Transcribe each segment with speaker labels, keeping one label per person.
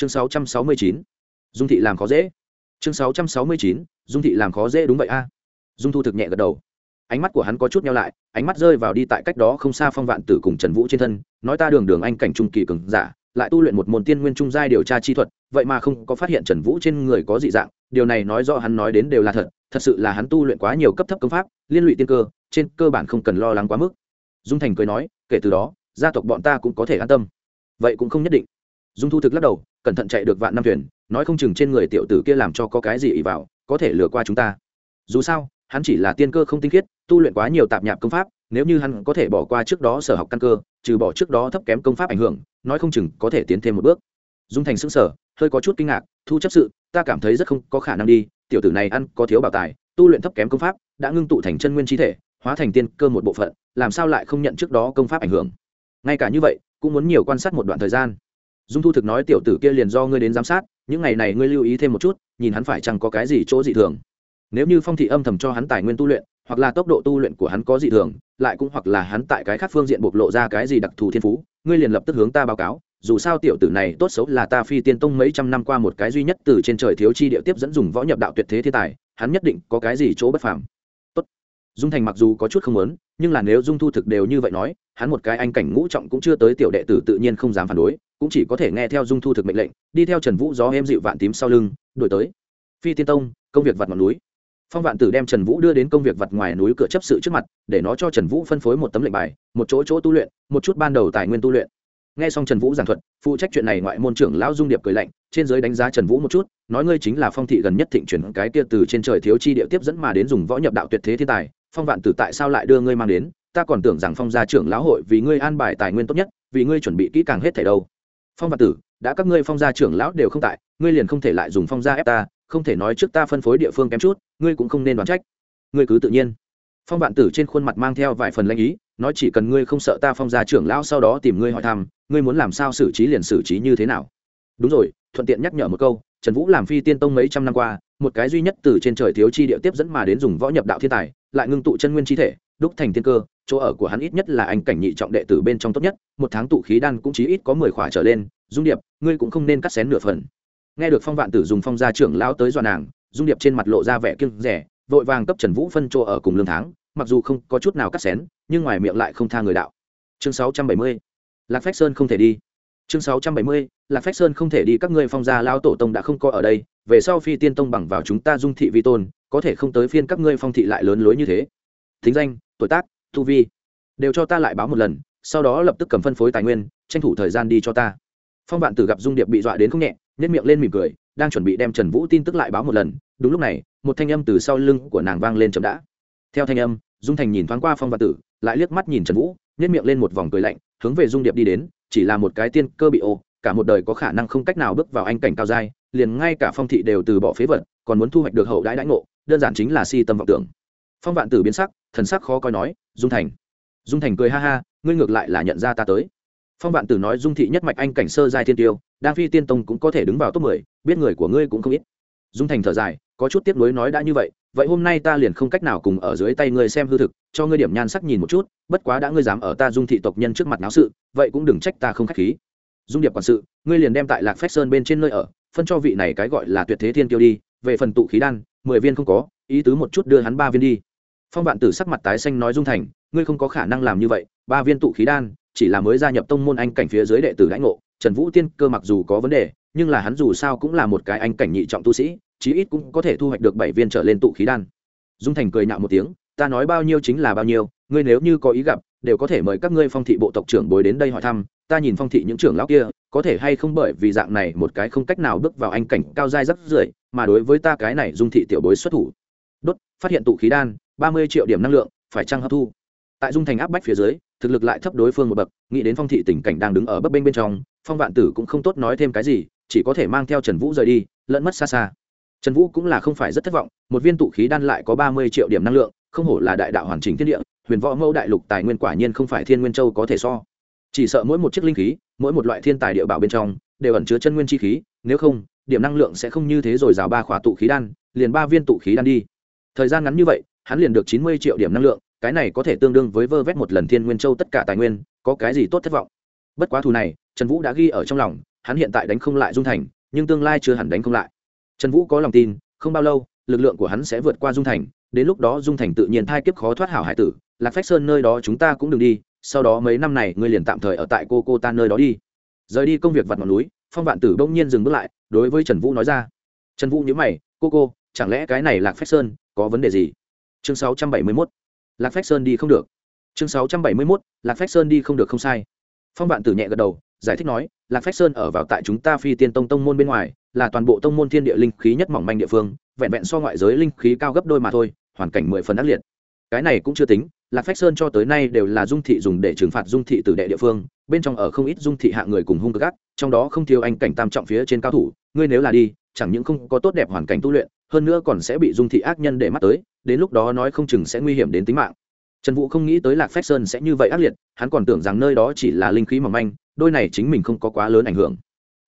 Speaker 1: chương 669. dung thị làm khó dễ. Chương 669. dung thị làm khó dễ đúng vậy a. Dung thu thực nhẹ gật đầu. Ánh mắt của hắn có chút nhau lại, ánh mắt rơi vào đi tại cách đó không xa phong vạn tử cùng trần vũ trên thân, nói ta đường đường anh cảnh trung kỳ cường giả, lại tu luyện một môn tiên nguyên trung giai điều tra chi thuật, vậy mà không có phát hiện trần vũ trên người có dị dạng, điều này nói rõ hắn nói đến đều là thật thật sự là hắn tu luyện quá nhiều cấp thấp công pháp, liên lụy tiên cơ, trên cơ bản không cần lo lắng quá mức. Dung thành cười nói, kể từ đó, gia tộc bọn ta cũng có thể an tâm. Vậy cũng không nhất định dung thu thực lắc đầu, cẩn thận chạy được vạn năm thuyền, nói không chừng trên người tiểu tử kia làm cho có cái gì ỉ vào, có thể lừa qua chúng ta. Dù sao, hắn chỉ là tiên cơ không tinh khiết, tu luyện quá nhiều tạp nhạp công pháp, nếu như hắn có thể bỏ qua trước đó sở học căn cơ, trừ bỏ trước đó thấp kém công pháp ảnh hưởng, nói không chừng có thể tiến thêm một bước. Dung thành xứng sở hơi có chút kinh ngạc, thu chấp sự, ta cảm thấy rất không có khả năng đi, tiểu tử này ăn có thiếu bảo tài, tu luyện thấp kém công pháp, đã ngưng tụ thành chân nguyên chi thể, hóa thành tiên cơ một bộ phận, làm sao lại không nhận trước đó công pháp ảnh hưởng? Ngay cả như vậy, cũng muốn nhiều quan sát một đoạn thời gian dung thu thực nói tiểu tử kia liền do ngươi đến giám sát, những ngày này ngươi lưu ý thêm một chút, nhìn hắn phải chăng có cái gì chỗ dị thường. Nếu như phong thị âm thầm cho hắn tài nguyên tu luyện, hoặc là tốc độ tu luyện của hắn có dị thường, lại cũng hoặc là hắn tại cái khác phương diện bộc lộ ra cái gì đặc thù thiên phú, ngươi liền lập tức hướng ta báo cáo, dù sao tiểu tử này tốt xấu là ta phi tiên tông mấy trăm năm qua một cái duy nhất từ trên trời thiếu chi địa tiếp dẫn dùng võ nhập đạo tuyệt thế thiên tài, hắn nhất định có cái gì chỗ bất phàm dung thành mặc dù có chút không muốn, nhưng là nếu dung thu thực đều như vậy nói, hắn một cái anh cảnh ngũ trọng cũng chưa tới tiểu đệ tử tự nhiên không dám phản đối, cũng chỉ có thể nghe theo dung thu thực mệnh lệnh, đi theo trần vũ gió em dịu vạn tím sau lưng đổi tới. Phi tiên tông, công việc vặt ngọn núi. Phong vạn tử đem trần vũ đưa đến công việc vặt ngoài núi cửa chấp sự trước mặt, để nó cho trần vũ phân phối một tấm lệnh bài, một chỗ chỗ tu luyện, một chút ban đầu tài nguyên tu luyện. Nghe xong trần vũ giảng thuật, phụ trách chuyện này ngoại môn trưởng lão dung điệp cười lạnh, trên giới đánh giá trần vũ một chút, nói ngươi chính là phong thị gần nhất thịnh chuyển cái kia từ trên trời thiếu chi địa tiếp dẫn mà đến dùng võ nhập đạo tuyệt thế thiên tài phong vạn tử tại sao lại đưa ngươi mang đến? Ta còn tưởng rằng phong gia trưởng lão hội vì ngươi an bài tài nguyên tốt nhất, vì ngươi chuẩn bị kỹ càng hết thảy đâu. Phong vạn tử, đã các ngươi phong gia trưởng lão đều không tại, ngươi liền không thể lại dùng phong gia ép ta, không thể nói trước ta phân phối địa phương kém chút, ngươi cũng không nên đoán trách. Ngươi cứ tự nhiên. Phong vạn tử trên khuôn mặt mang theo vài phần lanh ý, nói chỉ cần ngươi không sợ ta phong gia trưởng lão sau đó tìm ngươi hỏi thăm, ngươi muốn làm sao xử trí liền xử trí như thế nào. Đúng rồi, thuận tiện nhắc nhở một câu trần vũ làm phi tiên tông mấy trăm năm qua, một cái duy nhất từ trên trời thiếu chi địa tiếp dẫn mà đến dùng võ nhập đạo thiên tài, lại ngưng tụ chân nguyên chi thể, đúc thành tiên cơ, chỗ ở của hắn ít nhất là anh cảnh nhị trọng đệ tử bên trong tốt nhất, một tháng tụ khí đan cũng chỉ ít có mười khỏa trở lên, dung điệp, ngươi cũng không nên cắt xén nửa phần. Nghe được phong vạn tử dùng phong gia trưởng lão tới dọa nàng, dung điệp trên mặt lộ ra vẻ kiêng rẻ vội vàng cấp trần vũ phân chỗ ở cùng lương tháng, mặc dù không có chút nào cắt xén, nhưng ngoài miệng lại không tha người đạo. Chương sáu trăm bảy mươi, lạc phách sơn không thể đi chương sáu trăm bảy mươi, lạc phách sơn không thể đi, các ngươi phong gia lao tổ tông đã không có ở đây, về sau phi tiên tông bằng vào chúng ta dung thị vi tôn, có thể không tới phiên các ngươi phong thị lại lớn lối như thế. Thính danh, tuổi tác, tu vi, đều cho ta lại báo một lần, sau đó lập tức cầm phân phối tài nguyên, tranh thủ thời gian đi cho ta. Phong vạn tử gặp dung điệp bị dọa đến không nhẹ nhét miệng lên mỉm cười, đang chuẩn bị đem trần vũ tin tức lại báo một lần, đúng lúc này, một thanh âm từ sau lưng của nàng vang lên chậm đã. Theo thanh âm, dung thành nhìn thoáng qua phong vạn tử, lại liếc mắt nhìn trần vũ nhét miệng lên một vòng cười lạnh, hướng về dung điệp đi đến chỉ là một cái tiên cơ bị ô, cả một đời có khả năng không cách nào bước vào anh cảnh cao giai, liền ngay cả phong thị đều từ bỏ phế vật, còn muốn thu hoạch được hậu đãi đãi ngộ, đơn giản chính là si tâm vọng tưởng. Phong vạn tử biến sắc, thần sắc khó coi nói, dung thành dung thành cười ha ha, ngươi ngược lại là nhận ra ta tới. Phong vạn tử nói dung thị nhất mạch anh cảnh sơ giai thiên tiêu, đang phi tiên tông cũng có thể đứng vào top mười, biết người của ngươi cũng không ít. Dung thành thở dài, có chút tiếp nối nói đã như vậy vậy hôm nay ta liền không cách nào cùng ở dưới tay ngươi xem hư thực, cho ngươi điểm nhan sắc nhìn một chút, bất quá đã ngươi dám ở ta dung thị tộc nhân trước mặt náo sự, vậy cũng đừng trách ta không khách khí. Dung điệp quản sự, ngươi liền đem tại lạc phách sơn bên trên nơi ở, phân cho vị này cái gọi là tuyệt thế thiên tiêu đi, về phần tụ khí đan, mười viên không có, ý tứ một chút đưa hắn ba viên đi. Phong vạn tử sắc mặt tái xanh nói dung thành, ngươi không có khả năng làm như vậy, ba viên tụ khí đan, chỉ là mới gia nhập tông môn anh cảnh phía dưới đệ tử lãnh ngộ, trần vũ tiên cơ mặc dù có vấn đề, nhưng là hắn dù sao cũng là một cái anh cảnh nhị trọng tu sĩ chí ít cũng có thể thu hoạch được bảy viên trở lên tụ khí đan. Dung thành cười nhạo một tiếng, ta nói bao nhiêu chính là bao nhiêu, ngươi nếu như có ý gặp, đều có thể mời các ngươi phong thị bộ tộc trưởng bồi đến đây hỏi thăm, ta nhìn phong thị những trưởng lão kia, có thể hay không bởi vì dạng này một cái không cách nào bước vào anh cảnh cao dai rất rưởi, mà đối với ta cái này dung thị tiểu bối xuất thủ. Đốt, phát hiện tụ khí đan, ba mươi triệu điểm năng lượng, phải trăng hấp thu? Tại dung thành áp bách phía dưới, thực lực lại thấp đối phương một bậc, nghĩ đến phong thị tình cảnh đang đứng ở bấp bênh bên trong, phong vạn tử cũng không tốt nói thêm cái gì, chỉ có thể mang theo trần vũ rời đi, lẫn mất xa xa trần vũ cũng là không phải rất thất vọng, một viên tụ khí đan lại có ba mươi triệu điểm năng lượng, không hổ là đại đạo hoàn chỉnh thiên địa, huyền võ mẫu đại lục tài nguyên quả nhiên không phải thiên nguyên châu có thể so. Chỉ sợ mỗi một chiếc linh khí, mỗi một loại thiên tài địa bảo bên trong, đều ẩn chứa chân nguyên chi khí, nếu không, điểm năng lượng sẽ không như thế rồi rào ba khỏa tụ khí đan, liền ba viên tụ khí đan đi. Thời gian ngắn như vậy, hắn liền được chín mươi triệu điểm năng lượng, cái này có thể tương đương với vơ vét một lần thiên nguyên châu tất cả tài nguyên, có cái gì tốt thất vọng? Bất quá thù này, trần vũ đã ghi ở trong lòng, hắn hiện tại đánh không lại dung thành, nhưng tương lai chưa hẳn đánh không lại trần vũ có lòng tin, không bao lâu, lực lượng của hắn sẽ vượt qua dung thành, đến lúc đó dung thành tự nhiên thai kiếp khó thoát hảo hải tử, lạc phách sơn nơi đó chúng ta cũng đừng đi, sau đó mấy năm này ngươi liền tạm thời ở tại cô cô ta nơi đó đi. Rời đi công việc vặt ngọn núi, phong vạn tử bỗng nhiên dừng bước lại, đối với trần vũ nói ra. Trần vũ nhớ mày, cô cô, chẳng lẽ cái này lạc phách sơn có vấn đề gì? Chương sáu trăm bảy mươi mốt. Lạc phách sơn đi không được. Chương sáu trăm bảy mươi mốt, lạc phách sơn đi không được không sai. Phong vạn tử nhẹ gật đầu giải thích nói, lạc phách sơn ở vào tại chúng ta phi tiên tông tông môn bên ngoài, là toàn bộ tông môn thiên địa linh khí nhất mỏng manh địa phương, vẹn vẹn so ngoại giới linh khí cao gấp đôi mà thôi, hoàn cảnh mười phần ác liệt. Cái này cũng chưa tính, lạc phách sơn cho tới nay đều là dung thị dùng để trừng phạt dung thị tử đệ địa phương, bên trong ở không ít dung thị hạ người cùng hung cực gắt trong đó không thiếu anh cảnh tam trọng phía trên cao thủ, ngươi nếu là đi, chẳng những không có tốt đẹp hoàn cảnh tu luyện, hơn nữa còn sẽ bị dung thị ác nhân để mắt tới, đến lúc đó nói không chừng sẽ nguy hiểm đến tính mạng. Trần vũ không nghĩ tới lạc phách sơn sẽ như vậy ác liệt, hắn còn tưởng rằng nơi đó chỉ là linh khí mỏng manh đôi này chính mình không có quá lớn ảnh hưởng.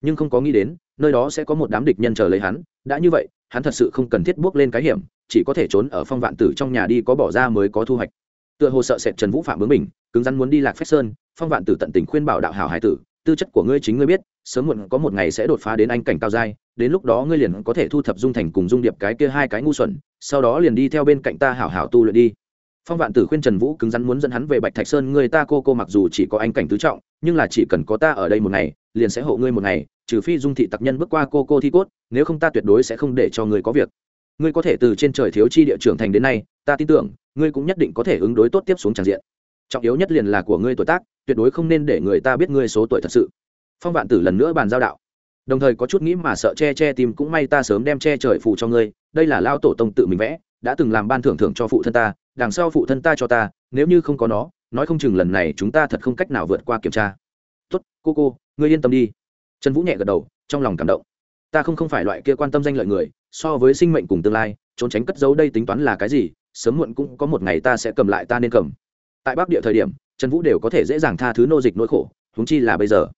Speaker 1: Nhưng không có nghĩ đến, nơi đó sẽ có một đám địch nhân chờ lấy hắn, đã như vậy, hắn thật sự không cần thiết bước lên cái hiểm, chỉ có thể trốn ở phong vạn tử trong nhà đi có bỏ ra mới có thu hoạch. Tựa hồ sợ sệt trần vũ phạm bướng mình cứng rắn muốn đi lạc phách sơn, phong vạn tử tận tình khuyên bảo đạo hảo hải tử, tư chất của ngươi chính ngươi biết, sớm muộn có một ngày sẽ đột phá đến anh cảnh cao giai, đến lúc đó ngươi liền có thể thu thập dung thành cùng dung điệp cái kia hai cái ngu xuẩn, sau đó liền đi theo bên cạnh ta hảo hảo tu luyện đi phong vạn tử khuyên trần vũ cứng rắn muốn dẫn hắn về bạch thạch sơn, người ta cô cô mặc dù chỉ có anh cảnh tứ trọng, nhưng là chỉ cần có ta ở đây một ngày, liền sẽ hộ ngươi một ngày, trừ phi dung thị tặc nhân bước qua cô cô thi cốt, nếu không ta tuyệt đối sẽ không để cho ngươi có việc. Ngươi có thể từ trên trời thiếu chi địa trưởng thành đến nay, ta tin tưởng, ngươi cũng nhất định có thể ứng đối tốt tiếp xuống tràn diện. Trọng yếu nhất liền là của ngươi tuổi tác, tuyệt đối không nên để người ta biết ngươi số tuổi thật sự. Phong vạn tử lần nữa bàn giao đạo. Đồng thời có chút nghĩ mà sợ che che tìm cũng may ta sớm đem che trời phù cho ngươi, đây là lao tổ tông tự mình vẽ, đã từng làm ban thưởng thưởng cho phụ thân ta đằng sau phụ thân ta cho ta, nếu như không có nó, nói không chừng lần này chúng ta thật không cách nào vượt qua kiểm tra. Tốt, cô cô, ngươi yên tâm đi. Trần vũ nhẹ gật đầu, trong lòng cảm động. Ta không không phải loại kia quan tâm danh lợi người, so với sinh mệnh cùng tương lai, trốn tránh cất giấu đây tính toán là cái gì, sớm muộn cũng có một ngày ta sẽ cầm lại ta nên cầm. Tại bắc địa thời điểm, trần vũ đều có thể dễ dàng tha thứ nô dịch nỗi khổ húng chi là bây giờ.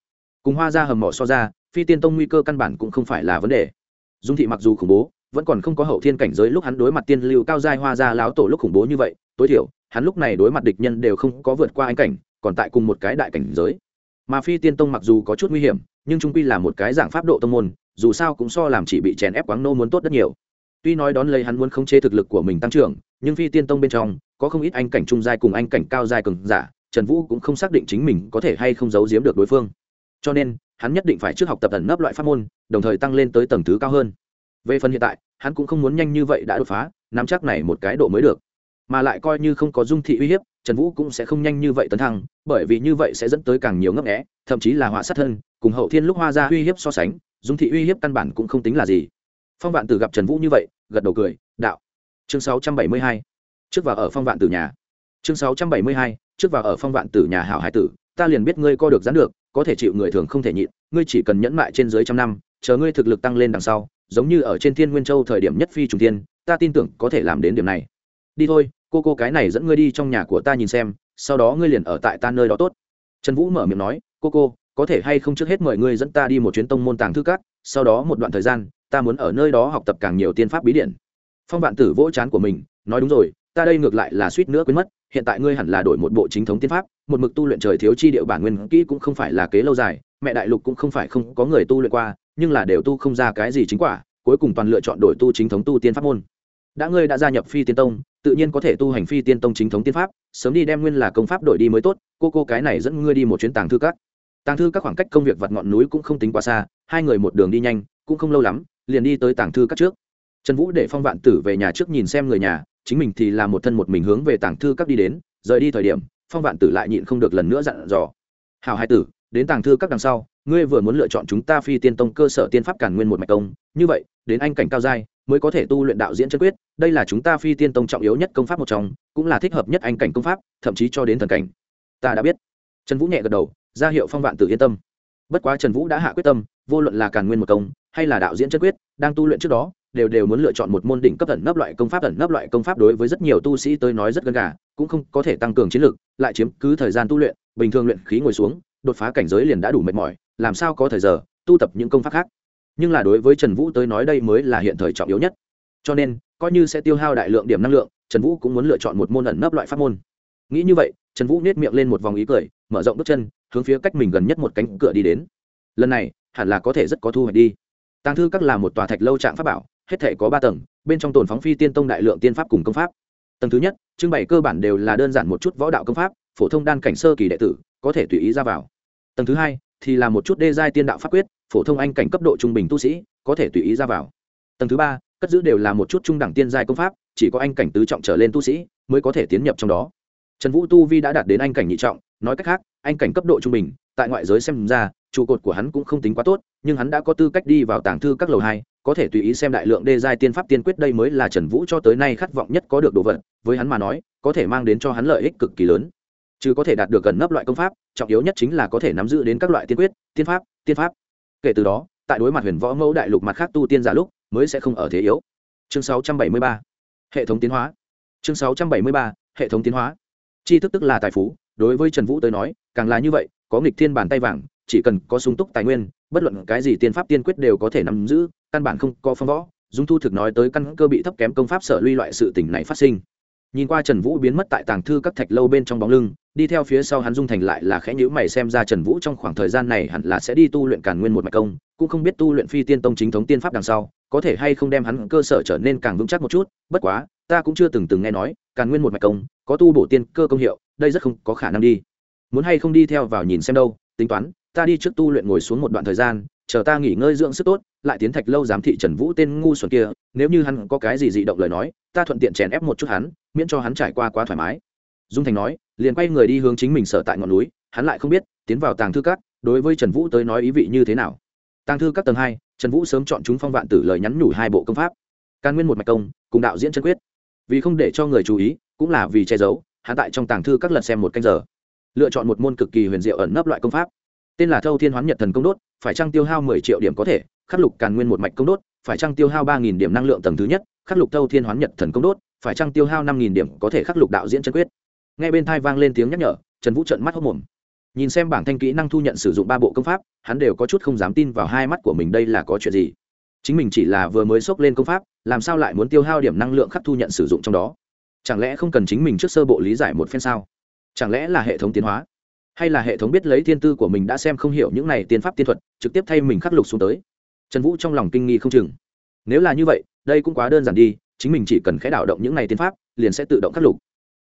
Speaker 1: Cùng hoa ra hầm mỏ so ra, phi tiên tông nguy cơ căn bản cũng không phải là vấn đề. Dung thị mặc dù khủng bố vẫn còn không có hậu thiên cảnh giới lúc hắn đối mặt tiên lưu cao giai hoa gia láo tổ lúc khủng bố như vậy, tối thiểu, hắn lúc này đối mặt địch nhân đều không có vượt qua anh cảnh, còn tại cùng một cái đại cảnh giới. Mà phi tiên tông mặc dù có chút nguy hiểm, nhưng trung quy là một cái dạng pháp độ tông môn, dù sao cũng so làm chỉ bị chèn ép quáng nô muốn tốt rất nhiều. Tuy nói đón lấy hắn muốn khống chế thực lực của mình tăng trưởng, nhưng phi tiên tông bên trong, có không ít anh cảnh trung giai cùng anh cảnh cao giai cường giả, trần vũ cũng không xác định chính mình có thể hay không giấu giếm được đối phương. Cho nên, hắn nhất định phải trước học tập ẩn nấp loại pháp môn, đồng thời tăng lên tới tầng thứ cao hơn về phần hiện tại, hắn cũng không muốn nhanh như vậy đã đột phá, nắm chắc này một cái độ mới được. Mà lại coi như không có dung thị uy hiếp, trần vũ cũng sẽ không nhanh như vậy tấn thăng, bởi vì như vậy sẽ dẫn tới càng nhiều ngấp nghẽ thậm chí là họa sát thân, cùng hậu thiên lúc hoa ra uy hiếp so sánh, dung thị uy hiếp căn bản cũng không tính là gì. Phong vạn tử gặp trần vũ như vậy, gật đầu cười, đạo. Chương sáu trăm bảy mươi hai, trước vào ở phong vạn tử nhà. Chương sáu trăm bảy mươi hai, trước vào ở phong vạn tử nhà hảo hải tử, ta liền biết ngươi co được dán được, có thể chịu người thường không thể nhịn, ngươi chỉ cần nhẫn mại trên dưới trăm năm chờ ngươi thực lực tăng lên đằng sau, giống như ở trên thiên nguyên châu thời điểm nhất phi trùng thiên, ta tin tưởng có thể làm đến điểm này. Đi thôi, cô cô cái này dẫn ngươi đi trong nhà của ta nhìn xem, sau đó ngươi liền ở tại ta nơi đó tốt. Trần vũ mở miệng nói, cô cô, có thể hay không trước hết mời ngươi dẫn ta đi một chuyến tông môn tàng thư cát sau đó một đoạn thời gian, ta muốn ở nơi đó học tập càng nhiều tiên pháp bí điển phong vạn tử vỗ chán của mình, nói đúng rồi, ta đây ngược lại là suýt nữa quên mất, hiện tại ngươi hẳn là đổi một bộ chính thống tiên pháp, một mực tu luyện trời thiếu chi điệu bản nguyên kỹ cũng không phải là kế lâu dài, mẹ đại lục cũng không phải không có người tu luyện qua nhưng là đều tu không ra cái gì chính quả, cuối cùng toàn lựa chọn đổi tu chính thống tu tiên pháp môn. Đã ngươi đã gia nhập phi tiên tông, tự nhiên có thể tu hành phi tiên tông chính thống tiên pháp, sớm đi đem nguyên là công pháp đổi đi mới tốt, cô cô cái này dẫn ngươi đi một chuyến tàng thư các. Tàng thư các khoảng cách công việc vặt ngọn núi cũng không tính quá xa, hai người một đường đi nhanh, cũng không lâu lắm, liền đi tới tàng thư các trước. Trần vũ để phong vạn tử về nhà trước nhìn xem người nhà, chính mình thì là một thân một mình hướng về tàng thư các đi đến, rời đi thời điểm, phong vạn tử lại nhịn không được lần nữa dặn dò. Hào hai tử, đến tàng thư các đằng sau ngươi vừa muốn lựa chọn chúng ta phi tiên tông cơ sở tiên pháp càn nguyên một mạch công, như vậy, đến anh cảnh cao giai, mới có thể tu luyện đạo diễn chân quyết, đây là chúng ta phi tiên tông trọng yếu nhất công pháp một trong, cũng là thích hợp nhất anh cảnh công pháp, thậm chí cho đến thần cảnh. Ta đã biết. Trần vũ nhẹ gật đầu, ra hiệu phong vạn tự yên tâm. Bất quá trần vũ đã hạ quyết tâm, vô luận là càn nguyên một công, hay là đạo diễn chân quyết, đang tu luyện trước đó, đều đều muốn lựa chọn một môn đỉnh cấp ẩn nấp loại công pháp, ẩn nấp loại công pháp đối với rất nhiều tu sĩ tới nói rất gần gà, cũng không có thể tăng cường chiến lực lại chiếm cứ thời gian tu luyện, bình thường luyện khí ngồi xuống, đột phá cảnh giới liền đã đủ mệt mỏi làm sao có thời giờ, tu tập những công pháp khác. Nhưng là đối với trần vũ tới nói đây mới là hiện thời trọng yếu nhất. Cho nên, coi như sẽ tiêu hao đại lượng điểm năng lượng, trần vũ cũng muốn lựa chọn một môn ẩn nấp loại pháp môn. Nghĩ như vậy, trần vũ nết miệng lên một vòng ý cười, mở rộng bước chân, hướng phía cách mình gần nhất một cánh cửa đi đến. Lần này, hẳn là có thể rất có thu hoạch đi. Tàng thư các là một tòa thạch lâu trạng pháp bảo, hết thể có ba tầng, bên trong tồn phóng phi tiên tông đại lượng tiên pháp cùng công pháp. Tầng thứ nhất, trưng bày cơ bản đều là đơn giản một chút võ đạo công pháp, phổ thông đan cảnh sơ kỳ đệ tử, có thể tùy ý ra vào. Tầng thứ hai thì là một chút đê giai tiên đạo pháp quyết, phổ thông anh cảnh cấp độ trung bình tu sĩ, có thể tùy ý ra vào. Tầng thứ ba, cất giữ đều là một chút trung đẳng tiên giai công pháp, chỉ có anh cảnh tứ trọng trở lên tu sĩ mới có thể tiến nhập trong đó. Trần vũ tu vi đã đạt đến anh cảnh nhị trọng, nói cách khác, anh cảnh cấp độ trung bình, tại ngoại giới xem ra, trụ cột của hắn cũng không tính quá tốt, nhưng hắn đã có tư cách đi vào tảng thư các lầu hai, có thể tùy ý xem đại lượng đê giai tiên pháp tiên quyết đây mới là trần vũ cho tới nay khát vọng nhất có được đồ vật, với hắn mà nói, có thể mang đến cho hắn lợi ích cực kỳ lớn chứ có thể đạt được gần nấp loại công pháp, trọng yếu nhất chính là có thể nắm giữ đến các loại tiên quyết, tiên pháp tiên pháp. Kể từ đó, tại đối mặt huyền võ mẫu đại lục mặt khác tu tiên giả lúc, mới sẽ không ở thế yếu. Chương 673. hệ thống tiến hóa. Chương 673. hệ thống tiến hóa. Tri thức tức là tài phú, đối với trần vũ tới nói, càng là như vậy, có nghịch thiên bàn tay vàng, chỉ cần có sung túc tài nguyên, bất luận cái gì tiên pháp tiên quyết đều có thể nắm giữ, căn bản không có phong võ. Dung thu thực nói tới căn cơ bị thấp kém công pháp sở luy loại sự tình này phát sinh nhìn qua trần vũ biến mất tại tàng thư các thạch lâu bên trong bóng lưng, đi theo phía sau hắn dung thành lại là khẽ nhữ mày xem ra trần vũ trong khoảng thời gian này hẳn là sẽ đi tu luyện càn nguyên một mạch công, cũng không biết tu luyện phi tiên tông chính thống tiên pháp đằng sau, có thể hay không đem hắn cơ sở trở nên càng vững chắc một chút, bất quá, ta cũng chưa từng từng nghe nói, càn nguyên một mạch công, có tu bổ tiên cơ công hiệu, đây rất không có khả năng đi. Muốn hay không đi theo vào nhìn xem đâu, tính toán, ta đi trước tu luyện ngồi xuống một đoạn thời gian, chờ ta nghỉ ngơi dưỡng sức tốt lại tiến thạch lâu giám thị trần vũ tên ngu xuẩn kia, nếu như hắn có cái gì dị động lời nói, ta thuận tiện chèn ép một chút hắn, miễn cho hắn trải qua quá thoải mái. Dung thành nói, liền quay người đi hướng chính mình sở tại ngọn núi, hắn lại không biết, tiến vào tàng thư các, đối với trần vũ tới nói ý vị như thế nào. Tàng thư các tầng hai, trần vũ sớm chọn chúng phong vạn tử lời nhắn nhủ hai bộ công pháp. Can nguyên một mạch công, cùng đạo diễn chân quyết. Vì không để cho người chú ý, cũng là vì che giấu, hắn tại trong tàng thư các lần xem một canh giờ. Lựa chọn một môn cực kỳ huyền diệu ẩn nấp loại công pháp. Tên là thâu thiên hoán nhật thần công đốt, phải trăng tiêu hao mười triệu điểm có thể? Khắc lục càn nguyên một mạch công đốt, phải trăng tiêu hao ba nghìn điểm năng lượng tầng thứ nhất, khắc lục thâu thiên hoán nhật thần công đốt, phải trăng tiêu hao năm nghìn điểm có thể khắc lục đạo diễn chân quyết? Ngay bên thai vang lên tiếng nhắc nhở, trần vũ trận mắt hốc mồm. Nhìn xem bảng thanh kỹ năng thu nhận sử dụng ba bộ công pháp, hắn đều có chút không dám tin vào hai mắt của mình đây là có chuyện gì. Chính mình chỉ là vừa mới xốc lên công pháp, làm sao lại muốn tiêu hao điểm năng lượng khắc thu nhận sử dụng trong đó? Chẳng lẽ không cần chính mình trước sơ bộ lý giải một phen sao? Chẳng lẽ là hệ thống tiến hóa? Hay là hệ thống biết lấy thiên tư của mình đã xem không hiểu những này tiên pháp tiên thuật, trực tiếp thay mình khắc lục xuống tới? Trần vũ trong lòng kinh nghi không chừng. Nếu là như vậy, đây cũng quá đơn giản đi, chính mình chỉ cần khẽ đảo động những này tiên pháp, liền sẽ tự động khắc lục.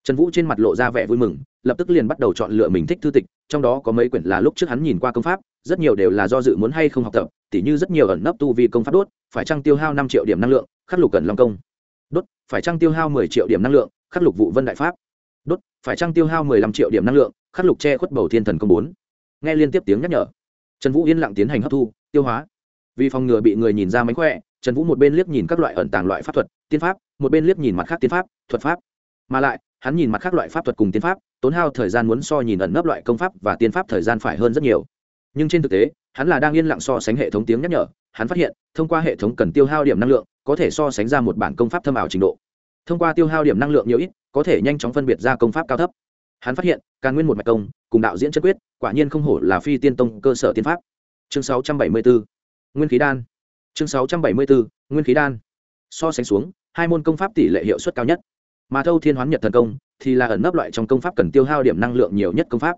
Speaker 1: Trần vũ trên mặt lộ ra vẻ vui mừng, lập tức liền bắt đầu chọn lựa mình thích thư tịch, trong đó có mấy quyển là lúc trước hắn nhìn qua công pháp, rất nhiều đều là do dự muốn hay không học tập, tỉ như rất nhiều ẩn nấp tu vi công pháp đốt, phải trăng tiêu hao năm triệu điểm năng lượng, khắc lục cần long công. Đốt, phải trăng tiêu hao mười triệu điểm năng lượng, khắc lục vụ vân đại pháp. Đốt, phải trăng tiêu hao mười lăm triệu điểm năng lượng, khắc lục che khuất bầu thiên thần công bốn. Nghe liên tiếp tiếng nhắc nhở. Trần vũ yên lặng tiến hành hấp thu, tiêu hóa vì phòng ngừa bị người nhìn ra mánh khỏe, trần vũ một bên liếc nhìn các loại ẩn tàng loại pháp thuật, tiên pháp, một bên liếc nhìn mặt khác tiên pháp, thuật pháp. Mà lại, hắn nhìn mặt khác loại pháp thuật cùng tiên pháp, tốn hao thời gian muốn so nhìn ẩn nấp loại công pháp và tiên pháp thời gian phải hơn rất nhiều. Nhưng trên thực tế, hắn là đang yên lặng so sánh hệ thống tiếng nhắc nhở, hắn phát hiện, thông qua hệ thống cần tiêu hao điểm năng lượng, có thể so sánh ra một bản công pháp thâm ảo trình độ. Thông qua tiêu hao điểm năng lượng nhiều ít, có thể nhanh chóng phân biệt ra công pháp cao thấp. Hắn phát hiện càng nguyên một mạch công, cùng đạo diễn chất quyết, quả nhiên không hổ là phi tiên tông cơ sở tiên pháp. Chương 674 nguyên khí đan. Chương 674. nguyên khí đan. So sánh xuống, hai môn công pháp tỷ lệ hiệu suất cao nhất. Mà thâu thiên hoán nhật thần công thì là ẩn nấp loại trong công pháp cần tiêu hao điểm năng lượng nhiều nhất công pháp.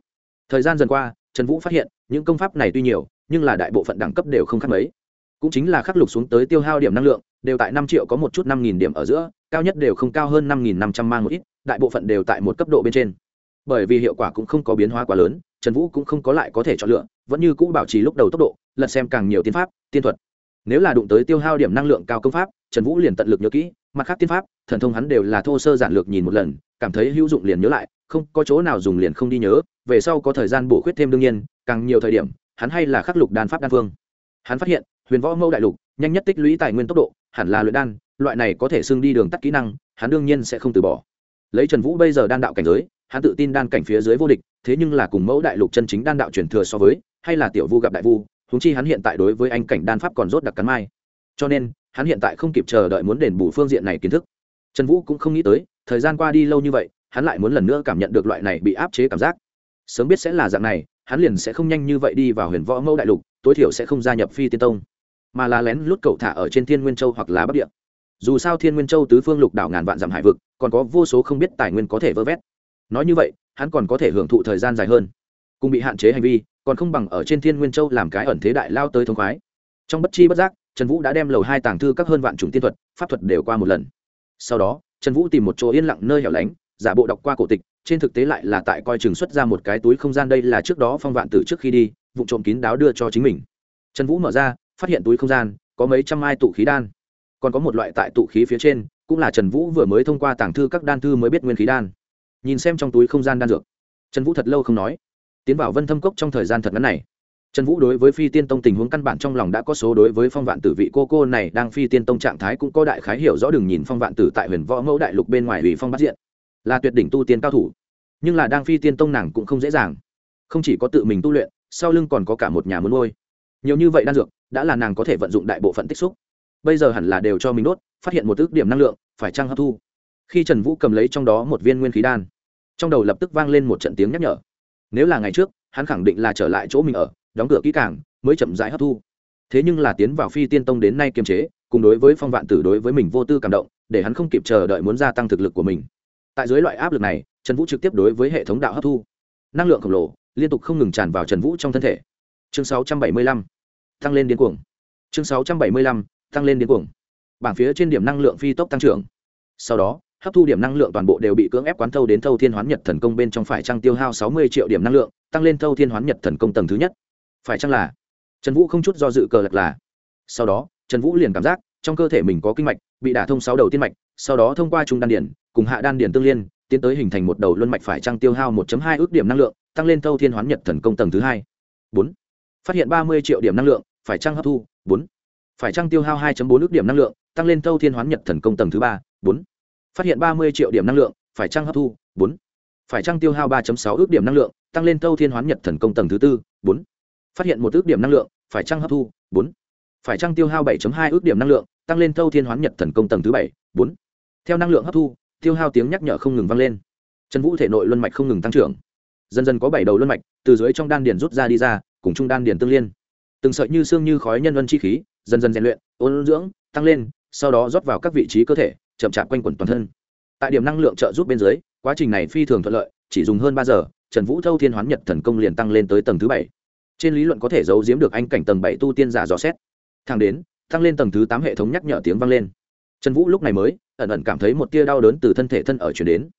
Speaker 1: Thời gian dần qua, trần vũ phát hiện, những công pháp này tuy nhiều, nhưng là đại bộ phận đẳng cấp đều không khác mấy. Cũng chính là khắc lục xuống tới tiêu hao điểm năng lượng, đều tại năm triệu có một chút năm nghìn điểm ở giữa, cao nhất đều không cao hơn năm nghìn năm trăm mang một ít, đại bộ phận đều tại một cấp độ bên trên. Bởi vì hiệu quả cũng không có biến hóa quá lớn, trần vũ cũng không có lại có thể chọn lựa, vẫn như cũ bảo trì lúc đầu tốc độ lật xem càng nhiều tiên pháp, tiên thuật. Nếu là đụng tới tiêu hao điểm năng lượng cao công pháp, trần vũ liền tận lực nhớ kỹ, mặt khác tiên pháp, thần thông hắn đều là thô sơ giản lược nhìn một lần, cảm thấy hữu dụng liền nhớ lại, không có chỗ nào dùng liền không đi nhớ, về sau có thời gian bổ khuyết thêm đương nhiên, càng nhiều thời điểm, hắn hay là khắc lục đan pháp đan phương. Hắn phát hiện, huyền võ mâu đại lục, nhanh nhất tích lũy tài nguyên tốc độ, hẳn là luyện đan, loại này có thể xưng đi đường tắt kỹ năng, hắn đương nhiên sẽ không từ bỏ. Lấy trần vũ bây giờ đan đạo cảnh giới, hắn tự tin đan cảnh phía dưới vô địch, thế nhưng là cùng mẫu đại lục chân chính đan đạo truyền thừa so với, hay là tiểu vu gặp đại vu huống chi hắn hiện tại đối với anh cảnh đan pháp còn rốt đặc cắn mai. Cho nên, hắn hiện tại không kịp chờ đợi muốn đền bù phương diện này kiến thức. Trần vũ cũng không nghĩ tới, thời gian qua đi lâu như vậy, hắn lại muốn lần nữa cảm nhận được loại này bị áp chế cảm giác. Sớm biết sẽ là dạng này, hắn liền sẽ không nhanh như vậy đi vào huyền võ mẫu đại lục, tối thiểu sẽ không gia nhập phi tiên tông, mà là lén lút cậu thả ở trên thiên nguyên châu hoặc là bắc địa. Dù sao thiên nguyên châu tứ phương lục đảo ngàn vạn dặm hải vực, còn có vô số không biết tài nguyên có thể vơ vét. Nói như vậy, hắn còn có thể hưởng thụ thời gian dài hơn, cùng bị hạn chế hành vi còn không bằng ở trên thiên nguyên châu làm cái ẩn thế đại lao tới thống khoái. Trong bất chi bất giác, trần vũ đã đem lầu hai tàng thư các hơn vạn chủng tiên thuật, pháp thuật đều qua một lần. Sau đó, trần vũ tìm một chỗ yên lặng nơi hẻo lánh, giả bộ đọc qua cổ tịch, trên thực tế lại là tại coi chừng xuất ra một cái túi không gian đây là trước đó phong vạn tử trước khi đi, vụ trộm kín đáo đưa cho chính mình. Trần vũ mở ra, phát hiện túi không gian, có mấy trăm mai tụ khí đan. Còn có một loại tại tụ khí phía trên, cũng là trần vũ vừa mới thông qua tàng thư các đan thư mới biết nguyên khí đan. Nhìn xem trong túi không gian đan dược, trần vũ thật lâu không nói tiến vào vân thâm cốc trong thời gian thật ngắn này. Trần vũ đối với phi tiên tông tình huống căn bản trong lòng đã có số đối với phong vạn tử vị cô cô này đang phi tiên tông trạng thái cũng có đại khái hiểu rõ đừng nhìn phong vạn tử tại huyền võ mẫu đại lục bên ngoài ủy phong bắt diện, là tuyệt đỉnh tu tiên cao thủ. Nhưng là đang phi tiên tông nàng cũng không dễ dàng. Không chỉ có tự mình tu luyện, sau lưng còn có cả một nhà muốn ngôi nhiều như vậy đan dược, đã là nàng có thể vận dụng đại bộ phận tích xúc. Bây giờ hẳn là đều cho mình đốt, phát hiện một ước điểm năng lượng, phải trăng hấp thu. Khi trần vũ cầm lấy trong đó một viên nguyên khí đan, trong đầu lập tức vang lên một trận tiếng nhắc nhở nếu là ngày trước hắn khẳng định là trở lại chỗ mình ở đóng cửa kỹ càng mới chậm rãi hấp thu. Thế nhưng là tiến vào phi tiên tông đến nay kiềm chế cùng đối với phong vạn tử đối với mình vô tư cảm động để hắn không kịp chờ đợi muốn gia tăng thực lực của mình. Tại dưới loại áp lực này trần vũ trực tiếp đối với hệ thống đạo hấp thu. Năng lượng khổng lồ liên tục không ngừng tràn vào trần vũ trong thân thể. Chương 675, tăng lên điên cuồng. Chương 675, tăng lên điên cuồng. Bảng phía trên điểm năng lượng phi tốc tăng trưởng. Sau đó hấp thu điểm năng lượng toàn bộ đều bị cưỡng ép quán thâu đến thâu thiên hoán nhật thần công bên trong phải trăng tiêu hao sáu mươi triệu điểm năng lượng, tăng lên thâu thiên hoán nhật thần công tầng thứ nhất. Phải chăng là? Trần vũ không chút do dự cờ lật là. Sau đó, trần vũ liền cảm giác, trong cơ thể mình có kinh mạch, bị đả thông sáu đầu tiên mạch, sau đó thông qua trung đan điển, cùng hạ đan điển tương liên, tiến tới hình thành một đầu luân mạch phải trăng tiêu hao 1 hai ước điểm năng lượng, tăng lên thâu thiên hoán nhật thần công tầng thứ hai. Bốn. Phát hiện ba mươi triệu điểm năng lượng, phải trăng hấp thu. Bốn. Phải trăng tiêu hao 2 bốn ước điểm năng lượng, tăng lên thâu thiên hoán nhật thần công tầng thứ ba. Bốn phát hiện ba mươi triệu điểm năng lượng, phải trăng hấp thu? Bốn. Phải trăng tiêu hao ba sáu ước điểm năng lượng, tăng lên thâu thiên hoán nhật thần công tầng thứ tư? Bốn. Phát hiện một ước điểm năng lượng, phải trăng hấp thu? Bốn. Phải trăng tiêu hao 7 hai ước điểm năng lượng, tăng lên thâu thiên hoán nhật thần công tầng thứ bảy? Bốn. Theo năng lượng hấp thu, tiêu hao tiếng nhắc nhở không ngừng vang lên. Trần vũ thể nội luân mạch không ngừng tăng trưởng. Dần dần có bảy đầu luân mạch, từ dưới trong đan điền rút ra đi ra, cùng trung đan điền tương liên. Từng sợi như xương như khói nhân luân chi khí, dần dần rèn luyện, ôn dưỡng, tăng lên, sau đó rót vào các vị trí cơ thể chậm chạp quanh quẩn toàn thân. Tại điểm năng lượng trợ giúp bên dưới, quá trình này phi thường thuận lợi, chỉ dùng hơn ba giờ, trần vũ thâu thiên hoán nhật thần công liền tăng lên tới tầng thứ bảy. Trên lý luận có thể giấu giếm được anh cảnh tầng bảy tu tiên giả dò xét. Thang đến, tăng lên tầng thứ tám hệ thống nhắc nhở tiếng vang lên. Trần vũ lúc này mới, ẩn ẩn cảm thấy một tia đau đớn từ thân thể thân ở chuyển đến.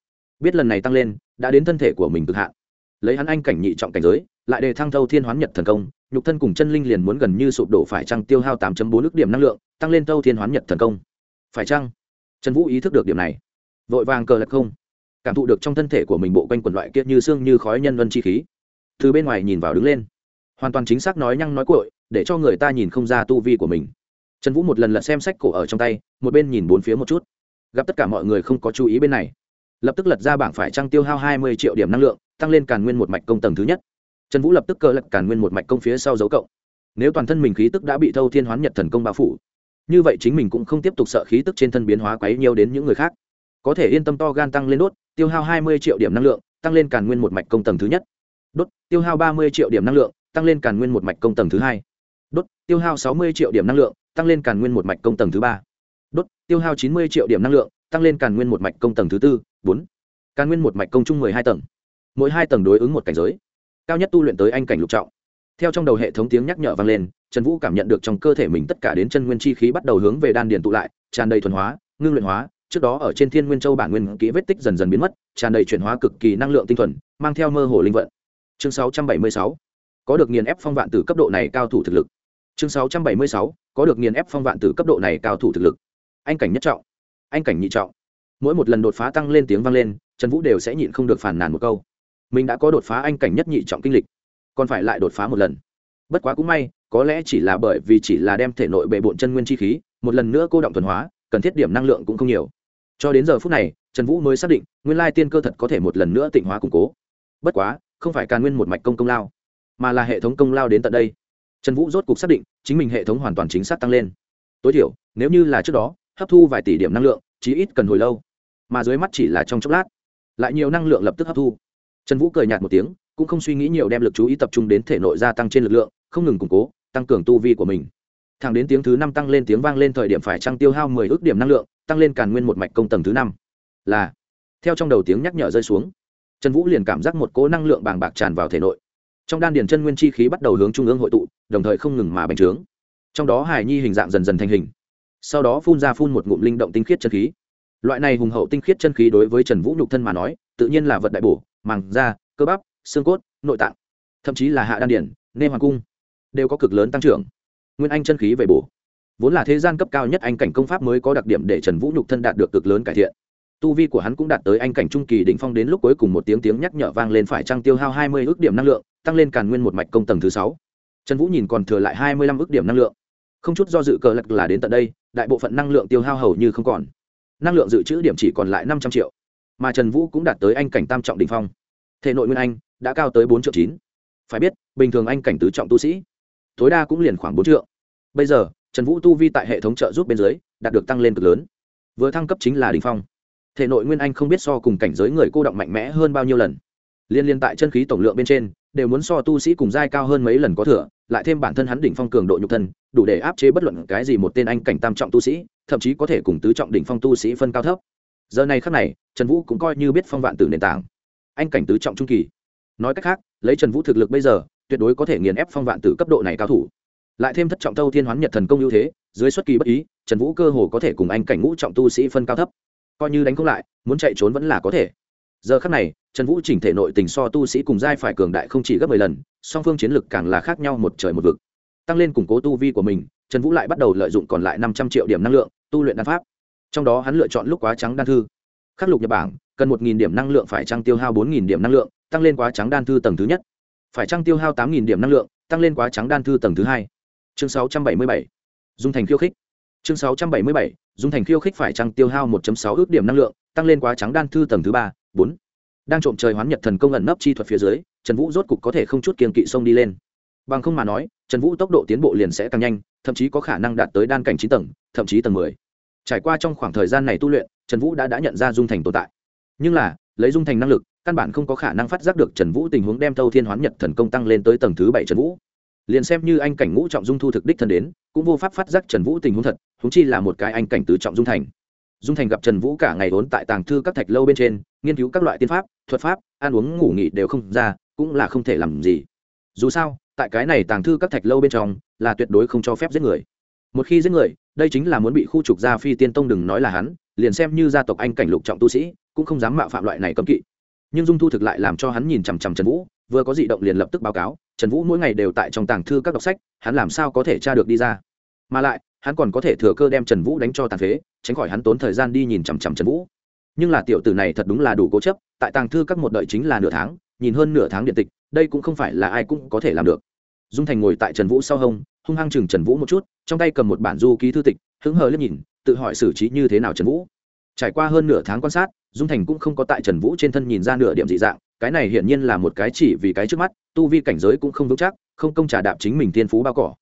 Speaker 1: Biết lần này tăng lên, đã đến thân thể của mình cực hạn. Lấy hắn anh cảnh nhị trọng cảnh giới, lại đề thăng thâu thiên hoán nhật thần công, nhục thân cùng chân linh liền muốn gần như sụp đổ phải chăng tiêu hao tám bốn ước điểm năng lượng, tăng lên thâu thiên hoán nhật thần công. Phải chăng? Trần vũ ý thức được điểm này. Vội vàng cờ lật không. Cảm thụ được trong thân thể của mình bộ quanh quần loại kiệt như xương như khói nhân vân chi khí. Từ bên ngoài nhìn vào đứng lên. Hoàn toàn chính xác nói nhăng nói cội để cho người ta nhìn không ra tu vi của mình. Trần vũ một lần lật xem sách cổ ở trong tay, một bên nhìn bốn phía một chút. Gặp tất cả mọi người không có chú ý bên này. Lập tức lật ra bảng phải trăng tiêu hao hai mươi triệu điểm năng lượng, tăng lên càn nguyên một mạch công tầng thứ nhất. Trần vũ lập tức cơ lật càn nguyên một mạch công phía sau dấu cộng. Nếu toàn thân mình khí tức đã bị thâu thiên hoán nhật thần công bao phủ như vậy chính mình cũng không tiếp tục sợ khí tức trên thân biến hóa quấy nhiều đến những người khác. Có thể yên tâm to gan tăng lên đốt, tiêu hao hai mươi triệu điểm năng lượng, tăng lên càn nguyên một mạch công tầng thứ nhất. Đốt, tiêu hao ba mươi triệu điểm năng lượng, tăng lên càn nguyên một mạch công tầng thứ hai. Đốt, tiêu hao sáu mươi triệu điểm năng lượng, tăng lên càn nguyên một mạch công tầng thứ ba. Đốt, tiêu hao chín mươi triệu điểm năng lượng, tăng lên càn nguyên một mạch công tầng thứ tư, bốn. Càn nguyên một mạch công chung mười hai tầng. Mỗi hai tầng đối ứng một cảnh giới. Cao nhất tu luyện tới anh cảnh lục trọng theo trong đầu hệ thống tiếng nhắc nhở vang lên, trần vũ cảm nhận được trong cơ thể mình tất cả đến chân nguyên chi khí bắt đầu hướng về đan điền tụ lại, tràn đầy thuần hóa, ngưng luyện hóa. Trước đó ở trên thiên nguyên châu bản nguyên kỹ vết tích dần dần biến mất, tràn đầy chuyển hóa cực kỳ năng lượng tinh thuần, mang theo mơ hồ linh vận. Chương 676 có được nghiền ép phong vạn tử cấp độ này cao thủ thực lực. Chương 676 có được nghiền ép phong vạn tử cấp độ này cao thủ thực lực. Anh cảnh nhất trọng. Anh cảnh nhị trọng. Mỗi một lần đột phá tăng lên tiếng vang lên, trần vũ đều sẽ nhịn không được phản nàn một câu. Mình đã có đột phá anh cảnh nhất nhị trọng kinh lịch còn phải lại đột phá một lần. Bất quá cũng may, có lẽ chỉ là bởi vì chỉ là đem thể nội bệ bộn chân nguyên chi khí, một lần nữa cô động thuần hóa, cần thiết điểm năng lượng cũng không nhiều. Cho đến giờ phút này, trần vũ mới xác định, nguyên lai tiên cơ thật có thể một lần nữa tịnh hóa củng cố. Bất quá, không phải càn nguyên một mạch công công lao, mà là hệ thống công lao đến tận đây. Trần vũ rốt cục xác định, chính mình hệ thống hoàn toàn chính xác tăng lên. Tối thiểu, nếu như là trước đó, hấp thu vài tỷ điểm năng lượng, chí ít cần hồi lâu. Mà dưới mắt chỉ là trong chốc lát, lại nhiều năng lượng lập tức hấp thu. Trần vũ cười nhạt một tiếng cũng không suy nghĩ nhiều đem lực chú ý tập trung đến thể nội gia tăng trên lực lượng, không ngừng củng cố, tăng cường tu vi của mình. Thẳng đến tiếng thứ năm tăng lên tiếng vang lên thời điểm phải trăng tiêu hao mười ước điểm năng lượng, tăng lên càn nguyên một mạch công tầng thứ năm. Là, theo trong đầu tiếng nhắc nhở rơi xuống, trần vũ liền cảm giác một cỗ năng lượng bàng bạc tràn vào thể nội. Trong đan điền chân nguyên chi khí bắt đầu hướng trung ương hội tụ, đồng thời không ngừng mà bành trướng. Trong đó hài nhi hình dạng dần dần thành hình. Sau đó phun ra phun một ngụm linh động tinh khiết chân khí. Loại này hùng hậu tinh khiết chân khí đối với trần vũ nhục thân mà nói, tự nhiên là vật đại bổ, màng da, cơ bắp xương cốt, nội tạng, thậm chí là hạ đan điển, nê hoàng cung, đều có cực lớn tăng trưởng. Nguyên anh chân khí về bổ. Vốn là thế gian cấp cao nhất anh cảnh công pháp mới có đặc điểm để trần vũ nhục thân đạt được cực lớn cải thiện. Tu vi của hắn cũng đạt tới anh cảnh trung kỳ đỉnh phong đến lúc cuối cùng một tiếng tiếng nhắc nhở vang lên phải trăng tiêu hao hai mươi ước điểm năng lượng, tăng lên càn nguyên một mạch công tầng thứ sáu. Trần vũ nhìn còn thừa lại hai mươi lăm ước điểm năng lượng. Không chút do dự cờ lật là đến tận đây, đại bộ phận năng lượng tiêu hao hầu như không còn. Năng lượng dự trữ điểm chỉ còn lại năm trăm triệu, mà trần vũ cũng đạt tới anh cảnh tam trọng đ ỉ n h phong. Thể nội nguyên anh đã cao tới bốn triệu chín. Phải biết, bình thường anh cảnh tứ trọng tu sĩ, tối đa cũng liền khoảng bốn triệu. Bây giờ, trần vũ tu vi tại hệ thống trợ giúp bên dưới đạt được tăng lên cực lớn. Vừa thăng cấp chính là đỉnh phong. Thể nội nguyên anh không biết so cùng cảnh giới người cô động mạnh mẽ hơn bao nhiêu lần. Liên liên tại chân khí tổng lượng bên trên, đều muốn so tu sĩ cùng giai cao hơn mấy lần có thừa, lại thêm bản thân hắn đỉnh phong cường độ nhục thân, đủ để áp chế bất luận cái gì một tên anh cảnh tam trọng tu sĩ, thậm chí có thể cùng tứ trọng đỉnh phong tu sĩ phân cao thấp. Giờ này khắc này, trần vũ cũng coi như biết phong vạn tử nền tảng. Anh cảnh tứ trọng trung kỳ nói cách khác, lấy trần vũ thực lực bây giờ, tuyệt đối có thể nghiền ép phong vạn tử cấp độ này cao thủ. Lại thêm thất trọng tâu thiên hoán nhật thần công ưu thế, dưới xuất kỳ bất ý, trần vũ cơ hồ có thể cùng anh cảnh ngũ trọng tu sĩ phân cao thấp. Coi như đánh không lại, muốn chạy trốn vẫn là có thể. Giờ khắc này, trần vũ chỉnh thể nội tình so tu sĩ cùng giai phải cường đại không chỉ gấp mười lần, song phương chiến lực càng là khác nhau một trời một vực. Tăng lên củng cố tu vi của mình, trần vũ lại bắt đầu lợi dụng còn lại năm trăm triệu điểm năng lượng, tu luyện đan pháp. Trong đó hắn lựa chọn lúc quá trắng đan thư. Khắc lục nhập bảng cần một điểm năng lượng phải trăng tiêu hao bốn điểm năng lượng tăng lên quá trắng đan thư tầng thứ nhất. Phải trăng tiêu hao tám điểm năng lượng, tăng lên quá trắng đan thư tầng thứ hai? Chương sáu trăm bảy mươi bảy. Dung thành khiêu khích. Chương sáu trăm bảy mươi bảy, dung thành khiêu khích phải trăng tiêu hao một sáu ước điểm năng lượng, tăng lên quá trắng đan thư tầng thứ ba, bốn. Đang trộm trời hoán nhật thần công ẩn nấp chi thuật phía dưới, trần vũ rốt cục có thể không chút kiên kỵ xông đi lên. Bằng không mà nói, trần vũ tốc độ tiến bộ liền sẽ tăng nhanh, thậm chí có khả năng đạt tới đan cảnh chín tầng, thậm chí tầng mười. Trải qua trong khoảng thời gian này tu luyện, trần vũ đã đã nhận ra dung thành tồn tại. Nhưng là, lấy dung thành năng lực căn bản không có khả năng phát giác được trần vũ tình huống đem thâu thiên hoán nhật thần công tăng lên tới tầng thứ bảy trần vũ. Liền xem như anh cảnh ngũ trọng dung thu thực đích thân đến, cũng vô pháp phát giác trần vũ tình huống thật húng chi là một cái anh cảnh tứ trọng dung thành. Dung thành gặp trần vũ cả ngày vốn tại tàng thư các thạch lâu bên trên, nghiên cứu các loại tiên pháp, thuật pháp, ăn uống, ngủ nghỉ đều không ra, cũng là không thể làm gì. Dù sao, tại cái này tàng thư các thạch lâu bên trong, là tuyệt đối không cho phép giết người. Một khi giết người, đây chính là muốn bị khu trục ra phi tiên tông đừng nói là hắn, liền xem như gia tộc anh cảnh lục trọng tu sĩ, cũng không dám mạo phạm loại này cấm kỵ nhưng dung thu thực lại làm cho hắn nhìn chằm chằm trần vũ, vừa có di động liền lập tức báo cáo, trần vũ mỗi ngày đều tại trong tàng thư các đọc sách, hắn làm sao có thể tra được đi ra? Mà lại, hắn còn có thể thừa cơ đem trần vũ đánh cho tàn phế, tránh khỏi hắn tốn thời gian đi nhìn chằm chằm trần vũ. Nhưng là tiểu tử này thật đúng là đủ cố chấp, tại tàng thư các một đợi chính là nửa tháng, nhìn hơn nửa tháng điện tịch, đây cũng không phải là ai cũng có thể làm được. Dung thành ngồi tại trần vũ sau hông, hung hăng chừng trần vũ một chút, trong tay cầm một bản du ký thư tịch, hứng hờ liếc nhìn, tự hỏi xử trí như thế nào trần vũ trải qua hơn nửa tháng quan sát, dung thành cũng không có tại trần vũ trên thân nhìn ra nửa điểm dị dạng, cái này hiển nhiên là một cái chỉ vì cái trước mắt, tu vi cảnh giới cũng không vững chắc, không công trả đạp chính mình tiên phú bao cỏ.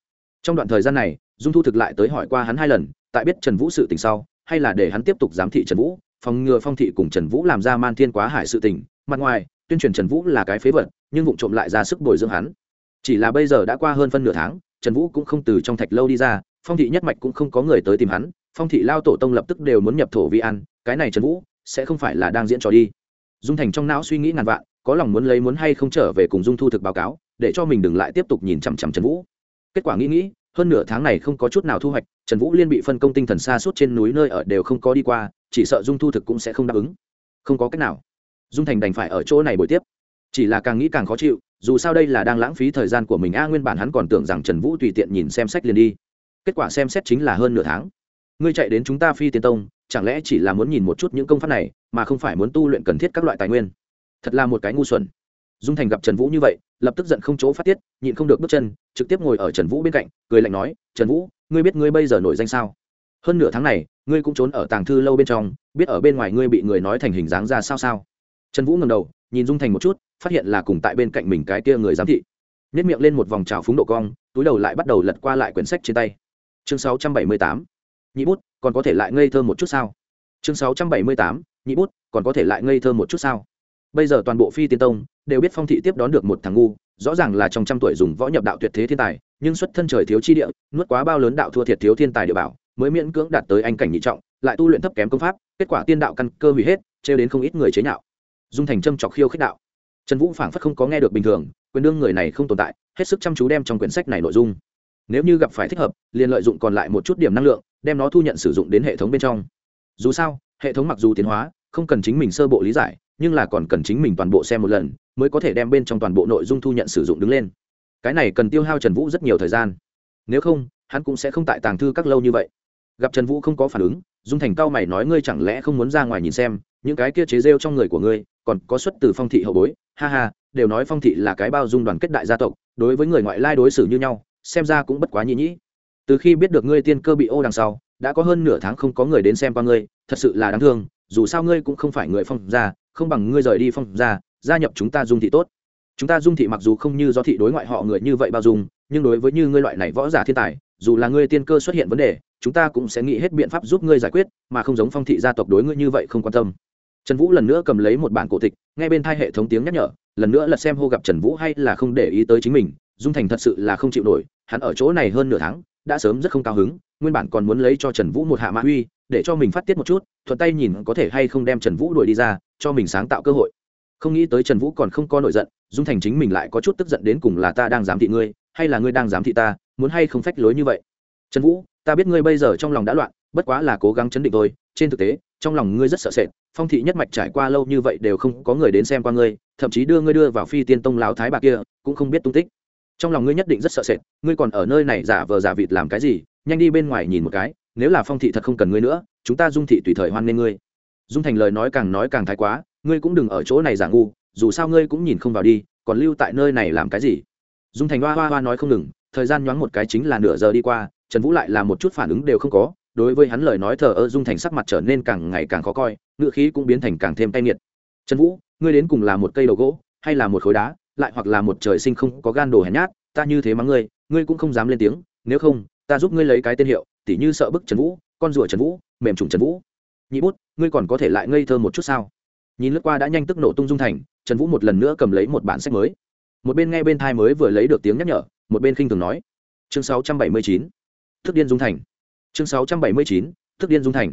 Speaker 1: Trong đoạn thời gian này, dung thu thực lại tới hỏi qua hắn hai lần, tại biết trần vũ sự tình sau, hay là để hắn tiếp tục giám thị trần vũ, phòng ngừa phong thị cùng trần vũ làm ra man thiên quá hải sự tình. Mặt ngoài, tuyên truyền trần vũ là cái phế vật, nhưng vụ trộm lại ra sức bồi dưỡng hắn. Chỉ là bây giờ đã qua hơn phân nửa tháng, trần vũ cũng không từ trong thạch lâu đi ra phong thị nhất mạch cũng không có người tới tìm hắn, phong thị lao tổ tông lập tức đều muốn nhập thổ vi ăn cái này trần vũ sẽ không phải là đang diễn trò đi. Dung thành trong não suy nghĩ ngàn vạn, có lòng muốn lấy muốn hay không trở về cùng dung thu thực báo cáo, để cho mình đừng lại tiếp tục nhìn chằm chằm trần vũ. Kết quả nghĩ nghĩ, hơn nửa tháng này không có chút nào thu hoạch, trần vũ liên bị phân công tinh thần xa suốt trên núi nơi ở đều không có đi qua, chỉ sợ dung thu thực cũng sẽ không đáp ứng. Không có cách nào. Dung thành đành phải ở chỗ này buổi tiếp. Chỉ là càng nghĩ càng khó chịu, dù sao đây là đang lãng phí thời gian của mình, a, nguyên bản hắn còn tưởng rằng trần vũ tùy tiện nhìn xem sách liền đi kết quả xem xét chính là hơn nửa tháng. Ngươi chạy đến chúng ta phi tiên tông, chẳng lẽ chỉ là muốn nhìn một chút những công pháp này, mà không phải muốn tu luyện cần thiết các loại tài nguyên? Thật là một cái ngu xuẩn. Dung thành gặp trần vũ như vậy, lập tức giận không chỗ phát tiết, nhịn không được bước chân, trực tiếp ngồi ở trần vũ bên cạnh, cười lạnh nói, trần vũ, ngươi biết ngươi bây giờ nổi danh sao? Hơn nửa tháng này, ngươi cũng trốn ở tàng thư lâu bên trong, biết ở bên ngoài ngươi bị người nói thành hình dáng ra sao sao? Trần vũ ngầm đầu, nhìn dung thành một chút, phát hiện là cùng tại bên cạnh mình cái kia người giám thị. Nhét miệng lên một vòng trào phúng độ cong, túi đầu lại bắt đầu lật qua lại quyển sách trên tay chương 678. nhị bút, còn có thể lại ngây thơ một chút sao chương 678. nhị bút, còn có thể lại ngây thơ một chút sao bây giờ toàn bộ phi tiên tông đều biết phong thị tiếp đón được một thằng ngu, rõ ràng là trong trăm tuổi dùng võ nhập đạo tuyệt thế thiên tài, nhưng xuất thân trời thiếu chi địa, nuốt quá bao lớn đạo thua thiệt thiếu thiên tài địa bảo, mới miễn cưỡng đạt tới anh cảnh nhị trọng, lại tu luyện thấp kém công pháp, kết quả tiên đạo căn cơ hủy hết, trêu đến không ít người chế nhạo dung thành trâm trọc khiêu khích đạo trần vũ phảng phất không có nghe được bình thường, quyền đương người này không tồn tại, hết sức chăm chú đem trong quyển sách này nội dung nếu như gặp phải thích hợp, liền lợi dụng còn lại một chút điểm năng lượng, đem nó thu nhận sử dụng đến hệ thống bên trong. Dù sao, hệ thống mặc dù tiến hóa, không cần chính mình sơ bộ lý giải, nhưng là còn cần chính mình toàn bộ xem một lần, mới có thể đem bên trong toàn bộ nội dung thu nhận sử dụng đứng lên. Cái này cần tiêu hao trần vũ rất nhiều thời gian. Nếu không, hắn cũng sẽ không tại tàng thư các lâu như vậy. Gặp trần vũ không có phản ứng, dung thành cao mày nói ngươi chẳng lẽ không muốn ra ngoài nhìn xem, những cái kia chế rêu trong người của ngươi, còn có xuất từ phong thị hậu bối. Ha ha, đều nói phong thị là cái bao dung đoàn kết đại gia tộc, đối với người ngoại lai đối xử như nhau xem ra cũng bất quá nhĩ nhĩ từ khi biết được ngươi tiên cơ bị ô đằng sau, đã có hơn nửa tháng không có người đến xem qua ngươi, thật sự là đáng thương, dù sao ngươi cũng không phải người phong gia, không bằng ngươi rời đi phong gia gia nhập chúng ta dung thị tốt. Chúng ta dung thị mặc dù không như do thị đối ngoại họ người như vậy bao dung, nhưng đối với như ngươi loại này võ giả thiên tài, dù là ngươi tiên cơ xuất hiện vấn đề, chúng ta cũng sẽ nghĩ hết biện pháp giúp ngươi giải quyết, mà không giống phong thị gia tộc đối ngươi như vậy không quan tâm. Trần vũ lần nữa cầm lấy một bản cổ tịch ngay bên thai hệ thống tiếng nhắc nhở, lần nữa lật xem hô gặp trần vũ hay là không để ý tới chính mình dung thành thật sự là không chịu nổi, hắn ở chỗ này hơn nửa tháng, đã sớm rất không cao hứng, nguyên bản còn muốn lấy cho trần vũ một hạ mã uy, để cho mình phát tiết một chút, thuận tay nhìn có thể hay không đem trần vũ đuổi đi ra, cho mình sáng tạo cơ hội. Không nghĩ tới trần vũ còn không có nổi giận, dung thành chính mình lại có chút tức giận đến cùng là ta đang giám thị ngươi, hay là ngươi đang giám thị ta, muốn hay không phách lối như vậy. Trần vũ, ta biết ngươi bây giờ trong lòng đã loạn, bất quá là cố gắng chấn định thôi, trên thực tế, trong lòng ngươi rất sợ sệt, phong thị nhất mạch trải qua lâu như vậy đều không có người đến xem qua ngươi, thậm chí đưa ngươi đưa vào phi tiên tông lão thái bà kia, cũng không biết tung tích trong lòng ngươi nhất định rất sợ sệt, ngươi còn ở nơi này giả vờ giả vịt làm cái gì, nhanh đi bên ngoài nhìn một cái, nếu là phong thị thật không cần ngươi nữa, chúng ta dung thị tùy thời hoan nghê ngươi. Dung thành lời nói càng nói càng thái quá, ngươi cũng đừng ở chỗ này giả ngu, dù sao ngươi cũng nhìn không vào đi, còn lưu tại nơi này làm cái gì? Dung thành hoa hoa hoa nói không ngừng, thời gian nhoáng một cái chính là nửa giờ đi qua, trần vũ lại là một chút phản ứng đều không có, đối với hắn lời nói thờ ơ dung thành sắc mặt trở nên càng ngày càng khó coi ngựa khí cũng biến thành càng thêm tay nghiệt trần vũ, ngươi đến cùng là một cây đầu gỗ, hay là một khối đá? Lại hoặc là một trời sinh không có gan đồ hèn nhát ta như thế mắng ngươi ngươi cũng không dám lên tiếng nếu không ta giúp ngươi lấy cái tên hiệu tỉ như sợ bức trần vũ con rùa trần vũ mềm trùng trần vũ. Nhị bút ngươi còn có thể lại ngây thơ một chút sao? Nhìn lướt qua đã nhanh tức nổ tung dung thành trần vũ một lần nữa cầm lấy một bản sách mới. Một bên nghe bên thai mới vừa lấy được tiếng nhắc nhở một bên khinh thường nói. Chương 679, thức điên dung thành. Chương 679, thức điên dung thành.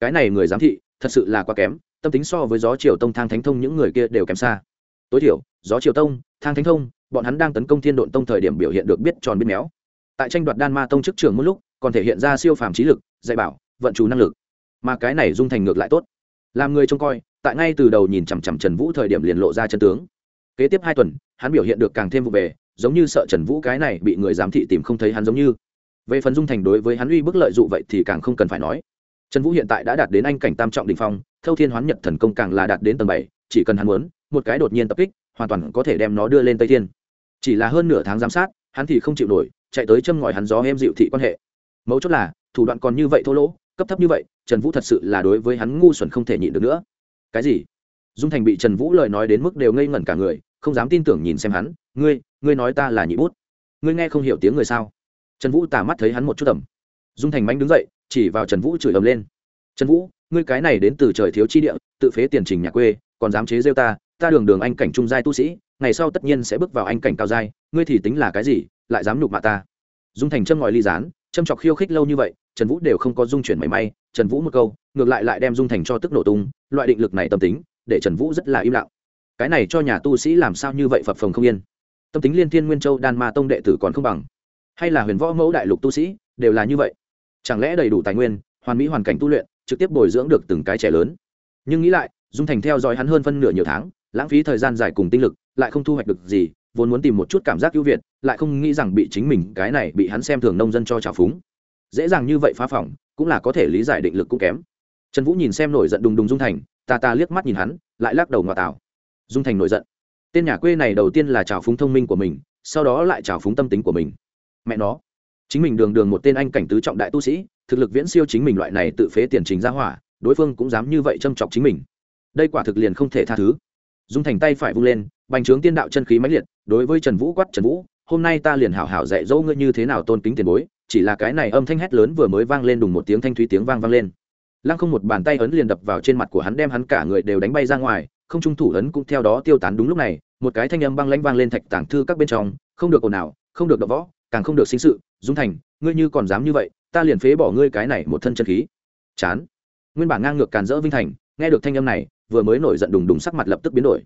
Speaker 1: Cái này người giám thị thật sự là quá kém tâm tính so với gió triều tông thang thánh thông những người kia đều kém xa tối thiểu, gió triều tông, thang thánh thông, bọn hắn đang tấn công thiên độn tông thời điểm biểu hiện được biết tròn biết méo. Tại tranh đoạt đan ma tông chức trường một lúc, còn thể hiện ra siêu phàm trí lực, dạy bảo, vận chủ năng lực. Mà cái này dung thành ngược lại tốt. Làm người trông coi, tại ngay từ đầu nhìn chằm chằm trần vũ thời điểm liền lộ ra chân tướng. Kế tiếp hai tuần, hắn biểu hiện được càng thêm vụ về giống như sợ trần vũ cái này bị người giám thị tìm không thấy hắn giống như. Về phần dung thành đối với hắn uy bức lợi dụ vậy thì càng không cần phải nói. Trần vũ hiện tại đã đạt đến anh cảnh tam trọng đình phong, thâu thiên hoán nhật thần công càng là đạt đến tầng bảy, chỉ cần hắn muốn một cái đột nhiên tập kích, hoàn toàn có thể đem nó đưa lên tây thiên. Chỉ là hơn nửa tháng giám sát, hắn thì không chịu nổi, chạy tới châm ngòi hắn gió em dịu thị quan hệ. Mấu chốt là, thủ đoạn còn như vậy thô lỗ, cấp thấp như vậy, trần vũ thật sự là đối với hắn ngu xuẩn không thể nhịn được nữa. Cái gì? Dung thành bị trần vũ lời nói đến mức đều ngây ngẩn cả người, không dám tin tưởng nhìn xem hắn, ngươi ngươi nói ta là nhị bút. Ngươi nghe không hiểu tiếng người sao? Trần vũ tả mắt thấy hắn một chút tầm dung thành manh đứng dậy, chỉ vào trần vũ chửi ầm lên. Trần vũ, ngươi cái này đến từ trời thiếu chi địa, tự phế tiền trình nhà quê, còn dám chế rêu ta ta đường đường anh cảnh trung giai tu sĩ, ngày sau tất nhiên sẽ bước vào anh cảnh cao giai, ngươi thì tính là cái gì, lại dám nhục mạ ta? Dung thành châm ngòi ly gián, châm chọc khiêu khích lâu như vậy, trần vũ đều không có dung chuyển mảy may, trần vũ một câu, ngược lại lại đem dung thành cho tức nổ tung, loại định lực này tâm tính, để trần vũ rất là im lặng. Cái này cho nhà tu sĩ làm sao như vậy phập phồng không yên? Tâm tính liên thiên nguyên châu đan ma tông đệ tử còn không bằng. Hay là huyền võ mẫu đại lục tu sĩ, đều là như vậy. Chẳng lẽ đầy đủ tài nguyên, hoàn mỹ hoàn cảnh tu luyện, trực tiếp bồi dưỡng được từng cái trẻ lớn? Nhưng nghĩ lại, dung thành theo dõi hắn hơn phân nửa nhiều tháng lãng phí thời gian dài cùng tinh lực, lại không thu hoạch được gì, vốn muốn tìm một chút cảm giác ưu việt, lại không nghĩ rằng bị chính mình, cái này bị hắn xem thường nông dân cho trào phúng. Dễ dàng như vậy phá phỏng, cũng là có thể lý giải định lực cũng kém. Trần vũ nhìn xem nổi giận đùng đùng dung thành, ta ta liếc mắt nhìn hắn, lại lắc đầu ngoại tảo. Dung thành nổi giận. Tên nhà quê này đầu tiên là trào phúng thông minh của mình, sau đó lại trào phúng tâm tính của mình. Mẹ nó. Chính mình đường đường một tên anh cảnh tứ trọng đại tu sĩ, thực lực viễn siêu chính mình loại này tự phế tiền trình ra hỏa, đối phương cũng dám như vậy châm chọc chính mình. Đây quả thực liền không thể tha thứ dung thành tay phải vung lên, bành trướng tiên đạo chân khí mãnh liệt, đối với trần vũ quát, trần vũ, hôm nay ta liền hảo hảo dạy dỗ ngươi như thế nào tôn kính tiền bối. Chỉ là cái này âm thanh hét lớn vừa mới vang lên đùng một tiếng thanh thúy tiếng vang vang lên. Lăng không một bàn tay ấn liền đập vào trên mặt của hắn đem hắn cả người đều đánh bay ra ngoài, không trung thủ ấn cũng theo đó tiêu tán đúng lúc này, một cái thanh âm băng lãnh vang lên thạch tảng thư các bên trong, không được ồn nào không được đập võ, càng không được sinh sự, dung thành, ngươi như còn dám như vậy, ta liền phế bỏ ngươi cái này một thân chân khí. Chán. Nguyên bản ngang ngược càn rỡ vinh thành, nghe được thanh âm này vừa mới nổi giận đùng đùng sắc mặt lập tức biến đổi.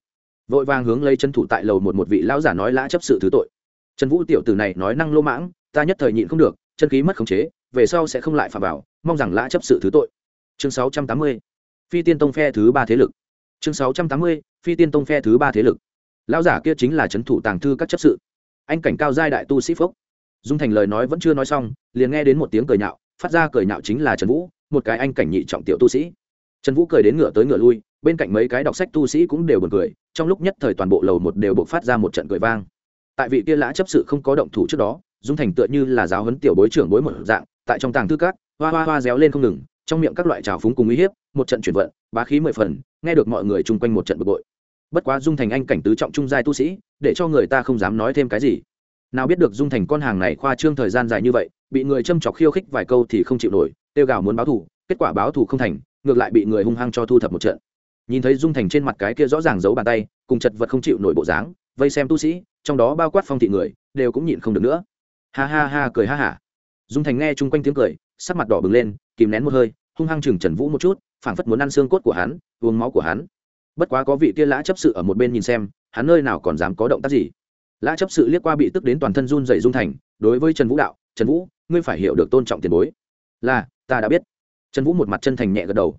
Speaker 1: Vội vàng hướng lấy chân thủ tại lầu một một vị lão giả nói lã chấp sự thứ tội. Trần vũ tiểu tử này nói năng lô mãng, ta nhất thời nhịn không được, chân khí mất khống chế, về sau sẽ không lại phạm vào, mong rằng lã chấp sự thứ tội. Chương sáu trăm tám mươi, phi tiên tông phe thứ ba thế lực. Chương sáu trăm tám mươi, phi tiên tông phe thứ ba thế lực. Lão giả kia chính là trấn thủ tàng thư các chấp sự. Anh cảnh cao giai đại tu sĩ phúc. Dung thành lời nói vẫn chưa nói xong, liền nghe đến một tiếng cười nhạo, phát ra cười nhạo chính là trần vũ, một cái anh cảnh nhị trọng tiểu tu sĩ. Trần vũ cười đến ngựa tới ngựa lui bên cạnh mấy cái đọc sách tu sĩ cũng đều buồn cười, trong lúc nhất thời toàn bộ lầu một đều buộc phát ra một trận cười vang. Tại vị kia lã chấp sự không có động thủ trước đó, dung thành tựa như là giáo huấn tiểu bối trưởng bối một dạng, tại trong tàng thư cát hoa hoa hoa réo lên không ngừng, trong miệng các loại trào phúng cùng uy hiếp, một trận chuyển vận, bá khí mười phần, nghe được mọi người chung quanh một trận bực bội. Bất quá dung thành anh cảnh tứ trọng trung giai tu sĩ, để cho người ta không dám nói thêm cái gì. Nào biết được dung thành con hàng này khoa trương thời gian dài như vậy, bị người châm chọc khiêu khích vài câu thì không chịu nổi, tiêu gào muốn báo thù, kết quả báo thù không thành, ngược lại bị người hung hăng cho thu thập một trận nhìn thấy dung thành trên mặt cái kia rõ ràng giấu bàn tay, cùng chật vật không chịu nổi bộ dáng, vây xem tu sĩ, trong đó bao quát phong thị người, đều cũng nhịn không được nữa. Ha ha ha, cười ha hả. Dung thành nghe chung quanh tiếng cười, sắc mặt đỏ bừng lên, kìm nén một hơi, hung hăng chừng trần vũ một chút, phảng phất muốn ăn xương cốt của hắn, uống máu của hắn. Bất quá có vị kia lã chấp sự ở một bên nhìn xem, hắn nơi nào còn dám có động tác gì. Lã chấp sự liếc qua bị tức đến toàn thân run dậy dung thành, đối với trần vũ đạo, trần vũ, ngươi phải hiểu được tôn trọng tiền bối. Là, ta đã biết. Trần vũ một mặt chân thành nhẹ gật đầu.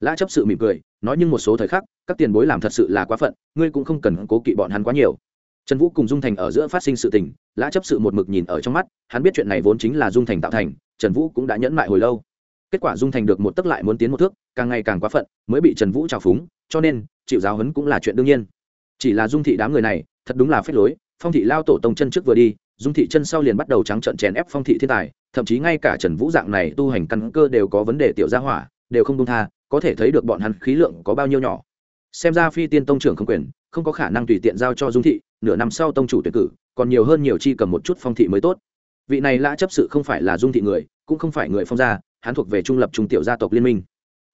Speaker 1: Lã chấp sự mỉm cười nói nhưng một số thời khắc, các tiền bối làm thật sự là quá phận, ngươi cũng không cần cố kỵ bọn hắn quá nhiều. Trần vũ cùng dung thành ở giữa phát sinh sự tình, lã chấp sự một mực nhìn ở trong mắt, hắn biết chuyện này vốn chính là dung thành tạo thành, trần vũ cũng đã nhẫn mại hồi lâu. Kết quả dung thành được một tấc lại muốn tiến một thước, càng ngày càng quá phận, mới bị trần vũ trào phúng, cho nên, chịu giáo hấn cũng là chuyện đương nhiên. Chỉ là dung thị đám người này, thật đúng là phép lối, phong thị lao tổ tông chân trước vừa đi, dung thị chân sau liền bắt đầu trắng trận chèn ép phong thị thiên tài, thậm chí ngay cả trần vũ dạng này tu hành căn cơ đều có vấn đề tiểu gia hỏa, đều không đông tha có thể thấy được bọn hắn khí lượng có bao nhiêu nhỏ. Xem ra phi tiên tông trưởng không quyền, không có khả năng tùy tiện giao cho dung thị, nửa năm sau tông chủ tuyển cử, còn nhiều hơn nhiều chi cầm một chút phong thị mới tốt. Vị này lã chấp sự không phải là dung thị người, cũng không phải người phong gia, hắn thuộc về trung lập trung tiểu gia tộc liên minh.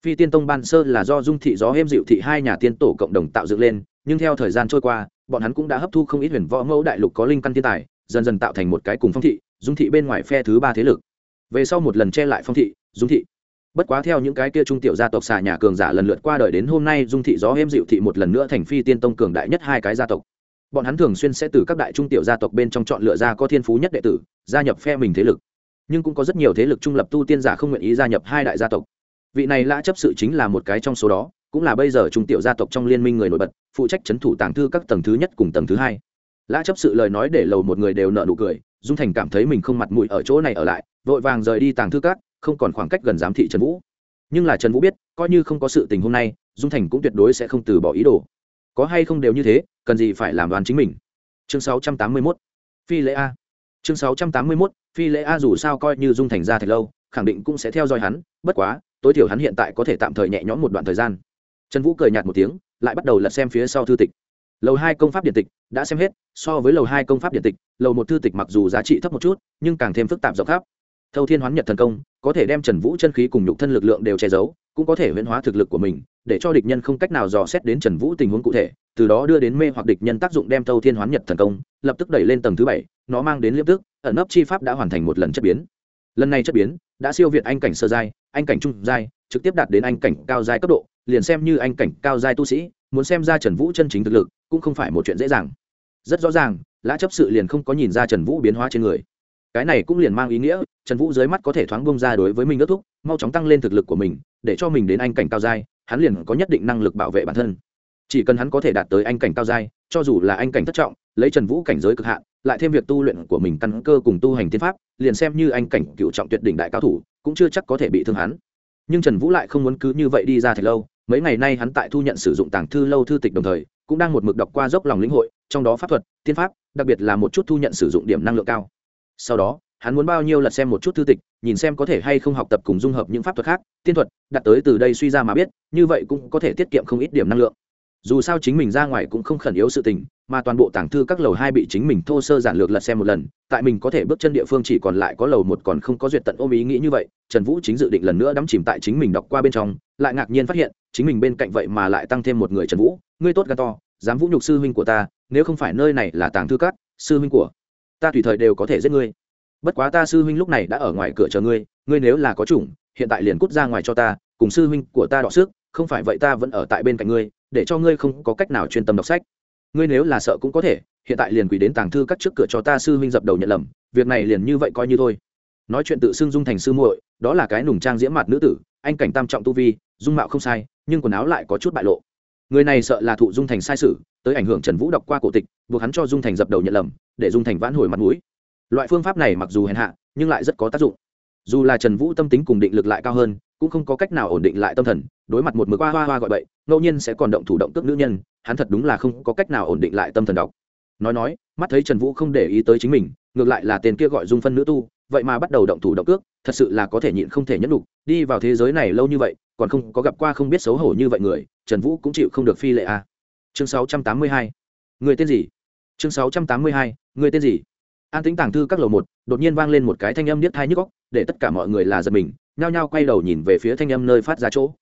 Speaker 1: Phi tiên tông ban sơ là do dung thị gió êm dịu thị hai nhà tiên tổ cộng đồng tạo dựng lên, nhưng theo thời gian trôi qua, bọn hắn cũng đã hấp thu không ít huyền võ mẫu đại lục có linh căn thiên tài, dần dần tạo thành một cái cùng phong thị, dung thị bên ngoài phe thứ ba thế lực. Về sau một lần che lại phong thị, dung thị bất quá theo những cái kia trung tiểu gia tộc xà nhà cường giả lần lượt qua đời đến hôm nay, dung thị gió êm dịu thị một lần nữa thành phi tiên tông cường đại nhất hai cái gia tộc. Bọn hắn thường xuyên sẽ từ các đại trung tiểu gia tộc bên trong chọn lựa ra có thiên phú nhất đệ tử, gia nhập phe mình thế lực. Nhưng cũng có rất nhiều thế lực trung lập tu tiên giả không nguyện ý gia nhập hai đại gia tộc. Vị này lã chấp sự chính là một cái trong số đó, cũng là bây giờ trung tiểu gia tộc trong liên minh người nổi bật, phụ trách chấn thủ tàng thư các tầng thứ nhất cùng tầng thứ hai. Lã chấp sự lời nói để lầu một người đều nợ nụ cười, dung thành cảm thấy mình không mặt mũi ở chỗ này ở lại, vội vàng rời đi tàng thư các không còn khoảng cách gần giám thị trần vũ. Nhưng là trần vũ biết coi như không có sự tình hôm nay dung thành cũng tuyệt đối sẽ không từ bỏ ý đồ. Có hay không đều như thế cần gì phải làm đoàn chính mình. Chương 681, phi lễ a. Chương 681, phi lễ a dù sao coi như dung thành ra thật lâu khẳng định cũng sẽ theo dõi hắn bất quá tối thiểu hắn hiện tại có thể tạm thời nhẹ nhõm một đoạn thời gian. Trần vũ cười nhạt một tiếng lại bắt đầu lật xem phía sau thư tịch. Lầu hai công pháp điện tịch đã xem hết so với lầu hai công pháp điện tịch lầu một thư tịch mặc dù giá trị thấp một chút nhưng càng thêm phức tạp rộng khắp thâu thiên hoán nhật thần công, có thể đem trần vũ chân khí cùng nhục thân lực lượng đều che giấu, cũng có thể huyễn hóa thực lực của mình, để cho địch nhân không cách nào dò xét đến trần vũ tình huống cụ thể, từ đó đưa đến mê hoặc địch nhân tác dụng đem thâu thiên hoán nhật thần công, lập tức đẩy lên tầng thứ bảy, nó mang đến liếp tức, ẩn nấp chi pháp đã hoàn thành một lần chất biến. Lần này chất biến, đã siêu việt anh cảnh sơ giai, anh cảnh trung giai, trực tiếp đạt đến anh cảnh cao giai cấp độ, liền xem như anh cảnh cao giai tu sĩ, muốn xem ra trần vũ chân chính thực lực, cũng không phải một chuyện dễ dàng. Rất rõ ràng lã chấp sự liền không có nhìn ra trần vũ biến hóa trên người cái này cũng liền mang ý nghĩa, trần vũ dưới mắt có thể thoáng bông ra đối với mình ước thúc, mau chóng tăng lên thực lực của mình, để cho mình đến anh cảnh cao giai, hắn liền có nhất định năng lực bảo vệ bản thân. Chỉ cần hắn có thể đạt tới anh cảnh cao giai, cho dù là anh cảnh thất trọng, lấy trần vũ cảnh giới cực hạn, lại thêm việc tu luyện của mình căn cơ cùng tu hành tiên pháp, liền xem như anh cảnh cựu trọng tuyệt đỉnh đại cao thủ, cũng chưa chắc có thể bị thương hắn. Nhưng trần vũ lại không muốn cứ như vậy đi ra thật lâu, mấy ngày nay hắn tại thu nhận sử dụng tàng thư lâu thư tịch đồng thời, cũng đang một mực đọc qua dốc lòng lĩnh hội, trong đó pháp thuật tiên pháp, đặc biệt là một chút thu nhận sử dụng điểm năng lượng cao sau đó, hắn muốn bao nhiêu lật xem một chút thư tịch, nhìn xem có thể hay không học tập cùng dung hợp những pháp thuật khác, tiên thuật, đặt tới từ đây suy ra mà biết, như vậy cũng có thể tiết kiệm không ít điểm năng lượng. Dù sao chính mình ra ngoài cũng không khẩn yếu sự tình, mà toàn bộ tảng thư các lầu hai bị chính mình thô sơ giản lược lật xem một lần, tại mình có thể bước chân địa phương chỉ còn lại có lầu một còn không có duyệt tận ôm ý nghĩ như vậy, trần vũ chính dự định lần nữa đắm chìm tại chính mình đọc qua bên trong, lại ngạc nhiên phát hiện, chính mình bên cạnh vậy mà lại tăng thêm một người trần vũ, ngươi tốt gan to, dám vũ nhục sư huynh của ta, nếu không phải nơi này là tàng thư các, sư huynh của ta tùy thời đều có thể giết ngươi. Bất quá ta sư huynh lúc này đã ở ngoài cửa chờ ngươi ngươi nếu là có chủng, hiện tại liền cút ra ngoài cho ta, cùng sư huynh của ta đọ sức, không phải vậy ta vẫn ở tại bên cạnh ngươi, để cho ngươi không có cách nào chuyên tâm đọc sách. Ngươi nếu là sợ cũng có thể, hiện tại liền quỳ đến tàng thư các trước cửa cho ta sư huynh dập đầu nhận lầm, việc này liền như vậy coi như thôi. Nói chuyện tự xưng dung thành sư muội, đó là cái nùng trang diễm mặt nữ tử, anh cảnh tam trọng tu vi, dung mạo không sai, nhưng quần áo lại có chút bại lộ người này sợ là thụ dung thành sai sự, tới ảnh hưởng trần vũ đọc qua cổ tịch, buộc hắn cho dung thành dập đầu nhận lầm, để dung thành vãn hồi mặt mũi. Loại phương pháp này mặc dù hèn hạ, nhưng lại rất có tác dụng. Dù là trần vũ tâm tính cùng định lực lại cao hơn, cũng không có cách nào ổn định lại tâm thần, đối mặt một mực hoa hoa hoa gọi bậy, ngẫu nhiên sẽ còn động thủ động cước nữ nhân, hắn thật đúng là không có cách nào ổn định lại tâm thần đọc. Nói nói, mắt thấy trần vũ không để ý tới chính mình, ngược lại là tên kia gọi dung phân nữ tu, vậy mà bắt đầu động thủ động cước, thật sự là có thể nhịn không thể nhẫn đục đi vào thế giới này lâu như vậy còn không có gặp qua không biết xấu hổ như vậy người, trần vũ cũng chịu không được phi lệ a. À. chương sáu trăm tám mươi hai. Người tên gì? Chương sáu trăm tám mươi hai. Người tên gì? An tính tàng thư các lầu một, đột nhiên vang lên một cái thanh âm niết thai nhức góc để tất cả mọi người là giật mình, nhao nhao quay đầu nhìn về phía thanh âm nơi phát ra chỗ.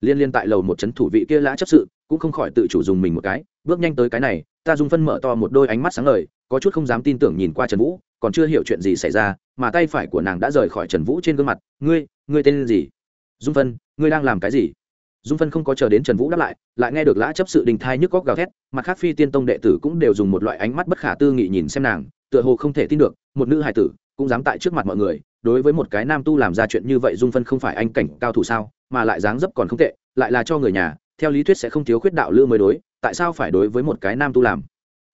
Speaker 1: Liên liên tại lầu một c h ấ n thủ vị kia lã chấp sự, cũng không khỏi tự chủ dùng mình một cái, bước nhanh tới cái này, ta dùng phân mở to một đôi ánh mắt sáng lời có chút không dám tin tưởng nhìn qua trần vũ, còn chưa hiểu chuyện gì xảy ra, mà tay phải của nàng đã rời khỏi trần vũ trên gương mặt, ngươi ngươi tên gì? Dung phân ngươi đang làm cái gì? Dung phân không có chờ đến trần vũ đáp lại lại nghe được lã chấp sự đình thai nhức góc gào thét mặt khác phi tiên tông đệ tử cũng đều dùng một loại ánh mắt bất khả tư nghị nhìn xem nàng tựa hồ không thể tin được một nữ hài tử cũng dám tại trước mặt mọi người đối với một cái nam tu làm ra chuyện như vậy dung phân không phải anh cảnh cao thủ sao mà lại dáng dấp còn không tệ lại là cho người nhà theo lý thuyết sẽ không thiếu khuyết đạo lữ mới đối tại sao phải đối với một cái nam tu làm?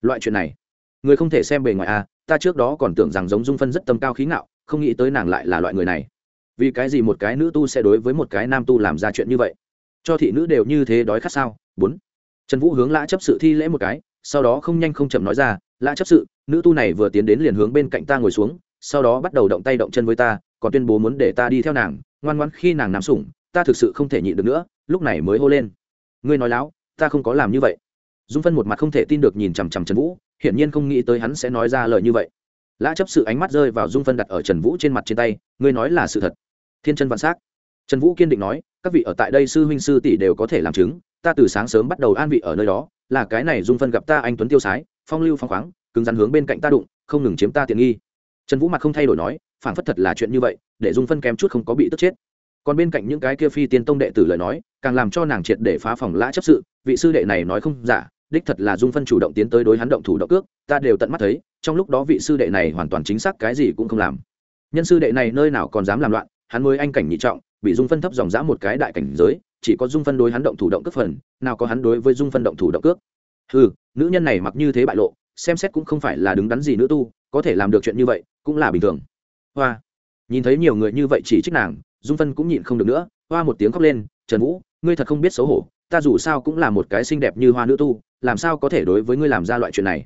Speaker 1: Loại chuyện này người không thể xem bề ngoài a à, ta trước đó còn tưởng rằng giống dung phân rất tâm cao khí ngạo không nghĩ tới nàng lại là loại người này vì cái gì một cái nữ tu sẽ đối với một cái nam tu làm ra chuyện như vậy? Cho thị nữ đều như thế đói khát sao? Bốn. Trần vũ hướng lã chấp sự thi lễ một cái, sau đó không nhanh không chậm nói ra, lã chấp sự, nữ tu này vừa tiến đến liền hướng bên cạnh ta ngồi xuống, sau đó bắt đầu động tay động chân với ta, còn tuyên bố muốn để ta đi theo nàng, ngoan ngoãn khi nàng nằm sủng, ta thực sự không thể nhịn được nữa, lúc này mới hô lên. Ngươi nói láo, ta không có làm như vậy. Dung phân một mặt không thể tin được nhìn chằm chằm trần vũ, hiển nhiên không nghĩ tới hắn sẽ nói ra lời như vậy. Lã chấp sự ánh mắt rơi vào dung phân đặt ở trần vũ trên mặt trên tay, ngươi nói là sự thật thiên chân vạn s á c trần vũ kiên định nói, các vị ở tại đây sư huynh sư tỷ đều có thể làm chứng, ta từ sáng sớm bắt đầu an vị ở nơi đó, là cái này dung phân gặp ta anh tuấn tiêu sái, phong lưu phong khoáng, cứng rắn hướng bên cạnh ta đụng, không ngừng chiếm ta tiện nghi. Trần vũ mặt không thay đổi nói phản phất thật là chuyện như vậy, để dung phân kém chút không có bị tức chết. Còn bên cạnh những cái kia phi tiên tông đệ tử lời nói, càng làm cho nàng triệt để phá phòng lã chấp sự, vị sư đệ này nói không giả, đích thật là dung phân chủ động tiến tới đối hắn động thủ động cước, ta đều tận mắt thấy, trong lúc đó vị sư đệ này hoàn toàn chính xác cái gì cũng không làm. Nhân sư đệ này nơi nào còn dám làm loạn hắn mới anh cảnh nhị trọng, bị dung phân thấp dòng dã một cái đại cảnh giới, chỉ có dung phân đối hắn động thủ động cước phần, nào có hắn đối với dung phân động thủ động cước. Ừ nữ nhân này mặc như thế bại lộ, xem xét cũng không phải là đứng đắn gì nữ tu, có thể làm được chuyện như vậy cũng là bình thường. Hoa. Nhìn thấy nhiều người như vậy chỉ trích nàng, dung phân cũng nhịn không được nữa, hoa một tiếng khóc lên, trần vũ, ngươi thật không biết xấu hổ, ta dù sao cũng là một cái xinh đẹp như hoa nữ tu, làm sao có thể đối với ngươi làm ra loại chuyện này?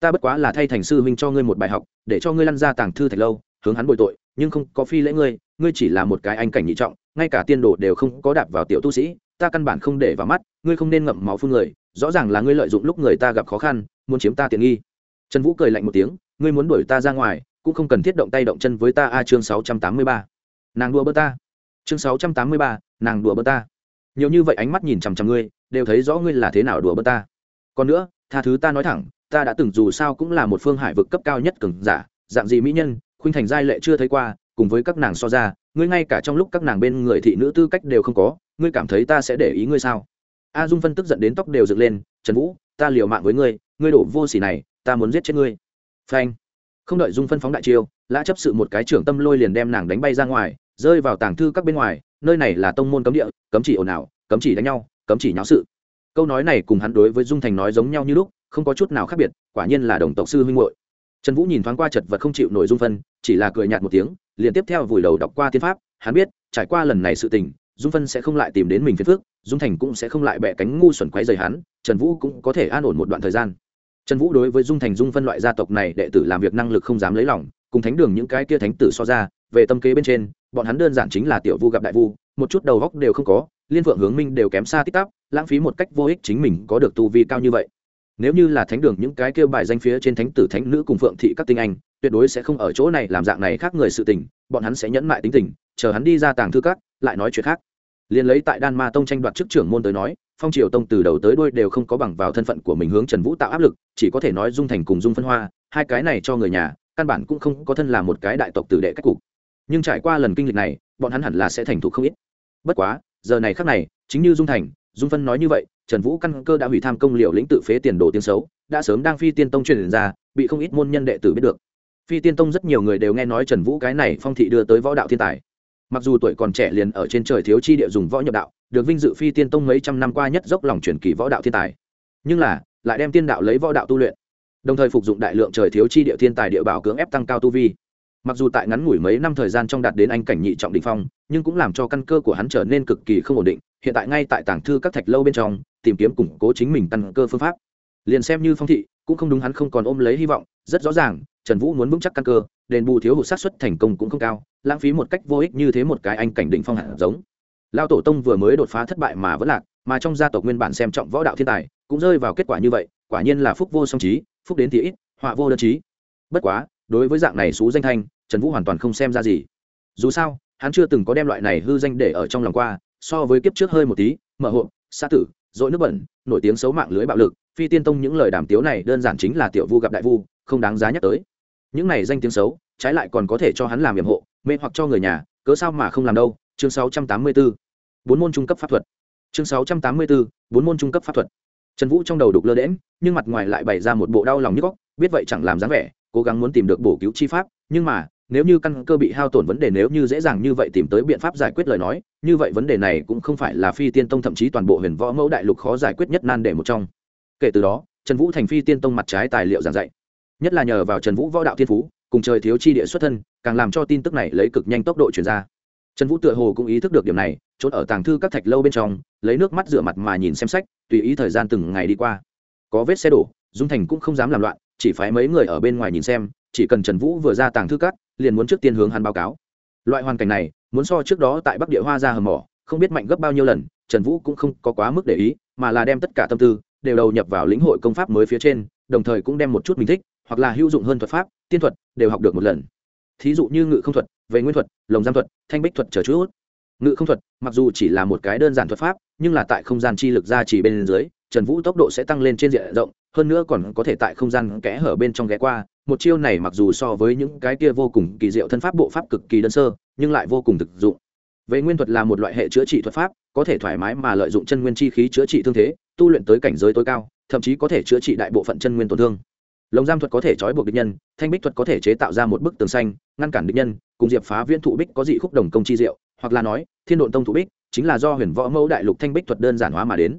Speaker 1: Ta bất quá là thay thành sư huynh cho ngươi một bài học, để cho ngươi lăn ra tàng thư thạch lâu, hướng hắn bồi tội, nhưng không có phi lễ ngươi ngươi chỉ là một cái anh cảnh nhị trọng, ngay cả tiên đồ đều không có đạp vào tiểu tu sĩ, ta căn bản không để vào mắt, ngươi không nên ngậm máu phun người, rõ ràng là ngươi lợi dụng lúc người ta gặp khó khăn, muốn chiếm ta tiện nghi. Trần vũ cười lạnh một tiếng, ngươi muốn đuổi ta ra ngoài, cũng không cần thiết động tay động chân với ta. A chương sáu trăm tám mươi ba. Nàng đùa bơ ta. Chương sáu trăm tám mươi ba. Nàng đùa bơ ta. Nhiều như vậy ánh mắt nhìn chằm chằm ngươi, đều thấy rõ ngươi là thế nào đùa bơ ta. Còn nữa, tha thứ ta nói thẳng, ta đã từng dù sao cũng là một phương hải vực cấp cao nhất cường giả, dạng gì mỹ nhân, khuynh thành giai lệ chưa thấy qua cùng với các nàng so ra, ngươi ngay cả trong lúc các nàng bên người thị nữ tư cách đều không có, ngươi cảm thấy ta sẽ để ý ngươi sao? A dung phân tức giận đến tóc đều dựng lên, trần vũ, ta liều mạng với ngươi ngươi đổ vô s ỉ này, ta muốn giết chết ngươi. Phanh. Không đợi dung phân phóng đại chiêu, lã chấp sự một cái trưởng tâm lôi liền đem nàng đánh bay ra ngoài, rơi vào tàng thư các bên ngoài, nơi này là tông môn cấm địa, cấm chỉ ồn ào, cấm chỉ đánh nhau, cấm chỉ nháo sự. Câu nói này cùng hắn đối với dung thành nói giống nhau như lúc, không có chút nào khác biệt, quả nhiên là đồng tộc sư huynh hội trần vũ nhìn thoáng qua chật vật không chịu nổi dung phân, chỉ là cười nhạt một tiếng, liền tiếp theo vùi đầu đọc qua tiên pháp, hắn biết, trải qua lần này sự tình, dung phân sẽ không lại tìm đến mình phiền phước dung thành cũng sẽ không lại bẹ cánh ngu xuẩn quấy rầy hắn, trần vũ cũng có thể an ổn một đoạn thời gian. Trần vũ đối với dung thành dung phân loại gia tộc này đệ tử làm việc năng lực không dám lấy lòng, cùng thánh đường những cái kia thánh tử so ra, về tâm kế bên trên, bọn hắn đơn giản chính là tiểu vu gặp đại vu, một chút đầu góc đều không có, liên vượng hướng minh đều kém xa tích tắp, lãng phí một cách vô ích chính mình có được tu vi cao như vậy nếu như là thánh đường, những cái kêu bài danh phía trên thánh tử, thánh nữ cùng phượng thị các tinh anh, tuyệt đối sẽ không ở chỗ này làm dạng này khác người sự tình, bọn hắn sẽ nhẫn mại tính tình, chờ hắn đi ra tàng thư các, lại nói chuyện khác. Liền lấy tại đan ma tông tranh đoạt chức trưởng môn tới nói, phong triều tông từ đầu tới đuôi đều không có bằng vào thân phận của mình hướng trần vũ tạo áp lực, chỉ có thể nói dung thành cùng dung phân hoa, hai cái này cho người nhà, căn bản cũng không có thân là một cái đại tộc tử đệ cách cục. Nhưng trải qua lần kinh lịch này, bọn hắn hẳn là sẽ thành thục không ít. Bất quá, giờ này khác này, chính như dung thành, dung phân nói như vậy trần vũ căn cơ đã hủy tham công liệu lĩnh tự phế tiền đồ tiếng xấu, đã sớm đang phi tiên tông truyền ra, bị không ít môn nhân đệ tử biết được. Phi tiên tông rất nhiều người đều nghe nói trần vũ cái này phong thị đưa tới võ đạo thiên tài. Mặc dù tuổi còn trẻ liền ở trên trời thiếu chi địa dùng võ nhập đạo, được vinh dự phi tiên tông mấy trăm năm qua nhất dốc lòng truyền kỳ võ đạo thiên tài. Nhưng là, lại đem tiên đạo lấy võ đạo tu luyện. Đồng thời phục dụng đại lượng trời thiếu chi địa thiên tài địa bảo cưỡng ép tăng cao tu vi. Mặc dù tại ngắn ngủi mấy năm thời gian trong đạt đến anh cảnh nhị trọng đình phong, nhưng cũng làm cho căn cơ của hắn trở nên cực kỳ không ổn định hiện tại ngay tại tảng thư các thạch lâu bên trong, tìm kiếm củng cố chính mình căn cơ phương pháp. Liền xem như phong thị, cũng không đúng hắn không còn ôm lấy hy vọng, rất rõ ràng, trần vũ muốn vững chắc căn cơ, đền bù thiếu hụt sát xuất thành công cũng không cao, lãng phí một cách vô ích như thế một cái anh cảnh định phong hạt giống. Lao tổ tông vừa mới đột phá thất bại mà vẫn lạc, mà trong gia tộc nguyên bản xem trọng võ đạo thiên tài, cũng rơi vào kết quả như vậy, quả nhiên là phúc vô song trí, phúc đến thì ít, họa vô đơn trí. Bất quá, đối với dạng này xú danh thanh, trần vũ hoàn toàn không xem ra gì. Dù sao, hắn chưa từng có đem loại này hư danh để ở trong lòng qua so với kiếp trước hơi một tí, mở hộp xa tử, dội nước bẩn, nổi tiếng xấu mạng lưới bạo lực, phi tiên tông những lời đàm tiếu này đơn giản chính là tiểu vu gặp đại vu, không đáng giá nhắc tới những này danh tiếng xấu, trái lại còn có thể cho hắn làm nhiệm hộ, mê hoặc cho người nhà, cớ sao mà không làm đâu chương 684. bốn môn trung cấp pháp thuật chương 684. bốn môn trung cấp pháp thuật trần vũ trong đầu đục lơ đễm nhưng mặt ngoài lại bày ra một bộ đau lòng nhức góc biết vậy chẳng làm dáng vẻ, cố gắng muốn tìm được bổ cứu chi pháp, nhưng mà nếu như căn cơ bị hao tổn vấn đề nếu như dễ dàng như vậy tìm tới biện pháp giải quyết lời nói, như vậy vấn đề này cũng không phải là phi tiên tông thậm chí toàn bộ huyền võ mẫu đại lục khó giải quyết nhất nan để một trong. Kể từ đó, trần vũ thành phi tiên tông mặt trái tài liệu giảng dạy. Nhất là nhờ vào trần vũ võ đạo thiên phú, cùng trời thiếu chi địa xuất thân, càng làm cho tin tức này lấy cực nhanh tốc độ chuyển ra. Trần vũ tựa hồ cũng ý thức được điểm này, trốn ở tàng thư các thạch lâu bên trong, lấy nước mắt rửa mặt mà nhìn xem sách, tùy ý thời gian từng ngày đi qua. Có vết xe đổ, dung thành cũng không dám làm loạn, chỉ phải mấy người ở bên ngoài nhìn xem, chỉ cần trần vũ vừa ra tàng thư các liền muốn trước tiên hướng hắn báo cáo. Loại hoàn cảnh này, muốn so trước đó tại bắc địa hoa ra hầm mỏ, không biết mạnh gấp bao nhiêu lần, trần vũ cũng không có quá mức để ý, mà là đem tất cả tâm tư đều đầu nhập vào lĩnh hội công pháp mới phía trên, đồng thời cũng đem một chút mình thích, hoặc là hữu dụng hơn thuật pháp, tiên thuật đều học được một lần. Thí dụ như ngự không thuật, về nguyên thuật, lồng giam thuật, thanh bích thuật trở chút. Ngự không thuật, mặc dù chỉ là một cái đơn giản thuật pháp, nhưng là tại không gian chi lực ra chỉ bên dưới, trần vũ tốc độ sẽ tăng lên trên diện rộng, hơn nữa còn có thể tại không gian kẽ hở bên trong ghé qua một chiêu này mặc dù so với những cái kia vô cùng kỳ diệu thân pháp bộ pháp cực kỳ đơn sơ, nhưng lại vô cùng thực dụng. Về nguyên thuật là một loại hệ chữa trị thuật pháp, có thể thoải mái mà lợi dụng chân nguyên chi khí chữa trị thương thế, tu luyện tới cảnh giới tối cao, thậm chí có thể chữa trị đại bộ phận chân nguyên tổn thương. Lồng giam thuật có thể trói buộc địch nhân, thanh bích thuật có thể chế tạo ra một bức tường xanh, ngăn cản địch nhân, cùng diệp phá viên thụ bích có dị khúc đồng công chi diệu, hoặc là nói, thiên độn tông thụ bích chính là do huyền võ mẫu đại lục thanh bích thuật đơn giản hóa mà đến.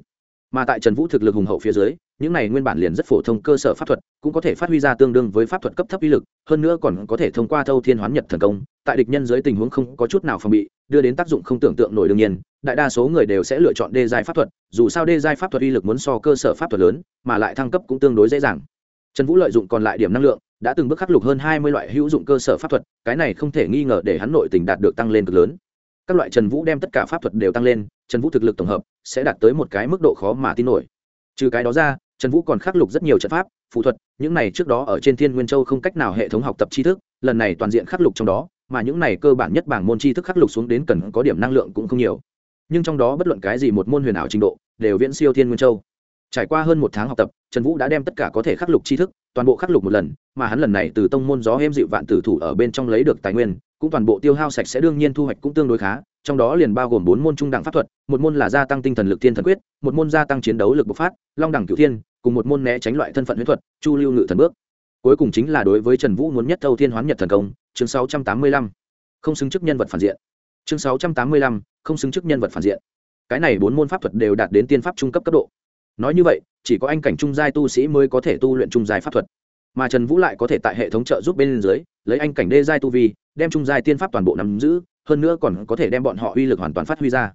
Speaker 1: Mà tại trần vũ thực lực hùng hậu phía dưới những này nguyên bản liền rất phổ thông cơ sở pháp thuật, cũng có thể phát huy ra tương đương với pháp thuật cấp thấp uy lực, hơn nữa còn có thể thông qua thâu thiên hoán nhật thần công, tại địch nhân dưới tình huống không có chút nào phòng bị, đưa đến tác dụng không tưởng tượng nổi đương nhiên, đại đa số người đều sẽ lựa chọn đê giai pháp thuật, dù sao đê giai pháp thuật uy lực muốn so cơ sở pháp thuật lớn, mà lại thăng cấp cũng tương đối dễ dàng. Trần vũ lợi dụng còn lại điểm năng lượng, đã từng bước khắc lục hơn hai mươi loại hữu dụng cơ sở pháp thuật, cái này không thể nghi ngờ để hắn nội tình đạt được tăng lên cực lớn. Các loại trần vũ đem tất cả pháp thuật đều tăng lên, trần vũ thực lực tổng hợp sẽ đạt tới một cái mức độ khó mà tin nổi trừ cái đó ra, trần vũ còn khắc lục rất nhiều trận pháp phụ thuật, những này trước đó ở trên thiên nguyên châu không cách nào hệ thống học tập tri thức, lần này toàn diện khắc lục trong đó, mà những này cơ bản nhất bảng môn tri thức khắc lục xuống đến cần có điểm năng lượng cũng không nhiều. Nhưng trong đó bất luận cái gì một môn huyền ảo trình độ, đều viễn siêu thiên nguyên châu. Trải qua hơn một tháng học tập, trần vũ đã đem tất cả có thể khắc lục tri thức, toàn bộ khắc lục một lần, mà hắn lần này từ tông môn gió êm dịu vạn tử thủ ở bên trong lấy được tài nguyên, cũng toàn bộ tiêu hao sạch sẽ, đương nhiên thu hoạch cũng tương đối khá trong đó liền bao gồm bốn môn trung đẳng pháp thuật, một môn là gia tăng tinh thần lực thiên thần quyết, một môn gia tăng chiến đấu lực bộc phát, long đẳng cửu thiên, cùng một môn né tránh loại thân phận huyết thuật, chu lưu ngự thần bước. Cuối cùng chính là đối với trần vũ muốn nhất thâu thiên hoán nhật thần công, chương sáu trăm tám mươi lăm. Không xứng chức nhân vật phản diện. Chương sáu trăm tám mươi lăm, không xứng chức nhân vật phản diện. Cái này bốn môn pháp thuật đều đạt đến tiên pháp trung cấp cấp độ. Nói như vậy, chỉ có anh cảnh trung giai tu sĩ mới có thể tu luyện trung giai pháp thuật. Mà trần vũ lại có thể tại hệ thống trợ giúp bên dưới, lấy anh cảnh đê giai tu vi, đem trung giai tiên pháp toàn bộ nắm giữ hơn nữa còn có thể đem bọn họ uy lực hoàn toàn phát huy ra.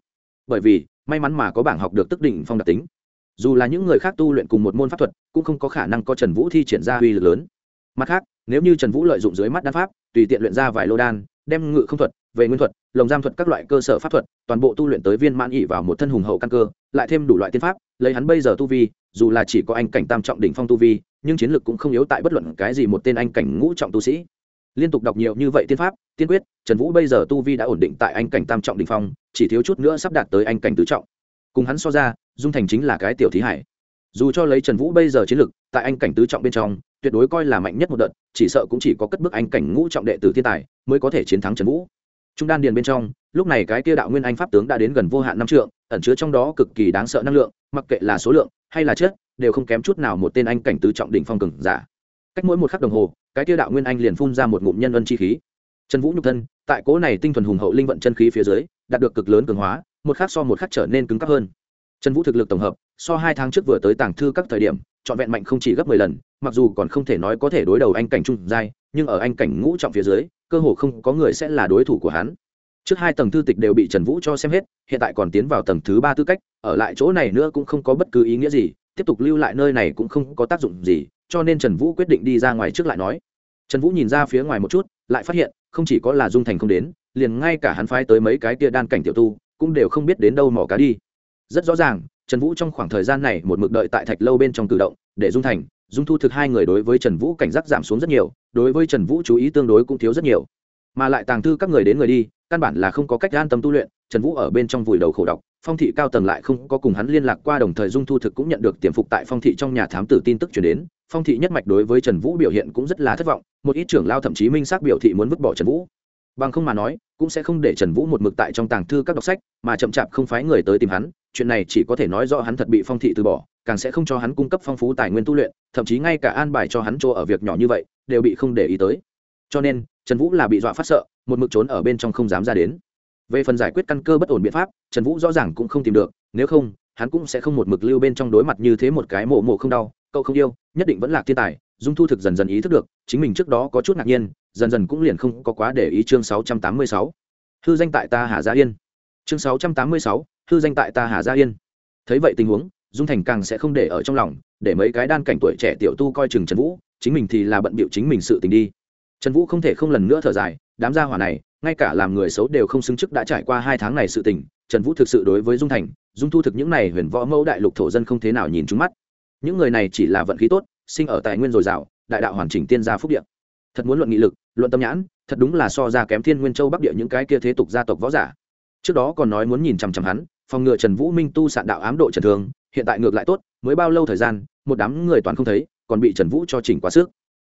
Speaker 1: Bởi vì, may mắn mà có bảng học được tức định phong đặc tính. Dù là những người khác tu luyện cùng một môn pháp thuật, cũng không có khả năng có trần vũ thi triển ra uy lực lớn. Mặt khác, nếu như trần vũ lợi dụng dưới mắt đan pháp, tùy tiện luyện ra vài lô đan, đem ngự không thuật, về nguyên thuật, lồng giam thuật các loại cơ sở pháp thuật, toàn bộ tu luyện tới viên mãn ỉ vào một thân hùng hậu căn cơ, lại thêm đủ loại tiên pháp, lấy hắn bây giờ tu vi, dù là chỉ có anh cảnh tam trọng đỉnh phong tu vi, nhưng chiến lược cũng không yếu tại bất luận cái gì một tên anh cảnh ngũ trọng tu sĩ liên tục đọc nhiều như vậy tiên pháp, tiên quyết, trần vũ bây giờ tu vi đã ổn định tại anh cảnh tam trọng đỉnh phong, chỉ thiếu chút nữa sắp đạt tới anh cảnh tứ trọng. Cùng hắn so ra, dung thành chính là cái tiểu thí hải. Dù cho lấy trần vũ bây giờ chiến lực, tại anh cảnh tứ trọng bên trong, tuyệt đối coi là mạnh nhất một đợt, chỉ sợ cũng chỉ có cất bước anh cảnh ngũ trọng đệ tử thiên tài mới có thể chiến thắng trần vũ. Trung đan điền bên trong, lúc này cái kia đạo nguyên anh pháp tướng đã đến gần vô hạn năm trượng, ẩn chứa trong đó cực kỳ đáng sợ năng lượng, mặc kệ là số lượng hay là chết đều không kém chút nào một tên anh cảnh tứ trọng đỉnh phong cường giả cách mỗi một khắc đồng hồ, cái tiêu đạo nguyên anh liền phun ra một ngụm nhân ân chi khí. Trần vũ nhục thân, tại cỗ này tinh thuần hùng hậu linh vận chân khí phía dưới, đạt được cực lớn cường hóa, một khắc so một khắc trở nên cứng cáp hơn. Trần vũ thực lực tổng hợp, so hai tháng trước vừa tới tàng thư các thời điểm, trọn vẹn mạnh không chỉ gấp mười lần, mặc dù còn không thể nói có thể đối đầu anh cảnh trung giai, nhưng ở anh cảnh ngũ trọng phía dưới, cơ hồ không có người sẽ là đối thủ của hắn. Trước hai tầng thư tịch đều bị trần vũ cho xem hết, hiện tại còn tiến vào tầng thứ ba tư cách, ở lại chỗ này nữa cũng không có bất cứ ý nghĩa gì, tiếp tục lưu lại nơi này cũng không có tác dụng gì cho nên trần vũ quyết định đi ra ngoài trước lại nói. Trần vũ nhìn ra phía ngoài một chút, lại phát hiện, không chỉ có là dung thành không đến, liền ngay cả hắn phái tới mấy cái kia đan cảnh tiểu tu, cũng đều không biết đến đâu mỏ cá đi. Rất rõ ràng, trần vũ trong khoảng thời gian này một mực đợi tại thạch lâu bên trong tự động, để dung thành, dung thu thực hai người đối với trần vũ cảnh giác giảm xuống rất nhiều, đối với trần vũ chú ý tương đối cũng thiếu rất nhiều. Mà lại tàng thư các người đến người đi, căn bản là không có cách an tâm tu luyện, trần vũ ở bên trong vùi đầu khổ đọc, phong thị cao tầng lại không có cùng hắn liên lạc qua đồng thời dung thu thực cũng nhận được tiềm phục tại phong thị trong nhà thám tử tin tức chuyển đến phong thị nhất mạch đối với trần vũ biểu hiện cũng rất là thất vọng, một ít trưởng lao thậm chí minh xác biểu thị muốn vứt bỏ trần vũ. Bằng không mà nói, cũng sẽ không để trần vũ một mực tại trong tàng thư các đọc sách, mà chậm chạp không phái người tới tìm hắn, chuyện này chỉ có thể nói rõ hắn thật bị phong thị từ bỏ, càng sẽ không cho hắn cung cấp phong phú tài nguyên tu luyện, thậm chí ngay cả an bài cho hắn chỗ ở việc nhỏ như vậy, đều bị không để ý tới. Cho nên, trần vũ là bị dọa phát sợ, một mực trốn ở bên trong không dám ra đến. Về phần giải quyết căn cơ bất ổn biện pháp, trần vũ rõ ràng cũng không tìm được, nếu không, hắn cũng sẽ không một mực lưu bên trong đối mặt như thế một cái mộ mộ không đau cậu không yêu, nhất định vẫn là thiên tài. Dung thu thực dần dần ý thức được, chính mình trước đó có chút ngạc nhiên, dần dần cũng liền không có quá để ý chương sáu trăm tám mươi sáu. Hư danh tại ta hà gia yên. Chương sáu trăm tám mươi sáu, hư danh tại ta hà gia yên. Thấy vậy tình huống, dung thành càng sẽ không để ở trong lòng, để mấy cái đan cảnh tuổi trẻ tiểu tu coi chừng trần vũ, chính mình thì là bận bịu chính mình sự tình đi. Trần vũ không thể không lần nữa thở dài, đám gia hỏa này, ngay cả làm người xấu đều không xứng chức đã trải qua hai tháng này sự tình, trần vũ thực sự đối với dung thành, dung thu thực những này huyền võ mẫu đại lục thổ dân không thế nào nhìn trúng mắt những người này chỉ là vận khí tốt, sinh ở tài nguyên dồi dào, đại đạo hoàn chỉnh tiên gia phúc điện thật muốn luận nghị lực, luận tâm nhãn, thật đúng là so ra kém thiên nguyên châu bắc địa những cái kia thế tục gia tộc võ giả. Trước đó còn nói muốn nhìn chằm chằm hắn, phòng ngừa trần vũ minh tu sạn đạo ám độ trần thường hiện tại ngược lại tốt, mới bao lâu thời gian, một đám người toàn không thấy, còn bị trần vũ cho chỉnh quá sức.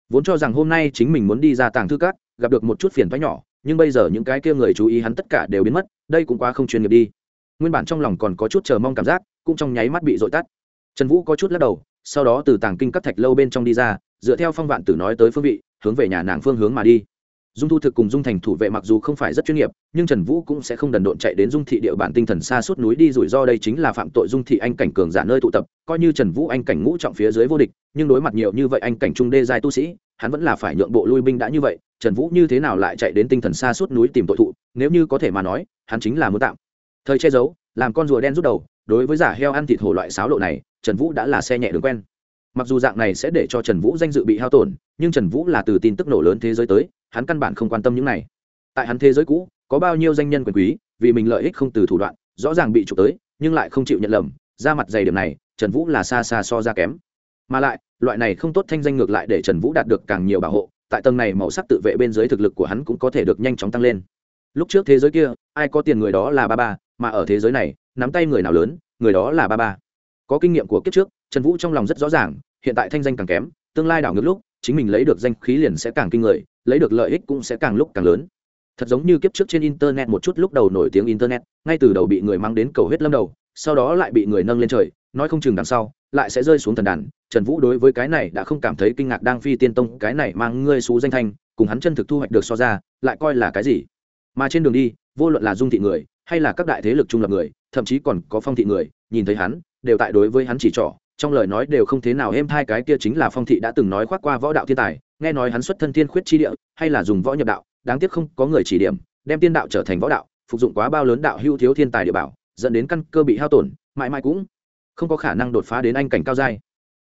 Speaker 1: Vốn cho rằng hôm nay chính mình muốn đi ra tàng thư cát gặp được một chút phiền thoái nhỏ, nhưng bây giờ những cái kia người chú ý hắn tất cả đều biến mất, đây cũng quá không chuyên nghiệp đi. Nguyên bản trong lòng còn có chút chờ mong cảm giác, cũng trong nháy mắt bị dội tắt trần vũ có chút lắc đầu, sau đó từ tàng kinh các thạch lâu bên trong đi ra, dựa theo phong vạn tử nói tới phương vị, hướng về nhà nàng phương hướng mà đi. Dung thu thực cùng dung thành thủ vệ mặc dù không phải rất chuyên nghiệp, nhưng trần vũ cũng sẽ không đần độn chạy đến dung thị địa bản tinh thần xa suốt núi đi rủi ro đây chính là phạm tội dung thị anh cảnh cường giả nơi tụ tập, coi như trần vũ anh cảnh ngũ trọng phía dưới vô địch, nhưng đối mặt nhiều như vậy anh cảnh trung đê giai tu sĩ, hắn vẫn là phải nhượng bộ lui binh đã như vậy, trần vũ như thế nào lại chạy đến tinh thần xa suốt núi tìm tội thụ, nếu như có thể mà nói, hắn chính là muốn tạm. Thời che giấu, làm con rùa đen rút đầu, đối với giả heo ăn thịt hổ loại sáo lộ này trần vũ đã là xe nhẹ đường quen. Mặc dù dạng này sẽ để cho trần vũ danh dự bị hao tổn, nhưng trần vũ là từ tin tức nổ lớn thế giới tới, hắn căn bản không quan tâm những này. Tại hắn thế giới cũ, có bao nhiêu danh nhân quyền quý, vì mình lợi ích không từ thủ đoạn, rõ ràng bị trục tới, nhưng lại không chịu nhận lầm, ra mặt dày điểm này, trần vũ là xa xa so ra kém. Mà lại, loại này không tốt thanh danh ngược lại để trần vũ đạt được càng nhiều bảo hộ, tại tầng này màu sắc tự vệ bên dưới thực lực của hắn cũng có thể được nhanh chóng tăng lên. Lúc trước thế giới kia, ai có tiền người đó là ba ba, mà ở thế giới này, nắm tay người nào lớn, người đó là ba ba có kinh nghiệm của kiếp trước, trần vũ trong lòng rất rõ ràng, hiện tại thanh danh càng kém, tương lai đảo ngược lúc, chính mình lấy được danh khí liền sẽ càng kinh người, lấy được lợi ích cũng sẽ càng lúc càng lớn. Thật giống như kiếp trước trên internet một chút lúc đầu nổi tiếng internet, ngay từ đầu bị người mang đến cầu huyết lâm đầu, sau đó lại bị người nâng lên trời, nói không chừng đằng sau, lại sẽ rơi xuống thần đàn. Trần vũ đối với cái này đã không cảm thấy kinh ngạc, đang phi tiên tông, cái này mang ngươi xú danh thanh, cùng hắn chân thực thu hoạch được so ra, lại coi là cái gì? Mà trên đường đi, vô luận là dung thị người, hay là các đại thế lực trung lập người, thậm chí còn có phong thị người, nhìn thấy hắn đều tại đối với hắn chỉ trỏ, trong lời nói đều không thế nào êm hai cái kia chính là phong thị đã từng nói khoác qua võ đạo thiên tài, nghe nói hắn xuất thân thiên khuyết chi địa, hay là dùng võ nhập đạo, đáng tiếc không có người chỉ điểm, đem tiên đạo trở thành võ đạo, phục dụng quá bao lớn đạo hưu thiếu thiên tài địa bảo, dẫn đến căn cơ bị hao tổn, mãi mãi cũng không có khả năng đột phá đến anh cảnh cao giai.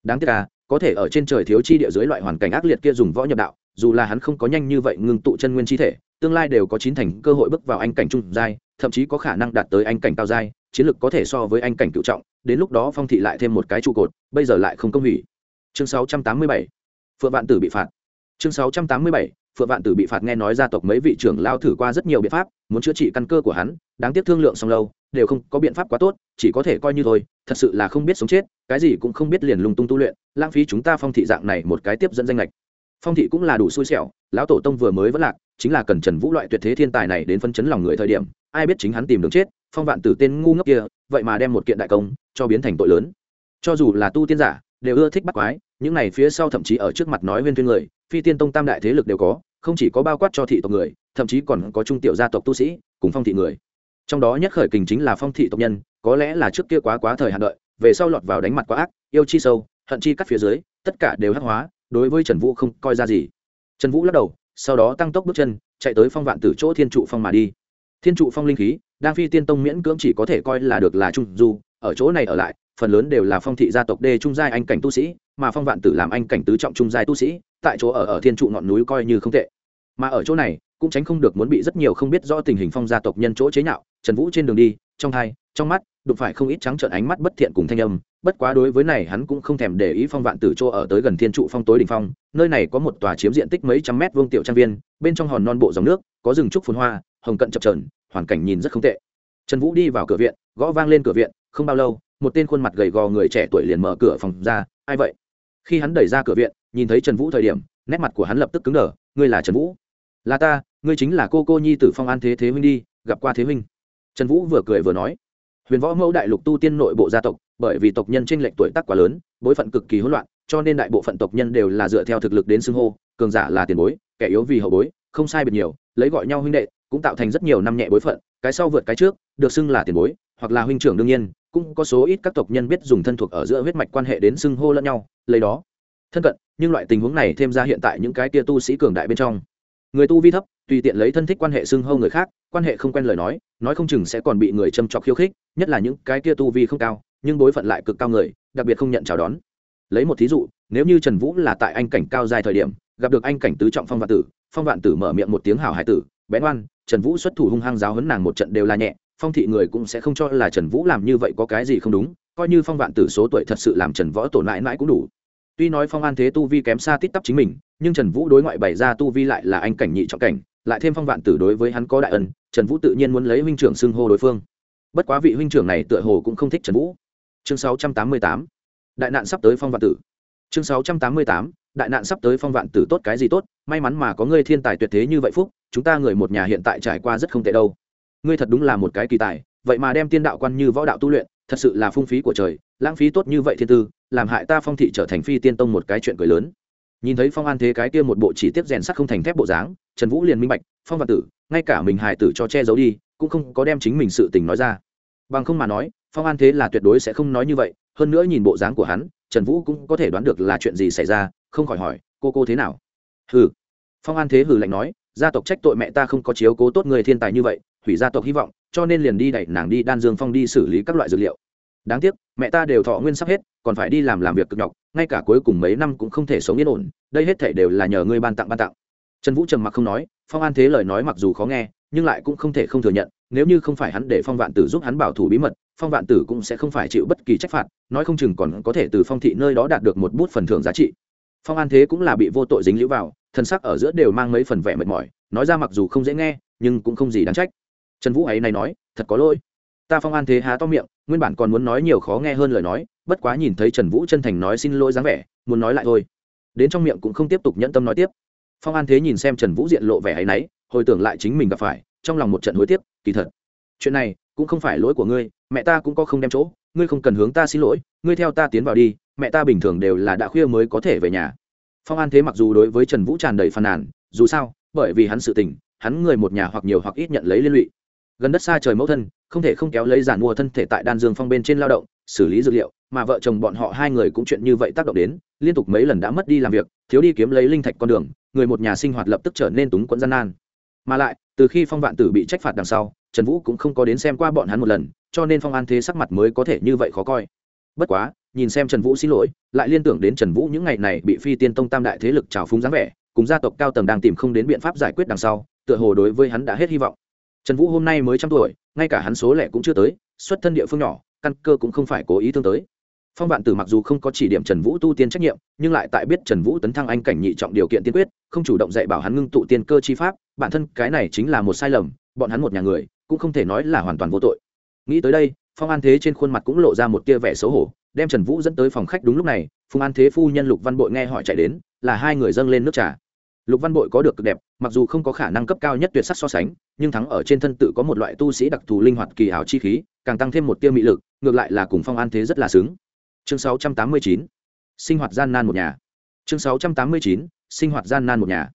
Speaker 1: Đáng tiếc là có thể ở trên trời thiếu chi địa dưới loại hoàn cảnh ác liệt kia dùng võ nhập đạo, dù là hắn không có nhanh như vậy ngưng tụ chân nguyên chi thể, tương lai đều có chín thành cơ hội bước vào anh cảnh trung giai, thậm chí có khả năng đạt tới anh cảnh cao giai chiến lược có thể so với anh cảnh cựu trọng, đến lúc đó phong thị lại thêm một cái trụ cột, bây giờ lại không công hủy. Chương 687 phượng vạn tử bị phạt. Chương 687 phượng vạn tử bị phạt nghe nói gia tộc mấy vị trưởng lao thử qua rất nhiều biện pháp, muốn chữa trị căn cơ của hắn, đáng tiếc thương lượng xong lâu, đều không có biện pháp quá tốt, chỉ có thể coi như thôi, thật sự là không biết sống chết, cái gì cũng không biết liền lung tung tu luyện, lãng phí chúng ta phong thị dạng này một cái tiếp dẫn danh lệch phong thị cũng là đủ xui xẻo, lão tổ tông vừa mới vẫn lạc, chính là cần trần vũ loại tuyệt thế thiên tài này đến phân chấn lòng người thời điểm, ai biết chính hắn tìm đường chết phong vạn tử tên ngu ngốc kia, vậy mà đem một kiện đại công cho biến thành tội lớn. Cho dù là tu tiên giả, đều ưa thích bắt quái, những này phía sau thậm chí ở trước mặt nói huyên thuyên người, phi tiên tông tam đại thế lực đều có, không chỉ có bao quát cho thị tộc người, thậm chí còn có trung tiểu gia tộc tu sĩ, cùng phong thị người. Trong đó nhất khởi kình chính là phong thị tộc nhân, có lẽ là trước kia quá quá thời hạn đợi, về sau lọt vào đánh mặt quá ác, yêu chi sâu, hận chi cắt phía dưới, tất cả đều hắc hóa, đối với trần vũ không coi ra gì. Trần vũ lắc đầu, sau đó tăng tốc bước chân, chạy tới phong vạn tử chỗ thiên trụ phong mà đi thiên trụ phong linh khí, đang phi tiên tông miễn cưỡng chỉ có thể coi là được là trung du, ở chỗ này ở lại, phần lớn đều là phong thị gia tộc đê trung giai anh cảnh tu sĩ, mà phong vạn tử làm anh cảnh tứ trọng trung giai tu sĩ, tại chỗ ở ở thiên trụ ngọn núi coi như không tệ. Mà ở chỗ này, cũng tránh không được muốn bị rất nhiều không biết rõ tình hình phong gia tộc nhân chỗ chế nhạo, trần vũ trên đường đi, trong thai trong mắt, đụng phải không ít trắng trợn ánh mắt bất thiện cùng thanh âm, bất quá đối với này hắn cũng không thèm để ý phong vạn tử chỗ ở tới gần thiên trụ phong tối đỉnh phong, nơi này có một tòa chiếm diện tích mấy trăm mét vuông tiểu trang viên, bên trong hòn non bộ dòng nước, có rừng trúc phun hoa hồng cận chập trờn, hoàn cảnh nhìn rất không tệ. Trần vũ đi vào cửa viện, gõ vang lên cửa viện, không bao lâu, một tên khuôn mặt gầy gò người trẻ tuổi liền mở cửa phòng ra, ai vậy? Khi hắn đẩy ra cửa viện, nhìn thấy trần vũ thời điểm, nét mặt của hắn lập tức cứng đờ, ngươi là trần vũ? Là ta, ngươi chính là cô cô nhi tử phong an thế thế huynh đi, gặp qua thế huynh. Trần vũ vừa cười vừa nói, huyền võ mẫu đại lục tu tiên nội bộ gia tộc, bởi vì tộc nhân tranh lệch tuổi tác quá lớn, bối phận cực kỳ hỗn loạn, cho nên đại bộ phận tộc nhân đều là dựa theo thực lực đến xưng hô, cường giả là tiền bối, kẻ yếu vì hậu bối, không sai biệt nhiều, lấy gọi nhau huynh đệ cũng tạo thành rất nhiều năm nhẹ bối phận, cái sau vượt cái trước, được xưng là tiền bối, hoặc là huynh trưởng đương nhiên, cũng có số ít các tộc nhân biết dùng thân thuộc ở giữa huyết mạch quan hệ đến xưng hô lẫn nhau, lấy đó thân cận, nhưng loại tình huống này thêm ra hiện tại những cái tia tu sĩ cường đại bên trong. Người tu vi thấp, tùy tiện lấy thân thích quan hệ xưng hô người khác, quan hệ không quen lời nói nói không chừng sẽ còn bị người châm trọc khiêu khích, nhất là những cái tia tu vi không cao, nhưng bối phận lại cực cao người, đặc biệt không nhận chào đón. Lấy một thí dụ, nếu như trần vũ là tại anh cảnh cao dài thời điểm, gặp được anh cảnh tứ trọng phong vạn tử, phong vạn tử mở miệng một tiếng hảo hải tử bé ngoan trần vũ xuất thủ hung hăng giáo hấn nàng một trận đều là nhẹ, phong thị người cũng sẽ không cho là trần vũ làm như vậy có cái gì không đúng, coi như phong vạn tử số tuổi thật sự làm trần võ tổn mãi mãi cũng đủ tuy nói phong an thế tu vi kém xa tít tắp chính mình, nhưng trần vũ đối ngoại bày ra tu vi lại là anh cảnh nhị trọng cảnh, lại thêm phong vạn tử đối với hắn có đại ân, trần vũ tự nhiên muốn lấy huynh trưởng xưng hô đối phương bất quá vị huynh trưởng này tựa hồ cũng không thích trần vũ chương 688. đại nạn sắp tới phong vạn tử chương 688 đại nạn sắp tới phong vạn tử tốt cái gì tốt, may mắn mà có ngươi thiên tài tuyệt thế như vậy phúc, chúng ta người một nhà hiện tại trải qua rất không tệ đâu. Ngươi thật đúng là một cái kỳ tài, vậy mà đem tiên đạo quan như võ đạo tu luyện, thật sự là phung phí của trời, lãng phí tốt như vậy thiên tư, làm hại ta phong thị trở thành phi tiên tông một cái chuyện cười lớn. Nhìn thấy phong an thế cái kia một bộ chỉ tiết rèn sắt không thành thép bộ dáng, trần vũ liền minh bạch, phong vạn tử, ngay cả mình hài tử cho che giấu đi, cũng không có đem chính mình sự tình nói ra. Bằng không mà nói, phong an thế là tuyệt đối sẽ không nói như vậy, hơn nữa nhìn bộ dáng của hắn, trần vũ cũng có thể đoán được là chuyện gì xảy ra không khỏi hỏi, cô cô thế nào? Hừ. Phong an thế hừ lạnh nói, gia tộc trách tội mẹ ta không có chiếu cố tốt người thiên tài như vậy, hủy gia tộc hy vọng, cho nên liền đi đẩy nàng đi đan dương phong đi xử lý các loại dược liệu. Đáng tiếc, mẹ ta đều thọ nguyên sắp hết, còn phải đi làm làm việc cực nhọc, ngay cả cuối cùng mấy năm cũng không thể sống yên ổn, đây hết thể đều là nhờ ngươi ban tặng ban tặng. Trần vũ trầm mặc không nói, phong an thế lời nói mặc dù khó nghe, nhưng lại cũng không thể không thừa nhận, nếu như không phải hắn để phong vạn tử giúp hắn bảo thủ bí mật, phong vạn tử cũng sẽ không phải chịu bất kỳ trách phạt, nói không chừng còn có thể từ phong thị nơi đó đạt được một bút phần thưởng giá trị phong an thế cũng là bị vô tội dính lũ vào, thân sắc ở giữa đều mang mấy phần vẻ mệt mỏi, nói ra mặc dù không dễ nghe, nhưng cũng không gì đáng trách. Trần vũ ấy này nói, thật có lỗi. Ta phong an thế há to miệng, nguyên bản còn muốn nói nhiều khó nghe hơn lời nói, bất quá nhìn thấy trần vũ chân thành nói xin lỗi dáng vẻ, muốn nói lại thôi. Đến trong miệng cũng không tiếp tục nhẫn tâm nói tiếp. Phong an thế nhìn xem trần vũ diện lộ vẻ hay náy, hồi tưởng lại chính mình gặp phải, trong lòng một trận hối tiếc, kỳ thật, chuyện này cũng không phải lỗi của ngươi mẹ ta cũng có không đem chỗ, ngươi không cần hướng ta xin lỗi, ngươi theo ta tiến vào đi, mẹ ta bình thường đều là đã khuya mới có thể về nhà. Phong an thế mặc dù đối với trần vũ tràn đầy phàn nàn, dù sao, bởi vì hắn sự tình, hắn người một nhà hoặc nhiều hoặc ít nhận lấy liên lụy. Gần đất xa trời mẫu thân, không thể không kéo lấy giản mua thân thể tại đan dương phong bên trên lao động, xử lý dược liệu, mà vợ chồng bọn họ hai người cũng chuyện như vậy tác động đến, liên tục mấy lần đã mất đi làm việc, thiếu đi kiếm lấy linh thạch con đường, người một nhà sinh hoạt lập tức trở nên túng quẫn gian nan. Mà lại, từ khi phong vạn tử bị trách phạt đằng sau trần vũ cũng không có đến xem qua bọn hắn một lần, cho nên phong an thế sắc mặt mới có thể như vậy khó coi. Bất quá, nhìn xem trần vũ xin lỗi, lại liên tưởng đến trần vũ những ngày này bị phi tiên tông tam đại thế lực trào phúng dáng vẻ, cùng gia tộc cao tầng đang tìm không đến biện pháp giải quyết đằng sau, tựa hồ đối với hắn đã hết hy vọng. Trần vũ hôm nay mới trăm tuổi, ngay cả hắn số lẻ cũng chưa tới, xuất thân địa phương nhỏ, căn cơ cũng không phải cố ý thương tới. Phong vạn tử mặc dù không có chỉ điểm trần vũ tu tiên trách nhiệm, nhưng lại tại biết trần vũ tấn thăng anh cảnh nhị trọng điều kiện tiên quyết, không chủ động dạy bảo hắn ngưng tụ tiên cơ chi pháp, bản thân cái này chính là một sai lầm, bọn hắn một nhà người cũng không thể nói là hoàn toàn vô tội. Nghĩ tới đây, phong an thế trên khuôn mặt cũng lộ ra một tia vẻ xấu hổ, đem trần vũ dẫn tới phòng khách đúng lúc này, phùng an thế phu nhân lục văn bội nghe hỏi chạy đến, là hai người dâng lên nước trà. Lục văn bội có được cực đẹp, mặc dù không có khả năng cấp cao nhất tuyệt sắc so sánh, nhưng thắng ở trên thân tự có một loại tu sĩ đặc thù linh hoạt kỳ ảo chi khí, càng tăng thêm một tiêu mị lực, ngược lại là cùng phong an thế rất là xứng. Chương 689 sinh hoạt gian nan một nhà. Chương 689 sinh hoạt gian nan một nhà.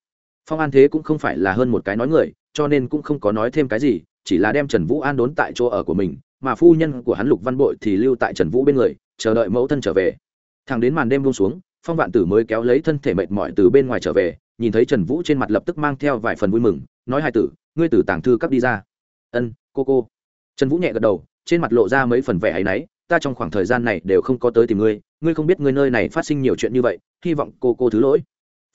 Speaker 1: Phong an thế cũng không phải là hơn một cái nói người, cho nên cũng không có nói thêm cái gì chỉ là đem trần vũ an đốn tại chỗ ở của mình, mà phu nhân của hắn lục văn bội thì lưu tại trần vũ bên người, chờ đợi mẫu thân trở về. Thằng đến màn đêm buông xuống, phong vạn tử mới kéo lấy thân thể mệt mỏi từ bên ngoài trở về, nhìn thấy trần vũ trên mặt lập tức mang theo vài phần vui mừng, nói hai tử, ngươi tử tàng thư cấp đi ra. Ân, cô cô. Trần vũ nhẹ gật đầu, trên mặt lộ ra mấy phần vẻ áy náy, ta trong khoảng thời gian này đều không có tới tìm ngươi ngươi không biết ngươi nơi này phát sinh nhiều chuyện như vậy, hy vọng cô cô thứ lỗi.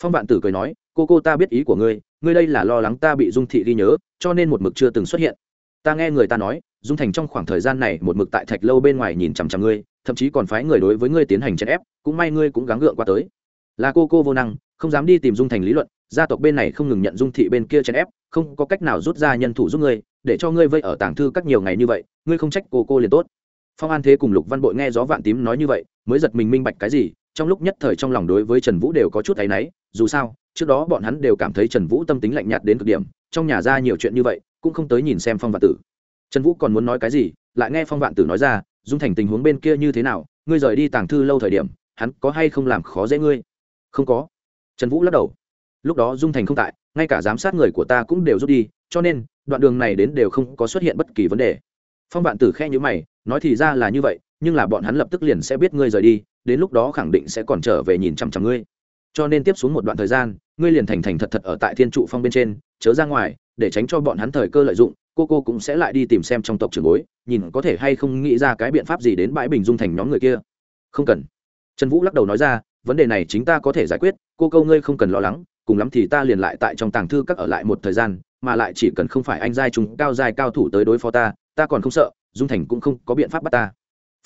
Speaker 1: Phong vạn tử cười nói, cô cô ta biết ý của ngươi ngươi đây là lo lắng ta bị dung thị ghi nhớ, cho nên một mực chưa từng xuất hiện ta nghe người ta nói, dung thành trong khoảng thời gian này một mực tại thạch lâu bên ngoài nhìn chằm chằm ngươi, thậm chí còn phái người đối với ngươi tiến hành chèn ép, cũng may ngươi cũng gắng gượng qua tới. Là cô cô vô năng, không dám đi tìm dung thành lý luận, gia tộc bên này không ngừng nhận dung thị bên kia chèn ép, không có cách nào rút ra nhân thủ giúp ngươi, để cho ngươi vây ở tảng thư các nhiều ngày như vậy, ngươi không trách cô cô liền tốt. Phong an thế cùng lục văn bội nghe gió vạn tím nói như vậy, mới giật mình minh bạch cái gì, trong lúc nhất thời trong lòng đối với trần vũ đều có chút áy náy, dù sao, trước đó bọn hắn đều cảm thấy trần vũ tâm tính lạnh nhạt đến cực điểm, trong nhà ra nhiều chuyện như vậy cũng không tới nhìn xem phong vạn tử. Trần vũ còn muốn nói cái gì, lại nghe phong vạn tử nói ra, dung thành tình huống bên kia như thế nào, ngươi rời đi tàng thư lâu thời điểm, hắn có hay không làm khó dễ ngươi? Không có. Trần vũ lắc đầu. Lúc đó dung thành không tại, ngay cả giám sát người của ta cũng đều rút đi, cho nên, đoạn đường này đến đều không có xuất hiện bất kỳ vấn đề. Phong vạn tử khe nhữ mày, nói thì ra là như vậy, nhưng là bọn hắn lập tức liền sẽ biết ngươi rời đi, đến lúc đó khẳng định sẽ còn trở về nhìn chăm chăm ngươi. Cho nên tiếp xuống một đoạn thời gian, ngươi liền thành thành thật thật ở tại thiên trụ phong bên trên, chớ ra ngoài để tránh cho bọn hắn thời cơ lợi dụng, cô cô cũng sẽ lại đi tìm xem trong tộc trường bối, nhìn có thể hay không nghĩ ra cái biện pháp gì đến bãi bình dung thành nhóm người kia. Không cần. Trần vũ lắc đầu nói ra, vấn đề này chính ta có thể giải quyết, cô câu ngươi không cần lo lắng, cùng lắm thì ta liền lại tại trong tàng thư các ở lại một thời gian, mà lại chỉ cần không phải anh giai chúng cao giai cao thủ tới đối phó ta ta còn không sợ, dung thành cũng không có biện pháp bắt ta.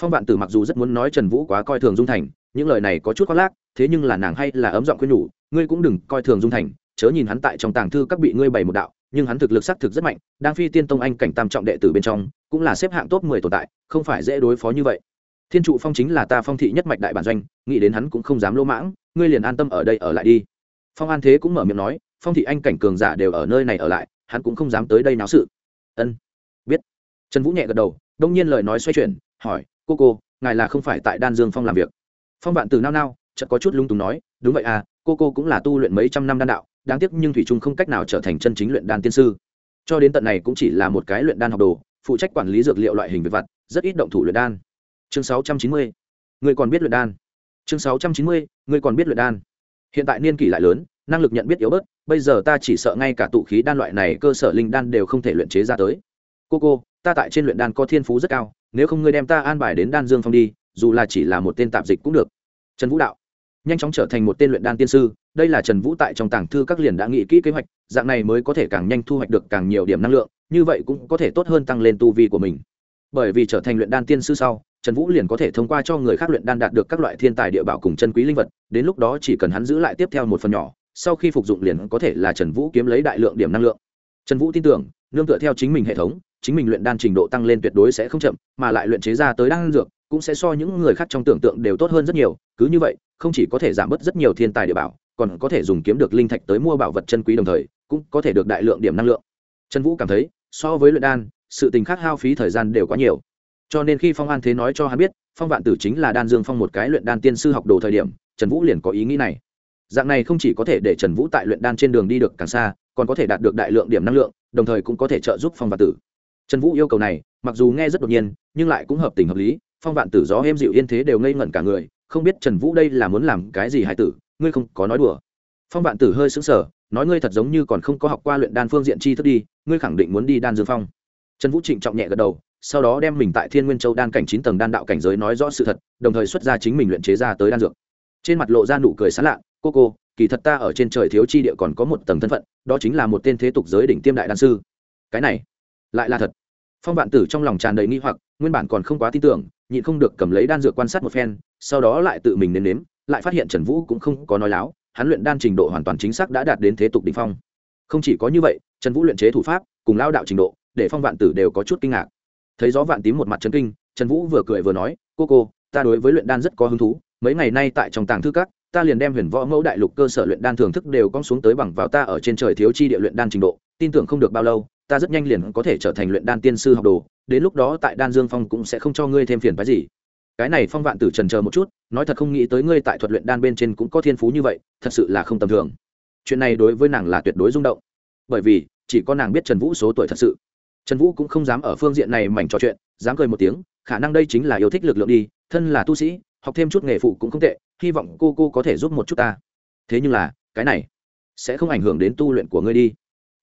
Speaker 1: Phong vạn tử mặc dù rất muốn nói trần vũ quá coi thường dung thành, những lời này có chút khoác lác, thế nhưng là nàng hay là ấm giọng khuyên nhủ, ngươi cũng đừng coi thường dung thành, chớ nhìn hắn tại trong tàng thư các bị ngươi bày một đạo nhưng hắn thực lực xác thực rất mạnh, đang phi tiên tông anh cảnh tam trọng đệ tử bên trong, cũng là xếp hạng top mười tồn tại, không phải dễ đối phó như vậy. Thiên trụ phong chính là ta phong thị nhất mạch đại bản doanh, nghĩ đến hắn cũng không dám lỗ mãng, ngươi liền an tâm ở đây ở lại đi. Phong an thế cũng mở miệng nói, phong thị anh cảnh cường giả đều ở nơi này ở lại, hắn cũng không dám tới đây náo sự. Ân. Biết. Trần vũ nhẹ gật đầu, đông nhiên lời nói xoay chuyển, hỏi, cô cô, ngài là không phải tại đan dương phong làm việc? Phong vạn từ nao nao, chợt có chút lung túng nói, đúng vậy à cô cô cũng là tu luyện mấy trăm năm đan đạo đáng tiếc nhưng thủy trung không cách nào trở thành chân chính luyện đan tiên sư cho đến tận này cũng chỉ là một cái luyện đan học đồ, phụ trách quản lý dược liệu loại hình về vật rất ít động thủ luyện đan chương 690. người còn biết luyện đan chương 690. người còn biết luyện đan hiện tại niên kỷ lại lớn, năng lực nhận biết yếu bớt, bây giờ ta chỉ sợ ngay cả tụ khí đan loại này cơ sở linh đan đều không thể luyện chế ra tới cô cô, ta tại trên luyện đan có thiên phú rất cao, nếu không ngươi đem ta an bài đến đan dương phong đi, dù là chỉ là một tên tạp dịch cũng được trần vũ đạo nhanh chóng trở thành một tên luyện đan tiên sư, đây là trần vũ tại trong tàng thư các liền đã nghĩ kỹ kế hoạch, dạng này mới có thể càng nhanh thu hoạch được càng nhiều điểm năng lượng, như vậy cũng có thể tốt hơn tăng lên tu vi của mình. Bởi vì trở thành luyện đan tiên sư sau, trần vũ liền có thể thông qua cho người khác luyện đan đạt được các loại thiên tài địa bảo cùng chân quý linh vật, đến lúc đó chỉ cần hắn giữ lại tiếp theo một phần nhỏ, sau khi phục dụng liền có thể là trần vũ kiếm lấy đại lượng điểm năng lượng. Trần vũ tin tưởng, nương tựa theo chính mình hệ thống, chính mình luyện đan trình độ tăng lên tuyệt đối sẽ không chậm, mà lại luyện chế ra tới đan dược cũng sẽ so những người khác trong tưởng tượng đều tốt hơn rất nhiều, cứ như vậy, không chỉ có thể giảm bớt rất nhiều thiên tài địa bảo, còn có thể dùng kiếm được linh thạch tới mua bảo vật chân quý đồng thời, cũng có thể được đại lượng điểm năng lượng. Trần vũ cảm thấy, so với luyện đan, sự tình khác hao phí thời gian đều quá nhiều. Cho nên khi phong an thế nói cho hắn biết, phong vạn tử chính là đan dương phong một cái luyện đan tiên sư học đồ thời điểm, trần vũ liền có ý nghĩ này. Dạng này không chỉ có thể để trần vũ tại luyện đan trên đường đi được càng xa, còn có thể đạt được đại lượng điểm năng lượng, đồng thời cũng có thể trợ giúp phong vạn tử. Trần vũ yêu cầu này, mặc dù nghe rất đột nhiên, nhưng lại cũng hợp tình hợp lý phong vạn tử gió êm dịu yên thế đều ngây ngẩn cả người, không biết trần vũ đây là muốn làm cái gì hải tử, ngươi không có nói đùa. Phong vạn tử hơi sững sờ, nói ngươi thật giống như còn không có học qua luyện đan phương diện chi thức đi, ngươi khẳng định muốn đi đan dương phong. Trần vũ trịnh trọng nhẹ gật đầu, sau đó đem mình tại thiên nguyên châu đan cảnh chín tầng đan đạo cảnh giới nói rõ sự thật, đồng thời xuất ra chính mình luyện chế ra tới đan dược. Trên mặt lộ ra nụ cười sán lạ, cô cô, kỳ thật ta ở trên trời thiếu chi địa còn có một tầng thân phận, đó chính là một tên thế tục giới đỉnh tiêm đại đan sư. Cái này, lại là thật. Phong vạn tử trong lòng tràn đầy nghi hoặc nguyên bản còn không quá tin tưởng, nhịn không được cầm lấy đan dược quan sát một phen, sau đó lại tự mình nếm nếm, lại phát hiện trần vũ cũng không có nói láo, hắn luyện đan trình độ hoàn toàn chính xác đã đạt đến thế tục đ ỉ n h phong. Không chỉ có như vậy, trần vũ luyện chế thủ pháp, cùng lao đạo trình độ, để phong vạn tử đều có chút kinh ngạc. Thấy gió vạn tím một mặt trấn kinh, trần vũ vừa cười vừa nói, cô cô, ta đối với luyện đan rất có hứng thú, mấy ngày nay tại trong tàng thư các, ta liền đem huyền võ mẫu đại lục cơ sở luyện đan thưởng thức đều cong xuống tới bằng vào ta ở trên trời thiếu chi địa luyện đan trình độ, tin tưởng không được bao lâu ta rất nhanh liền có thể trở thành luyện đan tiên sư học đồ, đến lúc đó tại đan dương phong cũng sẽ không cho ngươi thêm phiền phái gì. Cái này phong vạn tử trần chờ một chút, nói thật không nghĩ tới ngươi tại thuật luyện đan bên trên cũng có thiên phú như vậy, thật sự là không tầm thường. Chuyện này đối với nàng là tuyệt đối rung động. Bởi vì, chỉ có nàng biết trần vũ số tuổi thật sự. Trần vũ cũng không dám ở phương diện này mảnh trò chuyện, dám cười một tiếng, khả năng đây chính là yêu thích lực lượng đi, thân là tu sĩ, học thêm chút nghề phụ cũng không tệ, hy vọng cô cô có thể giúp một chút ta. Thế nhưng là, cái này sẽ không ảnh hưởng đến tu luyện của ngươi đi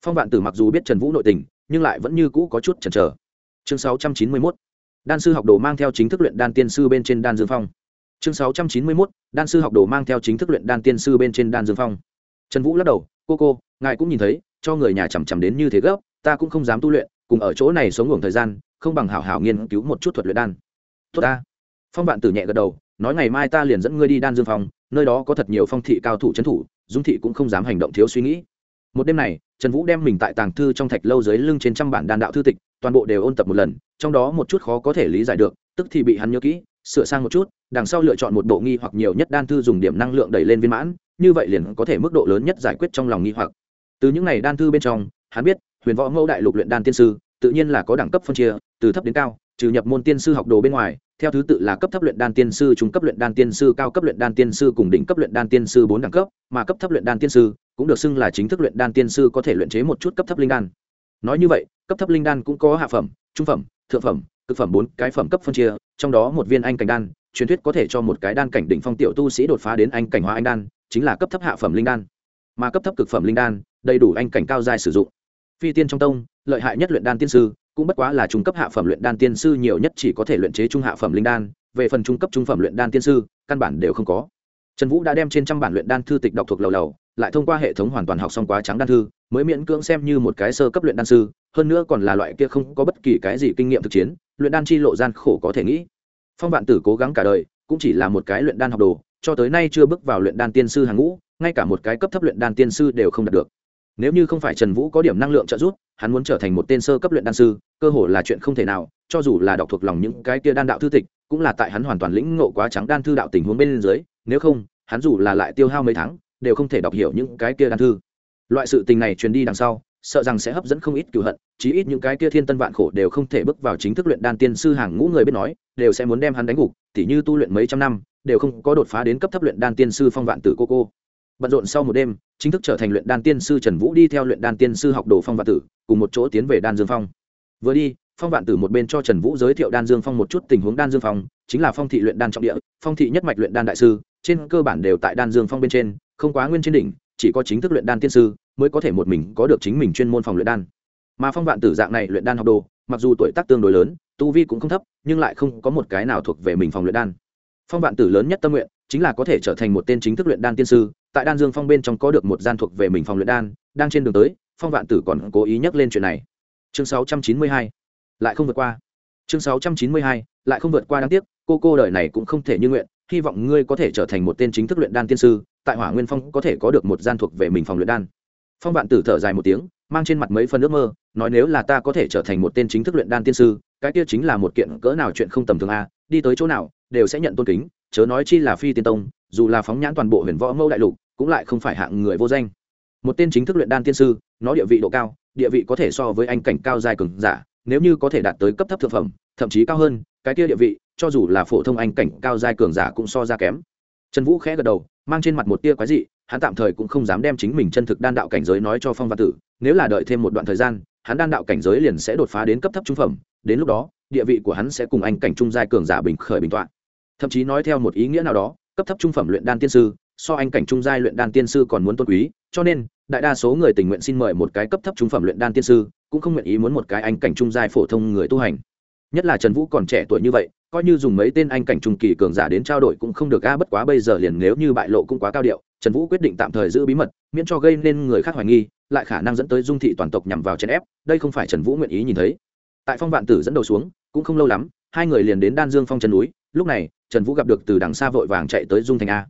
Speaker 1: phong vạn tử mặc dù biết trần vũ nội tình, nhưng lại vẫn như cũ có chút chần chờ. Chương sáu trăm chín mươi mốt, đan sư học đồ mang theo chính thức luyện đan tiên sư bên trên đan dương phong. Chương sáu trăm chín mươi mốt, đan sư học đồ mang theo chính thức luyện đan tiên sư bên trên đan dương phong. Trần vũ lắc đầu, cô cô, ngài cũng nhìn thấy, cho người nhà chằm chằm đến như thế gấp, ta cũng không dám tu luyện, cùng ở chỗ này sống ngủ thời gian, không bằng hảo hảo nghiên cứu một chút thuật luyện đan. Tốt ta. Phong vạn tử nhẹ gật đầu, nói ngày mai ta liền dẫn ngươi đi đan dương phong, nơi đó có thật nhiều phong thị cao thủ trấn thủ, dung thị cũng không dám hành động thiếu suy nghĩ một đêm này, trần vũ đem mình tại tàng thư trong thạch lâu dưới lưng trên trăm bản đan đạo thư tịch, toàn bộ đều ôn tập một lần, trong đó một chút khó có thể lý giải được, tức thì bị hắn nhớ kỹ, sửa sang một chút, đằng sau lựa chọn một bộ nghi hoặc nhiều nhất đan thư dùng điểm năng lượng đẩy lên viên mãn, như vậy liền có thể mức độ lớn nhất giải quyết trong lòng nghi hoặc. Từ những ngày đan thư bên trong, hắn biết, huyền võ mẫu đại lục luyện đan tiên sư, tự nhiên là có đẳng cấp phân chia, từ thấp đến cao, trừ nhập môn tiên sư học đồ bên ngoài, theo thứ tự là cấp thấp luyện đan tiên sư, trung cấp luyện đan tiên sư, cao cấp luyện đan tiên sư cùng đỉnh cấp luyện đan tiên sư bốn đẳng cấp, mà cấp thấp luyện đan tiên sư cũng được xưng là chính thức luyện đan tiên sư có thể luyện chế một chút cấp thấp linh đan. Nói như vậy, cấp thấp linh đan cũng có hạ phẩm, trung phẩm, thượng phẩm, cực phẩm bốn cái phẩm cấp phân chia, trong đó một viên anh cảnh đan, truyền thuyết có thể cho một cái đan cảnh đỉnh phong tiểu tu sĩ đột phá đến anh cảnh hóa anh đan, chính là cấp thấp hạ phẩm linh đan. Mà cấp thấp cực phẩm linh đan, đầy đủ anh cảnh cao dài sử dụng. Phi tiên trong tông, lợi hại nhất luyện đan tiên sư, cũng bất quá là trung cấp hạ phẩm luyện đan tiên sư nhiều nhất chỉ có thể luyện chế trung hạ phẩm linh đan, về phần trung cấp trung phẩm luyện đan tiên sư, căn bản đều không có trần vũ đã đem trên trăm bản luyện đan thư tịch đọc thuộc lầu lầu, lại thông qua hệ thống hoàn toàn học xong quá trắng đan thư, mới miễn cưỡng xem như một cái sơ cấp luyện đan sư, hơn nữa còn là loại kia không có bất kỳ cái gì kinh nghiệm thực chiến, luyện đan chi lộ gian khổ có thể nghĩ. Phong vạn tử cố gắng cả đời, cũng chỉ là một cái luyện đan học đồ, cho tới nay chưa bước vào luyện đan tiên sư hàng ngũ, ngay cả một cái cấp thấp luyện đan tiên sư đều không đạt được. Nếu như không phải trần vũ có điểm năng lượng trợ giúp, hắn muốn trở thành một tên sơ cấp luyện đan sư, cơ hội là chuyện không thể nào, cho dù là đọc thuộc lòng những cái kia đan đạo thư tịch, cũng là tại hắn hoàn toàn lĩnh ngộ quá trắng đan thư đạo tình huống bên dưới nếu không, hắn dù là lại tiêu hao mấy tháng, đều không thể đọc hiểu những cái kia đan thư. Loại sự tình này truyền đi đằng sau, sợ rằng sẽ hấp dẫn không ít cựu hận, chí ít những cái kia thiên tân vạn khổ đều không thể bước vào chính thức luyện đan tiên sư hàng ngũ người biết nói, đều sẽ muốn đem hắn đánh gục, tỉ như tu luyện mấy trăm năm, đều không có đột phá đến cấp thấp luyện đan tiên sư phong vạn tử cô cô. Bận rộn sau một đêm, chính thức trở thành luyện đan tiên sư trần vũ đi theo luyện đan tiên sư học đồ phong vạn tử, cùng một chỗ tiến về đan dương phong. Vừa đi, phong vạn tử một bên cho trần vũ giới thiệu đan dương phong một chút tình huống đan dương phong, chính là phong thị luyện đan trọng địa, phong thị nhất mạch luyện đan đại sư trên cơ bản đều tại đan dương phong bên trên, không quá nguyên trên đỉnh, chỉ có chính thức luyện đan tiên sư mới có thể một mình có được chính mình chuyên môn phòng luyện đan. Mà phong vạn tử dạng này luyện đan học đồ, mặc dù tuổi tác tương đối lớn, tu vi cũng không thấp, nhưng lại không có một cái nào thuộc về mình phòng luyện đan. Phong vạn tử lớn nhất tâm nguyện chính là có thể trở thành một tên chính thức luyện đan tiên sư, tại đan dương phong bên trong có được một gian thuộc về mình phòng luyện đan, đang trên đường tới, phong vạn tử còn cố ý nhắc lên chuyện này. Chương 692 lại không vượt qua. Chương 692 lại không vượt qua đáng tiếc, cô cô đời này cũng không thể như nguyện hy vọng ngươi có thể trở thành một tên chính thức luyện đan tiên sư, tại hỏa nguyên phong có thể có được một gian thuộc về mình phòng luyện đan. Phong vạn tử thở dài một tiếng, mang trên mặt mấy phần ước mơ, nói nếu là ta có thể trở thành một tên chính thức luyện đan tiên sư, cái kia chính là một kiện cỡ nào chuyện không tầm thường a, đi tới chỗ nào, đều sẽ nhận tôn kính, chớ nói chi là phi tiên tông, dù là phóng nhãn toàn bộ huyền võ mẫu đại lục, cũng lại không phải hạng người vô danh. Một tên chính thức luyện đan tiên sư, nó địa vị độ cao, địa vị có thể so với anh cảnh cao dài cường giả, nếu như có thể đạt tới cấp thấp thực phẩm, thậm chí cao hơn, cái kia địa vị cho dù là phổ thông anh cảnh cao giai cường giả cũng so ra kém. Trần vũ khẽ gật đầu, mang trên mặt một tia quái dị, hắn tạm thời cũng không dám đem chính mình chân thực đan đạo cảnh giới nói cho phong văn tử, nếu là đợi thêm một đoạn thời gian, hắn đan đạo cảnh giới liền sẽ đột phá đến cấp thấp trung phẩm, đến lúc đó, địa vị của hắn sẽ cùng anh cảnh trung giai cường giả bình khởi bình tọa thậm chí nói theo một ý nghĩa nào đó, cấp thấp trung phẩm luyện đan tiên sư, so anh cảnh trung giai luyện đan tiên sư còn muốn tôn quý, cho nên, đại đa số người tình nguyện xin mời một cái cấp thấp trung phẩm luyện đan tiên sư, cũng không nguyện ý muốn một cái anh cảnh trung giai phổ thông người tu hành. Nhất là trần vũ còn trẻ tuổi như vậy coi như dùng mấy tên anh cảnh trung kỳ cường giả đến trao đổi cũng không được a, bất quá bây giờ liền nếu như bại lộ cũng quá cao điệu. Trần vũ quyết định tạm thời giữ bí mật, miễn cho gây nên người khác hoài nghi, lại khả năng dẫn tới dung thị toàn tộc nhằm vào chèn ép, đây không phải trần vũ nguyện ý nhìn thấy. Tại phong vạn tử dẫn đầu xuống, cũng không lâu lắm, hai người liền đến đan dương phong chân núi, lúc này, trần vũ gặp được từ đằng xa vội vàng chạy tới dung thành a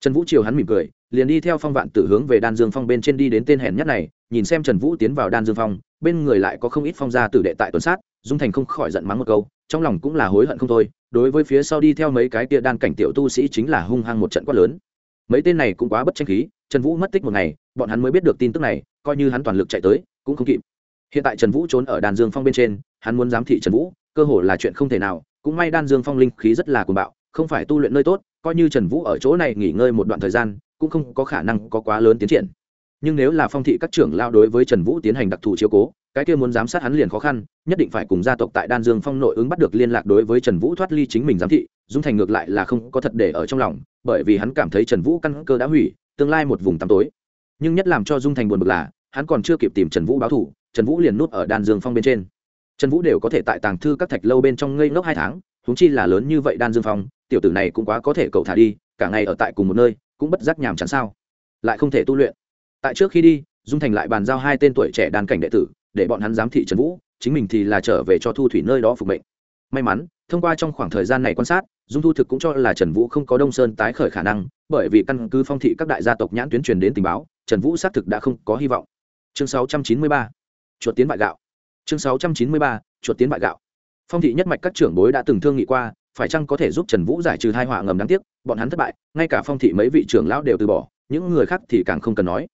Speaker 1: trần vũ chiều hắn mỉm cười, liền đi theo phong vạn tử hướng về đan dương phong bên trên đi đến tên hèn nhất này, nhìn xem trần vũ tiến vào đan dương phong, bên người lại có không ít phong gia tử đệ tại tuần sát, dung thành không khỏi giận mắng một câu, trong lòng cũng là hối hận không thôi, đối với phía sau đi theo mấy cái kia đan cảnh tiểu tu sĩ chính là hung hăng một trận quát lớn. Mấy tên này cũng quá bất tranh khí, trần vũ mất tích một ngày, bọn hắn mới biết được tin tức này, coi như hắn toàn lực chạy tới, cũng không kịp. Hiện tại trần vũ trốn ở Đan dương phong bên trên, hắn muốn giám thị trần vũ, cơ hồ là chuyện không thể nào, cũng may đan dương phong linh khí rất là cuồng bạo, không phải tu luyện nơi tốt coi như trần vũ ở chỗ này nghỉ ngơi một đoạn thời gian, cũng không có khả năng có quá lớn tiến triển. Nhưng nếu là phong thị các trưởng lao đối với trần vũ tiến hành đặc thù chiếu cố, cái kia muốn giám sát hắn liền khó khăn, nhất định phải cùng gia tộc tại đan dương phong nội ứng bắt được liên lạc đối với trần vũ thoát ly chính mình giám thị, dung thành ngược lại là không có thật để ở trong lòng, bởi vì hắn cảm thấy trần vũ căn cơ đã hủy, tương lai một vùng tăm tối. Nhưng nhất làm cho dung thành buồn bực là, hắn còn chưa kịp tìm trần vũ báo thủ trần vũ liền nút ở đan dương phong bên trên. Trần vũ đều có thể tại tàng thư các thạch lâu bên trong ngây ngốc hai tháng huống chi là lớn như vậy đan dương phong, tiểu tử này cũng quá có thể cậu thả đi, cả ngày ở tại cùng một nơi, cũng bất giác nhàm chán sao lại không thể tu luyện tại trước khi đi, dung thành lại bàn giao hai tên tuổi trẻ đàn cảnh đệ tử, để bọn hắn giám thị trần vũ, chính mình thì là trở về cho thu thủy nơi đó phục mệnh may mắn, thông qua trong khoảng thời gian này quan sát, dung thu thực cũng cho là trần vũ không có đông sơn tái khởi khả năng, bởi vì căn cứ phong thị các đại gia tộc nhãn tuyến truyền đến tình báo, trần vũ xác thực đã không có hy vọng chương 693. chuột tiến bại gạo chương 693. chuột tiến bại gạo phong thị nhất mạch các trưởng bối đã từng thương nghị qua, phải chăng có thể giúp trần vũ giải trừ hai họa ngầm đáng tiếc? Bọn hắn thất bại, ngay cả phong thị mấy vị trưởng lão đều từ bỏ, những người khác thì càng không cần nói.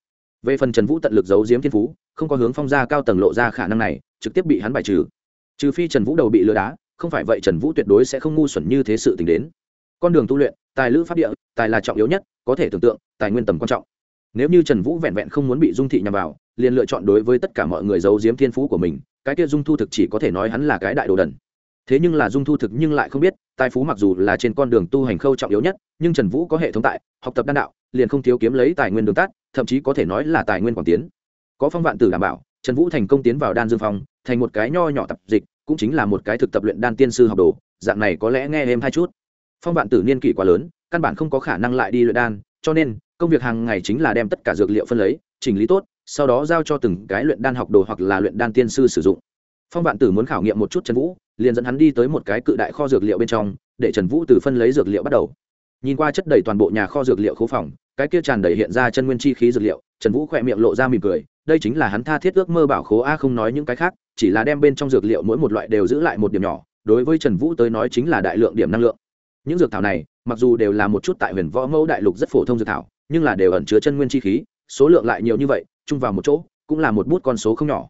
Speaker 1: Về phần trần vũ tận lực giấu giếm thiên phú, không có hướng phong gia cao tầng lộ ra khả năng này, trực tiếp bị hắn bài trừ. Trừ phi trần vũ đầu bị lừa đá, không phải vậy trần vũ tuyệt đối sẽ không ngu xuẩn như thế sự t đến. Con đường tu luyện, tài lữ pháp địa, tài là trọng yếu nhất, có thể tưởng tượng, tài nguyên tầm quan trọng nếu như trần vũ vẹn vẹn không muốn bị dung thị nhằm vào, liền lựa chọn đối với tất cả mọi người giấu giếm thiên phú của mình, cái kia dung thu thực chỉ có thể nói hắn là cái đại đồ đần. Thế nhưng là dung thu thực nhưng lại không biết, tài phú mặc dù là trên con đường tu hành khâu trọng yếu nhất, nhưng trần vũ có hệ thống tại, học tập đan đạo, liền không thiếu kiếm lấy tài nguyên đường tắt, thậm chí có thể nói là tài nguyên quảng tiến. Có phong vạn tử đảm bảo, trần vũ thành công tiến vào đan dương phong, thành một cái nho nhỏ tập dịch, cũng chính là một cái thực tập luyện đan tiên sư học đồ, dạng này có lẽ nghe em hai chút. Phong vạn tử niên kỷ quá lớn, căn bản không có khả năng lại đi luyện đan, cho nên công việc hàng ngày chính là đem tất cả dược liệu phân lấy, chỉnh lý tốt, sau đó giao cho từng cái luyện đan học đồ hoặc là luyện đan tiên sư sử dụng. Phong vạn tử muốn khảo nghiệm một chút trần vũ, liền dẫn hắn đi tới một cái cự đại kho dược liệu bên trong, để trần vũ từ phân lấy dược liệu bắt đầu. Nhìn qua chất đầy toàn bộ nhà kho dược liệu khố phòng, cái kia tràn đầy hiện ra chân nguyên chi khí dược liệu, trần vũ khỏe miệng lộ ra mỉm cười, đây chính là hắn tha thiết ước mơ bảo khố a không nói những cái khác, chỉ là đem bên trong dược liệu mỗi một loại đều giữ lại một điểm nhỏ, đối với trần vũ tới nói chính là đại lượng điểm năng lượng. Những dược thảo này, mặc dù đều là một chút tại huyền võ mẫu đại lục rất phổ thông dược thảo nhưng là đều ẩn chứa chân nguyên chi khí, số lượng lại nhiều như vậy, chung vào một chỗ, cũng là một bút con số không nhỏ.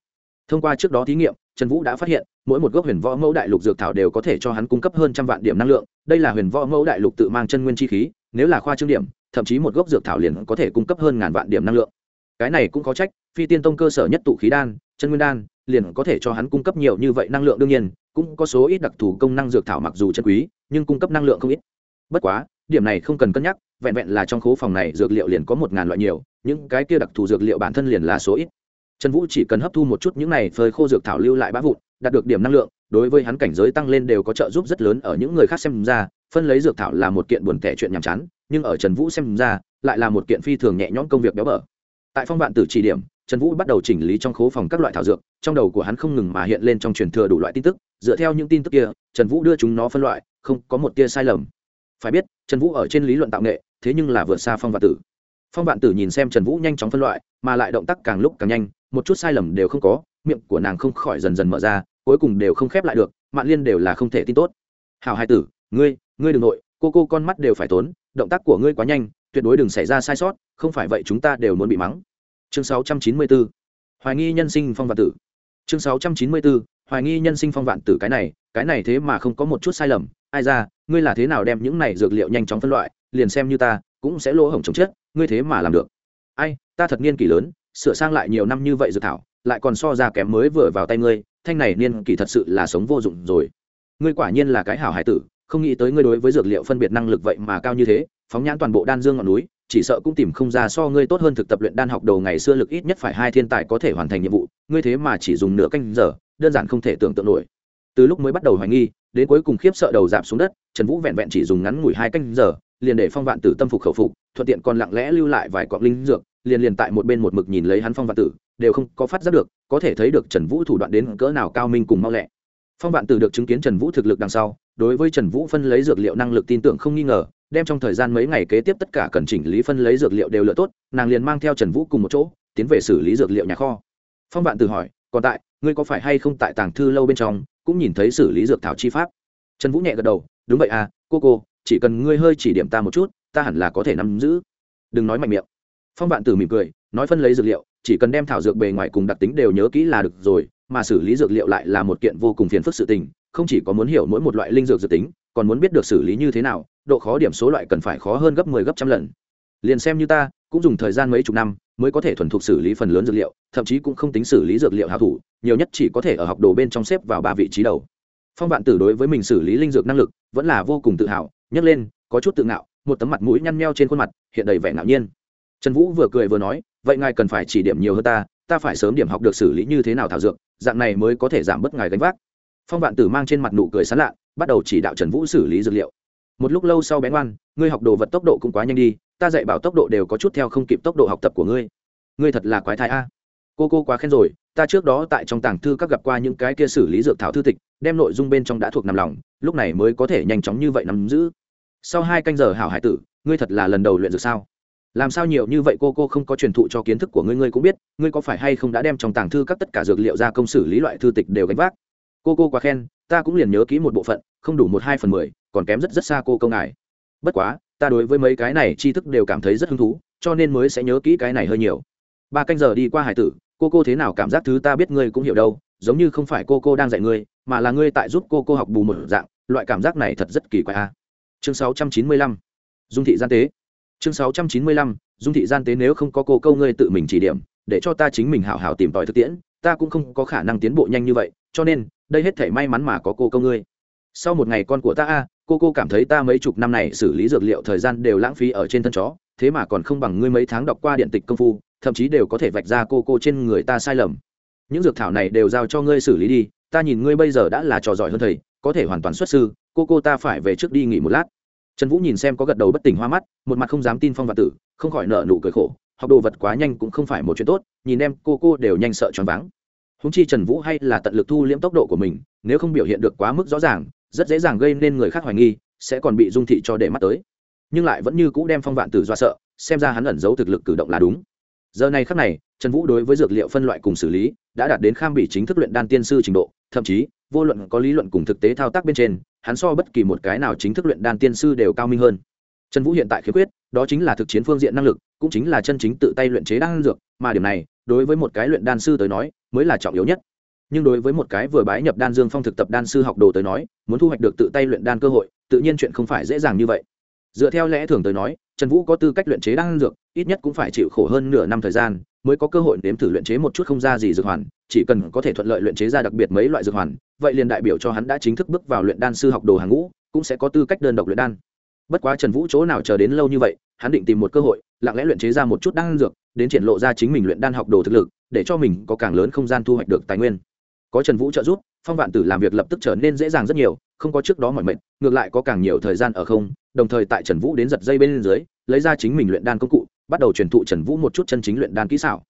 Speaker 1: Thông qua trước đó thí nghiệm, trần vũ đã phát hiện, mỗi một gốc huyền võ mẫu đại lục dược thảo đều có thể cho hắn cung cấp hơn trăm vạn điểm năng lượng, đây là huyền võ mẫu đại lục tự mang chân nguyên chi khí, nếu là khoa trương điểm, thậm chí một gốc dược thảo liền có thể cung cấp hơn ngàn vạn điểm năng lượng. Cái này cũng có trách, phi tiên tông cơ sở nhất tụ khí đan, chân nguyên đan, liền có thể cho hắn cung cấp nhiều như vậy năng lượng đương nhiên, cũng có số ít đặc thù công năng dược thảo mặc dù chân quý, nhưng cung cấp năng lượng không ít. Bất quá điểm này không cần cân nhắc, vẹn vẹn là trong khố phòng này dược liệu liền có một ngàn loại nhiều, những cái kia đặc thù dược liệu bản thân liền là số ít. Trần vũ chỉ cần hấp thu một chút những này phơi khô dược thảo lưu lại bã vụn, đạt được điểm năng lượng, đối với hắn cảnh giới tăng lên đều có trợ giúp rất lớn ở những người khác xem ra, phân lấy dược thảo là một kiện buồn tẻ chuyện nhàm chán, nhưng ở trần vũ xem ra, lại là một kiện phi thường nhẹ nhõm công việc béo bở. Tại phong vạn tử chỉ điểm, trần vũ bắt đầu chỉnh lý trong khố phòng các loại thảo dược, trong đầu của hắn không ngừng mà hiện lên trong truyền thừa đủ loại tin tức, dựa theo những tin tức kia, trần vũ đưa chúng nó phân loại, không có một tia sai lầm. Phải biết trần vũ ở trên lý luận tạo nghệ, thế nhưng là vượt xa phong vạn tử phong vạn tử nhìn xem trần vũ nhanh chóng phân loại, mà lại động tác càng lúc càng nhanh, một chút sai lầm đều không có, miệng của nàng không khỏi dần dần mở ra, cuối cùng đều không khép lại được mạng liên đều là không thể tin tốt hào hai tử, ngươi ngươi đ ừ n g nội, cô cô con mắt đều phải tốn, động tác của ngươi quá nhanh, tuyệt đối đừng xảy ra sai sót, không phải vậy chúng ta đều muốn bị mắng chương 694. hoài nghi nhân sinh phong vạn tử chương 694. hoài nghi nhân sinh phong vạn tử cái này cái này thế mà không có một chút sai lầm ai ra, ngươi là thế nào đem những này dược liệu nhanh chóng phân loại, liền xem như ta, cũng sẽ lỗ hổng chống chết, ngươi thế mà làm được. Ai, ta thật niên kỷ lớn, sửa sang lại nhiều năm như vậy dược thảo, lại còn so ra kém mới vừa vào tay ngươi, thanh này niên kỷ thật sự là sống vô dụng rồi. Ngươi quả nhiên là cái hảo hải tử, không nghĩ tới ngươi đối với dược liệu phân biệt năng lực vậy mà cao như thế, phóng nhãn toàn bộ đan dương ngọn núi, chỉ sợ cũng tìm không ra so ngươi tốt hơn thực tập luyện đan học đầu ngày xưa lực ít nhất phải hai thiên tài có thể hoàn thành nhiệm vụ, ngươi thế mà chỉ dùng nửa canh giờ, đơn giản không thể tưởng tượng nổi từ lúc mới bắt đầu hoài nghi, đến cuối cùng khiếp sợ đầu dạp xuống đất, trần vũ vẹn vẹn chỉ dùng ngắn ngủi hai canh giờ, liền để phong vạn tử tâm phục khẩu phục, thuận tiện còn lặng lẽ lưu lại vài cọng linh dược, liền liền tại một bên một mực nhìn lấy hắn phong vạn tử, đều không có phát giác được, có thể thấy được trần vũ thủ đoạn đến cỡ nào cao minh cùng mau lẹ. Phong vạn tử được chứng kiến trần vũ thực lực đằng sau, đối với trần vũ phân lấy dược liệu năng lực tin tưởng không nghi ngờ, đem trong thời gian mấy ngày kế tiếp tất cả cần chỉnh lý phân lấy dược liệu đều lựa tốt, nàng liền mang theo trần vũ cùng một chỗ, tiến về xử lý dược liệu nhà kho. Phong vạn tử hỏi, còn tại, ngươi có phải hay không tại tàng thư lâu bên trong cũng nhìn thấy xử lý dược thảo chi pháp. Trần vũ nhẹ gật đầu, đúng vậy à cô cô, chỉ cần ngươi hơi chỉ điểm ta một chút, ta hẳn là có thể nắm giữ. Đừng nói mạnh miệng. Phong vạn tử mỉm cười, nói phân lấy dược liệu, chỉ cần đem thảo dược bề ngoài cùng đặc tính đều nhớ kỹ là được rồi, mà xử lý dược liệu lại là một kiện vô cùng phiền phức sự tình, không chỉ có muốn hiểu mỗi một loại linh dược dự tính, còn muốn biết được xử lý như thế nào, độ khó điểm số loại cần phải khó hơn gấp 10 gấp trăm lần. Liền xem như ta cũng dùng thời gian mấy chục năm mới có thể thuần thục xử lý phần lớn dược liệu, thậm chí cũng không tính xử lý dược liệu hào thủ, nhiều nhất chỉ có thể ở học đồ bên trong xếp vào ba vị trí đầu. Phong vạn tử đối với mình xử lý linh dược năng lực vẫn là vô cùng tự hào, nhấc lên, có chút tự ngạo, một tấm mặt mũi nhăn nheo trên khuôn mặt, hiện đầy vẻ ngạo nhiên. Trần vũ vừa cười vừa nói, vậy ngài cần phải chỉ điểm nhiều hơn ta ta phải sớm điểm học được xử lý như thế nào thảo dược, dạng này mới có thể giảm bớt ngài gánh vác. Phong vạn tử mang trên mặt nụ cười sán lạ, bắt đầu chỉ đạo trần vũ xử lý dược liệu. Một lúc lâu sau bén ngoan, ngươi học đồ vật tốc độ cũng quá nhanh đi ta dạy bảo tốc độ đều có chút theo không kịp tốc độ học tập của ngươi. Ngươi thật là quái thai a. Cô cô quá khen rồi, ta trước đó tại trong tàng thư các gặp qua những cái kia xử lý dược thảo thư tịch, đem nội dung bên trong đã thuộc nằm lòng, lúc này mới có thể nhanh chóng như vậy nắm giữ. Sau hai canh giờ hảo hải tử, ngươi thật là lần đầu luyện dược sao? Làm sao nhiều như vậy cô cô không có truyền thụ cho kiến thức của ngươi ngươi cũng biết, ngươi có phải hay không đã đem trong tàng thư các tất cả dược liệu ra công xử lý loại thư tịch đều gánh vác? Cô cô quá khen, ta cũng liền nhớ kỹ một bộ phận, không đủ một hai phần mười, còn kém rất rất xa cô công ngài. Bất quá ta đối với mấy cái này tri thức đều cảm thấy rất hứng thú, cho nên mới sẽ nhớ kỹ cái này hơi nhiều. Ba canh giờ đi qua hải tử, cô cô thế nào cảm giác thứ ta biết ngươi cũng hiểu đâu, giống như không phải cô cô đang dạy ngươi, mà là ngươi tại giúp cô cô học bù một dạng, loại cảm giác này thật rất kỳ quái a. Chương sáu trăm chín mươi lăm, dung thị gian tế. Chương sáu trăm chín mươi lăm, dung thị gian tế nếu không có cô câu ngươi tự mình chỉ điểm, để cho ta chính mình hảo hảo tìm tòi thực tiễn, ta cũng không có khả năng tiến bộ nhanh như vậy, cho nên, đây hết thể may mắn mà có cô câu ngươi. Sau một ngày con của ta a cô cô cảm thấy ta mấy chục năm này xử lý dược liệu thời gian đều lãng phí ở trên thân chó, thế mà còn không bằng ngươi mấy tháng đọc qua điện tịch công phu, thậm chí đều có thể vạch ra cô cô trên người ta sai lầm. Những dược thảo này đều giao cho ngươi xử lý đi, ta nhìn ngươi bây giờ đã là trò giỏi hơn thầy, có thể hoàn toàn xuất sư, cô cô ta phải về trước đi nghỉ một lát. Trần vũ nhìn xem có gật đầu bất tỉnh hoa mắt, một mặt không dám tin phong và tử, không khỏi nợ nụ cười khổ, học đồ vật quá nhanh cũng không phải một chuyện tốt, nhìn em, cô cô đều nhanh sợ choáng váng. Húng chi trần vũ hay là tận lực thu liễm tốc độ của mình, nếu không biểu hiện được quá mức rõ ràng rất dễ dàng gây nên người khác hoài nghi, sẽ còn bị dung thị cho để mắt tới. Nhưng lại vẫn như cũ đem phong vạn tử do sợ, xem ra hắn ẩn giấu thực lực cử động là đúng. Giờ này khắc này, trần vũ đối với dược liệu phân loại cùng xử lý, đã đạt đến kham bị chính thức luyện đan tiên sư trình độ, thậm chí, vô luận có lý luận cùng thực tế thao tác bên trên, hắn so bất kỳ một cái nào chính thức luyện đan tiên sư đều cao minh hơn. Trần vũ hiện tại khiếm khuyết, đó chính là thực chiến phương diện năng lực, cũng chính là chân chính tự tay luyện chế đan dược, mà điểm này, đối với một cái luyện đan sư tới nói, mới là trọng yếu nhất nhưng đối với một cái vừa bái nhập đan dương phong thực tập đan sư học đồ tới nói, muốn thu hoạch được tự tay luyện đan cơ hội, tự nhiên chuyện không phải dễ dàng như vậy. Dựa theo lẽ thường tới nói, trần vũ có tư cách luyện chế đan dược, ít nhất cũng phải chịu khổ hơn nửa năm thời gian mới có cơ hội nếm thử luyện chế một chút không ra gì dược hoàn, chỉ cần có thể thuận lợi luyện chế ra đặc biệt mấy loại dược hoàn, vậy liền đại biểu cho hắn đã chính thức bước vào luyện đan sư học đồ hàng ngũ, cũng sẽ có tư cách đơn độc luyện đan. Bất quá trần vũ chỗ nào chờ đến lâu như vậy, hắn định tìm một cơ hội, lặng lẽ luyện chế ra một chút đan dược, đến triển lộ ra chính mình luyện đan học đồ thực lực, để cho mình có càng lớn không gian thu hoạch được tài nguyên có trần vũ trợ giúp, phong vạn tử làm việc lập tức trở nên dễ dàng rất nhiều, không có trước đó mọi mệnh ngược lại có càng nhiều thời gian ở không, đồng thời tại trần vũ đến giật dây bên dưới, lấy ra chính mình luyện đan công cụ, bắt đầu truyền thụ trần vũ một chút chân chính luyện đan kỹ xảo.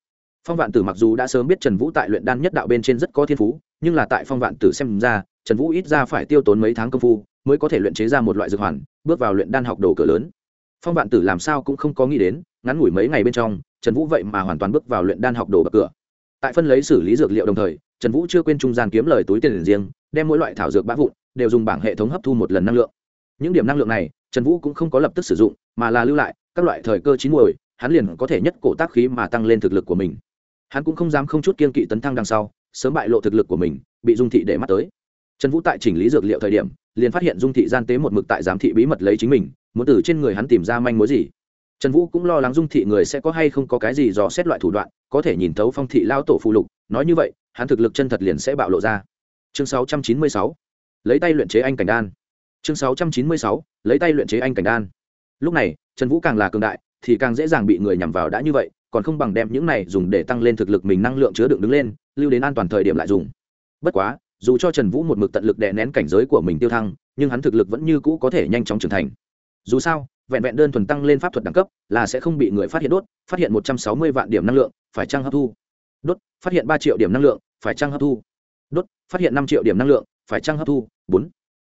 Speaker 1: Phong vạn tử mặc dù đã sớm biết trần vũ tại luyện đan nhất đạo bên trên rất có thiên phú, nhưng là tại phong vạn tử xem ra, trần vũ ít ra phải tiêu tốn mấy tháng công phu, mới có thể luyện chế ra một loại dược hoàn, bước vào luyện đan học đồ cửa lớn. Phong vạn tử làm sao cũng không có nghĩ đến, ngắn ngủi mấy ngày bên trong, trần vũ vậy mà hoàn toàn bước vào luyện đan học đồ bậc cửa. Tại phân lấy xử lý dược liệu đồng thời trần vũ chưa quên trung gian kiếm lời túi tiền riêng, đem mỗi loại thảo dược bã vụn, đều dùng bảng hệ thống hấp thu một lần năng lượng. Những điểm năng lượng này, trần vũ cũng không có lập tức sử dụng, mà là lưu lại, các loại thời cơ chín muồi, hắn liền có thể nhất cổ tác khí mà tăng lên thực lực của mình. Hắn cũng không dám không chút kiên kỵ tấn thăng đằng sau, sớm bại lộ thực lực của mình, bị dung thị để mắt tới. Trần vũ tại chỉnh lý dược liệu thời điểm, liền phát hiện dung thị gian tế một mực tại giám thị bí mật lấy chính mình, muốn từ trên người hắn tìm ra manh mối gì. Trần vũ cũng lo lắng dung thị người sẽ có hay không có cái gì dò xét loại thủ đoạn, có thể nhìn thấu phong thị lao tổ phụ lục, nói như vậy hắn thực lực chân thật liền sẽ bạo lộ ra chương 696. lấy tay luyện chế anh cảnh đan chương 696. lấy tay luyện chế anh cảnh đan lúc này, trần vũ càng là cường đại, thì càng dễ dàng bị người nhằm vào đã như vậy, còn không bằng đem những này dùng để tăng lên thực lực mình năng lượng chứa đựng đứng lên, lưu đến an toàn thời điểm lại dùng bất quá, dù cho trần vũ một mực tận lực đè nén cảnh giới của mình tiêu thăng, nhưng hắn thực lực vẫn như cũ có thể nhanh chóng trưởng thành dù sao, vẹn vẹn đơn thuần tăng lên pháp thuật đẳng cấp là sẽ không bị người phát hiện đốt, phát hiện một trăm sáu mươi vạn điểm năng lượng, phải trăng hấp thu đốt, phát hiện ba triệu điểm năng lượng phải trăng hấp thu? Đốt, phát hiện năm triệu điểm năng lượng, phải trăng hấp thu? Bốn.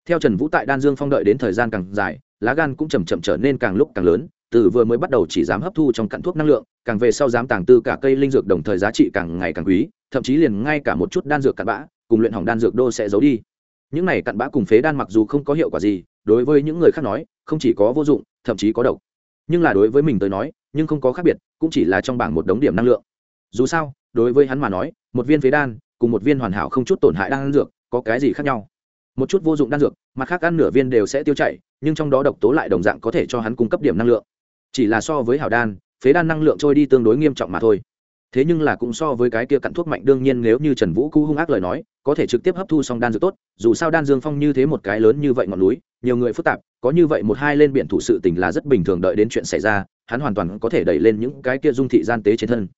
Speaker 1: Theo trần vũ tại đan dương phong đợi đến thời gian càng dài, lá gan cũng chầm chậm trở nên càng lúc càng lớn, từ vừa mới bắt đầu chỉ dám hấp thu trong cặn thuốc năng lượng, càng về sau dám tàng tư cả cây linh dược đồng thời giá trị càng ngày càng quý, thậm chí liền ngay cả một chút đan dược cặn bã, cùng luyện hỏng đan dược đô sẽ giấu đi. Những này cặn bã cùng phế đan mặc dù không có hiệu quả gì, đối với những người khác nói, không chỉ có vô dụng, thậm chí có độc. Nhưng là đối với mình tới nói, nhưng không có khác biệt, cũng chỉ là trong bảng một đống điểm năng lượng. Dù sao, đối với hắn mà nói một viên phế đan, cùng một viên hoàn hảo không chút tổn hại đan dược, có cái gì khác nhau? Một chút vô dụng đan dược, mặt khác ăn nửa viên đều sẽ tiêu chảy, nhưng trong đó độc tố lại đồng dạng có thể cho hắn cung cấp điểm năng lượng. Chỉ là so với hảo đan, phế đan năng lượng trôi đi tương đối nghiêm trọng mà thôi. Thế nhưng là cũng so với cái kia cặn thuốc mạnh đương nhiên nếu như trần vũ cũ hung ác lời nói, có thể trực tiếp hấp thu xong đan dược tốt, dù sao đan dương phong như thế một cái lớn như vậy ngọn núi, nhiều người phức tạp, có như vậy một hai lên biển thủ sự tình là rất bình thường đợi đến chuyện xảy ra, hắn hoàn toàn có thể đẩy lên những cái kia dung thị gian tế trên thân.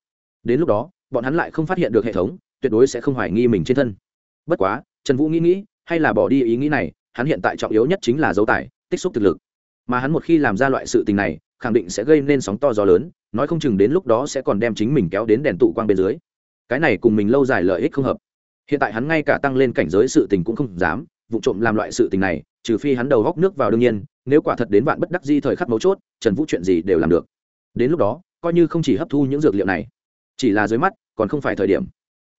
Speaker 1: Đến lúc đó bọn hắn lại không phát hiện được hệ thống, tuyệt đối sẽ không hoài nghi mình trên thân. Bất quá, trần vũ nghĩ nghĩ, hay là bỏ đi ý nghĩ này, hắn hiện tại trọng yếu nhất chính là dấu tài, tích xúc thực lực. Mà hắn một khi làm ra loại sự tình này, khẳng định sẽ gây nên sóng to gió lớn, nói không chừng đến lúc đó sẽ còn đem chính mình kéo đến đèn tụ quang bên dưới. Cái này cùng mình lâu dài lợi ích không hợp. Hiện tại hắn ngay cả tăng lên cảnh giới sự tình cũng không dám, vụ trộm làm loại sự tình này, trừ phi hắn đầu góc nước vào đương nhiên, nếu quả thật đến bạn bất đắc di thời khắc mấu chốt, trần vũ chuyện gì đều làm được. Đến lúc đó, coi như không chỉ hấp thu những dược liệu này, chỉ là dưới mắt còn không phải thời điểm.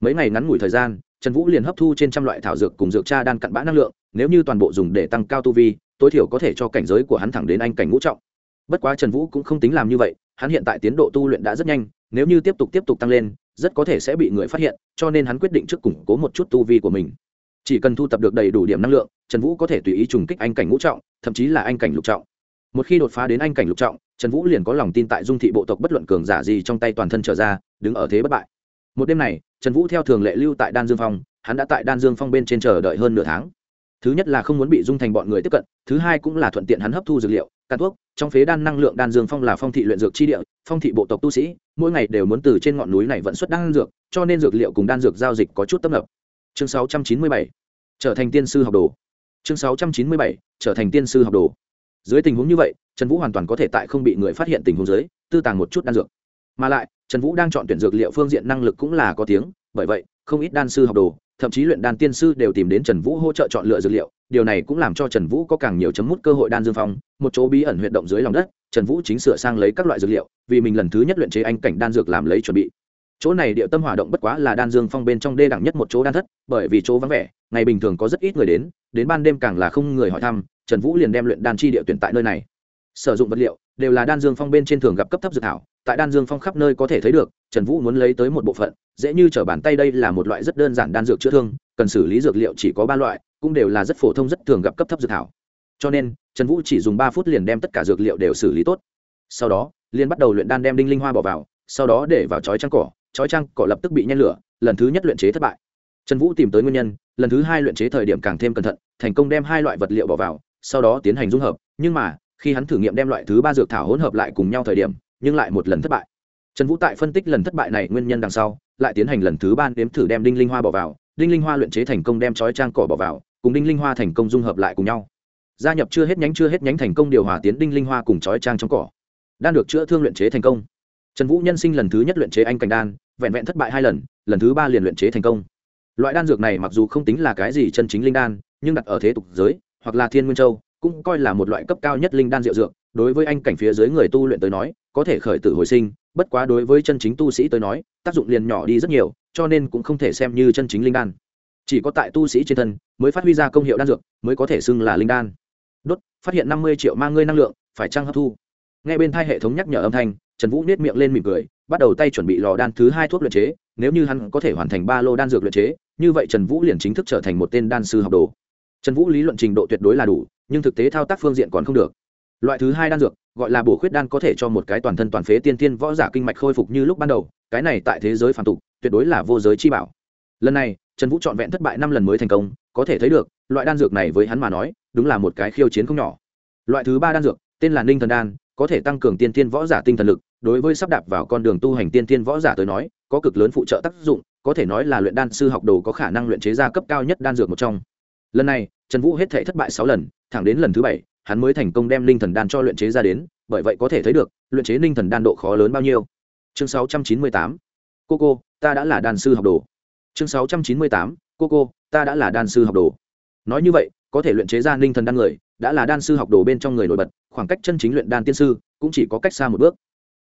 Speaker 1: Mấy ngày ngắn ngủi thời gian, trần vũ liền hấp thu trên trăm loại thảo dược cùng dược cha đan cặn bã năng lượng, nếu như toàn bộ dùng để tăng cao tu vi, tối thiểu có thể cho cảnh giới của hắn thẳng đến anh cảnh ngũ trọng. Bất quá trần vũ cũng không tính làm như vậy, hắn hiện tại tiến độ tu luyện đã rất nhanh, nếu như tiếp tục tiếp tục tăng lên, rất có thể sẽ bị người phát hiện, cho nên hắn quyết định trước củng cố một chút tu vi của mình. Chỉ cần thu tập được đầy đủ điểm năng lượng, trần vũ có thể tùy ý trùng kích anh cảnh ngũ trọng, thậm chí là anh cảnh lục trọng. Một khi đột phá đến anh cảnh lục trọng, trần vũ liền có lòng tin tại dung thị bộ tộc bất luận cường giả gì trong tay toàn thân trở ra, đứng ở thế bất bại một đêm này, trần vũ theo thường lệ lưu tại đan dương phong, hắn đã tại đan dương phong bên trên chờ đợi hơn nửa tháng. Thứ nhất là không muốn bị dung thành bọn người tiếp cận, thứ hai cũng là thuận tiện hắn hấp thu dược liệu càn thuốc, trong phế đan năng lượng đan dương phong là phong thị luyện dược chi địa, phong thị bộ tộc tu sĩ, mỗi ngày đều muốn từ trên ngọn núi này vận xuất đan dược, cho nên dược liệu cùng đan dược giao dịch có chút tấp nập. Chương 697 trở thành tiên sư học đồ. Chương 697 trở thành tiên sư học đồ. Dưới tình huống như vậy, trần vũ hoàn toàn có thể tại không bị người phát hiện tình huống dưới, tư tàng một chút đan dược. Mà lại trần vũ đang chọn tuyển dược liệu phương diện năng lực cũng là có tiếng, bởi vậy, không ít đan sư học đồ, thậm chí luyện đan tiên sư đều tìm đến trần vũ hỗ trợ chọn lựa dược liệu, điều này cũng làm cho trần vũ có càng nhiều chấm mút cơ hội đan dương phong, một chỗ bí ẩn huyệt động dưới lòng đất, trần vũ chính sửa sang lấy các loại dược liệu, vì mình lần thứ nhất luyện chế anh cảnh đan dược làm lấy chuẩn bị. Chỗ này địa tâm hỏa động bất quá là đan dương phong bên trong đê đẳng nhất một chỗ đan thất, bởi vì chỗ vắng vẻ, ngày bình thường có rất ít người đến đến ban đêm càng là không người hỏi thăm, trần vũ liền đem luyện đan chi địa tuyển tại nơi này sử dụng vật liệu đều là đan dương phong bên trên thường gặp cấp thấp dược thảo, tại đan dương phong khắp nơi có thể thấy được, trần vũ muốn lấy tới một bộ phận, dễ như t r ở bàn tay đây là một loại rất đơn giản đan dược chữa thương, cần xử lý dược liệu chỉ có ba loại, cũng đều là rất phổ thông, rất thường gặp cấp thấp dược thảo. Cho nên, trần vũ chỉ dùng ba phút liền đem tất cả dược liệu đều xử lý tốt. Sau đó, liền bắt đầu luyện đan đem đinh linh hoa bỏ vào, sau đó để vào chói trăng cỏ, chói trăng cỏ lập tức bị nhen lửa, lần thứ nhất luyện chế thất bại. Trần vũ tìm tới nguyên nhân, lần thứ hai luyện chế thời điểm càng thêm cẩn thận, thành công đem hai loại vật liệu bỏ vào, sau đó tiến hành dung hợp, nhưng mà khi hắn thử nghiệm đem loại thứ ba dược thảo hỗn hợp lại cùng nhau thời điểm, nhưng lại một lần thất bại. Trần vũ tại phân tích lần thất bại này nguyên nhân đằng sau, lại tiến hành lần thứ ba nếm thử đem đinh linh hoa bỏ vào, đinh linh hoa luyện chế thành công đem chói trang cỏ bỏ vào, cùng đinh linh hoa thành công dung hợp lại cùng nhau. Gia nhập chưa hết nhánh chưa hết nhánh thành công điều hòa tiến đinh linh hoa cùng chói trang trong cỏ. Đan được chữa thương luyện chế thành công. Trần vũ nhân sinh lần thứ nhất luyện chế anh cảnh đan, vẹn vẹn thất bại hai lần lần thứ ba liền luyện chế thành công. Loại đan dược này mặc dù không tính là cái gì chân chính linh đan, nhưng đặt ở thế tục giới, hoặc là thiên nguyên châu cũng coi là một loại cấp cao nhất linh đan diệu dược, đối với anh cảnh phía dưới người tu luyện tới nói, có thể khởi tử hồi sinh, bất quá đối với chân chính tu sĩ tới nói, tác dụng liền nhỏ đi rất nhiều, cho nên cũng không thể xem như chân chính linh đan. Chỉ có tại tu sĩ trên thân mới phát huy ra công hiệu đan dược, mới có thể xưng là linh đan. Đốt, phát hiện năm mươi triệu mang ngươi năng lượng, phải trăng hấp thu? Ngay bên thai hệ thống nhắc nhở âm thanh, trần vũ nết miệng lên mỉm cười, bắt đầu tay chuẩn bị lò đan thứ hai thuốc luyện chế, nếu như hắn có thể hoàn thành ba lô đan dược luyện chế, như vậy trần vũ liền chính thức trở thành một tên đan sư học đồ trần vũ lý luận trình độ tuyệt đối là đủ, nhưng thực tế thao tác phương diện còn không được. Loại thứ hai đan dược, gọi là bổ khuyết đan có thể cho một cái toàn thân toàn phế tiên tiên võ giả kinh mạch khôi phục như lúc ban đầu, cái này tại thế giới phản tục, tuyệt đối là vô giới chi bảo. Lần này, trần vũ trọn vẹn thất bại năm lần mới thành công, có thể thấy được, loại đan dược này với hắn mà nói, đúng là một cái khiêu chiến không nhỏ. Loại thứ ba đan dược, tên là ninh thần đan, có thể tăng cường tiên tiên võ giả tinh thần lực, đối với sắp đạp vào con đường tu hành tiên tiên võ giả tới nói, có cực lớn phụ trợ tác dụng, có thể nói là luyện đan sư học đồ có khả năng luyện chế ra cấp cao nhất đan dược một trong. Lần này trần vũ hết thể thất bại sáu lần, thẳng đến lần thứ bảy, hắn mới thành công đem linh thần đan cho luyện chế ra đến, bởi vậy có thể thấy được, luyện chế linh thần đan độ khó lớn bao nhiêu. Chương sáu trăm chín mươi tám, cô cô, ta đã là đan sư học đồ. Chương sáu trăm chín mươi tám, cô cô, ta đã là đan sư học đồ. Nói như vậy, có thể luyện chế ra linh thần đan người, đã là đan sư học đồ bên trong người nổi bật, khoảng cách chân chính luyện đan tiên sư cũng chỉ có cách xa một bước.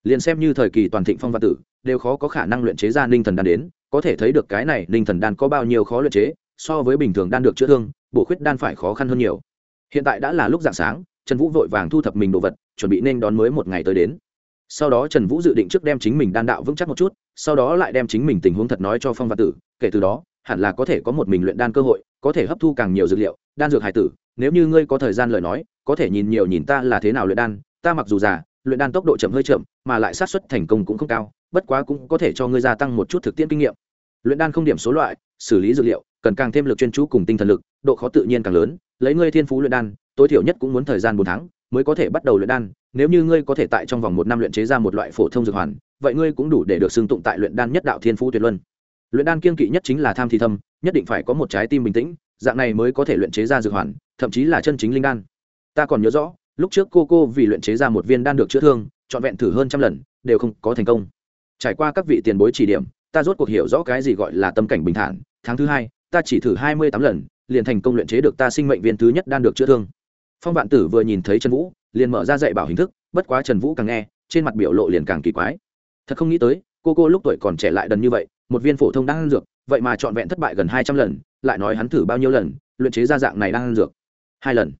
Speaker 1: Liền xem như thời kỳ toàn thịnh phong văn tử, đều khó có khả năng luyện chế ra linh thần đan đến, có thể thấy được cái này linh thần đan có bao nhiêu khó luyện chế, so với bình thường đan được chữa thương bổ khuyết đan phải khó khăn hơn nhiều. Hiện tại đã là lúc dạng sáng, trần vũ vội vàng thu thập mình đồ vật, chuẩn bị nên đón mới một ngày tới đến. Sau đó trần vũ dự định trước đem chính mình đan đạo vững chắc một chút, sau đó lại đem chính mình tình huống thật nói cho phong và tử, kể từ đó, hẳn là có thể có một mình luyện đan cơ hội, có thể hấp thu càng nhiều dược liệu, đan dược hải tử, nếu như ngươi có thời gian lời nói, có thể nhìn nhiều nhìn ta là thế nào luyện đan, ta mặc dù già, luyện đan tốc độ chậm hơi chậm, mà lại sát xuất thành công cũng không cao, bất quá cũng có thể cho ngươi gia tăng một chút thực tiễn kinh nghiệm. Luyện đan không điểm số loại, xử lý dược liệu cần càng thêm lực chuyên chú cùng tinh thần lực, độ khó tự nhiên càng lớn, lấy ngươi thiên phú luyện đan, tối thiểu nhất cũng muốn thời gian bốn tháng mới có thể bắt đầu luyện đan, nếu như ngươi có thể tại trong vòng một năm luyện chế ra một loại phổ thông dược hoàn, vậy ngươi cũng đủ để được xưng tụng tại luyện đan nhất đạo thiên phú tuyệt luân. Luyện đan kiên kỵ nhất chính là tham thi thâm, nhất định phải có một trái tim bình tĩnh, dạng này mới có thể luyện chế ra dược hoàn, thậm chí là chân chính linh đan. Ta còn nhớ rõ, lúc trước cô cô vì luyện chế ra một viên đan được chữa thương, trọn vẹn thử hơn trăm lần, đều không có thành công. Trải qua các vị tiền bối chỉ điểm, ta rốt cuộc hiểu rõ cái gì gọi là tâm cảnh bình thản. Tháng thứ hai ta chỉ thử hai mươi tám lần, liền thành công luyện chế được ta sinh mệnh viên thứ nhất đan được chữa thương. Phong vạn tử vừa nhìn thấy trần vũ, liền mở ra dạy bảo hình thức, bất quá trần vũ càng nghe, trên mặt biểu lộ liền càng kỳ quái. Thật không nghĩ tới, cô cô lúc tuổi còn trẻ lại đần như vậy, một viên phổ thông đang ăn dược, vậy mà trọn vẹn thất bại gần hai trăm lần, lại nói hắn thử bao nhiêu lần, luyện chế ra dạng này đang ăn dược? Hai lần.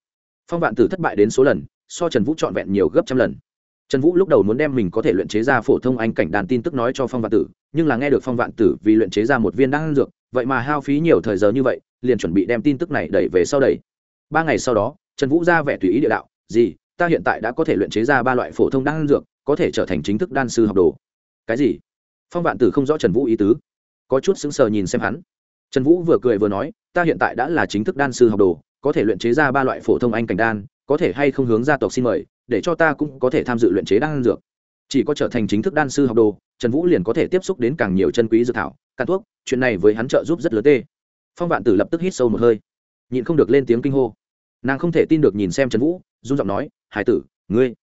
Speaker 1: Phong vạn tử thất bại đến số lần, so trần vũ trọn vẹn nhiều gấp trăm lần trần vũ lúc đầu muốn đem mình có thể luyện chế ra phổ thông anh cảnh đàn tin tức nói cho phong vạn tử, nhưng là nghe được phong vạn tử vì luyện chế ra một viên đan dược, vậy mà hao phí nhiều thời giờ như vậy, liền chuẩn bị đem tin tức này đẩy về sau đẩy ba ngày sau đó, trần vũ ra vẻ tùy ý địa đạo gì ta hiện tại đã có thể luyện chế ra ba loại phổ thông đan dược, có thể trở thành chính thức đan sư học đồ. Cái gì? Phong vạn tử không rõ trần vũ ý tứ. Có chút sững sờ nhìn xem hắn. Trần vũ vừa cười vừa nói, ta hiện tại đã là chính thức đan sư học đồ, có thể luyện chế ra ba loại phổ thông anh cảnh đan, có thể hay không hướng gia tộc xin mời để cho ta cũng có thể tham dự luyện chế đan dược. Chỉ có trở thành chính thức đan sư học đồ, trần vũ liền có thể tiếp xúc đến càng nhiều chân quý dược thảo căn thuốc, chuyện này với hắn trợ giúp rất lớn tê. Phong vạn tử lập tức hít sâu một hơi, nhịn không được lên tiếng kinh hô. Nàng không thể tin được nhìn xem trần vũ dung giọng nói, hải tử, ngươi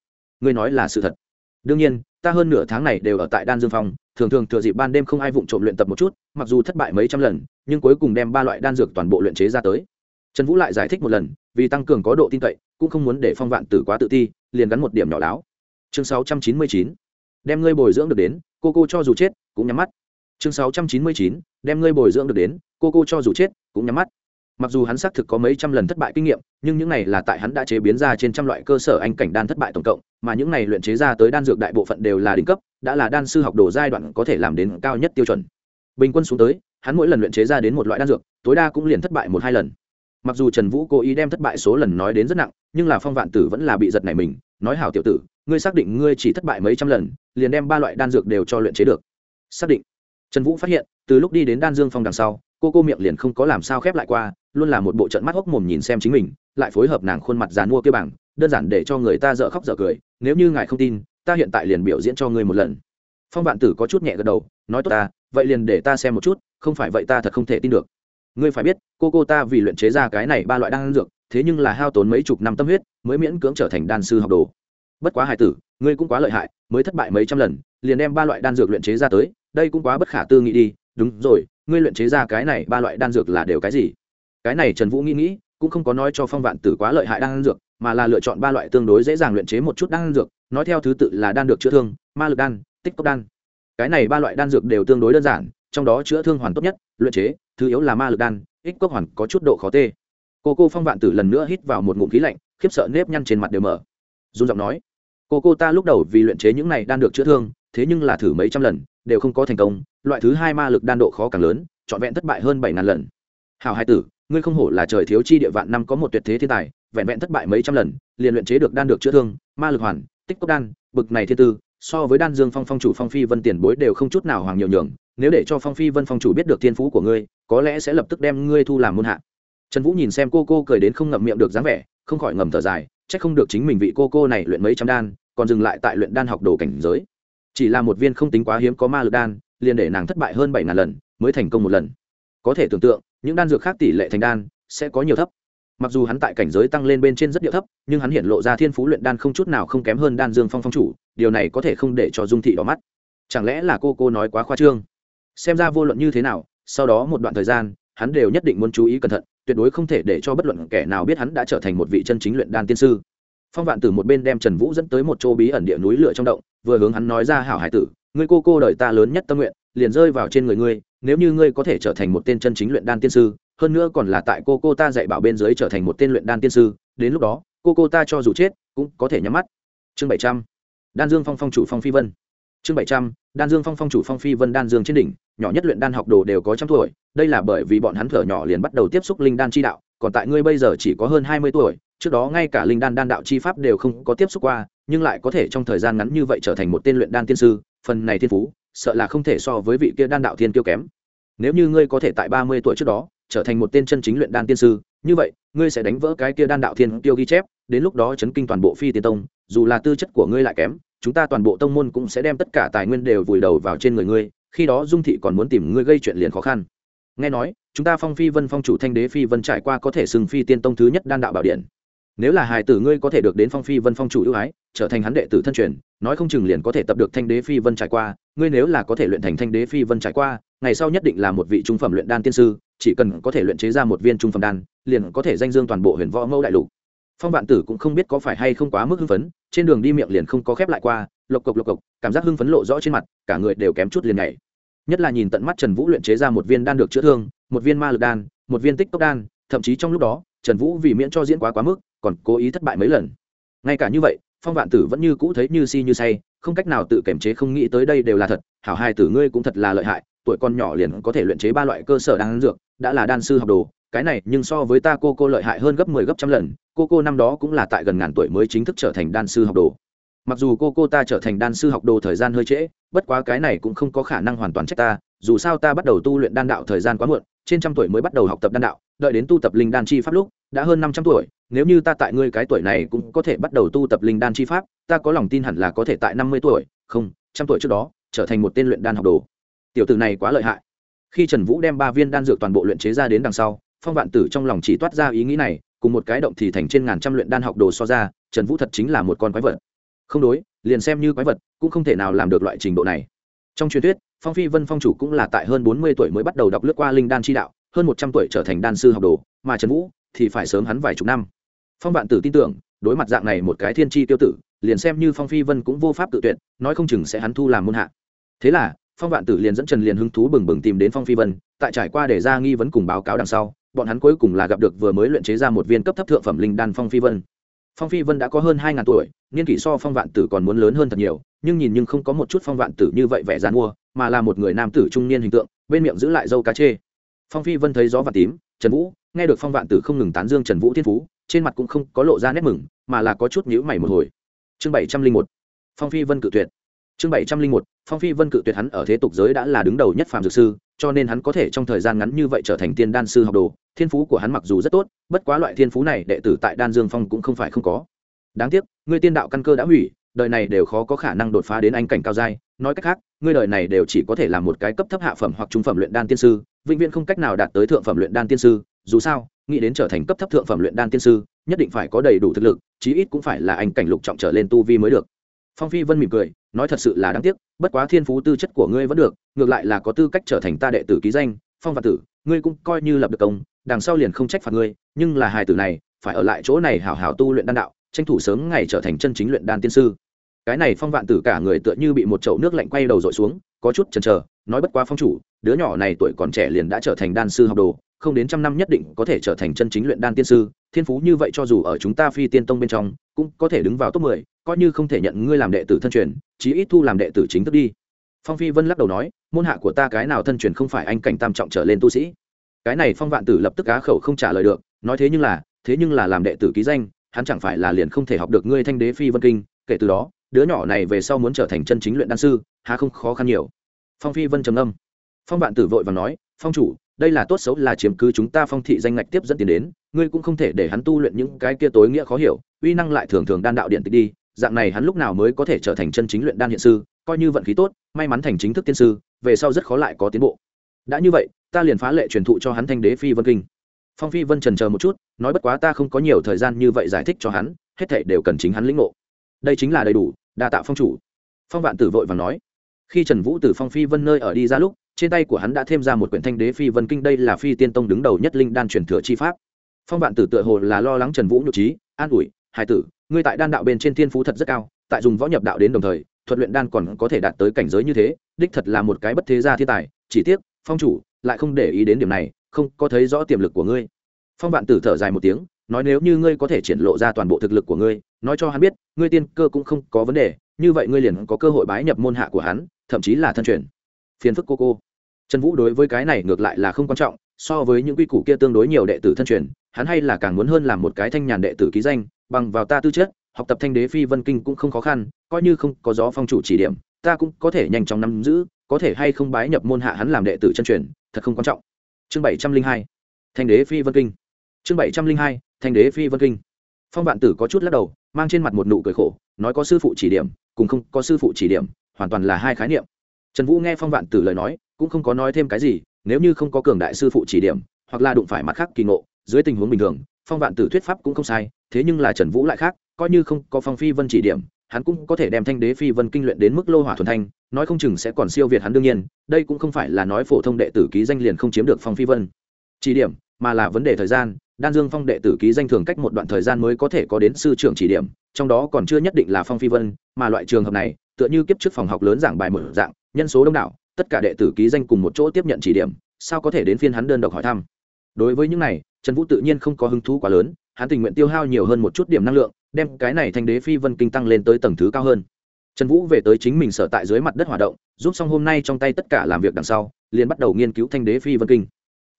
Speaker 1: ngươi nói là sự thật. Đương nhiên, ta hơn nửa tháng này đều ở tại đan dương phong thường thường thừa dịp ban đêm không ai vụng trộm luyện tập một chút, mặc dù thất bại mấy trăm lần, nhưng cuối cùng đem ba loại đan dược toàn bộ luyện chế ra tới. Trần vũ lại giải thích một lần vì tăng cường có độ tin cậy, cũng không muốn để phong vạn tử quá tự ti, liền gắn một điểm nhỏ láo. chương sáu trăm chín mươi chín, đem ngươi bồi dưỡng được đến, cô cô cho dù chết, cũng nhắm mắt. Chương sáu trăm chín mươi chín, đem ngươi bồi dưỡng được đến, cô cô cho dù chết, cũng nhắm mắt. Mặc dù hắn xác thực có mấy trăm lần thất bại kinh nghiệm, nhưng những này là tại hắn đã chế biến ra trên trăm loại cơ sở anh cảnh đan thất bại tổng cộng, mà những này luyện chế ra tới đan dược đại bộ phận đều là đỉnh cấp, đã là đan sư học đồ giai đoạn có thể làm đến cao nhất tiêu chuẩn. Bình quân xuống tới, hắn mỗi lần luyện chế ra đến một loại đan dược, tối đa cũng liền thất bại một hai lần mặc dù trần vũ cố ý đem thất bại số lần nói đến rất nặng, nhưng là phong vạn tử vẫn là bị giật này mình, nói hảo tiểu tử, ngươi xác định ngươi chỉ thất bại mấy trăm lần, liền đem ba loại đan dược đều cho luyện chế được. Xác định. Trần vũ phát hiện, từ lúc đi đến đan dương phong đằng sau, cô cô miệng liền không có làm sao khép lại qua, luôn là một bộ trận mắt hốc mồm nhìn xem chính mình, lại phối hợp nàng khuôn mặt dàn mua kia bảng đơn giản để cho người ta dở khóc dở cười, nếu như ngài không tin, ta hiện tại liền biểu diễn cho ngươi một lần. Phong vạn tử có chút nhẹ gật đầu, nói tốt ta, vậy liền để ta xem một chút, không phải vậy ta thật không thể tin được ngươi phải biết, cô cô ta vì luyện chế ra cái này ba loại đan dược, thế nhưng là hao tốn mấy chục năm tâm huyết, mới miễn cưỡng trở thành đan sư học đồ. Bất quá hải tử, ngươi cũng quá lợi hại, mới thất bại mấy trăm lần, liền đem ba loại đan dược luyện chế ra tới, đây cũng quá bất khả tư nghị đi. Đúng rồi, ngươi luyện chế ra cái này ba loại đan dược là đều cái gì? Cái này trần vũ nghĩ nghĩ, cũng không có nói cho phong vạn tử quá lợi hại đan dược, mà là lựa chọn ba loại tương đối dễ dàng luyện chế một chút đan dược, nói theo thứ tự là đan được chữa thương, ma lực đan, tích cốc đan. Cái này ba loại đan dược đều tương đối đơn giản, trong đó chữa thương hoàn tốt nhất, luyện chế thứ yếu là ma lực đan, ích cốc hoàn có chút độ khó tê. Cô cô phong vạn tử lần nữa hít vào một ngụm khí lạnh, khiếp sợ nếp nhăn trên mặt đều mở. Dung giọng nói, cô cô ta lúc đầu vì luyện chế những này đan được chữa thương, thế nhưng là thử mấy trăm lần, đều không có thành công, loại thứ hai ma lực đan độ khó càng lớn, trọn vẹn thất bại hơn bảy ngàn lần. Hào hai tử, ngươi không hổ là trời thiếu chi địa vạn năm có một tuyệt thế thiên tài, vẹn vẹn thất bại mấy trăm lần, liền luyện chế được đan được chữa thương, ma lực hoàn, tích cốc đan, bực này thiên tư, so với đan dương phong phong chủ phong phi vân tiền bối đều không chút nào hoàng nhiều nhường nếu để cho phong phi vân phong chủ biết được thiên phú của ngươi, có lẽ sẽ lập tức đem ngươi thu làm môn hạ. Trần vũ nhìn xem cô cô cười đến không ngậm miệng được dáng vẻ, không khỏi ngầm thở dài c h ắ c không được chính mình vị cô cô này luyện mấy trăm đan, còn dừng lại tại luyện đan học đồ cảnh giới. Chỉ là một viên không tính quá hiếm có ma lực đan, liền để nàng thất bại hơn bảy ngàn lần, mới thành công một lần. Có thể tưởng tượng, những đan dược khác tỷ lệ thành đan sẽ có nhiều thấp. Mặc dù hắn tại cảnh giới tăng lên bên trên rất điệu thấp, nhưng hắn hiện lộ ra thiên phú luyện đan không chút nào không kém hơn đan dương phong phong chủ, điều này có thể không để cho dung thị đỏ mắt. Chẳng lẽ là cô cô nói quá khoa trương? Xem ra vô luận như thế nào, sau đó một đoạn thời gian, hắn đều nhất định muốn chú ý cẩn thận, tuyệt đối không thể để cho bất luận kẻ nào biết hắn đã trở thành một vị chân chính luyện đan tiên sư. Phong vạn tử một bên đem trần vũ dẫn tới một chỗ bí ẩn địa núi lửa trong động, vừa hướng hắn nói ra, hảo hải tử, ngươi cô cô đời ta lớn nhất tâm nguyện, liền rơi vào trên người ngươi, nếu như ngươi có thể trở thành một tên chân chính luyện đan tiên sư, hơn nữa còn là tại cô cô ta dạy bảo bên dưới trở thành một tên luyện đan tiên sư, đến lúc đó, cô cô ta cho dù chết, cũng có thể nhắm mắt. Chương bảy trăm. Đan dương phong phong chủ phong phi vân. Chương bảy trăm. Đan dương phong phong chủ phong phi vân đan dương trên đỉnh nhỏ nhất luyện đan học đồ đều có trăm tuổi, đây là bởi vì bọn hắn thở nhỏ liền bắt đầu tiếp xúc linh đan chi đạo, còn tại ngươi bây giờ chỉ có hơn hai mươi tuổi, trước đó ngay cả linh đan đan đạo chi pháp đều không có tiếp xúc qua, nhưng lại có thể trong thời gian ngắn như vậy trở thành một tên luyện đan tiên sư, phần này thiên phú, sợ là không thể so với vị kia đan đạo thiên kiêu kém. Nếu như ngươi có thể tại ba mươi tuổi trước đó, trở thành một tên chân chính luyện đan tiên sư, như vậy, ngươi sẽ đánh vỡ cái kia đan đạo thiên kiêu ghi chép, đến lúc đó chấn kinh toàn bộ phi tiên tông, dù là tư chất của ngươi lại kém, chúng ta toàn bộ tông môn cũng sẽ đem tất cả tài nguyên đều vùi đầu vào trên người ngươi khi đó dung thị còn muốn tìm ngươi gây chuyện liền khó khăn. Nghe nói, chúng ta phong phi vân phong chủ thanh đế phi vân trải qua có thể xưng phi tiên tông thứ nhất đan đạo bảo điện. Nếu là hài tử ngươi có thể được đến phong phi vân phong chủ ưu ái, trở thành hắn đệ tử thân truyền, nói không chừng liền có thể tập được thanh đế phi vân trải qua. Ngươi nếu là có thể luyện thành thanh đế phi vân trải qua, ngày sau nhất định là một vị trung phẩm luyện đan tiên sư, chỉ cần có thể luyện chế ra một viên trung phẩm đan, liền có thể danh dương toàn bộ huyền võ mẫu đại lục. Phong vạn tử cũng không biết có phải hay không quá mức hưng phấn, trên đường đi miệng liền không có khép lại qua lộc cộc lộc cộc, cảm giác hưng phấn lộ rõ trên mặt, cả người đều kém chút liền nhảy. Nhất là nhìn tận mắt trần vũ luyện chế ra một viên đan được chữa thương, một viên ma lực đan, một viên tích tốc đan, thậm chí trong lúc đó, trần vũ vì miễn cho diễn quá quá mức, còn cố ý thất bại mấy lần. Ngay cả như vậy, phong vạn tử vẫn như cũ thấy như si như say, không cách nào tự kiểm chế không nghĩ tới đây đều là thật, hảo hai tử ngươi cũng thật là lợi hại, tuổi con nhỏ liền có thể luyện chế ba loại cơ sở đan dược, đã là đan sư học đồ, cái này nhưng so với ta cô cô lợi hại hơn gấp mười 10 gấp trăm lần, cô cô năm đó cũng là tại gần ngàn tuổi mới chính thức trở thành đan sư học đồ mặc dù cô cô ta trở thành đan sư học đồ thời gian hơi trễ, bất quá cái này cũng không có khả năng hoàn toàn trách ta, dù sao ta bắt đầu tu luyện đan đạo thời gian quá muộn, trên trăm tuổi mới bắt đầu học tập đan đạo, đợi đến tu tập linh đan chi pháp lúc, đã hơn năm trăm tuổi, nếu như ta tại ngươi cái tuổi này cũng có thể bắt đầu tu tập linh đan chi pháp, ta có lòng tin hẳn là có thể tại năm mươi tuổi, không, trăm tuổi trước đó, trở thành một tên luyện đan học đồ. Tiểu tử này quá lợi hại. Khi trần vũ đem ba viên đan dược toàn bộ luyện chế ra đến đằng sau, phong vạn tử trong lòng chỉ toát ra ý nghĩ này, cùng một cái động thì thành trên ngàn trăm luyện đan học đồ so ra, trần vũ thật chính là một con quái vật không đối, liền xem như quái vật, cũng không thể nào làm được loại trình độ này. Trong truyền thuyết, phong phi vân phong chủ cũng là tại hơn bốn mươi tuổi mới bắt đầu đọc lướt qua linh đan chi đạo, hơn một trăm tuổi trở thành đan sư học đồ, mà trần vũ thì phải sớm hắn vài chục năm. Phong vạn tử tin tưởng, đối mặt dạng này một cái thiên tri tiêu tử, liền xem như phong phi vân cũng vô pháp tự tuyệt, nói không chừng sẽ hắn thu làm môn hạ. Thế là, phong vạn tử liền dẫn trần liền hứng thú bừng bừng tìm đến phong phi vân, tại trải qua để ra nghi vấn cùng báo cáo đằng sau, bọn hắn cuối cùng là gặp được vừa mới luyện chế ra một viên cấp thấp thượng phẩm linh đan phong phi vân phong phi vân đã có hơn hai ngàn tuổi, niên kỷ so phong vạn tử còn muốn lớn hơn thật nhiều, nhưng nhìn nhưng không có một chút phong vạn tử như vậy vẻ dàn mua, mà là một người nam tử trung niên hình tượng, bên miệng giữ lại dâu cá chê. Phong phi vân thấy gió và tím, trần vũ, nghe được phong vạn tử không ngừng tán dương trần vũ thiên phú, trên mặt cũng không có lộ ra nét mừng, mà là có chút nhữ mày một hồi. Chương bảy trăm linh một, phong phi vân cự tuyệt. Chương bảy trăm linh một, phong phi vân cự tuyệt hắn ở thế tục giới đã là đứng đầu nhất phạm dược sư cho nên hắn có thể trong thời gian ngắn như vậy trở thành tiên đan sư học đồ. Thiên phú của hắn mặc dù rất tốt, bất quá loại thiên phú này đệ tử tại đan dương phong cũng không phải không có. Đáng tiếc, ngươi tiên đạo căn cơ đã hủy, đời này đều khó có khả năng đột phá đến anh cảnh cao giai. Nói cách khác, ngươi đời này đều chỉ có thể là một cái cấp thấp hạ phẩm hoặc trung phẩm luyện đan tiên sư, vĩnh viễn không cách nào đạt tới thượng phẩm luyện đan tiên sư. Dù sao, nghĩ đến trở thành cấp thấp thượng phẩm luyện đan tiên sư, nhất định phải có đầy đủ thực lực, chí ít cũng phải là anh cảnh lục trọng trở lên tu vi mới được phong phi vân mỉm cười, nói thật sự là đáng tiếc, bất quá thiên phú tư chất của ngươi vẫn được, ngược lại là có tư cách trở thành ta đệ tử ký danh, phong vạn tử, ngươi cũng coi như lập được công, đằng sau liền không trách phạt ngươi, nhưng là hài tử này, phải ở lại chỗ này hảo hảo tu luyện đan đạo, tranh thủ sớm ngày trở thành chân chính luyện đan tiên sư. Cái này phong vạn tử cả người tựa như bị một chậu nước lạnh quay đầu dội xuống, có chút chần chờ nói bất quá phong chủ, đứa nhỏ này tuổi còn trẻ liền đã trở thành đan sư học đồ, không đến trăm năm nhất định có thể trở thành chân chính luyện đan tiên sư, thiên phú như vậy cho dù ở chúng ta phi tiên tông bên trong, cũng có thể đứng vào top mười, coi như không thể nhận ngươi làm đệ tử thân truyền, chí ít thu làm đệ tử chính thức đi. Phong phi vân lắc đầu nói, môn hạ của ta cái nào thân truyền không phải anh cảnh tam trọng trở lên tu sĩ. Cái này phong vạn tử lập tức cá khẩu không trả lời được, nói thế nhưng là, thế nhưng là làm đệ tử ký danh, hắn chẳng phải là liền không thể học được ngươi thanh đế phi vân kinh, kể từ đó, đứa nhỏ này về sau muốn trở thành chân chính luyện đan sư, há không khó khăn nhiều phong phi vân trầm âm phong vạn tử vội và nói, phong chủ, đây là tốt xấu là chiếm cứ chúng ta phong thị danh ngạch tiếp dẫn tiền đến, ngươi cũng không thể để hắn tu luyện những cái kia tối nghĩa khó hiểu, uy năng lại thường thường đan đạo điện tịch đi, dạng này hắn lúc nào mới có thể trở thành chân chính luyện đan hiện sư, coi như vận khí tốt, may mắn thành chính thức tiên sư, về sau rất khó lại có tiến bộ. Đã như vậy, ta liền phá lệ truyền thụ cho hắn thanh đế phi vân kinh. Phong phi vân trần chờ một chút, nói bất quá ta không có nhiều thời gian như vậy giải thích cho hắn, hết thảy đều cần chính hắn lĩnh ngộ. Đây chính là đầy đủ, đa tạ phong chủ. Phong vạn tử vội và nói khi trần vũ từ phong phi vân nơi ở đi ra lúc, trên tay của hắn đã thêm ra một quyển thanh đế phi vân kinh, đây là phi tiên tông đứng đầu nhất linh đan truyền thừa chi pháp. Phong vạn tử tựa hồ là lo lắng trần vũ nhục trí, an ủi hai tử, ngươi tại đan đạo bên trên thiên phú thật rất cao, tại dùng võ nhập đạo đến đồng thời, thuật luyện đan còn có thể đạt tới cảnh giới như thế, đích thật là một cái bất thế gia thiên tài, chỉ tiếc, phong chủ, lại không để ý đến điểm này, không có thấy rõ tiềm lực của ngươi. Phong vạn tử thở dài một tiếng, nói, nếu như ngươi có thể triển lộ ra toàn bộ thực lực của ngươi, nói cho hắn biết, ngươi tiên cơ cũng không có vấn đề, như vậy ngươi liền có cơ hội bái nhập môn hạ của hắn thậm chí là thân truyền. Phiền phức cô cô. Trần vũ đối với cái này ngược lại là không quan trọng, so với những quy củ kia tương đối nhiều đệ tử thân truyền, hắn hay là càng muốn hơn làm một cái thanh nhàn đệ tử ký danh, bằng vào ta tư chất, học tập thanh đế phi vân kinh cũng không khó khăn, coi như không có gió phong chủ chỉ điểm, ta cũng có thể nhanh chóng nắm giữ, có thể hay không bái nhập môn hạ hắn làm đệ tử chân truyền, thật không quan trọng. Chương bảy trăm linh hai, thanh đế phi vân kinh. Chương bảy trăm linh hai, thanh đế phi vân kinh. Phong vạn tử có chút lắc đầu, mang trên mặt một nụ cười khổ, nói có sư phụ chỉ điểm, cùng không có sư phụ chỉ điểm hoàn toàn là hai khái niệm. Trần vũ nghe phong vạn tử lời nói, cũng không có nói thêm cái gì, nếu như không có cường đại sư phụ chỉ điểm, hoặc là đụng phải mặt khác kỳ ngộ, dưới tình huống bình thường, phong vạn tử thuyết pháp cũng không sai, thế nhưng là trần vũ lại khác, coi như không có phong phi vân chỉ điểm, hắn cũng có thể đem thanh đế phi vân kinh luyện đến mức lô hỏa thuần thanh, nói không chừng sẽ còn siêu việt hắn đương nhiên, đây cũng không phải là nói phổ thông đệ tử ký danh liền không chiếm được phong phi vân chỉ điểm, mà là vấn đề thời gian, đan dương phong đệ tử ký danh thường cách một đoạn thời gian mới có thể có đến sư trưởng chỉ điểm trong đó còn chưa nhất định là phong phi vân, mà loại trường hợp này, tựa như kiếp trước phòng học lớn giảng bài mở dạng, nhân số đông đảo, tất cả đệ tử ký danh cùng một chỗ tiếp nhận chỉ điểm, sao có thể đến phiên hắn đơn độc hỏi thăm? Đối với những này, trần vũ tự nhiên không có hứng thú quá lớn, hắn tình nguyện tiêu hao nhiều hơn một chút điểm năng lượng, đem cái này thành đế phi vân kinh tăng lên tới tầng thứ cao hơn. Trần vũ về tới chính mình sở tại dưới mặt đất hoạt động, giúp xong hôm nay trong tay tất cả làm việc đằng sau, liền bắt đầu nghiên cứu thanh đế phi vân kinh.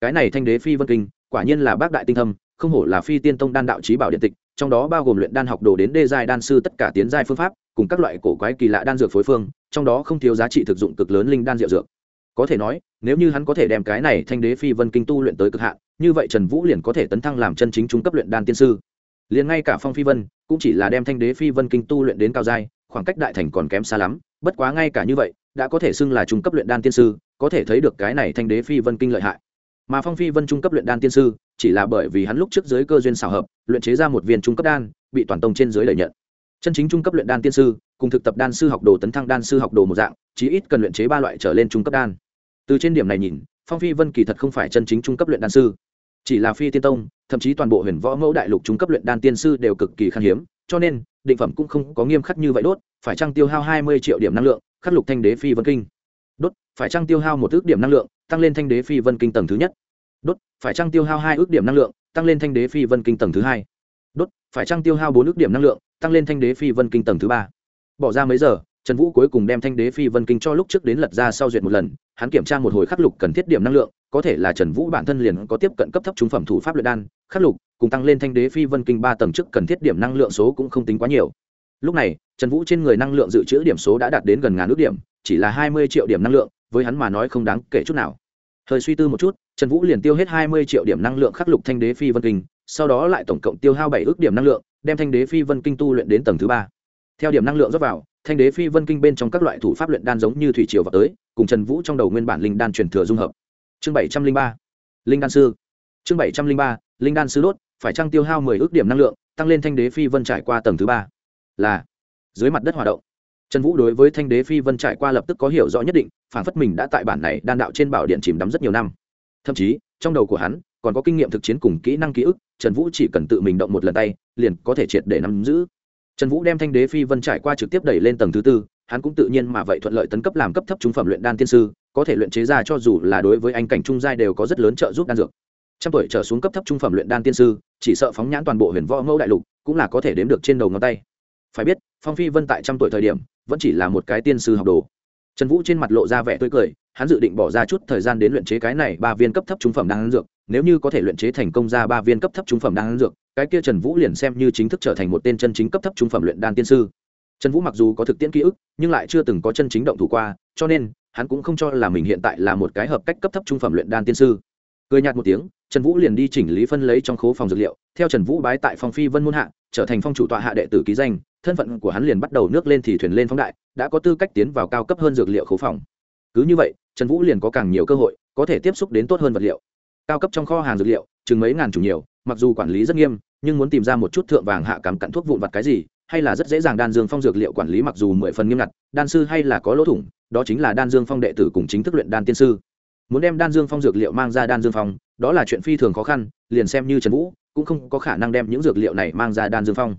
Speaker 1: Cái này thanh đế phi vân kinh, quả nhiên là bác đại tinh thâm, không hổ là phi tiên tông đan đạo trí bảo điện tịch trong đó bao gồm luyện đan học đồ đến đê giai đan sư tất cả tiến giai phương pháp, cùng các loại cổ quái kỳ lạ đan dược phối phương, trong đó không thiếu giá trị thực dụng cực lớn linh đan diệu dược. Có thể nói, nếu như hắn có thể đem cái này thanh đế phi vân kinh tu luyện tới cực hạn, như vậy trần vũ liền có thể tấn thăng làm chân chính trung cấp luyện đan tiên sư. Liền ngay cả phong phi vân cũng chỉ là đem thanh đế phi vân kinh tu luyện đến cao giai, khoảng cách đại thành còn kém xa lắm, bất quá ngay cả như vậy, đã có thể xưng là trung cấp luyện đan tiên sư, có thể thấy được cái này thanh đế phi vân kinh lợi hại. Mà phong phi vân trung cấp luyện đan tiên sư chỉ là bởi vì hắn lúc trước dưới cơ duyên xảo hợp, luyện chế ra một viên trung cấp đan, bị toàn tông trên dưới lợi nhận. Chân chính trung cấp luyện đan tiên sư, cùng thực tập đan sư học đồ tấn thăng đan sư học đồ một dạng, chí ít cần luyện chế ba loại trở lên trung cấp đan. Từ trên điểm này nhìn, phong phi vân kỳ thật không phải chân chính trung cấp luyện đan sư. Chỉ là phi tiên tông, thậm chí toàn bộ huyền võ mẫu đại lục trung cấp luyện đan tiên sư đều cực kỳ khan hiếm, cho nên, định phẩm cũng không có nghiêm khắc như vậy đốt, phải trăng tiêu hao hai mươi triệu điểm năng lượng, khắc lục thanh đế phi vân kinh. Đốt, phải trăng tiêu hao một ước điểm năng lượng, tăng lên thanh đế phi vân kinh tầng thứ nhất phải trăng tiêu hao hai ước điểm năng lượng, tăng lên thanh đế phi vân kinh tầng thứ hai? Đốt, phải trăng tiêu hao bốn ước điểm năng lượng, tăng lên thanh đế phi vân kinh tầng thứ ba? Bỏ ra mấy giờ, trần vũ cuối cùng đem thanh đế phi vân kinh cho lúc trước đến lật ra sau duyệt một lần, hắn kiểm tra một hồi khắc lục cần thiết điểm năng lượng, có thể là trần vũ bản thân liền có tiếp cận cấp thấp trung phẩm thủ pháp luyện đan, khắc lục, cùng tăng lên thanh đế phi vân kinh ba tầng trước cần thiết điểm năng lượng số cũng không tính quá nhiều. Lúc này, trần vũ trên người năng lượng dự trữ điểm số đã đạt đến gần ngàn ước điểm, chỉ là hai mươi triệu điểm năng lượng, với hắn mà nói không đáng kể chút nào. Hơi suy tư một chút trần vũ liền tiêu hết hai mươi triệu điểm năng lượng khắc lục thanh đế phi vân kinh, sau đó lại tổng cộng tiêu hao bảy ước điểm năng lượng, đem thanh đế phi vân kinh tu luyện đến tầng thứ ba. Theo điểm năng lượng rót vào, thanh đế phi vân kinh bên trong các loại thủ pháp luyện đan giống như thủy triều vào tới, cùng trần vũ trong đầu nguyên bản linh đan truyền thừa dung hợp. Chương bảy trăm linh ba, linh đan sư. Chương bảy trăm linh ba, linh đan sư đốt, phải trăng tiêu hao mười ước điểm năng lượng, tăng lên thanh đế phi vân trải qua tầng thứ ba? Là, dưới mặt đất hoạt động. Trần vũ đối với thanh đế phi vân trải qua lập tức có hiểu rõ nhất định, phản phất mình đã tại bản này đan đạo trên bảo điện chìm đắm rất nhiều năm thậm chí, trong đầu của hắn, còn có kinh nghiệm thực chiến cùng kỹ năng ký ức, trần vũ chỉ cần tự mình động một lần tay, liền có thể triệt để nắm giữ. Trần vũ đem thanh đế phi vân trải qua trực tiếp đẩy lên tầng thứ tư, hắn cũng tự nhiên mà vậy thuận lợi tấn cấp làm cấp thấp trung phẩm luyện đan tiên sư, có thể luyện chế ra cho dù là đối với anh cảnh trung giai đều có rất lớn trợ giúp đan dược. Trăm tuổi trở xuống cấp thấp trung phẩm luyện đan tiên sư, chỉ sợ phóng nhãn toàn bộ huyền võ mẫu đại lục, cũng là có thể đếm được trên đầu ngón tay. Phải biết, phong phi vân tại trăm tuổi thời điểm, vẫn chỉ là một cái tiên sư học đồ. Trần vũ trên mặt lộ ra vẻ tươi cười hắn dự định bỏ ra chút thời gian đến luyện chế cái này ba viên cấp thấp trung phẩm đan dược, nếu như có thể luyện chế thành công ra ba viên cấp thấp trung phẩm đan dược, cái kia trần vũ liền xem như chính thức trở thành một tên chân chính cấp thấp trung phẩm luyện đan tiên sư. Trần vũ mặc dù có thực tiễn ký ức, nhưng lại chưa từng có chân chính động thủ qua, cho nên, hắn cũng không cho là mình hiện tại là một cái hợp cách cấp thấp trung phẩm luyện đan tiên sư. Cười nhạt một tiếng, trần vũ liền đi chỉnh lý phân lấy trong khố phòng dược liệu, theo trần vũ bái tại phong phi vân môn hạ, trở thành phong chủ tọa hạ đệ tử ký danh, thân phận của hắn liền bắt đầu nước lên thì thuyền lên phóng đại, đã có tư cách tiến vào cao cấp hơn dược liệu khố phòng. Cứ như vậy trần vũ liền có càng nhiều cơ hội, có thể tiếp xúc đến tốt hơn vật liệu. Cao cấp trong kho hàng dược liệu, chừng mấy ngàn chủ nhiều, mặc dù quản lý rất nghiêm, nhưng muốn tìm ra một chút thượng vàng hạ cắm cặn thuốc vụn vặt cái gì, hay là rất dễ dàng đan dương phong dược liệu quản lý mặc dù mười phần nghiêm ngặt, đan sư hay là có lỗ thủng, đó chính là đan dương phong đệ tử cùng chính thức luyện đan tiên sư. Muốn đem đan dương phong dược liệu mang ra đan dương phong, đó là chuyện phi thường khó khăn, liền xem như trần vũ cũng không có khả năng đem những dược liệu này mang ra đan dương phong.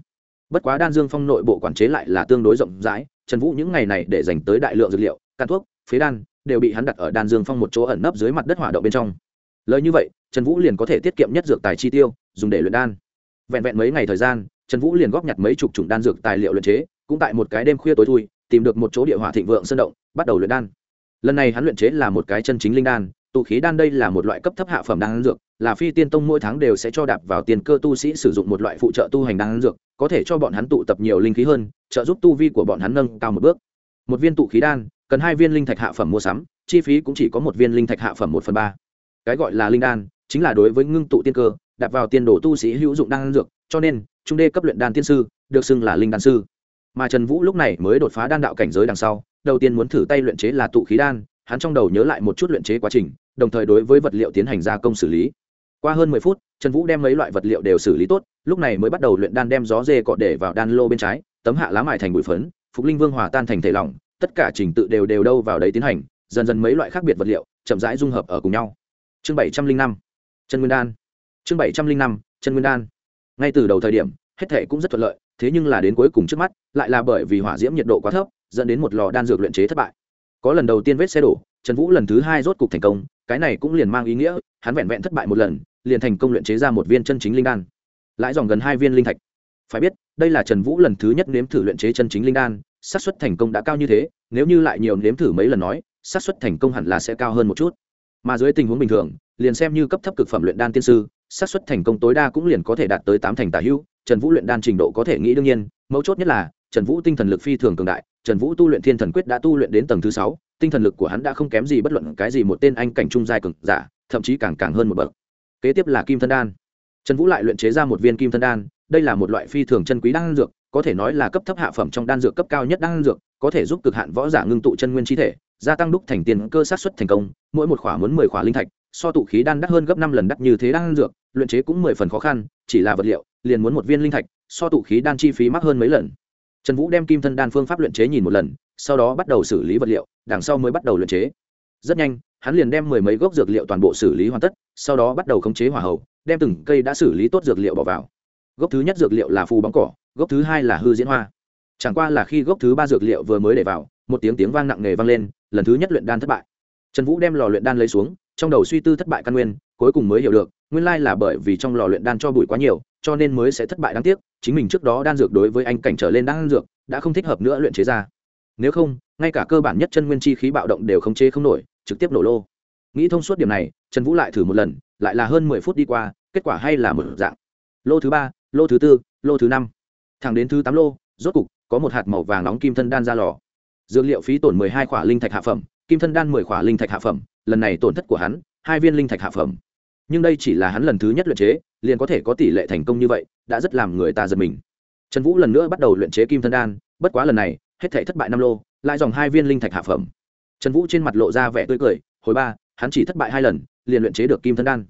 Speaker 1: Bất quá đan dương phong nội bộ quản chế lại là tương đối rộng rãi, trần vũ những ngày này để dành tới đại lượng dược liệu căn thuốc, phế đan đều bị hắn đặt ở đan dương phong một chỗ ẩn nấp dưới mặt đất hỏa động bên trong. Lời như vậy, trần vũ liền có thể tiết kiệm nhất dược tài chi tiêu, dùng để luyện đan. Vẹn vẹn mấy ngày thời gian, trần vũ liền góp nhặt mấy chục chủng đan dược tài liệu luyện chế, cũng tại một cái đêm khuya tối thui, tìm được một chỗ địa hỏa thịnh vượng sơn động, bắt đầu luyện đan. Lần này hắn luyện chế là một cái chân chính linh đan, tụ khí đan đây là một loại cấp thấp hạ phẩm đan dược, là phi tiên tông mỗi tháng đều sẽ cho đạp vào tiền cơ tu sĩ sử dụng một loại phụ trợ tu hành đan dược, có thể cho bọn hắn tụ tập nhiều linh khí hơn, trợ giúp tu vi của bọn hắn nâng cao một bước. Một viên tụ khí đan cần hai viên linh thạch hạ phẩm mua sắm, chi phí cũng chỉ có một viên linh thạch hạ phẩm một phần ba. Cái gọi là linh đan chính là đối với ngưng tụ tiên cơ đạp vào tiền đồ tu sĩ hữu dụng đan dược, cho nên, trung đê cấp luyện đan tiên sư, được xưng là linh đan sư. Mà trần vũ lúc này mới đột phá đan đạo cảnh giới đằng sau, đầu tiên muốn thử tay luyện chế là tụ khí đan, hắn trong đầu nhớ lại một chút luyện chế quá trình, đồng thời đối với vật liệu tiến hành gia công xử lý. Qua hơn mười phút, trần vũ đem mấy loại vật liệu đều xử lý tốt, lúc này mới bắt đầu luyện đan đem gió dê cọ để vào đan lô bên trái, tấm hạ lá mài thành bụi phấn, phục linh vương hòa tan thành thể lỏng tất cả trình tự đều đều đâu vào đấy tiến hành, dần dần mấy loại khác biệt vật liệu chậm rãi dung hợp ở cùng nhau. Chương bảy trăm linh năm, chân nguyên đan. Chương bảy trăm linh năm, chân nguyên đan. Ngay từ đầu thời điểm, hết thể cũng rất thuận lợi, thế nhưng là đến cuối cùng trước mắt, lại là bởi vì hỏa diễm nhiệt độ quá thấp, dẫn đến một lò đan dược luyện chế thất bại. Có lần đầu tiên vết xe đổ, trần vũ lần thứ hai rốt cục thành công, cái này cũng liền mang ý nghĩa, hắn vẹn vẹn thất bại một lần, liền thành công luyện chế ra một viên chân chính linh đan. Lãi dòng gần hai viên linh thạch phải biết, đây là trần vũ lần thứ nhất nếm thử luyện chế chân chính linh đan, xác suất thành công đã cao như thế, nếu như lại nhiều nếm thử mấy lần nói, xác suất thành công hẳn là sẽ cao hơn một chút. Mà dưới tình huống bình thường, liền xem như cấp thấp cực phẩm luyện đan tiên sư, xác suất thành công tối đa cũng liền có thể đạt tới tám thành tả hữu, trần vũ luyện đan trình độ có thể nghĩ đương nhiên, mấu chốt nhất là, trần vũ tinh thần lực phi thường cường đại, trần vũ tu luyện thiên thần quyết đã tu luyện đến tầng thứ sáu, tinh thần lực của hắn đã không kém gì bất luận cái gì một tên anh cảnh trung giai cường giả, thậm chí càng càng hơn một bậc. Kế tiếp là kim thân đan. Trần vũ lại luyện chế ra một viên kim thân đan đây là một loại phi thường chân quý đan dược, có thể nói là cấp thấp hạ phẩm trong đan dược cấp cao nhất đan dược, có thể giúp cực hạn võ giả ngưng tụ chân nguyên chi thể, gia tăng đúc thành tiền cơ sát xuất thành công, mỗi một khỏa muốn mười khỏa linh thạch, so tụ khí đan đắt hơn gấp năm lần đắt như thế đan dược, luyện chế cũng mười phần khó khăn, chỉ là vật liệu, liền muốn một viên linh thạch, so tụ khí đan chi phí mắc hơn mấy lần. Trần vũ đem kim thân đan phương pháp luyện chế nhìn một lần, sau đó bắt đầu xử lý vật liệu, đằng sau mới bắt đầu luyện chế. Rất nhanh, hắn liền đem mười mấy gốc dược liệu toàn bộ xử lý hoàn tất, sau đó bắt đầu khống chế hỏa hậu đem từng cây đã xử lý tốt dược liệu bỏ vào gốc thứ nhất dược liệu là phù bóng cỏ, gốc thứ hai là hư diễn hoa. Chẳng qua là khi gốc thứ ba dược liệu vừa mới để vào, một tiếng tiếng vang nặng nề vang lên, lần thứ nhất luyện đan thất bại. Trần vũ đem lò luyện đan lấy xuống, trong đầu suy tư thất bại căn nguyên, cuối cùng mới hiểu được, nguyên lai là bởi vì trong lò luyện đan cho bụi quá nhiều, cho nên mới sẽ thất bại đáng tiếc, chính mình trước đó đan dược đối với anh cảnh trở lên đan dược, đã không thích hợp nữa luyện chế ra. Nếu không, ngay cả cơ bản nhất chân nguyên chi khí bạo động đều không chế không nổi, trực tiếp nổ lô. Nghĩ thông suốt điểm này, trần vũ lại thử một lần, lại là hơn mười phút đi qua, kết quả hay là một dạng. Lô thứ ba lô thứ tư, lô thứ năm. Thẳng đến thứ tám lô, rốt cục, có một hạt màu vàng nóng kim thân đan ra lò. Dược liệu phí tổn mười hai khỏa linh thạch hạ phẩm, kim thân đan mười khỏa linh thạch hạ phẩm, lần này tổn thất của hắn, hai viên linh thạch hạ phẩm. Nhưng đây chỉ là hắn lần thứ nhất luyện chế, liền có thể có tỷ lệ thành công như vậy, đã rất làm người ta giật mình. Trần vũ lần nữa bắt đầu luyện chế kim thân đan, bất quá lần này, hết thể thất bại năm lô, lại dòng hai viên linh thạch hạ phẩm. Trần vũ trên mặt lộ ra vẻ tươi cười, hồi ba, hắn chỉ thất bại hai lần, liền luyện chế được kim thân đan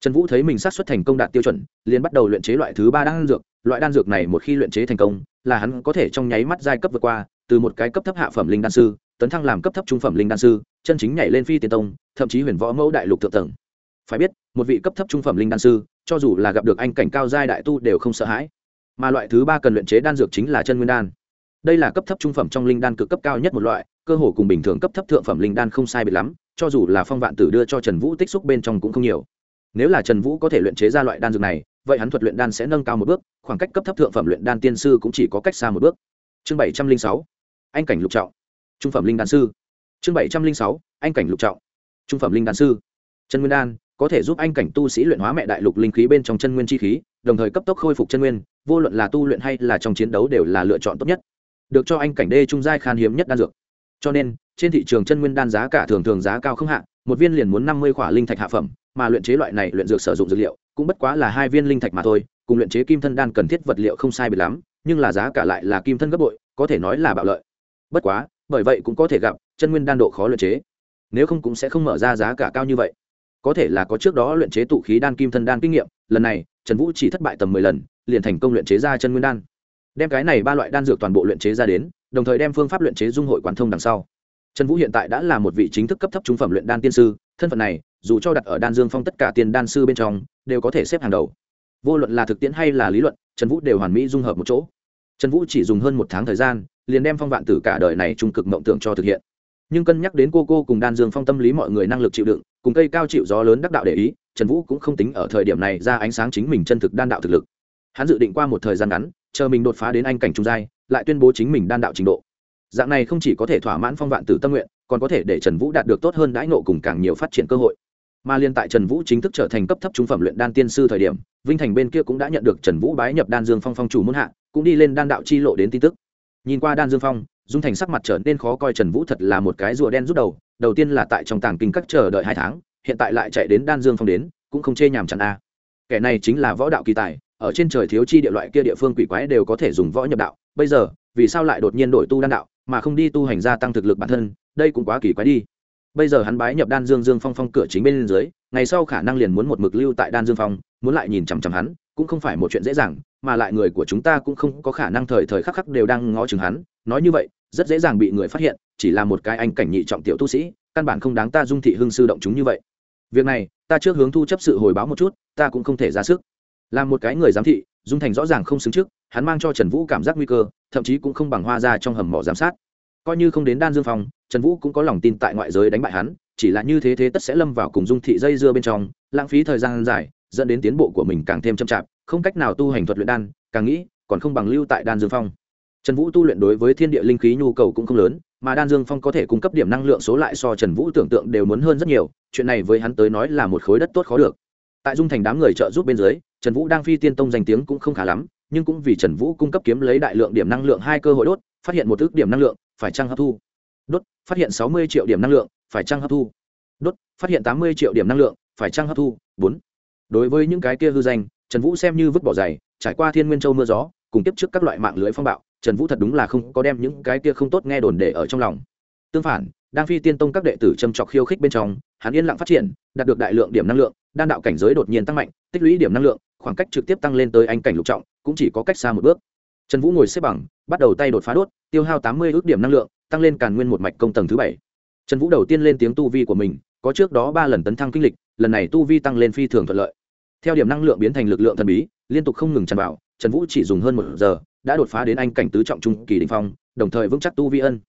Speaker 1: trần vũ thấy mình sát xuất thành công đạt tiêu chuẩn, liền bắt đầu luyện chế loại thứ ba đan dược. Loại đan dược này một khi luyện chế thành công, là hắn có thể trong nháy mắt giai cấp vượt qua, từ một cái cấp thấp hạ phẩm linh đan sư, tấn thăng làm cấp thấp trung phẩm linh đan sư, chân chính nhảy lên phi tiên tông, thậm chí huyền võ mẫu đại lục thượng tầng. Phải biết, một vị cấp thấp trung phẩm linh đan sư, cho dù là gặp được anh cảnh cao giai đại tu đều không sợ hãi. Mà loại thứ ba cần luyện chế đan dược chính là chân nguyên đan. Đây là cấp thấp trung phẩm trong linh đan cực cấp cao nhất một loại, cơ hồ cùng bình thường cấp thấp thượng phẩm linh đan không sai biệt lắm, cho dù là phong vạn tử đưa cho trần vũ tích xúc bên trong cũng không nhiều nếu là trần vũ có thể luyện chế ra loại đan dược này, vậy hắn thuật luyện đan sẽ nâng cao một bước, khoảng cách cấp thấp thượng phẩm luyện đan tiên sư cũng chỉ có cách xa một bước. Chương bảy trăm linh sáu, anh cảnh lục trọng. Trung phẩm linh đan sư. Chương bảy trăm linh sáu, anh cảnh lục trọng. Trung phẩm linh đan sư. Chân nguyên đan, có thể giúp anh cảnh tu sĩ luyện hóa mẹ đại lục linh khí bên trong chân nguyên chi khí, đồng thời cấp tốc khôi phục chân nguyên, vô luận là tu luyện hay là trong chiến đấu đều là lựa chọn tốt nhất. Được cho anh cảnh đê trung giai khan hiếm nhất đan dược. Cho nên, trên thị trường chân nguyên đan giá cả thường thường giá cao không hạ, một viên liền muốn năm mươi khỏa linh thạch hạ phẩm mà luyện chế loại này luyện dược sử dụng dược liệu cũng bất quá là hai viên linh thạch mà thôi, cùng luyện chế kim thân đan cần thiết vật liệu không sai biệt lắm, nhưng là giá cả lại là kim thân gấp bội, có thể nói là bạo lợi. Bất quá, bởi vậy cũng có thể gặp chân nguyên đan độ khó luyện chế. Nếu không cũng sẽ không mở ra giá cả cao như vậy. Có thể là có trước đó luyện chế tụ khí đan kim thân đan kinh nghiệm, lần này, trần vũ chỉ thất bại tầm mười lần, liền thành công luyện chế ra chân nguyên đan. Đem cái này ba loại đan dược toàn bộ luyện chế ra đến, đồng thời đem phương pháp luyện chế dung hội quán thông đằng sau. Trần vũ hiện tại đã là một vị chính thức cấp thấp trung phẩm luyện đan tiên sư, thân phận này dù cho đặt ở đan dương phong tất cả tiền đan sư bên trong, đều có thể xếp hàng đầu. Vô luận là thực tiễn hay là lý luận, trần vũ đều hoàn mỹ dung hợp một chỗ. Trần vũ chỉ dùng hơn một tháng thời gian, liền đem phong vạn tử cả đời này trung cực mộng tưởng cho thực hiện. Nhưng cân nhắc đến cô cô cùng đan dương phong tâm lý mọi người năng lực chịu đựng, cùng cây cao chịu gió lớn đắc đạo để ý, trần vũ cũng không tính ở thời điểm này ra ánh sáng chính mình chân thực đan đạo thực lực. Hắn dự định qua một thời gian ngắn, chờ mình đột phá đến anh cảnh trung giai, lại tuyên bố chính mình đan đạo trình độ. Dạng này không chỉ có thể thỏa mãn phong vạn tử tâm nguyện, còn có thể để trần vũ đạt được tốt hơn đãi nộ cùng càng nhiều phát triển cơ hội mà liên tại trần vũ chính thức trở thành cấp thấp trung phẩm luyện đan tiên sư thời điểm, vinh thành bên kia cũng đã nhận được trần vũ bái nhập đan dương phong phong chủ muôn hạ, cũng đi lên đan đạo chi lộ đến tin tức. Nhìn qua đan dương phong, dung thành sắc mặt trở nên khó coi, trần vũ thật là một cái rùa đen rút đầu đầu tiên là tại trong tàng kinh các chờ đợi hai tháng, hiện tại lại chạy đến đan dương phong đến, cũng không chê nhàm chán a. Kẻ này chính là võ đạo kỳ tài, ở trên trời thiếu chi địa loại kia địa phương quỷ quái đều có thể dùng võ nhập đạo, bây giờ, vì sao lại đột nhiên đổi tu đan đạo, mà không đi tu hành gia tăng thực lực bản thân, đây cũng quá kỳ quái đi bây giờ hắn bái nhập đan dương dương phong phong cửa chính bên dưới, ngày sau khả năng liền muốn một mực lưu tại đan dương phong, muốn lại nhìn chằm chằm hắn, cũng không phải một chuyện dễ dàng, mà lại người của chúng ta cũng không có khả năng thời thời khắc khắc đều đang ngó chừng hắn. Nói như vậy, rất dễ dàng bị người phát hiện, chỉ là một cái anh cảnh nhị trọng tiểu tu sĩ, căn bản không đáng ta dung thị hưng sư động chúng như vậy. Việc này, ta trước hướng thu chấp sự hồi báo một chút, ta cũng không thể ra sức. Là một cái người giám thị, dung thành rõ ràng không xứng trước, hắn mang cho trần vũ cảm giác nguy cơ, thậm chí cũng không bằng hoa ra trong hầm mỏ giám sát coi như không đến đan dương phong, trần vũ cũng có lòng tin tại ngoại giới đánh bại hắn, chỉ là như thế thế tất sẽ lâm vào cùng dung thị dây dưa bên trong, lãng phí thời gian dài, dẫn đến tiến bộ của mình càng thêm chậm chạp, không cách nào tu hành thuật luyện đan, càng nghĩ, còn không bằng lưu tại đan dương phong. Trần vũ tu luyện đối với thiên địa linh khí nhu cầu cũng không lớn, mà đan dương phong có thể cung cấp điểm năng lượng số lại so trần vũ tưởng tượng đều muốn hơn rất nhiều, chuyện này với hắn tới nói là một khối đất tốt khó được. Tại dung thành đám người trợ giúp bên dưới, trần vũ đang phi tiên tông danh tiếng cũng không khá lắm nhưng cũng vì trần vũ cung cấp kiếm lấy đại lượng điểm năng lượng hai cơ hội đốt, phát hiện một ước điểm năng lượng, phải trăng hấp thu? Đốt, phát hiện sáu mươi triệu điểm năng lượng, phải trăng hấp thu? Đốt, phát hiện tám mươi triệu điểm năng lượng, phải trăng hấp thu? Bốn. Đối với những cái kia hư danh, trần vũ xem như vứt bỏ giày, trải qua thiên nguyên châu mưa gió, cùng tiếp trước các loại mạng lưới phong bạo, trần vũ thật đúng là không có đem những cái kia không tốt nghe đồn để ở trong lòng. Tương phản, đang phi tiên tông các đệ tử châm trọc khiêu khích bên trong, hắn yên lặng phát triển, đạt được đại lượng điểm năng lượng, đan đạo cảnh giới đột nhiên tăng mạnh, tích lũy điểm năng lượng khoảng cách trực tiếp tăng lên tới anh cảnh lục trọng, cũng chỉ có cách xa một bước. Trần vũ ngồi xếp bằng, bắt đầu tay đột phá đốt, tiêu hao tám mươi ước điểm năng lượng, tăng lên càn nguyên một mạch công tầng thứ bảy. Trần vũ đầu tiên lên tiếng tu vi của mình, có trước đó ba lần tấn thăng kinh lịch, lần này tu vi tăng lên phi thường thuận lợi. Theo điểm năng lượng biến thành lực lượng thần bí, liên tục không ngừng tràn vào, trần vũ chỉ dùng hơn một giờ, đã đột phá đến anh cảnh tứ trọng trung kỳ đình phong, đồng thời vững chắc tu vi ân.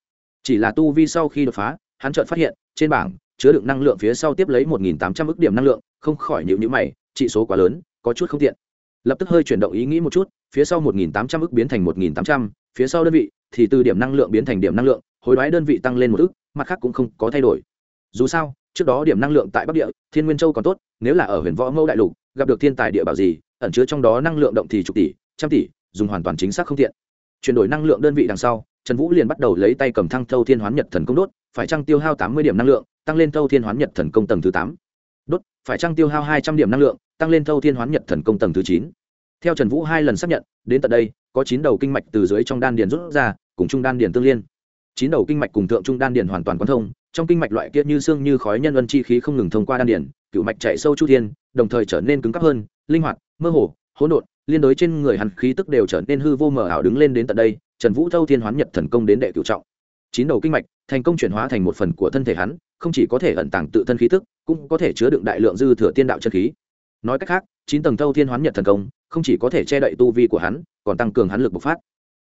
Speaker 1: Chỉ là tu vi sau khi đột phá, hắn chợt phát hiện, trên bảng, chứa đựng năng lượng phía sau tiếp lấy một nghìn tám trăm ước điểm năng lượng, không khỏi nhịu nhữ mày trị số quá lớn có chút không tiện. Lập tức hơi chuyển động ý nghĩ một chút, phía sau một nghìn tám trăm ức biến thành một nghìn tám trăm, phía sau đơn vị thì từ điểm năng lượng biến thành điểm năng lượng, hối đoái đơn vị tăng lên một ức, mặt khác cũng không có thay đổi. Dù sao, trước đó điểm năng lượng tại bắc địa, thiên nguyên châu còn tốt, nếu là ở huyền võ mẫu đại lục, gặp được thiên tài địa bảo gì, ẩn chứa trong đó năng lượng động thì chục tỷ, trăm tỷ, dùng hoàn toàn chính xác không tiện. Chuyển đổi năng lượng đơn vị đằng sau, trần vũ liền bắt đầu lấy tay cầm thăng thâu thiên hoán nhật thần công đốt, phải trăng tiêu hao tám mươi điểm năng lượng, tăng lên thâu thiên hoán nhật thần công tầng thứ tám? Đốt, phải trăng tiêu hao hai trăm điểm năng lượng, tăng lên thâu thiên hoán nhật thần công tầng thứ chín. Theo trần vũ hai lần xác nhận, đến tận đây, có chín đầu kinh mạch từ dưới trong đan điền rút ra, cùng trung đan điền tương liên. Chín đầu kinh mạch cùng thượng trung đan điền hoàn toàn quan thông, trong kinh mạch loại kia như xương như khói nhân ân chi khí không ngừng thông qua đan điền, cựu mạch chạy sâu chu thiên, đồng thời trở nên cứng cắp hơn, linh hoạt, mơ hồ, hỗn độn, liên đối trên người hắn khí tức đều trở nên hư vô mờ ảo đứng lên đến tận đây, trần vũ thâu thiên hoán nhật thần công đến đệ cựu trọng chín đầu kinh mạch, thành công chuyển hóa thành một phần của thân thể hắn, không chỉ có thể ẩn tàng tự thân khí tức, cũng có thể chứa đựng đại lượng dư thừa tiên đạo chân khí. Nói cách khác, chín tầng thâu thiên hoán nhật thần công, không chỉ có thể che đậy tu vi của hắn, còn tăng cường hắn lực bộc phát.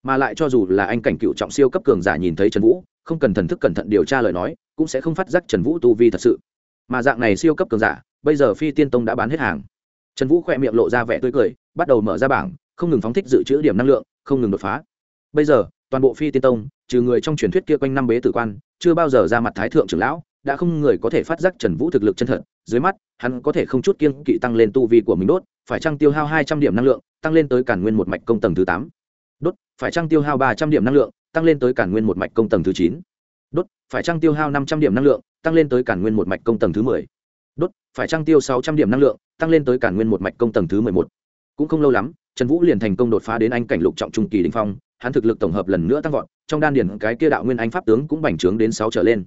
Speaker 1: Mà lại cho dù là anh cảnh cựu trọng siêu cấp cường giả nhìn thấy trần vũ, không cần thần thức cẩn thận điều tra lời nói, cũng sẽ không phát giác trần vũ tu vi thật sự. Mà dạng này siêu cấp cường giả, bây giờ phi tiên tông đã bán hết hàng. Trần vũ khỏe miệng lộ ra vẻ tươi cười, bắt đầu mở ra bảng, không ngừng phóng thích dự trữ điểm năng lượng, không ngừng đột phá. Bây giờ, toàn bộ phi tiên tông trừ người trong truyền thuyết kia quanh năm bế tử quan, chưa bao giờ ra mặt thái thượng trưởng lão, đã không người có thể phát giác trần vũ thực lực chân thật, dưới mắt, hắn có thể không chút kiên kỵ tăng lên tu vi của mình đốt, phải trăng tiêu hao hai trăm điểm năng lượng, tăng lên tới cản nguyên một mạch công tầng thứ tám. Đốt, phải trăng tiêu hao ba trăm điểm năng lượng, tăng lên tới cản nguyên một mạch công tầng thứ chín. Đốt, phải trăng tiêu hao năm trăm điểm năng lượng, tăng lên tới cản nguyên một mạch công tầng thứ mười. Đốt, phải trăng tiêu sáu trăm điểm năng lượng, tăng lên tới cản nguyên một mạch công tầng thứ mười một. Cũng không lâu lắm, trần vũ liền thành công đột phá đến anh cảnh lục trọng trung kỳ đình phong hắn thực lực tổng hợp lần nữa tăng vọt, trong đan điển cái kia đạo nguyên anh pháp tướng cũng bành trướng đến sáu trở lên.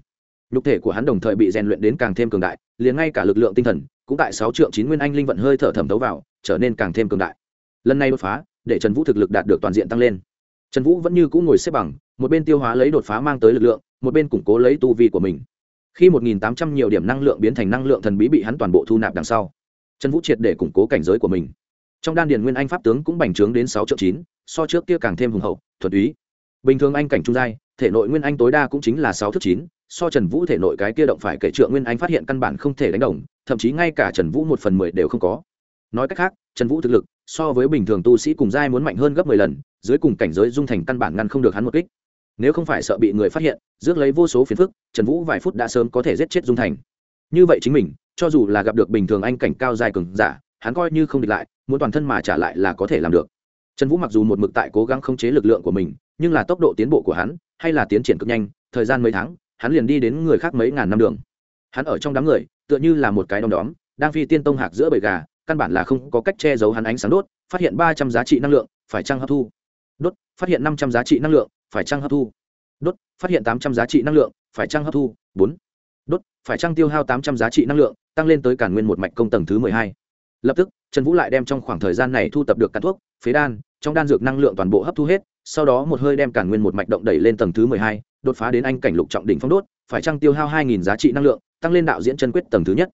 Speaker 1: Nhục thể của hắn đồng thời bị rèn luyện đến càng thêm cường đại, liền ngay cả lực lượng tinh thần, cũng tại sáu triệu chín nguyên anh linh vận hơi thở thẩm thấu vào, trở nên càng thêm cường đại. Lần này đột phá, để trần vũ thực lực đạt được toàn diện tăng lên. Trần vũ vẫn như cũ ngồi xếp bằng, một bên tiêu hóa lấy đột phá mang tới lực lượng, một bên củng cố lấy tu vi của mình. Khi một nghìn tám trăm nhiều điểm năng lượng biến thành năng lượng thần bí bị hắn toàn bộ thu nạp đằng sau, trần vũ triệt để củng cố cảnh giới của mình. Trong đan điền nguyên anh pháp tướng cũng bành trướng đến sáu triệu chín, so trước kia càng thêm hùng hậu thuần túy. Bình thường anh cảnh trung giai, thể nội nguyên anh tối đa cũng chính là sáu thước chín, so trần vũ thể nội cái kia động phải kể trượng nguyên anh phát hiện căn bản không thể đánh đồng, thậm chí ngay cả trần vũ một phần mười đều không có. Nói cách khác, trần vũ thực lực, so với bình thường tu sĩ cùng giai muốn mạnh hơn gấp mười lần, dưới cùng cảnh giới dung thành căn bản ngăn không được hắn một kích. Nếu không phải sợ bị người phát hiện, rước lấy vô số phiền phức, trần vũ vài phút đã sớm có thể giết chết dung thành. Như vậy chính mình, cho dù là gặp được bình thường anh cảnh cao dài cường giả, hắn coi như không địch lại, muốn toàn thân mà trả lại là có thể làm được trần vũ mặc dù một mực tại cố gắng khống chế lực lượng của mình, nhưng là tốc độ tiến bộ của hắn, hay là tiến triển cực nhanh, thời gian mấy tháng, hắn liền đi đến người khác mấy ngàn năm đường. Hắn ở trong đám người, tựa như là một cái đom đóm, đang phi tiên tông hạc giữa bầy gà, căn bản là không có cách che giấu hắn ánh sáng đốt, phát hiện ba trăm giá trị năng lượng, phải trăng hấp thu? Đốt, phát hiện năm trăm giá trị năng lượng, phải trăng hấp thu? Đốt, phát hiện tám trăm giá trị năng lượng, phải trăng hấp thu? Bốn. Đốt, phải trăng tiêu hao tám trăm giá trị năng lượng, tăng lên tới cản nguyên một mạch công tầng thứ mười hai? Lập tức, trần vũ lại đem trong khoảng thời gian này thu tập được cắn thuốc, phế đan, trong đan dược năng lượng toàn bộ hấp thu hết, sau đó một hơi đem cản nguyên một mạch động đẩy lên tầng thứ mười hai, đột phá đến anh cảnh lục trọng đỉnh phong đốt, phải trăng tiêu hao hai nghìn giá trị năng lượng, tăng lên đạo diễn chân quyết tầng thứ nhất.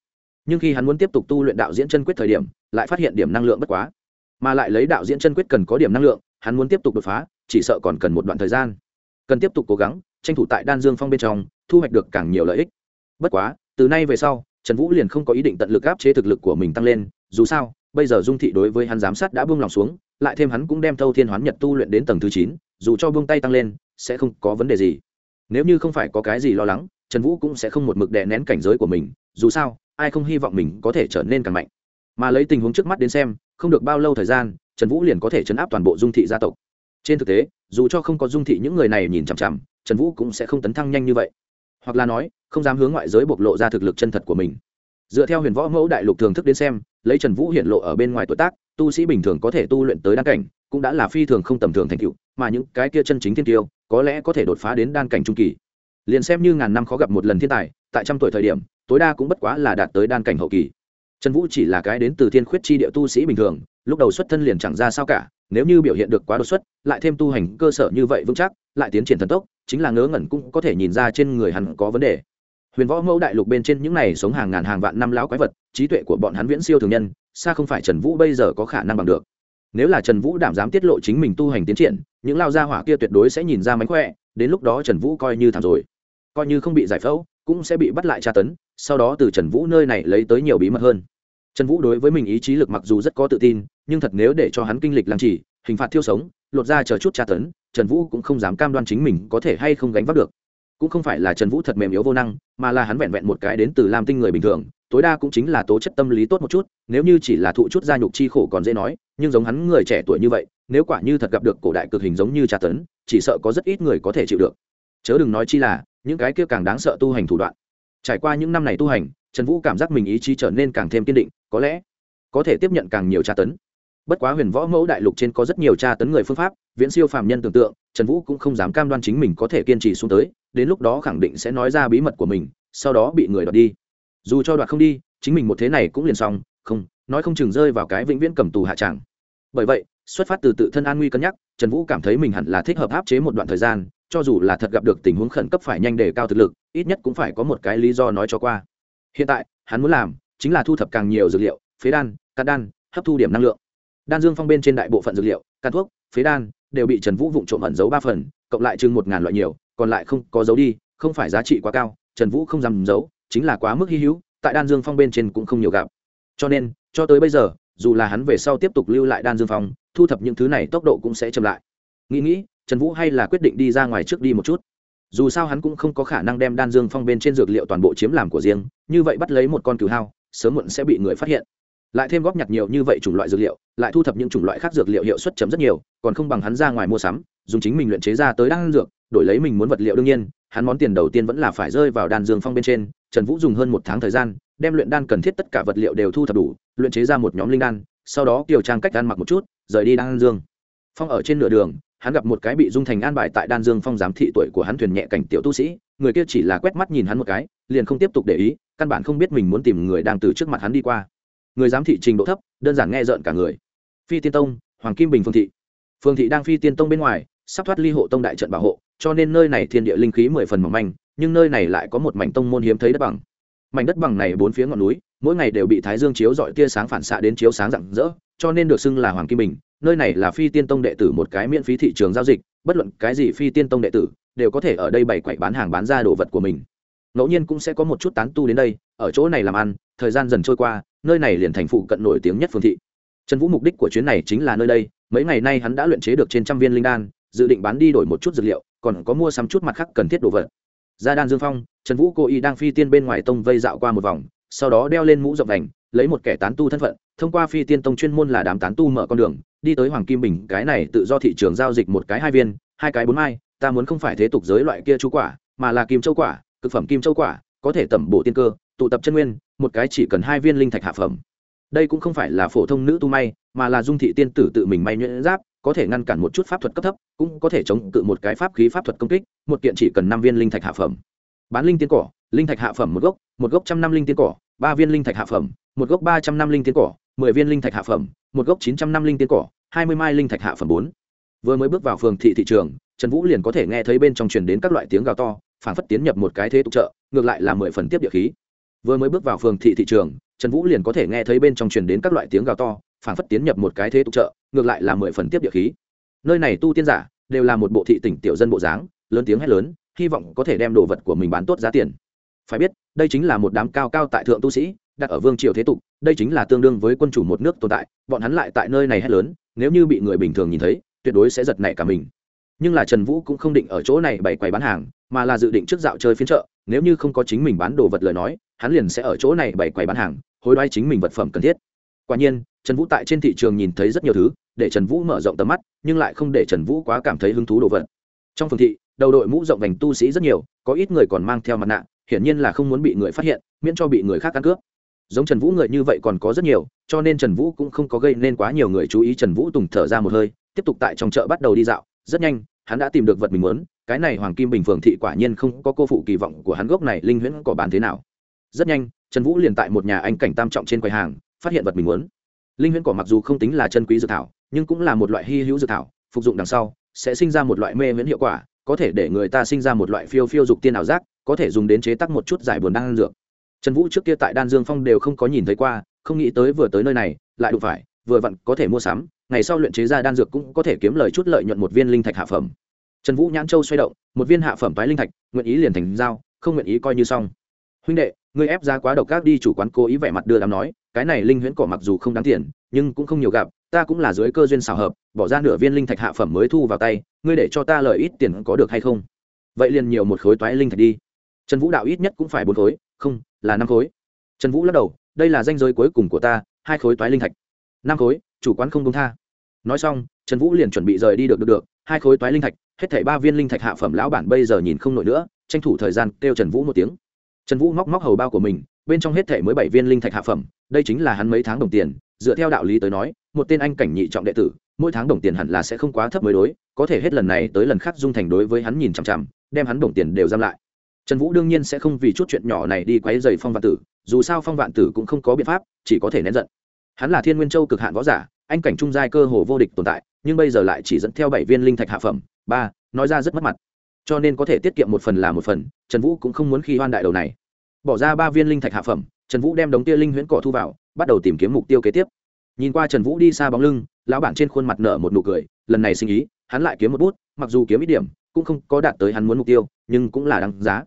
Speaker 1: Nhưng khi hắn muốn tiếp tục tu luyện đạo diễn chân quyết thời điểm, lại phát hiện điểm năng lượng bất quá. Mà lại lấy đạo diễn chân quyết cần có điểm năng lượng, hắn muốn tiếp tục đột phá, chỉ sợ còn cần một đoạn thời gian. Cần tiếp tục cố gắng, tranh thủ tại đan dương phong bên trong, thu hoạch được càng nhiều lợi ích. Bất quá, từ nay về sau, trần vũ liền không có ý định tận lực áp chế thực lực của mình tăng lên dù sao, bây giờ dung thị đối với hắn giám sát đã buông lòng xuống, lại thêm hắn cũng đem thâu thiên hoán nhật tu luyện đến tầng thứ chín, dù cho buông tay tăng lên, sẽ không có vấn đề gì. Nếu như không phải có cái gì lo lắng, trần vũ cũng sẽ không một mực đè nén cảnh giới của mình, dù sao, ai không hy vọng mình có thể trở nên càng mạnh. Mà lấy tình huống trước mắt đến xem, không được bao lâu thời gian, trần vũ liền có thể chấn áp toàn bộ dung thị gia tộc. Trên thực tế, dù cho không có dung thị những người này nhìn chằm chằm, trần vũ cũng sẽ không tấn thăng nhanh như vậy. Hoặc là nói, không dám hướng ngoại giới bộc lộ ra thực lực chân thật của mình. Dựa theo huyền võ mẫu đại lục thường thức đến xem lấy trần vũ hiện lộ ở bên ngoài tuổi tác, tu sĩ bình thường có thể tu luyện tới đan cảnh, cũng đã là phi thường không tầm thường thành tựu, mà những cái kia chân chính thiên tiêu, có lẽ có thể đột phá đến đan cảnh trung kỳ. Liền xem như ngàn năm khó gặp một lần thiên tài, tại trăm tuổi thời điểm, tối đa cũng bất quá là đạt tới đan cảnh hậu kỳ. Trần vũ chỉ là cái đến từ thiên khuyết chi địa tu sĩ bình thường, lúc đầu xuất thân liền chẳng ra sao cả, nếu như biểu hiện được quá đột xuất, lại thêm tu hành cơ sở như vậy vững chắc, lại tiến triển thần tốc, chính là ngớ ngẩn cũng có thể nhìn ra trên người hắn có vấn đề huyền võ mẫu đại lục bên trên những này sống hàng ngàn hàng vạn năm lão quái vật, trí tuệ của bọn hắn viễn siêu thường nhân, xa không phải trần vũ bây giờ có khả năng bằng được. Nếu là trần vũ đảm dám tiết lộ chính mình tu hành tiến triển, những lao gia hỏa kia tuyệt đối sẽ nhìn ra mánh khỏe, đến lúc đó trần vũ coi như thảm rồi. Coi như không bị giải phẫu, cũng sẽ bị bắt lại tra tấn, sau đó từ trần vũ nơi này lấy tới nhiều bí mật hơn. Trần vũ đối với mình ý chí lực mặc dù rất có tự tin, nhưng thật nếu để cho hắn kinh lịch làm chỉ hình phạt thiêu sống, lột ra chờ chút tra tấn, trần vũ cũng không dám cam đoan chính mình có thể hay không gánh vác được cũng không phải là trần vũ thật mềm yếu vô năng, mà là hắn vẹn vẹn một cái đến từ lam tinh người bình thường, tối đa cũng chính là tố chất tâm lý tốt một chút, nếu như chỉ là thụ chút gia nhục chi khổ còn dễ nói, nhưng giống hắn người trẻ tuổi như vậy, nếu quả như thật gặp được cổ đại cực hình giống như tra tấn, chỉ sợ có rất ít người có thể chịu được. Chớ đừng nói chi là, những cái kia càng đáng sợ tu hành thủ đoạn. Trải qua những năm này tu hành, trần vũ cảm giác mình ý chí trở nên càng thêm kiên định, có lẽ có thể tiếp nhận càng nhiều tra tấn. Bất quá huyền võ mẫu đại lục trên có rất nhiều tra tấn người phương pháp, viễn siêu phàm nhân tưởng tượng, trần vũ cũng không dám cam đoan chính mình có thể kiên trì xuống tới đến lúc đó khẳng định sẽ nói ra bí mật của mình, sau đó bị người đoạt đi. Dù cho đoạt không đi, chính mình một thế này cũng liền xong, không, nói không chừng rơi vào cái vĩnh viễn cầm tù hạ tràng bởi vậy, xuất phát từ tự thân an nguy cân nhắc, trần vũ cảm thấy mình hẳn là thích hợp áp chế một đoạn thời gian, cho dù là thật gặp được tình huống khẩn cấp phải nhanh đề cao thực lực, ít nhất cũng phải có một cái lý do nói cho qua. Hiện tại, hắn muốn làm chính là thu thập càng nhiều dược liệu, phế đan cắt đan, hấp thu điểm năng lượng. Đan dương phong bên trên đại bộ phận dược liệu cắt thuốc, phế đan đều bị trần vũ vụng trộm ẩn giấu ba phần, cộng lại chừng một ngàn loại nhiều còn lại không có giấu đi, không phải giá trị quá cao, trần vũ không dám giấu, chính là quá mức hy hữu, tại đan dương phong bên trên cũng không nhiều gặp. Cho nên, cho tới bây giờ, dù là hắn về sau tiếp tục lưu lại đan dương phong, thu thập những thứ này tốc độ cũng sẽ chậm lại. Nghĩ nghĩ, trần vũ hay là quyết định đi ra ngoài trước đi một chút. Dù sao hắn cũng không có khả năng đem đan dương phong bên trên dược liệu toàn bộ chiếm làm của riêng, như vậy bắt lấy một con cừu hao, sớm muộn sẽ bị người phát hiện. Lại thêm góp nhặt nhiều như vậy chủng loại dược liệu, lại thu thập những chủng loại khác dược liệu hiệu suất chấm rất nhiều, còn không bằng hắn ra ngoài mua sắm, dùng chính mình luyện chế ra tới đan dược đổi lấy mình muốn vật liệu đương nhiên, hắn món tiền đầu tiên vẫn là phải rơi vào đan dương phong bên trên, trần vũ dùng hơn một tháng thời gian, đem luyện đan cần thiết tất cả vật liệu đều thu thập đủ, luyện chế ra một nhóm linh đan, sau đó kiều trang cách đan mặc một chút, rời đi đan dương. Phong ở trên nửa đường, hắn gặp một cái bị dung thành an bài tại đan dương phong giám thị tuổi của hắn thuyền nhẹ cảnh tiểu tu sĩ, người kia chỉ là quét mắt nhìn hắn một cái, liền không tiếp tục để ý, căn bản không biết mình muốn tìm người đang từ trước mặt hắn đi qua. Người giám thị trình độ thấp, đơn giản nghe rợn cả người. Phi tiên tông, hoàng kim bình phương thị. Phương thị đang phi tiên tông bên ngoài, sắp thoát ly hộ tông đại trận bảo hộ cho nên nơi này thiên địa linh khí mười phần mỏng manh, nhưng nơi này lại có một mảnh tông môn hiếm thấy đất bằng. Mảnh đất bằng này bốn phía ngọn núi, mỗi ngày đều bị thái dương chiếu dọi tia sáng phản xạ đến chiếu sáng rạng rỡ, cho nên được xưng là hoàng kim bình. Nơi này là phi tiên tông đệ tử một cái miễn phí thị trường giao dịch, bất luận cái gì phi tiên tông đệ tử, đều có thể ở đây bày quậy bán hàng bán ra đồ vật của mình. Ngẫu nhiên cũng sẽ có một chút tán tu đến đây, ở chỗ này làm ăn, thời gian dần trôi qua, nơi này liền thành phụ cận nổi tiếng nhất phương thị. Trần vũ mục đích của chuyến này chính là nơi đây, mấy ngày nay hắn đã luyện chế được trên trăm viên linh đan, dự định bán đi đổi một chút dược liệu còn có mua sắm chút mặt khác cần thiết đồ vật. Ra đan dương phong, trần vũ cô y đang phi tiên bên ngoài tông vây dạo qua một vòng, sau đó đeo lên mũ rộng đành, lấy một kẻ tán tu thân phận, thông qua phi tiên tông chuyên môn là đám tán tu mở con đường, đi tới hoàng kim bình, cái này tự do thị trường giao dịch một cái hai viên, hai cái bốn mai, ta muốn không phải thế tục giới loại kia chú quả, mà là kim châu quả, cực phẩm kim châu quả, có thể tẩm bổ tiên cơ, tụ tập chân nguyên, một cái chỉ cần hai viên linh thạch hạ phẩm. Đây cũng không phải là phổ thông nữ tu may, mà là dung thị tiên tử tự mình may nhuyễn giáp có thể ngăn cản một chút pháp thuật cấp thấp, cũng có thể chống cự một cái pháp khí pháp thuật công kích, một kiện chỉ cần năm viên linh thạch hạ phẩm. Bán linh tiên cỏ, linh thạch hạ phẩm một gốc một gốc trăm năm linh tiên cỏ, ba viên linh thạch hạ phẩm, một gốc ba trăm năm linh tiên cỏ, mười viên linh thạch hạ phẩm, một gốc chín trăm năm linh tiên cỏ, hai mươi mai linh thạch hạ phẩm bốn. Vừa mới bước vào phường thị thị trường, trần vũ liền có thể nghe thấy bên trong truyền đến các loại tiếng gào to phản phất tiến nhập một cái thế tục chợ, ngược lại là mười phần tiếp địa khí. Vừa mới bước vào phường thị thị trường, trần vũ liền có thể nghe thấy bên trong truyền đến các loại tiếng gào to phản phất tiến nhập một cái thế tục chợ, ngược lại là mười phần tiếp địa khí. Nơi này tu tiên giả đều là một bộ thị tỉnh tiểu dân bộ dáng, lớn tiếng hét lớn, hy vọng có thể đem đồ vật của mình bán tốt giá tiền. Phải biết, đây chính là một đám cao cao tại thượng tu sĩ, đặt ở vương triều thế tục, đây chính là tương đương với quân chủ một nước tồn tại, bọn hắn lại tại nơi này hét lớn, nếu như bị người bình thường nhìn thấy, tuyệt đối sẽ giật nảy cả mình. Nhưng là trần vũ cũng không định ở chỗ này bày quầy bán hàng, mà là dự định trước dạo chơi phiên chợ, nếu như không có chính mình bán đồ vật lời nói, hắn liền sẽ ở chỗ này bày quầy bán hàng, hối đoái chính mình vật phẩm cần thiết quả nhiên, trần vũ tại trên thị trường nhìn thấy rất nhiều thứ, để trần vũ mở rộng tầm mắt, nhưng lại không để trần vũ quá cảm thấy hứng thú đồ vật. Trong phường thị, đầu đội mũ rộng vành tu sĩ rất nhiều, có ít người còn mang theo mặt nạ, hiển nhiên là không muốn bị người phát hiện, miễn cho bị người khác ăn cướp. Giống trần vũ người như vậy còn có rất nhiều, cho nên trần vũ cũng không có gây nên quá nhiều người chú ý. Trần vũ tùng thở ra một hơi, tiếp tục tại trong chợ bắt đầu đi dạo. Rất nhanh, hắn đã tìm được vật mình muốn, cái này hoàng kim bình phường thị quả nhiên không có cô phụ kỳ vọng của hắn gốc này, linh huyễn có bán thế nào. Rất nhanh, trần vũ liền tại một nhà anh cảnh tam trọng trên quầy hàng phát hiện vật mình muốn. Linh huyễn cỏ mặc dù không tính là chân quý dược thảo, nhưng cũng là một loại hy hữu dược thảo, phục dụng đằng sau, sẽ sinh ra một loại mê miễn hiệu quả, có thể để người ta sinh ra một loại phiêu phiêu dục tiên ảo giác, có thể dùng đến chế tác một chút giải buồn đan dược. Trần vũ trước kia tại đan dương phong đều không có nhìn thấy qua, không nghĩ tới vừa tới nơi này, lại đụng phải, vừa vặn có thể mua sắm, ngày sau luyện chế ra đan dược cũng có thể kiếm lời chút lợi nhuận một viên linh thạch hạ phẩm. Trần vũ nhãn châu xoay động, một viên hạ phẩm toái linh thạch, nguyện ý liền thành giao, không nguyện ý coi như xong. Huynh đệ, ngươi ép giá quá độc ác đi chủ quán cố ý vẻ mặt đưa đám nói cái này linh huyễn cỏ mặc dù không đáng tiền, nhưng cũng không nhiều gặp, ta cũng là dưới cơ duyên xảo hợp, bỏ ra nửa viên linh thạch hạ phẩm mới thu vào tay, ngươi để cho ta lời ít tiền có được hay không? Vậy liền nhiều một khối toái linh thạch đi. Trần vũ đạo ít nhất cũng phải bốn khối, không, là năm khối. Trần vũ lắc đầu, đây là danh giới cuối cùng của ta, hai khối toái linh thạch. Năm khối, chủ quán không công tha. Nói xong, trần vũ liền chuẩn bị rời đi được được được, hai khối toái linh thạch, hết thảy ba viên linh thạch hạ phẩm lão bản bây giờ nhìn không nổi nữa, tranh thủ thời gian kêu trần vũ một tiếng. Trần vũ móc móc hầu bao của mình bên trong hết thảy mới bảy viên linh thạch hạ phẩm, đây chính là hắn mấy tháng đồng tiền. Dựa theo đạo lý tới nói, một tên anh cảnh nhị trọng đệ tử, mỗi tháng đồng tiền hẳn là sẽ không quá thấp mới đối, có thể hết lần này tới lần khác dung thành đối với hắn nhìn chằm chằm, đem hắn đồng tiền đều giam lại. Trần vũ đương nhiên sẽ không vì chút chuyện nhỏ này đi quấy dày phong vạn tử, dù sao phong vạn tử cũng không có biện pháp, chỉ có thể nén giận. Hắn là thiên nguyên châu cực hạn võ giả, anh cảnh trung giai cơ hồ vô địch tồn tại, nhưng bây giờ lại chỉ dẫn theo bảy viên linh thạch hạ phẩm. Ba, nói ra rất mất mặt. Cho nên có thể tiết kiệm một phần là một phần, trần vũ cũng không muốn khi hoan đại đầu này bỏ ra ba viên linh thạch hạ phẩm, trần vũ đem đống tia linh huyễn cỏ thu vào, bắt đầu tìm kiếm mục tiêu kế tiếp. Nhìn qua trần vũ đi xa bóng lưng, lão bản trên khuôn mặt nở một nụ cười, lần này sinh ý, hắn lại kiếm một bút, mặc dù kiếm ít điểm, cũng không có đạt tới hắn muốn mục tiêu, nhưng cũng là đáng giá.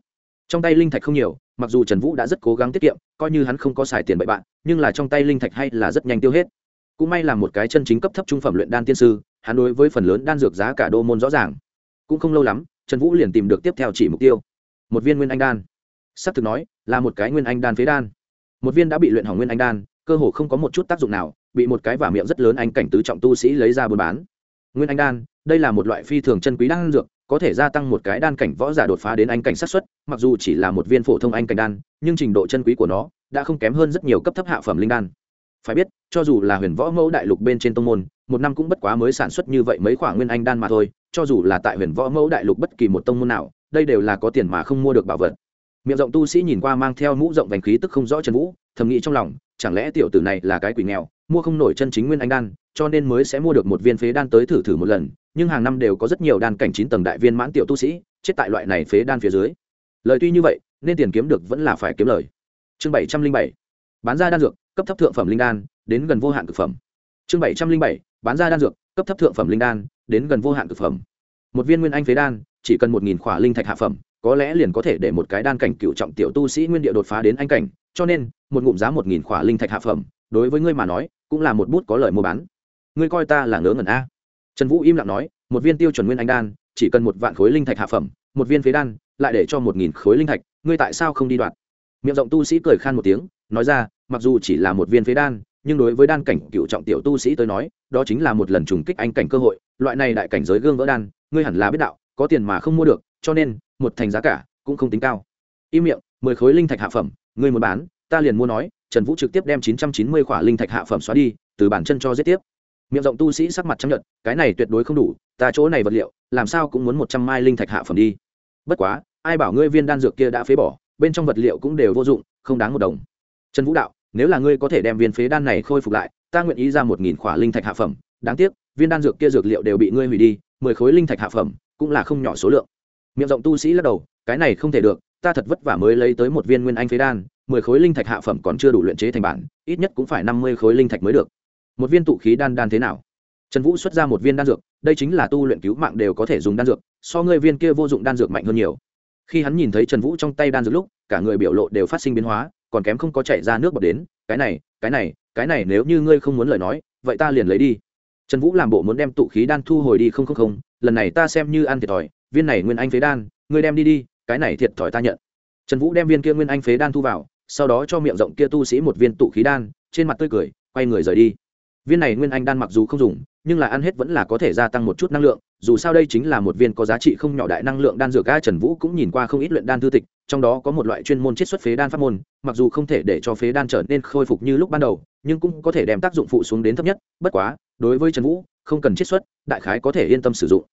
Speaker 1: Trong tay linh thạch không nhiều, mặc dù trần vũ đã rất cố gắng tiết kiệm, coi như hắn không có xài tiền bậy bạn, nhưng là trong tay linh thạch hay là rất nhanh tiêu hết. Cũng may là một cái chân chính cấp thấp trung phẩm luyện đan tiên sư, hắn đối với phần lớn đan dược giá cả đô môn rõ ràng. Cũng không lâu lắm, trần vũ liền tìm được tiếp theo chỉ mục tiêu. Một viên nguyên anh đan s ắ c thực nói, là một cái nguyên anh đan phế đan. Một viên đã bị luyện hỏng nguyên anh đan, cơ hồ không có một chút tác dụng nào, bị một cái vả miệng rất lớn anh cảnh tứ trọng tu sĩ lấy ra buôn bán. Nguyên anh đan, đây là một loại phi thường chân quý đan dược, có thể gia tăng một cái đan cảnh võ giả đột phá đến anh cảnh sát xuất mặc dù chỉ là một viên phổ thông anh cảnh đan, nhưng trình độ chân quý của nó đã không kém hơn rất nhiều cấp thấp hạ phẩm linh đan. Phải biết, cho dù là huyền võ mẫu đại lục bên trên tông môn, một năm cũng bất quá mới sản xuất như vậy mấy khoản nguyên anh đan mà thôi, cho dù là tại huyền võ mẫu đại lục bất kỳ một tông môn nào, đây đều là có tiền mà không mua được bảo vật miệng rộng tu sĩ nhìn qua mang theo mũ rộng vành khí tức không rõ trần vũ, thầm nghĩ trong lòng, chẳng lẽ tiểu tử này là cái quỷ nghèo, mua không nổi chân chính nguyên anh đan, cho nên mới sẽ mua được một viên phế đan tới thử thử một lần, nhưng hàng năm đều có rất nhiều đan cảnh chín tầng đại viên mãn tiểu tu sĩ, chết tại loại này phế đan phía dưới. Lời tuy như vậy, nên tiền kiếm được vẫn là phải kiếm lời. Chương bảy trăm linh bảy, bán ra đan dược, cấp thấp thượng phẩm linh đan, đến gần vô hạn thực phẩm. Chương bảy trăm linh bảy, bán ra đan dược, cấp thấp thượng phẩm linh đan, đến gần vô hạn thực phẩm. Một viên nguyên anh phế đan, chỉ cần một nghìn khỏa linh thạch hạ phẩm có lẽ liền có thể để một cái đan cảnh cựu trọng tiểu tu sĩ nguyên địa đột phá đến anh cảnh, cho nên, một ngụm giá một nghìn khỏa linh thạch hạ phẩm, đối với ngươi mà nói, cũng là một bút có lời mua bán. Ngươi coi ta là ngớ ngẩn a. Trần vũ im lặng nói, một viên tiêu chuẩn nguyên anh đan, chỉ cần một vạn khối linh thạch hạ phẩm, một viên phế đan, lại để cho một nghìn khối linh thạch, ngươi tại sao không đi đoạt? Miệng rộng tu sĩ cười khan một tiếng, nói ra, mặc dù chỉ là một viên phế đan, nhưng đối với đan cảnh cựu trọng tiểu tu sĩ tới nói, đó chính là một lần trùng kích anh cảnh cơ hội, loại này đại cảnh giới gương vỡ đan, ngươi hẳn là biết đạo, có tiền mà không mua được, cho nên một thành giá cả, cũng không tính cao. Im miệng, mười khối linh thạch hạ phẩm, ngươi muốn bán, ta liền mua nói, trần vũ trực tiếp đem chín trăm chín mươi khỏa linh thạch hạ phẩm xóa đi, từ bản chân cho giết tiếp. Miệng rộng tu sĩ sắc mặt chấp nhận cái này tuyệt đối không đủ, ta chỗ này vật liệu, làm sao cũng muốn một trăm mai linh thạch hạ phẩm đi. Bất quá, ai bảo ngươi viên đan dược kia đã phế bỏ, bên trong vật liệu cũng đều vô dụng, không đáng một đồng. Trần vũ đạo, nếu là ngươi có thể đem viên phế đan này khôi phục lại, ta nguyện ý ra một nghìn khỏa linh thạch hạ phẩm. Đáng tiếc, viên đan dược kia dược liệu đều bị ngươi hủy đi, mười khối linh thạch hạ phẩm, cũng là không nhỏ số lượng miệng rộng tu sĩ lắc đầu, cái này không thể được, ta thật vất vả mới lấy tới một viên nguyên anh phế đan, mười khối linh thạch hạ phẩm còn chưa đủ luyện chế thành bản, ít nhất cũng phải năm mươi khối linh thạch mới được. Một viên tụ khí đan đan thế nào? Trần vũ xuất ra một viên đan dược, đây chính là tu luyện cứu mạng đều có thể dùng đan dược, so ngươi viên kia vô dụng đan dược mạnh hơn nhiều. Khi hắn nhìn thấy trần vũ trong tay đan dược lúc, cả người biểu lộ đều phát sinh biến hóa, còn kém không có chạy ra nước bọt đến, cái này cái này cái này nếu như ngươi không muốn lời nói, vậy ta liền lấy đi. Trần vũ làm bộ muốn đem tụ khí đan thu hồi đi không không không, lần này ta xem như ăn thiệt thòi viên này nguyên anh phế đan, ngươi đem đi đi, cái này thiệt thòi ta nhận. Trần vũ đem viên kia nguyên anh phế đan thu vào, sau đó cho miệng rộng kia tu sĩ một viên tụ khí đan, trên mặt tươi cười, quay người rời đi. Viên này nguyên anh đan mặc dù không dùng, nhưng là ăn hết vẫn là có thể gia tăng một chút năng lượng, dù sao đây chính là một viên có giá trị không nhỏ đại năng lượng đan dược ga trần vũ cũng nhìn qua không ít luyện đan thư tịch, trong đó có một loại chuyên môn chiết xuất phế đan pháp môn, mặc dù không thể để cho phế đan trở nên khôi phục như lúc ban đầu, nhưng cũng có thể đem tác dụng phụ xuống đến thấp nhất, bất quá, đối với trần vũ, không cần chiết xuất, đại khái có thể yên tâm sử dụng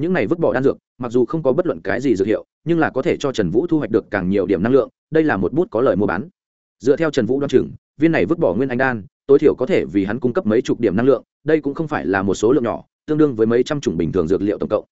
Speaker 1: những này vứt bỏ đan dược, mặc dù không có bất luận cái gì dược hiệu, nhưng là có thể cho trần vũ thu hoạch được càng nhiều điểm năng lượng, đây là một bút có lời mua bán. Dựa theo trần vũ đoan chừng, viên này vứt bỏ nguyên anh đan, tối thiểu có thể vì hắn cung cấp mấy chục điểm năng lượng, đây cũng không phải là một số lượng nhỏ, tương đương với mấy trăm chủng bình thường dược liệu tổng cộng.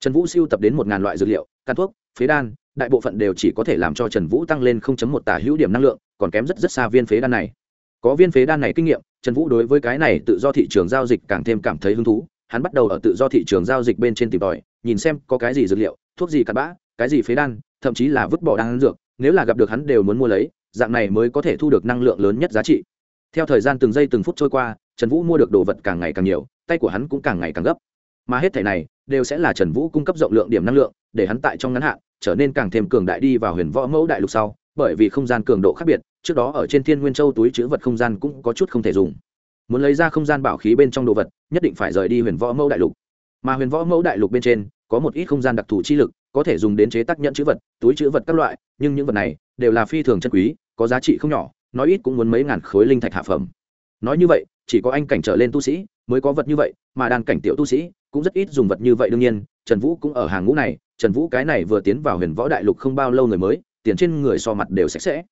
Speaker 1: Trần vũ siêu tập đến một ngàn loại dược liệu, can thuốc, phế đan, đại bộ phận đều chỉ có thể làm cho trần vũ tăng lên một tả hữu điểm năng lượng, còn kém rất rất xa viên phế đan này. Có viên phế đan này kinh nghiệm, trần vũ đối với cái này tự do thị trường giao dịch càng thêm cảm thấy hứng thú hắn bắt đầu ở tự do thị trường giao dịch bên trên tìm tòi, nhìn xem có cái gì dược liệu, thuốc gì cặn bã, cái gì phế đan, thậm chí là vứt bỏ đan dược, nếu là gặp được hắn đều muốn mua lấy, dạng này mới có thể thu được năng lượng lớn nhất giá trị. Theo thời gian từng giây từng phút trôi qua, trần vũ mua được đồ vật càng ngày càng nhiều, tay của hắn cũng càng ngày càng gấp. Mà hết thẻ này đều sẽ là trần vũ cung cấp rộng lượng điểm năng lượng, để hắn tại trong ngắn hạn trở nên càng thêm cường đại đi vào huyền võ mẫu đại lục sau, bởi vì không gian cường độ khác biệt, trước đó ở trên thiên nguyên châu túi chữ vật không gian cũng có chút không thể dùng muốn lấy ra không gian bảo khí bên trong đồ vật, nhất định phải rời đi huyền võ mẫu đại lục. Mà huyền võ mẫu đại lục bên trên, có một ít không gian đặc thù chi lực, có thể dùng đến chế tác nhận chữ vật, túi chữ vật các loại, nhưng những vật này đều là phi thường chân quý, có giá trị không nhỏ, nói ít cũng muốn mấy ngàn khối linh thạch hạ phẩm. Nói như vậy, chỉ có anh cảnh trở lên tu sĩ mới có vật như vậy, mà đàn cảnh tiểu tu sĩ cũng rất ít dùng vật như vậy đương nhiên. Trần vũ cũng ở hàng ngũ này, trần vũ cái này vừa tiến vào huyền võ đại lục không bao lâu người mới, tiền trên người so mặt đều sạch sẽ.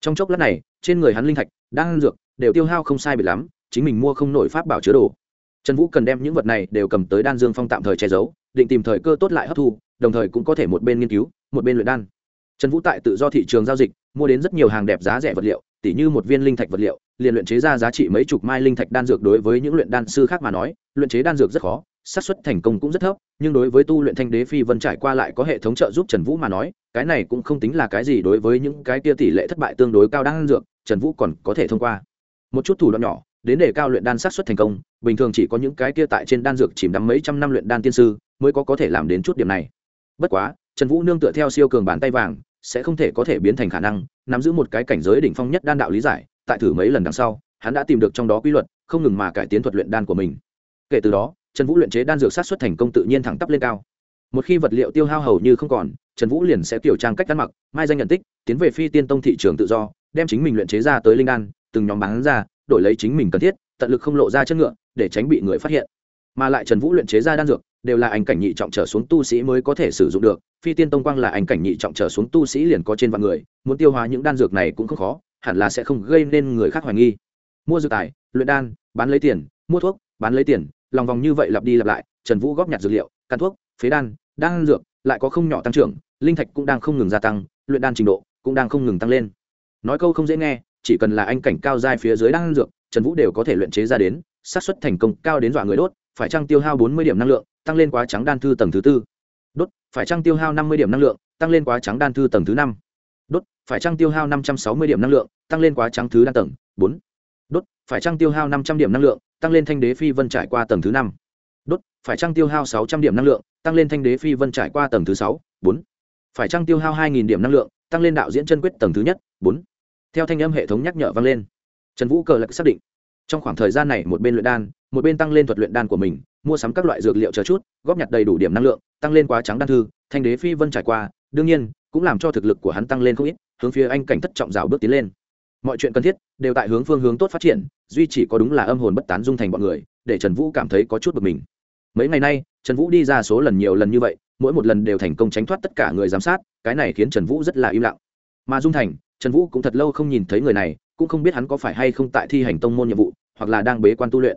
Speaker 1: Trong chốc lát này, trên người hắn linh thạch đang dược đều tiêu hao không sai bị lắm chính mình mua không nổi pháp bảo chứa đồ. Trần vũ cần đem những vật này đều cầm tới đan dương phong tạm thời che giấu, định tìm thời cơ tốt lại hấp thu, đồng thời cũng có thể một bên nghiên cứu, một bên luyện đan. Trần vũ tại tự do thị trường giao dịch, mua đến rất nhiều hàng đẹp giá rẻ vật liệu, tỉ như một viên linh thạch vật liệu, liền luyện chế ra giá trị mấy chục mai linh thạch đan dược đối với những luyện đan sư khác mà nói, luyện chế đan dược rất khó, xác suất thành công cũng rất thấp, nhưng đối với tu luyện thanh đế phi vân trải qua lại có hệ thống trợ giúp trần vũ mà nói, cái này cũng không tính là cái gì đối với những cái kia tỷ lệ thất bại tương đối cao đan dược, trần vũ còn có thể thông qua. Một chút thủ đoạn nhỏ đến để cao luyện đan sát xuất thành công, bình thường chỉ có những cái kia tại trên đan dược chìm đắm mấy trăm năm luyện đan tiên sư mới có có thể làm đến chút điểm này. Bất quá, trần vũ nương tựa theo siêu cường bàn tay vàng, sẽ không thể có thể biến thành khả năng nắm giữ một cái cảnh giới đỉnh phong nhất đan đạo lý giải, tại thử mấy lần đằng sau, hắn đã tìm được trong đó quy luật, không ngừng mà cải tiến thuật luyện đan của mình. Kể từ đó, trần vũ luyện chế đan dược sát xuất thành công tự nhiên thẳng tắp lên cao. Một khi vật liệu tiêu hao hầu như không còn, trần vũ liền sẽ tiểu trang cách ăn mặc, mai danh nhận tích, tiến về phi tiên tông thị trường tự do, đem chính mình luyện chế ra tới linh đan, từng nhóm bán ra đổi lấy chính mình cần thiết, tận lực không lộ ra chân ngựa, để tránh bị người phát hiện. Mà lại trần vũ luyện chế ra đan dược, đều là ảnh cảnh nhị trọng trở xuống tu sĩ mới có thể sử dụng được. Phi tiên tông quang là ảnh cảnh nhị trọng trở xuống tu sĩ liền có trên vạn người, muốn tiêu hóa những đan dược này cũng không khó, hẳn là sẽ không gây nên người khác hoài nghi. Mua dược tài, luyện đan, bán lấy tiền, mua thuốc, bán lấy tiền, lòng vòng như vậy lặp đi lặp lại, trần vũ góp nhặt dược liệu căn thuốc, phế đan đan dược, lại có không nhỏ tăng trưởng, linh thạch cũng đang không ngừng gia tăng, luyện đan trình độ cũng đang không ngừng tăng lên. Nói câu không dễ nghe chỉ cần là anh cảnh cao giai phía dưới đang dược, trần vũ đều có thể luyện chế ra đến, xác suất thành công cao đến dọa người đốt, phải chăng tiêu hao bốn mươi điểm năng lượng, tăng lên quá trắng đan thư tầng thứ tư? Đốt, phải chăng tiêu hao năm mươi điểm năng lượng, tăng lên quá trắng đan thư tầng thứ năm? Đốt, phải chăng tiêu hao năm trăm sáu mươi điểm năng lượng, tăng lên quá trắng thứ đan tầng bốn? Đốt, phải chăng tiêu hao năm trăm điểm năng lượng, tăng lên thanh đế phi vân trải qua tầng thứ năm? Đốt, phải chăng tiêu hao sáu trăm điểm năng lượng, tăng lên thanh đế phi vân trải qua tầng thứ sáu? Bốn? Phải chăng tiêu hao hai nghìn điểm năng lượng, tăng lên đạo diễn chân quyết tầng thứ nhất? Bốn? Theo thanh âm hệ thống nhắc nhở vang lên, trần vũ cờ lạc xác định, trong khoảng thời gian này một bên luyện đan, một bên tăng lên thuật luyện đan của mình, mua sắm các loại dược liệu chờ chút, góp nhặt đầy đủ điểm năng lượng, tăng lên quá trắng đan thư, thanh đế phi vân trải qua, đương nhiên, cũng làm cho thực lực của hắn tăng lên không ít, hướng phía anh cảnh thất trọng rào bước tiến lên. Mọi chuyện cần thiết đều tại hướng phương hướng tốt phát triển, duy chỉ có đúng là âm hồn bất tán dung thành bọn người, để trần vũ cảm thấy có chút bực mình. Mấy ngày nay, trần vũ đi ra số lần nhiều lần như vậy, mỗi một lần đều thành công tránh thoát tất cả người giám sát, cái này khiến trần vũ rất là im lặng. Mà dung thành trần vũ cũng thật lâu không nhìn thấy người này, cũng không biết hắn có phải hay không tại thi hành tông môn nhiệm vụ, hoặc là đang bế quan tu luyện.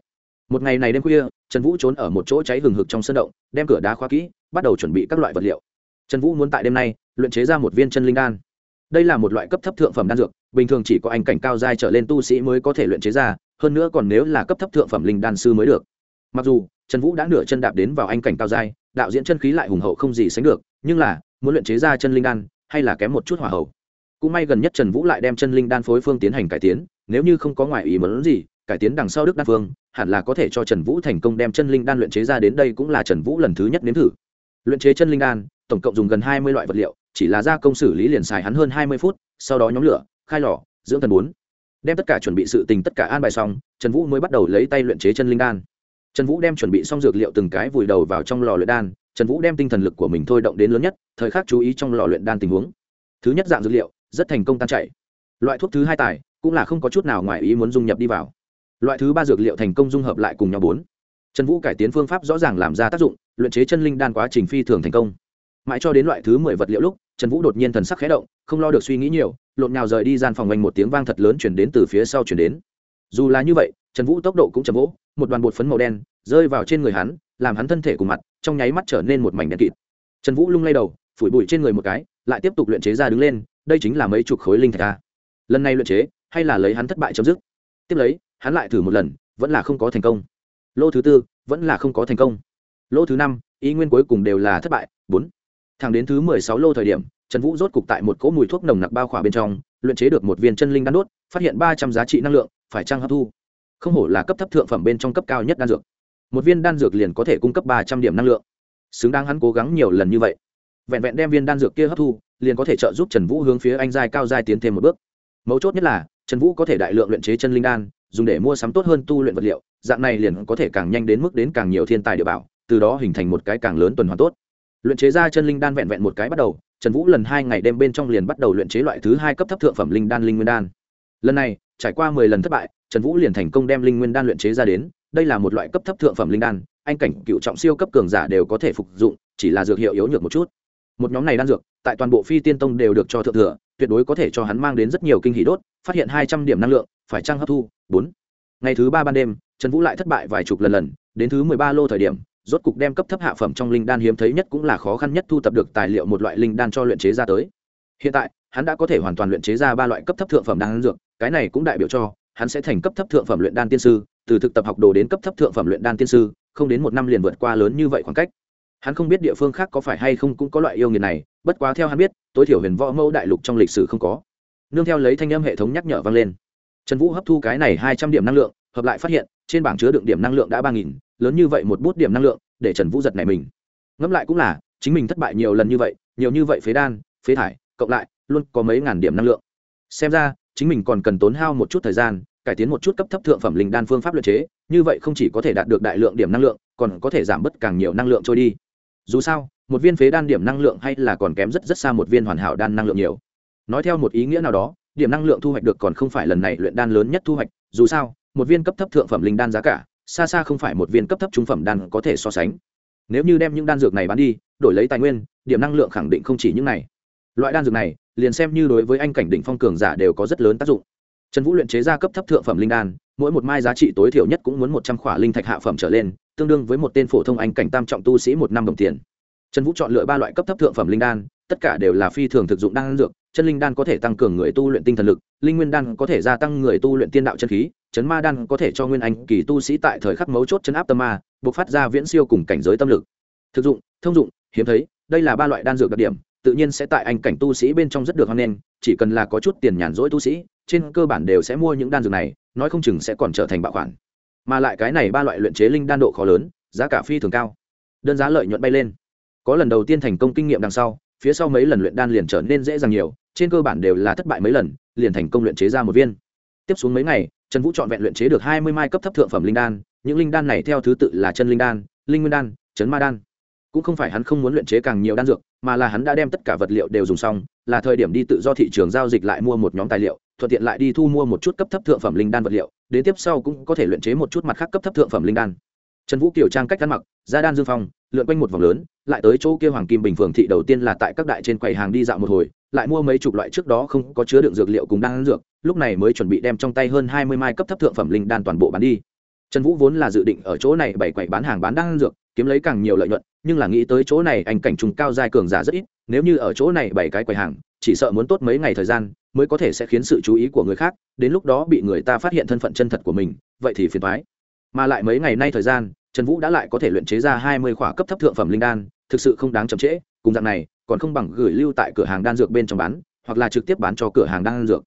Speaker 1: Một ngày này đêm khuya, trần vũ trốn ở một chỗ cháy hừng hực trong sân động, đem cửa đá khóa kỹ, bắt đầu chuẩn bị các loại vật liệu. Trần vũ muốn tại đêm nay, luyện chế ra một viên chân linh đan. Đây là một loại cấp thấp thượng phẩm đan dược, bình thường chỉ có anh cảnh cao giai trở lên tu sĩ mới có thể luyện chế ra, hơn nữa còn nếu là cấp thấp thượng phẩm linh đan sư mới được. Mặc dù, trần vũ đã nửa chân đạp đến vào anh cảnh cao giai, đạo diễn chân khí lại hùng hậu không gì sánh được, nhưng là, muốn luyện chế ra chân linh đan, hay là kém một chút hỏa hậu cũng may gần nhất trần vũ lại đem chân linh đan phối phương tiến hành cải tiến, nếu như không có ngoại ý muốn gì, cải tiến đằng sau đức đan phương hẳn là có thể cho trần vũ thành công đem chân linh đan luyện chế ra đến đây cũng là trần vũ lần thứ nhất nếm thử. Luyện chế chân linh đan, tổng cộng dùng gần hai mươi loại vật liệu, chỉ là gia công xử lý liền xài hắn hơn hai mươi phút, sau đó nhóm lửa, khai lò, dưỡng thần bốn. Đem tất cả chuẩn bị sự tình tất cả an bài xong, trần vũ mới bắt đầu lấy tay luyện chế chân linh đan. Trần vũ đem chuẩn bị xong dược liệu từng cái vùi đầu vào trong lò luyện đan, trần vũ đem tinh thần lực của mình thôi động đến lớn nhất, thời khắc chú ý trong lò luyện đan tình huống. Thứ nhất dạng dược liệu rất thành công tan chảy. Loại thuốc thứ hai tài cũng là không có chút nào ngoài ý muốn dung nhập đi vào. Loại thứ ba dược liệu thành công dung hợp lại cùng nhau bốn. Trần vũ cải tiến phương pháp rõ ràng làm ra tác dụng, luyện chế chân linh đan quá trình phi thường thành công. Mãi cho đến loại thứ mười vật liệu lúc, trần vũ đột nhiên thần sắc khé động, không lo được suy nghĩ nhiều, lộn nhào rời đi gian phòng oanh một tiếng vang thật lớn chuyển đến từ phía sau chuyển đến. Dù là như vậy, trần vũ tốc độ cũng chậm vỗ, một đoàn bột phấn màu đen rơi vào trên người hắn, làm hắn thân thể cùng mặt, trong nháy mắt trở nên một mảnh đen kịt. Trần vũ lung lay đầu, phủi bụi trên người một cái, lại tiếp tục luyện chế ra đứng lên đây chính là mấy chục khối linh thạch a. Lần này luyện chế, hay là lấy hắn thất bại chấm dứt? Tiếp lấy, hắn lại thử một lần, vẫn là không có thành công. Lô thứ tư, vẫn là không có thành công. Lô thứ năm, ý nguyên cuối cùng đều là thất bại. Bốn, thẳng đến thứ mười sáu lô thời điểm, trần vũ rốt cục tại một cỗ mùi thuốc nồng nặc bao khỏa bên trong, luyện chế được một viên chân linh đan đốt, phát hiện ba trăm giá trị năng lượng, phải trăng hấp thu? Không hổ là cấp thấp thượng phẩm bên trong cấp cao nhất đan dược. Một viên đan dược liền có thể cung cấp ba trăm điểm năng lượng. Xứng đáng hắn cố gắng nhiều lần như vậy vẹn vẹn đem viên đan dược kia hấp thu, liền có thể trợ giúp trần vũ hướng phía anh giai cao giai tiến thêm một bước. Mấu chốt nhất là, trần vũ có thể đại lượng luyện chế chân linh đan, dùng để mua sắm tốt hơn tu luyện vật liệu, dạng này liền có thể càng nhanh đến mức đến càng nhiều thiên tài địa bảo, từ đó hình thành một cái càng lớn tuần hoàn tốt. Luyện chế ra chân linh đan vẹn vẹn một cái bắt đầu, trần vũ lần hai ngày đêm bên trong liền bắt đầu luyện chế loại thứ hai cấp thấp thượng phẩm linh đan linh nguyên đan. Lần này, trải qua mười lần thất bại, trần vũ liền thành công đem linh nguyên đan luyện chế ra đến, đây là một loại cấp thấp thượng phẩm linh đan, anh cảnh cựu trọng siêu cấp cường giả đều có thể phục dụng, chỉ là dược hiệu yếu nhược một chút một nhóm này đan dược, tại toàn bộ phi tiên tông đều được cho thượng thừa, tuyệt đối có thể cho hắn mang đến rất nhiều kinh hỷ đốt, phát hiện hai trăm điểm năng lượng, phải trăng hấp thu? Bốn. Ngày thứ ba ban đêm, trần vũ lại thất bại vài chục lần lần, đến thứ mười ba lô thời điểm, rốt cục đem cấp thấp hạ phẩm trong linh đan hiếm thấy nhất cũng là khó khăn nhất thu tập được tài liệu một loại linh đan cho luyện chế ra tới. Hiện tại, hắn đã có thể hoàn toàn luyện chế ra ba loại cấp thấp thượng phẩm đan dược, cái này cũng đại biểu cho, hắn sẽ thành cấp thấp thượng phẩm luyện đan tiên sư, từ thực tập học đồ đến cấp thấp thượng phẩm luyện đan tiên sư, không đến một năm liền vượt qua lớn như vậy khoảng cách hắn không biết địa phương khác có phải hay không cũng có loại yêu nghiệt này, bất quá theo hắn biết, tối thiểu huyền võ mẫu đại lục trong lịch sử không có. Nương theo lấy thanh âm hệ thống nhắc nhở vang lên. Trần vũ hấp thu cái này hai trăm điểm năng lượng, hợp lại phát hiện, trên bảng chứa đựng điểm năng lượng đã ba nghìn, lớn như vậy một bút điểm năng lượng, để trần vũ giật này mình. Ngẫm lại cũng là, chính mình thất bại nhiều lần như vậy, nhiều như vậy phế đan, phế thải, cộng lại, luôn có mấy ngàn điểm năng lượng. Xem ra, chính mình còn cần tốn hao một chút thời gian, cải tiến một chút cấp thấp thượng phẩm linh đan phương pháp luyện chế, như vậy không chỉ có thể đạt được đại lượng điểm năng lượng, còn có thể giảm bớt càng nhiều năng lượng trôi đi dù sao, một viên phế đan điểm năng lượng hay là còn kém rất rất xa một viên hoàn hảo đan năng lượng nhiều. Nói theo một ý nghĩa nào đó, điểm năng lượng thu hoạch được còn không phải lần này luyện đan lớn nhất thu hoạch, dù sao, một viên cấp thấp thượng phẩm linh đan giá cả, xa xa không phải một viên cấp thấp trung phẩm đan có thể so sánh. Nếu như đem những đan dược này bán đi, đổi lấy tài nguyên, điểm năng lượng khẳng định không chỉ những này. Loại đan dược này, liền xem như đối với anh cảnh đỉnh phong cường giả đều có rất lớn tác dụng. Trần vũ luyện chế ra cấp thấp thượng phẩm linh đan, mỗi một mai giá trị tối thiểu nhất cũng muốn một trăm khỏa linh thạch hạ phẩm trở lên tương đương với một tên phổ thông anh cảnh tam trọng tu sĩ một năm đồng tiền. Trần vũ chọn lựa ba loại cấp thấp thượng phẩm linh đan, tất cả đều là phi thường thực dụng đan dược, chân linh đan có thể tăng cường người tu luyện tinh thần lực, linh nguyên đan có thể gia tăng người tu luyện tiên đạo chân khí, chấn ma đan có thể cho nguyên anh kỳ tu sĩ tại thời khắc mấu chốt chấn áp tâm ma buộc phát ra viễn siêu cùng cảnh giới tâm lực. Thực dụng, thông dụng, hiếm thấy, đây là ba loại đan dược đặc điểm, tự nhiên sẽ tại anh cảnh tu sĩ bên trong rất được hoan nghênh, chỉ cần là có chút tiền nhàn rỗi tu sĩ, trên cơ bản đều sẽ mua những đan dược này, nói không chừng sẽ còn trở thành bạo khoản mà lại cái này ba loại luyện chế linh đan độ khó lớn, giá cả phi thường cao. Đơn giá lợi nhuận bay lên. Có lần đầu tiên thành công kinh nghiệm đằng sau, phía sau mấy lần luyện đan liền trở nên dễ dàng nhiều, trên cơ bản đều là thất bại mấy lần, liền thành công luyện chế ra một viên. Tiếp xuống mấy ngày, trần vũ chọn vẹn luyện chế được hai mươi mai cấp thấp thượng phẩm linh đan, những linh đan này theo thứ tự là chân linh đan, linh nguyên đan, chấn ma đan. Cũng không phải hắn không muốn luyện chế càng nhiều đan dược, mà là hắn đã đem tất cả vật liệu đều dùng xong, là thời điểm đi tự do thị trường giao dịch lại mua một nhóm tài liệu thuận tiện lại đi thu mua một chút cấp thấp thượng phẩm linh đan vật liệu, đến tiếp sau cũng có thể luyện chế một chút mặt khác cấp thấp thượng phẩm linh đan. Trần vũ kiểu trang cách ăn mặc ra đan dương phong, lượn quanh một vòng lớn, lại tới chỗ kia hoàng kim bình phường thị đầu tiên là tại các đại trên quầy hàng đi dạo một hồi, lại mua mấy chục loại trước đó không có chứa đựng dược liệu cùng đan dược, lúc này mới chuẩn bị đem trong tay hơn hai mươi mai cấp thấp thượng phẩm linh đan toàn bộ bán đi. Trần vũ vốn là dự định ở chỗ này bảy quầy bán hàng bán đan dược, kiếm lấy càng nhiều lợi nhuận, nhưng là nghĩ tới chỗ này anh cảnh trùng cao giai cường giả rất ít, nếu như ở chỗ này bảy cái quầy hàng, chỉ sợ muốn tốt mấy ngày thời gian mới có thể sẽ khiến sự chú ý của người khác đến lúc đó bị người ta phát hiện thân phận chân thật của mình, vậy thì phiền thoái mà lại mấy ngày nay thời gian, trần vũ đã lại có thể luyện chế ra hai mươi khỏa cấp thấp thượng phẩm linh đan, thực sự không đáng chậm trễ, cùng dạng này, còn không bằng gửi lưu tại cửa hàng đan dược bên trong bán, hoặc là trực tiếp bán cho cửa hàng đan dược.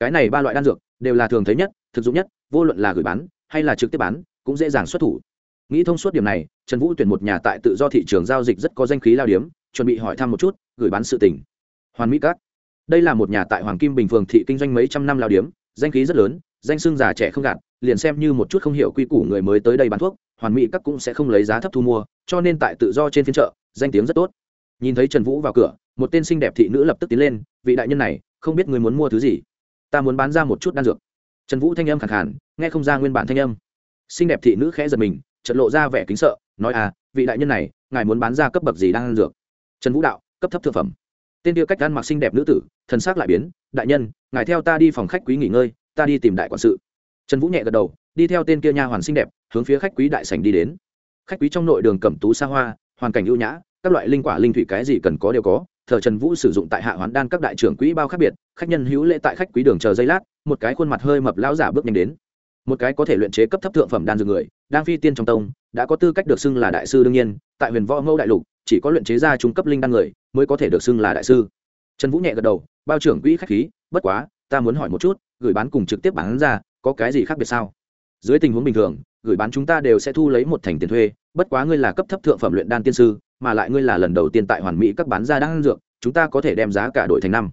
Speaker 1: Cái này ba loại đan dược đều là thường thấy nhất, thực dụng nhất, vô luận là gửi bán hay là trực tiếp bán, cũng dễ dàng xuất thủ. Nghĩ thông suốt điểm này, trần vũ tuyển một nhà tại tự do thị trường giao dịch rất có danh khí lao điếm, chuẩn bị hỏi thăm một chút, gửi bán sự tỉnh hoàn mỹ các đây là một nhà tại hoàng kim bình phường thị kinh doanh mấy trăm năm lao điếm, danh khí rất lớn, danh xưng già trẻ không gạt, liền xem như một chút không hiểu quy củ người mới tới đây bán thuốc, hoàn mỹ các cũng sẽ không lấy giá thấp thu mua, cho nên tại tự do trên phiên chợ, danh tiếng rất tốt. Nhìn thấy trần vũ vào cửa, một tên xinh đẹp thị nữ lập tức tiến lên, vị đại nhân này, không biết người muốn mua thứ gì? Ta muốn bán ra một chút đan dược. Trần vũ thanh âm khẳng hẳn nghe không ra nguyên bản thanh âm. Xinh đẹp thị nữ khẽ giật mình trật lộ ra vẻ kính sợ, nói à vị đại nhân này, ngài muốn bán ra cấp bậc gì đan dược? Trần vũ đạo, cấp thấp thực phẩm tên kia cách ăn mặc xinh đẹp nữ tử thân xác lại biến, đại nhân, ngài theo ta đi phòng khách quý nghỉ ngơi, ta đi tìm đại quản sự. Trần vũ nhẹ gật đầu, đi theo tên kia nha hoàn xinh đẹp, hướng phía khách quý đại sành đi đến. Khách quý trong nội đường cẩm tú xa hoa, hoàn cảnh ưu nhã, các loại linh quả linh thủy cái gì cần có đều có, thờ trần vũ sử dụng tại hạ hoán đan các đại trưởng quỹ bao khác biệt, khách nhân hữu lễ tại khách quý đường chờ giây lát, một cái khuôn mặt hơi mập lão giả bước nhanh đến. Một cái có thể luyện chế cấp thấp thượng phẩm đan dược người, đang phi tiên trong tông, đã có tư cách được xưng là đại sư đương nhiên, tại huyền võ mẫu đại lục chỉ có luyện chế ra trung cấp linh đan người mới có thể được xưng là đại sư. Trần vũ nhẹ gật đầu, bao trưởng quỹ khách khí, bất quá, ta muốn hỏi một chút, gửi bán cùng trực tiếp bán ra, có cái gì khác biệt sao? Dưới tình huống bình thường, gửi bán chúng ta đều sẽ thu lấy một thành tiền thuê, bất quá ngươi là cấp thấp thượng phẩm luyện đan tiên sư, mà lại ngươi là lần đầu tiên tại hoàn mỹ các bán ra đan dược, chúng ta có thể đem giá cả đổi thành năm.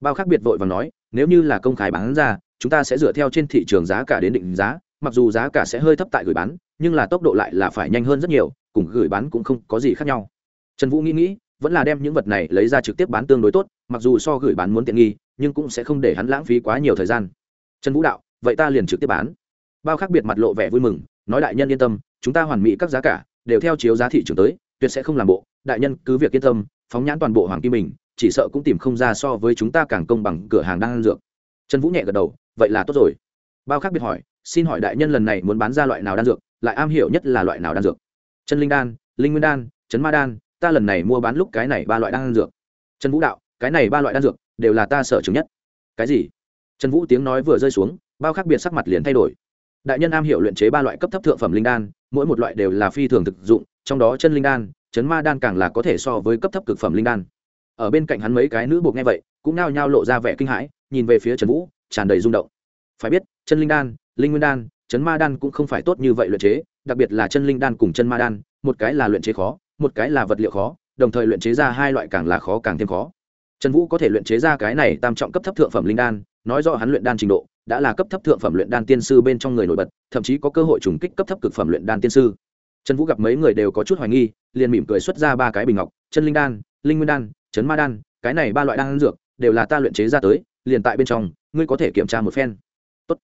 Speaker 1: Bao khác biệt vội và nói, nếu như là công khai bán ra, chúng ta sẽ dựa theo trên thị trường giá cả đến định giá, mặc dù giá cả sẽ hơi thấp tại gửi bán, nhưng là tốc độ lại là phải nhanh hơn rất nhiều, cùng gửi bán cũng không có gì khác nhau trần vũ nghĩ nghĩ, vẫn là đem những vật này lấy ra trực tiếp bán tương đối tốt, mặc dù so gửi bán muốn tiện nghi, nhưng cũng sẽ không để hắn lãng phí quá nhiều thời gian. Trần vũ đạo, vậy ta liền trực tiếp bán. Bao khác biệt mặt lộ vẻ vui mừng, nói đại nhân yên tâm, chúng ta hoàn mỹ các giá cả, đều theo chiếu giá thị trường tới, tuyệt sẽ không làm bộ. Đại nhân cứ việc yên tâm, phóng nhãn toàn bộ hoàng kim mình chỉ sợ cũng tìm không ra so với chúng ta càng công bằng cửa hàng đang ăn dược. Trần vũ nhẹ gật đầu, vậy là tốt rồi. Bao khác biệt hỏi, xin hỏi đại nhân lần này muốn bán ra loại nào đan dược, lại am hiểu nhất là loại nào đan dược? Chân linh đan, linh nguyên đan, chấn ma đan ta lần này mua bán lúc cái này ba loại đan dược. Trần vũ đạo, cái này ba loại đan dược đều là ta sở chứng nhất. Cái gì? Trần vũ tiếng nói vừa rơi xuống, bao khác biệt sắc mặt liền thay đổi. Đại nhân am hiểu luyện chế ba loại cấp thấp thượng phẩm linh đan, mỗi một loại đều là phi thường thực dụng, trong đó chân linh đan, chấn ma đan càng là có thể so với cấp thấp cực phẩm linh đan. Ở bên cạnh hắn mấy cái nữ buộc nghe vậy, cũng nao nhao lộ ra vẻ kinh hãi, nhìn về phía trần vũ, tràn đầy rung động. Phải biết, chân linh đan, linh nguyên đan, chấn ma đan cũng không phải tốt như vậy luyện chế, đặc biệt là chân linh đan cùng chân ma đan, một cái là luyện chế khó một cái là vật liệu khó, đồng thời luyện chế ra hai loại càng là khó càng thêm khó. Trần vũ có thể luyện chế ra cái này tam trọng cấp thấp thượng phẩm linh đan, nói rõ hắn luyện đan trình độ, đã là cấp thấp thượng phẩm luyện đan tiên sư bên trong người nổi bật, thậm chí có cơ hội trùng kích cấp thấp cực phẩm luyện đan tiên sư. Trần vũ gặp mấy người đều có chút hoài nghi, liền mỉm cười xuất ra ba cái bình ngọc, chân linh đan, linh nguyên đan, chấn ma đan, cái này ba loại đan dược đều là ta luyện chế ra tới, liền tại bên trong, ngươi có thể kiểm tra một phen. Tốt.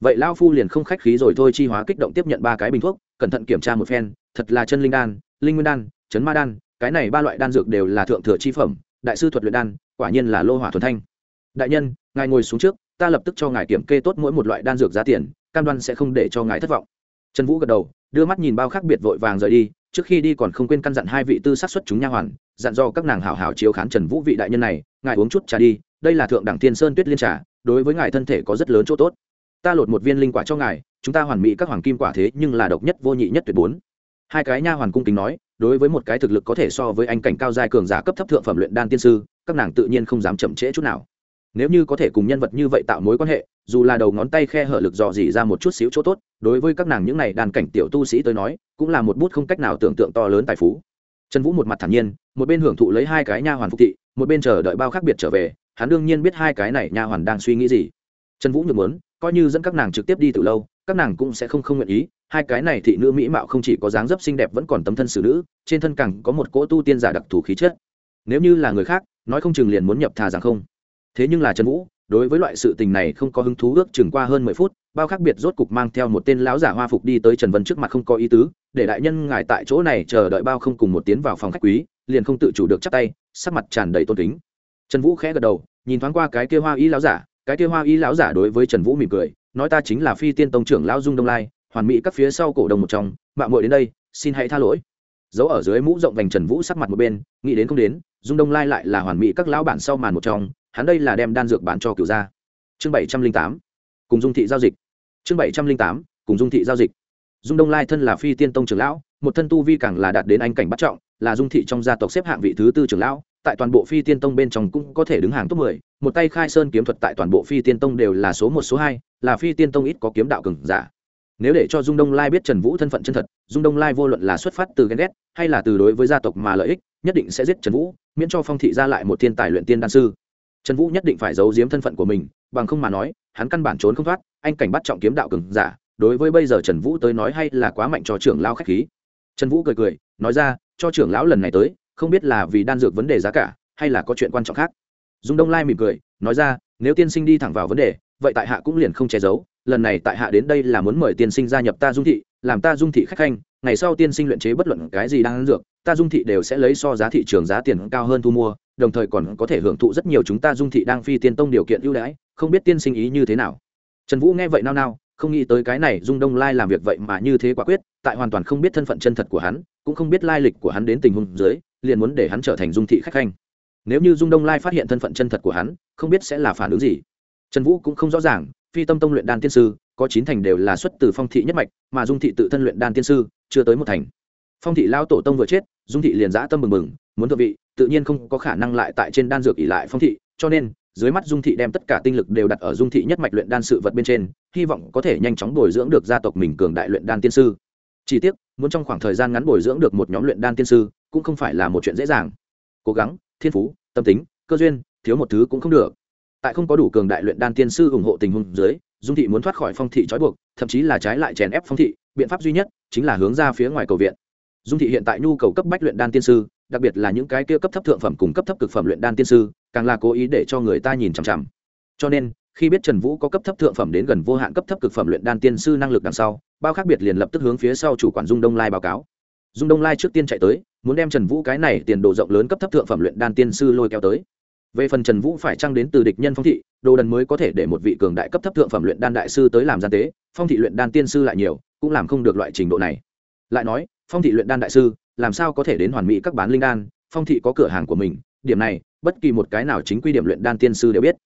Speaker 1: vậy lao phu liền không khách khí rồi thôi, chi hóa kích động tiếp nhận ba cái bình thuốc, cẩn thận kiểm tra một phen, thật là chân linh đan, linh nguyên đan chấn ma đan, cái này ba loại đan dược đều là thượng thừa chi phẩm, đại sư thuật luyện đan, quả nhiên là lô hỏa thuần thanh. Đại nhân, ngài ngồi xuống trước, ta lập tức cho ngài kiểm kê tốt mỗi một loại đan dược giá tiền, cam đoan sẽ không để cho ngài thất vọng. Trần vũ gật đầu, đưa mắt nhìn bao khác biệt vội vàng rời đi, trước khi đi còn không quên căn dặn hai vị tư sát xuất chúng nha hoàn, dặn do các nàng hảo hảo chiếu khán trần vũ vị đại nhân này, ngài uống chút trà đi, đây là thượng đẳng thiên sơn tuyết liên trà, đối với ngài thân thể có rất lớn chỗ tốt. Ta lột một viên linh quả cho ngài, chúng ta hoàn mỹ các hoàng kim quả thế nhưng là độc nhất vô nhị nhất tuyệt bốn. Hai cái nha hoàn cung kính nói đối với một cái thực lực có thể so với anh cảnh cao giai cường giả cấp thấp thượng phẩm luyện đan tiên sư, các nàng tự nhiên không dám chậm trễ chút nào. Nếu như có thể cùng nhân vật như vậy tạo mối quan hệ, dù là đầu ngón tay khe hở lực dò dỉ ra một chút xíu chỗ tốt, đối với các nàng những này đàn cảnh tiểu tu sĩ tới nói, cũng là một bút không cách nào tưởng tượng to lớn tài phú. Trần vũ một mặt thản nhiên, một bên hưởng thụ lấy hai cái nha hoàn phục thị, một bên chờ đợi bao khác biệt trở về, hắn đương nhiên biết hai cái này nha hoàn đang suy nghĩ gì. Trần vũ nhược muốn, coi như dẫn các nàng trực tiếp đi từ lâu, các nàng cũng sẽ không không nguyện ý hai cái này thị nữ mỹ mạo không chỉ có dáng dấp xinh đẹp vẫn còn tấm thân xử nữ, trên thân cẳng có một cỗ tu tiên giả đặc thù khí chất. Nếu như là người khác, nói không chừng liền muốn nhập thà rằng không. Thế nhưng là trần vũ, đối với loại sự tình này không có hứng thú ước chừng qua hơn mười phút, bao khác biệt rốt cục mang theo một tên lão giả hoa phục đi tới trần vân trước mặt không có ý tứ, để đại nhân ngài tại chỗ này chờ đợi bao không cùng một tiến vào phòng khách quý, liền không tự chủ được chắp tay, sắc mặt tràn đầy tôn kính. Trần vũ khẽ gật đầu, nhìn thoáng qua cái kia hoa y lão giả, cái kia hoa y lão giả đối với trần vũ mỉm cười, nói ta chính là phi tiên tông trưởng lão dung đông lai hoàn mỹ các phía sau cổ đồng một trong mạng muội đến đây, xin hãy tha lỗi. Giấu ở dưới mũ rộng vành trần vũ sắc mặt một bên, nghĩ đến không đến, dung đông lai lại là hoàn mỹ các lão bản sau màn một trong, hắn đây là đem đan dược bán cho cựu gia. Chương bảy trăm linh tám, cùng dung thị giao dịch. Chương bảy trăm linh tám, cùng dung thị giao dịch. Dung đông lai thân là phi tiên tông trưởng lão, một thân tu vi càng là đạt đến anh cảnh bắt trọng, là dung thị trong gia tộc xếp hạng vị thứ tư trưởng lão, tại toàn bộ phi tiên tông bên trong cũng có thể đứng hàng top mười, một tay khai sơn kiếm thuật tại toàn bộ phi tiên tông đều là số một, số hai, là phi tiên tông ít có kiếm đạo cường giả nếu để cho dung đông lai biết trần vũ thân phận chân thật, dung đông lai vô luận là xuất phát từ ghen ghét, hay là từ đối với gia tộc mà lợi ích, nhất định sẽ giết trần vũ, miễn cho phong thị ra lại một thiên tài luyện tiên đan sư. Trần vũ nhất định phải giấu giếm thân phận của mình, bằng không mà nói, hắn căn bản trốn không thoát, anh cảnh bắt trọng kiếm đạo cường giả, đối với bây giờ trần vũ tới nói hay là quá mạnh cho trưởng lão khách khí. Trần vũ cười cười, nói ra, cho trưởng lão lần này tới, không biết là vì đan dược vấn đề giá cả, hay là có chuyện quan trọng khác. Dung đông lai mỉm cười, nói ra, nếu tiên sinh đi thẳng vào vấn đề, vậy tại hạ cũng liền không che giấu lần này tại hạ đến đây là muốn mời tiên sinh gia nhập ta dung thị, làm ta dung thị khách khanh, ngày sau tiên sinh luyện chế bất luận cái gì đang ăn dược, ta dung thị đều sẽ lấy so giá thị trường giá tiền cao hơn thu mua, đồng thời còn có thể hưởng thụ rất nhiều chúng ta dung thị đang phi tiên tông điều kiện ưu đãi, không biết tiên sinh ý như thế nào. Trần vũ nghe vậy nao nao, không nghĩ tới cái này dung đông lai làm việc vậy mà như thế quả quyết, tại hoàn toàn không biết thân phận chân thật của hắn, cũng không biết lai lịch của hắn đến tình huống dưới, liền muốn để hắn trở thành dung thị khách khanh. Nếu như dung đông lai phát hiện thân phận chân thật của hắn, không biết sẽ là phản ứng gì. Trần vũ cũng không rõ ràng phi tâm tông luyện đan tiên sư, có chín thành đều là xuất từ phong thị nhất mạch, mà dung thị tự thân luyện đan tiên sư chưa tới một thành. Phong thị lao tổ tông vừa chết, dung thị liền giã tâm mừng mừng, muốn thượng vị, tự nhiên không có khả năng lại tại trên đan dược ỉ lại phong thị, cho nên, dưới mắt dung thị đem tất cả tinh lực đều đặt ở dung thị nhất mạch luyện đan sự vật bên trên, hy vọng có thể nhanh chóng bồi dưỡng được gia tộc mình cường đại luyện đan tiên sư. Chỉ tiếc, muốn trong khoảng thời gian ngắn bồi dưỡng được một nhóm luyện đan tiên sư, cũng không phải là một chuyện dễ dàng. Cố gắng, thiên phú, tâm tính, cơ duyên, thiếu một thứ cũng không được tại không có đủ cường đại luyện đan tiên sư ủng hộ tình huống dưới, dung thị muốn thoát khỏi phong thị trói buộc, thậm chí là trái lại chèn ép phong thị, biện pháp duy nhất chính là hướng ra phía ngoài cầu viện. Dung thị hiện tại nhu cầu cấp bách luyện đan tiên sư, đặc biệt là những cái kia cấp thấp thượng phẩm cùng cấp thấp cực phẩm luyện đan tiên sư, càng là cố ý để cho người ta nhìn chằm chằm. Cho nên, khi biết trần vũ có cấp thấp thượng phẩm đến gần vô hạn cấp thấp cực phẩm luyện đan tiên sư năng lực đằng sau, bao khác biệt liền lập tức hướng phía sau chủ quản dung đông lai báo cáo. Dung đông lai trước tiên chạy tới, muốn đem trần vũ cái này tiền đồ rộng lớn cấp thấp thượng phẩm luyện đan tiên sư lôi kéo tới về phần trần vũ phải trăng đến từ địch nhân phong thị, đồ đần mới có thể để một vị cường đại cấp thấp thượng phẩm luyện đan đại sư tới làm gian tế, phong thị luyện đan tiên sư lại nhiều, cũng làm không được loại trình độ này. Lại nói, phong thị luyện đan đại sư, làm sao có thể đến hoàn mỹ các bán linh đan, phong thị có cửa hàng của mình, điểm này, bất kỳ một cái nào chính quy điểm luyện đan tiên sư đều biết.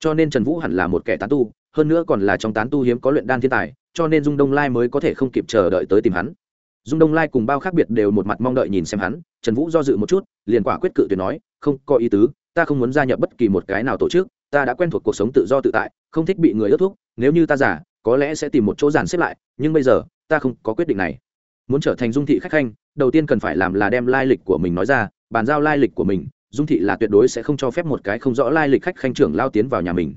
Speaker 1: Cho nên trần vũ hẳn là một kẻ tán tu, hơn nữa còn là trong tán tu hiếm có luyện đan thiên tài, cho nên dung đông lai mới có thể không kịp chờ đợi tới tìm hắn. Dung đông lai cùng bao khác biệt đều một mặt mong đợi nhìn xem hắn, trần vũ do dự một chút, liền quả quyết cự tuyệt nói, không có ý tứ ta không muốn gia nhập bất kỳ một cái nào tổ chức, ta đã quen thuộc cuộc sống tự do tự tại, không thích bị người ước thúc, nếu như ta giả có lẽ sẽ tìm một chỗ giàn xếp lại, nhưng bây giờ, ta không có quyết định này. Muốn trở thành dung thị khách khanh, đầu tiên cần phải làm là đem lai lịch của mình nói ra, bàn giao lai lịch của mình, dung thị là tuyệt đối sẽ không cho phép một cái không rõ lai lịch khách khanh trưởng lao tiến vào nhà mình.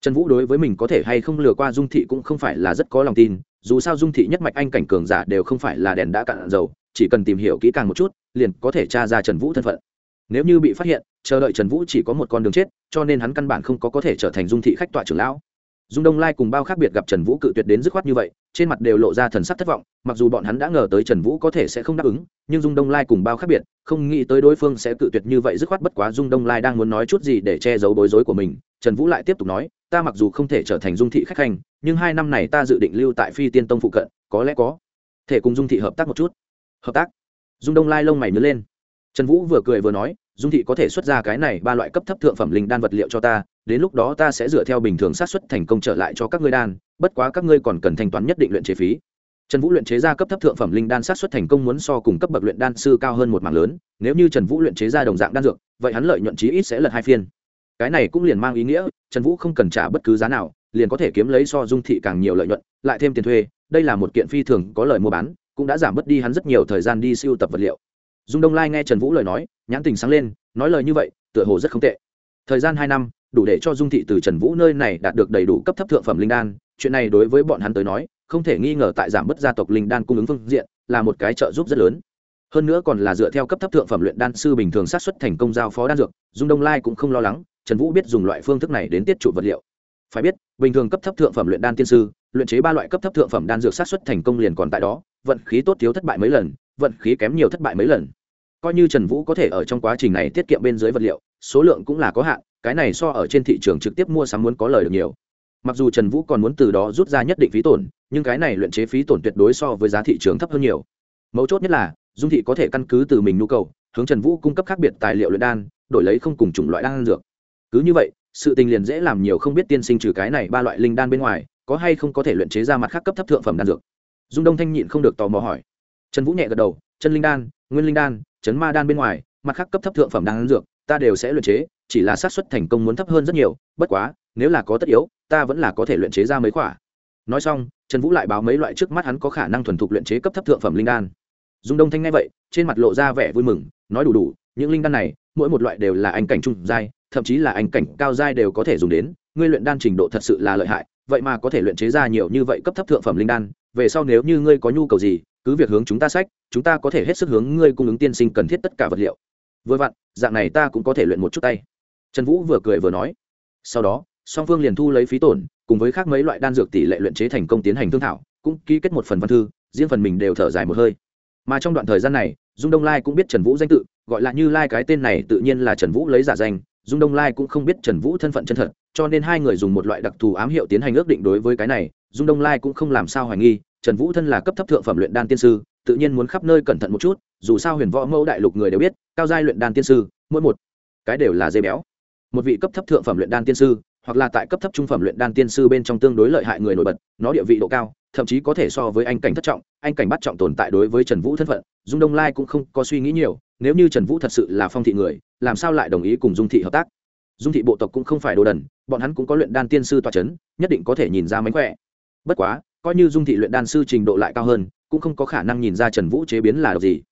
Speaker 1: Trần vũ đối với mình có thể hay không lừa qua dung thị cũng không phải là rất có lòng tin, dù sao dung thị nhất mạch anh cảnh cường giả đều không phải là đèn đã cạn dầu, chỉ cần tìm hiểu kỹ càng một chút, liền có thể tra ra trần vũ thân phận nếu như bị phát hiện, chờ đợi trần vũ chỉ có một con đường chết, cho nên hắn căn bản không có có thể trở thành dung thị khách tọa trưởng lão. Dung đông lai cùng bao khác biệt gặp trần vũ cự tuyệt đến dứt khoát như vậy, trên mặt đều lộ ra thần sắc thất vọng, mặc dù bọn hắn đã ngờ tới trần vũ có thể sẽ không đáp ứng, nhưng dung đông lai cùng bao khác biệt, không nghĩ tới đối phương sẽ cự tuyệt như vậy dứt khoát bất quá dung đông lai đang muốn nói chút gì để che giấu bối rối của mình, trần vũ lại tiếp tục nói, ta mặc dù không thể trở thành dung thị khách hành, nhưng hai năm này ta dự định lưu tại phi tiên tông phụ cận, có lẽ có thể cùng dung thị hợp tác một chút. Hợp tác? Dung đông lai lông mày nhớ lên trần vũ vừa cười vừa nói, dung thị có thể xuất ra cái này ba loại cấp thấp thượng phẩm linh đan vật liệu cho ta, đến lúc đó ta sẽ dựa theo bình thường sát xuất thành công trở lại cho các ngươi đan, bất quá các ngươi còn cần thanh toán nhất định luyện chế phí. Trần vũ luyện chế ra cấp thấp thượng phẩm linh đan sát xuất thành công muốn so cùng cấp bậc luyện đan sư cao hơn một mảng lớn, nếu như trần vũ luyện chế ra đồng dạng đan dược, vậy hắn lợi nhuận chí ít sẽ lật hai phiên. Cái này cũng liền mang ý nghĩa, trần vũ không cần trả bất cứ giá nào, liền có thể kiếm lấy so dung thị càng nhiều lợi nhuận, lại thêm tiền thuê, đây là một kiện phi thường có lời mua bán, cũng đã giảm bớt đi hắn rất nhiều thời gian đi siêu tập vật liệu dung đông lai nghe trần vũ lời nói, nhãn tình sáng lên, nói lời như vậy, tựa hồ rất không tệ. Thời gian hai năm, đủ để cho dung thị từ trần vũ nơi này đạt được đầy đủ cấp thấp thượng phẩm linh đan. Chuyện này đối với bọn hắn tới nói, không thể nghi ngờ tại giảm bớt gia tộc linh đan cung ứng phương diện, là một cái trợ giúp rất lớn. Hơn nữa còn là dựa theo cấp thấp thượng phẩm luyện đan sư bình thường sát xuất thành công giao phó đan dược, dung đông lai cũng không lo lắng, trần vũ biết dùng loại phương thức này đến tiết trụ vật liệu. Phải biết, bình thường cấp thấp thượng phẩm luyện đan tiên sư, luyện chế ba loại cấp thấp thượng phẩm đan dược sát xuất thành công liền còn tại đó, vận khí tốt thiếu thất bại mấy lần, vận khí kém nhiều thất bại mấy lần coi như trần vũ có thể ở trong quá trình này tiết kiệm bên dưới vật liệu, số lượng cũng là có hạn, cái này so ở trên thị trường trực tiếp mua sắm muốn có lời được nhiều. Mặc dù trần vũ còn muốn từ đó rút ra nhất định phí tổn, nhưng cái này luyện chế phí tổn tuyệt đối so với giá thị trường thấp hơn nhiều. Mấu chốt nhất là, dung thị có thể căn cứ từ mình nhu cầu, hướng trần vũ cung cấp khác biệt tài liệu luyện đan, đổi lấy không cùng chủng loại đan dược. Cứ như vậy, sự tình liền dễ làm nhiều không biết tiên sinh trừ cái này ba loại linh đan bên ngoài, có hay không có thể luyện chế ra mặt khác cấp thấp thượng phẩm đan dược. Dung đông thanh nhịn không được tò mò hỏi. Trần vũ nhẹ gật đầu, chân linh đan, nguyên linh đan chấn ma đan bên ngoài, mặt khác cấp thấp thượng phẩm đan dược, ta đều sẽ luyện chế, chỉ là xác suất thành công muốn thấp hơn rất nhiều, bất quá, nếu là có tất yếu, ta vẫn là có thể luyện chế ra mấy quả nói xong, trần vũ lại báo mấy loại trước mắt hắn có khả năng thuần thục luyện chế cấp thấp thượng phẩm linh đan. Dung đông thanh nghe vậy, trên mặt lộ ra vẻ vui mừng, nói đủ đủ, những linh đan này, mỗi một loại đều là anh cảnh trung giai, thậm chí là anh cảnh cao giai đều có thể dùng đến, ngươi luyện đan trình độ thật sự là lợi hại, vậy mà có thể luyện chế ra nhiều như vậy cấp thấp thượng phẩm linh đan, về sau nếu như ngươi có nhu cầu gì cứ việc hướng chúng ta sách, chúng ta có thể hết sức hướng ngươi cung ứng tiên sinh cần thiết tất cả vật liệu. Vừa vặn, dạng này ta cũng có thể luyện một chút tay. Trần vũ vừa cười vừa nói. Sau đó, song phương liền thu lấy phí tổn, cùng với khác mấy loại đan dược tỷ lệ luyện chế thành công tiến hành thương thảo, cũng ký kết một phần văn thư, riêng phần mình đều thở dài một hơi. Mà trong đoạn thời gian này, dung đông lai cũng biết trần vũ danh tự, gọi là như lai cái tên này tự nhiên là trần vũ lấy giả danh, dung đông lai cũng không biết trần vũ thân phận chân thật, cho nên hai người dùng một loại đặc thù ám hiệu tiến hành ước định đối với cái này, dung đông lai cũng không làm sao hoài nghi trần vũ thân là cấp thấp thượng phẩm luyện đan tiên sư, tự nhiên muốn khắp nơi cẩn thận một chút, dù sao huyền võ mẫu đại lục người đều biết, cao giai luyện đan tiên sư, mỗi một cái đều là dây béo. Một vị cấp thấp thượng phẩm luyện đan tiên sư, hoặc là tại cấp thấp trung phẩm luyện đan tiên sư bên trong tương đối lợi hại người nổi bật, nó địa vị độ cao, thậm chí có thể so với anh cảnh thất trọng, anh cảnh bắt trọng tồn tại đối với trần vũ thân phận, dung đông lai cũng không có suy nghĩ nhiều, nếu như trần vũ thật sự là phong thị người, làm sao lại đồng ý cùng dung thị hợp tác? Dung thị bộ tộc cũng không phải đồ đần, bọn hắn cũng có luyện đan tiên sư toa c h ấ n nhất định có thể nhìn ra mánh khỏe. Bất quá coi như dung thị luyện đan sư trình độ lại cao hơn, cũng không có khả năng nhìn ra trần vũ chế biến là độc gì.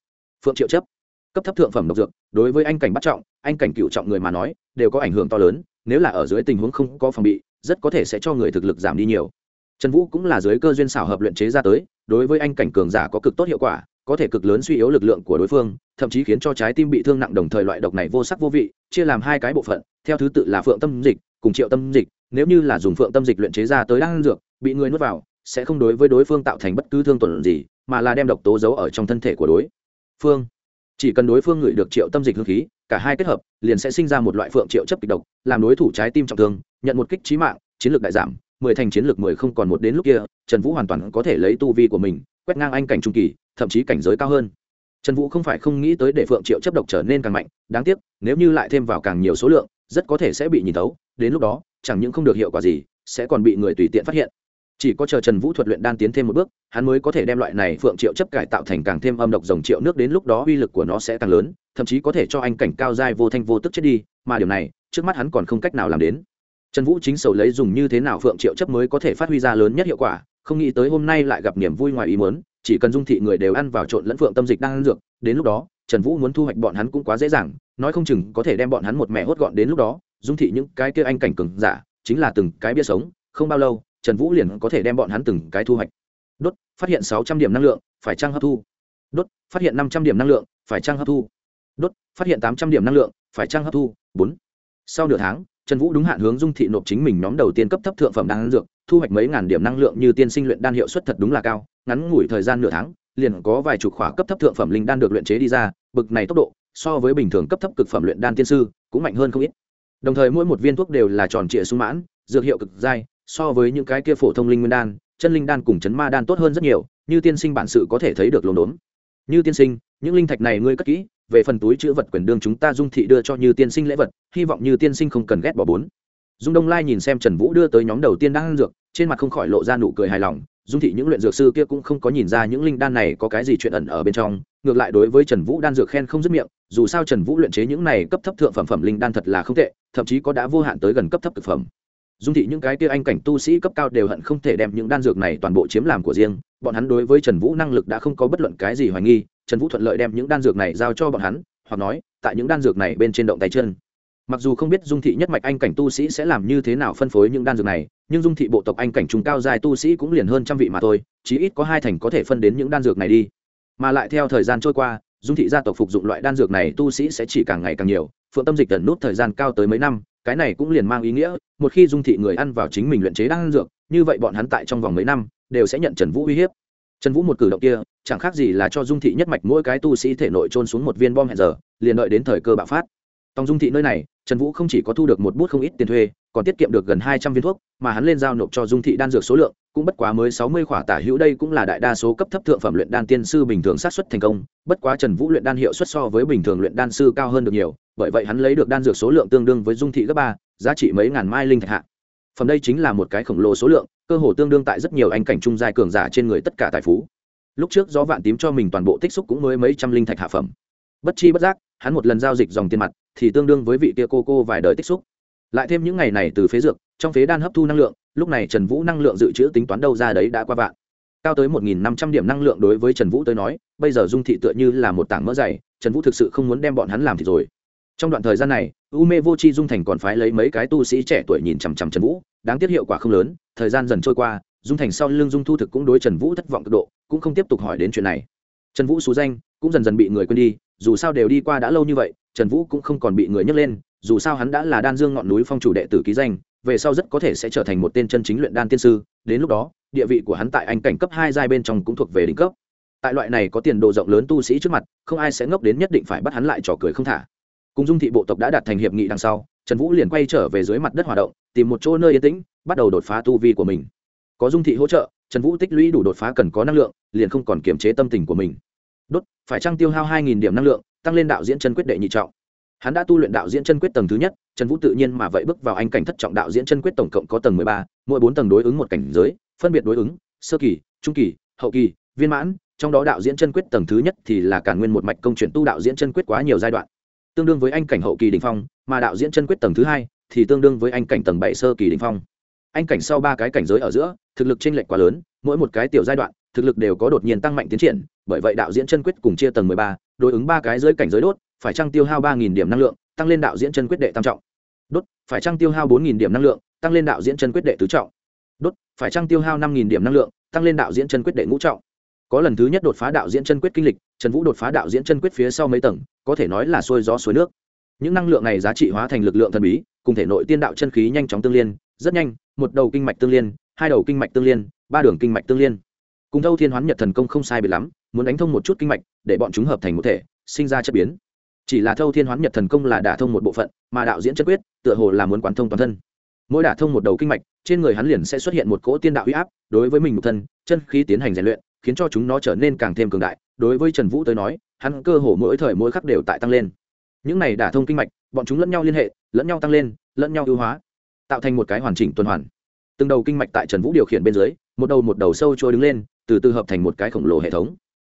Speaker 1: Phượng triệu chấp. Cấp thấp thượng phẩm độc dược, đối với anh cảnh bắt trọng, anh cảnh cựu trọng người mà nói, đều có ảnh hưởng to lớn, nếu là ở dưới tình huống không có phòng bị, rất có thể sẽ cho người thực lực giảm đi nhiều. Trần vũ cũng là dưới cơ duyên xảo hợp luyện chế ra tới, đối với anh cảnh cường giả có cực tốt hiệu quả, có thể cực lớn suy yếu lực lượng của đối phương, thậm chí khiến cho trái tim bị thương nặng đồng thời loại độc này vô sắc vô vị, chia làm hai cái bộ phận, theo thứ tự là phượng tâm dịch cùng triệu tâm dịch, nếu như là dùng phượng tâm dịch luyện chế ra tới đan dược, bị người nuốt vào sẽ không đối với đối phương tạo thành bất cứ thương tổn gì, mà là đem độc tố giấu ở trong thân thể của đối phương. Chỉ cần đối phương ngửi được triệu tâm dịch hương khí, cả hai kết hợp, liền sẽ sinh ra một loại phượng triệu chấp kịch độc, làm đối thủ trái tim trọng thương, nhận một kích trí mạng, chiến lược đại giảm, mười thành chiến lược mười không còn một đến lúc kia, trần vũ hoàn toàn có thể lấy tu vi của mình, quét ngang anh cảnh trung kỳ, thậm chí cảnh giới cao hơn. Trần vũ không phải không nghĩ tới để phượng triệu chấp độc trở nên càng mạnh, đáng tiếc, nếu như lại thêm vào càng nhiều số lượng, rất có thể sẽ bị nhìn thấu, đến lúc đó, chẳng những không được hiệu quả gì, sẽ còn bị người tùy tiện phát hiện chỉ có chờ trần vũ thuật luyện đan tiến thêm một bước, hắn mới có thể đem loại này phượng triệu chấp cải tạo thành càng thêm âm độc dòng triệu nước đến lúc đó uy lực của nó sẽ càng lớn, thậm chí có thể cho anh cảnh cao dai vô thanh vô tức chết đi, mà điều này, trước mắt hắn còn không cách nào làm đến. Trần vũ chính sầu lấy dùng như thế nào phượng triệu chấp mới có thể phát huy ra lớn nhất hiệu quả, không nghĩ tới hôm nay lại gặp niềm vui ngoài ý muốn, chỉ cần dung thị người đều ăn vào trộn lẫn phượng tâm dịch đang ăn dược, đến lúc đó, trần vũ muốn thu hoạch bọn hắn cũng quá dễ dàng, nói không chừng có thể đem bọn hắn một mẹ hốt gọn đến lúc đó, dung thị những cái kia anh cảnh cường giả, chính là từng cái bia sống, không bao lâu trần vũ liền có thể đem bọn hắn từng cái thu hoạch. Đốt, phát hiện sáu trăm điểm năng lượng, phải trăng hấp thu? Đốt, phát hiện năm trăm điểm năng lượng, phải trăng hấp thu? Đốt, phát hiện tám trăm điểm năng lượng, phải trăng hấp thu? Bốn. Sau nửa tháng, trần vũ đúng hạn hướng dung thị nộp chính mình nhóm đầu tiên cấp thấp thượng phẩm đan dược, thu hoạch mấy ngàn điểm năng lượng như tiên sinh luyện đan hiệu suất thật đúng là cao. Ngắn ngủi thời gian nửa tháng, liền có vài chục khỏa cấp thấp thượng phẩm linh đan được luyện chế đi ra, bực này tốc độ, so với bình thường cấp thấp cực phẩm luyện đan tiên sư, cũng mạnh hơn không ít. Đồng thời mỗi một viên thuốc đều là tròn trịa sung mãn, dược hiệu cực dai so với những cái kia phổ thông linh nguyên đan, chân linh đan cùng chấn ma đan tốt hơn rất nhiều, như tiên sinh bản sự có thể thấy được lồn đốn. Như tiên sinh, những linh thạch này ngươi cất kỹ, về phần túi chữ vật quyền đương chúng ta dung thị đưa cho như tiên sinh lễ vật, hy vọng như tiên sinh không cần ghét bỏ bốn. Dung đông lai nhìn xem trần vũ đưa tới nhóm đầu tiên đang ăn dược, trên mặt không khỏi lộ ra nụ cười hài lòng. Dung thị những luyện dược sư kia cũng không có nhìn ra những linh đan này có cái gì chuyện ẩn ở bên trong, ngược lại đối với trần vũ đan dược khen không dứt miệng, dù sao trần vũ luyện chế những này cấp thấp thượng phẩm phẩm linh đan thật là không tệ, thậm chí có đã vô hạn tới gần cấp thấp thực phẩm dung thị những cái kia anh cảnh tu sĩ cấp cao đều hận không thể đem những đan dược này toàn bộ chiếm làm của riêng, bọn hắn đối với trần vũ năng lực đã không có bất luận cái gì hoài nghi, trần vũ thuận lợi đem những đan dược này giao cho bọn hắn, hoặc nói, tại những đan dược này bên trên động tay chân. Mặc dù không biết dung thị nhất mạch anh cảnh tu sĩ sẽ làm như thế nào phân phối những đan dược này, nhưng dung thị bộ tộc anh cảnh trung cao dài tu sĩ cũng liền hơn trăm vị mà thôi, chí ít có hai thành có thể phân đến những đan dược này đi. Mà lại theo thời gian trôi qua, dung thị gia tộc phục dụng loại đan dược này tu sĩ sẽ chỉ càng ngày càng nhiều, phượng tâm dịch tần nút thời gian cao tới mấy năm cái này cũng liền mang ý nghĩa, một khi dung thị người ăn vào chính mình luyện chế đan dược, như vậy bọn hắn tại trong vòng mấy năm, đều sẽ nhận trần vũ uy hiếp. Trần vũ một cử động kia, chẳng khác gì là cho dung thị nhất mạch mỗi cái tu sĩ thể nội trôn xuống một viên bom hẹn giờ, liền đợi đến thời cơ bạo phát. Tòng dung thị nơi này, trần vũ không chỉ có thu được một bút không ít tiền thuê, còn tiết kiệm được gần hai trăm viên thuốc, mà hắn lên giao nộp cho dung thị đan dược số lượng, cũng bất quá mới sáu mươi khỏa tả hữu đây cũng là đại đa số cấp thấp thượng phẩm luyện đan tiên sư bình thường sát xuất thành công, bất quá trần vũ luyện đan hiệu suất so với bình thường luyện đan sư cao hơn được nhiều bởi vậy hắn lấy được đan dược số lượng tương đương với dung thị gấp ba, giá trị mấy ngàn mai linh thạch hạ. Phẩm đây chính là một cái khổng lồ số lượng, cơ hồ tương đương tại rất nhiều anh cảnh trung giai cường giả trên người tất cả tài phú. Lúc trước do vạn tím cho mình toàn bộ tích xúc cũng mới mấy trăm linh thạch hạ phẩm. Bất chi bất giác, hắn một lần giao dịch dòng tiền mặt, thì tương đương với vị kia cô cô vài đời tích xúc. Lại thêm những ngày này từ phế dược, trong phế đan hấp thu năng lượng, lúc này trần vũ năng lượng dự trữ tính toán đâu ra đấy đã qua vạn. Cao tới một nghìn năm trăm điểm năng lượng đối với trần vũ tới nói, bây giờ dung thị tựa như là một tảng mỡ dày, trần vũ thực sự không muốn đem bọn hắn làm thì rồi trong đoạn thời gian này u mê vô c h i dung thành còn phái lấy mấy cái tu sĩ trẻ tuổi nhìn chằm chằm trần vũ, đáng tiếc hiệu quả không lớn, thời gian dần trôi qua, dung thành sau lưng dung thu thực cũng đối trần vũ thất vọng cực độ, cũng không tiếp tục hỏi đến chuyện này. Trần vũ xú danh, cũng dần dần bị người quên đi, dù sao đều đi qua đã lâu như vậy, trần vũ cũng không còn bị người nhấc lên, dù sao hắn đã là đan dương ngọn núi phong chủ đệ tử ký danh, về sau rất có thể sẽ trở thành một tên chân chính luyện đan tiên sư, đến lúc đó, địa vị của hắn tại anh cảnh cấp hai giai bên trong cũng thuộc về đỉnh cấp. Tại loại này có tiền đồ rộng lớn tu sĩ trước mặt, không ai sẽ ngốc đến nhất định phải bắt hắn lại trò cười không thả cùng dung thị bộ tộc đã đạt thành hiệp nghị đằng sau, trần vũ liền quay trở về dưới mặt đất hoạt động, tìm một chỗ nơi yên tĩnh, bắt đầu đột phá tu vi của mình. Có dung thị hỗ trợ, trần vũ tích lũy đủ đột phá cần có năng lượng, liền không còn kiềm chế tâm tình của mình. Đốt, phải trăng tiêu hao hai nghìn điểm năng lượng, tăng lên đạo diễn chân quyết đệ nhị trọng. Hắn đã tu luyện đạo diễn chân quyết tầng thứ nhất, trần vũ tự nhiên mà vậy bước vào anh cảnh thất trọng đạo diễn chân quyết tổng cộng có tầng mười ba, mỗi bốn tầng đối ứng một cảnh giới, phân biệt đối ứng, sơ kỳ, trung kỳ, hậu kỳ, viên mãn, trong đó đạo diễn chân quyết tầng thứ nhất thì là cả nguyên một mạch công chuyện tu đạo diễn chân quyết quá nhiều giai đoạn tương đương với anh cảnh hậu kỳ đ ỉ n h phong, mà đạo diễn chân quyết tầng thứ hai thì tương đương với anh cảnh tầng bảy sơ kỳ đ ỉ n h phong. Anh cảnh sau ba cái cảnh giới ở giữa, thực lực t r ê n lệch quá lớn, mỗi một cái tiểu giai đoạn, thực lực đều có đột nhiên tăng mạnh tiến triển, bởi vậy đạo diễn chân quyết cùng chia tầng mười ba, đối ứng ba cái dưới cảnh giới đốt, phải trăng tiêu hao ba nghìn điểm năng lượng, tăng lên đạo diễn chân quyết đệ tam trọng. Đốt, phải trăng tiêu hao bốn nghìn điểm năng lượng, tăng lên đạo diễn chân quyết đệ tứ trọng. Đốt, phải trăng tiêu hao năm nghìn điểm năng lượng, tăng lên đạo diễn chân quyết đệ ngũ trọng có lần thứ nhất đột phá đạo diễn chân quyết kinh lịch, trần vũ đột phá đạo diễn chân quyết phía sau mấy tầng, có thể nói là xuôi gió suối nước. Những năng lượng này giá trị hóa thành lực lượng thần bí, cùng thể nội tiên đạo chân khí nhanh chóng tương liên, rất nhanh, một đầu kinh mạch tương liên, hai đầu kinh mạch tương liên, ba đường kinh mạch tương liên. Cùng thâu thiên hoán nhật thần công không sai biệt lắm, muốn đánh thông một chút kinh mạch, để bọn chúng hợp thành một thể, sinh ra chất biến. Chỉ là thâu thiên hoán nhật thần công là đả thông một bộ phận, mà đạo diễn chân quyết, tựa hồ là muốn quán thông toàn thân. Mỗi đả thông một đầu kinh mạch, trên người hắn liền sẽ xuất hiện một cỗ tiên đạo huy áp, đối với mình một thân, chân khí tiến hành rèn luyện khiến cho chúng nó trở nên càng thêm cường đại. Đối với trần vũ tới nói, hắn cơ hồ mỗi thời mỗi khắc đều tại tăng lên. Những này đả thông kinh mạch, bọn chúng lẫn nhau liên hệ, lẫn nhau tăng lên, lẫn nhau ưu hóa, tạo thành một cái hoàn chỉnh tuần hoàn. Từng đầu kinh mạch tại trần vũ điều khiển bên dưới, một đầu một đầu sâu trôi đứng lên, từ từ hợp thành một cái khổng lồ hệ thống.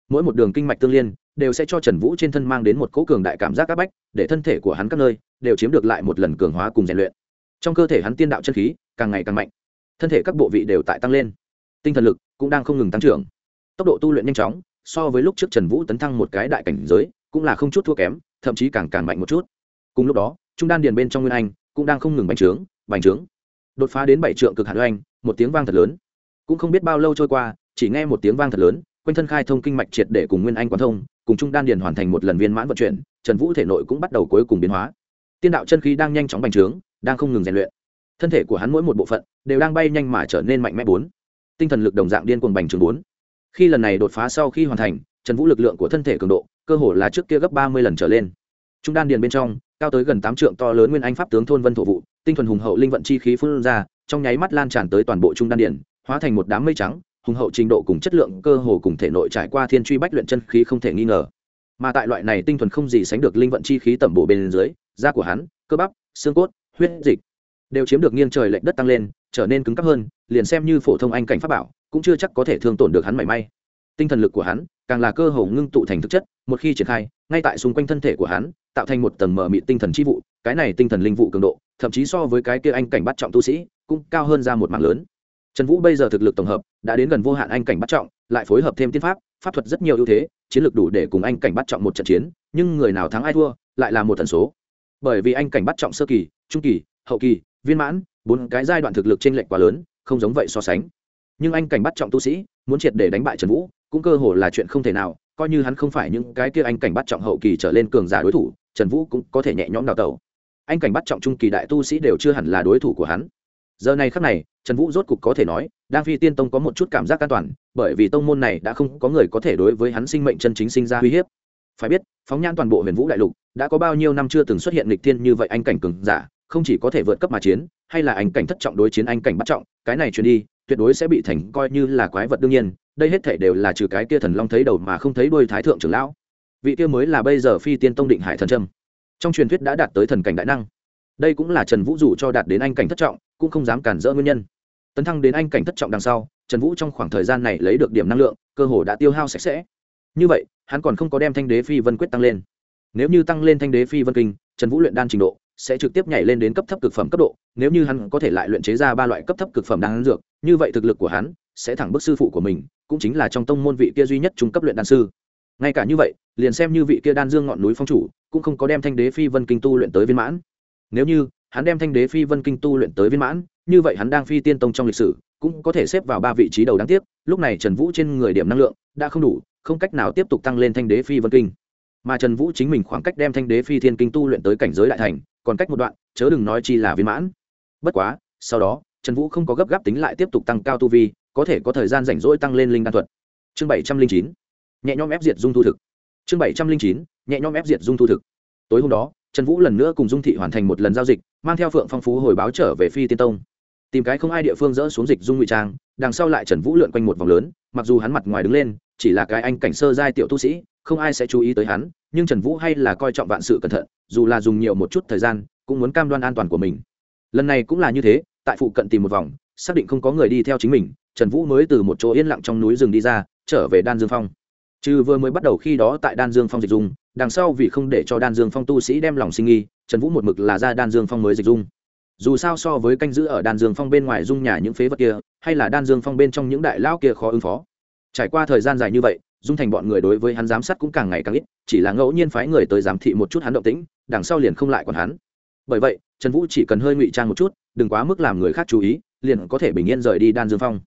Speaker 1: Mỗi một đường kinh mạch tương liên, đều sẽ cho trần vũ trên thân mang đến một cỗ cường đại cảm giác áp bách, để thân thể của hắn các nơi, đều chiếm được lại một lần cường hóa cùng rèn luyện. Trong cơ thể hắn tiên đạo chân khí, càng ngày càng mạnh. Thân thể các bộ vị đều tại tăng lên. Tinh thần lực cũng đang không ngừng tăng trưởng tốc độ tu luyện nhanh chóng, so với lúc trước trần vũ tấn thăng một cái đại cảnh giới, cũng là không chút thua kém, thậm chí càng càng mạnh một chút. Cùng lúc đó, trung đan điền bên trong nguyên anh cũng đang không ngừng bành trướng bành trướng. Đột phá đến bảy trượng cực hạt oanh, một tiếng vang thật lớn. Cũng không biết bao lâu trôi qua, chỉ nghe một tiếng vang thật lớn, quanh thân khai thông kinh mạch triệt để cùng nguyên anh quán thông, cùng trung đan điền hoàn thành một lần viên mãn vận chuyển, trần vũ thể nội cũng bắt đầu cuối cùng biến hóa. Tiên đạo chân khí đang nhanh chóng bành trướng, đang không ngừng rèn luyện. Thân thể của hắn mỗi một bộ phận đều đang bay nhanh mà trở nên mạnh mẽ bốn. Tinh thần lực đồng dạng điên cuồng bành trướng bốn khi lần này đột phá sau khi hoàn thành, trần vũ lực lượng của thân thể cường độ, cơ hồ là trước kia gấp ba mươi lần trở lên. Trung đan điền bên trong, cao tới gần tám trượng to lớn nguyên anh pháp tướng thôn vân thổ vụ tinh thuần hùng hậu linh vận chi khí phun ra, trong nháy mắt lan tràn tới toàn bộ trung đan điền, hóa thành một đám mây trắng, hùng hậu trình độ cùng chất lượng cơ hồ cùng thể nội trải qua thiên truy bách luyện chân khí không thể nghi ngờ. Mà tại loại này tinh thuần không gì sánh được linh vận chi khí tẩm bổ bên dưới, da của hắn, cơ bắp, xương cốt, huyết dịch đều chiếm được nghiêng trời lệch đất tăng lên, trở nên cứng cắp hơn, liền xem như phổ thông anh cảnh pháp bảo cũng chưa chắc có thể thương tổn được hắn mảy may. Tinh thần lực của hắn càng là cơ hồ ngưng tụ thành thực chất, một khi triển khai, ngay tại xung quanh thân thể của hắn, tạo thành một tầng mờ mịt tinh thần chi vụ, cái này tinh thần linh vụ cường độ, thậm chí so với cái kia anh cảnh bắt trọng tu sĩ, cũng cao hơn ra một mảng lớn. Trần vũ bây giờ thực lực tổng hợp đã đến gần vô hạn anh cảnh bắt trọng, lại phối hợp thêm tiên pháp pháp thuật rất nhiều ưu thế, chiến lược đủ để cùng anh cảnh bắt trọng một trận chiến, nhưng người nào thắng ai thua, lại là một tần số. Bởi vì anh cảnh bắt trọng sơ kỳ, trung kỳ, hậu kỳ, viên mãn, bốn cái giai đoạn thực lực t r ê n lệch quá lớn, không giống vậy so sánh nhưng anh cảnh bắt trọng tu sĩ, muốn triệt để đánh bại trần vũ, cũng cơ hồ là chuyện không thể nào, coi như hắn không phải những cái kia anh cảnh bắt trọng hậu kỳ trở lên cường giả đối thủ, trần vũ cũng có thể nhẹ nhõm đào tẩu. Anh cảnh bắt trọng trung kỳ đại tu sĩ đều chưa hẳn là đối thủ của hắn. Giờ này khắc này, trần vũ rốt cục có thể nói, đang phi tiên tông có một chút cảm giác an toàn, bởi vì tông môn này đã không có người có thể đối với hắn sinh mệnh chân chính sinh ra uy hiếp. Phải biết, phóng nhan toàn bộ huyền vũ đại lục, đã có bao nhiêu năm chưa từng xuất hiện lịch thiên như vậy anh cảnh cường giả, không chỉ có thể vượt cấp mà chiến, hay là anh cảnh thất trọng đối chiến anh cảnh bắt trọng, cái này truyền đi tuyệt đối sẽ bị thành coi như là quái vật đương nhiên, đây hết thể đều là trừ cái kia thần long thấy đầu mà không thấy đôi thái thượng trưởng lão. Vị kia mới là bây giờ phi tiên tông định hải thần trâm. Trong truyền thuyết đã đạt tới thần cảnh đại năng. Đây cũng là trần vũ dù cho đạt đến anh cảnh thất trọng, cũng không dám cản rỡ nguyên nhân. Tấn thăng đến anh cảnh thất trọng đằng sau, trần vũ trong khoảng thời gian này lấy được điểm năng lượng, cơ hồ đã tiêu hao sạch sẽ. Như vậy, hắn còn không có đem thanh đế phi vân quyết tăng lên. Nếu như tăng lên thanh đế phi vân kinh, trần vũ luyện đan trình độ sẽ trực tiếp nhảy lên đến cấp thấp cực phẩm cấp độ, nếu như hắn có thể lại luyện chế ra ba loại cấp thấp cực phẩm đan dược, như vậy thực lực của hắn sẽ thẳng bức sư phụ của mình, cũng chính là trong tông môn vị kia duy nhất trung cấp luyện đan sư. Ngay cả như vậy, liền xem như vị kia đan dương ngọn núi phong chủ, cũng không có đem thanh đế phi vân kinh tu luyện tới viên mãn. Nếu như hắn đem thanh đế phi vân kinh tu luyện tới viên mãn, như vậy hắn đang phi tiên tông trong lịch sử, cũng có thể xếp vào ba vị trí đầu đáng tiếc, lúc này trần vũ trên người điểm năng lượng đã không đủ, không cách nào tiếp tục tăng lên thanh đế phi vân kinh mà trần vũ chính mình khoảng cách đem thanh đế phi thiên kinh tu luyện tới cảnh giới đại thành, còn cách một đoạn, chớ đừng nói chi là viên mãn. Bất quá, sau đó, trần vũ không có gấp gáp tính lại tiếp tục tăng cao tu vi, có thể có thời gian rảnh rỗi tăng lên linh đan thuật. Chương bảy trăm linh chín, nhẹ nhõm ép diệt dung thu thực. Chương bảy trăm linh chín, nhẹ nhõm ép diệt dung thu thực. Tối hôm đó, trần vũ lần nữa cùng dung thị hoàn thành một lần giao dịch, mang theo phượng phong phú hồi báo trở về phi tiên tông. Tìm cái không ai địa phương dỡ xuống dịch dung ngụy trang, đằng sau lại trần vũ lượn quanh một vòng lớn, mặc dù hắn mặt ngoài đứng lên chỉ là cái anh cảnh sơ giai tiểu tu sĩ, không ai sẽ chú ý tới hắn, nhưng trần vũ hay là coi trọng vạn sự cẩn thận, dù là dùng nhiều một chút thời gian, cũng muốn cam đoan an toàn của mình. Lần này cũng là như thế, tại phụ cận tìm một vòng, xác định không có người đi theo chính mình, trần vũ mới từ một chỗ yên lặng trong núi rừng đi ra, trở về đan dương phong. Trừ vừa mới bắt đầu khi đó tại đan dương phong dịch dung, đằng sau vì không để cho đan dương phong tu sĩ đem lòng sinh nghi, trần vũ một mực là ra đan dương phong mới dịch dung. Dù sao so với canh giữ ở đan dương phong bên ngoài dung nhà những phế vật kia, hay là đan dương phong bên trong những đại lão kia khó ứng phó trải qua thời gian dài như vậy, dung thành bọn người đối với hắn giám sát cũng càng ngày càng ít, chỉ là ngẫu nhiên phái người tới giám thị một chút hắn động tĩnh, đằng sau liền không lại còn hắn. Bởi vậy, trần vũ chỉ cần hơi ngụy trang một chút, đừng quá mức làm người khác chú ý, liền có thể bình yên rời đi đan dương phong.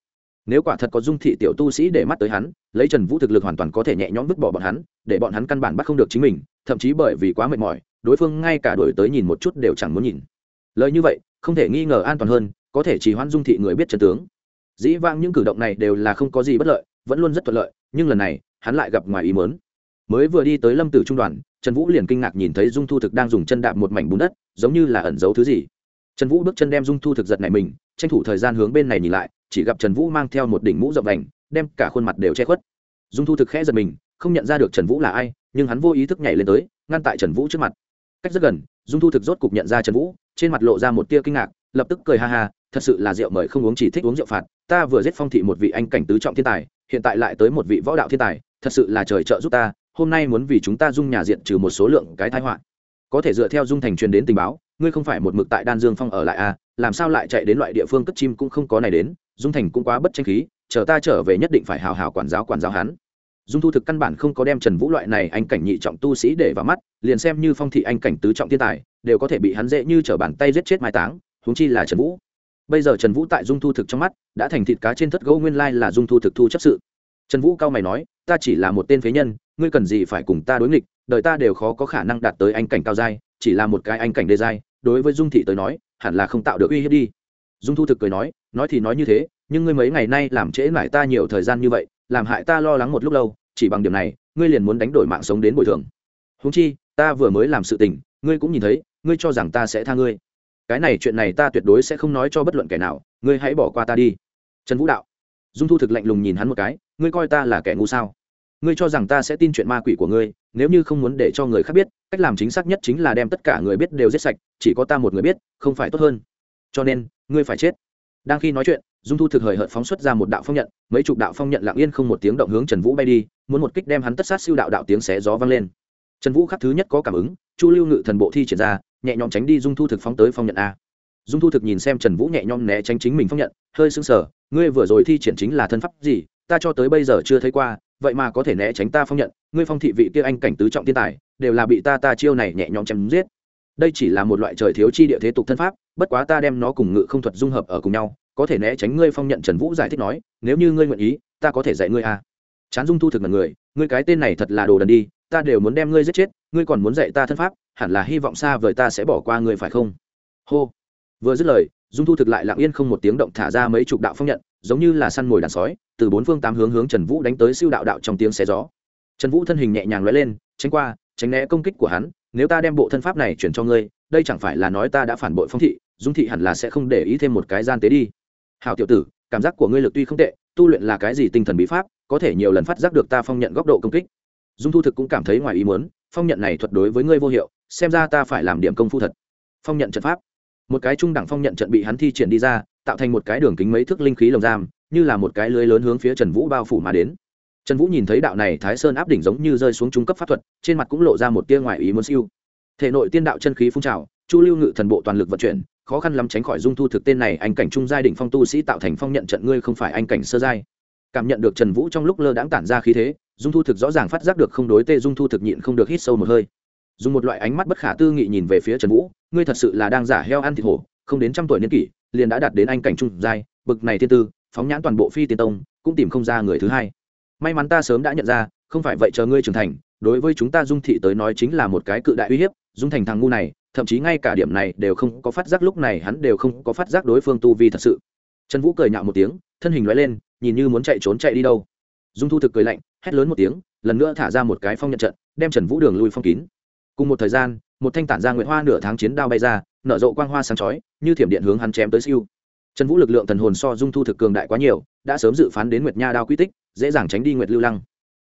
Speaker 1: Nếu quả thật có dung thị tiểu tu sĩ để mắt tới hắn, lấy trần vũ thực lực hoàn toàn có thể nhẹ nhõm vứt bỏ bọn hắn, để bọn hắn căn bản bắt không được chính mình, thậm chí bởi vì quá mệt mỏi, đối phương ngay cả đổi tới nhìn một chút đều chẳng muốn nhìn. Lời như vậy, không thể nghi ngờ an toàn hơn, có thể chỉ hoãn dung thị người biết trần tướng. Dĩ vãng những cử động này đều là không có gì bất lợi vẫn luôn rất thuận lợi, nhưng lần này, hắn lại gặp ngoài ý mớn mới vừa đi tới lâm tử trung đoàn, trần vũ liền kinh ngạc nhìn thấy dung thu thực đang dùng chân đạp một mảnh bùn đất, giống như là ẩn giấu thứ gì. Trần vũ bước chân đem dung thu thực giật này mình, tranh thủ thời gian hướng bên này nhìn lại, chỉ gặp trần vũ mang theo một đỉnh mũ rộng đành đem cả khuôn mặt đều che khuất. Dung thu thực khẽ giật mình, không nhận ra được trần vũ là ai, nhưng hắn vô ý thức nhảy lên tới, ngăn tại trần vũ trước mặt. Cách rất gần, dung thu thực rốt cục nhận ra trần vũ, trên mặt lộ ra một tia kinh ngạc, lập tức cười ha ha, thật sự là rượu mời không uống chỉ thích uống rượu phạt, ta vừa giết phong thị một vị anh cảnh tứ trọng thiên tài hiện tại lại tới một vị võ đạo thiên tài, thật sự là trời trợ giúp ta, hôm nay muốn vì chúng ta dung nhà diện trừ một số lượng cái thái họa. Có thể dựa theo dung thành truyền đến tình báo, ngươi không phải một mực tại đan dương phong ở lại à làm sao lại chạy đến loại địa phương cất chim cũng không có này đến, dung thành cũng quá bất tranh khí, chờ ta trở về nhất định phải hào hào quản giáo quản giáo hắn. Dung thu thực căn bản không có đem trần vũ loại này anh cảnh nhị trọng tu sĩ để vào mắt, liền xem như phong thị anh cảnh tứ trọng thiên tài, đều có thể bị hắn dễ như t r ở bàn tay giết chết mai táng, huống chi là trần vũ bây giờ trần vũ tại dung thu thực trong mắt, đã thành thịt cá trên thất gấu nguyên lai là dung thu thực thu chấp sự. Trần vũ cao mày nói, ta chỉ là một tên phế nhân, ngươi cần gì phải cùng ta đối nghịch, đời ta đều khó có khả năng đạt tới anh cảnh cao giai, chỉ là một cái anh cảnh đê giai, đối với dung thị tới nói, hẳn là không tạo được uy hiếp đi. Dung thu thực cười nói nói thì nói như thế, nhưng ngươi mấy ngày nay làm trễ mãi ta nhiều thời gian như vậy, làm hại ta lo lắng một lúc lâu, chỉ bằng điểm này, ngươi liền muốn đánh đổi mạng sống đến bồi thường. Húng chi, ta vừa mới làm sự tình, ngươi cũng nhìn thấy, ngươi cho rằng ta sẽ tha ngươi cái này chuyện này ta tuyệt đối sẽ không nói cho bất luận kẻ nào, ngươi hãy bỏ qua ta đi. Trần vũ đạo. Dung thu thực lạnh lùng nhìn hắn một cái, ngươi coi ta là kẻ ngu sao? Ngươi cho rằng ta sẽ tin chuyện ma quỷ của ngươi, nếu như không muốn để cho người khác biết, cách làm chính xác nhất chính là đem tất cả người biết đều giết sạch, chỉ có ta một người biết, không phải tốt hơn. Cho nên, ngươi phải chết. Đang khi nói chuyện, dung thu thực hời hợt phóng xuất ra một đạo phong nhận, mấy chục đạo phong nhận lặng yên không một tiếng động hướng trần vũ bay đi, muốn một kích đem hắn tất sát siêu đạo đạo tiếng xé gió vang lên. Trần vũ khắc thứ nhất có cảm ứng, chu lưu ngự thần bộ thi triển ra nhẹ nhõm tránh đi dung thu thực phóng tới phong nhận a. Dung thu thực nhìn xem trần vũ nhẹ nhõm né tránh chính mình phong nhận, hơi sưng sờ, ngươi vừa rồi thi triển chính là thân pháp gì? Ta cho tới bây giờ chưa thấy qua, vậy mà có thể né tránh ta phong nhận, ngươi phong thị vị kia anh cảnh tứ trọng thiên tài, đều là bị ta ta chiêu này nhẹ nhõm chém giết. Đây chỉ là một loại trời thiếu chi địa thế tục thân pháp, bất quá ta đem nó cùng ngự không thuật dung hợp ở cùng nhau, có thể né tránh ngươi phong nhận. Trần vũ giải thích nói, nếu như ngươi nguyện ý, ta có thể dạy ngươi à. chán dung thu thực là người, ngươi cái tên này thật là đồ đần đi, ta đều muốn đem ngươi giết chết, ngươi còn muốn dạy ta thân pháp hẳn là hy vọng xa vời ta sẽ bỏ qua ngươi phải không? Hô. Vừa dứt lời, dung thu thực lại lặng yên không một tiếng động thả ra mấy chục đạo phong nhận, giống như là săn mồi đàn sói, từ bốn phương tám hướng hướng trần vũ đánh tới siêu đạo đạo trong tiếng xé gió. Trần vũ thân hình nhẹ nhàng lóe lên, tránh qua, tránh né công kích của hắn, nếu ta đem bộ thân pháp này chuyển cho ngươi, đây chẳng phải là nói ta đã phản bội phong thị, dung thị hẳn là sẽ không để ý thêm một cái gian tế đi. Hào tiểu tử, cảm giác của ngươi lực tuy không tệ, tu luyện là cái gì tinh thần bí pháp, có thể nhiều lần phát giác được ta phong nhận góc độ công kích. Dung thu thực cũng cảm thấy ngoài ý muốn phong nhận này thuật đối với ngươi vô hiệu, xem ra ta phải làm điểm công phu thật. Phong nhận trận pháp. Một cái trung đẳng phong nhận trận bị hắn thi triển đi ra, tạo thành một cái đường kính mấy thước linh khí lồng giam, như là một cái lưới lớn hướng phía trần vũ bao phủ mà đến. Trần vũ nhìn thấy đạo này thái sơn áp đỉnh giống như rơi xuống trung cấp pháp thuật, trên mặt cũng lộ ra một tia ngoài ý muốn siêu. Thể nội tiên đạo chân khí phun trào, chu lưu ngự thần bộ toàn lực vận chuyển, khó khăn lắm tránh khỏi dung thu thực tên này, anh cảnh trung giai đỉnh phong tu sĩ tạo thành phong nhận trận, ngươi không phải anh cảnh sơ giai. Cảm nhận được trần vũ trong lúc lơ đãng tản ra khí thế dung thu thực rõ ràng phát giác được không đối tê dung thu thực nhịn không được hít sâu một hơi. Dùng một loại ánh mắt bất khả tư nghị nhìn về phía trần vũ, ngươi thật sự là đang giả heo ăn thịt hổ, không đến trăm tuổi niên kỷ, liền đã đạt đến anh cảnh trung giai, bực này thiên tư, phóng nhãn toàn bộ phi tiên tông, cũng tìm không ra người thứ hai. May mắn ta sớm đã nhận ra, không phải vậy chờ ngươi trưởng thành, đối với chúng ta dung thị tới nói chính là một cái cự đại uy hiếp, dung thành thằng ngu này, thậm chí ngay cả điểm này đều không có phát giác, lúc này hắn đều không có phát giác đối phương tu vi thật sự. Trần vũ cười nhạo một tiếng, thân hình loại lên, nhìn như muốn chạy trốn chạy đi đâu dung thu thực cười lạnh, hét lớn một tiếng, lần nữa thả ra một cái phong nhận trận, đem trần vũ đường lui phong kín. Cùng một thời gian, một thanh tản ra nguyệt hoa nửa tháng chiến đao bay ra, nở rộ quang hoa sáng chói, như thiểm điện hướng hắn chém tới siêu. Trần vũ lực lượng thần hồn so dung thu thực cường đại quá nhiều, đã sớm dự phán đến nguyệt nha đao quy tích, dễ dàng tránh đi nguyệt lưu lăng.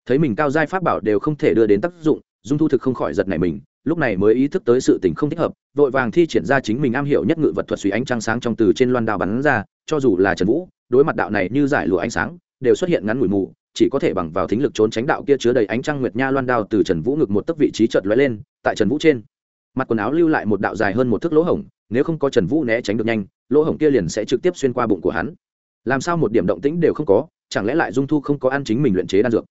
Speaker 1: Thấy mình cao giai pháp bảo đều không thể đưa đến tác dụng, dung thu thực không khỏi giật nảy mình, lúc này mới ý thức tới sự tình không thích hợp, vội vàng thi triển ra chính mình am hiểu nhất ngự vật thuật suy ánh trăng sáng trong từ trên loan đao bắn ra, cho dù là trần vũ, đối mặt đạo này như giải lụa ánh sáng, đều xuất hiện ngắn ngủi mù chỉ có thể bằng vào thính lực trốn tránh đạo kia chứa đầy ánh trăng nguyệt nha loan đao từ trần vũ ngực một tấc vị trí chợt lóe lên, tại trần vũ trên. Mặt quần áo lưu lại một đạo dài hơn một thước lỗ hổng, nếu không có trần vũ né tránh được nhanh, lỗ hổng kia liền sẽ trực tiếp xuyên qua bụng của hắn. Làm sao một điểm động tĩnh đều không có, chẳng lẽ lại dung thu không có ăn chính mình luyện chế đan dược?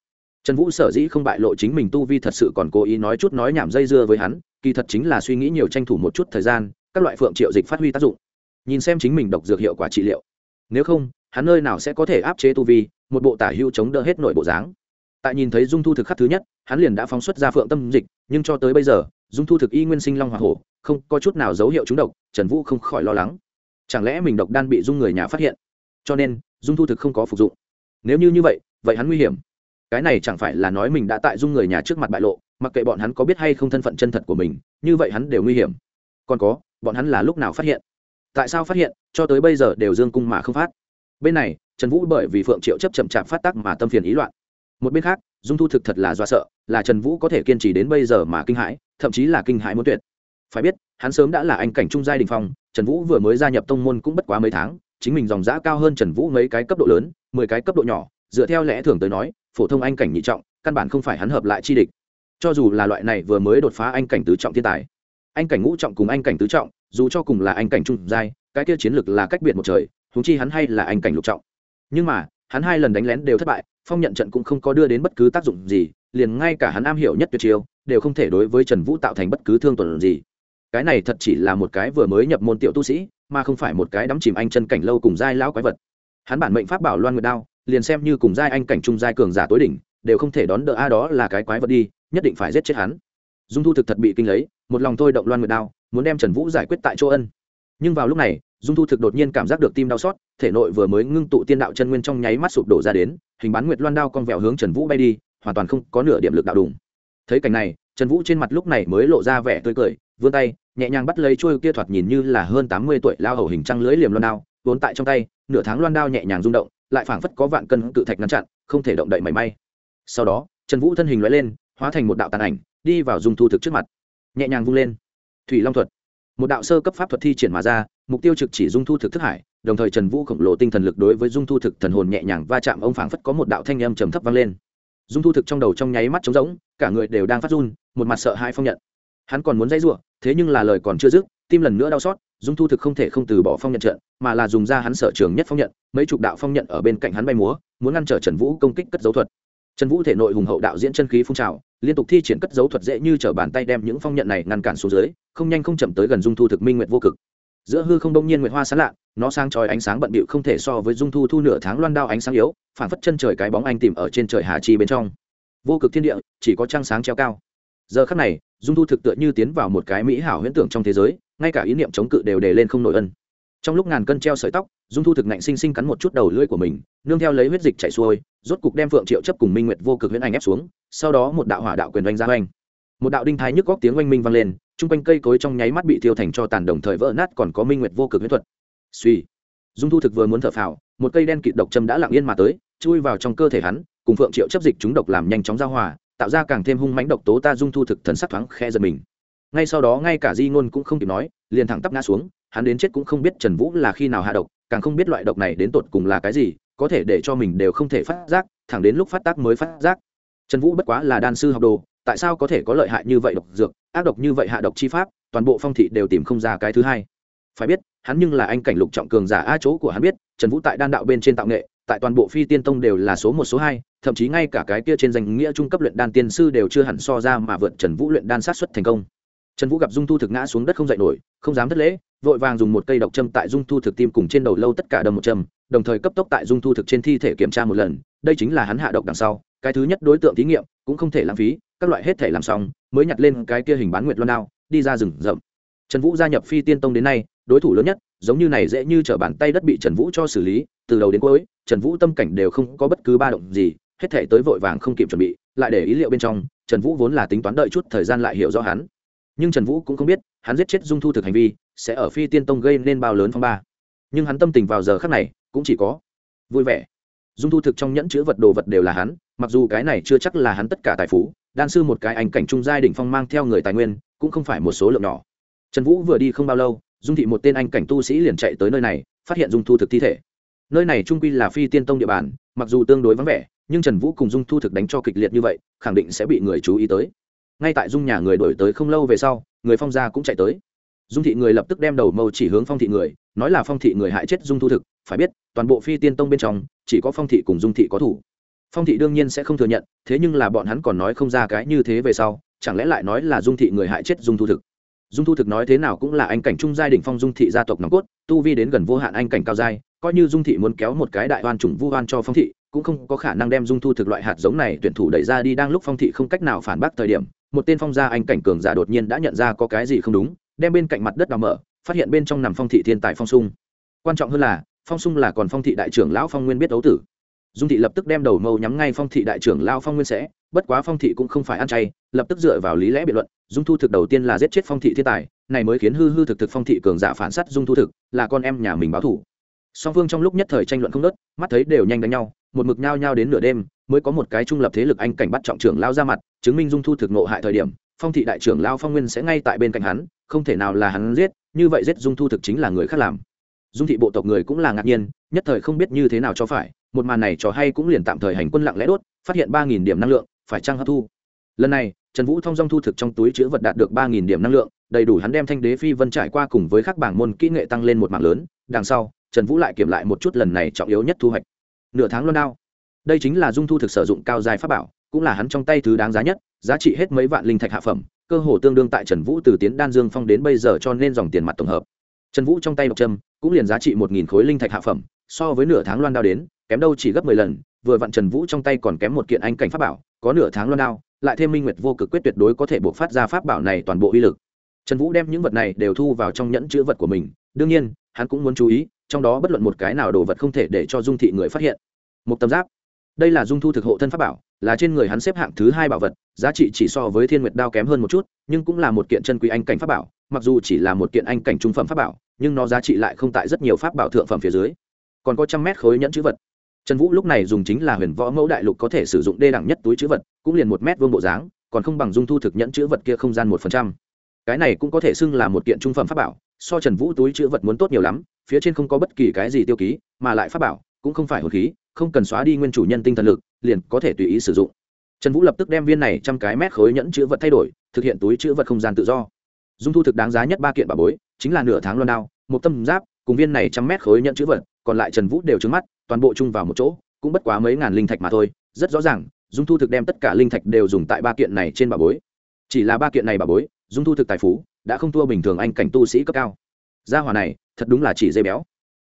Speaker 1: Trần vũ sở dĩ không bại lộ chính mình tu vi thật sự còn cố ý nói chút nói nhảm dây dưa với hắn, kỳ thật chính là suy nghĩ nhiều tranh thủ một chút thời gian, các loại phượng triệu dịch phát huy tác dụng. Nhìn xem chính mình độc dược hiệu quả trị liệu. Nếu không, hắn nơi nào sẽ có thể áp chế tu vi một bộ tả hưu chống đỡ hết nội bộ dáng. Tại nhìn thấy dung thu thực khắc thứ nhất, hắn liền đã phóng xuất ra phượng tâm dịch, nhưng cho tới bây giờ, dung thu thực y nguyên sinh long hoa hổ, không có chút nào dấu hiệu trúng độc, trần vũ không khỏi lo lắng. Chẳng lẽ mình độc đan bị dung người nhà phát hiện? Cho nên, dung thu thực không có phục dụng. Nếu như như vậy vậy hắn nguy hiểm. Cái này chẳng phải là nói mình đã tại dung người nhà trước mặt bại lộ, mặc kệ bọn hắn có biết hay không thân phận chân thật của mình, như vậy hắn đều nguy hiểm. Còn có, bọn hắn là lúc nào phát hiện? Tại sao phát hiện? Cho tới bây giờ đều dương cung mà không phát. Bên này trần vũ bởi vì phượng triệu chấp chậm chạp phát tác mà tâm phiền ý loạn. Một bên khác, dung thu thực thật là do sợ, là trần vũ có thể kiên trì đến bây giờ mà kinh hãi, thậm chí là kinh hãi muốn tuyệt. Phải biết, hắn sớm đã là anh cảnh trung giai đình phong, trần vũ vừa mới gia nhập tông môn cũng bất quá mấy tháng, chính mình dòng giã cao hơn trần vũ mấy cái cấp độ lớn, mười cái cấp độ nhỏ, dựa theo lẽ thường tới nói, phổ thông anh cảnh nhị trọng, căn bản không phải hắn hợp lại chi địch. Cho dù là loại này vừa mới đột phá anh cảnh tứ trọng thiên tài, anh cảnh ngũ trọng cùng anh cảnh tứ trọng, dù cho cùng là anh cảnh trung giai, cái kia chiến lược là cách biệt một trời, huống chi hắn hay là anh cảnh lục trọng nhưng mà, hắn hai lần đánh lén đều thất bại, phong nhận trận cũng không có đưa đến bất cứ tác dụng gì, liền ngay cả hắn am hiểu nhất tuyệt chiêu, đều không thể đối với trần vũ tạo thành bất cứ thương tổn gì. Cái này thật chỉ là một cái vừa mới nhập môn tiểu tu sĩ, mà không phải một cái đắm chìm anh chân cảnh lâu cùng giai lão quái vật. Hắn bản mệnh pháp bảo loan nguyệt đao, liền xem như cùng giai anh cảnh trung giai cường giả tối đỉnh, đều không thể đón đỡ a đó là cái quái vật đi, nhất định phải giết chết hắn. Dung thu thực thật bị kinh lấy, một lòng thôi động loan nguyệt đao, muốn đem trần vũ giải quyết tại chỗ ân. Nhưng vào lúc này dung thu thực đột nhiên cảm giác được tim đau xót, thể nội vừa mới ngưng tụ tiên đạo chân nguyên trong nháy mắt sụp đổ ra đến, hình bán nguyệt loan đao con vẹo hướng trần vũ bay đi, hoàn toàn không có nửa điểm lực đạo đùng thấy cảnh này, trần vũ trên mặt lúc này mới lộ ra vẻ tươi cười, vươn tay, nhẹ nhàng bắt lấy trôi kia thoạt nhìn như là hơn tám mươi tuổi lao hầu hình trăng lưới liềm loan đao, vốn tại trong tay, nửa tháng loan đao nhẹ nhàng rung động, lại phảng phất có vạn cân cự thạch ngăn chặn, không thể động đậy mảy may. Sau đó, trần vũ thân hình loại lên, hóa thành một đạo tàn ảnh, đi vào dung thu thực trước mặt, nhẹ nhàng vung lên. Thủy long thuật. Một đạo sơ cấp pháp thuật thi triển mà ra mục tiêu trực chỉ dung thu thực thức hải, đồng thời trần vũ khổng lồ tinh thần lực đối với dung thu thực thần hồn nhẹ nhàng va chạm ông phảng phất có một đạo thanh âm trầm thấp vang lên. Dung thu thực trong đầu trong nháy mắt trống rỗng, cả người đều đang phát run, một mặt sợ hãi phong nhận. Hắn còn muốn dãy rủa, thế nhưng là lời còn chưa dứt, tim lần nữa đau xót, dung thu thực không thể không từ bỏ phong nhận trận, mà là dùng ra hắn sở trường nhất phong nhận, mấy chục đạo phong nhận ở bên cạnh hắn bay múa, muốn ngăn trở trần vũ công kích cất dấu thuật. Trần vũ thể nội hùng hậu đạo diễn chân khí phun trào, liên tục thi triển cất dấu thuật dễ như t bàn tay đem những phong nhận này ngăn cản xuống dưới, không nhanh không chậm tới gần dung thu thực minh nguyện vô cực giữa hư không đông nhiên nguyện hoa sáng lạ, nó sang tròi ánh sáng bận bịu không thể so với dung thu thu nửa tháng loan đao ánh sáng yếu phản phất chân trời cái bóng anh tìm ở trên trời hà chi bên trong. Vô cực thiên địa, chỉ có trăng sáng treo cao. Giờ khắc này, dung thu thực tựa như tiến vào một cái mỹ hảo huyễn tưởng trong thế giới, ngay cả ý niệm chống cự đều đề lên không nổi ân. Trong lúc ngàn cân treo sợi tóc, dung thu thực nạnh sinh sinh cắn một chút đầu lưỡi của mình, nương theo lấy huyết dịch chảy xuôi, rốt cục đem phượng triệu chấp cùng minh nguyệt vô cực huyễn ảnh ép xuống, sau đó một đạo hỏa đạo quyền oanh ra oanh. Một đạo đinh thái nhức góc tiếng oanh minh vang lên chung quanh cây cối trong nháy mắt bị thiêu thành cho tàn đồng thời vỡ nát còn có minh nguyệt vô cực huyết thuật. Suy. Dung thu thực vừa muốn thở phào, một cây đen kịt độc châm đã lặng yên mà tới, chui vào trong cơ thể hắn, cùng phượng triệu chấp dịch chúng độc làm nhanh chóng giao hòa, tạo ra càng thêm hung mãnh độc tố ta dung thu thực thần sắc thoáng khe giật mình. Ngay sau đó ngay cả di ngôn cũng không kịp nói, liền thẳng tắp ngã xuống, hắn đến chết cũng không biết trần vũ là khi nào hạ độc, càng không biết loại độc này đến tột cùng là cái gì, có thể để cho mình đều không thể phát giác, thẳng đến lúc phát tác mới phát giác. Trần vũ bất quá là đan sư học đồ tại sao có thể có lợi hại như vậy độc dược, ác độc như vậy hạ độc chi pháp, toàn bộ phong thị đều tìm không ra cái thứ hai. Phải biết, hắn nhưng là anh cảnh lục trọng cường giả a chỗ của hắn biết, trần vũ tại đan đạo bên trên tạo nghệ, tại toàn bộ phi tiên tông đều là số một, số hai, thậm chí ngay cả cái kia trên danh nghĩa trung cấp luyện đan tiên sư đều chưa hẳn so ra mà vượt trần vũ luyện đan sát xuất thành công. Trần vũ gặp dung thu thực ngã xuống đất không dậy nổi, không dám thất lễ, vội vàng dùng một cây độc châm tại dung thu thực tim cùng trên đầu lâu tất cả đâm một châm, đồng thời cấp tốc tại dung thu thực trên thi thể kiểm tra một lần đây chính là hắn hạ độc đằng sau, cái thứ nhất đối tượng thí nghiệm, cũng không thể lãng phí, các loại hết thể làm xong, mới nhặt lên cái kia hình bán nguyệt loan đao, đi ra rừng rậm. Trần vũ gia nhập phi tiên tông đến nay, đối thủ lớn nhất, giống như này dễ như t r ở bàn tay đất bị trần vũ cho xử lý, từ đầu đến cuối, trần vũ tâm cảnh đều không có bất cứ ba động gì, hết thể tới vội vàng không kịp chuẩn bị, lại để ý liệu bên trong, trần vũ vốn là tính toán đợi chút thời gian lại hiểu rõ hắn. Nhưng trần vũ cũng không biết, hắn giết chết dung thu thực hành vi, sẽ ở phi tiên tông gây nên bao lớn phong ba. Nhưng hắn tâm tình vào giờ khác này, cũng chỉ có vui vẻ dung thu thực trong nhẫn chữ vật đồ vật đều là hắn, mặc dù cái này chưa chắc là hắn tất cả tài phú, đan sư một cái ảnh cảnh trung giai đỉnh phong mang theo người tài nguyên, cũng không phải một số lượng nhỏ. Trần vũ vừa đi không bao lâu, dung thị một tên anh cảnh tu sĩ liền chạy tới nơi này, phát hiện dung thu thực thi thể. Nơi này trung quy là phi tiên tông địa bàn, mặc dù tương đối vắng vẻ, nhưng trần vũ cùng dung thu thực đánh cho kịch liệt như vậy, khẳng định sẽ bị người chú ý tới. Ngay tại dung nhà người đổi tới không lâu về sau, người phong gia cũng chạy tới. Dung thị người lập tức đem đầu mâu chỉ hướng phong thị người, nói là phong thị người hại chết dung thu thực phải biết, toàn bộ phi tiên tông bên trong, chỉ có phong thị cùng dung thị có thủ. Phong thị đương nhiên sẽ không thừa nhận, thế nhưng là bọn hắn còn nói không ra cái như thế về sau, chẳng lẽ lại nói là dung thị người hại chết dung thu thực? Dung thu thực nói thế nào cũng là anh cảnh trung giai đ ỉ n h phong dung thị gia tộc nòng cốt, tu vi đến gần vô hạn anh cảnh cao giai, coi như dung thị muốn kéo một cái đại oan chủng vu oan cho phong thị, cũng không có khả năng đem dung thu thực loại hạt giống này tuyển thủ đẩy ra đi đang lúc phong thị không cách nào phản bác thời điểm, một tên phong gia anh cảnh cường giả đột nhiên đã nhận ra có cái gì không đúng, đem bên cạnh mặt đất đào mở, phát hiện bên trong nằm phong thị thiên tài phong sung. Quan trọng hơn là phong sung là còn phong thị đại trưởng lão phong nguyên biết đấu tử. Dung thị lập tức đem đầu mâu nhắm ngay phong thị đại trưởng lao phong nguyên sẽ, bất quá phong thị cũng không phải ăn chay, lập tức dựa vào lý lẽ biện luận, dung thu thực đầu tiên là giết chết phong thị thiên tài, này mới khiến hư hư thực thực phong thị cường giả phản s á t dung thu thực, là con em nhà mình báo thủ. Song phương trong lúc nhất thời tranh luận không nớt mắt thấy đều nhanh đánh nhau, một mực nhao nhao đến nửa đêm, mới có một cái trung lập thế lực anh cảnh bắt trọng trưởng lao ra mặt, chứng minh dung thu thực nộ hại thời điểm, phong thị đại trưởng lao phong nguyên sẽ ngay tại bên cạnh hắn, không thể nào là hắn giết, như vậy giết dung thu thực chính là người khác làm dung thị bộ tộc người cũng là ngạc nhiên, nhất thời không biết như thế nào cho phải, một màn này trò hay cũng liền tạm thời hành quân lặng lẽ đốt, phát hiện ba nghìn điểm năng lượng, phải trăng hấp thu? Lần này, trần vũ thông dong thu thực trong túi chữ vật đạt được ba nghìn điểm năng lượng, đầy đủ hắn đem thanh đế phi vân trải qua cùng với các bảng môn kỹ nghệ tăng lên một mạng lớn, đằng sau, trần vũ lại kiểm lại một chút lần này trọng yếu nhất thu hoạch. Nửa tháng luôn đao. Đây chính là dung thu thực sử dụng cao dài pháp bảo, cũng là hắn trong tay thứ đáng giá nhất, giá trị hết mấy vạn linh thạch hạ phẩm, cơ hồ tương đương tại trần vũ từ tiến đan dương phong đến bây giờ cho nên dòng tiền mặt tổng hợp trần vũ trong tay độc trâm cũng liền giá trị một nghìn khối linh thạch hạ phẩm, so với nửa tháng loan đao đến, kém đâu chỉ gấp mười lần, vừa vặn trần vũ trong tay còn kém một kiện anh cảnh pháp bảo, có nửa tháng loan đao, lại thêm minh nguyệt vô cực quyết tuyệt đối có thể buộc phát ra pháp bảo này toàn bộ uy lực. Trần vũ đem những vật này đều thu vào trong nhẫn chữ vật của mình, đương nhiên, hắn cũng muốn chú ý, trong đó bất luận một cái nào đồ vật không thể để cho dung thị người phát hiện. Một tấm giáp. Đây là dung thu thực hộ thân pháp bảo, là trên người hắn xếp hạng thứ hai bảo vật, giá trị chỉ so với thiên nguyệt đao kém hơn một chút, nhưng cũng là một kiện chân quý anh cảnh pháp bảo, mặc dù chỉ là một kiện anh cảnh trung phẩm pháp bảo nhưng nó giá trị lại không tại rất nhiều pháp bảo thượng phẩm phía dưới. Còn có trăm mét khối nhẫn chữ vật. Trần vũ lúc này dùng chính là huyền võ mẫu đại lục có thể sử dụng đê đẳng nhất túi chữ vật, cũng liền một mét vuông bộ dáng, còn không bằng dung thu thực nhẫn chữ vật kia không gian một phần trăm. Cái này cũng có thể xưng là một kiện trung phẩm pháp bảo, so trần vũ túi chữ vật muốn tốt nhiều lắm, phía trên không có bất kỳ cái gì tiêu ký, mà lại pháp bảo cũng không phải hồn khí, không cần xóa đi nguyên chủ nhân tinh thần lực, liền có thể tùy ý sử dụng. Trần vũ lập tức đem viên này trăm cái mét khối nhẫn chữ vật thay đổi, thực hiện túi chữ vật không gian tự do dung thu thực đáng giá nhất ba kiện bà bối, chính là nửa tháng loan đao, một tâm giáp, cùng viên này trăm mét khối nhận chữ vật, còn lại trần vũ đều trứng mắt, toàn bộ chung vào một chỗ, cũng bất quá mấy ngàn linh thạch mà thôi. Rất rõ ràng, dung thu thực đem tất cả linh thạch đều dùng tại ba kiện này trên bà bối. Chỉ là ba kiện này bà bối, dung thu thực tài phú, đã không thua bình thường anh cảnh tu sĩ cấp cao. Gia hỏa này, thật đúng là chỉ dây béo.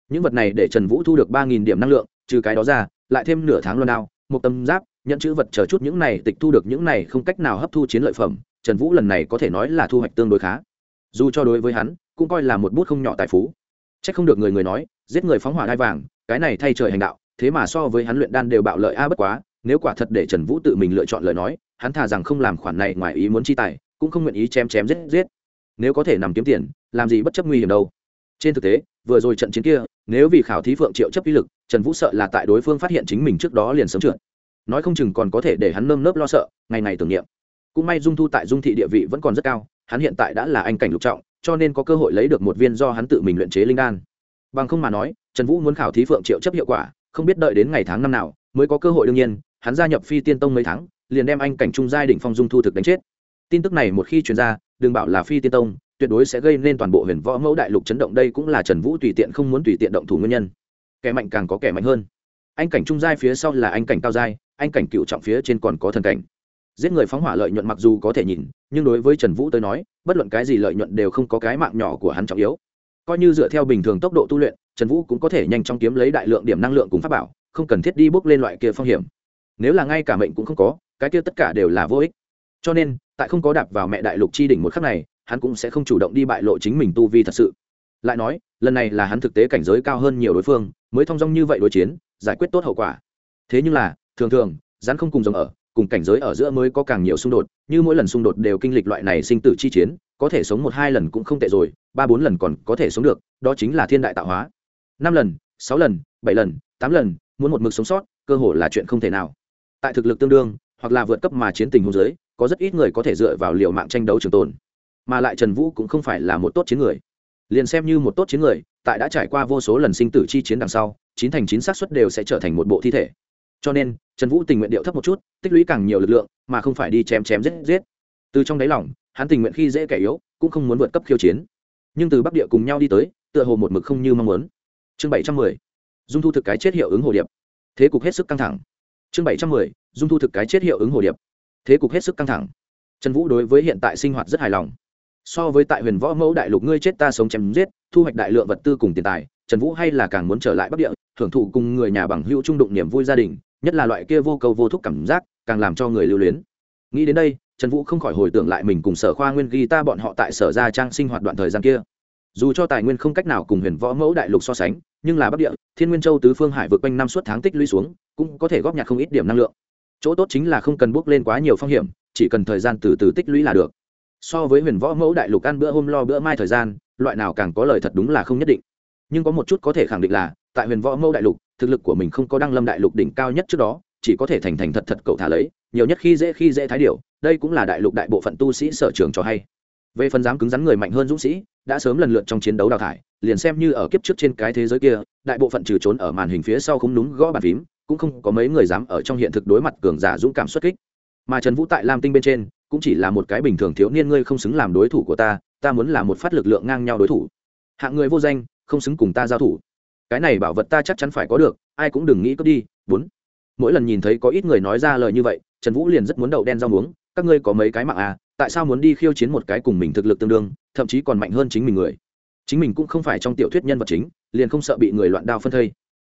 Speaker 1: Những vật này để trần vũ thu được ba nghìn điểm năng lượng, trừ cái đó ra, lại thêm nửa tháng loan đao, một tâm giáp nhận chữ vật chờ chút những này tịch thu được những này không cách nào hấp thu chiến lợi phẩm trần vũ lần này có thể nói là thu hoạch tương đối khá. Dù cho đối với hắn, cũng coi là một bút không nhỏ tài phú. C h ắ c không được người người nói, giết người phóng hỏa đai vàng, cái này thay trời hành đạo, thế mà so với hắn luyện đan đều bạo lợi a bất quá, nếu quả thật để trần vũ tự mình lựa chọn lời nói, hắn thà rằng không làm khoản này ngoài ý muốn chi tài, cũng không nguyện ý chém chém giết giết. Nếu có thể nằm kiếm tiền, làm gì bất chấp nguy hiểm đâu. Trên thực tế, vừa rồi trận chiến kia, nếu vì khảo thí phượng triệu chấp uy lực, trần vũ sợ là tại đối phương phát hiện chính mình trước đó liền sớm trượt. Nói không chừng còn có thể để hắn nơm nớp lo sợ, ngày ngày tưởng niệm cũng may dung thu tại dung thị địa vị vẫn còn rất cao, hắn hiện tại đã là anh cảnh lục trọng, cho nên có cơ hội lấy được một viên do hắn tự mình luyện chế linh đan. Bằng không mà nói, trần vũ muốn khảo thí phượng triệu chấp hiệu quả, không biết đợi đến ngày tháng năm nào mới có cơ hội đương nhiên, hắn gia nhập phi tiên tông mấy tháng, liền đem anh cảnh trung giai đỉnh phong dung thu thực đánh chết. Tin tức này một khi truyền ra, đừng bảo là phi tiên tông, tuyệt đối sẽ gây nên toàn bộ huyền võ mẫu đại lục chấn động, đây cũng là trần vũ tùy tiện không muốn tùy tiện động thủ nguyên nhân. Kẻ mạnh càng có kẻ mạnh hơn. Anh cảnh trung giai phía sau là anh cảnh cao giai, anh cảnh cựu trọng phía trên còn có thần cảnh giết người phóng hỏa lợi nhuận mặc dù có thể nhìn, nhưng đối với trần vũ tới nói, bất luận cái gì lợi nhuận đều không có cái mạng nhỏ của hắn trọng yếu. Coi như dựa theo bình thường tốc độ tu luyện, trần vũ cũng có thể nhanh chóng kiếm lấy đại lượng điểm năng lượng cùng pháp bảo, không cần thiết đi bước lên loại kia phong hiểm. Nếu là ngay cả mệnh cũng không có, cái kia tất cả đều là vô ích. Cho nên, tại không có đạp vào mẹ đại lục chi đỉnh một khắc này, hắn cũng sẽ không chủ động đi bại lộ chính mình tu vi thật sự. Lại nói, lần này là hắn thực tế cảnh giới cao hơn nhiều đối phương, mới thong dong như vậy đối chiến, giải quyết tốt hậu quả. Thế nhưng là, thường thường, rắn không cùng dòng ở cùng cảnh giới ở giữa mới có càng nhiều xung đột, như mỗi lần xung đột đều kinh lịch loại này sinh tử chi chiến, có thể sống một hai lần cũng không tệ rồi, ba bốn lần còn có thể sống được, đó chính là thiên đại tạo hóa. Năm lần, sáu lần, bảy lần, tám lần, muốn một mực sống sót, cơ hội là chuyện không thể nào. Tại thực lực tương đương, hoặc là vượt cấp mà chiến tình hôn giới, có rất ít người có thể dựa vào liều mạng tranh đấu trường tồn. Mà lại trần vũ cũng không phải là một tốt chiến người. Liền xem như một tốt chiến người, tại đã trải qua vô số lần sinh tử chi chiến đằng sau, chín thành chín xác suất đều sẽ trở thành một bộ thi thể cho nên, trần vũ tình nguyện điệu thấp một chút, tích lũy càng nhiều lực lượng, mà không phải đi chém chém giết giết. Từ trong đáy lòng, hắn tình nguyện khi dễ kẻ yếu, cũng không muốn vượt cấp khiêu chiến. Nhưng từ bắc địa cùng nhau đi tới, tựa hồ một mực không như mong muốn. Chương bảy trăm mười, dung thu thực cái chết hiệu ứng hồ điệp. Thế cục hết sức căng thẳng. Chương bảy trăm mười, dung thu thực cái chết hiệu ứng hồ điệp. Thế cục hết sức căng thẳng. Trần vũ đối với hiện tại sinh hoạt rất hài lòng. So với tại huyền võ mẫu đại lục ngươi chết ta sống chém giết, thu hoạch đại lượng vật tư cùng tiền tài, trần vũ hay là càng muốn trở lại bắc địa thưởng thụ cùng người nhà bằng hữu trung đụng niềm vui gia đình nhất là loại kia vô cầu vô thúc cảm giác, càng làm cho người lưu luyến. Nghĩ đến đây, trần vũ không khỏi hồi tưởng lại mình cùng sở khoa nguyên ghi ta bọn họ tại sở gia trang sinh hoạt đoạn thời gian kia. Dù cho tài nguyên không cách nào cùng huyền võ mẫu đại lục so sánh, nhưng là bắc địa, thiên nguyên châu tứ phương hải vượt quanh năm suốt tháng tích lũy xuống, cũng có thể góp nhặt không ít điểm năng lượng. Chỗ tốt chính là không cần bước lên quá nhiều phong hiểm, chỉ cần thời gian từ từ tích lũy là được. So với huyền võ mẫu đại lục ăn bữa hôm lo bữa mai thời gian, loại nào càng có lời thật đúng là không nhất định. Nhưng có một chút có thể khẳng định là, tại huyền võ mẫu đại lục thực lực của mình không có đăng lâm đại lục đỉnh cao nhất trước đó, chỉ có thể thành thành thật thật cậu thả lấy, nhiều nhất khi dễ khi dễ thái điều, đây cũng là đại lục đại bộ phận tu sĩ sở trường cho hay. Về phần dám cứng rắn người mạnh hơn dũng sĩ, đã sớm lần lượt trong chiến đấu đào thải, liền xem như ở kiếp trước trên cái thế giới kia, đại bộ phận trừ trốn ở màn hình phía sau không đúng gõ bàn phím, cũng không có mấy người dám ở trong hiện thực đối mặt cường giả dũng cảm xuất kích. Mà trần vũ tại lam tinh bên trên, cũng chỉ là một cái bình thường thiếu niên ngươi không xứng làm đối thủ của ta ta muốn là một phát lực lượng ngang nhau đối thủ. Hạng người vô danh, không xứng cùng ta giao thủ cái này bảo vật ta chắc chắn phải có được, ai cũng đừng nghĩ cướp đi, bốn. Mỗi lần nhìn thấy có ít người nói ra lời như vậy, trần vũ liền rất muốn đậu đen rau muống, các ngươi có mấy cái mạng à tại sao muốn đi khiêu chiến một cái cùng mình thực lực tương đương, thậm chí còn mạnh hơn chính mình người. Chính mình cũng không phải trong tiểu thuyết nhân vật chính, liền không sợ bị người loạn đao phân thây.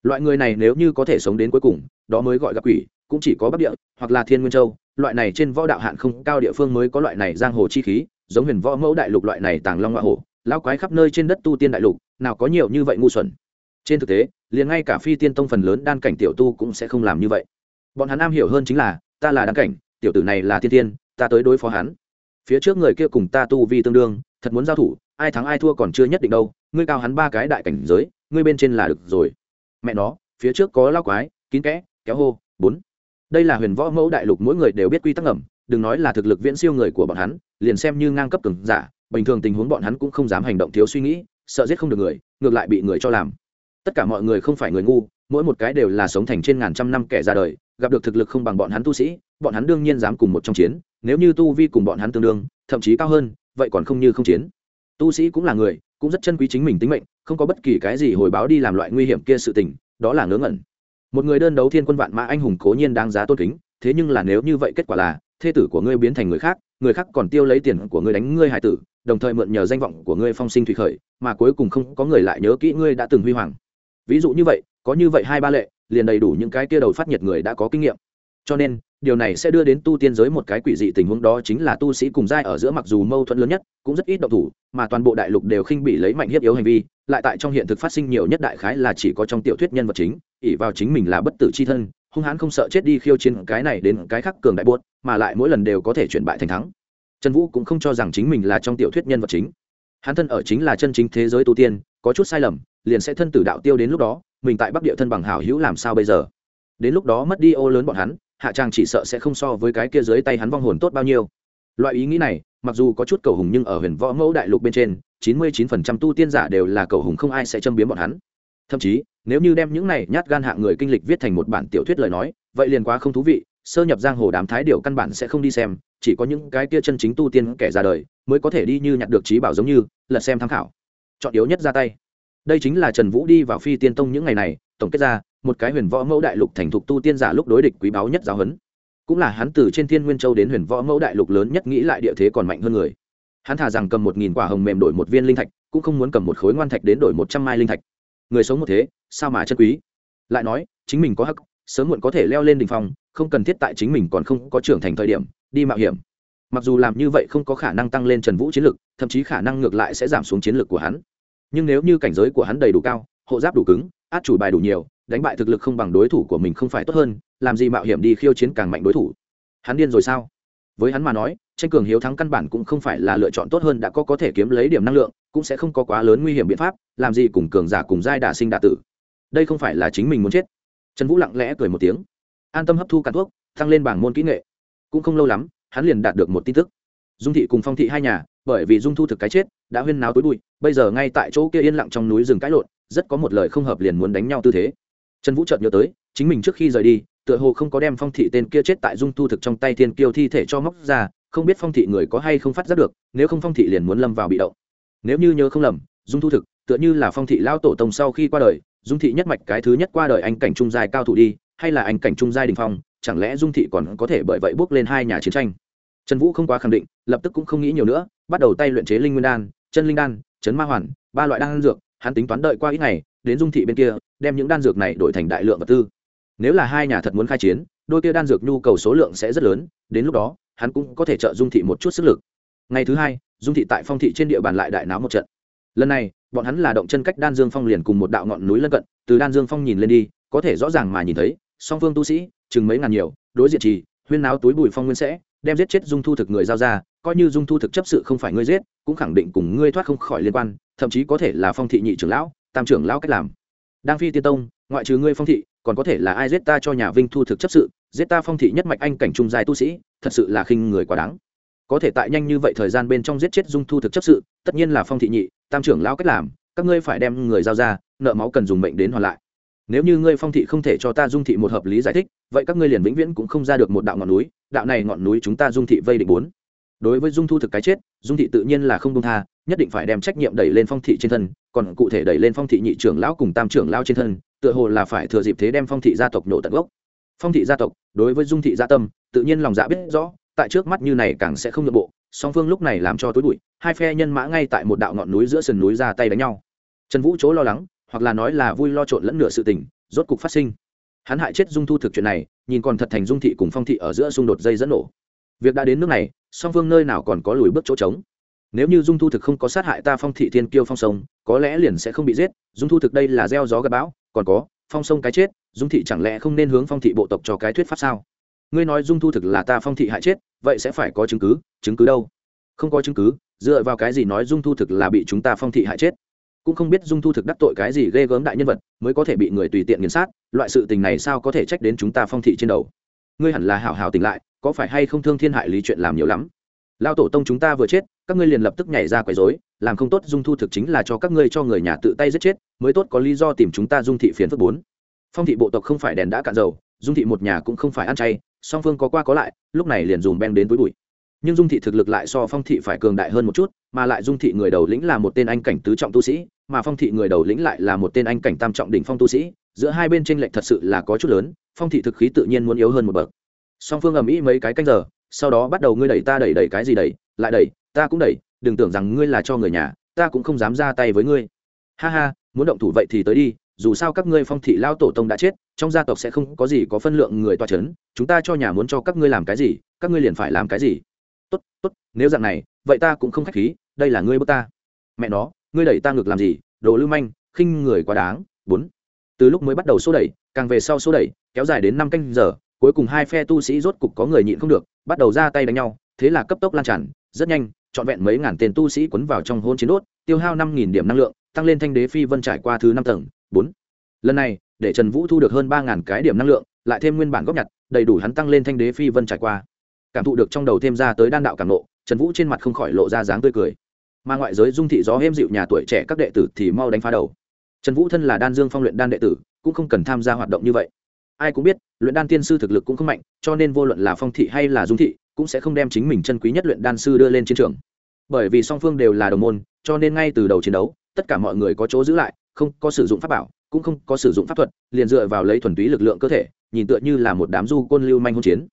Speaker 1: Loại người này nếu như có thể sống đến cuối cùng, đó mới gọi gặp quỷ, cũng chỉ có bắc địa, hoặc là thiên nguyên châu, loại này trên võ đạo hạn không, cao địa phương mới có loại này giang hồ chi khí, giống huyền võ mẫu đại lục loại này tàng long hoa hổ lao quái khắp nơi trên đất tu tiên đại lục, nào có nhiều như vậy ngu xuẩn trên thực tế, liền ngay cả phi tiên tông phần lớn đan cảnh tiểu tu cũng sẽ không làm như vậy. Bọn hắn am hiểu hơn chính là, ta là đan cảnh, tiểu tử này là thiên tiên, ta tới đối phó hắn. Phía trước người kia cùng ta tu vi tương đương, thật muốn giao thủ, ai thắng ai thua còn chưa nhất định đâu, ngươi cao hắn ba cái đại cảnh giới, ngươi bên trên là được rồi. Mẹ nó, phía trước có lao quái, kín kẽ, kéo hô, bốn. Đây là huyền võ mẫu đại lục mỗi người đều biết quy tắc ngầm, đừng nói là thực lực viễn siêu người của bọn hắn, liền xem như ngang cấp cường giả, bình thường tình huống bọn hắn cũng không dám hành động thiếu suy nghĩ, sợ giết không được người, ngược lại bị người cho làm tất cả mọi người không phải người ngu, mỗi một cái đều là sống thành trên ngàn trăm năm kẻ ra đời, gặp được thực lực không bằng bọn hắn tu sĩ, bọn hắn đương nhiên dám cùng một trong chiến, nếu như tu vi cùng bọn hắn tương đương, thậm chí cao hơn, vậy còn không như không chiến. Tu sĩ cũng là người, cũng rất chân quý chính mình tính mệnh, không có bất kỳ cái gì hồi báo đi làm loại nguy hiểm kia sự tình, đó là ngớ ngẩn. Một người đơn đấu thiên quân vạn mã anh hùng cố nhiên đáng giá tôn kính, thế nhưng là nếu như vậy kết quả là, thê tử của ngươi biến thành người khác người khác còn tiêu lấy tiền của ngươi đánh ngươi hải tử, đồng thời mượn nhờ danh vọng của ngươi phong sinh thủy khởi, mà cuối cùng không có người lại nhớ kỹ ngươi đã từng huy hoàng ví dụ như vậy, có như vậy hai ba lệ, liền đầy đủ những cái kia đầu phát nhiệt người đã có kinh nghiệm. Cho nên, điều này sẽ đưa đến tu tiên giới một cái quỷ dị tình huống đó chính là tu sĩ cùng giai ở giữa mặc dù mâu thuẫn lớn nhất, cũng rất ít động thủ, mà toàn bộ đại lục đều khinh bị lấy mạnh hiếp yếu hành vi, lại tại trong hiện thực phát sinh nhiều nhất đại khái là chỉ có trong tiểu thuyết nhân vật chính, ỷ vào chính mình là bất tử c h i thân, hung hãn không sợ chết đi khiêu chiến cái này đến cái khác cường đại buốt, mà lại mỗi lần đều có thể chuyển bại thành thắng. Trần vũ cũng không cho rằng chính mình là trong tiểu thuyết nhân vật chính. Hắn thân ở chính là chân chính thế giới tu tiên có chút sai lầm, liền sẽ thân tử đạo tiêu đến lúc đó, mình tại bắc địa thân bằng hảo hữu làm sao bây giờ? Đến lúc đó mất đi ô lớn bọn hắn, hạ trang chỉ sợ sẽ không so với cái kia dưới tay hắn vong hồn tốt bao nhiêu. Loại ý nghĩ này, mặc dù có chút cầu hùng nhưng ở huyền võ mẫu đại lục bên trên, chín mươi chín phần trăm tu tiên giả đều là cầu hùng không ai sẽ châm biếm bọn hắn. Thậm chí, nếu như đem những này nhát gan hạng người kinh lịch viết thành một bản tiểu thuyết lời nói, vậy liền quá không thú vị, sơ nhập giang hồ đám thái điều căn bản sẽ không đi xem, chỉ có những cái kia chân chính tu tiên kẻ ra đời mới có thể đi như nhặt được trí bảo giống như, lật xem tham khảo chọn yếu nhất ra tay. Đây chính là trần vũ đi vào phi tiên tông những ngày này, tổng kết ra, một cái huyền võ mẫu đại lục thành thục tu tiên giả lúc đối địch quý báu nhất giáo huấn. Cũng là hắn từ trên thiên nguyên châu đến huyền võ mẫu đại lục lớn nhất nghĩ lại địa thế còn mạnh hơn người. Hắn thà rằng cầm một nghìn quả hồng mềm đổi một viên linh thạch, cũng không muốn cầm một khối ngoan thạch đến đổi một trăm mai linh thạch. Người sống một thế, sao mà chân quý? Lại nói, chính mình có hắc, sớm muộn có thể leo lên đ ỉ n h phong, không cần thiết tại chính mình còn không có trưởng thành thời điểm, đi mạo hiểm mặc dù làm như vậy không có khả năng tăng lên trần vũ chiến lực, thậm chí khả năng ngược lại sẽ giảm xuống chiến lực của hắn. Nhưng nếu như cảnh giới của hắn đầy đủ cao, hộ giáp đủ cứng, át chủ bài đủ nhiều, đánh bại thực lực không bằng đối thủ của mình không phải tốt hơn, làm gì mạo hiểm đi khiêu chiến càng mạnh đối thủ. Hắn điên rồi sao? Với hắn mà nói, tranh cường hiếu thắng căn bản cũng không phải là lựa chọn tốt hơn đã có có thể kiếm lấy điểm năng lượng, cũng sẽ không có quá lớn nguy hiểm biện pháp, làm gì cùng cường giả cùng giai đả sinh đả tử. Đây không phải là chính mình muốn chết. Trần vũ lặng lẽ cười một tiếng. An tâm hấp thu cạn thuốc tăng lên bảng môn kỹ nghệ. Cũng không lâu lắm hắn liền đạt được một tin tức. Dung thị cùng phong thị hai nhà, bởi vì dung thu thực cái chết, đã huyên náo tối bụi, bây giờ ngay tại chỗ kia yên lặng trong núi rừng cãi lộn, rất có một lời không hợp liền muốn đánh nhau tư thế. Trần vũ chợt nhớ tới, chính mình trước khi rời đi, tựa hồ không có đem phong thị tên kia chết tại dung thu thực trong tay thiên kiêu thi thể cho móc ra, không biết phong thị người có hay không phát giác được, nếu không phong thị liền muốn lâm vào bị động. Nếu như nhớ không lầm, dung thu thực, tựa như là phong thị lao tổ tông sau khi qua đời, dung thị nhất mạch cái thứ nhất qua đời anh cảnh trung giai cao thủ đi, hay là anh cảnh trung giai đình phong chẳng lẽ dung thị còn có thể bởi vậy bước lên hai nhà chiến tranh? Trần vũ không quá khẳng định, lập tức cũng không nghĩ nhiều nữa, bắt đầu tay luyện chế linh nguyên đan, chân linh đan, chấn ma hoàn, ba loại đan dược, hắn tính toán đợi qua ít ngày, đến dung thị bên kia, đem những đan dược này đổi thành đại lượng vật tư. Nếu là hai nhà thật muốn khai chiến, đôi kia đan dược nhu cầu số lượng sẽ rất lớn, đến lúc đó, hắn cũng có thể trợ dung thị một chút sức lực. Ngày thứ hai, dung thị tại phong thị trên địa bàn lại đại náo một trận. Lần này, bọn hắn là động chân cách đan dương phong liền cùng một đạo ngọn núi lân cận, từ đan dương phong nhìn lên đi, có thể rõ ràng mà nhìn thấy, song phương tu sĩ chừng mấy ngàn nhiều, đối diện trì huyên náo túi bùi phong nguyên sẽ, đem giết chết dung thu thực người giao ra, coi như dung thu thực chấp sự không phải ngươi giết, cũng khẳng định cùng ngươi thoát không khỏi liên quan, thậm chí có thể là phong thị nhị trưởng lão, tam trưởng lão cách làm. Đang phi tiên tông, ngoại trừ ngươi phong thị, còn có thể là ai giết ta cho nhà vinh thu thực chấp sự, giết ta phong thị nhất mạch anh cảnh trung dài tu sĩ, thật sự là khinh người quá đáng. Có thể tại nhanh như vậy thời gian bên trong giết chết dung thu thực chấp sự, tất nhiên là phong thị nhị, tam trưởng lão cách làm, các ngươi phải đem người giao ra, nợ máu cần dùng mệnh đến hoàn lại nếu như ngươi phong thị không thể cho ta dung thị một hợp lý giải thích, vậy các ngươi liền vĩnh viễn cũng không ra được một đạo ngọn núi, đạo này ngọn núi chúng ta dung thị vây định bốn. Đối với dung thu thực cái chết, dung thị tự nhiên là không công tha, nhất định phải đem trách nhiệm đẩy lên phong thị trên thân, còn cụ thể đẩy lên phong thị nhị trưởng lão cùng tam trưởng lão trên thân, tựa hồ là phải thừa dịp thế đem phong thị gia tộc nổ tận gốc. Phong thị gia tộc, đối với dung thị gia tâm, tự nhiên lòng dạ biết rõ, tại trước mắt như này càng sẽ không nội bộ, song phương lúc này làm cho tối bụi, hai phe nhân mã ngay tại một đạo ngọn núi giữa sườn núi ra tay đánh nhau. Trần vũ chỗ lo lắng hoặc là nói là vui lo trộn lẫn nửa sự tình, rốt cục phát sinh. Hắn hại chết dung thu thực chuyện này, nhìn còn thật thành dung thị cùng phong thị ở giữa xung đột dây dẫn nổ. Việc đã đến nước này, song phương nơi nào còn có lùi bước chỗ trống? Nếu như dung thu thực không có sát hại ta phong thị thiên kiêu phong sông, có lẽ liền sẽ không bị giết, dung thu thực đây là gieo gió gặp bão, còn có, phong sông cái chết, dung thị chẳng lẽ không nên hướng phong thị bộ tộc cho cái thuyết pháp sao? Ngươi nói dung thu thực là ta phong thị hại chết, vậy sẽ phải có chứng cứ chứng cứ đâu? Không có chứng cứ, dựa vào cái gì nói dung thu thực là bị chúng ta phong thị hại chết? Cũng không biết dung thu thực đắc tội cái gì ghê gớm đại nhân vật, mới có thể bị người tùy tiện nghiền sát, loại sự tình này sao có thể trách đến chúng ta phong thị trên đầu? Ngươi hẳn là hảo hảo tỉnh lại, có phải hay không thương thiên hại lý chuyện làm nhiều lắm? Lao tổ tông chúng ta vừa chết, các ngươi liền lập tức nhảy ra quấy rối, làm không tốt dung thu thực chính là cho các ngươi cho người nhà tự tay giết chết, mới tốt có lý do tìm chúng ta dung thị phiến phức bốn. Phong thị bộ tộc không phải đèn đã cạn dầu, dung thị một nhà cũng không phải ăn chay, song phương có qua có lại, lúc này liền dùm beng đến túi bụi nhưng dung thị thực lực lại so phong thị phải cường đại hơn một chút, mà lại dung thị người đầu lĩnh là một tên anh cảnh tứ trọng tu sĩ, mà phong thị người đầu lĩnh lại là một tên anh cảnh tam trọng đỉnh phong tu sĩ, giữa hai bên tranh lệch thật sự là có chút lớn, phong thị thực khí tự nhiên muốn yếu hơn một bậc. Song phương ầm ĩ mấy cái canh giờ, sau đó bắt đầu ngươi đẩy ta đẩy đẩy cái gì đẩy, lại đẩy, ta cũng đẩy, đừng tưởng rằng ngươi là cho người nhà, ta cũng không dám ra tay với ngươi. Ha ha, muốn động thủ vậy thì tới đi, dù sao các ngươi phong thị lao tổ tông đã chết, trong gia tộc sẽ không có gì có phân lượng người toa c h ấ n chúng ta cho nhà muốn cho các ngươi làm cái gì, các ngươi liền phải làm cái gì tốt tốt, nếu dạng này, vậy ta cũng không khách khí, đây là ngươi bước ta. Mẹ nó, ngươi đẩy ta ngược làm gì? Đồ lưu manh, khinh người quá đáng. Bốn. Từ lúc mới bắt đầu số đẩy, càng về sau số đẩy, kéo dài đến năm canh giờ, cuối cùng hai phe tu sĩ rốt cục có người nhịn không được, bắt đầu ra tay đánh nhau, thế là cấp tốc lan tràn, rất nhanh, trọn vẹn mấy ngàn tên tu sĩ quấn vào trong hôn chiến đốt, tiêu hao năm nghìn điểm năng lượng, tăng lên thanh đế phi vân trải qua thứ năm tầng. Bốn. Lần này, để trần vũ thu được hơn ba ngàn cái điểm năng lượng, lại thêm nguyên bản góp nhặt, đầy đủ hắn tăng lên thanh đế phi vân trải qua cảm thụ được trong đầu thêm ra tới đan đạo cảm nộ, trần vũ trên mặt không khỏi lộ ra dáng tươi cười. Mà ngoại giới dung thị gió êm dịu nhà tuổi trẻ các đệ tử thì mau đánh phá đầu. Trần vũ thân là đan dương phong luyện đan đệ tử, cũng không cần tham gia hoạt động như vậy. Ai cũng biết, luyện đan tiên sư thực lực cũng không mạnh, cho nên vô luận là phong thị hay là dung thị, cũng sẽ không đem chính mình chân quý nhất luyện đan sư đưa lên chiến trường. Bởi vì song phương đều là đồng môn, cho nên ngay từ đầu chiến đấu, tất cả mọi người có chỗ giữ lại, không có sử dụng pháp bảo, cũng không có sử dụng pháp thuật, liền dựa vào lấy thuần túy lực lượng cơ thể, nhìn tựa như là một đám du côn lưu manh hỗn chiến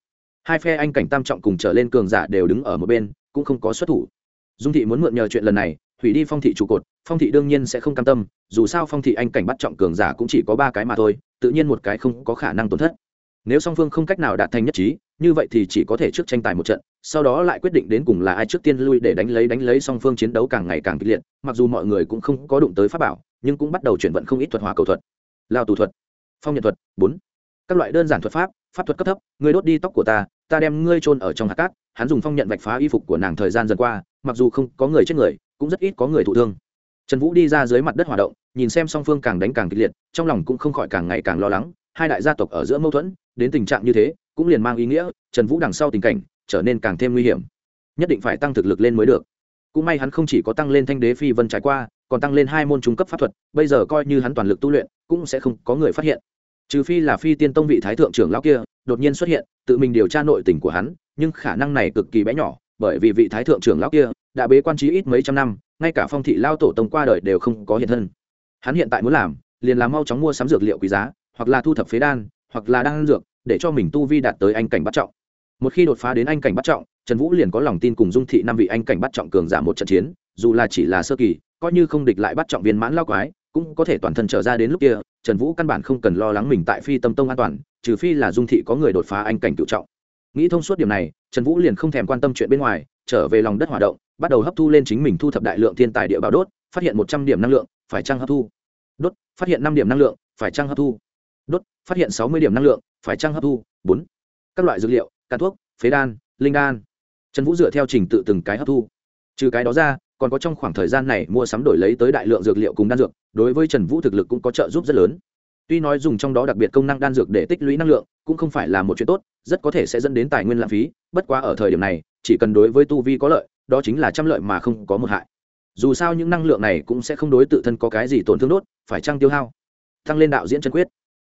Speaker 1: hai phe anh cảnh tam trọng cùng trở lên cường giả đều đứng ở một bên, cũng không có xuất thủ. Dung thị muốn mượn nhờ chuyện lần này, hủy đi phong thị trụ cột, phong thị đương nhiên sẽ không cam tâm, dù sao phong thị anh cảnh bắt trọng cường giả cũng chỉ có ba cái mà thôi, tự nhiên một cái không có khả năng tổn thất. Nếu song phương không cách nào đạt thành nhất trí, như vậy thì chỉ có thể trước tranh tài một trận, sau đó lại quyết định đến cùng là ai trước tiên lui để đánh lấy đánh lấy song phương chiến đấu càng ngày càng kịch liệt, mặc dù mọi người cũng không có đụng tới pháp bảo, nhưng cũng bắt đầu chuyển vận không ít thuật hòa cầu thuật. Lao tù thuật, phong nhận thuật, bốn. Các loại đơn giản thuật pháp pháp thuật cấp thấp, người đốt đi tóc của ta ta đem ngươi chôn ở trong hạt cát, hắn dùng phong nhận vạch phá y phục của nàng thời gian dần qua, mặc dù không có người chết người, cũng rất ít có người thụ thương. Trần vũ đi ra dưới mặt đất hoạt động, nhìn xem song phương càng đánh càng kịch liệt, trong lòng cũng không khỏi càng ngày càng lo lắng, hai đại gia tộc ở giữa mâu thuẫn, đến tình trạng như thế, cũng liền mang ý nghĩa, trần vũ đằng sau tình cảnh, trở nên càng thêm nguy hiểm. Nhất định phải tăng thực lực lên mới được. Cũng may hắn không chỉ có tăng lên thanh đế phi vân trải qua, còn tăng lên hai môn trung cấp pháp thuật, bây giờ coi như hắn toàn lực tu luyện, cũng sẽ không có người phát hiện trừ phi là phi tiên tông vị thái thượng trưởng lão kia, đột nhiên xuất hiện, tự mình điều tra nội tình của hắn, nhưng khả năng này cực kỳ bé nhỏ, bởi vì vị thái thượng trưởng lão kia đã bế quan trí ít mấy trăm năm, ngay cả phong thị lao tổ tông qua đời đều không có hiện thân. Hắn hiện tại muốn làm, liền làm mau chóng mua sắm dược liệu quý giá, hoặc là thu thập phế đan, hoặc là đan dược, để cho mình tu vi đạt tới anh cảnh bắt trọng. Một khi đột phá đến anh cảnh bắt trọng, trần vũ liền có lòng tin cùng dung thị năm vị anh cảnh bắt trọng cường giả một trận chiến, dù là chỉ là sơ kỳ, coi như không địch lại bắt trọng viên mãn lao quái cũng có thể toàn thân trở ra đến lúc kia, trần vũ căn bản không cần lo lắng mình tại phi tâm tông an toàn, trừ phi là dung thị có người đột phá anh cảnh cựu trọng. Nghĩ thông suốt điểm này, trần vũ liền không thèm quan tâm chuyện bên ngoài, trở về lòng đất hoạt động, bắt đầu hấp thu lên chính mình thu thập đại lượng thiên tài địa bảo đốt, phát hiện một trăm điểm năng lượng, phải trăng hấp thu? Đốt, phát hiện năm điểm năng lượng, phải trăng hấp thu? Đốt, phát hiện sáu mươi điểm năng lượng, phải trăng hấp thu? Bốn. Các loại dược liệu càn thuốc, phế đan, linh đan. Trần vũ dựa theo trình tự từng cái hấp thu. Trừ cái đó ra còn có trong khoảng thời gian này mua sắm đổi lấy tới đại lượng dược liệu cùng đan dược, đối với trần vũ thực lực cũng có trợ giúp rất lớn. Tuy nói dùng trong đó đặc biệt công năng đan dược để tích lũy năng lượng, cũng không phải là một chuyện tốt, rất có thể sẽ dẫn đến tài nguyên lãng phí, bất quá ở thời điểm này, chỉ cần đối với tu vi có lợi, đó chính là trăm lợi mà không có một hại. Dù sao những năng lượng này cũng sẽ không đối tự thân có cái gì tổn thương đốt, phải trăng tiêu hao? Tăng lên đạo diễn chân quyết.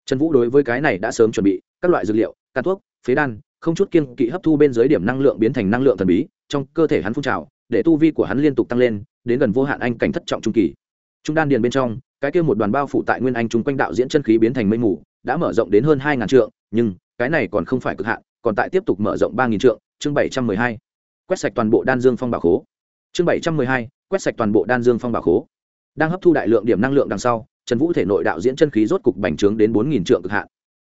Speaker 1: Trần vũ đối với cái này đã sớm chuẩn bị các loại dược liệu căn thuốc, phế đan, không chút kiên kỵ hấp thu bên dưới điểm năng lượng biến thành năng lượng thần bí, trong cơ thể hắn phun trào để tu vi của hắn liên tục tăng lên, đến gần vô hạn anh cảnh thất trọng trung kỳ. Trung đan điền bên trong, cái kia một đoàn bao phủ tại nguyên anh chung quanh đạo diễn chân khí biến thành mây mù, đã mở rộng đến hơn hai ngàn trượng, nhưng cái này còn không phải cực hạn, còn tại tiếp tục mở rộng ba nghìn trượng, chương bảy trăm mười hai. Quét sạch toàn bộ đan dương phong bảo khố. Chương bảy trăm mười hai, quét sạch toàn bộ đan dương phong bảo khố. Đang hấp thu đại lượng điểm năng lượng đằng sau, trần vũ thể nội đạo diễn chân khí rốt cục bành trướng đến bốn nghìn trượng cực hạn.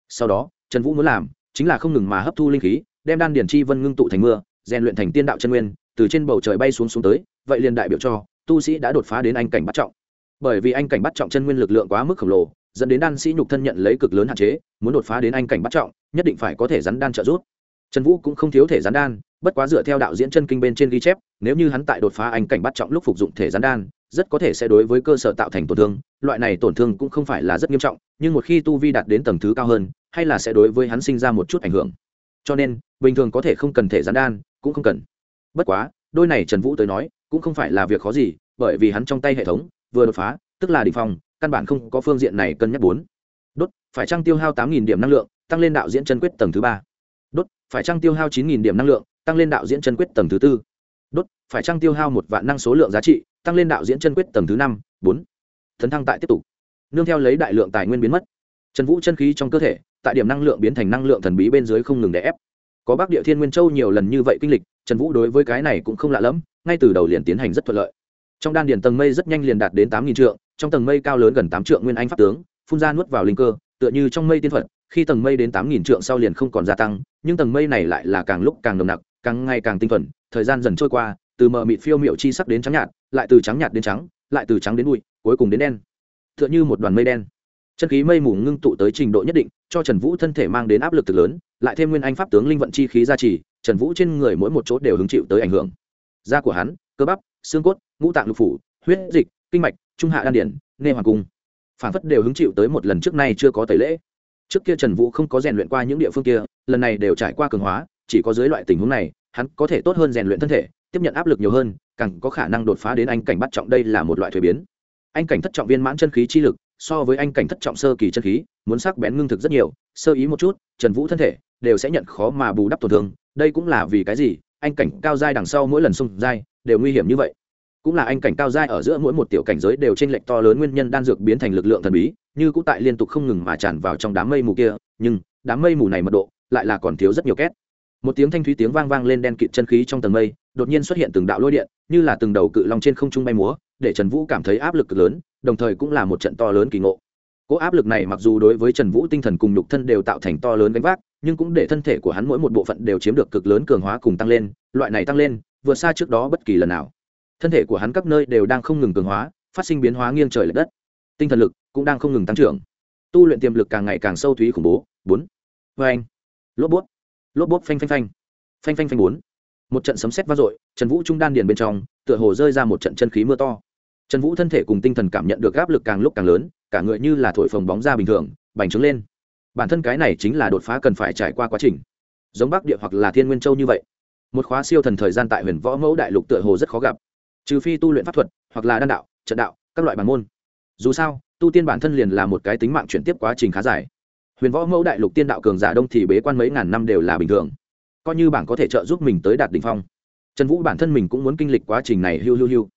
Speaker 1: Sau đó, trần vũ muốn làm chính là không ngừng mà hấp thu linh khí, đem đan điển chi vân ngưng tụ thành mưa, rèn luyện thành tiên đạo chân nguyên từ trên bầu trời bay xuống xuống tới, vậy liền đại biểu cho, tu sĩ đã đột phá đến anh cảnh bắt trọng. Bởi vì anh cảnh bắt trọng chân nguyên lực lượng quá mức khổng lồ, dẫn đến đan sĩ nhục thân nhận lấy cực lớn hạn chế, muốn đột phá đến anh cảnh bắt trọng, nhất định phải có thể rắn đan trợ giúp. Trần vũ cũng không thiếu thể rắn đan, bất quá dựa theo đạo diễn chân kinh bên trên ghi chép, nếu như hắn tại đột phá anh cảnh bắt trọng lúc phục dụng thể rắn đan, rất có thể sẽ đối với cơ sở tạo thành tổn thương, loại này tổn thương cũng không phải là rất nghiêm trọng, nhưng một khi tu vi đạt đến tầng thứ cao hơn, hay là sẽ đối với hắn sinh ra một chút ảnh hưởng. Cho nên, bình thường có thể không cần thể rắn đan, cũng không cần bất quá, đôi này trần vũ tới nói, cũng không phải là việc khó gì, bởi vì hắn trong tay hệ thống, vừa đột phá, tức là đ ỉ n h căn bản không có phương diện này cân nhắc bốn. Đốt, phải trăng tiêu hao tám nghìn điểm năng lượng, tăng lên đạo diễn chân quyết tầng thứ ba? Đốt, phải trăng tiêu hao chín nghìn điểm năng lượng, tăng lên đạo diễn chân quyết tầng thứ tư? Đốt, phải trăng tiêu hao một vạn năng số lượng giá trị, tăng lên đạo diễn chân quyết tầng thứ năm, bốn? Thấn thăng tại tiếp tục. Nương theo lấy đại lượng tài nguyên biến mất. Trần vũ chân khí trong cơ thể, tại điểm năng lượng biến thành năng lượng thần bí bên dưới không ngừng đè ép. Có bắc địa thiên nguyên châu nhiều lần như vậy kinh lịch trần vũ đối với cái này cũng không lạ lẫm, ngay từ đầu liền tiến hành rất thuận lợi trong đan điền tầng mây rất nhanh liền đạt đến tám nghìn trượng, trong tầng mây cao lớn gần tám trượng nguyên anh pháp tướng, phun ra nuốt vào linh cơ, tựa như trong mây tiên thuật. khi tầng mây đến tám nghìn trượng sau liền không còn gia tăng, nhưng tầng mây này lại là càng lúc càng nồng nặc, càng ngày càng tinh thuần, thời gian dần trôi qua, từ mờ mịt phiêu miệu chi sắc đến trắng nhạt, lại từ trắng nhạt đến trắng, lại từ trắng đến bụi, cuối cùng đến đen tựa như một đoàn mây đen chân khí mây mù ngưng tụ tới trình độ nhất định, cho trần vũ thân thể mang đến áp lực cực lớn, lại thêm nguyên anh pháp tướng linh vận chi khí gia trì trần vũ trên người mỗi một chỗ đều hứng chịu tới ảnh hưởng. Da của hắn, cơ bắp, xương cốt, ngũ tạng lục phủ, huyết dịch, kinh mạch, trung hạ đan điển, nê hoàng cung. Phản phất đều hứng chịu tới một lần trước nay chưa có tẩy lễ. Trước kia trần vũ không có rèn luyện qua những địa phương kia, lần này đều trải qua cường hóa, chỉ có dưới loại tình huống này, hắn có thể tốt hơn rèn luyện thân thể, tiếp nhận áp lực nhiều hơn, càng có khả năng đột phá đến anh cảnh bắt trọng đây là một loại thuế biến. Anh cảnh thất trọng viên mãn chân khí chi lực, so với anh cảnh thất trọng sơ kỳ chân khí, muốn sắc bén ngưng thực rất nhiều, sơ ý một chút, trần vũ thân thể đều sẽ nhận khó mà bù đắp tổn thương đây cũng là vì cái gì? Anh cảnh cao giai đằng sau mỗi lần xung giai đều nguy hiểm như vậy. Cũng là anh cảnh cao giai ở giữa mỗi một tiểu cảnh giới đều trên lệch to lớn nguyên nhân đan dược biến thành lực lượng thần bí, như cũng tại liên tục không ngừng mà tràn vào trong đám mây mù kia, nhưng đám mây mù này mật độ lại là còn thiếu rất nhiều két. Một tiếng thanh thúy tiếng vang vang lên đen kịt chân khí trong tầng mây, đột nhiên xuất hiện từng đạo lôi điện, như là từng đầu cự long trên không trung bay múa, để trần vũ cảm thấy áp lực cực lớn, đồng thời cũng là một trận to lớn kỳ ngộ cỗ áp lực này mặc dù đối với trần vũ tinh thần cùng nhục thân đều tạo thành to lớn gánh vác, nhưng cũng để thân thể của hắn mỗi một bộ phận đều chiếm được cực lớn cường hóa cùng tăng lên, loại này tăng lên, vượt xa trước đó bất kỳ lần nào. Thân thể của hắn các nơi đều đang không ngừng cường hóa, phát sinh biến hóa nghiêng trời l ệ đất. Tinh thần lực cũng đang không ngừng tăng trưởng. Tu luyện tiềm lực càng ngày càng sâu thúy khủng bố. Bốn. Vê anh. Lốp bốt. Lốp bốt phanh phanh phanh. Phanh phanh phanh bốn. Một trận sấm sét vang dội, trần vũ trung đan điền bên trong, tựa hồ rơi ra một trận chân khí mưa to. Trần vũ thân thể cùng tinh thần cảm nhận được áp lực càng lúc càng lớn cả người như là thổi phồng bóng ra bình thường, bành trướng lên. Bản thân cái này chính là đột phá cần phải trải qua quá trình. Giống bắc địa hoặc là thiên nguyên châu như vậy. Một khóa siêu thần thời gian tại huyền võ mẫu đại lục tựa hồ rất khó gặp. Trừ phi tu luyện pháp thuật, hoặc là đan đạo, trận đạo, các loại bản môn. Dù sao, tu tiên bản thân liền là một cái tính mạng chuyển tiếp quá trình khá dài. Huyền võ mẫu đại lục tiên đạo cường giả đông thì bế quan mấy ngàn năm đều là bình thường. Coi như bảng có thể trợ giúp mình tới đạt đ ỉ n h phong. Trần vũ bản thân mình cũng muốn kinh lịch quá trình này hiu hiu hiu.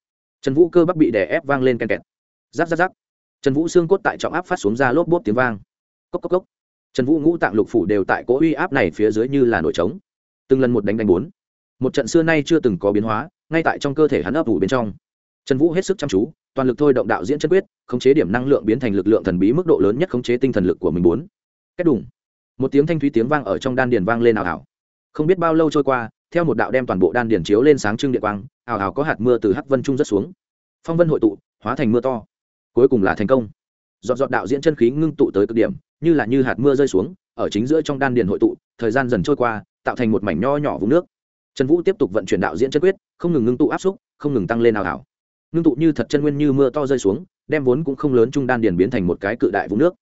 Speaker 1: Trần vũ cơ bắp bị đè ép vang lên ken kẹt. Giáp giáp giáp trần vũ xương cốt tại trọng áp phát xuống ra lốp bốp tiếng vang. Cốc cốc cốc. Trần vũ ngũ tạng lục phủ đều tại cỗ uy áp này phía dưới như là nổi trống. Từng lần một đánh đánh bốn. Một trận xưa nay chưa từng có biến hóa, ngay tại trong cơ thể hắn ấp ủ bên trong. Trần vũ hết sức chăm chú, toàn lực thôi động đạo diễn chân quyết, khống chế điểm năng lượng biến thành lực lượng thần bí mức độ lớn nhất khống chế tinh thần lực của mình bốn. Cách đủng. Một tiếng thanh thúy tiếng vang ở trong đan điền vang lên ảo ảo không biết bao lâu trôi qua, theo một đạo đem toàn bộ đan điền chiếu lên sáng trưng điện quang ảo ảo có hạt mưa từ hắc vân trung rất xuống. Phong vân hội tụ, hóa thành mưa to cuối cùng là thành công. Dọn dọn đạo diễn chân khí ngưng tụ tới cực điểm, như là như hạt mưa rơi xuống, ở chính giữa trong đan điền hội tụ, thời gian dần trôi qua, tạo thành một mảnh nho nhỏ vùng nước. Trần vũ tiếp tục vận chuyển đạo diễn chân quyết, không ngừng ngưng tụ áp xúc, không ngừng tăng lên nào hảo ngưng tụ như thật chân nguyên như mưa to rơi xuống, đem vốn cũng không lớn trung đan điền biến thành một cái cự đại vùng nước.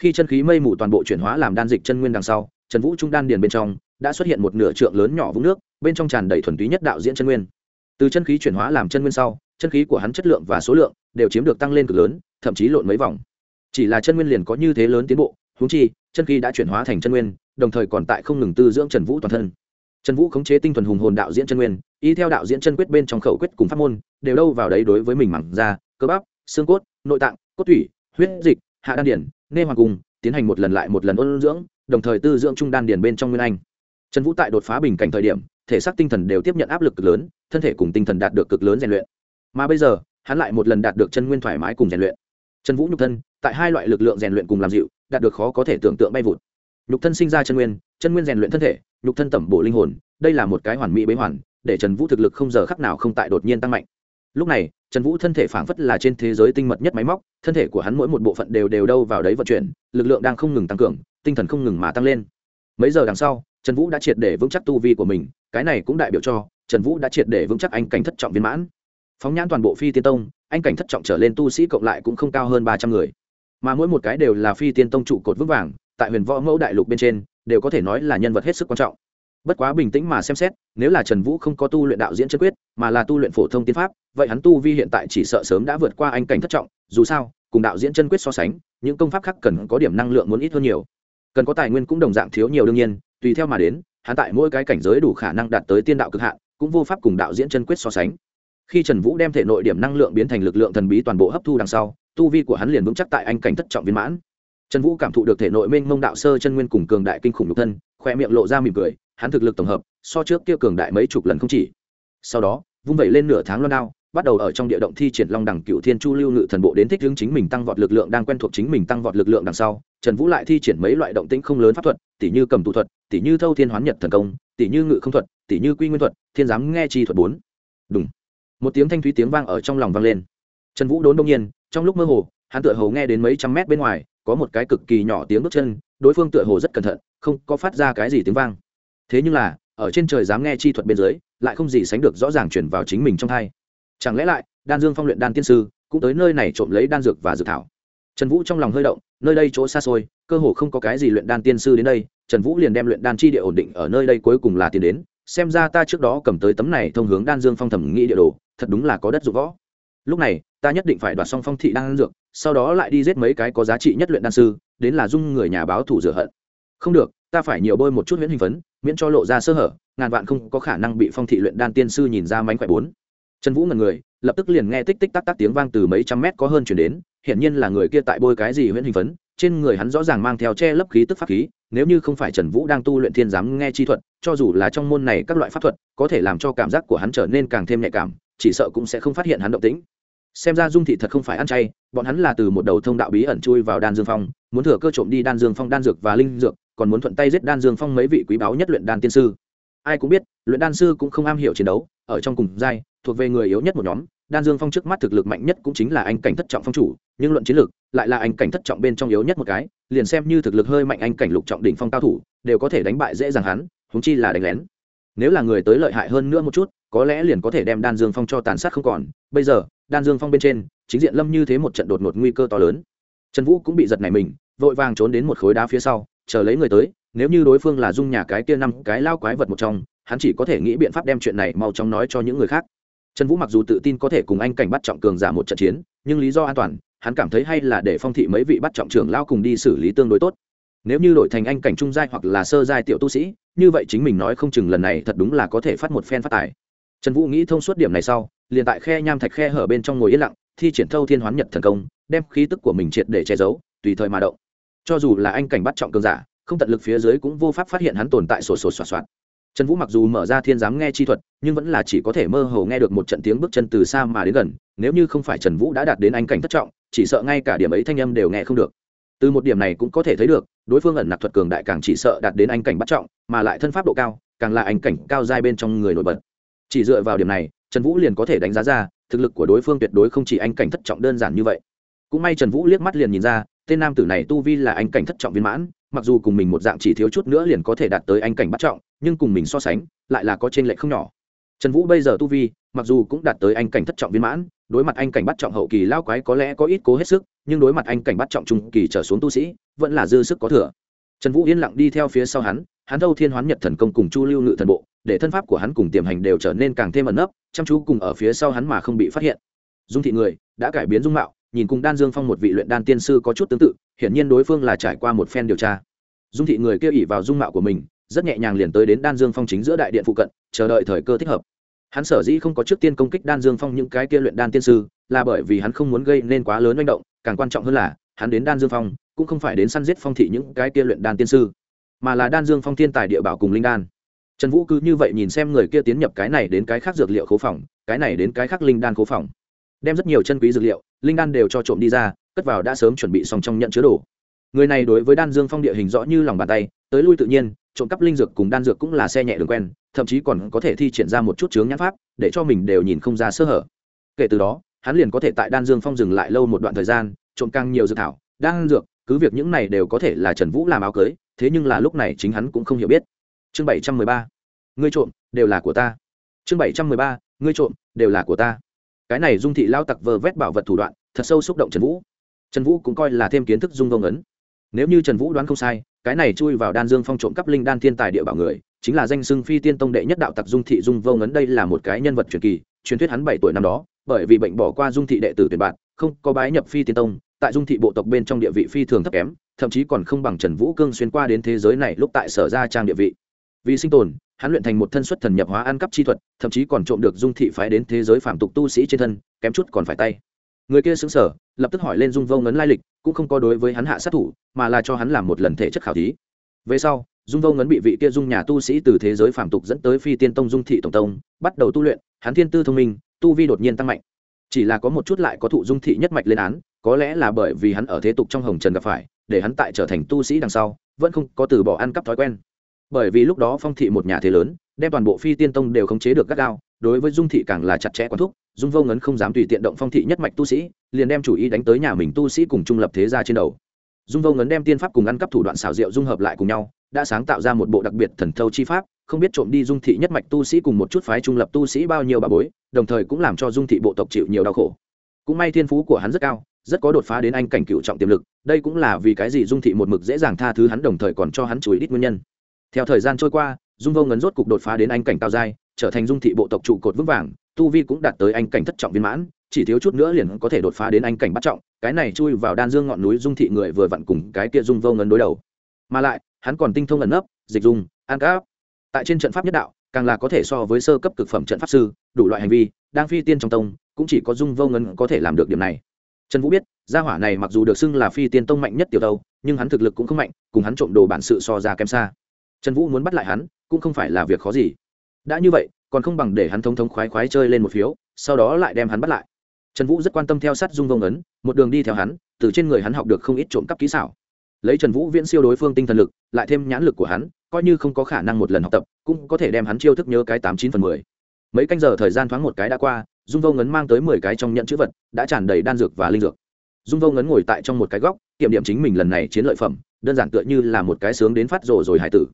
Speaker 1: Khi chân khí mây mù toàn bộ chuyển hóa làm đan dịch chân nguyên đằng sau, trần vũ trung đan điền bên trong, đã xuất hiện một nửa trượng lớn nhỏ vũng nước, bên trong tràn đầy thuần túy nhất đạo diễn chân nguyên từ chân khí chuyển hóa làm chân nguyên sau, chân khí của hắn chất lượng và số lượng đều chiếm được tăng lên cực lớn, thậm chí lộn mấy vòng. Chỉ là chân nguyên liền có như thế lớn tiến bộ húng chi, chân khí đã chuyển hóa thành chân nguyên, đồng thời còn tại không ngừng tư dưỡng trần vũ toàn thân. Trần vũ khống chế tinh thuần hùng hồn đạo diễn chân nguyên, y theo đạo diễn chân quyết bên trong khẩu quyết cùng pháp môn, đều đâu vào đấy đối với mình mảng da, cơ bắp, xương cốt, nội tạng, cốt thủy huyết dịch, hạ đan điển, nê hoàng cung tiến hành một lần lại một lần ôn dưỡng, đồng thời tư dưỡng trung đan điển bên trong nguyên anh. Trần vũ tại đột phá bình cảnh thời điểm thể xác tinh thần đều tiếp nhận áp lực cực lớn, thân thể cùng tinh thần đạt được cực lớn rèn luyện. Mà bây giờ, hắn lại một lần đạt được chân nguyên thoải mái cùng rèn luyện. Trần vũ nhục thân, tại hai loại lực lượng rèn luyện cùng làm dịu, đạt được khó có thể tưởng tượng bay vụt. Nhục thân sinh ra chân nguyên chân nguyên rèn luyện thân thể, nhục thân tẩm bổ linh hồn, đây là một cái hoàn mỹ bế hoàn, để trần vũ thực lực không giờ khắc nào không tại đột nhiên tăng mạnh. Lúc này, trần vũ thân thể phảng phất là trên thế giới tinh mật nhất máy móc, thân thể của hắn mỗi một bộ phận đều đều đâu vào đấy vận chuyển, lực lượng đang không ngừng tăng cường, tinh thần không ngừng mà tăng lên. Mấy giờ đằng sau trần vũ đã triệt để vững chắc tu vi của mình, cái này cũng đại biểu cho trần vũ đã triệt để vững chắc anh cảnh thất trọng viên mãn. Phóng nhãn toàn bộ phi tiên tông, anh cảnh thất trọng trở lên tu sĩ cộng lại cũng không cao hơn ba trăm người. Mà mỗi một cái đều là phi tiên tông trụ cột vững vàng, tại huyền võ mẫu đại lục bên trên, đều có thể nói là nhân vật hết sức quan trọng. Bất quá bình tĩnh mà xem xét, nếu là trần vũ không có tu luyện đạo diễn chân quyết, mà là tu luyện phổ thông tiên pháp, vậy hắn tu vi hiện tại chỉ sợ sớm đã vượt qua anh cảnh thất trọng, dù sao, cùng đạo diễn chân quyết so sánh, những công pháp khác cần có điểm năng lượng muốn ít hơn nhiều. Cần có tài nguyên cũng đồng dạng thiếu nhiều đương nhiên tùy theo mà đến, hắn tại mỗi cái cảnh giới đủ khả năng đạt tới tiên đạo cực hạn, cũng vô pháp cùng đạo diễn chân quyết so sánh. Khi trần vũ đem thể nội điểm năng lượng biến thành lực lượng thần bí toàn bộ hấp thu đằng sau, tu vi của hắn liền vững chắc tại anh cảnh thất trọng viên mãn. Trần vũ cảm thụ được thể nội mênh mông đạo sơ chân nguyên cùng cường đại kinh khủng nhục thân, khoe miệng lộ ra mỉm cười, hắn thực lực tổng hợp, so trước kia cường đại mấy chục lần không chỉ. Sau đó, vung vẩy lên nửa tháng loan đao bắt đầu ở trong địa động thi triển long đẳng cựu thiên chu lưu ngự thần bộ đến thích hướng chính mình tăng vọt lực lượng đang quen thuộc chính mình tăng vọt lực lượng đằng sau, trần vũ lại thi triển mấy loại động tĩnh không lớn pháp thuật tỷ như cầm tụ thuật tỷ như thâu thiên hoán nhật thần công tỷ như ngự không thuật tỷ như quy nguyên thuật, thiên giám nghe chi thuật bốn. Đúng một tiếng thanh thúy tiếng vang ở trong lòng vang lên. Trần vũ đốn đông nhiên, trong lúc mơ hồ, hắn tựa hồ nghe đến mấy trăm mét bên ngoài, có một cái cực kỳ nhỏ tiếng bước chân, đối phương tựa hồ rất cẩn thận, không có phát ra cái gì tiếng vang. Thế nhưng là, ở trên trời dám nghe chi thuật bên dưới, lại không gì sánh được rõ ràng chuyển vào chính mình trong thai chẳng lẽ lại, đan dương phong luyện đan tiên sư, cũng tới nơi này trộm lấy đan dược và dược thảo. Trần vũ trong lòng hơi động, nơi đây chỗ xa xôi, cơ hồ không có cái gì luyện đan tiên sư đến đây, trần vũ liền đem luyện đan chi địa ổn định ở nơi đây cuối cùng là tiền đến, xem ra ta trước đó cầm tới tấm này thông hướng đan dương phong thẩm nghĩ địa đồ, thật đúng là có đất dụng võ. Lúc này, ta nhất định phải đoạt xong phong thị đan dược, sau đó lại đi giết mấy cái có giá trị nhất luyện đan sư, đến là dung người nhà báo thủ rửa hận. Không được, ta phải nhiều bôi một chút miễn hình phấn, miễn cho lộ ra sơ hở, ngàn vạn không có khả năng bị phong thị luyện đan tiên sư nhìn ra mánh khỏe bốn trần vũ ngần người, lập tức liền nghe tích tích tắc tắc tiếng vang từ mấy trăm mét có hơn chuyển đến, hiển nhiên là người kia tại bôi cái gì huyễn hình phấn, trên người hắn rõ ràng mang theo che lấp khí tức pháp khí, nếu như không phải trần vũ đang tu luyện thiên giám nghe chi thuật, cho dù là trong môn này các loại pháp thuật, có thể làm cho cảm giác của hắn trở nên càng thêm nhạy cảm, chỉ sợ cũng sẽ không phát hiện hắn động tĩnh. Xem ra dung thị thật không phải ăn chay, bọn hắn là từ một đầu thông đạo bí ẩn chui vào đan dương phong, muốn thừa cơ trộm đi đan dương phong đan dược và linh dược, còn muốn thuận tay giết đan dương phong mấy vị quý báu nhất luyện đan tiên sư ai cũng biết, luyện đan sư cũng không am hiểu chiến đấu, ở trong cùng giai, thuộc về người yếu nhất một nhóm. Đan dương phong trước mắt thực lực mạnh nhất cũng chính là anh cảnh thất trọng phong chủ, nhưng luận chiến lược lại là anh cảnh thất trọng bên trong yếu nhất một cái, liền xem như thực lực hơi mạnh anh cảnh lục trọng đỉnh phong cao thủ, đều có thể đánh bại dễ dàng hắn húng chi là đánh lén. Nếu là người tới lợi hại hơn nữa một chút, có lẽ liền có thể đem đan dương phong cho tàn sát không còn. Bây giờ, đan dương phong bên trên, chính diện lâm như thế một trận đột ngột nguy cơ to lớn. Trần vũ cũng bị giật này mình, vội vàng trốn đến một khối đá phía sau, chờ lấy người tới nếu như đối phương là dung nhà cái kia năm cái lao quái vật một trong, hắn chỉ có thể nghĩ biện pháp đem chuyện này mau chóng nói cho những người khác. Trần vũ mặc dù tự tin có thể cùng anh cảnh bắt trọng cường giả một trận chiến, nhưng lý do an toàn, hắn cảm thấy hay là để phong thị mấy vị bắt trọng trưởng lao cùng đi xử lý tương đối tốt. Nếu như đổi thành anh cảnh trung giai hoặc là sơ giai tiểu tu sĩ, như vậy chính mình nói không chừng lần này thật đúng là có thể phát một phen phát tài. Trần vũ nghĩ thông suốt điểm này sau, liền tại khe nham thạch khe hở bên trong ngồi yên lặng, thi triển thâu thiên hoán nhật thần công, đem khí tức của mình triệt để che giấu, tùy thời mà động. Cho dù là anh cảnh bắt trọng cường giả không tận lực phía dưới cũng vô pháp phát hiện hắn tồn tại sổ sổ soạt soạt. Trần vũ mặc dù mở ra thiên giám nghe chi thuật, nhưng vẫn là chỉ có thể mơ hồ nghe được một trận tiếng bước chân từ xa mà đến gần, nếu như không phải trần vũ đã đạt đến anh cảnh thất trọng, chỉ sợ ngay cả điểm ấy thanh âm đều nghe không được. Từ một điểm này cũng có thể thấy được, đối phương ẩn nặc thuật cường đại càng chỉ sợ đạt đến anh cảnh bắt trọng, mà lại thân pháp độ cao, càng là anh cảnh cao giai bên trong người nổi bật. Chỉ dựa vào điểm này, trần vũ liền có thể đánh giá ra, thực lực của đối phương tuyệt đối không chỉ anh cảnh thất trọng đơn giản như vậy. Cũng may trần vũ liếc mắt liền nhìn ra tên nam tử này tu vi là anh cảnh thất trọng viên mãn, mặc dù cùng mình một dạng chỉ thiếu chút nữa liền có thể đạt tới anh cảnh bắt trọng, nhưng cùng mình so sánh, lại là có t r ê n lệch không nhỏ. Trần vũ bây giờ tu vi, mặc dù cũng đạt tới anh cảnh thất trọng viên mãn, đối mặt anh cảnh bắt trọng hậu kỳ lao quái có lẽ có ít cố hết sức, nhưng đối mặt anh cảnh bắt trọng trung kỳ trở xuống tu sĩ, vẫn là dư sức có thừa. Trần vũ yên lặng đi theo phía sau hắn hắn thâu thiên hoán nhật thần công cùng chu lưu ngự thần bộ, để thân pháp của hắn cùng tiềm hành đều trở nên càng thêm ẩn nấp, chăm chú cùng ở phía sau hắn mà không bị phát hiện. Dung thị người, đã cải biến dung mạo nhìn cùng đan dương phong một vị luyện đan tiên sư có chút tương tự, hiển nhiên đối phương là trải qua một phen điều tra. Dung thị người kia ỉ vào dung mạo của mình, rất nhẹ nhàng liền tới đến đan dương phong chính giữa đại điện phụ cận, chờ đợi thời cơ thích hợp. Hắn sở dĩ không có trước tiên công kích đan dương phong những cái kia luyện đan tiên sư, là bởi vì hắn không muốn gây nên quá lớn manh động, càng quan trọng hơn là, hắn đến đan dương phong, cũng không phải đến săn giết phong thị những cái kia luyện đan tiên sư, mà là đan dương phong thiên tài địa bảo cùng linh đan. Trần vũ cứ như vậy nhìn xem người kia tiến nhập cái này đến cái khác dược liệu khố phòng, cái này đến cái khác linh đan khố phòng đem rất nhiều chân quý dược liệu, linh đan đều cho trộm đi ra, cất vào đã sớm chuẩn bị xong trong nhận chứa đồ. Người này đối với đan dương phong địa hình rõ như lòng bàn tay, tới lui tự nhiên, trộm cắp linh dược cùng đan dược cũng là xe nhẹ đường quen, thậm chí còn có thể thi triển ra một chút chướng nhãn pháp, để cho mình đều nhìn không ra sơ hở. Kể từ đó, hắn liền có thể tại đan dương phong dừng lại lâu một đoạn thời gian, trộm càng nhiều dược thảo, đan dược, cứ việc những này đều có thể là trần vũ làm áo cưới, thế nhưng là lúc này chính hắn cũng không hiểu biết. Chương bảy trăm mười ba. Ngươi trộm đều là của ta. Chương bảy trăm mười ba. Ngươi trộm đều là của ta cái này dung thị lao tặc vờ vét bảo vật thủ đoạn, thật sâu xúc động trần vũ. Trần vũ cũng coi là thêm kiến thức dung vông ấn nếu như trần vũ đoán không sai, cái này chui vào đan dương phong trộm cắp linh đan thiên tài địa bảo người, chính là danh xưng phi tiên tông đệ nhất đạo tặc dung thị dung vô ngấn đây là một cái nhân vật truyền kỳ, truyền thuyết hắn bảy tuổi năm đó, bởi vì bệnh bỏ qua dung thị đệ tử tuyển bạn, không có bái nhập phi tiên tông, tại dung thị bộ tộc bên trong địa vị phi thường thấp kém, thậm chí còn không bằng trần vũ cương xuyên qua đến thế giới này lúc tại sở gia trang địa vị vì sinh tồn, hắn luyện thành một thân xuất thần nhập hóa ăn cắp chi thuật, thậm chí còn trộm được dung thị phái đến thế giới phạm tục tu sĩ trên thân, kém chút còn phải tay. Người kia xứng sở lập tức hỏi lên dung vô ngấn lai lịch, cũng không có đối với hắn hạ sát thủ, mà là cho hắn làm một lần thể chất khảo thí. Về sau, dung vô ngấn bị vị kia dung nhà tu sĩ từ thế giới phạm tục dẫn tới phi tiên tông dung thị tổng tông, bắt đầu tu luyện, hắn thiên tư thông minh, tu vi đột nhiên tăng mạnh. Chỉ là có một chút lại có thụ dung thị nhất mạch lên án, có lẽ là bởi vì hắn ở thế tục trong hồng trần gặp phải, để hắn tại trở thành tu sĩ đằng sau, vẫn không có từ bỏ ăn cắp thói quen bởi vì lúc đó phong thị một nhà thế lớn, đem toàn bộ phi tiên tông đều khống chế được gắt gao, đối với dung thị càng là chặt chẽ quán thúc, dung vô ngấn không dám tùy tiện động phong thị nhất mạch tu sĩ, liền đem chủ ý đánh tới nhà mình tu sĩ cùng trung lập thế gia trên đầu. Dung vô ngấn đem tiên pháp cùng ăn cắp thủ đoạn xảo diệu dung hợp lại cùng nhau, đã sáng tạo ra một bộ đặc biệt thần thâu chi pháp, không biết trộm đi dung thị nhất mạch tu sĩ cùng một chút phái trung lập tu sĩ bao nhiêu bà bối, đồng thời cũng làm cho dung thị bộ tộc chịu nhiều đau khổ. Cũng may thiên phú của hắn rất cao, rất có đột phá đến anh cảnh cựu trọng tiềm lực, đây cũng là vì cái gì dung thị một mực dễ dàng tha thứ hắn, đồng thời còn cho hắn chùi đít nguyên nhân theo thời gian trôi qua, dung vô ngấn rốt cục đột phá đến anh cảnh cao giai, trở thành dung thị bộ tộc trụ cột vững vàng, tu vi cũng đạt tới anh cảnh thất trọng viên mãn, chỉ thiếu chút nữa liền có thể đột phá đến anh cảnh bắt trọng, cái này chui vào đan dương ngọn núi dung thị người vừa vặn cùng cái kia dung vô ngấn đối đầu. Mà lại, hắn còn tinh thông ẩn nấp, dịch dung an cáp tại trên trận pháp nhất đạo, càng là có thể so với sơ cấp cực phẩm trận pháp sư, đủ loại hành vi, đang phi tiên trong tông, cũng chỉ có dung vô ngấn có thể làm được điểm này. Trần vũ biết, gia hỏa này mặc dù được xưng là phi tiên tông mạnh nhất tiểu tâu, nhưng hắn thực lực cũng không mạnh, cùng hắn trộm đồ bản sự so ra kém xa trần vũ muốn bắt lại hắn, cũng không phải là việc khó gì. Đã như vậy, còn không bằng để hắn thống thống khoái khoái chơi lên một phiếu, sau đó lại đem hắn bắt lại. Trần vũ rất quan tâm theo sát dung vông ấn, một đường đi theo hắn, từ trên người hắn học được không ít trộm cắp kỹ xảo. Lấy trần vũ viễn siêu đối phương tinh thần lực, lại thêm nhãn lực của hắn, coi như không có khả năng một lần học tập, cũng có thể đem hắn chiêu thức nhớ cái tám chín phần mười. Mấy canh giờ thời gian thoáng một cái đã qua, dung vô ngấn mang tới mười cái trong nhận chữ vật, đã tràn đầy đan dược và linh dược. Dung vô ngấn ngồi tại trong một cái góc, kiểm điểm chính mình lần này chiến lợi phẩm, đơn giản tựa như là một cái sướng đến phát rồ rồi hải tử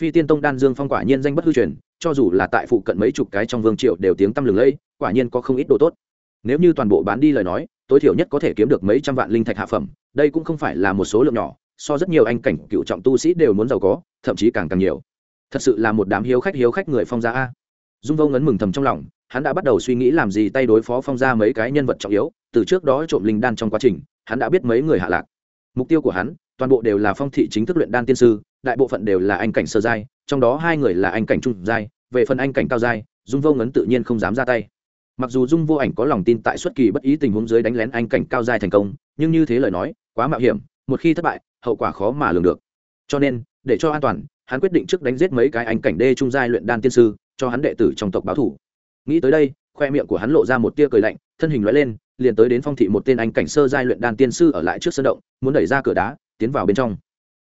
Speaker 1: phi tiên tông đan dương phong quả nhiên danh bất hư truyền, cho dù là tại phụ cận mấy chục cái trong vương triệu đều tiếng tăm lừng lẫy, quả nhiên có không ít đồ tốt. Nếu như toàn bộ bán đi lời nói, tối thiểu nhất có thể kiếm được mấy trăm vạn linh thạch hạ phẩm, đây cũng không phải là một số lượng nhỏ, so rất nhiều anh cảnh cựu trọng tu sĩ đều muốn giàu có, thậm chí càng càng nhiều. Thật sự là một đám hiếu khách hiếu khách người phong gia a. Dung vô ngấn mừng thầm trong lòng, hắn đã bắt đầu suy nghĩ làm gì tay đối phó phong gia mấy cái nhân vật trọng yếu, từ trước đó trộm linh đan trong quá trình, hắn đã biết mấy người hạ lạc. Mục tiêu của hắn toàn bộ đều là phong thị chính thức luyện đan tiên sư, đại bộ phận đều là anh cảnh sơ giai, trong đó hai người là anh cảnh trung giai, về phần anh cảnh cao giai, dung vô ngấn tự nhiên không dám ra tay. Mặc dù dung vô ảnh có lòng tin tại xuất kỳ bất ý tình huống dưới đánh lén anh cảnh cao giai thành công, nhưng như thế lời nói, quá mạo hiểm, một khi thất bại, hậu quả khó mà lường được. Cho nên, để cho an toàn, hắn quyết định trước đánh giết mấy cái anh cảnh đê trung giai luyện đan tiên sư, cho hắn đệ tử trong tộc báo thủ. Nghĩ tới đây, khoe miệng của hắn lộ ra một tia cười lạnh, thân hình loại lên, liền tới đến phong thị một tên anh cảnh sơ giai luyện đan tiên sư ở lại trước sân động, muốn đẩy ra cửa đá tiến vào bên trong.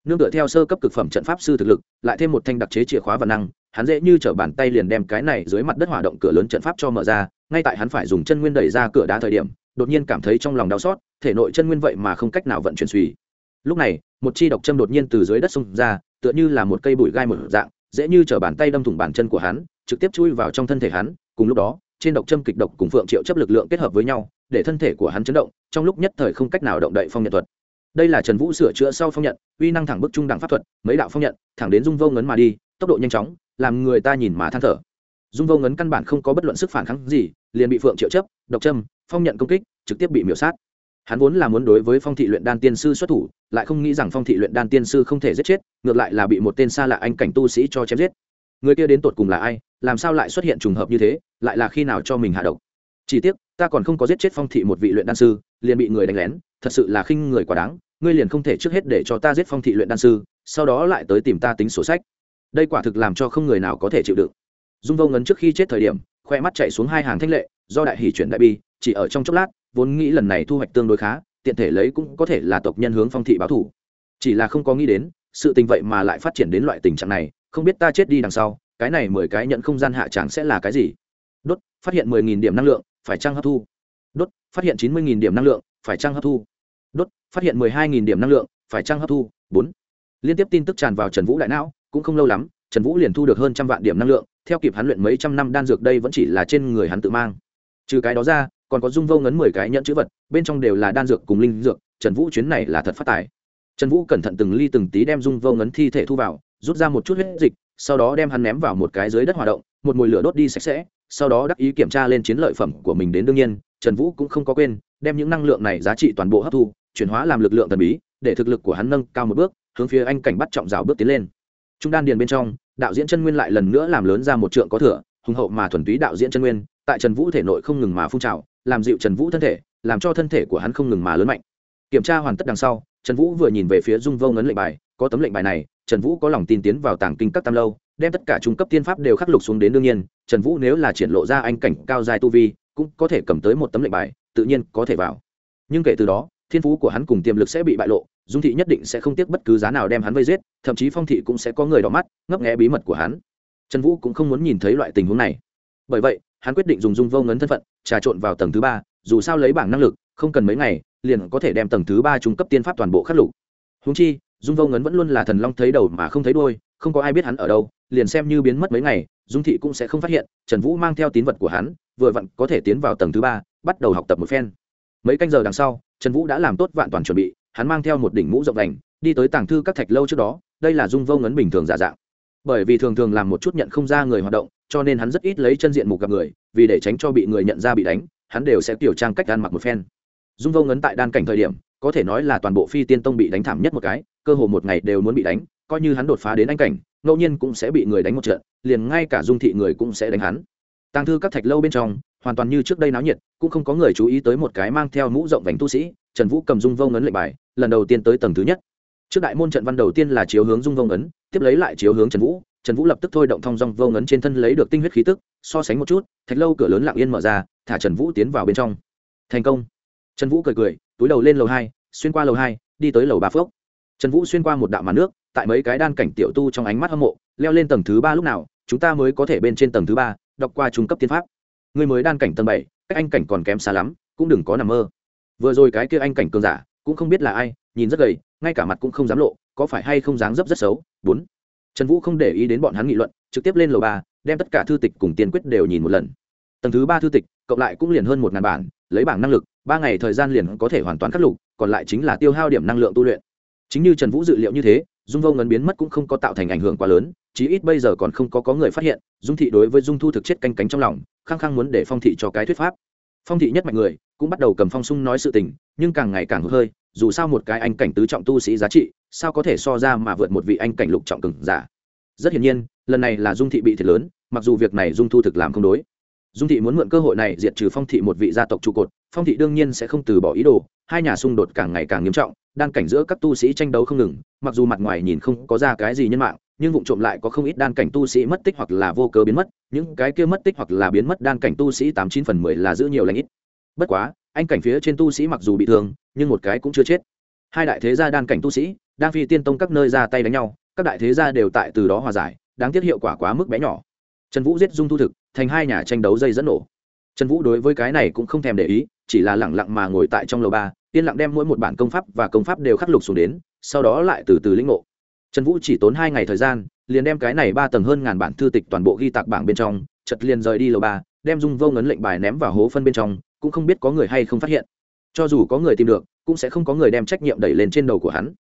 Speaker 1: Nương tựa theo sơ cấp cực phẩm trận pháp sư thực lực, lại thêm một thanh đặc chế chìa khóa và năng, hắn dễ như t bàn tay liền đem cái này dưới mặt đất hỏa động cửa lớn trận pháp cho mở ra, ngay tại hắn phải dùng chân nguyên đẩy ra cửa đá thời điểm, đột nhiên cảm thấy trong lòng đau xót, thể nội chân nguyên vậy mà không cách nào vận chuyển suy. Lúc này, một chi độc châm đột nhiên từ dưới đất xông ra, tựa như là một cây bụi gai một dạng, dễ như t bàn tay đâm thủng bàn chân của hắn, trực tiếp chui vào trong thân thể hắn, cùng lúc đó, trên độc châm kịch độc cùng phượng triệu chấp lực lượng kết hợp với nhau, để thân thể của hắn chấn động, trong lúc nhất thời không cách nào động đậy phong nhận thuật đây là trần vũ sửa chữa sau phong nhận, uy năng thẳng bức trung đẳng pháp thuật, mấy đạo phong nhận, thẳng đến dung vô ngấn mà đi, tốc độ nhanh chóng, làm người ta nhìn mà than thở. Dung vô ngấn căn bản không có bất luận sức phản kháng gì, liền bị phượng triệu chấp, độc châm phong nhận công kích, trực tiếp bị miểu sát. Hắn vốn là muốn đối với phong thị luyện đan tiên sư xuất thủ, lại không nghĩ rằng phong thị luyện đan tiên sư không thể giết chết, ngược lại là bị một tên xa lạ anh cảnh tu sĩ cho chém giết. Người kia đến tột cùng là ai, làm sao lại xuất hiện trùng hợp như thế, lại là khi nào cho mình hạ độc? Chỉ tiếc, ta còn không có giết chết phong thị một vị luyện đan sư, liền bị người đánh lén, thật sự là khinh người quá đáng, ngươi liền không thể trước hết để cho ta giết phong thị luyện đan sư, sau đó lại tới tìm ta tính sổ sách. Đây quả thực làm cho không người nào có thể chịu đựng. Dung vô ngấn trước khi chết thời điểm, khoe mắt chạy xuống hai hàng thanh lệ, do đại hỷ chuyển đại bi, chỉ ở trong chốc lát, vốn nghĩ lần này thu hoạch tương đối khá, tiện thể lấy cũng có thể là tộc nhân hướng phong thị báo thủ chỉ là không có nghĩ đến, sự tình vậy mà lại phát triển đến loại tình trạng này, không biết ta chết đi đằng sau, cái này mười cái nhận không gian hạ tràng sẽ là cái gì. Đốt, phát hiện mười nghìn điểm năng lượng phải trăng hấp thu? Đốt, phát hiện chín mươi nghìn điểm năng lượng, phải trăng hấp thu? Đốt, phát hiện mười hai nghìn điểm năng lượng, phải trăng hấp thu? Bốn. Liên tiếp tin tức tràn vào trần vũ đại não, cũng không lâu lắm, trần vũ liền thu được hơn trăm vạn điểm năng lượng, theo kịp hắn luyện mấy trăm năm đan dược đây vẫn chỉ là trên người hắn tự mang. Trừ cái đó ra, còn có dung vô ngấn mười cái nhẫn chữ vật, bên trong đều là đan dược cùng linh dược, trần vũ chuyến này là thật phát tài. Trần vũ cẩn thận từng ly từng tí đem dung vô ngấn thi thể thu vào, rút ra một chút huyết dịch, sau đó đem hắn ném vào một cái dưới đất hoạt động, một mồi lửa đốt đi sạch sẽ sau đó đắc ý kiểm tra lên chiến lợi phẩm của mình đến đương nhiên, trần vũ cũng không có quên, đem những năng lượng này giá trị toàn bộ hấp thu, chuyển hóa làm lực lượng thần bí, để thực lực của hắn nâng cao một bước, hướng phía anh cảnh bắt trọng rào bước tiến lên. Trung đan điền bên trong, đạo diễn chân nguyên lại lần nữa làm lớn ra một trượng có thừa, hùng hậu mà thuần túy đạo diễn chân nguyên, tại trần vũ thể nội không ngừng mà phun trào, làm dịu trần vũ thân thể, làm cho thân thể của hắn không ngừng mà lớn mạnh. Kiểm tra hoàn tất đằng sau, trần vũ vừa nhìn về phía dung vô ngấn lệnh bài, có tấm lệnh bài này, trần vũ có lòng tin tiến vào tàng kinh các tam lâu đem tất cả trung cấp tiên pháp đều khắc lục xuống đến đương nhiên, trần vũ nếu là triển lộ ra anh cảnh cao dài tu vi, cũng có thể cầm tới một tấm lệnh bài, tự nhiên có thể vào. Nhưng kể từ đó, thiên phú của hắn cùng tiềm lực sẽ bị bại lộ, dung thị nhất định sẽ không tiếc bất cứ giá nào đem hắn vây giết, thậm chí phong thị cũng sẽ có người đỏ mắt, ngấp nghẽ bí mật của hắn. Trần vũ cũng không muốn nhìn thấy loại tình huống này. Bởi vậy, hắn quyết định dùng dung vô ngấn thân phận, trà trộn vào tầng thứ ba, dù sao lấy bảng năng lực, không cần mấy ngày, liền có thể đem tầng thứ ba trung cấp tiên pháp toàn bộ khắc lục. Húng chi, dung vô ngấn vẫn luôn là thần long thấy đầu mà không thấy đôi không có ai biết hắn ở đâu liền xem như biến mất mấy ngày, dung thị cũng sẽ không phát hiện, trần vũ mang theo tín vật của hắn, vừa vặn có thể tiến vào tầng thứ ba, bắt đầu học tập một phen. Mấy canh giờ đằng sau, trần vũ đã làm tốt vạn toàn chuẩn bị, hắn mang theo một đỉnh mũ rộng đành đi tới tàng thư các thạch lâu trước đó, đây là dung vô ngấn bình thường giả dạng. Bởi vì thường thường làm một chút nhận không ra người hoạt động, cho nên hắn rất ít lấy chân diện mục gặp người, vì để tránh cho bị người nhận ra bị đánh, hắn đều sẽ tiểu trang cách ăn mặc một phen. Dung vô ngấn tại đan cảnh thời điểm có thể nói là toàn bộ phi tiên tông bị đánh thảm nhất một cái, cơ hồ một ngày đều muốn bị đánh, coi như hắn đột phá đến anh cảnh, ngẫu nhiên cũng sẽ bị người đánh một trận, liền ngay cả dung thị người cũng sẽ đánh hắn. Tàng thư các thạch lâu bên trong, hoàn toàn như trước đây náo nhiệt, cũng không có người chú ý tới một cái mang theo mũ rộng vành tu sĩ, trần vũ cầm dung vông ấn lệnh bài, lần đầu tiên tới tầng thứ nhất. Trước đại môn trận văn đầu tiên là chiếu hướng dung vông ấn, tiếp lấy lại chiếu hướng trần vũ. Trần vũ lập tức thôi động thong dong vông ấn trên thân lấy được tinh huyết khí tức, so sánh một chút, thạch lâu cửa lớn lặng yên mở ra, thả trần vũ tiến vào bên trong. Thành công. Trần vũ cười cười túi đầu lên lầu hai, xuyên qua lầu hai, đi tới lầu ba phước. Trần vũ xuyên qua một đạo màn nước, tại mấy cái đan cảnh tiểu tu trong ánh mắt hâm mộ, leo lên tầng thứ ba lúc nào, chúng ta mới có thể bên trên tầng thứ ba, đọc qua trung cấp tiên pháp. Người mới đan cảnh tầng bảy, cách anh cảnh còn kém xa lắm, cũng đừng có nằm mơ. Vừa rồi cái kia anh cảnh cường giả, cũng không biết là ai, nhìn rất gầy, ngay cả mặt cũng không dám lộ, có phải hay không dáng dấp rất xấu? Bốn. Trần vũ không để ý đến bọn hắn nghị luận, trực tiếp lên lầu ba, đem tất cả thư tịch cùng tiên quyết đều nhìn một lần. Tầng thứ ba thư tịch, cộng lại cũng liền hơn một ngàn bản, lấy bảng năng lực ba ngày thời gian liền có thể hoàn toàn khắc lục, còn lại chính là tiêu hao điểm năng lượng tu luyện. Chính như trần vũ dự liệu như thế, dung vô ngấn biến mất cũng không có tạo thành ảnh hưởng quá lớn, chí ít bây giờ còn không có có người phát hiện, dung thị đối với dung thu thực chết canh cánh trong lòng, khăng khăng muốn để phong thị cho cái thuyết pháp. Phong thị nhất mạnh người, cũng bắt đầu cầm phong sung nói sự tình, nhưng càng ngày càng hơi, dù sao một cái anh cảnh tứ trọng tu sĩ giá trị, sao có thể so ra mà vượt một vị anh cảnh lục trọng cừng giả? Rất hiển nhiên, lần này là dung thị bị thiệt lớn, mặc dù việc này dung thu thực làm không đối dung thị muốn mượn cơ hội này diệt trừ phong thị một vị gia tộc trụ cột, phong thị đương nhiên sẽ không từ bỏ ý đồ, hai nhà xung đột càng ngày càng nghiêm trọng, đan cảnh giữa các tu sĩ tranh đấu không ngừng, mặc dù mặt ngoài nhìn không có ra cái gì nhân mạng, nhưng vụ trộm lại có không ít đan cảnh tu sĩ mất tích hoặc là vô cớ biến mất, những cái kia mất tích hoặc là biến mất đan cảnh tu sĩ tám chín phần mười là giữ nhiều lãnh ít. Bất quá, anh cảnh phía trên tu sĩ mặc dù bị thương, nhưng một cái cũng chưa chết. Hai đại thế gia đan cảnh tu sĩ, đang phi tiên tông các nơi ra tay đánh nhau, các đại thế gia đều tại từ đó hòa giải, đáng tiếc hiệu quả quá mức bé nhỏ. Trần vũ giết dung thu thực thành hai nhà tranh đấu dây dẫn nổ. Trần vũ đối với cái này cũng không thèm để ý, chỉ là lẳng lặng mà ngồi tại trong lầu ba, yên lặng đem mỗi một bản công pháp và công pháp đều khắc lục xuống đến, sau đó lại từ từ lĩnh ngộ. Trần vũ chỉ tốn hai ngày thời gian, liền đem cái này ba tầng hơn ngàn bản thư tịch toàn bộ ghi tạc bảng bên trong chật liền rời đi lầu ba, đem dung vô ngấn lệnh bài ném vào hố phân bên trong, cũng không biết có người hay không phát hiện. Cho dù có người tìm được, cũng sẽ không có người đem trách nhiệm đẩy lên trên đầu của hắn.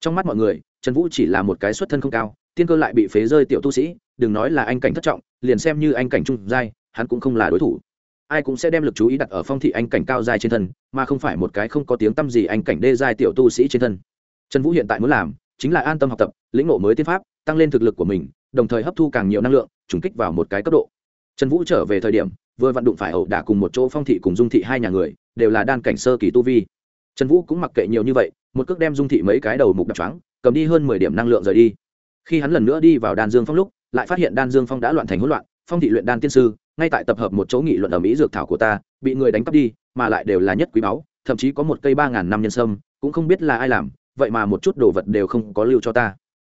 Speaker 1: Trong mắt mọi người, trần vũ chỉ là một cái xuất thân không cao, tiên cơ lại bị phế rơi tiểu tu sĩ đừng nói là anh cảnh thất trọng, liền xem như anh cảnh trung giai, hắn cũng không là đối thủ. Ai cũng sẽ đem lực chú ý đặt ở phong thị anh cảnh cao giai trên thân, mà không phải một cái không có tiếng tăm gì anh cảnh đê giai tiểu tu sĩ trên thân. Trần vũ hiện tại muốn làm chính là an tâm học tập, lĩnh ngộ mới tiên pháp, tăng lên thực lực của mình, đồng thời hấp thu càng nhiều năng lượng, trùng kích vào một cái cấp độ. Trần vũ trở về thời điểm, vừa vận đụng phải ẩu đả cùng một chỗ phong thị cùng dung thị hai nhà người, đều là đan cảnh sơ kỳ tu vi. Trần vũ cũng mặc kệ nhiều như vậy, một cước đem dung thị mấy cái đầu mục đập trắng cầm đi hơn mười điểm năng lượng rời đi. Khi hắn lần nữa đi vào đan dương phong lúc lại phát hiện đan dương phong đã loạn thành hỗn loạn, phong thị luyện đan tiên sư, ngay tại tập hợp một chỗ nghị luận ở mỹ dược thảo của ta, bị người đánh cắp đi, mà lại đều là nhất quý báu, thậm chí có một cây ba ngàn năm nhân sâm, cũng không biết là ai làm, vậy mà một chút đồ vật đều không có lưu cho ta.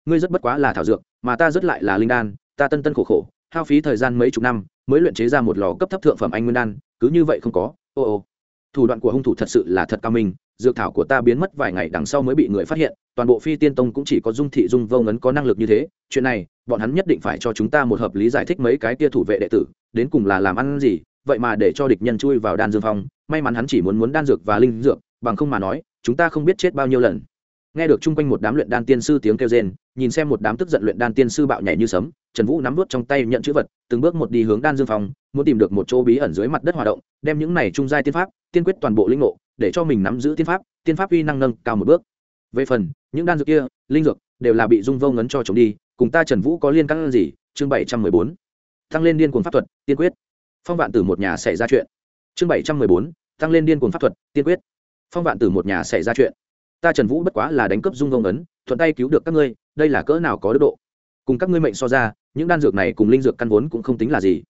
Speaker 1: Ngươi rất bất quá là thảo dược, mà ta rất lại là linh đan, ta tân tân khổ khổ, hao phí thời gian mấy chục năm, mới luyện chế ra một lò cấp thấp thượng phẩm anh nguyên đan, cứ như vậy không có, ô ô. Thủ đoạn của hung thủ thật sự là thật cao minh dược thảo của ta biến mất vài ngày đằng sau mới bị người phát hiện, toàn bộ phi tiên tông cũng chỉ có dung thị dung vô ngấn có năng lực như thế, chuyện này, bọn hắn nhất định phải cho chúng ta một hợp lý giải thích mấy cái kia thủ vệ đệ tử, đến cùng là làm ăn gì, vậy mà để cho địch nhân chui vào đan dương phong, may mắn hắn chỉ muốn muốn đan dược và linh dược, bằng không mà nói, chúng ta không biết chết bao nhiêu lần. Nghe được chung quanh một đám luyện đan tiên sư tiếng kêu rên, nhìn xem một đám tức giận luyện đan tiên sư bạo nhảy như sấm, trần vũ nắm vút trong tay nhận chữ vật, từng bước một đi hướng đan dương phòng muốn tìm được một chỗ bí ẩn dưới mặt đất hoạt động, đem những này trung giai tiên pháp, tiên quyết toàn bộ linh ngộ để cho mình nắm giữ tiên pháp tiên pháp uy năng nâng cao một bước. Về phần, những đan dược kia, linh dược, đều là bị dung vô ngấn cho chống đi, cùng ta trần vũ có liên căn gì? Chương bảy trăm mười bốn. Tăng lên điên cuồng pháp thuật, tiên quyết. Phong vạn tử một nhà xảy ra chuyện. Chương bảy trăm mười bốn. Tăng lên điên cuồng pháp thuật, tiên quyết. Phong vạn tử một nhà xảy ra chuyện. Ta trần vũ bất quá là đánh cướp dung vông ấn thuận tay cứu được các ngươi, đây là cỡ nào có đức độ. Cùng các ngươi mệnh so ra, những đan dược này cùng linh dược căn vốn cũng không tính là gì.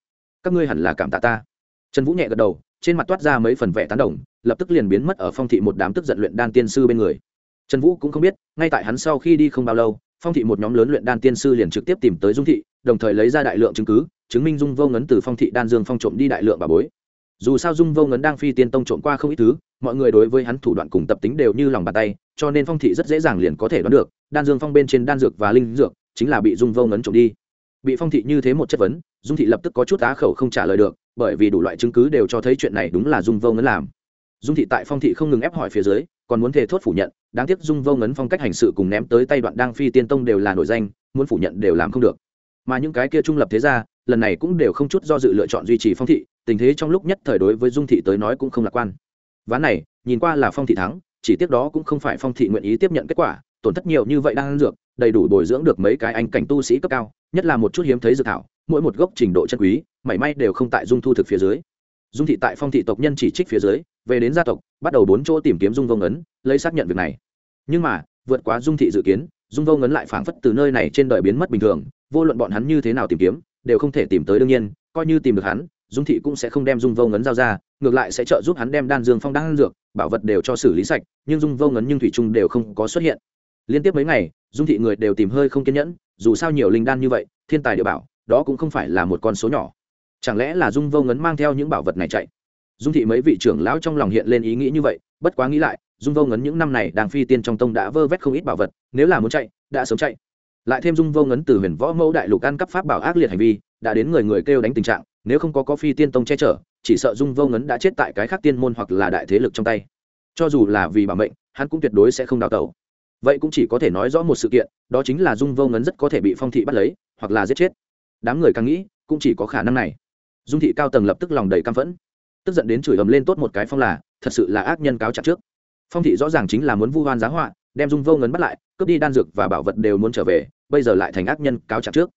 Speaker 1: Các ngươi hẳn là cảm tạ ta. Trần vũ nhẹ gật đầu trên mặt toát ra mấy phần vẻ tán đồng, lập tức liền biến mất ở phong thị một đám tức giận luyện đan tiên sư bên người. Trần vũ cũng không biết, ngay tại hắn sau khi đi không bao lâu, phong thị một nhóm lớn luyện đan tiên sư liền trực tiếp tìm tới dung thị, đồng thời lấy ra đại lượng chứng cứ, chứng minh dung vô ngấn từ phong thị đan dương phong trộm đi đại lượng bà bối. Dù sao dung vô ngấn đang phi tiên tông trộm qua không ít thứ, mọi người đối với hắn thủ đoạn cùng tập tính đều như lòng bàn tay, cho nên phong thị rất dễ dàng liền có thể đoán được, đan dương phong bên trên đan dược và linh dược chính là bị dung vô ngấn trộm đi. Bị phong thị như thế một chất vấn, dung thị lập tức có chút á khẩu không trả lời được bởi vì đủ loại chứng cứ đều cho thấy chuyện này đúng là dung vô ngấn làm. Dung thị tại phong thị không ngừng ép hỏi phía dưới, còn muốn thề thốt phủ nhận, đáng tiếc dung vô ngấn phong cách hành sự cùng ném tới tay đoạn đang phi tiên tông đều là nổi danh, muốn phủ nhận đều làm không được. Mà những cái kia trung lập thế ra lần này cũng đều không chút do dự lựa chọn duy trì phong thị, tình thế trong lúc nhất thời đối với dung thị tới nói cũng không lạc quan. Ván này, nhìn qua là phong thị thắng, chỉ tiếc đó cũng không phải phong thị nguyện ý tiếp nhận kết quả, tổn thất nhiều như vậy đang ăn dược, đầy đủ bồi dưỡng được mấy cái anh cảnh tu sĩ cấp cao, nhất là một chút hiếm thấy dược thảo, mỗi một gốc trình độ chân quý mảy may đều không tại dung thu thực phía dưới. Dung thị tại phong thị tộc nhân chỉ trích phía dưới, về đến gia tộc, bắt đầu bốn chỗ tìm kiếm dung vông ấn lấy xác nhận việc này. Nhưng mà, vượt quá dung thị dự kiến, dung vông ấn lại phảng phất từ nơi này trên đời biến mất bình thường, vô luận bọn hắn như thế nào tìm kiếm, đều không thể tìm tới đương nhiên, coi như tìm được hắn, dung thị cũng sẽ không đem dung vô ngấn giao ra, ngược lại sẽ trợ giúp hắn đem đan dương phong đan dược, bảo vật đều cho xử lý sạch, nhưng dung vô ngấn nhưng thủy trung đều không có xuất hiện. Liên tiếp mấy ngày, dung thị người đều tìm hơi không kiên nhẫn, dù sao nhiều linh đan như vậy, thiên tài địa bảo, đó cũng không phải là một con số nhỏ chẳng lẽ là dung vô ngấn mang theo những bảo vật này chạy? Dung thị mấy vị trưởng lão trong lòng hiện lên ý nghĩ như vậy, bất quá nghĩ lại, dung vô ngấn những năm này đang phi tiên trong tông đã vơ vét không ít bảo vật, nếu là muốn chạy, đã sớm chạy. Lại thêm dung vô ngấn từ huyền võ mẫu đại lục ăn cắp pháp bảo ác liệt hành vi, đã đến người người kêu đánh tình trạng, nếu không có có phi tiên tông che chở, chỉ sợ dung vô ngấn đã chết tại cái khác tiên môn hoặc là đại thế lực trong tay. Cho dù là vì bảo mệnh, hắn cũng tuyệt đối sẽ không đào tẩu. Vậy cũng chỉ có thể nói rõ một sự kiện, đó chính là dung vô ngấn rất có thể bị phong thị bắt lấy, hoặc là giết chết. Đám người càng nghĩ, cũng chỉ có khả năng này dung thị cao tầng lập tức lòng đầy căm phẫn. Tức giận đến chửi ầm lên tốt một cái phong là, thật sự là ác nhân cáo chặt trước. Phong thị rõ ràng chính là muốn vu hoan giá họa, đem dung vô ngấn bắt lại, cướp đi đan dược và bảo vật đều muốn trở về, bây giờ lại thành ác nhân cáo chặt trước.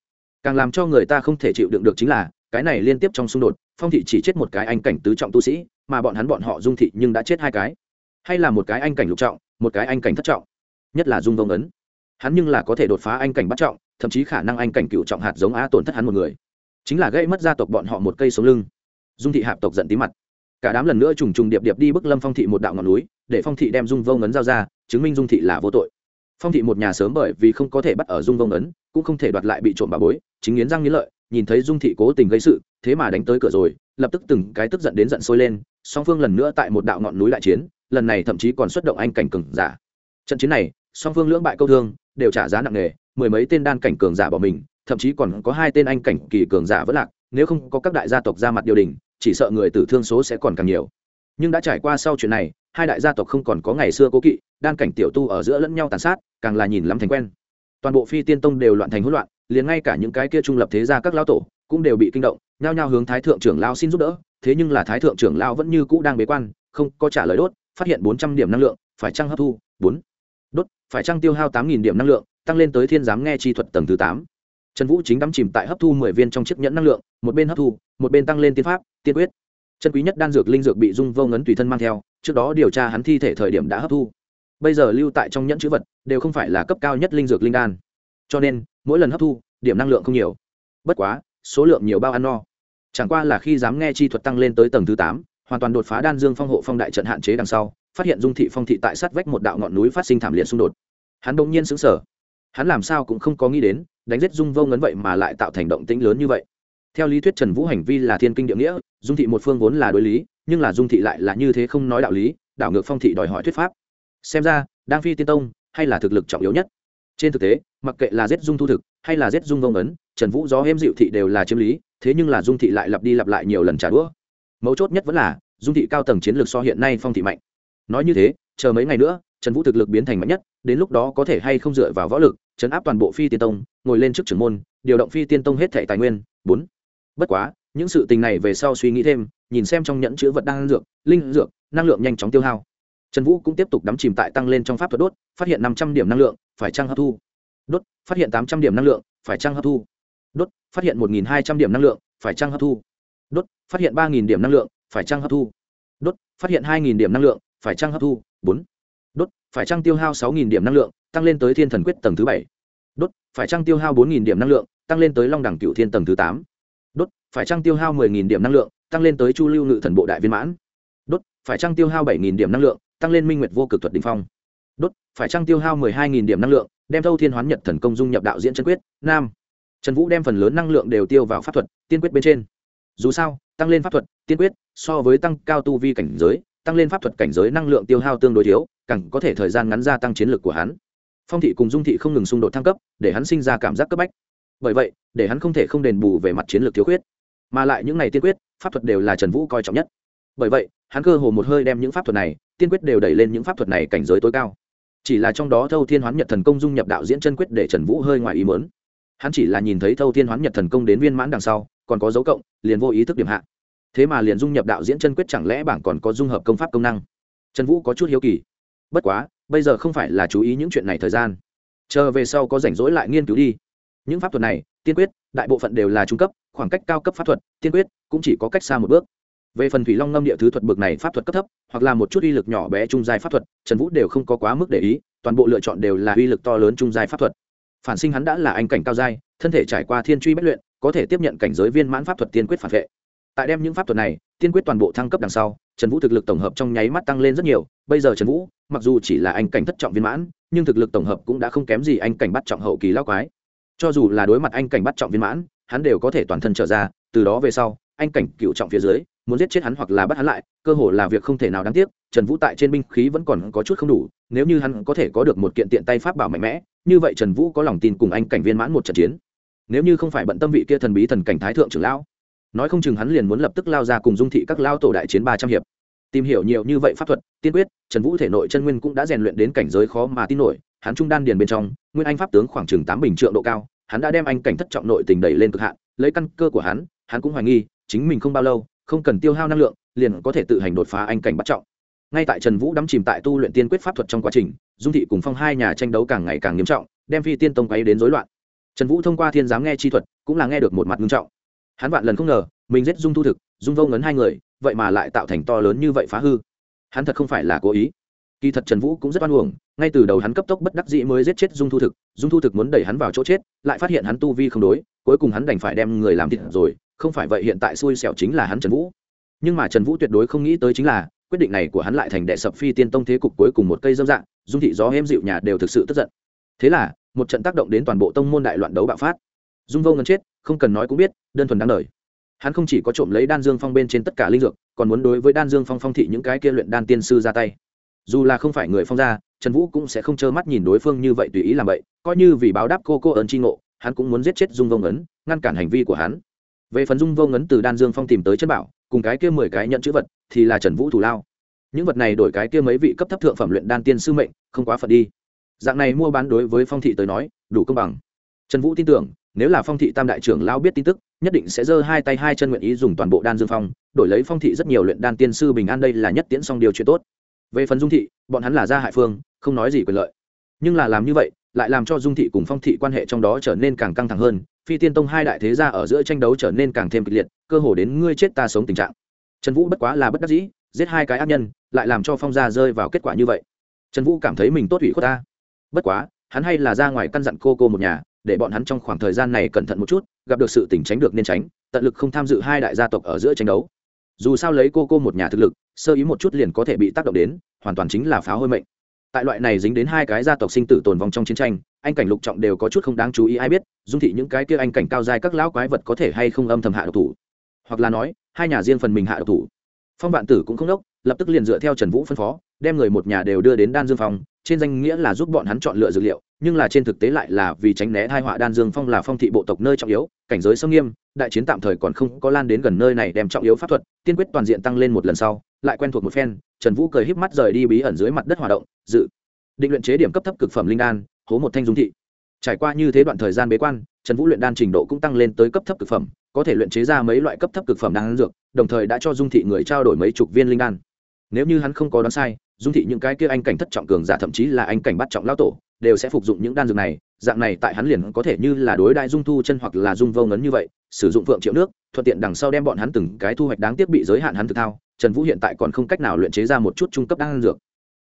Speaker 1: Càng làm cho người ta không thể chịu đựng được chính là, cái này liên tiếp trong xung đột, phong thị chỉ chết một cái anh cảnh tứ trọng tu sĩ, mà bọn hắn bọn họ dung thị nhưng đã chết hai cái. Hay là một cái anh cảnh lục trọng, một cái anh cảnh thất trọng, nhất là dung vông ấn hắn nhưng là có thể đột phá anh cảnh bắt trọng, thậm chí khả năng anh cảnh cựu trọng hạt giống á tổn thất hắn một người chính là gây mất gia tộc bọn họ một cây sống lưng. Dung thị hạp tộc giận tí mặt. Cả đám lần nữa trùng trùng điệp điệp đi bức lâm phong thị một đạo ngọn núi, để phong thị đem dung vông ấn giao ra, chứng minh dung thị là vô tội. Phong thị một nhà sớm bởi vì không có thể bắt ở dung vông ấn cũng không thể đoạt lại bị trộm bà bối, chính nghiến răng nghiến lợi, nhìn thấy dung thị cố tình gây sự, thế mà đánh tới cửa rồi, lập tức từng cái tức giận đến giận sôi lên, song phương lần nữa tại một đạo ngọn núi đại chiến, lần này thậm chí còn xuất động anh cảnh cường giả. Trận chiến này, song phương lưỡng bại câu thương, đều trả giá nặng nề, mười mấy tên đan cảnh cường giả bỏ mình thậm chí còn có hai tên anh cảnh kỳ cường giả vẫn lạc, nếu không có các đại gia tộc ra mặt điều đình, chỉ sợ người tử thương số sẽ còn càng nhiều. Nhưng đã trải qua sau chuyện này, hai đại gia tộc không còn có ngày xưa cố kỵ, đan cảnh tiểu tu ở giữa lẫn nhau tàn sát, càng là nhìn lắm thành quen. Toàn bộ phi tiên tông đều loạn thành hỗn loạn, liền ngay cả những cái kia trung lập thế gia các lão tổ cũng đều bị kinh động, nhao nhao hướng thái thượng trưởng lao xin giúp đỡ, thế nhưng là thái thượng trưởng lao vẫn như cũ đang bế quan, không có trả lời đốt, phát hiện bốn trăm điểm năng lượng, phải trăng hấp thu? Bốn. Đốt, phải trăng tiêu hao tám nghìn điểm năng lượng, tăng lên tới thiên giám nghe chi thuật tầng thứ tám? Trần vũ chính đắm chìm tại hấp thu mười viên trong chiếc nhẫn năng lượng, một bên hấp thu, một bên tăng lên tiên pháp, tiên quyết. Chân quý nhất đan dược linh dược bị dung vô ngấn tùy thân mang theo, trước đó điều tra hắn thi thể thời điểm đã hấp thu. Bây giờ lưu tại trong nhẫn chữ vật, đều không phải là cấp cao nhất linh dược linh đan. Cho nên, mỗi lần hấp thu, điểm năng lượng không nhiều. Bất quá, số lượng nhiều bao ăn no. Chẳng qua là khi dám nghe chi thuật tăng lên tới tầng thứ tám, hoàn toàn đột phá đan dương phong hộ phong đại trận hạn chế đằng sau, phát hiện dung thị phong thị tại sát vách một đạo ngọn núi phát sinh thảm liệt xung đột. Hắn bỗng nhiên xứng sở hắn làm sao cũng không có nghĩ đến đánh giết dung vô ngấn vậy mà lại tạo thành động tĩnh lớn như vậy. Theo lý thuyết trần vũ hành vi là thiên kinh địa nghĩa, dung thị một phương vốn là đối lý, nhưng là dung thị lại là như thế không nói đạo lý, đảo ngược phong thị đòi hỏi thuyết pháp. Xem ra, đang phi tiên tông hay là thực lực trọng yếu nhất? Trên thực tế, mặc kệ là giết dung thu thực hay là giết dung vông ấn trần vũ gió hêm dịu thị đều là chiếm lý, thế nhưng là dung thị lại lặp đi lặp lại nhiều lần trả đũa. Mấu chốt nhất vẫn là, dung thị cao tầng chiến lược so hiện nay phong thị mạnh. Nói như thế, chờ mấy ngày nữa, trần vũ thực lực biến thành mạnh nhất, đến lúc đó có thể hay không dựa vào võ lực chấn áp toàn bộ phi tiên tông, ngồi lên trước trưởng môn, điều động phi tiên tông hết thẻ tài nguyên. Bốn, bất quá, những sự tình này về sau suy nghĩ thêm, nhìn xem trong nhẫn chữ vật đang dược, linh dược, năng lượng nhanh chóng tiêu hao. Trần vũ cũng tiếp tục đắm chìm tại tăng lên trong pháp thuật đốt, phát hiện năm trăm điểm năng lượng, phải trăng hấp thu? Đốt, phát hiện tám trăm điểm năng lượng, phải trăng hấp thu? Đốt, phát hiện một nghìn hai trăm điểm năng lượng, phải trăng hấp thu? Đốt, phát hiện ba nghìn điểm năng lượng, phải trăng hấp thu? Đốt, phát hiện hai nghìn điểm năng lượng, phải trăng hấp thu? Bốn đốt, phải trăng tiêu hao sáu nghìn điểm năng lượng, tăng lên tới thiên thần quyết tầng thứ bảy. Đốt, phải trăng tiêu hao bốn nghìn điểm năng lượng, tăng lên tới long đẳng cựu thiên tầng thứ tám. Đốt, phải trăng tiêu hao mười nghìn điểm năng lượng, tăng lên tới chu lưu ngự thần bộ đại viên mãn. Đốt, phải trăng tiêu hao bảy nghìn điểm năng lượng, tăng lên minh nguyệt vô cực thuật Đỉnh phong. Đốt, phải trăng tiêu hao mười hai nghìn điểm năng lượng, đem thâu thiên hoán nhật thần công dung nhập đạo diễn chân quyết, nam. Trần vũ đem phần lớn năng lượng đều tiêu vào pháp thuật, tiên quyết bên trên. Dù sao, tăng lên pháp thuật, tiên quyết, so với tăng cao tu vi cảnh giới tăng lên pháp thuật cảnh giới năng lượng tiêu hao tương đối thiếu, càng có thể thời gian ngắn gia tăng chiến lược của hắn. Phong thị cùng dung thị không ngừng xung đột thăng cấp, để hắn sinh ra cảm giác cấp bách. Bởi vậy, để hắn không thể không đền bù về mặt chiến lược thiếu khuyết. Mà lại những này tiên quyết, pháp thuật đều là trần vũ coi trọng nhất. Bởi vậy, hắn cơ hồ một hơi đem những pháp thuật này, tiên quyết đều đẩy lên những pháp thuật này cảnh giới tối cao. Chỉ là trong đó thâu thiên hoán nhật thần công dung nhập đạo diễn chân quyết để trần vũ hơi ngoài ý mớn hắn chỉ là nhìn thấy thâu thiên hoán nhật thần công đến viên mãn đằng sau, còn có dấu cộng, liền vô ý thức điểm hạ thế mà liền dung nhập đạo diễn chân quyết chẳng lẽ bảng còn có dung hợp công pháp công năng? Trần vũ có chút hiếu kỳ. Bất quá, bây giờ không phải là chú ý những chuyện này thời gian. Chờ về sau có rảnh rỗi lại nghiên cứu đi. Những pháp thuật này, tiên quyết, đại bộ phận đều là trung cấp, khoảng cách cao cấp pháp thuật, tiên quyết cũng chỉ có cách xa một bước. Về phần thủy long ngâm địa thứ thuật bực này pháp thuật cấp thấp, hoặc là một chút uy lực nhỏ bé trung giai pháp thuật, trần vũ đều không có quá mức để ý, toàn bộ lựa chọn đều là uy lực to lớn trung giai pháp thuật. Phản sinh hắn đã là anh cảnh cao giai, thân thể trải qua thiên truy bất luyện, có thể tiếp nhận cảnh giới viên mãn pháp thuật tiên quyết phản vệ tại đem những pháp thuật này, tiên quyết toàn bộ thăng cấp đằng sau, trần vũ thực lực tổng hợp trong nháy mắt tăng lên rất nhiều. Bây giờ trần vũ, mặc dù chỉ là anh cảnh thất trọng viên mãn, nhưng thực lực tổng hợp cũng đã không kém gì anh cảnh bắt trọng hậu kỳ lao quái. Cho dù là đối mặt anh cảnh bắt trọng viên mãn, hắn đều có thể toàn thân trở ra, từ đó về sau, anh cảnh cựu trọng phía dưới, muốn giết chết hắn hoặc là bắt hắn lại, cơ hồ là việc không thể nào đáng tiếc. Trần vũ tại trên binh khí vẫn còn có chút không đủ, nếu như hắn có thể có được một kiện tiện tay pháp bảo mạnh mẽ, như vậy trần vũ có lòng tin cùng anh cảnh viên mãn một trận chiến. Nếu như không phải bận tâm vị kia thần bí thần cảnh thái thượng trưởng lão nói không chừng hắn liền muốn lập tức lao ra cùng dung thị các lao tổ đại chiến ba trăm hiệp. Tìm hiểu nhiều như vậy pháp thuật, tiên quyết, trần vũ thể nội chân nguyên cũng đã rèn luyện đến cảnh giới khó mà tin nổi, hắn trung đan điền bên trong, nguyên anh pháp tướng khoảng chừng tám bình trượng độ cao, hắn đã đem anh cảnh thất trọng nội tình đẩy lên cực hạn, lấy căn cơ của hắn hắn cũng hoài nghi, chính mình không bao lâu, không cần tiêu hao năng lượng, liền có thể tự hành đột phá anh cảnh bắt trọng. Ngay tại trần vũ đắm chìm tại tu luyện tiên quyết pháp thuật trong quá trình, dung thị cùng phong hai nhà tranh đấu càng ngày càng nghiêm trọng, đem phi tiên tông quấy đến rối loạn. Trần vũ thông qua thiên giám nghe chi thuật, cũng là nghe được một mặt nghiêm trọng hắn vạn lần không ngờ, mình giết dung thu thực, dung vô ngấn hai người, vậy mà lại tạo thành to lớn như vậy phá hư. Hắn thật không phải là cố ý. Kỳ thật trần vũ cũng rất oan uổng, ngay từ đầu hắn cấp tốc bất đắc dĩ mới giết chết dung thu thực, dung thu thực muốn đẩy hắn vào chỗ chết, lại phát hiện hắn tu vi không đối, cuối cùng hắn đành phải đem người làm thịt rồi, không phải vậy hiện tại xui xẻo chính là hắn trần vũ. Nhưng mà trần vũ tuyệt đối không nghĩ tới chính là, quyết định này của hắn lại thành đệ sập phi tiên tông thế cục cuối cùng một cây dâm dạng, dung thị gió êm dịu nhà đều thực sự tức giận. Thế là, một trận tác động đến toàn bộ tông môn đại loạn đấu bạo phát dung vô ngân chết, không cần nói cũng biết, đơn thuần đáng đời. Hắn không chỉ có trộm lấy đan dương phong bên trên tất cả linh dược, còn muốn đối với đan dương phong phong thị những cái kia luyện đan tiên sư ra tay. Dù là không phải người phong gia, trần vũ cũng sẽ không trơ mắt nhìn đối phương như vậy tùy ý làm vậy, coi như vì báo đáp cô cô ơn tri ngộ, hắn cũng muốn giết chết dung vô ngấn ngăn cản hành vi của hắn. Về phần dung vô ngấn từ đan dương phong tìm tới chân bảo, cùng cái kia mười cái nhận chữ vật, thì là trần vũ thủ lao. Những vật này đổi cái kia mấy vị cấp thấp thượng phẩm luyện đan tiên sư mệnh, không quá phận đi. Dạng này mua bán đối với phong thị tới nói, đủ công bằng. Trần vũ tin tưởng nếu là phong thị tam đại trưởng lao biết tin tức, nhất định sẽ giơ hai tay hai chân nguyện ý dùng toàn bộ đan dương phong, đổi lấy phong thị rất nhiều luyện đan tiên sư bình an đây là nhất tiễn song điều chuyện tốt. Về phần dung thị, bọn hắn là gia hại phương, không nói gì quyền lợi. Nhưng là làm như vậy, lại làm cho dung thị cùng phong thị quan hệ trong đó trở nên càng căng thẳng hơn, phi tiên tông hai đại thế gia ở giữa tranh đấu trở nên càng thêm kịch liệt, cơ hồ đến ngươi chết ta sống tình trạng. Trần vũ bất quá là bất đắc dĩ, giết hai cái ác nhân, lại làm cho phong gia rơi vào kết quả như vậy. Trần vũ cảm thấy mình tốt ủy khuất ta. Bất quá, hắn hay là ra ngoài căn dặn cô cô một nhà để bọn hắn trong khoảng thời gian này cẩn thận một chút, gặp được sự tình tránh được nên tránh, tận lực không tham dự hai đại gia tộc ở giữa tranh đấu. Dù sao lấy cô cô một nhà thực lực, sơ ý một chút liền có thể bị tác động đến, hoàn toàn chính là phá hôi mệnh. Tại loại này dính đến hai cái gia tộc sinh tử tồn vong trong chiến tranh, anh cảnh lục trọng đều có chút không đáng chú ý ai biết, dung thị những cái kia anh cảnh cao dài các lão quái vật có thể hay không âm thầm hạ độc thủ. Hoặc là nói, hai nhà riêng phần mình hạ độc thủ. Phong vạn tử cũng không đốc, lập tức liền dựa theo trần vũ phân phó đem người một nhà đều đưa đến đan dương phong, trên danh nghĩa là giúp bọn hắn chọn lựa dược liệu, nhưng là trên thực tế lại là vì tránh né thai họa đan dương phong là phong thị bộ tộc nơi trọng yếu, cảnh giới sông nghiêm, đại chiến tạm thời còn không có lan đến gần nơi này đem trọng yếu pháp thuật, tiên quyết toàn diện tăng lên một lần sau, lại quen thuộc một phen, trần vũ cười híp mắt rời đi bí ẩn dưới mặt đất hoạt động, dự định luyện chế điểm cấp thấp cực phẩm linh đan, hố một thanh dung thị. Trải qua như thế đoạn thời gian bế quan, trần vũ luyện đan trình độ cũng tăng lên tới cấp thấp cực phẩm, có thể luyện chế ra mấy loại cấp thấp cực phẩm đan dược, đồng thời đã cho dung thị người trao đổi mấy chục viên linh đan. Nếu như hắn không có đoán sai dung thị những cái kia anh cảnh thất trọng cường giả, thậm chí là anh cảnh bắt trọng lao tổ, đều sẽ phục dụng những đan dược này. Dạng này tại hắn liền có thể như là đối đại dung thu chân hoặc là dung vô ngấn như vậy, sử dụng phượng triệu nước, thuận tiện đằng sau đem bọn hắn từng cái thu hoạch đáng tiếc bị giới hạn hắn thực thao. Trần vũ hiện tại còn không cách nào luyện chế ra một chút trung cấp đan dược.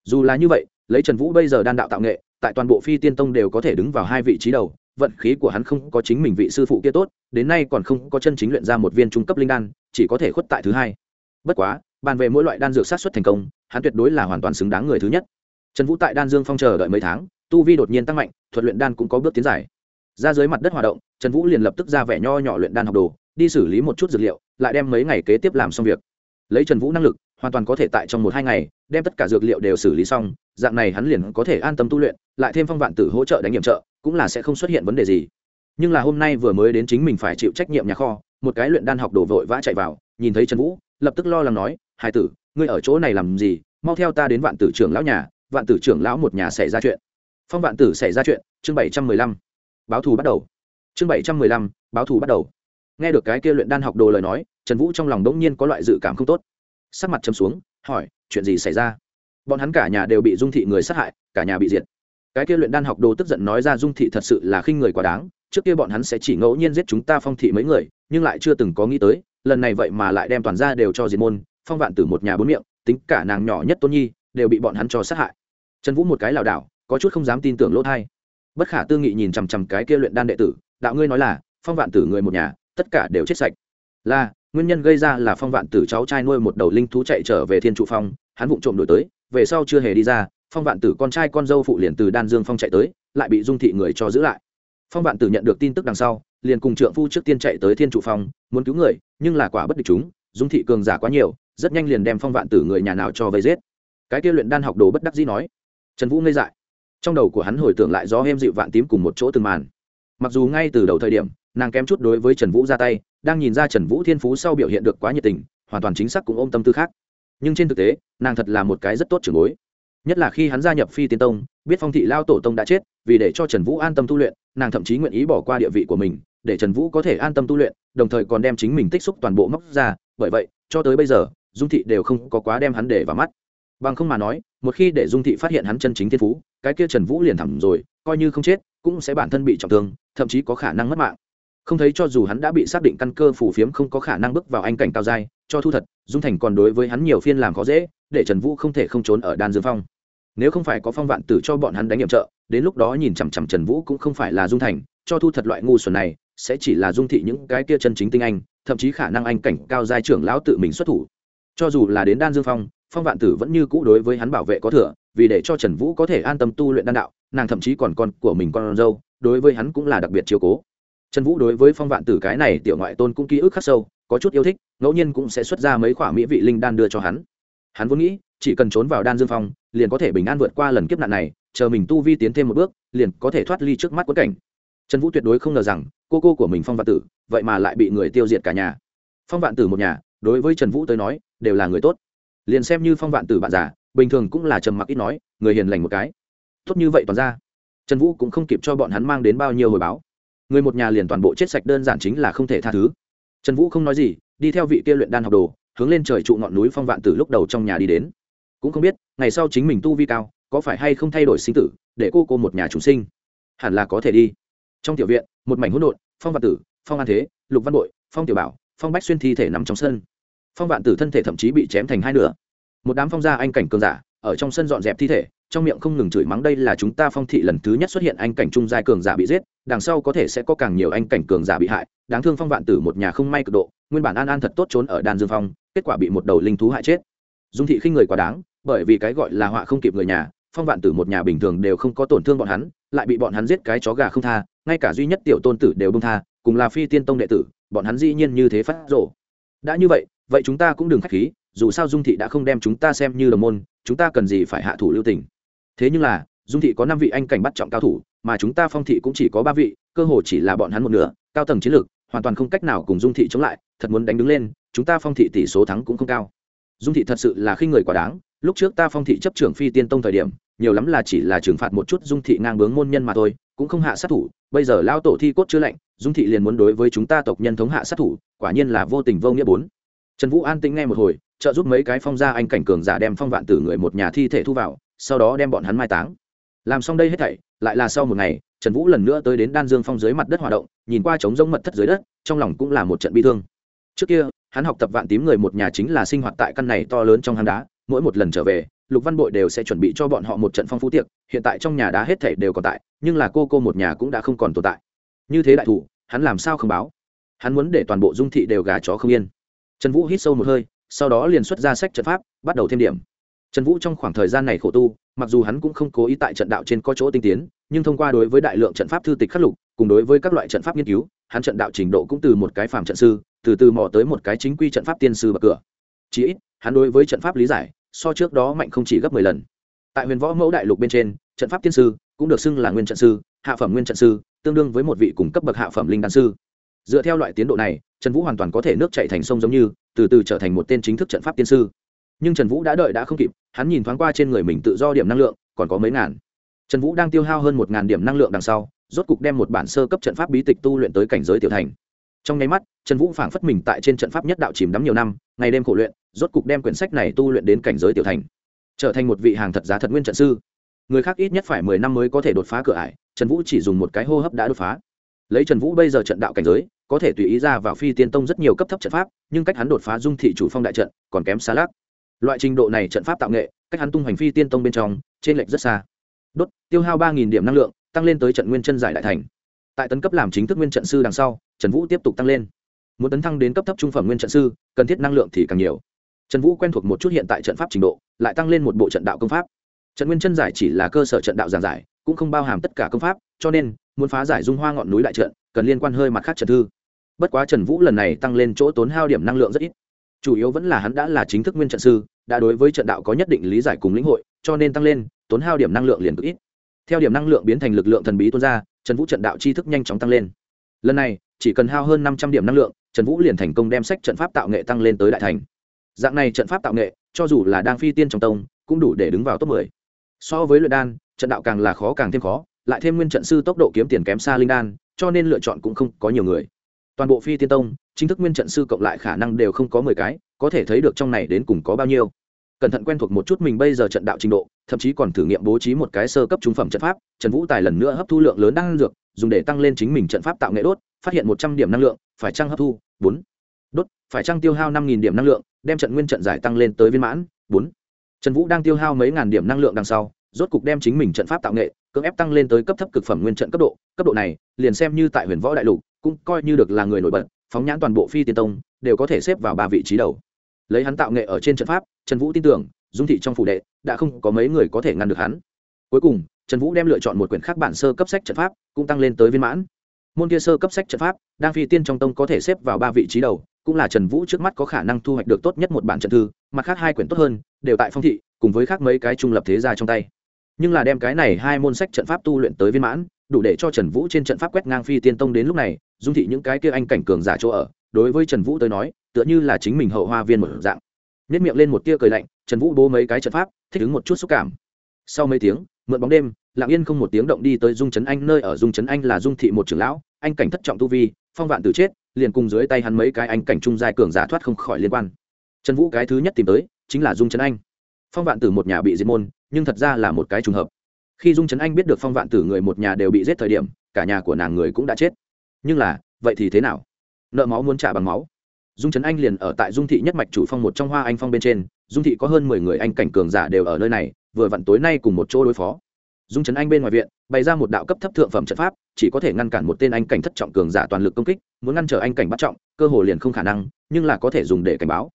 Speaker 1: Dù là như vậy, lấy trần vũ bây giờ đan đạo tạo nghệ, tại toàn bộ phi tiên tông đều có thể đứng vào hai vị trí đầu, vận khí của hắn không có chính mình vị sư phụ kia tốt, đến nay còn không có chân chính luyện ra một viên trung cấp linh đan, chỉ có thể khuất tại thứ hai. Bất quá, bàn về mỗi loại đan dược sát xuất thành công hắn tuyệt đối là hoàn toàn xứng đáng người thứ nhất. Trần vũ tại đan dương phong chờ đợi mấy tháng, tu vi đột nhiên tăng mạnh, thuật luyện đan cũng có bước tiến giải ra dưới mặt đất hoạt động, trần vũ liền lập tức ra vẻ nho nhỏ luyện đan học đồ, đi xử lý một chút dược liệu, lại đem mấy ngày kế tiếp làm xong việc. Lấy trần vũ năng lực, hoàn toàn có thể tại trong một hai ngày, đem tất cả dược liệu đều xử lý xong, dạng này hắn liền có thể an tâm tu luyện, lại thêm phong vạn tử hỗ trợ đánh nghiệm trợ, cũng là sẽ không xuất hiện vấn đề gì. Nhưng là hôm nay vừa mới đến chính mình phải chịu trách nhiệm nhà kho, một cái luyện đan học đổ vội vã chạy vào, nhìn thấy trần vũ, lập tức lo lắng nói, hải tử ngươi ở chỗ này làm gì? Mau theo ta đến vạn tử trưởng lão nhà, vạn tử trưởng lão một nhà xảy ra chuyện. Phong vạn tử xảy ra chuyện, chương bảy trăm mười lăm. Báo thù bắt đầu. Chương bảy trăm mười lăm, báo thù bắt đầu. Nghe được cái kia luyện đan học đồ lời nói, trần vũ trong lòng đống nhiên có loại dự cảm không tốt. Sắc mặt châm xuống, hỏi, chuyện gì xảy ra? Bọn hắn cả nhà đều bị dung thị người sát hại, cả nhà bị diệt. Cái kia luyện đan học đồ tức giận nói ra dung thị thật sự là khinh người quá đáng, trước kia bọn hắn sẽ chỉ ngẫu nhiên giết chúng ta phong thị mấy người, nhưng lại chưa từng có nghĩ tới, lần này vậy mà lại đem toàn ra đều cho diệt môn phong vạn tử một nhà bốn miệng, tính cả nàng nhỏ nhất tôn nhi, đều bị bọn hắn cho sát hại. Trần vũ một cái lảo đảo, có chút không dám tin tưởng lỗ thai. Bất khả tư nghị nhìn chằm chằm cái kia luyện đan đệ tử, đạo ngươi nói là, phong vạn tử người một nhà, tất cả đều chết sạch. Là, nguyên nhân gây ra là phong vạn tử cháu trai nuôi một đầu linh thú chạy trở về thiên trụ phong, hắn vụng trộm đổi tới, về sau chưa hề đi ra, phong vạn tử con trai con dâu phụ liền từ đan dương phong chạy tới, lại bị dung thị người cho giữ lại. Phong vạn tử nhận được tin tức đằng sau, liền cùng trượng phu trước tiên chạy tới thiên trụ phong, muốn cứu người, nhưng là quả bất địch chúng, dung thị cường giả quá nhiều rất nhanh liền đem phong vạn tử người nhà nào cho vây giết. Cái kia luyện đan học đồ bất đắc dĩ nói, trần vũ ngây dại. Trong đầu của hắn hồi tưởng lại do em dịu vạn tím cùng một chỗ từng màn. Mặc dù ngay từ đầu thời điểm, nàng kém chút đối với trần vũ ra tay, đang nhìn ra trần vũ thiên phú sau biểu hiện được quá nhiệt tình, hoàn toàn chính xác cũng ôm tâm tư khác. Nhưng trên thực tế, nàng thật là một cái rất tốt trưởng bối. Nhất là khi hắn gia nhập phi tiên tông, biết phong thị lao tổ tông đã chết, vì để cho trần vũ an tâm tu luyện, nàng thậm chí nguyện ý bỏ qua địa vị của mình, để trần vũ có thể an tâm tu luyện, đồng thời còn đem chính mình tích xúc toàn bộ móc ra, bởi vậy, cho tới bây giờ dung thị đều không có quá đem hắn để vào mắt. Bằng không mà nói, một khi để dung thị phát hiện hắn chân chính thiên phú, cái kia trần vũ liền thẳng rồi, coi như không chết, cũng sẽ bản thân bị trọng thương, thậm chí có khả năng mất mạng. Không thấy cho dù hắn đã bị xác định căn cơ phủ phiếm không có khả năng bước vào anh cảnh cao giai, cho thu thật, dung thành còn đối với hắn nhiều phiên làm khó dễ, để trần vũ không thể không trốn ở đan dương phong. Nếu không phải có phong vạn tử cho bọn hắn đánh nhiệm trợ, đến lúc đó nhìn chằm chằm trần vũ cũng không phải là dung thành, cho thu thật loại ngu xuẩn này, sẽ chỉ là dung thị những cái kia chân chính tinh anh, thậm chí khả năng anh cảnh cao giai trưởng lão tự mình xuất thủ cho dù là đến đan dương phong phong vạn tử vẫn như cũ đối với hắn bảo vệ có thừa, vì để cho trần vũ có thể an tâm tu luyện đan đạo, nàng thậm chí còn con của mình con dâu, đối với hắn cũng là đặc biệt chiều cố. Trần vũ đối với phong vạn tử cái này tiểu ngoại tôn cũng ký ức khắc sâu, có chút yêu thích, ngẫu nhiên cũng sẽ xuất ra mấy khoả mỹ vị linh đan đưa cho hắn. Hắn vốn nghĩ, chỉ cần trốn vào đan dương phong, liền có thể bình an vượt qua lần kiếp nạn này, chờ mình tu vi tiến thêm một bước, liền có thể thoát ly trước mắt quất cảnh. Trần vũ tuyệt đối không ngờ rằng, cô cô của mình phong vạn tử, vậy mà lại bị người tiêu diệt cả nhà. Phong vạn tử một nhà, đối với trần vũ tới nói đều là người tốt. Liền xem như phong vạn tử bạn già, bình thường cũng là trầm mặc ít nói, người hiền lành một cái. Tốt như vậy toàn ra. Trần vũ cũng không kịp cho bọn hắn mang đến bao nhiêu hồi báo. Người một nhà liền toàn bộ chết sạch đơn giản chính là không thể tha thứ. Trần vũ không nói gì, đi theo vị kia luyện đan học đồ, hướng lên trời trụ ngọn núi phong vạn tử lúc đầu trong nhà đi đến. Cũng không biết, ngày sau chính mình tu vi cao, có phải hay không thay đổi sinh tử, để cô cô một nhà chủ sinh. Hẳn là có thể đi. Trong tiểu viện, một mảnh hỗn độn, phong vạn tử, phong an thế, lục văn bội, phong tiểu bảo, phong bách xuyên thi thể nằm trong sân phong vạn tử thân thể thậm chí bị chém thành hai nửa. Một đám phong gia anh cảnh cường giả, ở trong sân dọn dẹp thi thể, trong miệng không ngừng chửi mắng đây là chúng ta phong thị lần thứ nhất xuất hiện anh cảnh trung giai cường giả bị giết, đằng sau có thể sẽ có càng nhiều anh cảnh cường giả bị hại, đáng thương phong vạn tử một nhà không may cực độ, nguyên bản an an thật tốt trốn ở đan dương phong, kết quả bị một đầu linh thú hại chết. Dung thị khinh người quá đáng, bởi vì cái gọi là họa không kịp người nhà, phong vạn tử một nhà bình thường đều không có tổn thương bọn hắn, lại bị bọn hắn giết cái chó gà không tha, ngay cả duy nhất tiểu tôn tử đều bông tha, cùng là phi tiên tông đệ tử, bọn hắn dĩ nhiên như thế phát rộ đã như vậy vậy chúng ta cũng đừng k h á c h khí, dù sao dung thị đã không đem chúng ta xem như đồng môn, chúng ta cần gì phải hạ thủ lưu tình. Thế nhưng là, dung thị có năm vị anh cảnh bắt trọng cao thủ, mà chúng ta phong thị cũng chỉ có ba vị, cơ hồ chỉ là bọn hắn một nửa, cao tầng chiến lược, hoàn toàn không cách nào cùng dung thị chống lại, thật muốn đánh đứng lên, chúng ta phong thị tỷ số thắng cũng không cao. Dung thị thật sự là khi người quá đáng, lúc trước ta phong thị chấp trưởng phi tiên tông thời điểm, nhiều lắm là chỉ là trừng phạt một chút dung thị ngang bướng môn nhân mà thôi, cũng không hạ sát thủ, bây giờ lao tổ thi cốt chưa lạnh, dung thị liền muốn đối với chúng ta tộc nhân thống hạ sát thủ, quả nhiên là vô tình vô nghĩa bốn trần vũ an tĩnh nghe một hồi, trợ giúp mấy cái phong gia anh cảnh cường giả đem phong vạn tử người một nhà thi thể thu vào, sau đó đem bọn hắn mai táng. Làm xong đây hết thảy, lại là sau một ngày, trần vũ lần nữa tới đến đan dương phong dưới mặt đất hoạt động, nhìn qua trống rông mật thất dưới đất, trong lòng cũng là một trận bi thương. Trước kia, hắn học tập vạn tím người một nhà chính là sinh hoạt tại căn này to lớn trong hang đá, mỗi một lần trở về, lục văn bội đều sẽ chuẩn bị cho bọn họ một trận phong phú tiệc, hiện tại trong nhà đá hết thảy đều còn tại, nhưng là cô cô một nhà cũng đã không còn tồn tại. Như thế đại thủ, hắn làm sao không báo? Hắn muốn để toàn bộ dung thị đều gà chó không yên trần vũ hít sâu một hơi, sau đó liền xuất ra sách trận pháp, bắt đầu thêm điểm. Trần vũ trong khoảng thời gian này khổ tu, mặc dù hắn cũng không cố ý tại trận đạo trên có chỗ tinh tiến, nhưng thông qua đối với đại lượng trận pháp thư tịch khắc lục, cùng đối với các loại trận pháp nghiên cứu, hắn trận đạo trình độ cũng từ một cái phàm trận sư, từ từ mò tới một cái chính quy trận pháp tiên sư bậc cửa. Chỉ ít, hắn đối với trận pháp lý giải, so trước đó mạnh không chỉ gấp mười lần. Tại huyền võ mẫu đại lục bên trên, trận pháp tiên sư cũng được xưng là nguyên trận sư, hạ phẩm nguyên trận sư, tương đương với một vị cùng cấp bậc hạ phẩm linh đan sư dựa theo loại tiến độ này, trần vũ hoàn toàn có thể nước chạy thành sông giống như, từ từ trở thành một tên chính thức trận pháp tiên sư. Nhưng trần vũ đã đợi đã không kịp, hắn nhìn thoáng qua trên người mình tự do điểm năng lượng, còn có mấy ngàn. Trần vũ đang tiêu hao hơn một ngàn điểm năng lượng đằng sau, rốt cục đem một bản sơ cấp trận pháp bí tịch tu luyện tới cảnh giới tiểu thành. Trong nháy mắt, trần vũ phảng phất mình tại trên trận pháp nhất đạo chìm đắm nhiều năm, ngày đêm khổ luyện, rốt cục đem quyển sách này tu luyện đến cảnh giới tiểu thành. Trở thành một vị hàng thật giá thật nguyên trận sư. Người khác ít nhất phải mười năm mới có thể đột phá cửa ải, trần vũ chỉ dùng một cái hô hấp đã đột phá lấy trần vũ bây giờ trận đạo cảnh giới, có thể tùy ý ra vào phi tiên tông rất nhiều cấp thấp trận pháp, nhưng cách hắn đột phá dung thị chủ phong đại trận còn kém xa lác loại trình độ này trận pháp tạo nghệ, cách hắn tung hành phi tiên tông bên trong, trên lệch rất xa. Đốt, tiêu hao ba điểm năng lượng, tăng lên tới trận nguyên chân giải đại thành. Tại tấn cấp làm chính thức nguyên trận sư đằng sau, trần vũ tiếp tục tăng lên. Muốn tấn thăng đến cấp thấp trung phẩm nguyên trận sư, cần thiết năng lượng thì càng nhiều. Trần vũ quen thuộc một chút hiện tại trận pháp trình độ, lại tăng lên một bộ trận đạo công pháp. Trận nguyên chân giải chỉ là cơ sở trận đạo giảng giải, cũng không bao hàm tất cả công pháp, cho nên muốn phá giải dung hoa ngọn núi đại trận, cần liên quan hơi mặt khác trận thư. Bất quá trần vũ lần này tăng lên chỗ tốn hao điểm năng lượng rất ít. Chủ yếu vẫn là hắn đã là chính thức nguyên trận sư, đã đối với trận đạo có nhất định lý giải cùng lĩnh hội, cho nên tăng lên, tốn hao điểm năng lượng liền cực ít. Theo điểm năng lượng biến thành lực lượng thần bí tuôn ra, trần vũ trận đạo tri thức nhanh chóng tăng lên. Lần này, chỉ cần hao hơn năm trăm điểm năng lượng, trần vũ liền thành công đem sách trận pháp tạo nghệ tăng lên tới đại thành. Dạng này trận pháp tạo nghệ, cho dù là đang phi tiên trong tông, cũng đủ để đứng vào top mười. So với luyện đan, trận đạo càng là khó càng thêm khó lại thêm nguyên trận sư tốc độ kiếm tiền kém xa linh đan cho nên lựa chọn cũng không có nhiều người. Toàn bộ phi tiên tông chính thức nguyên trận sư cộng lại khả năng đều không có mười cái có thể thấy được trong này đến cùng có bao nhiêu. Cẩn thận quen thuộc một chút mình bây giờ trận đạo trình độ thậm chí còn thử nghiệm bố trí một cái sơ cấp trung phẩm trận pháp trần vũ tài lần nữa hấp thu lượng lớn năng lượng, dùng để tăng lên chính mình trận pháp tạo nghệ đốt phát hiện một trăm điểm năng lượng phải trăng hấp thu? Bốn. Đốt phải trăng tiêu hao năm nghìn điểm năng lượng đem trận nguyên trận giải tăng lên tới viên mãn? Bốn. Trần vũ đang tiêu hao mấy ngàn điểm năng lượng đằng sau rốt cục đem chính mình trận pháp tạo nghệ, cưỡng ép tăng lên tới cấp thấp cực phẩm nguyên trận cấp độ. Cấp độ này, liền xem như tại huyền võ đại lục, cũng coi như được là người nổi bật, phóng nhãn toàn bộ phi tiên tông, đều có thể xếp vào ba vị trí đầu. Lấy hắn tạo nghệ ở trên trận pháp, trần vũ tin tưởng, dung thị trong phủ đệ, đã không có mấy người có thể ngăn được hắn. Cuối cùng, trần vũ đem lựa chọn một quyển khác bản sơ cấp sách trận pháp, cũng tăng lên tới viên mãn. Môn kia sơ cấp sách trận pháp, đang phi tiên trong tông có thể xếp vào ba vị trí đầu, cũng là trần vũ trước mắt có khả năng thu hoạch được tốt nhất một bản trận thư, mặt khác hai quyển tốt hơn, đều tại phong thị, cùng với khác mấy cái trung lập thế gia trong tay nhưng là đem cái này hai môn sách trận pháp tu luyện tới viên mãn, đủ để cho trần vũ trên trận pháp quét ngang phi tiên tông đến lúc này, dung thị những cái kia anh cảnh cường giả chỗ ở, đối với trần vũ tới nói, tựa như là chính mình hậu hoa viên một dạng. Nếp miệng lên một tia cười lạnh, trần vũ bố mấy cái trận pháp, thích ứng một chút xúc cảm. Sau mấy tiếng, mượn bóng đêm, lặng yên không một tiếng động đi tới dung trấn anh, nơi ở dung trấn anh là dung thị một trưởng lão, anh cảnh thất trọng tu vi, phong vạn tử chết, liền cùng dưới tay hắn mấy cái anh cảnh trung giai cường giả thoát không khỏi liên quan. Trần vũ cái thứ nhất tìm tới, chính là dung trấn anh. Phong vạn tử một nhà bị diệt môn nhưng thật ra là một cái trùng hợp. Khi dung trấn anh biết được phong vạn tử người một nhà đều bị giết thời điểm, cả nhà của nàng người cũng đã chết. Nhưng là, vậy thì thế nào? Nợ máu muốn trả bằng máu. Dung trấn anh liền ở tại dung thị nhất mạch chủ phong một trong hoa anh phong bên trên, dung thị có hơn mười người anh cảnh cường giả đều ở nơi này, vừa vặn tối nay cùng một chỗ đối phó. Dung trấn anh bên ngoài viện, bày ra một đạo cấp thấp thượng phẩm trận pháp, chỉ có thể ngăn cản một tên anh cảnh thất trọng cường giả toàn lực công kích, muốn ngăn trở anh cảnh bắt trọng, cơ hồ liền không khả năng, nhưng là có thể dùng để cảnh báo.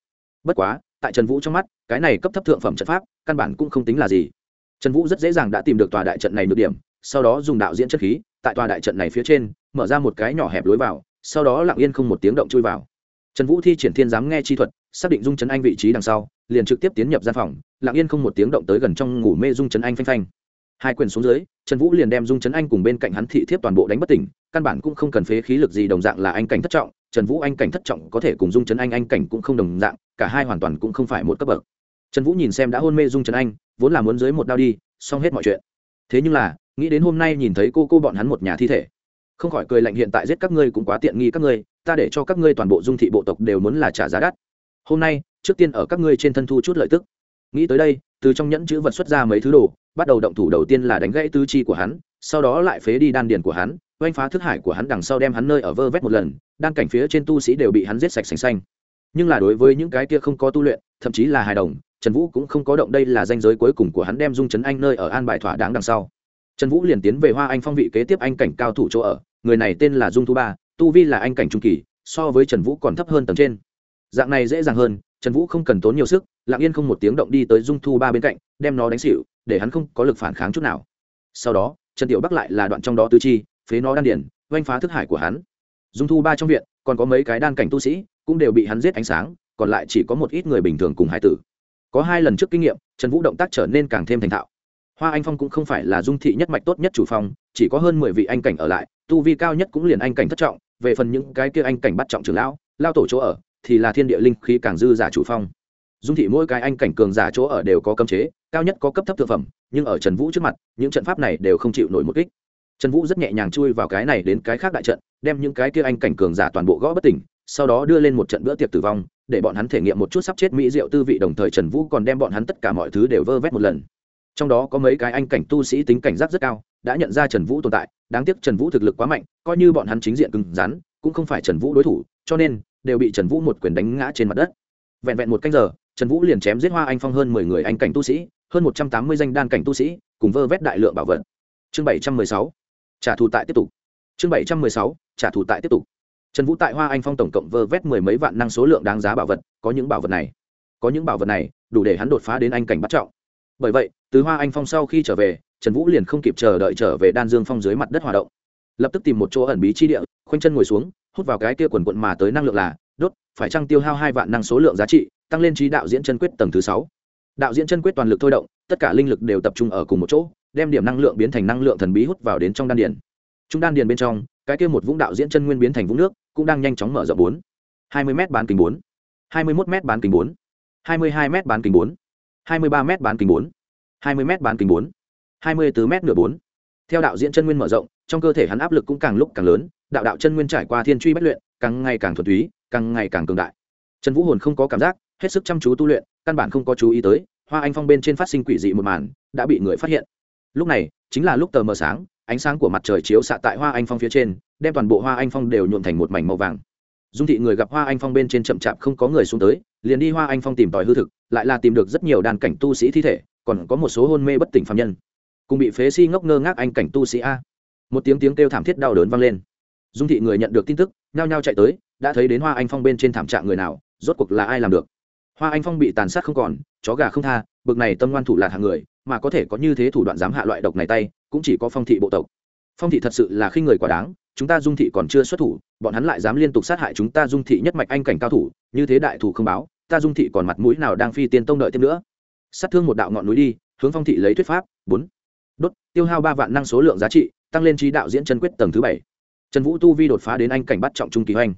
Speaker 1: Bất quá tại trần vũ trong mắt, cái này cấp thấp thượng phẩm trận pháp, căn bản cũng không tính là gì. Trần vũ rất dễ dàng đã tìm được tòa đại trận này được điểm, sau đó dùng đạo diễn chất khí, tại tòa đại trận này phía trên, mở ra một cái nhỏ hẹp lối vào, sau đó lặng yên không một tiếng động chui vào. Trần vũ thi triển thiên giám nghe chi thuật, xác định dung trấn anh vị trí đằng sau, liền trực tiếp tiến nhập gian phòng, lặng yên không một tiếng động tới gần trong ngủ mê dung trấn anh phanh phanh. Hai quyền xuống dưới, trần vũ liền đem dung trấn anh cùng bên cạnh hắn thị thiếp toàn bộ đánh bất tỉnh, căn bản cũng không cần phế khí lực gì, đồng dạng là anh cảnh thất trọng trần vũ anh cảnh thất trọng có thể cùng dung trấn anh anh cảnh cũng không đồng dạng, cả hai hoàn toàn cũng không phải một cấp bậc. Trần vũ nhìn xem đã hôn mê dung trấn anh, vốn là muốn dưới một đao đi, xong hết mọi chuyện. Thế nhưng là, nghĩ đến hôm nay nhìn thấy cô cô bọn hắn một nhà thi thể, không khỏi cười lạnh hiện tại giết các ngươi cũng quá tiện nghi các ngươi, ta để cho các ngươi toàn bộ dung thị bộ tộc đều muốn là trả giá đắt. Hôm nay, trước tiên ở các ngươi trên thân thu chút lợi tức. Nghĩ tới đây, từ trong nhẫn chữ vật xuất ra mấy thứ đồ, bắt đầu động thủ đầu tiên là đánh gãy tư chi của hắn, sau đó lại phế đi đan điền của hắn oanh phá thức hải của hắn đằng sau đem hắn nơi ở vơ vét một lần, đan cảnh phía trên tu sĩ đều bị hắn giết sạch sành xanh. Nhưng là đối với những cái kia không có tu luyện, thậm chí là hài đồng, trần vũ cũng không có động, đây là danh giới cuối cùng của hắn đem dung chấn anh nơi ở an bài thỏa đáng đằng sau. Trần vũ liền tiến về hoa anh phong vị kế tiếp anh cảnh cao thủ chỗ ở, người này tên là dung thu ba, tu vi là anh cảnh trung kỳ, so với trần vũ còn thấp hơn tầng trên. Dạng này dễ dàng hơn, trần vũ không cần tốn nhiều sức, lặng yên không một tiếng động đi tới dung thu ba bên cạnh, đem nó đánh xịu để hắn không có lực phản kháng chút nào. Sau đó, trần tiểu bắc lại là đoạn trong đó tư chi phế nó đan điển oanh phá thức hải của hắn. Dung thu ba trong viện, còn có mấy cái đan cảnh tu sĩ, cũng đều bị hắn giết ánh sáng, còn lại chỉ có một ít người bình thường cùng hải tử. Có hai lần trước kinh nghiệm, trần vũ động tác trở nên càng thêm thành thạo. Hoa anh phong cũng không phải là dung thị nhất mạch tốt nhất chủ phong, chỉ có hơn mười vị anh cảnh ở lại, tu vi cao nhất cũng liền anh cảnh thất trọng, về phần những cái kia anh cảnh bắt trọng trường lão, lao tổ chỗ ở, thì là thiên địa linh khí càng dư giả chủ phong. Dung thị mỗi cái anh cảnh cường giả chỗ ở đều có cấm chế, cao nhất có cấp thấp thực phẩm, nhưng ở trần vũ trước mặt, những trận pháp này đều không chịu nổi một kích trần vũ rất nhẹ nhàng chui vào cái này đến cái khác đại trận, đem những cái kia anh cảnh cường giả toàn bộ gõ bất tỉnh, sau đó đưa lên một trận bữa tiệc tử vong, để bọn hắn thể nghiệm một chút sắp chết mỹ diệu tư vị đồng thời trần vũ còn đem bọn hắn tất cả mọi thứ đều vơ vét một lần. Trong đó có mấy cái anh cảnh tu sĩ tính cảnh giác rất cao, đã nhận ra trần vũ tồn tại, đáng tiếc trần vũ thực lực quá mạnh, coi như bọn hắn chính diện cứng rắn, cũng không phải trần vũ đối thủ, cho nên đều bị trần vũ một quyền đánh ngã trên mặt đất. Vẹn vẹn một canh giờ, trần vũ liền chém giết hoa anh phong hơn mười người anh cảnh tu sĩ, hơn một trăm tám mươi danh đan cảnh tu sĩ, cùng vơ vét đại lượng bảo vật. Chương bảy trăm mười sáu trả thù tại tiếp tục. Chương bảy trăm mười sáu, trả thù tại tiếp tục. Trần vũ tại hoa anh phong tổng cộng vơ vét mười mấy vạn năng số lượng đáng giá bảo vật, có những bảo vật này. Có những bảo vật này, đủ để hắn đột phá đến anh cảnh bắt trọng. Bởi vậy, từ hoa anh phong sau khi trở về, trần vũ liền không kịp chờ đợi trở về đan dương phong dưới mặt đất hoạt động. Lập tức tìm một chỗ ẩn bí chi địa, khoanh chân ngồi xuống, hút vào cái kia quần quận mà tới năng lượng là, đốt, phải trăng tiêu hao hai vạn năng số lượng giá trị, tăng lên trí đạo diễn chân quyết tầng thứ sáu. Đạo diễn chân quyết toàn lực thôi động, tất cả linh lực đều tập trung ở cùng một chỗ đem điểm năng lượng biến thành năng lượng thần bí hút vào đến trong đan điền. Trung đan điền bên trong, cái kia một vũng đạo diễn chân nguyên biến thành vũng nước, cũng đang nhanh chóng mở rộng bốn. hai mươi m bán kính bốn. hai mươi một m bán kính bốn. hai mươi hai m bán kính bốn. hai mươi ba m bán kính bốn. hai mươi m bán kính bốn. hai mươi bốn m nửa bốn. Theo đạo diễn chân nguyên mở rộng, trong cơ thể hắn áp lực cũng càng lúc càng lớn, đạo đạo chân nguyên trải qua thiên truy bất luyện, càng ngày càng thuần túy, càng ngày càng cường đại. Trần vũ hồn không có cảm giác, hết sức chăm chú tu luyện, căn bản không có chú ý tới, hoa anh phong bên trên phát sinh quỷ dị một màn, đã bị người phát hiện lúc này, chính là lúc tờ mờ sáng, ánh sáng của mặt trời chiếu xạ tại hoa anh phong phía trên, đem toàn bộ hoa anh phong đều nhuộm thành một mảnh màu vàng. Dung thị người gặp hoa anh phong bên trên chậm chạp không có người xuống tới, liền đi hoa anh phong tìm tòi hư thực, lại là tìm được rất nhiều đàn cảnh tu sĩ thi thể, còn có một số hôn mê bất tỉnh phạm nhân. Cùng bị phế si ngốc ngơ ngác anh cảnh tu sĩ a. Một tiếng tiếng kêu thảm thiết đau đớn vang lên. Dung thị người nhận được tin tức, nhao nhao chạy tới, đã thấy đến hoa anh phong bên trên thảm trạng người nào, rốt cuộc là ai làm được? Hoa anh phong bị tàn sát không còn, chó gà không tha, bực này tâm ngoan thủ lạc hàng người mà có thể có như thế thủ đoạn dám hạ loại độc này tay, cũng chỉ có phong thị bộ tộc. Phong thị thật sự là khi người quá đáng, chúng ta dung thị còn chưa xuất thủ, bọn hắn lại dám liên tục sát hại chúng ta dung thị nhất mạch anh cảnh cao thủ, như thế đại thủ không báo, ta dung thị còn mặt mũi nào đang phi tiên tông đợi thêm nữa. Sát thương một đạo ngọn núi đi, hướng phong thị lấy thuyết pháp, bốn. Đốt, tiêu hao ba vạn năng số lượng giá trị, tăng lên trí đạo diễn chân quyết tầng thứ bảy. Trần vũ tu vi đột phá đến anh cảnh bắt trọng trung kỳ hoành.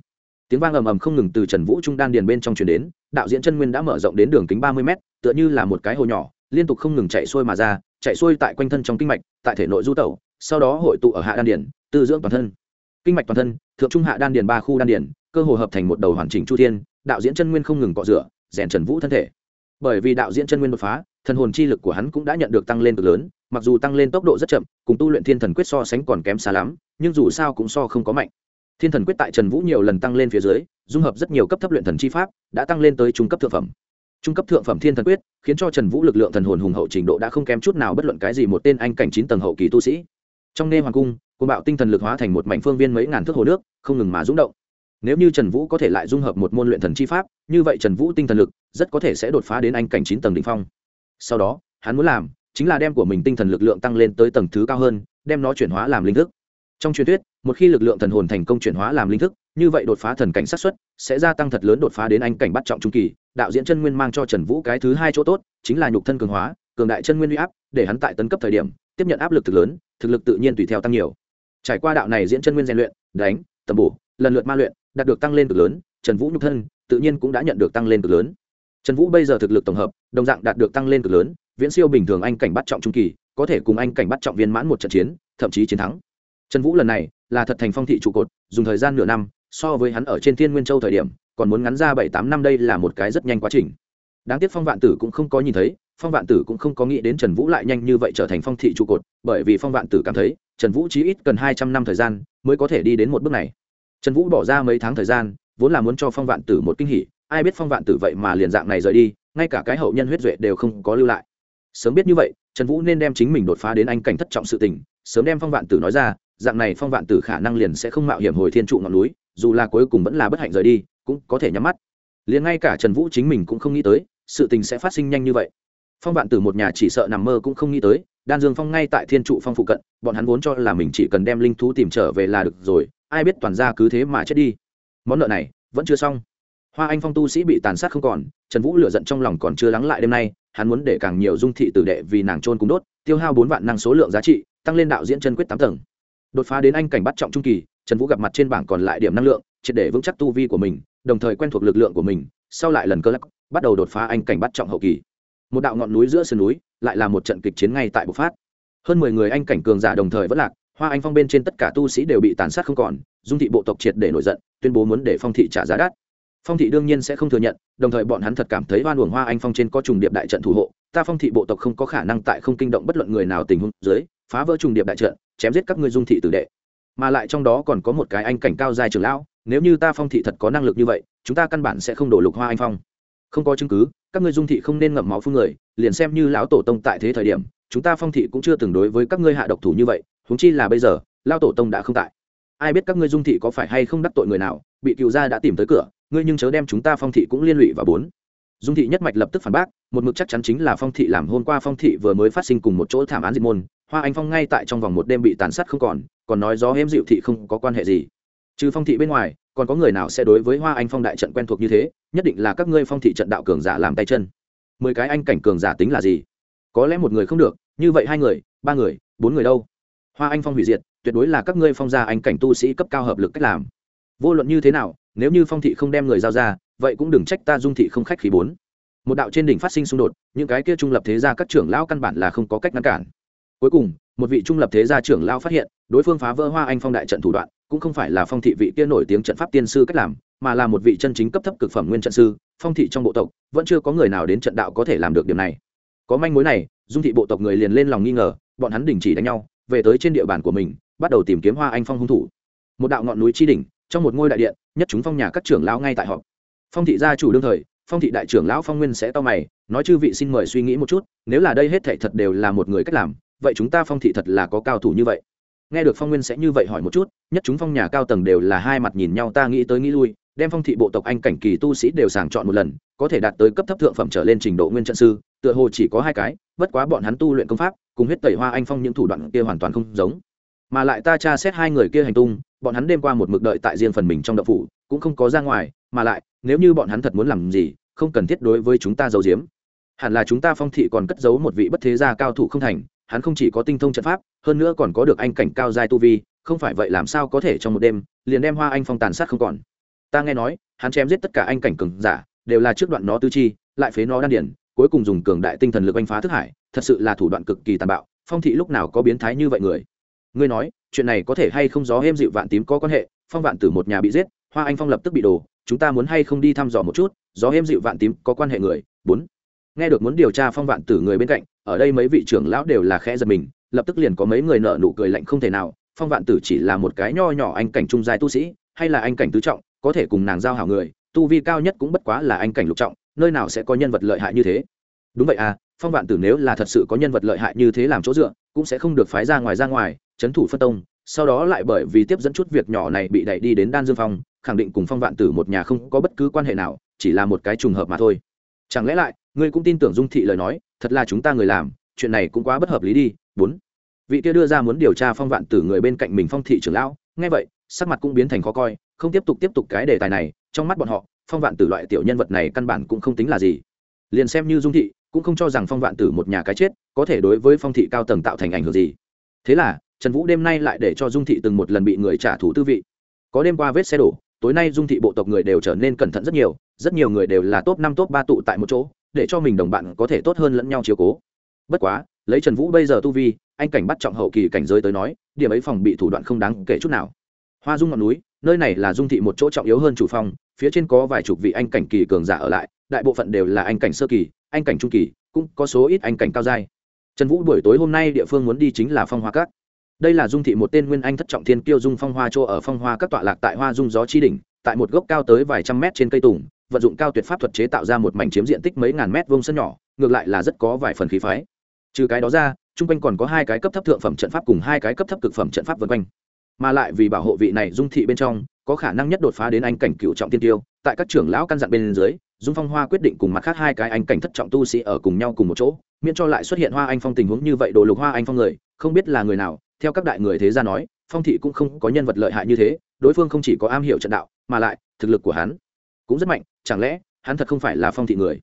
Speaker 1: Tiếng vang ầm ầm không ngừng từ trần vũ trung đan điền bên trong truyền đến, đạo diễn chân nguyên đã mở rộng đến đường kính ba mươi m tựa như là một cái hồ nhỏ liên tục không ngừng chạy xuôi mà ra, chạy xuôi tại quanh thân trong kinh mạch, tại thể nội du tẩu, sau đó hội tụ ở hạ đan điền tư dưỡng toàn thân. Kinh mạch toàn thân, thượng trung hạ đan điền ba khu đan điền cơ hồ hợp thành một đầu hoàn chỉnh chu thiên, đạo diễn chân nguyên không ngừng cọ rửa, rèn trần vũ thân thể. Bởi vì đạo diễn chân nguyên đột phá, thần hồn chi lực của hắn cũng đã nhận được tăng lên cực lớn, mặc dù tăng lên tốc độ rất chậm, cùng tu luyện thiên thần quyết so sánh còn kém xa lắm, nhưng dù sao cũng so không có mạnh. Thiên thần quyết tại trần vũ nhiều lần tăng lên phía dưới, dung hợp rất nhiều cấp thấp luyện thần chi pháp, đã tăng lên tới trung cấp thượng phẩm trung cấp thượng phẩm thiên thần quyết, khiến cho trần vũ lực lượng thần hồn hùng hậu trình độ đã không kém chút nào bất luận cái gì một tên anh cảnh chín tầng hậu kỳ tu sĩ. Trong nê hoàng cung côn bạo tinh thần lực hóa thành một mảnh phương viên mấy ngàn thước hồ nước, không ngừng mà rúng động. Nếu như trần vũ có thể lại dung hợp một môn luyện thần chi pháp, như vậy trần vũ tinh thần lực rất có thể sẽ đột phá đến anh cảnh chín tầng đ ỉ n h phong. Sau đó, hắn muốn làm chính là đem của mình tinh thần lực lượng tăng lên tới tầng thứ cao hơn, đem nó chuyển hóa làm linh thức. Trong truyền thuyết, một khi lực lượng thần hồn thành công chuyển hóa làm linh thức như vậy đột phá thần cảnh sát xuất sẽ gia tăng thật lớn đột phá đến anh cảnh bắt trọng trung kỳ. Đạo diễn chân nguyên mang cho trần vũ cái thứ hai chỗ tốt, chính là nhục thân cường hóa, cường đại chân nguyên huy áp, để hắn tại tấn cấp thời điểm, tiếp nhận áp lực thực lớn, thực lực tự nhiên tùy theo tăng nhiều. Trải qua đạo này diễn chân nguyên rèn luyện, đánh, tầm bổ, lần lượt ma luyện, đạt được tăng lên cực lớn, trần vũ nhục thân tự nhiên cũng đã nhận được tăng lên cực lớn. Trần vũ bây giờ thực lực tổng hợp, đồng dạng đạt được tăng lên cực lớn, viễn siêu bình thường anh cảnh bắt trọng trung kỳ, có thể cùng anh cảnh bắt trọng viên mãn một trận chiến, thậm chí chiến thắng. Trần vũ lần này là thật thành phong thị trụ cột, dùng thời gian nửa năm so với hắn ở trên thiên nguyên châu thời điểm, còn muốn ngắn ra bảy tám năm đây là một cái rất nhanh quá trình. Đáng tiếc phong vạn tử cũng không có nhìn thấy, phong vạn tử cũng không có nghĩ đến trần vũ lại nhanh như vậy trở thành phong thị trụ cột, bởi vì phong vạn tử cảm thấy, trần vũ chí ít cần hai trăm năm thời gian mới có thể đi đến một bước này. Trần vũ bỏ ra mấy tháng thời gian, vốn là muốn cho phong vạn tử một kinh hỉ, ai biết phong vạn tử vậy mà liền dạng này rời đi, ngay cả cái hậu nhân huyết duệ đều không có lưu lại. Sớm biết như vậy, trần vũ nên đem chính mình đột phá đến anh cảnh thất trọng sự tình, sớm đem phong vạn tử nói ra, dạng này phong vạn tử khả năng liền sẽ không mạo hiểm hồi thiên trụ ngọn núi dù là cuối cùng vẫn là bất hạnh rời đi, cũng có thể nhắm mắt. Liền ngay cả trần vũ chính mình cũng không nghĩ tới, sự tình sẽ phát sinh nhanh như vậy. Phong vạn tử một nhà chỉ sợ nằm mơ cũng không nghĩ tới, đan dương phong ngay tại thiên trụ phong phụ cận, bọn hắn vốn cho là mình chỉ cần đem linh thú tìm trở về là được rồi, ai biết toàn ra cứ thế mà chết đi. Món nợ này vẫn chưa xong. Hoa anh phong tu sĩ bị tàn sát không còn, trần vũ lựa giận trong lòng còn chưa lắng lại đêm nay, hắn muốn để càng nhiều dung thị tử đệ vì nàng trôn cùng đốt, tiêu hao bốn vạn năng số lượng giá trị, tăng lên đạo diễn chân quyết tám tầng. Đột phá đến anh cảnh bắt trọng trung kỳ trần vũ gặp mặt trên bảng còn lại điểm năng lượng, triệt để vững chắc tu vi của mình, đồng thời quen thuộc lực lượng của mình, sau lại lần cơ lắc bắt đầu đột phá anh cảnh bắt trọng hậu kỳ. Một đạo ngọn núi giữa sườn núi, lại là một trận kịch chiến ngay tại bộc phát. Hơn mười người anh cảnh cường giả đồng thời vẫn lạc, hoa anh phong bên trên tất cả tu sĩ đều bị tàn sát không còn, dung thị bộ tộc triệt để nổi giận, tuyên bố muốn để phong thị trả giá đắt. Phong thị đương nhiên sẽ không thừa nhận, đồng thời bọn hắn thật cảm thấy oan uổng hoa anh phong trên có trùng điệp đại trận thủ hộ. Ta phong thị bộ tộc không có khả năng tại không kinh động bất luận người nào tình huống dưới, phá vỡ trùng điệp đại trận, chém giết các ngươi dung thị tử đệ mà lại trong đó còn có một cái anh cảnh cao dài trưởng lão, nếu như ta phong thị thật có năng lực như vậy, chúng ta căn bản sẽ không đổ lục hoa anh phong. Không có chứng cứ, các ngươi dung thị không nên ngậm máu phun người, liền xem như lão tổ tông tại thế thời điểm, chúng ta phong thị cũng chưa từng đối với các ngươi hạ độc thủ như vậy, huống chi là bây giờ lao tổ tông đã không tại. Ai biết các ngươi dung thị có phải hay không đắc tội người nào, bị cựu gia đã tìm tới cửa, ngươi nhưng chớ đem chúng ta phong thị cũng liên lụy và bốn. Dung thị nhất mạch lập tức phản bác một mực chắc chắn chính là phong thị làm hôm qua phong thị vừa mới phát sinh cùng một chỗ thảm án diệt môn, hoa anh phong ngay tại trong vòng một đêm bị tàn sát không còn còn nói gió êm dịu thị không có quan hệ gì. Trừ phong thị bên ngoài, còn có người nào sẽ đối với hoa anh phong đại trận quen thuộc như thế, nhất định là các ngươi phong thị trận đạo cường giả làm tay chân. Mười cái anh cảnh cường giả tính là gì? Có lẽ một người không được, như vậy hai người, ba người, bốn người đâu? Hoa anh phong hủy diệt, tuyệt đối là các ngươi phong gia anh cảnh tu sĩ cấp cao hợp lực cách làm. Vô luận như thế nào, nếu như phong thị không đem người giao ra, vậy cũng đừng trách ta dung thị không khách khí bốn một đạo trên đỉnh phát sinh xung đột, những cái kia trung lập thế gia các trưởng lão căn bản là không có cách ngăn cản. Cuối cùng, một vị trung lập thế gia trưởng lão phát hiện, đối phương phá vỡ hoa anh phong đại trận thủ đoạn, cũng không phải là phong thị vị kia nổi tiếng trận pháp tiên sư cách làm, mà là một vị chân chính cấp thấp cực phẩm nguyên trận sư, phong thị trong bộ tộc, vẫn chưa có người nào đến trận đạo có thể làm được điều này. Có manh mối này, dung thị bộ tộc người liền lên lòng nghi ngờ, bọn hắn đình chỉ đánh nhau, về tới trên địa bàn của mình, bắt đầu tìm kiếm hoa anh phong hung thủ. Một đạo ngọn núi chi đỉnh, trong một ngôi đại điện, nhất chúng phong nhà các trưởng lão ngay tại họp. Phong thị gia chủ đương thời phong thị đại trưởng lão phong nguyên sẽ to mày, nói chư vị xin mời suy nghĩ một chút, nếu là đây hết thảy thật đều là một người cách làm, vậy chúng ta phong thị thật là có cao thủ như vậy. Nghe được phong nguyên sẽ như vậy hỏi một chút, nhất chúng phong nhà cao tầng đều là hai mặt nhìn nhau ta nghĩ tới nghĩ lui, đem phong thị bộ tộc anh cảnh kỳ tu sĩ đều sàng chọn một lần, có thể đạt tới cấp thấp thượng phẩm trở lên trình độ nguyên trận sư, tựa hồ chỉ có hai cái, bất quá bọn hắn tu luyện công pháp, cùng huyết tẩy hoa anh phong những thủ đoạn kia hoàn toàn không giống. Mà lại ta tra xét hai người kia hành tung, bọn hắn đêm qua một mực đợi tại riêng phần mình trong đậu phủ, cũng không có ra ngoài, mà lại nếu như bọn hắn thật muốn làm gì, không cần thiết đối với chúng ta giấu giếm. Hẳn là chúng ta phong thị còn cất giấu một vị bất thế gia cao thủ không thành, hắn không chỉ có tinh thông trận pháp, hơn nữa còn có được anh cảnh cao giai tu vi, không phải vậy làm sao có thể trong một đêm, liền đem hoa anh phong tàn sát không còn. Ta nghe nói, hắn chém giết tất cả anh cảnh cường giả, đều là trước đoạn nó tư chi, lại phế nó đan điển, cuối cùng dùng cường đại tinh thần lực anh phá thức hải, thật sự là thủ đoạn cực kỳ tàn bạo, phong thị lúc nào có biến thái như vậy người? Ngươi nói, chuyện này có thể hay không gió êm dịu vạn tím có quan hệ, phong vạn tử một nhà bị giết, hoa anh phong lập tức bị đổ chúng ta muốn hay không đi thăm dò một chút, gió êm dịu vạn tím, có quan hệ người. Bốn, nghe được muốn điều tra phong vạn tử người bên cạnh, ở đây mấy vị trưởng lão đều là khẽ giật mình, lập tức liền có mấy người nợ nụ cười lạnh không thể nào. Phong vạn tử chỉ là một cái nho nhỏ anh cảnh trung giai tu sĩ, hay là anh cảnh tứ trọng, có thể cùng nàng giao hảo người, tu vi cao nhất cũng bất quá là anh cảnh lục trọng, nơi nào sẽ có nhân vật lợi hại như thế? Đúng vậy à phong vạn tử nếu là thật sự có nhân vật lợi hại như thế làm chỗ dựa, cũng sẽ không được phái ra ngoài ra ngoài, trấn thủ phân tông sau đó lại bởi vì tiếp dẫn chút việc nhỏ này bị đẩy đi đến đan dương phong, khẳng định cùng phong vạn tử một nhà không có bất cứ quan hệ nào, chỉ là một cái trùng hợp mà thôi. Chẳng lẽ lại, ngươi cũng tin tưởng dung thị lời nói, thật là chúng ta người làm, chuyện này cũng quá bất hợp lý đi, bốn. Vị kia đưa ra muốn điều tra phong vạn tử người bên cạnh mình phong thị trưởng lão, nghe vậy, sắc mặt cũng biến thành khó coi, không tiếp tục tiếp tục cái đề tài này, trong mắt bọn họ, phong vạn tử loại tiểu nhân vật này căn bản cũng không tính là gì. Liền xem như dung thị, cũng không cho rằng phong vạn tử một nhà cái chết, có thể đối với phong thị cao tầng tạo thành ảnh hưởng gì. Thế là trần vũ đêm nay lại để cho dung thị từng một lần bị người trả thù tư vị. Có đêm qua vết xe đổ, tối nay dung thị bộ tộc người đều trở nên cẩn thận rất nhiều rất nhiều người đều là top năm, top ba tụ tại một chỗ, để cho mình đồng bạn có thể tốt hơn lẫn nhau chiếu cố. Bất quá, lấy trần vũ bây giờ tu vi, anh cảnh bắt trọng hậu kỳ cảnh giới tới nói, điểm ấy phòng bị thủ đoạn không đáng kể chút nào. Hoa dung ngọn núi, nơi này là dung thị một chỗ trọng yếu hơn chủ phong phía trên có vài chục vị anh cảnh kỳ cường giả ở lại, đại bộ phận đều là anh cảnh sơ kỳ, anh cảnh trung kỳ, cũng có số ít anh cảnh cao giai. Trần vũ buổi tối hôm nay địa phương muốn đi chính là phong hoa cát đây là dung thị một tên nguyên anh thất trọng thiên kiêu dung phong hoa chỗ ở phong hoa các tọa lạc tại hoa dung gió chi đỉnh, tại một gốc cao tới vài trăm mét trên cây tùng, vận dụng cao tuyệt pháp thuật chế tạo ra một mảnh chiếm diện tích mấy ngàn mét vuông sân nhỏ, ngược lại là rất có vài phần khí phái. Trừ cái đó ra, chung quanh còn có hai cái cấp thấp thượng phẩm trận pháp cùng hai cái cấp thấp cực phẩm trận pháp vân quanh. Mà lại vì bảo hộ vị này dung thị bên trong, có khả năng nhất đột phá đến anh cảnh cựu trọng tiên tiêu tại các trưởng lão căn dặn bên dưới, dung phong hoa quyết định cùng mặt khác hai cái anh cảnh thất trọng tu sĩ ở cùng nhau cùng một chỗ, miễn cho lại xuất hiện hoa anh phong tình huống như vậy, đồ lục hoa anh phong người, không biết là người nào theo các đại người thế gia nói, phong thị cũng không có nhân vật lợi hại như thế, đối phương không chỉ có am hiểu trận đạo, mà lại thực lực của hắn cũng rất mạnh, chẳng lẽ hắn thật không phải là phong thị người?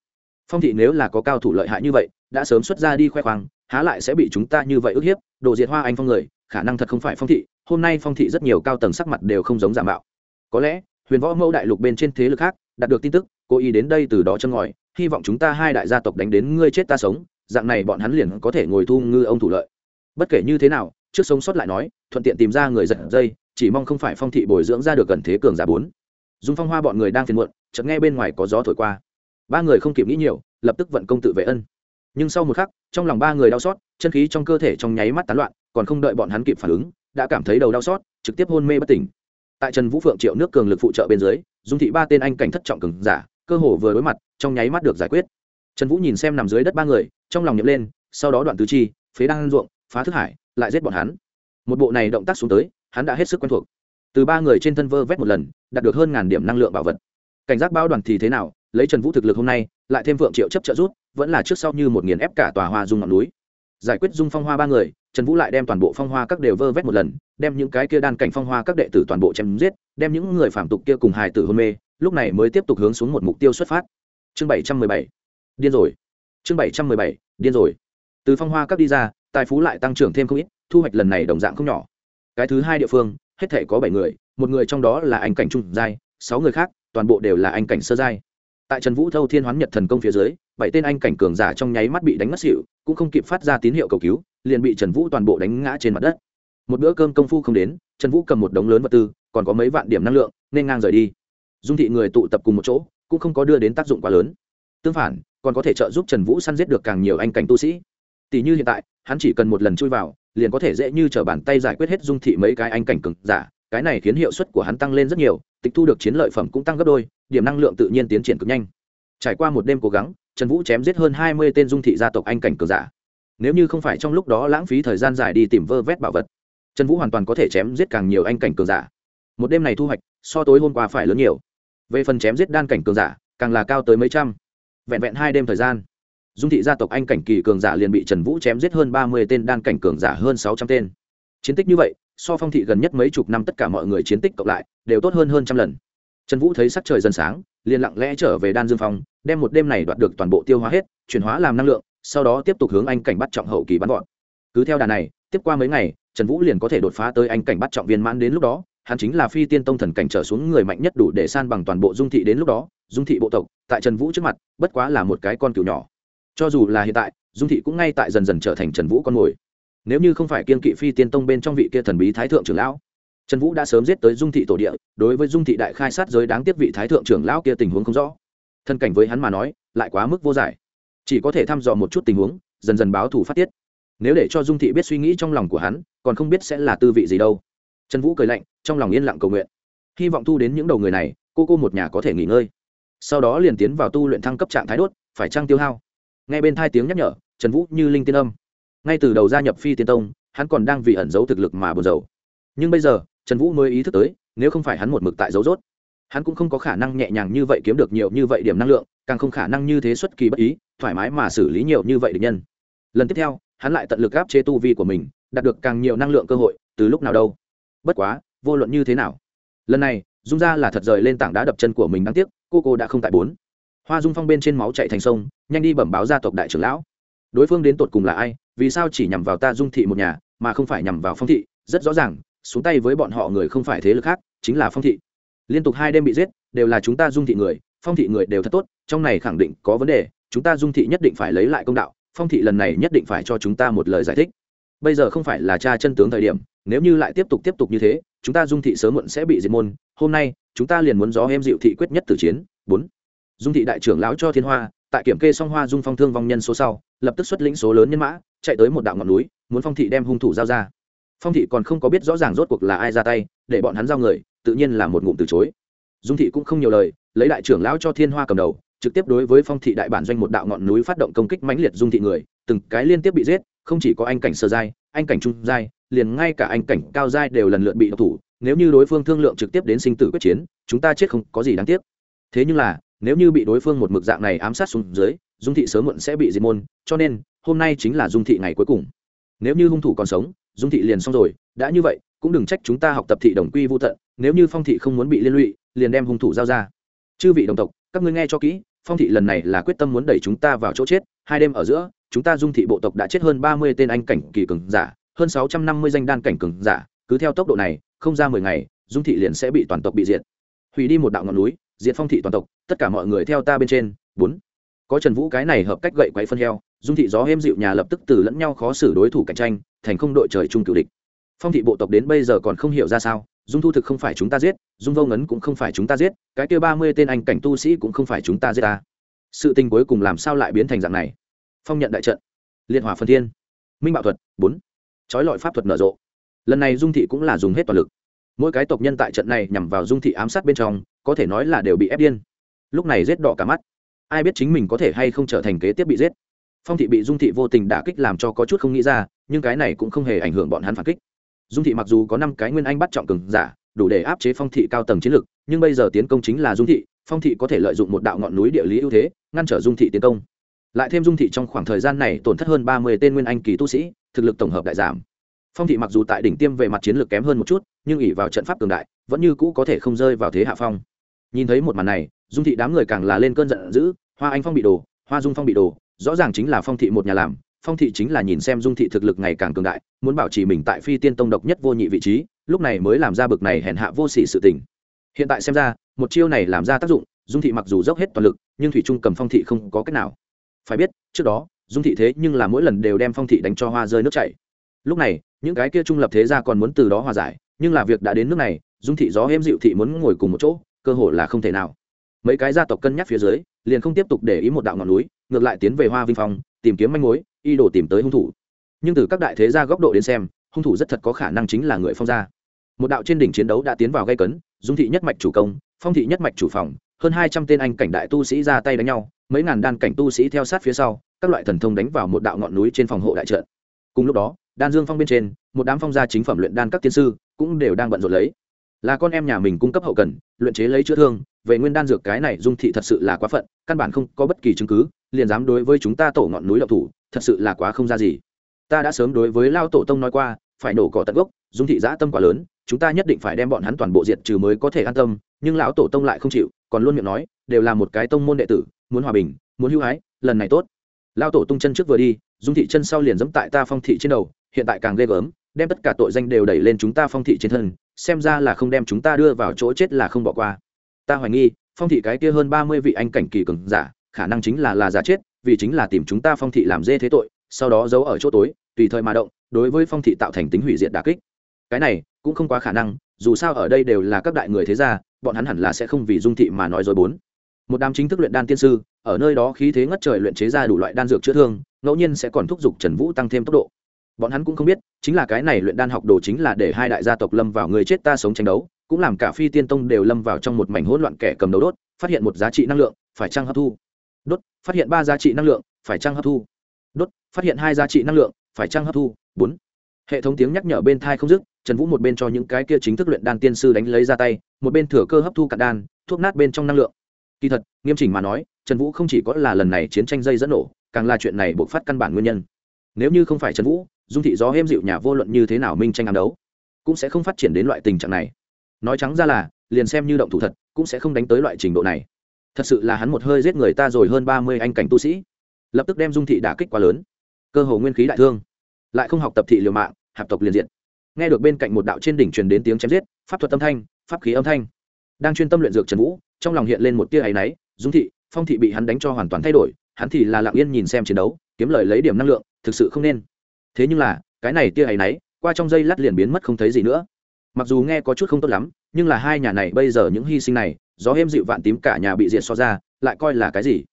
Speaker 1: Phong thị nếu là có cao thủ lợi hại như vậy, đã sớm xuất ra đi khoe khoang, há lại sẽ bị chúng ta như vậy ức hiếp? Đồ diệt hoa anh phong người, khả năng thật không phải phong thị, hôm nay phong thị rất nhiều cao tầng sắc mặt đều không giống giả mạo. Có lẽ, huyền võ mẫu đại lục bên trên thế lực khác, đạt được tin tức, cố ý đến đây từ đó chân ngòi, hy vọng chúng ta hai đại gia tộc đánh đến ngươi chết ta sống, dạng này bọn hắn liền có thể ngồi thu ngư ông thủ lợi. Bất kể như thế nào trước sống sót lại nói, thuận tiện tìm ra người giật dây, chỉ mong không phải phong thị bồi dưỡng ra được gần thế cường giả bốn. Dung phong hoa bọn người đang phiền muộn, chợt nghe bên ngoài có gió thổi qua. Ba người không kịp nghĩ nhiều, lập tức vận công tự vệ ân. Nhưng sau một khắc, trong lòng ba người đau xót, chân khí trong cơ thể trong nháy mắt tán loạn, còn không đợi bọn hắn kịp phản ứng, đã cảm thấy đầu đau xót, trực tiếp hôn mê bất tỉnh. Tại trần vũ phượng triệu nước cường lực phụ trợ bên dưới, dung thị ba tên anh cảnh thất trọng cường giả, cơ hồ vừa đối mặt, trong nháy mắt được giải quyết. Trần vũ nhìn xem nằm dưới đất ba người, trong lòng nhậm lên, sau đó đoạn tứ chi, phế đang ruộng, phá thức hải lại giết bọn hắn. Một bộ này động tác xuống tới, hắn đã hết sức quen thuộc. Từ ba người trên thân vơ vét một lần, đạt được hơn ngàn điểm năng lượng bảo vật. Cảnh giác bao đoàn thì thế nào, lấy trần vũ thực lực hôm nay, lại thêm vượng triệu chấp trợ rút, vẫn là trước sau như một nghiền ép cả tòa hoa dung ngọn núi. Giải quyết dung phong hoa ba người, trần vũ lại đem toàn bộ phong hoa các đều vơ vét một lần, đem những cái kia đan cảnh phong hoa các đệ tử toàn bộ chém giết, đem những người phạm tục kia cùng hài tử hôn mê, lúc này mới tiếp tục hướng xuống một mục tiêu xuất phát. Chương bảy trăm mười bảy. Điên rồi. Chương bảy trăm mười bảy. Điên rồi. Từ phong hoa các đi ra tài phú lại tăng trưởng thêm không ít, thu hoạch lần này đồng dạng không nhỏ. Cái thứ hai địa phương, hết thể có bảy người, một người trong đó là anh cảnh trung giai, sáu người khác, toàn bộ đều là anh cảnh sơ giai. Tại trần vũ thâu thiên hoán nhật thần công phía dưới, bảy tên anh cảnh cường giả trong nháy mắt bị đánh mất xịu cũng không kịp phát ra tín hiệu cầu cứu, liền bị trần vũ toàn bộ đánh ngã trên mặt đất. Một bữa cơm công phu không đến, trần vũ cầm một đống lớn vật tư, còn có mấy vạn điểm năng lượng, nên ngang rời đi. Dung thị người tụ tập cùng một chỗ, cũng không có đưa đến tác dụng quá lớn. Tương phản, còn có thể trợ giúp trần vũ săn giết được càng nhiều anh cảnh tu sĩ tỷ như hiện tại, hắn chỉ cần một lần chui vào, liền có thể dễ như t r ở bàn tay giải quyết hết dung thị mấy cái anh cảnh cực giả. Cái này khiến hiệu suất của hắn tăng lên rất nhiều, tịch thu được chiến lợi phẩm cũng tăng gấp đôi, điểm năng lượng tự nhiên tiến triển cực nhanh. Trải qua một đêm cố gắng, trần vũ chém giết hơn hai mươi tên dung thị gia tộc anh cảnh cường giả. Nếu như không phải trong lúc đó lãng phí thời gian dài đi tìm vơ vét bảo vật, trần vũ hoàn toàn có thể chém giết càng nhiều anh cảnh cường giả. Một đêm này thu hoạch, so tối hôm qua phải lớn nhiều. Về phần chém giết đan cảnh cường giả, càng là cao tới mấy trăm. Vẹn vẹn hai đêm thời gian dung thị gia tộc anh cảnh kỳ cường giả liền bị trần vũ chém giết hơn ba mươi tên, đan cảnh cường giả hơn sáu trăm tên. Chiến tích như vậy, so phong thị gần nhất mấy chục năm tất cả mọi người chiến tích cộng lại, đều tốt hơn hơn trăm lần. Trần vũ thấy sắc trời dần sáng, liền lặng lẽ trở về đan dương phong đem một đêm này đoạt được toàn bộ tiêu hóa hết, chuyển hóa làm năng lượng, sau đó tiếp tục hướng anh cảnh bắt trọng hậu kỳ bắn gọn. Cứ theo đà này, tiếp qua mấy ngày, trần vũ liền có thể đột phá tới anh cảnh bắt trọng viên mãn đến lúc đó, hắn chính là phi tiên tông thần cảnh trở xuống người mạnh nhất đủ để san bằng toàn bộ dung thị đến lúc đó. Dung thị bộ tộc, tại trần vũ trước mặt, bất quá là một cái con cừu nhỏ cho dù là hiện tại, dung thị cũng ngay tại dần dần trở thành trần vũ con mồi. Nếu như không phải kiên kỵ phi tiên tông bên trong vị kia thần bí thái thượng trưởng lão, trần vũ đã sớm giết tới dung thị tổ địa, đối với dung thị đại khai sát giới đáng tiếc vị thái thượng trưởng lão kia tình huống không rõ. Thân cảnh với hắn mà nói, lại quá mức vô giải. Chỉ có thể thăm dò một chút tình huống, dần dần báo thù phát tiết. Nếu để cho dung thị biết suy nghĩ trong lòng của hắn, còn không biết sẽ là tư vị gì đâu. Trần vũ cười lạnh, trong lòng yên lặng cầu nguyện. Hy vọng thu đến những đầu người này, cô cô một nhà có thể nghỉ ngơi. Sau đó liền tiến vào tu luyện thăng cấp trạng thái đốt, phải trăng tiêu hao? Ngay bên thai tiếng nhắc nhở, trần vũ như linh tiên âm. Ngay từ đầu gia nhập phi tiên tông, hắn còn đang vì ẩn giấu thực lực mà buồn rầu. Nhưng bây giờ, trần vũ mới ý thức tới, nếu không phải hắn một mực tại dấu rốt, hắn cũng không có khả năng nhẹ nhàng như vậy kiếm được nhiều như vậy điểm năng lượng, càng không khả năng như thế xuất kỳ bất ý, thoải mái mà xử lý nhiều như vậy địch nhân. Lần tiếp theo, hắn lại tận lực áp chế tu vi của mình, đạt được càng nhiều năng lượng cơ hội, từ lúc nào đâu. Bất quá, vô luận như thế nào, lần này, dung ra là thật rời lên tảng đá đập chân của mình đáng tiếc, cô cô đã không tại bốn hoa dung phong bên trên máu chạy thành sông, nhanh đi bẩm báo gia tộc đại trưởng lão. Đối phương đến tột cùng là ai, vì sao chỉ nhằm vào ta dung thị một nhà, mà không phải nhằm vào phong thị? Rất rõ ràng, xuống tay với bọn họ người không phải thế lực khác, chính là phong thị. Liên tục hai đêm bị giết, đều là chúng ta dung thị người, phong thị người đều thật tốt, trong này khẳng định có vấn đề, chúng ta dung thị nhất định phải lấy lại công đạo, phong thị lần này nhất định phải cho chúng ta một lời giải thích. Bây giờ không phải là cha chân tướng thời điểm, nếu như lại tiếp tục tiếp tục như thế, chúng ta dung thị sớm muộn sẽ bị diệt môn, hôm nay, chúng ta liền muốn gió em dịu thị quyết nhất tử chiến. Bốn dung thị đại trưởng lão cho thiên hoa, tại kiểm kê song hoa dung phong thương vong nhân số sau, lập tức xuất lĩnh số lớn nhân mã, chạy tới một đạo ngọn núi, muốn phong thị đem hung thủ giao ra. Phong thị còn không có biết rõ ràng rốt cuộc là ai ra tay, để bọn hắn giao người, tự nhiên là một ngụm từ chối. Dung thị cũng không nhiều lời, lấy đại trưởng lão cho thiên hoa cầm đầu, trực tiếp đối với phong thị đại bản doanh một đạo ngọn núi phát động công kích mãnh liệt dung thị người, từng cái liên tiếp bị giết, không chỉ có anh cảnh sơ giai, anh cảnh trung giai, liền ngay cả anh cảnh cao giai đều lần lượt bị độc thủ, nếu như đối phương thương lượng trực tiếp đến sinh tử quyết chiến, chúng ta chết không có gì đáng tiếc. Thế nhưng là nếu như bị đối phương một mực dạng này ám sát xuống dưới, dung thị sớm muộn sẽ bị diệt môn, cho nên, hôm nay chính là dung thị ngày cuối cùng. Nếu như hung thủ còn sống, dung thị liền xong rồi, đã như vậy, cũng đừng trách chúng ta học tập thị đồng quy vô tận, nếu như phong thị không muốn bị liên lụy, liền đem hung thủ giao ra. Chư vị đồng tộc, các ngươi nghe cho kỹ, phong thị lần này là quyết tâm muốn đẩy chúng ta vào chỗ chết, hai đêm ở giữa, chúng ta dung thị bộ tộc đã chết hơn ba mươi tên anh cảnh kỳ cường giả, hơn sáu trăm năm mươi danh đan cảnh cường giả, cứ theo tốc độ này, không ra mười ngày, dung thị liền sẽ bị toàn tộc bị diệt. Hủy đi một đạo ngọn núi diệt phong thị toàn tộc, tất cả mọi người theo ta bên trên. Bốn. Có trần vũ cái này hợp cách gậy quay phân heo, dung thị gió êm dịu nhà lập tức từ lẫn nhau khó xử đối thủ cạnh tranh, thành không đội trời chung cựu địch. Phong thị bộ tộc đến bây giờ còn không hiểu ra sao, dung thu thực không phải chúng ta giết, dung vô ngấn cũng không phải chúng ta giết, cái kia ba mươi tên anh cảnh tu sĩ cũng không phải chúng ta giết ta. Sự tình cuối cùng làm sao lại biến thành dạng này? Phong nhận đại trận, liên hòa phân thiên, minh bảo thuật, bốn. Trói lọi pháp thuật nở rộ. Lần này dung thị cũng là dùng hết toàn lực mỗi cái tộc nhân tại trận này nhằm vào dung thị ám sát bên trong có thể nói là đều bị ép điên. Lúc này rết đỏ cả mắt. Ai biết chính mình có thể hay không trở thành kế tiếp bị giết. Phong thị bị dung thị vô tình đả kích làm cho có chút không nghĩ ra nhưng cái này cũng không hề ảnh hưởng bọn hắn phản kích. Dung thị mặc dù có năm cái nguyên anh bắt trọng cường giả đủ để áp chế phong thị cao tầng chiến lược, nhưng bây giờ tiến công chính là dung thị phong thị có thể lợi dụng một đạo ngọn núi địa lý ưu thế ngăn trở dung thị tiến công. Lại thêm dung thị trong khoảng thời gian này tổn thất hơn ba mươi tên nguyên anh kỳ tu sĩ thực lực tổng hợp đại giảm phong thị mặc dù tại đỉnh tiêm về mặt chiến lược kém hơn một chút, nhưng ỉ vào trận pháp cường đại, vẫn như cũ có thể không rơi vào thế hạ phong. Nhìn thấy một màn này, dung thị đám người càng là lên cơn giận dữ, hoa anh phong bị đồ hoa dung phong bị đồ rõ ràng chính là phong thị một nhà làm, phong thị chính là nhìn xem dung thị thực lực ngày càng cường đại, muốn bảo trì mình tại phi tiên tông độc nhất vô nhị vị trí, lúc này mới làm ra bực này hèn hạ vô sỉ sự tình. Hiện tại xem ra, một chiêu này làm ra tác dụng, dung thị mặc dù dốc hết toàn lực, nhưng thủy trung cầm phong thị không có cách nào. Phải biết, trước đó, dung thị thế nhưng là mỗi lần đều đem phong thị đánh cho hoa rơi nước chảy lúc này, những cái kia trung lập thế gia còn muốn từ đó hòa giải, nhưng là việc đã đến nước này, dung thị gió êm dịu thị muốn ngồi cùng một chỗ, cơ hội là không thể nào. Mấy cái gia tộc cân nhắc phía dưới, liền không tiếp tục để ý một đạo ngọn núi, ngược lại tiến về hoa vinh phong, tìm kiếm manh mối, y đổ tìm tới hung thủ. Nhưng từ các đại thế gia góc độ đến xem, hung thủ rất thật có khả năng chính là người phong gia. Một đạo trên đỉnh chiến đấu đã tiến vào gây cấn, dung thị nhất mạch chủ công, phong thị nhất mạch chủ phòng, hơn hai trăm tên anh cảnh đại tu sĩ ra tay đánh nhau, mấy ngàn đan cảnh tu sĩ theo sát phía sau, các loại thần thông đánh vào một đạo ngọn núi trên phòng hộ đại trận. Cùng lúc đó đan dương phong bên trên, một đám phong gia chính phẩm luyện đan các tiên sư cũng đều đang bận rộn lấy. Là con em nhà mình cung cấp hậu cần, luyện chế lấy chữa thương, về nguyên đan dược cái này dung thị thật sự là quá phận, căn bản không có bất kỳ chứng cứ, liền dám đối với chúng ta tổ ngọn núi độc thủ, thật sự là quá không ra gì. Ta đã sớm đối với lao tổ tông nói qua, phải nổ cỏ tận gốc, dung thị giã tâm quá lớn, chúng ta nhất định phải đem bọn hắn toàn bộ diệt trừ mới có thể an tâm, nhưng lão tổ tông lại không chịu, còn luôn miệng nói, đều là một cái tông môn đệ tử, muốn hòa bình, muốn hưu hái lần này tốt. Lao tổ tung chân trước vừa đi, dung thị chân sau liền dẫm tại ta phong thị trên đầu hiện tại càng ghê gớm, đem tất cả tội danh đều đẩy lên chúng ta phong thị trên thân, xem ra là không đem chúng ta đưa vào chỗ chết là không bỏ qua. Ta hoài nghi, phong thị cái kia hơn ba mươi vị anh cảnh kỳ cường giả, khả năng chính là là giả chết, vì chính là tìm chúng ta phong thị làm dê thế tội, sau đó giấu ở chỗ tối, tùy thời mà động, đối với phong thị tạo thành tính hủy diệt đà kích. Cái này, cũng không quá khả năng, dù sao ở đây đều là các đại người thế gia, bọn hắn hẳn là sẽ không vì dung thị mà nói dối bốn. Một đám chính thức luyện đan tiên sư, ở nơi đó khí thế ngất trời luyện chế ra đủ loại đan dược chữa thương, ngẫu nhiên sẽ còn thúc giục trần vũ tăng thêm tốc độ bọn hắn cũng không biết, chính là cái này luyện đan học đồ chính là để hai đại gia tộc lâm vào người chết ta sống tranh đấu, cũng làm cả phi tiên tông đều lâm vào trong một mảnh hỗn loạn kẻ cầm đầu đốt, phát hiện một giá trị năng lượng, phải trăng hấp thu? Đốt, phát hiện ba giá trị năng lượng, phải trăng hấp thu? Đốt, phát hiện hai giá trị năng lượng, phải trăng hấp thu? Bốn. Hệ thống tiếng nhắc nhở bên thai không dứt, trần vũ một bên cho những cái kia chính thức luyện đan tiên sư đánh lấy ra tay, một bên thừa cơ hấp thu cạn đan, thuốc nát bên trong năng lượng. Kỳ thật, nghiêm chỉnh mà nói, trần vũ không chỉ có là lần này chiến tranh dây dẫn nổ, càng là chuyện này buộc phát căn bản nguyên nhân. Nếu như không phải trần vũ dung thị gió êm dịu nhà vô luận như thế nào minh tranh ám đấu, cũng sẽ không phát triển đến loại tình trạng này. Nói trắng ra là, liền xem như động thủ thật, cũng sẽ không đánh tới loại trình độ này. Thật sự là hắn một hơi giết người ta rồi hơn ba mươi anh cảnh tu sĩ. Lập tức đem dung thị đả kích quá lớn. Cơ hồ nguyên khí đại thương. Lại không học tập thị liều mạng, hạp tộc liền diện nghe được bên cạnh một đạo trên đỉnh truyền đến tiếng chém giết, pháp thuật âm thanh, pháp khí âm thanh. Đang chuyên tâm luyện dược trần vũ, trong lòng hiện lên một tia áy náy, dung thị, phong thị bị hắn đánh cho hoàn toàn thay đổi, hắn thì là lặng yên nhìn xem chiến đấu, kiếm lời lấy điểm năng lượng, thực sự không nên thế nhưng là, cái này tia hay náy qua trong dây lát liền biến mất không thấy gì nữa. Mặc dù nghe có chút không tốt lắm, nhưng là hai nhà này bây giờ những hy sinh này, gió êm dịu vạn tím cả nhà bị diệt so ra, lại coi là cái gì?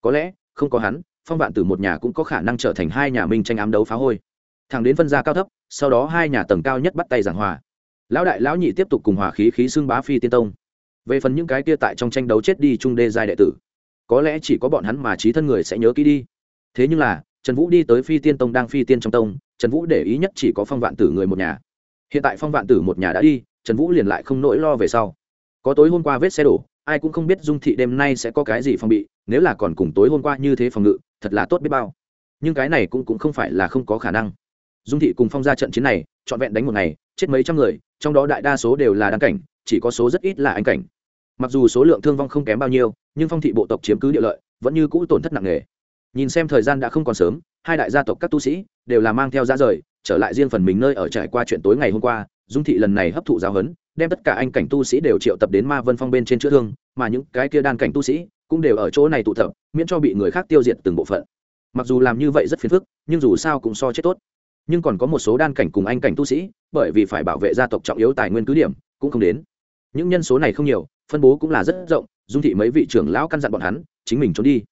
Speaker 1: Có lẽ, không có hắn, phong vạn tử một nhà cũng có khả năng trở thành hai nhà minh tranh ám đấu phá hôi. Thẳng đến phân gia cao thấp, sau đó hai nhà tầng cao nhất bắt tay giảng hòa. Lão đại lão nhị tiếp tục cùng hòa khí khí xưng bá phi tiên tông. Về phần những cái kia tại trong tranh đấu chết đi trung đê giai đệ tử, có lẽ chỉ có bọn hắn mà trí thân người sẽ nhớ kỹ đi. Thế nhưng là trần vũ đi tới phi tiên tông đang phi tiên trong tông trần vũ để ý nhất chỉ có phong vạn tử người một nhà. Hiện tại phong vạn tử một nhà đã đi trần vũ liền lại không nỗi lo về sau. Có tối hôm qua vết xe đổ ai cũng không biết dung thị đêm nay sẽ có cái gì phòng bị nếu là còn cùng tối hôm qua như thế phòng ngự thật là tốt biết bao. Nhưng cái này cũng, cũng không phải là không có khả năng. Dung thị cùng phong ra trận chiến này trọn vẹn đánh một ngày chết mấy trăm người trong đó đại đa số đều là đăng cảnh chỉ có số rất ít là anh cảnh. Mặc dù số lượng thương vong không kém bao nhiêu nhưng phong thị bộ tộc chiếm cứ địa lợi vẫn như cũ tổn thất nặng nề nhìn xem thời gian đã không còn sớm, hai đại gia tộc các tu sĩ đều là mang theo ra rời, trở lại riêng phần mình nơi ở trải qua chuyện tối ngày hôm qua, dung thị lần này hấp thụ giáo huấn, đem tất cả anh cảnh tu sĩ đều triệu tập đến ma vân phong bên trên chữa thương, mà những cái kia đan cảnh tu sĩ cũng đều ở chỗ này tụ tập, miễn cho bị người khác tiêu diệt từng bộ phận. Mặc dù làm như vậy rất phiền phức, nhưng dù sao cũng so chết tốt. Nhưng còn có một số đan cảnh cùng anh cảnh tu sĩ, bởi vì phải bảo vệ gia tộc trọng yếu tài nguyên cứ điểm, cũng không đến. Những nhân số này không nhiều, phân bố cũng là rất rộng, dung thị mấy vị trưởng lão căn dặn bọn hắn, chính mình trốn đi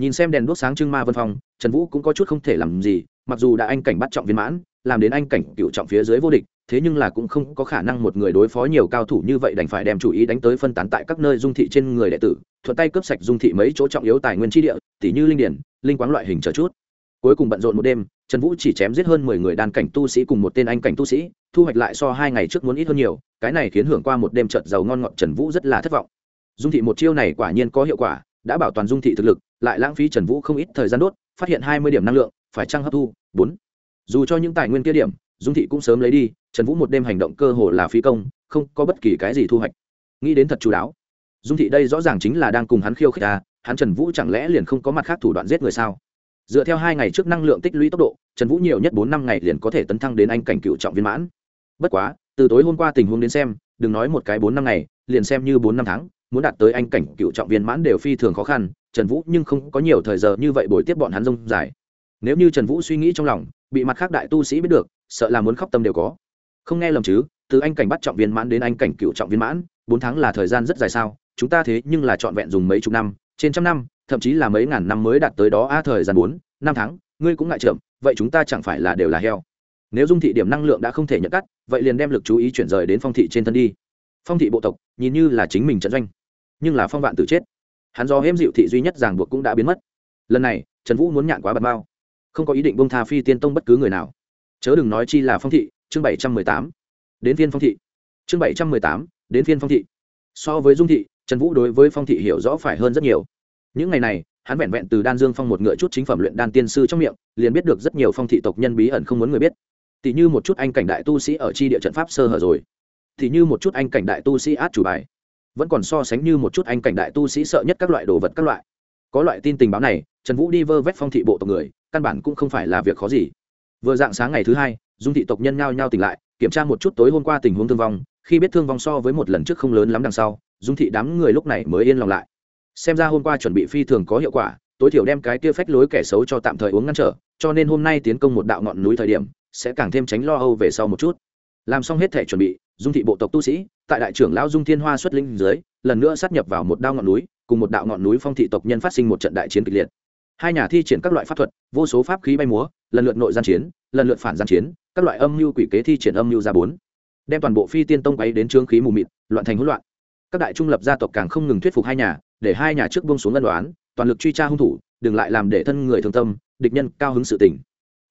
Speaker 1: nhìn xem đèn đuốc sáng trưng ma vân phong, trần vũ cũng có chút không thể làm gì, mặc dù đã anh cảnh bắt trọng viên mãn, làm đến anh cảnh cựu trọng phía dưới vô địch, thế nhưng là cũng không có khả năng một người đối phó nhiều cao thủ như vậy đành phải đem chủ ý đánh tới phân tán tại các nơi dung thị trên người đệ tử, thuận tay cướp sạch dung thị mấy chỗ trọng yếu tài nguyên tri địa tỷ như linh điển, linh quáng loại hình chờ chút. Cuối cùng bận rộn một đêm, trần vũ chỉ chém giết hơn mười người đàn cảnh tu sĩ cùng một tên anh cảnh tu sĩ, thu hoạch lại so hai ngày trước muốn ít hơn nhiều, cái này khiến hưởng qua một đêm trợt giàu ngon ngọt trần vũ rất là thất vọng. Dung thị một chiêu này quả nhiên có hiệu quả đã bảo toàn dung thị thực lực, lại lãng phí trần vũ không ít thời gian đốt, phát hiện hai mươi điểm năng lượng, phải trăng hấp thu? Bốn. Dù cho những tài nguyên kia điểm, dung thị cũng sớm lấy đi, trần vũ một đêm hành động cơ hồ là phi công, không có bất kỳ cái gì thu hoạch. Nghĩ đến thật chú đáo. Dung thị đây rõ ràng chính là đang cùng hắn khiêu khích ta hắn trần vũ chẳng lẽ liền không có mặt khác thủ đoạn giết người sao? Dựa theo hai ngày trước năng lượng tích lũy tốc độ, trần vũ nhiều nhất bốn năm ngày liền có thể tấn thăng đến anh cảnh cựu trọng viên mãn. Bất quá, từ tối hôm qua tình huống đến xem, đừng nói một cái bốn năm ngày, liền xem như bốn năm tháng muốn đạt tới anh cảnh cựu trọng viên mãn đều phi thường khó khăn, trần vũ nhưng không có nhiều thời giờ như vậy bồi tiếp bọn hắn rông dài. Nếu như trần vũ suy nghĩ trong lòng, bị mặt khác đại tu sĩ biết được, sợ là muốn khóc tâm đều có. Không nghe lầm chứ, từ anh cảnh bắt trọng viên mãn đến anh cảnh cựu trọng viên mãn, bốn tháng là thời gian rất dài sao, chúng ta thế nhưng là trọn vẹn dùng mấy chục năm, trên trăm năm, thậm chí là mấy ngàn năm mới đạt tới đó, a, thời gian bốn, năm tháng, ngươi cũng ngại trượm vậy chúng ta chẳng phải là đều là heo. Nếu dung thị điểm năng lượng đã không thể nhận cắt, vậy liền đem lực chú ý chuyển rời đến phong thị trên thân đi. Phong thị bộ tộc, nhìn như là chính mình trận doanh nhưng là phong vạn tử chết. Hắn do hêm dịu thị duy nhất ràng buộc cũng đã biến mất. Lần này, trần vũ muốn nhạn quá bật bao không có ý định bông tha phi tiên tông bất cứ người nào. Chớ đừng nói chi là phong thị, chương bảy trăm mười tám. Đến phiên phong thị. Chương bảy trăm mười tám, đến phiên phong thị. So với dung thị, trần vũ đối với phong thị hiểu rõ phải hơn rất nhiều. Những ngày này, hắn vẹn vẹn từ đan dương phong một ngựa chút chính phẩm luyện đan tiên sư trong miệng, liền biết được rất nhiều phong thị tộc nhân bí ẩn không muốn người biết. Tỷ như một chút anh cảnh đại tu sĩ ở chi địa trận pháp sơ hở rồi. Thì như một chút anh cảnh đại tu sĩ át chủ bài vẫn còn so sánh như một chút anh cảnh đại tu sĩ sợ nhất các loại đồ vật các loại. Có loại tin tình báo này, trần vũ đi vơ vét phong thị bộ tộc người, căn bản cũng không phải là việc khó gì. Vừa dạng sáng ngày thứ hai, dung thị tộc nhân nhao nhao tỉnh lại, kiểm tra một chút tối hôm qua tình huống thương vong, khi biết thương vong so với một lần trước không lớn lắm đằng sau, dung thị đám người lúc này mới yên lòng lại. Xem ra hôm qua chuẩn bị phi thường có hiệu quả, tối thiểu đem cái kia phách lối kẻ xấu cho tạm thời uống ngăn trở, cho nên hôm nay tiến công một đạo ngọn núi thời điểm, sẽ càng thêm tránh lo âu về sau một chút. Làm xong hết thể chuẩn bị dung thị bộ tộc tu sĩ, tại đại trưởng lão dung thiên hoa xuất linh dưới, lần nữa sát nhập vào một đao ngọn núi, cùng một đạo ngọn núi phong thị tộc nhân phát sinh một trận đại chiến kịch liệt. Hai nhà thi triển các loại pháp thuật, vô số pháp khí bay múa, lần lượt nội gian chiến, lần lượt phản gian chiến, các loại âm mưu quỷ kế thi triển âm mưu ra bốn. Đem toàn bộ phi tiên tông quấy đến trương khí mù mịt, loạn thành hỗn loạn. Các đại trung lập gia tộc càng không ngừng thuyết phục hai nhà, để hai nhà trước buông xuống ân đoán toàn lực truy tra hung thủ, đừng lại làm để thân người thương tâm, địch nhân cao hứng sự tình.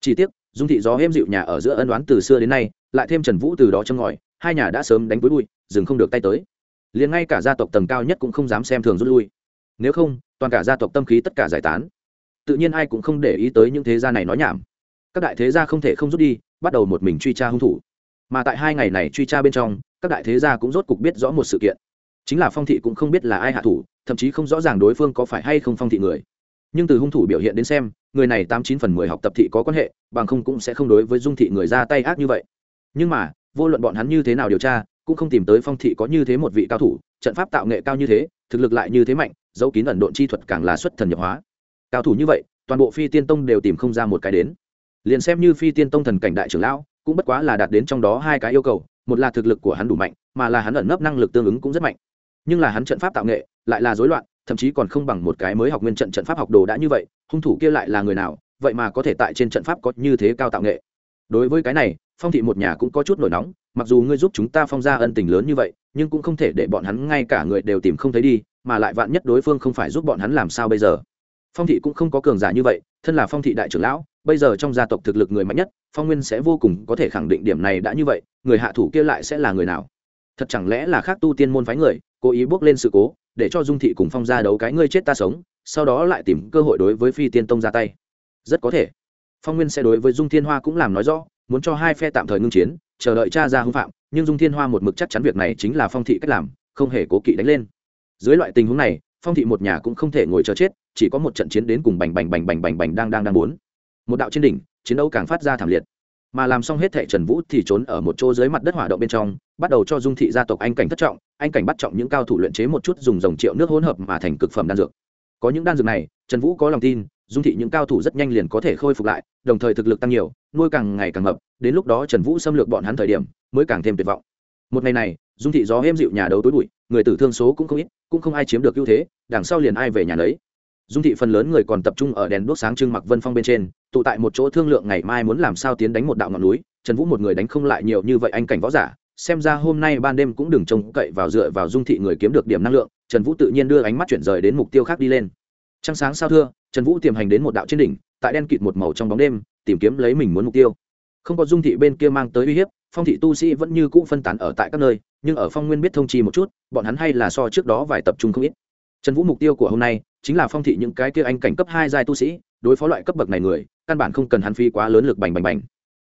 Speaker 1: Chỉ tiếc, dung thị gió êm dịu nhà ở giữa ân đoán từ xưa đến nay, lại thêm trần vũ từ đó châm ngòi hai nhà đã sớm đánh với bụi dừng không được tay tới. Liền ngay cả gia tộc tầng cao nhất cũng không dám xem thường rút lui. Nếu không, toàn cả gia tộc tâm khí tất cả giải tán. Tự nhiên ai cũng không để ý tới những thế gia này nói nhảm. Các đại thế gia không thể không rút đi, bắt đầu một mình truy tra hung thủ. Mà tại hai ngày này truy tra bên trong, các đại thế gia cũng rốt cục biết rõ một sự kiện. Chính là phong thị cũng không biết là ai hạ thủ, thậm chí không rõ ràng đối phương có phải hay không phong thị người. Nhưng từ hung thủ biểu hiện đến xem, người này tám chín phần mười học tập thị có quan hệ, bằng không cũng sẽ không đối với dung thị người ra tay ác như vậy. Nhưng mà vô luận bọn hắn như thế nào điều tra, cũng không tìm tới phong thị có như thế một vị cao thủ, trận pháp tạo nghệ cao như thế, thực lực lại như thế mạnh, dấu kín ẩn độn chi thuật càng là xuất thần nhập hóa. Cao thủ như vậy, toàn bộ phi tiên tông đều tìm không ra một cái đến. Liền xem như phi tiên tông thần cảnh đại trưởng lão, cũng bất quá là đạt đến trong đó hai cái yêu cầu, một là thực lực của hắn đủ mạnh, mà là hắn ẩn nấp năng lực tương ứng cũng rất mạnh. Nhưng là hắn trận pháp tạo nghệ, lại là rối loạn, thậm chí còn không bằng một cái mới học nguyên trận trận pháp học đồ đã như vậy, hung thủ kia lại là người nào, vậy mà có thể tại trên trận pháp có như thế cao tạo nghệ. Đối với cái này phong thị một nhà cũng có chút nổi nóng, mặc dù ngươi giúp chúng ta phong ra ân tình lớn như vậy, nhưng cũng không thể để bọn hắn ngay cả người đều tìm không thấy đi, mà lại vạn nhất đối phương không phải giúp bọn hắn làm sao bây giờ. Phong thị cũng không có cường giả như vậy, thân là phong thị đại trưởng lão, bây giờ trong gia tộc thực lực người mạnh nhất, phong nguyên sẽ vô cùng có thể khẳng định điểm này đã như vậy, người hạ thủ kia lại sẽ là người nào? Thật chẳng lẽ là khác tu tiên môn phái người, cố ý bước lên sự cố, để cho dung thị cùng phong ra đấu cái ngươi chết ta sống, sau đó lại tìm cơ hội đối với phi tiên tông ra tay? Rất có thể. Phong nguyên sẽ đối với dung thiên hoa cũng làm nói rõ muốn cho hai phe tạm thời ngưng chiến, chờ đợi cha ra hưng phạm, nhưng dung thiên hoa một mực chắc chắn việc này chính là phong thị cách làm, không hề cố kỵ đánh lên. Dưới loại tình huống này, phong thị một nhà cũng không thể ngồi chờ chết, chỉ có một trận chiến đến cùng bành bành bành bành bành bành đang đang đang muốn. Một đạo trên đỉnh, chiến đấu càng phát ra thảm liệt. Mà làm xong hết thệ trần vũ thì trốn ở một chỗ dưới mặt đất hỏa động bên trong, bắt đầu cho dung thị gia tộc anh cảnh thất trọng, anh cảnh bắt trọng những cao thủ luyện chế một chút dùng dòng triệu nước hỗn hợp mà thành cực phẩm đan dược. Có những đan dược này, trần vũ có lòng tin dung thị những cao thủ rất nhanh liền có thể khôi phục lại, đồng thời thực lực tăng nhiều, nuôi càng ngày càng mập, đến lúc đó trần vũ xâm lược bọn hắn thời điểm, mới càng thêm tuyệt vọng. Một ngày này, dung thị gió êm dịu nhà đấu tối bụi, người tử thương số cũng không ít, cũng không ai chiếm được ưu thế, đằng sau liền ai về nhà lấy dung thị phần lớn người còn tập trung ở đèn đốt sáng trưng mặc vân phong bên trên, tụ tại một chỗ thương lượng ngày mai muốn làm sao tiến đánh một đạo ngọn núi. Trần vũ một người đánh không lại nhiều như vậy anh cảnh võ giả, xem ra hôm nay ban đêm cũng đừng trông cậy vào dựa vào dung thị người kiếm được điểm năng lượng. Trần vũ tự nhiên đưa ánh mắt chuyển rời đến mục tiêu khác đi lên. Trăng sáng sao thưa trần vũ tiềm hành đến một đạo trên đỉnh, tại đen kịt một màu trong bóng đêm, tìm kiếm lấy mình muốn mục tiêu. Không có dung thị bên kia mang tới uy hiếp, phong thị tu sĩ vẫn như cũ phân tán ở tại các nơi, nhưng ở phong nguyên biết thông chi một chút, bọn hắn hay là so trước đó vài tập trung không ít. Trần vũ mục tiêu của hôm nay chính là phong thị những cái kia anh cảnh cấp hai giai tu sĩ, đối phó loại cấp bậc này người, căn bản không cần hắn phi quá lớn lực bành bành bành.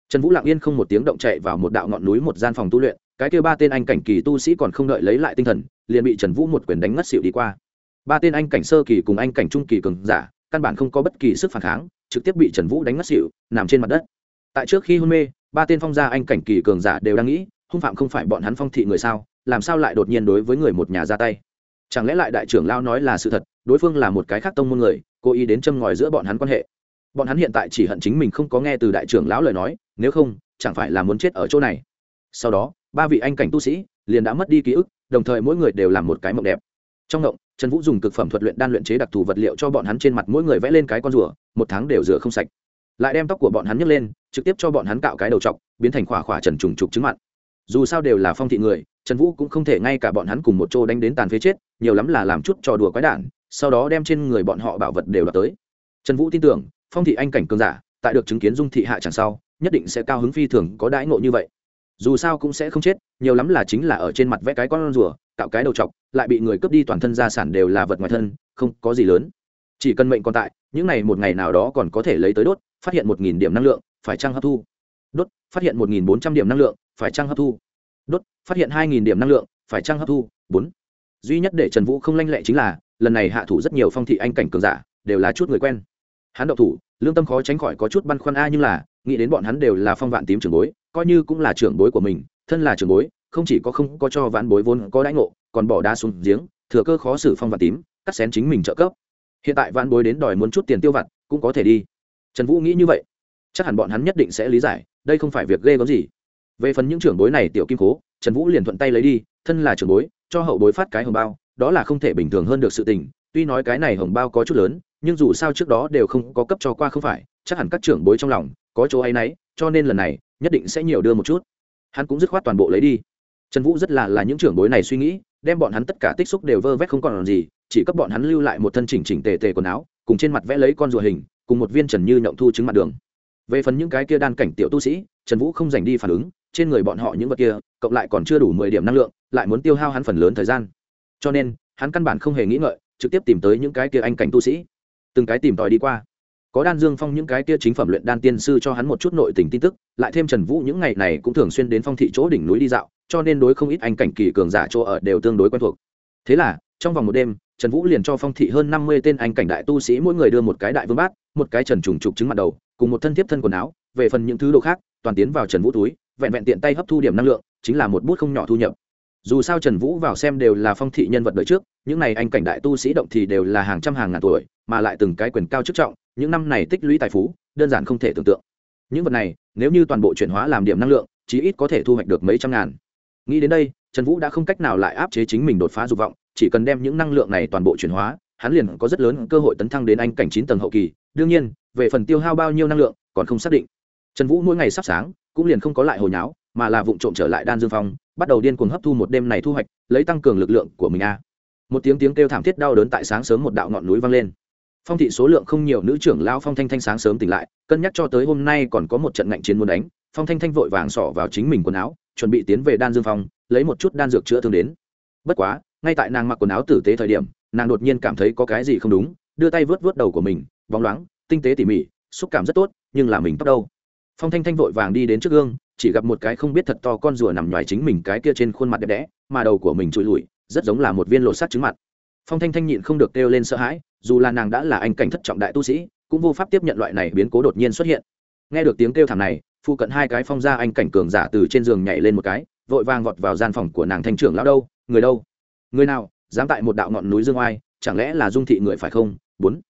Speaker 1: Trần vũ lặng yên không một tiếng động chạy vào một đạo ngọn núi một gian phòng tu luyện, cái kia ba tên anh cảnh kỳ tu sĩ còn không đợi lấy lại tinh thần, liền bị trần vũ một quyền đánh ngất xịu đi qua. Ba tên anh cảnh sơ kỳ cùng anh cảnh trung kỳ cường giả căn bản không có bất kỳ sức phản kháng, trực tiếp bị trần vũ đánh ngất xịu nằm trên mặt đất. Tại trước khi hôn mê, ba tên phong gia anh cảnh kỳ cường giả đều đang nghĩ, hung phạm không phải bọn hắn phong thị người sao, làm sao lại đột nhiên đối với người một nhà ra tay? Chẳng lẽ lại đại trưởng lao nói là sự thật, đối phương là một cái khác tông môn người, cố ý đến châm ngòi giữa bọn hắn quan hệ? Bọn hắn hiện tại chỉ hận chính mình không có nghe từ đại trưởng lão lời nói, nếu không, chẳng phải là muốn chết ở chỗ này. Sau đó, ba vị anh cảnh tu sĩ liền đã mất đi ký ức, đồng thời mỗi người đều làm một cái mộng đẹp. Trong mộng trần vũ dùng cực phẩm thuật luyện đan luyện chế đặc thù vật liệu cho bọn hắn trên mặt mỗi người vẽ lên cái con rùa, một tháng đều rửa không sạch. Lại đem tóc của bọn hắn nhấc lên, trực tiếp cho bọn hắn cạo cái đầu t biến thành khỏa khỏa trần trùng trục trứng mặn. Dù sao đều là phong thị người, trần vũ cũng không thể ngay cả bọn hắn cùng một chỗ đánh đến tàn phế chết, nhiều lắm là làm chút trò đùa quái đản, sau đó đem trên người bọn họ bảo vật đều đ tới. Trần vũ tin tưởng, phong thị anh cảnh cường giả, tại được chứng kiến dung thị hạ chẳng sau, nhất định sẽ cao hứng phi thường, có đãi ngộ như vậy dù sao cũng sẽ không chết, nhiều lắm là chính là ở trên mặt vẽ cái con rùa, cạo cái đầu t lại bị người cướp đi toàn thân gia sản đều là vật ngoài thân, không có gì lớn. Chỉ cần mệnh còn tại, những này một ngày nào đó còn có thể lấy tới đốt, phát hiện một nghìn điểm năng lượng, phải trăng hấp thu? Đốt, phát hiện một nghìn bốn trăm điểm năng lượng, phải trăng hấp thu? Đốt, phát hiện hai nghìn điểm năng lượng, phải trăng hấp thu? Bốn. Duy nhất để trần vũ không lanh lệ chính là, lần này hạ thủ rất nhiều phong thị anh cảnh cường giả, đều là chút người quen. Hắn đậu thủ, lương tâm khó tránh khỏi có chút băn khoăn a, nhưng là, nghĩ đến bọn hắn đều là phong vạn tím trưởng bối coi như cũng là trưởng bối của mình, thân là trưởng bối, không chỉ có không có cho vãn bối vốn có đãi ngộ, còn bỏ đá xuống giếng, thừa cơ khó xử phong và tím, cắt xén chính mình trợ cấp. Hiện tại vãn bối đến đòi muốn chút tiền tiêu vặt, cũng có thể đi. Trần vũ nghĩ như vậy. Chắc hẳn bọn hắn nhất định sẽ lý giải, đây không phải việc ghê gớm gì. Về phần những trưởng bối này tiểu kim cố trần vũ liền thuận tay lấy đi, thân là trưởng bối, cho hậu bối phát cái hồng bao, đó là không thể bình thường hơn được sự tình. Tuy nói cái này hồng bao có chút lớn, nhưng dù sao trước đó đều không có cấp cho qua không phải, chắc hẳn các trưởng bối trong lòng có chỗ ấy nấy cho nên lần này nhất định sẽ nhiều đưa một chút. Hắn cũng dứt khoát toàn bộ lấy đi. Trần vũ rất là là những trưởng bối này suy nghĩ, đem bọn hắn tất cả tích xúc đều vơ vét không còn làm gì, chỉ cấp bọn hắn lưu lại một thân chỉnh chỉnh tề tề quần áo, cùng trên mặt vẽ lấy con rùa hình, cùng một viên trần như nhộng thu chứng mặt đường. Về phần những cái kia đan cảnh tiểu tu sĩ, trần vũ không dành đi phản ứng, trên người bọn họ những vật kia, cộng lại còn chưa đủ mười điểm năng lượng, lại muốn tiêu hao hắn phần lớn thời gian. Cho nên, hắn căn bản không hề nghĩ ngợi, trực tiếp tìm tới những cái kia anh cảnh tu sĩ. Từng cái tìm tòi đi qua có đan dương phong những cái kia chính phẩm luyện đan tiên sư cho hắn một chút nội tình tin tức, lại thêm trần vũ những ngày này cũng thường xuyên đến phong thị chỗ đỉnh núi đi dạo, cho nên đối không ít anh cảnh kỳ cường giả chỗ ở đều tương đối quen thuộc. Thế là, trong vòng một đêm, trần vũ liền cho phong thị hơn năm mươi tên anh cảnh đại tu sĩ mỗi người đưa một cái đại vương bát, một cái trần trùng trục trứng mặt đầu, cùng một thân thiếp thân quần áo, về phần những thứ đồ khác, toàn tiến vào trần vũ túi, vẹn vẹn tiện tay hấp thu điểm năng lượng, chính là một bút không nhỏ thu nhập dù sao trần vũ vào xem đều là phong thị nhân vật đời trước, những này anh cảnh đại tu sĩ động thì đều là hàng trăm hàng ngàn tuổi, mà lại từng cái quyền cao chức trọng, những năm này tích lũy tài phú, đơn giản không thể tưởng tượng. Những vật này, nếu như toàn bộ chuyển hóa làm điểm năng lượng, chí ít có thể thu hoạch được mấy trăm ngàn. Nghĩ đến đây, trần vũ đã không cách nào lại áp chế chính mình đột phá dục vọng, chỉ cần đem những năng lượng này toàn bộ chuyển hóa, hắn liền có rất lớn cơ hội tấn thăng đến anh cảnh chín tầng hậu kỳ. Đương nhiên, về phần tiêu hao bao nhiêu năng lượng, còn không xác định. Trần vũ mỗi ngày sắp sáng, cũng liền không có lại hồi nháo mà là vụng trộm trở lại đan dương phong, bắt đầu điên cuồng hấp thu một đêm này thu hoạch, lấy tăng cường lực lượng của mình a. Một tiếng tiếng kêu thảm thiết đau đớn tại sáng sớm một đạo ngọn núi vang lên. Phong thị số lượng không nhiều, nữ trưởng lao phong thanh thanh sáng sớm tỉnh lại, cân nhắc cho tới hôm nay còn có một trận ngạnh chiến muốn đánh, phong thanh thanh vội vàng sỏ vào chính mình quần áo, chuẩn bị tiến về đan dương phong, lấy một chút đan dược chữa thương đến. Bất quá, ngay tại nàng mặc quần áo tử tế thời điểm, nàng đột nhiên cảm thấy có cái gì không đúng, đưa tay vớt vớt đầu của mình, bóng loáng, tinh tế tỉ mỉ, xúc cảm rất tốt, nhưng là mình tóc đâu. Phong thanh thanh vội vàng đi đến trước gương chỉ gặp một cái không biết thật to con rùa nằm ngoài chính mình cái kia trên khuôn mặt đẹp đẽ, mà đầu của mình trụi lùi, rất giống là một viên lột sắt trứng mặt. Phong thanh thanh nhịn không được kêu lên sợ hãi, dù là nàng đã là anh cảnh thất trọng đại tu sĩ, cũng vô pháp tiếp nhận loại này biến cố đột nhiên xuất hiện. Nghe được tiếng kêu thảm này phụ cận hai cái phong ra anh cảnh cường giả từ trên giường nhảy lên một cái, vội vàng vọt vào gian phòng của nàng thanh trưởng lão đâu, người đâu? Người nào, dám tại một đạo ngọn núi dương oai, chẳng lẽ là dung thị người phải không? Bốn.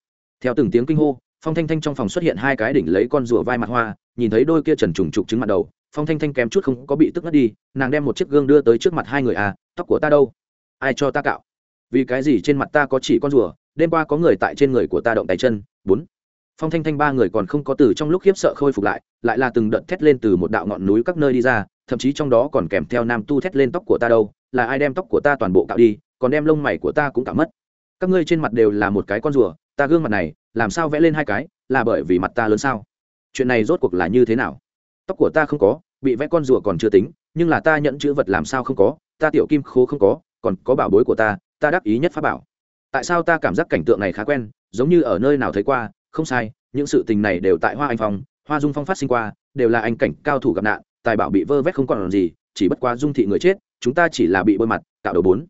Speaker 1: Theo từng tiếng kinh hô phong thanh thanh trong phòng xuất hiện hai cái đỉnh lấy con rùa vai mặt hoa, nhìn thấy đôi kia trần trùng trục trứng mặt đầu, phong thanh thanh kém chút không có bị tức ngất đi, nàng đem một chiếc gương đưa tới trước mặt hai người à tóc của ta đâu? Ai cho ta cạo? Vì cái gì trên mặt ta có chỉ con rùa, đêm qua có người tại trên người của ta động tay chân, bốn. Phong thanh thanh ba người còn không có từ trong lúc khiếp sợ khôi phục lại lại là từng đợt thét lên từ một đạo ngọn núi các nơi đi ra, thậm chí trong đó còn kèm theo nam tu thét lên tóc của ta đâu, là ai đem tóc của ta toàn bộ cạo đi, còn đem lông mày của ta cũng cạo mất. Các ngươi trên mặt đều là một cái con rùa, ta gương mặt này làm sao vẽ lên hai cái, là bởi vì mặt ta lớn sao? Chuyện này rốt cuộc là như thế nào? Tóc của ta không có, bị vẽ con rùa còn chưa tính, nhưng là ta nhận chữ vật làm sao không có, ta tiểu kim khố không có, còn có bảo bối của ta ta đắc ý nhất pháp bảo. Tại sao ta cảm giác cảnh tượng này khá quen, giống như ở nơi nào thấy qua, không sai, những sự tình này đều tại hoa anh phong, hoa dung phong phát sinh qua, đều là anh cảnh cao thủ gặp nạn, tài bảo bị vơ vét không còn làm gì, chỉ bất quá dung thị người chết, chúng ta chỉ là bị bôi mặt, tạo đầu bốn.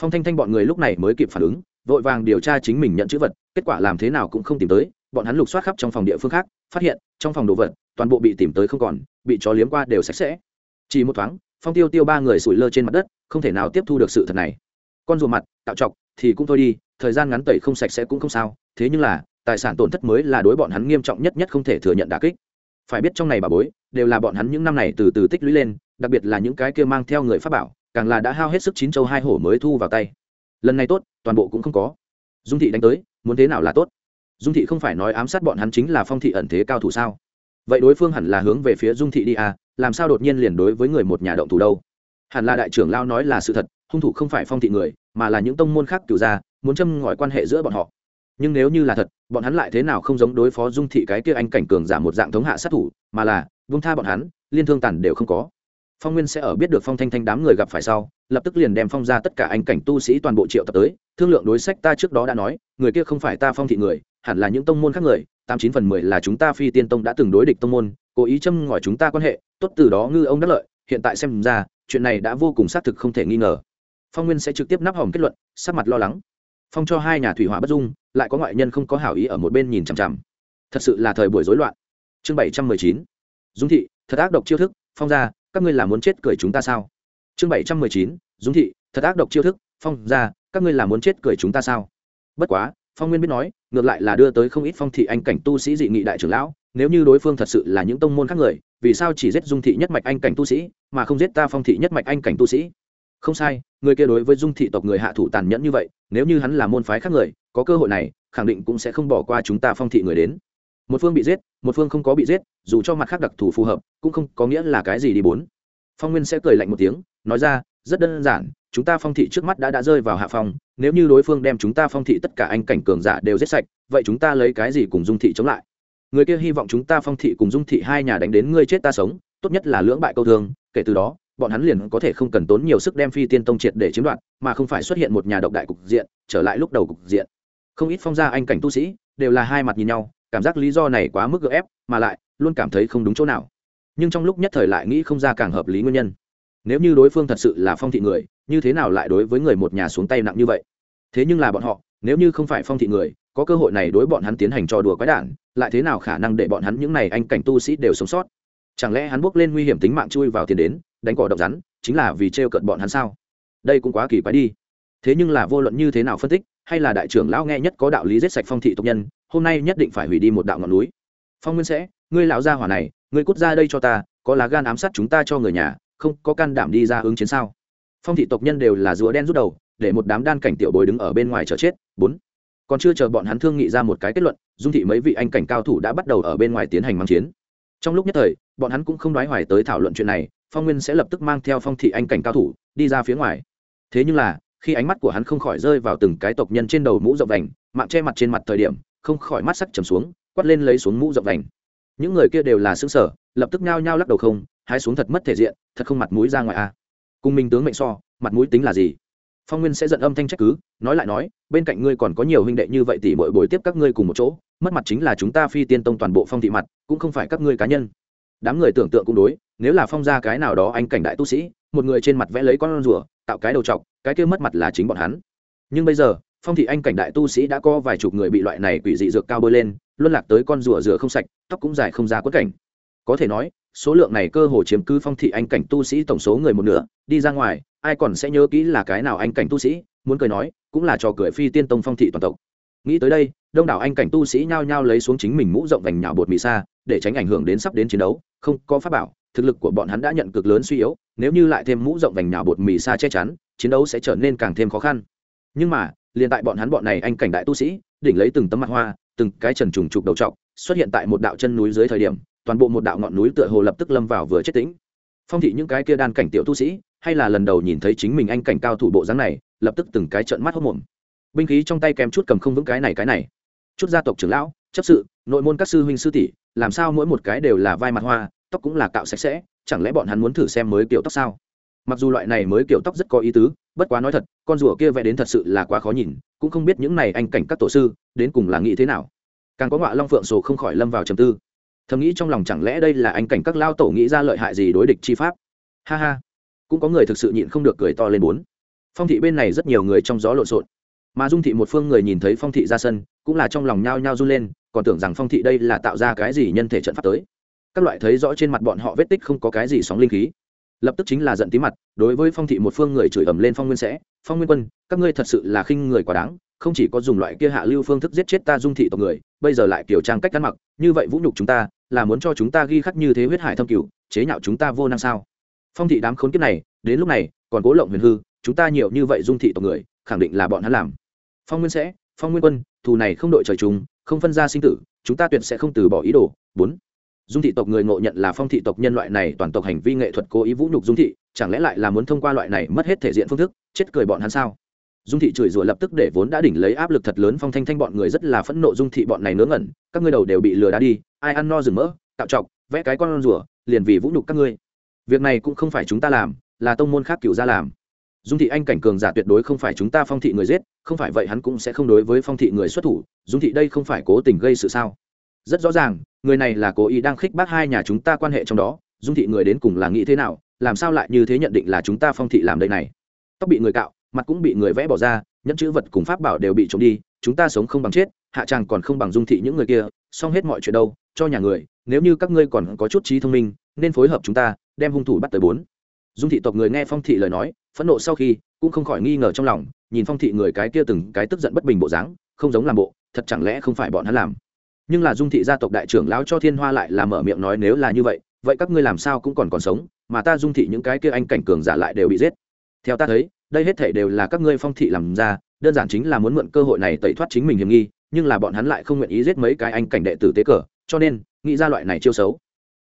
Speaker 1: Phong thanh thanh bọn người lúc này mới kịp phản ứng vội vàng điều tra chính mình nhận chữ vật, kết quả làm thế nào cũng không tìm tới, bọn hắn lục soát khắp trong phòng địa phương khác, phát hiện, trong phòng đồ vật, toàn bộ bị tìm tới không còn, bị chó liếm qua đều sạch sẽ. Chỉ một thoáng, phong tiêu tiêu ba người sủi lơ trên mặt đất, không thể nào tiếp thu được sự thật này. Con rùa mặt tạo chọc thì cũng thôi đi, thời gian ngắn tẩy không sạch sẽ cũng không sao, thế nhưng là, tài sản tổn thất mới là đối bọn hắn nghiêm trọng nhất nhất không thể thừa nhận đà kích. Phải biết trong này bà bối, đều là bọn hắn những năm này từ từ tích lũy lên, đặc biệt là những cái kia mang theo người pháp bảo, càng là đã hao hết sức chín châu hai hổ mới thu vào tay. Lần này tốt toàn bộ cũng không có. Dung thị đánh tới, muốn thế nào là tốt? Dung thị không phải nói ám sát bọn hắn chính là phong thị ẩn thế cao thủ sao? Vậy đối phương hẳn là hướng về phía dung thị đi à? Làm sao đột nhiên liền đối với người một nhà động thủ đâu? Hẳn là đại trưởng lao nói là sự thật, hung thủ không phải phong thị người, mà là những tông môn khác cửu gia, muốn châm ngòi quan hệ giữa bọn họ. Nhưng nếu như là thật, bọn hắn lại thế nào không giống đối phó dung thị cái kia anh cảnh cường giả một dạng thống hạ sát thủ, mà là vung tha bọn hắn, liên thương tàn đều không có phong nguyên sẽ ở biết được phong thanh thanh đám người gặp phải sau, lập tức liền đem phong ra tất cả anh cảnh tu sĩ toàn bộ triệu tập tới. Thương lượng đối sách ta trước đó đã nói, người kia không phải ta phong thị người, hẳn là những tông môn khác người. Tám chín phần mười là chúng ta phi tiên tông đã từng đối địch tông môn, cố ý châm ngòi chúng ta quan hệ, tốt từ đó ngư ông đắc lợi. Hiện tại xem ra, chuyện này đã vô cùng xác thực không thể nghi ngờ. Phong nguyên sẽ trực tiếp nắp hỏng kết luận, sắc mặt lo lắng. Phong cho hai nhà thủy hỏa bất dung, lại có ngoại nhân không có hảo ý ở một bên nhìn chằm chằm. Thật sự là thời buổi rối loạn. Chương bảy trăm mười chín. Dung thị, thật ác độc chiêu thức, phong ra các ngươi là muốn chết cười chúng ta sao? Chương bảy trăm mười chín, dung thị, thật ác độc chiêu thức, phong ra các ngươi là muốn chết cười chúng ta sao? Bất quá, phong nguyên biết nói, ngược lại là đưa tới không ít phong thị anh cảnh tu sĩ dị nghị đại trưởng lão, nếu như đối phương thật sự là những tông môn khác người, vì sao chỉ giết dung thị nhất mạch anh cảnh tu sĩ, mà không giết ta phong thị nhất mạch anh cảnh tu sĩ? Không sai, người kia đối với dung thị tộc người hạ thủ tàn nhẫn như vậy, nếu như hắn là môn phái khác người, có cơ hội này, khẳng định cũng sẽ không bỏ qua chúng ta phong thị người đến một phương bị giết, một phương không có bị giết, dù cho mặt khác đặc thù phù hợp, cũng không có nghĩa là cái gì đi bốn. Phong nguyên sẽ cười lạnh một tiếng, nói ra, rất đơn giản, chúng ta phong thị trước mắt đã đã rơi vào hạ phong, nếu như đối phương đem chúng ta phong thị tất cả anh cảnh cường giả đều giết sạch, vậy chúng ta lấy cái gì cùng dung thị chống lại? Người kia hy vọng chúng ta phong thị cùng dung thị hai nhà đánh đến ngươi chết ta sống, tốt nhất là lưỡng bại câu thương, kể từ đó, bọn hắn liền có thể không cần tốn nhiều sức đem phi tiên tông triệt để chiếm đoạt, mà không phải xuất hiện một nhà độc đại cục diện, trở lại lúc đầu cục diện. Không ít phong gia anh cảnh tu sĩ, đều là hai mặt nhìn nhau cảm giác lý do này quá mức gợ ép, mà lại, luôn cảm thấy không đúng chỗ nào. Nhưng trong lúc nhất thời lại nghĩ không ra càng hợp lý nguyên nhân. Nếu như đối phương thật sự là phong thị người, như thế nào lại đối với người một nhà xuống tay nặng như vậy? Thế nhưng là bọn họ, nếu như không phải phong thị người, có cơ hội này đối bọn hắn tiến hành trò đùa quái đản, lại thế nào khả năng để bọn hắn những này anh cảnh tu sĩ đều sống sót? Chẳng lẽ hắn bước lên nguy hiểm tính mạng chui vào tiền đến, đánh cỏ độc rắn, chính là vì trêu cận bọn hắn sao? Đây cũng quá kỳ quái đi. Thế nhưng là vô luận như thế nào phân tích hay là đại trưởng lão nghe nhất có đạo lý giết sạch phong thị tộc nhân, hôm nay nhất định phải hủy đi một đạo ngọn núi. Phong nguyên sẽ, ngươi lão gia hỏa này, ngươi cút ra đây cho ta, có lá gan ám sát chúng ta cho người nhà, không có can đảm đi ra ứng chiến sao? Phong thị tộc nhân đều là rùa đen rút đầu, để một đám đan cảnh tiểu bồi đứng ở bên ngoài chờ chết. Bốn, còn chưa chờ bọn hắn thương nghị ra một cái kết luận, dung thị mấy vị anh cảnh cao thủ đã bắt đầu ở bên ngoài tiến hành mang chiến. Trong lúc nhất thời, bọn hắn cũng không đoái hoài tới thảo luận chuyện này, phong nguyên sẽ lập tức mang theo phong thị anh cảnh cao thủ, đi ra phía ngoài. Thế nhưng là khi ánh mắt của hắn không khỏi rơi vào từng cái tộc nhân trên đầu mũ rộng vành, mạng che mặt trên mặt thời điểm, không khỏi mắt sắc trầm xuống quắt lên lấy xuống mũ rộng vành. Những người kia đều là xứng sở lập tức nhao nhao lắc đầu không, hái xuống thật mất thể diện, thật không mặt mũi ra ngoài a à. cùng minh tướng mệnh so, mặt mũi tính là gì? Phong nguyên sẽ giận âm thanh trách cứ, nói lại nói, bên cạnh ngươi còn có nhiều huynh đệ như vậy tỉ mọi buổi tiếp các ngươi cùng một chỗ, mất mặt chính là chúng ta phi tiên tông toàn bộ phong thị mặt, cũng không phải các ngươi cá nhân. Đám người tưởng tượng cũng đối, nếu là phong ra cái nào đó anh cảnh đại tu sĩ, một người trên mặt vẽ lấy con rùa, tạo cái đầu t cái kia mất mặt là chính bọn hắn. Nhưng bây giờ, phong thị anh cảnh đại tu sĩ đã có vài chục người bị loại này quỷ dị dược cao bơi lên, luân lạc tới con rùa rửa không sạch, tóc cũng dài không ra quất cảnh. Có thể nói, số lượng này cơ hồ chiếm cứ phong thị anh cảnh tu sĩ tổng số người một nửa, đi ra ngoài, ai còn sẽ nhớ kỹ là cái nào anh cảnh tu sĩ, muốn cười nói, cũng là trò cười phi tiên tông phong thị toàn tộc. Nghĩ tới đây, đông đảo anh cảnh tu sĩ nhao nhao lấy xuống chính mình mũ rộng vành nhỏ bột mì xa để tránh ảnh hưởng đến sắp đến chiến đấu, không có pháp bảo, thực lực của bọn hắn đã nhận cực lớn suy yếu, nếu như lại thêm mũ rộng vành nhỏ bột mì xa che chắn chiến đấu sẽ trở nên càng thêm khó khăn. Nhưng mà, liền tại bọn hắn bọn này anh cảnh đại tu sĩ, đỉnh lấy từng tấm mặt hoa, từng cái trần trùng trục đầu trọc, xuất hiện tại một đạo chân núi dưới thời điểm, toàn bộ một đạo ngọn núi tựa hồ lập tức lâm vào vừa chết tĩnh. Phong thị những cái kia đan cảnh tiểu tu sĩ, hay là lần đầu nhìn thấy chính mình anh cảnh cao thủ bộ dáng này, lập tức từng cái trợn mắt hốc mồm binh khí trong tay kèm chút cầm không vững cái này cái này. Chút gia tộc trưởng lão, chấp sự, nội môn các sư huynh sư tỷ, làm sao mỗi một cái đều là vai mặt hoa, tóc cũng là cạo sạch sẽ, chẳng lẽ bọn hắn muốn thử xem mới kiểu tóc sao? Mặc dù loại này mới kiểu tóc rất có ý tứ, bất quá nói thật, con rùa kia vẽ đến thật sự là quá khó nhìn, cũng không biết những này anh cảnh các tổ sư, đến cùng là nghĩ thế nào. Càng có ngọa long phượng sổ không khỏi lâm vào trầm tư. Thầm nghĩ trong lòng chẳng lẽ đây là anh cảnh các lao tổ nghĩ ra lợi hại gì đối địch chi pháp? Ha ha. Cũng có người thực sự nhịn không được cười to lên bốn. Phong thị bên này rất nhiều người trong gió lộn xộn. Mà dung thị một phương người nhìn thấy phong thị ra sân, cũng là trong lòng nhao nhao run lên, còn tưởng rằng phong thị đây là tạo ra cái gì nhân thể trận pháp tới. Các loại thấy rõ trên mặt bọn họ vết tích không có cái gì sóng linh khí lập tức chính là giận tí mặt, đối với phong thị một phương người chửi ầm lên phong nguyên sẽ, phong nguyên quân, các ngươi thật sự là khinh người quá đáng, không chỉ có dùng loại kia hạ lưu phương thức giết chết ta dung thị tộc người, bây giờ lại kiểu trang cách ăn mặc, như vậy vũ nhục chúng ta, là muốn cho chúng ta ghi khắc như thế huyết hải thâm cửu, chế nhạo chúng ta vô năng sao? Phong thị đám khốn kiếp này, đến lúc này, còn cố lộng huyền hư, chúng ta nhiều như vậy dung thị tộc người, khẳng định là bọn hắn làm. Phong nguyên sẽ, phong nguyên quân, thù này không đội trời chúng không phân ra sinh tử, chúng ta tuyệt sẽ không từ bỏ ý đồ. Bốn dung thị tộc người ngộ nhận là phong thị tộc nhân loại này toàn tộc hành vi nghệ thuật cố ý vũ nhục dung thị chẳng lẽ lại là muốn thông qua loại này mất hết thể diện phương thức chết cười bọn hắn sao? Dung thị chửi rủa lập tức để vốn đã đỉnh lấy áp lực thật lớn phong thanh thanh bọn người rất là phẫn nộ dung thị bọn này ngớ ngẩn các ngươi đầu đều bị lừa đá đi ai ăn no rừng mỡ tạo chọc vẽ cái con rủa, liền vì vũ nhục các ngươi. Việc này cũng không phải chúng ta làm là tông môn khác cựu ra làm. Dung thị anh cảnh cường giả tuyệt đối không phải chúng ta phong thị người giết không phải vậy hắn cũng sẽ không đối với phong thị người xuất thủ. Dung thị đây không phải cố tình gây sự sao? Rất rõ ràng, người này là cố ý đang khích bác hai nhà chúng ta quan hệ trong đó, dung thị người đến cùng là nghĩ thế nào, làm sao lại như thế nhận định là chúng ta phong thị làm đây này? Tóc bị người cạo, mặt cũng bị người vẽ bỏ ra, nhẫn chữ vật cùng pháp bảo đều bị trộm đi, chúng ta sống không bằng chết, hạ tràng còn không bằng dung thị những người kia, xong hết mọi chuyện đâu, cho nhà người, nếu như các ngươi còn có chút trí thông minh, nên phối hợp chúng ta, đem hung thủ bắt tới bốn. Dung thị tộc người nghe phong thị lời nói, phẫn nộ sau khi, cũng không khỏi nghi ngờ trong lòng, nhìn phong thị người cái kia từng cái tức giận bất bình bộ dáng, không giống làm bộ, thật chẳng lẽ không phải bọn hắn làm? Nhưng là dung thị gia tộc đại trưởng lão cho thiên hoa lại là mở miệng nói nếu là như vậy vậy các ngươi làm sao cũng còn còn sống, mà ta dung thị những cái kia anh cảnh cường giả lại đều bị giết. Theo ta thấy, đây hết thể đều là các ngươi phong thị làm ra, đơn giản chính là muốn mượn cơ hội này tẩy thoát chính mình hiểm nghi, nhưng là bọn hắn lại không nguyện ý giết mấy cái anh cảnh đệ tử tế cờ, cho nên, nghĩ ra loại này chiêu xấu.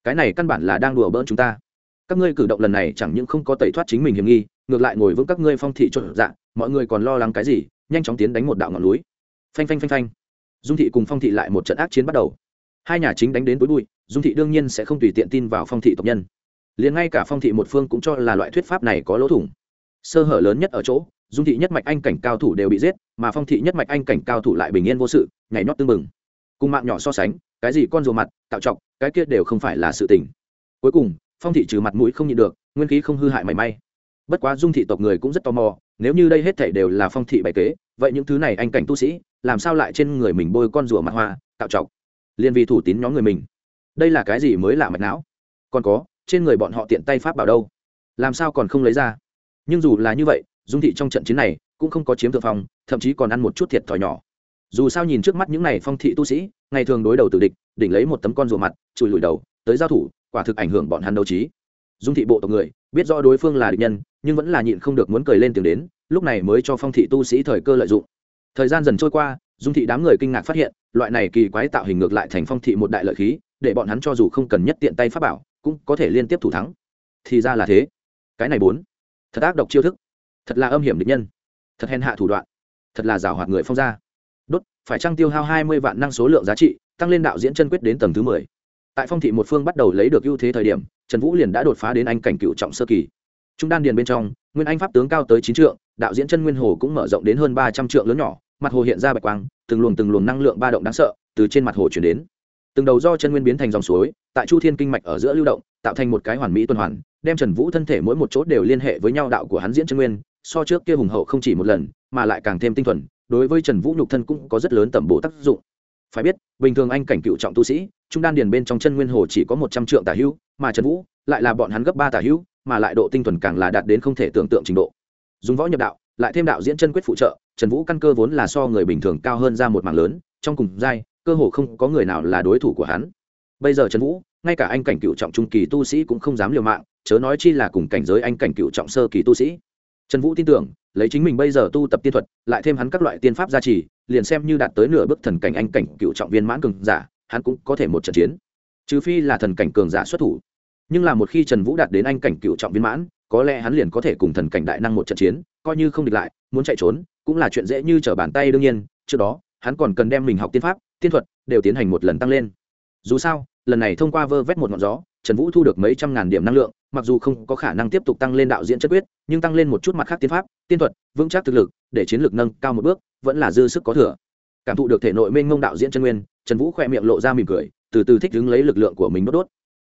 Speaker 1: Cái này căn bản là đang đùa bỡn chúng ta. Các ngươi cử động lần này chẳng những không có tẩy thoát chính mình hiểm nghi, ngược lại ngồi vững các ngươi phong thị trộn dạ mọi người còn lo lắng cái gì, nhanh chóng tiến đánh một đạo ngọn núi. Phanh phanh phanh phanh dung thị cùng phong thị lại một trận ác chiến bắt đầu. Hai nhà chính đánh đến tối bụi, dung thị đương nhiên sẽ không tùy tiện tin vào phong thị tộc nhân. Liền ngay cả phong thị một phương cũng cho là loại thuyết pháp này có lỗ thủng. Sơ hở lớn nhất ở chỗ, dung thị nhất mạch anh cảnh cao thủ đều bị giết, mà phong thị nhất mạch anh cảnh cao thủ lại bình yên vô sự, nhảy nhót tưng bừng cùng mạng nhỏ so sánh, cái gì con rùa mặt, tạo trọc, cái kia đều không phải là sự tình. Cuối cùng, phong thị trừ mặt mũi không nhịn được, nguyên khí không hư hại mảy may. Bất quá dung thị tộc người cũng rất tò mò, nếu như đây hết thảy đều là phong thị bày kế, vậy những thứ này anh cảnh tu sĩ làm sao lại trên người mình bôi con rùa mặt hoa tạo trọc liên vì thủ tín nhóm người mình. Đây là cái gì mới lạ mạch não? Còn có, trên người bọn họ tiện tay pháp bảo đâu? Làm sao còn không lấy ra? Nhưng dù là như vậy, dung thị trong trận chiến này cũng không có chiếm thượng phong, thậm chí còn ăn một chút thiệt thòi nhỏ. Dù sao nhìn trước mắt những này phong thị tu sĩ, ngày thường đối đầu tử địch, đỉnh lấy một tấm con rùa mặt, chùi lùi đầu, tới giao thủ, quả thực ảnh hưởng bọn hắn đấu trí. Dung thị bộ tộc người, biết rõ đối phương là địch nhân, nhưng vẫn là nhịn không được muốn cười lên tiếng đến, lúc này mới cho phong thị tu sĩ thời cơ lợi dụng thời gian dần trôi qua, dung thị đám người kinh ngạc phát hiện, loại này kỳ quái tạo hình ngược lại thành phong thị một đại lợi khí, để bọn hắn cho dù không cần nhất tiện tay pháp bảo, cũng có thể liên tiếp thủ thắng. Thì ra là thế. Cái này bốn. Thật ác độc chiêu thức. Thật là âm hiểm địch nhân. Thật hèn hạ thủ đoạn. Thật là rào hoạt người phong gia. Đốt, phải trăng tiêu hao hai mươi vạn năng số lượng giá trị, tăng lên đạo diễn chân quyết đến tầng thứ mười. Tại phong thị một phương bắt đầu lấy được ưu thế thời điểm, trần vũ liền đã đột phá đến anh cảnh cựu trọng sơ kỳ. Trung đan điền bên trong, nguyên anh pháp tướng cao tới chín trượng đạo diễn chân nguyên hồ cũng mở rộng đến hơn ba trăm trượng lớn nhỏ, mặt hồ hiện ra bạch quang, từng luồng từng luồng năng lượng ba động đáng sợ từ trên mặt hồ chuyển đến. Từng đầu do chân nguyên biến thành dòng suối, tại chu thiên kinh mạch ở giữa lưu động, tạo thành một cái hoàn mỹ tuần hoàn, đem trần vũ thân thể mỗi một chỗ đều liên hệ với nhau đạo của hắn diễn chân nguyên, so trước kia hùng hậu không chỉ một lần, mà lại càng thêm tinh thuần, đối với trần vũ nhục thân cũng có rất lớn tầm bổ tác dụng. Phải biết, bình thường anh cảnh cựu trọng tu sĩ, trung đan điền bên trong chân nguyên hồ chỉ có một trăm trượng tả hữu, mà trần vũ lại là bọn hắn gấp ba tả hữu, mà lại độ tinh thuần càng là đạt đến không thể tưởng tượng trình độ dùng võ nhập đạo, lại thêm đạo diễn chân quyết phụ trợ, trần vũ căn cơ vốn là so người bình thường cao hơn ra một mảng lớn, trong cùng giai, cơ hồ không có người nào là đối thủ của hắn. Bây giờ trần vũ, ngay cả anh cảnh cựu trọng trung kỳ tu sĩ cũng không dám liều mạng, chớ nói chi là cùng cảnh giới anh cảnh cựu trọng sơ kỳ tu sĩ. Trần vũ tin tưởng, lấy chính mình bây giờ tu tập tiên thuật, lại thêm hắn các loại tiên pháp gia trì, liền xem như đạt tới nửa bước thần cảnh anh cảnh cựu trọng viên mãn cường giả, hắn cũng có thể một trận chiến. Trừ phi là thần cảnh cường giả xuất thủ nhưng là một khi trần vũ đạt đến anh cảnh cựu trọng viên mãn, có lẽ hắn liền có thể cùng thần cảnh đại năng một trận chiến, coi như không địch lại, muốn chạy trốn, cũng là chuyện dễ như trở bàn tay đương nhiên. Trước đó, hắn còn cần đem mình học tiên pháp, tiên thuật đều tiến hành một lần tăng lên. Dù sao, lần này thông qua vơ vét một ngọn gió, trần vũ thu được mấy trăm ngàn điểm năng lượng, mặc dù không có khả năng tiếp tục tăng lên đạo diễn chất quyết, nhưng tăng lên một chút mặt khác tiên pháp, tiên thuật, vững chắc thực lực, để chiến lược nâng cao một bước, vẫn là dư sức có thừa. Cảm thụ được thể nội mênh ngông đạo diễn chân nguyên, trần vũ khỏe miệng lộ ra mỉm cười, từ từ thích đứng lấy lực lượng của mình đốt đốt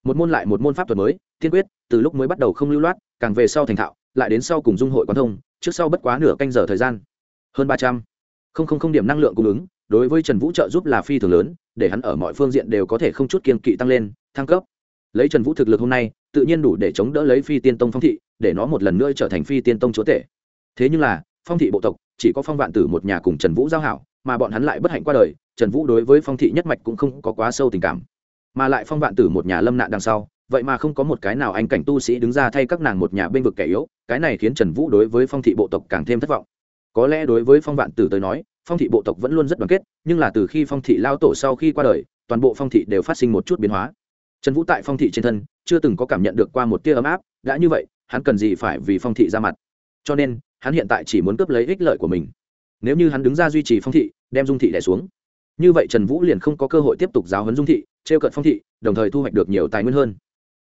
Speaker 1: một môn lại một môn pháp thuật mới, tiên quyết, từ lúc mới bắt đầu không lưu loát, càng về sau thành thạo, lại đến sau cùng dung hội quán thông, trước sau bất quá nửa canh giờ thời gian. Hơn ba trăm. Không không không điểm năng lượng cung ứng, đối với trần vũ trợ giúp là phi thường lớn, để hắn ở mọi phương diện đều có thể không chút kiên kỵ tăng lên, thăng cấp. Lấy trần vũ thực lực hôm nay, tự nhiên đủ để chống đỡ lấy phi tiên tông phong thị, để nó một lần nữa trở thành phi tiên tông chúa tể. Thế nhưng là, phong thị bộ tộc, chỉ có phong vạn tử một nhà cùng trần vũ giao hảo, mà bọn hắn lại bất hạnh qua đời, trần vũ đối với phong thị nhất mạch cũng không có quá sâu tình cảm mà lại phong vạn tử một nhà lâm nạn đằng sau, vậy mà không có một cái nào anh cảnh tu sĩ đứng ra thay các nàng một nhà bên vực kẻ yếu, cái này khiến trần vũ đối với phong thị bộ tộc càng thêm thất vọng. Có lẽ đối với phong vạn tử tới nói, phong thị bộ tộc vẫn luôn rất đoàn kết, nhưng là từ khi phong thị lao tổ sau khi qua đời, toàn bộ phong thị đều phát sinh một chút biến hóa. Trần vũ tại phong thị trên thân, chưa từng có cảm nhận được qua một tia ấm áp, đã như vậy, hắn cần gì phải vì phong thị ra mặt? Cho nên, hắn hiện tại chỉ muốn cướp lấy ích lợi của mình. Nếu như hắn đứng ra duy trì phong thị, đem dung thị đẻ xuống như vậy trần vũ liền không có cơ hội tiếp tục giáo huấn dung thị t r e o cận phong thị, đồng thời thu hoạch được nhiều tài nguyên hơn.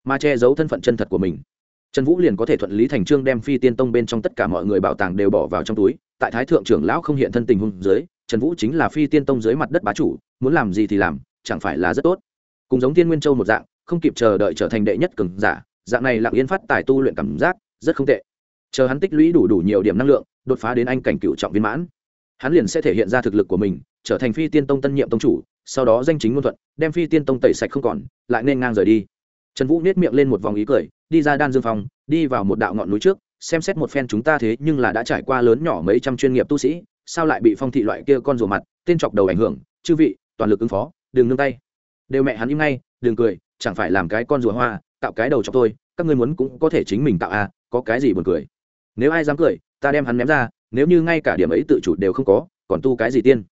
Speaker 1: Mà che giấu thân phận chân thật của mình, trần vũ liền có thể thuận lý thành trương đem phi tiên tông bên trong tất cả mọi người bảo tàng đều bỏ vào trong túi. Tại thái thượng trưởng lão không hiện thân tình hôn dưới, trần vũ chính là phi tiên tông dưới mặt đất bá chủ, muốn làm gì thì làm, chẳng phải là rất tốt. Cùng giống tiên nguyên châu một dạng, không kịp chờ đợi trở thành đệ nhất cường giả, dạng này lặng yên phát tài tu luyện cảm giác rất không tệ. Chờ hắn tích lũy đủ đủ nhiều điểm năng lượng, đột phá đến anh cảnh cựu trọng viên mãn hắn liền sẽ thể hiện ra thực lực của mình, trở thành phi tiên tông tân nhiệm tông chủ, sau đó danh chính ngôn thuận, đem phi tiên tông tẩy sạch không còn, lại nên ngang rời đi. Trần vũ nết miệng lên một vòng ý cười, đi ra đan dương phòng, đi vào một đạo ngọn núi trước, xem xét một phen chúng ta thế nhưng là đã trải qua lớn nhỏ mấy trăm chuyên nghiệp tu sĩ, sao lại bị phong thị loại kia con rùa mặt, tên chọc đầu ảnh hưởng, chư vị, toàn lực ứng phó, đừng nương tay. Đều mẹ hắn im ngay, đừng cười, chẳng phải làm cái con rùa hoa, tạo cái đầu chọc tôi, các ngươi muốn cũng có thể chính mình tạo à có cái gì buồn cười. Nếu ai dám cười, ta đem hắn ném ra nếu như ngay cả điểm ấy tự chủ đều không có, còn tu cái gì tiên?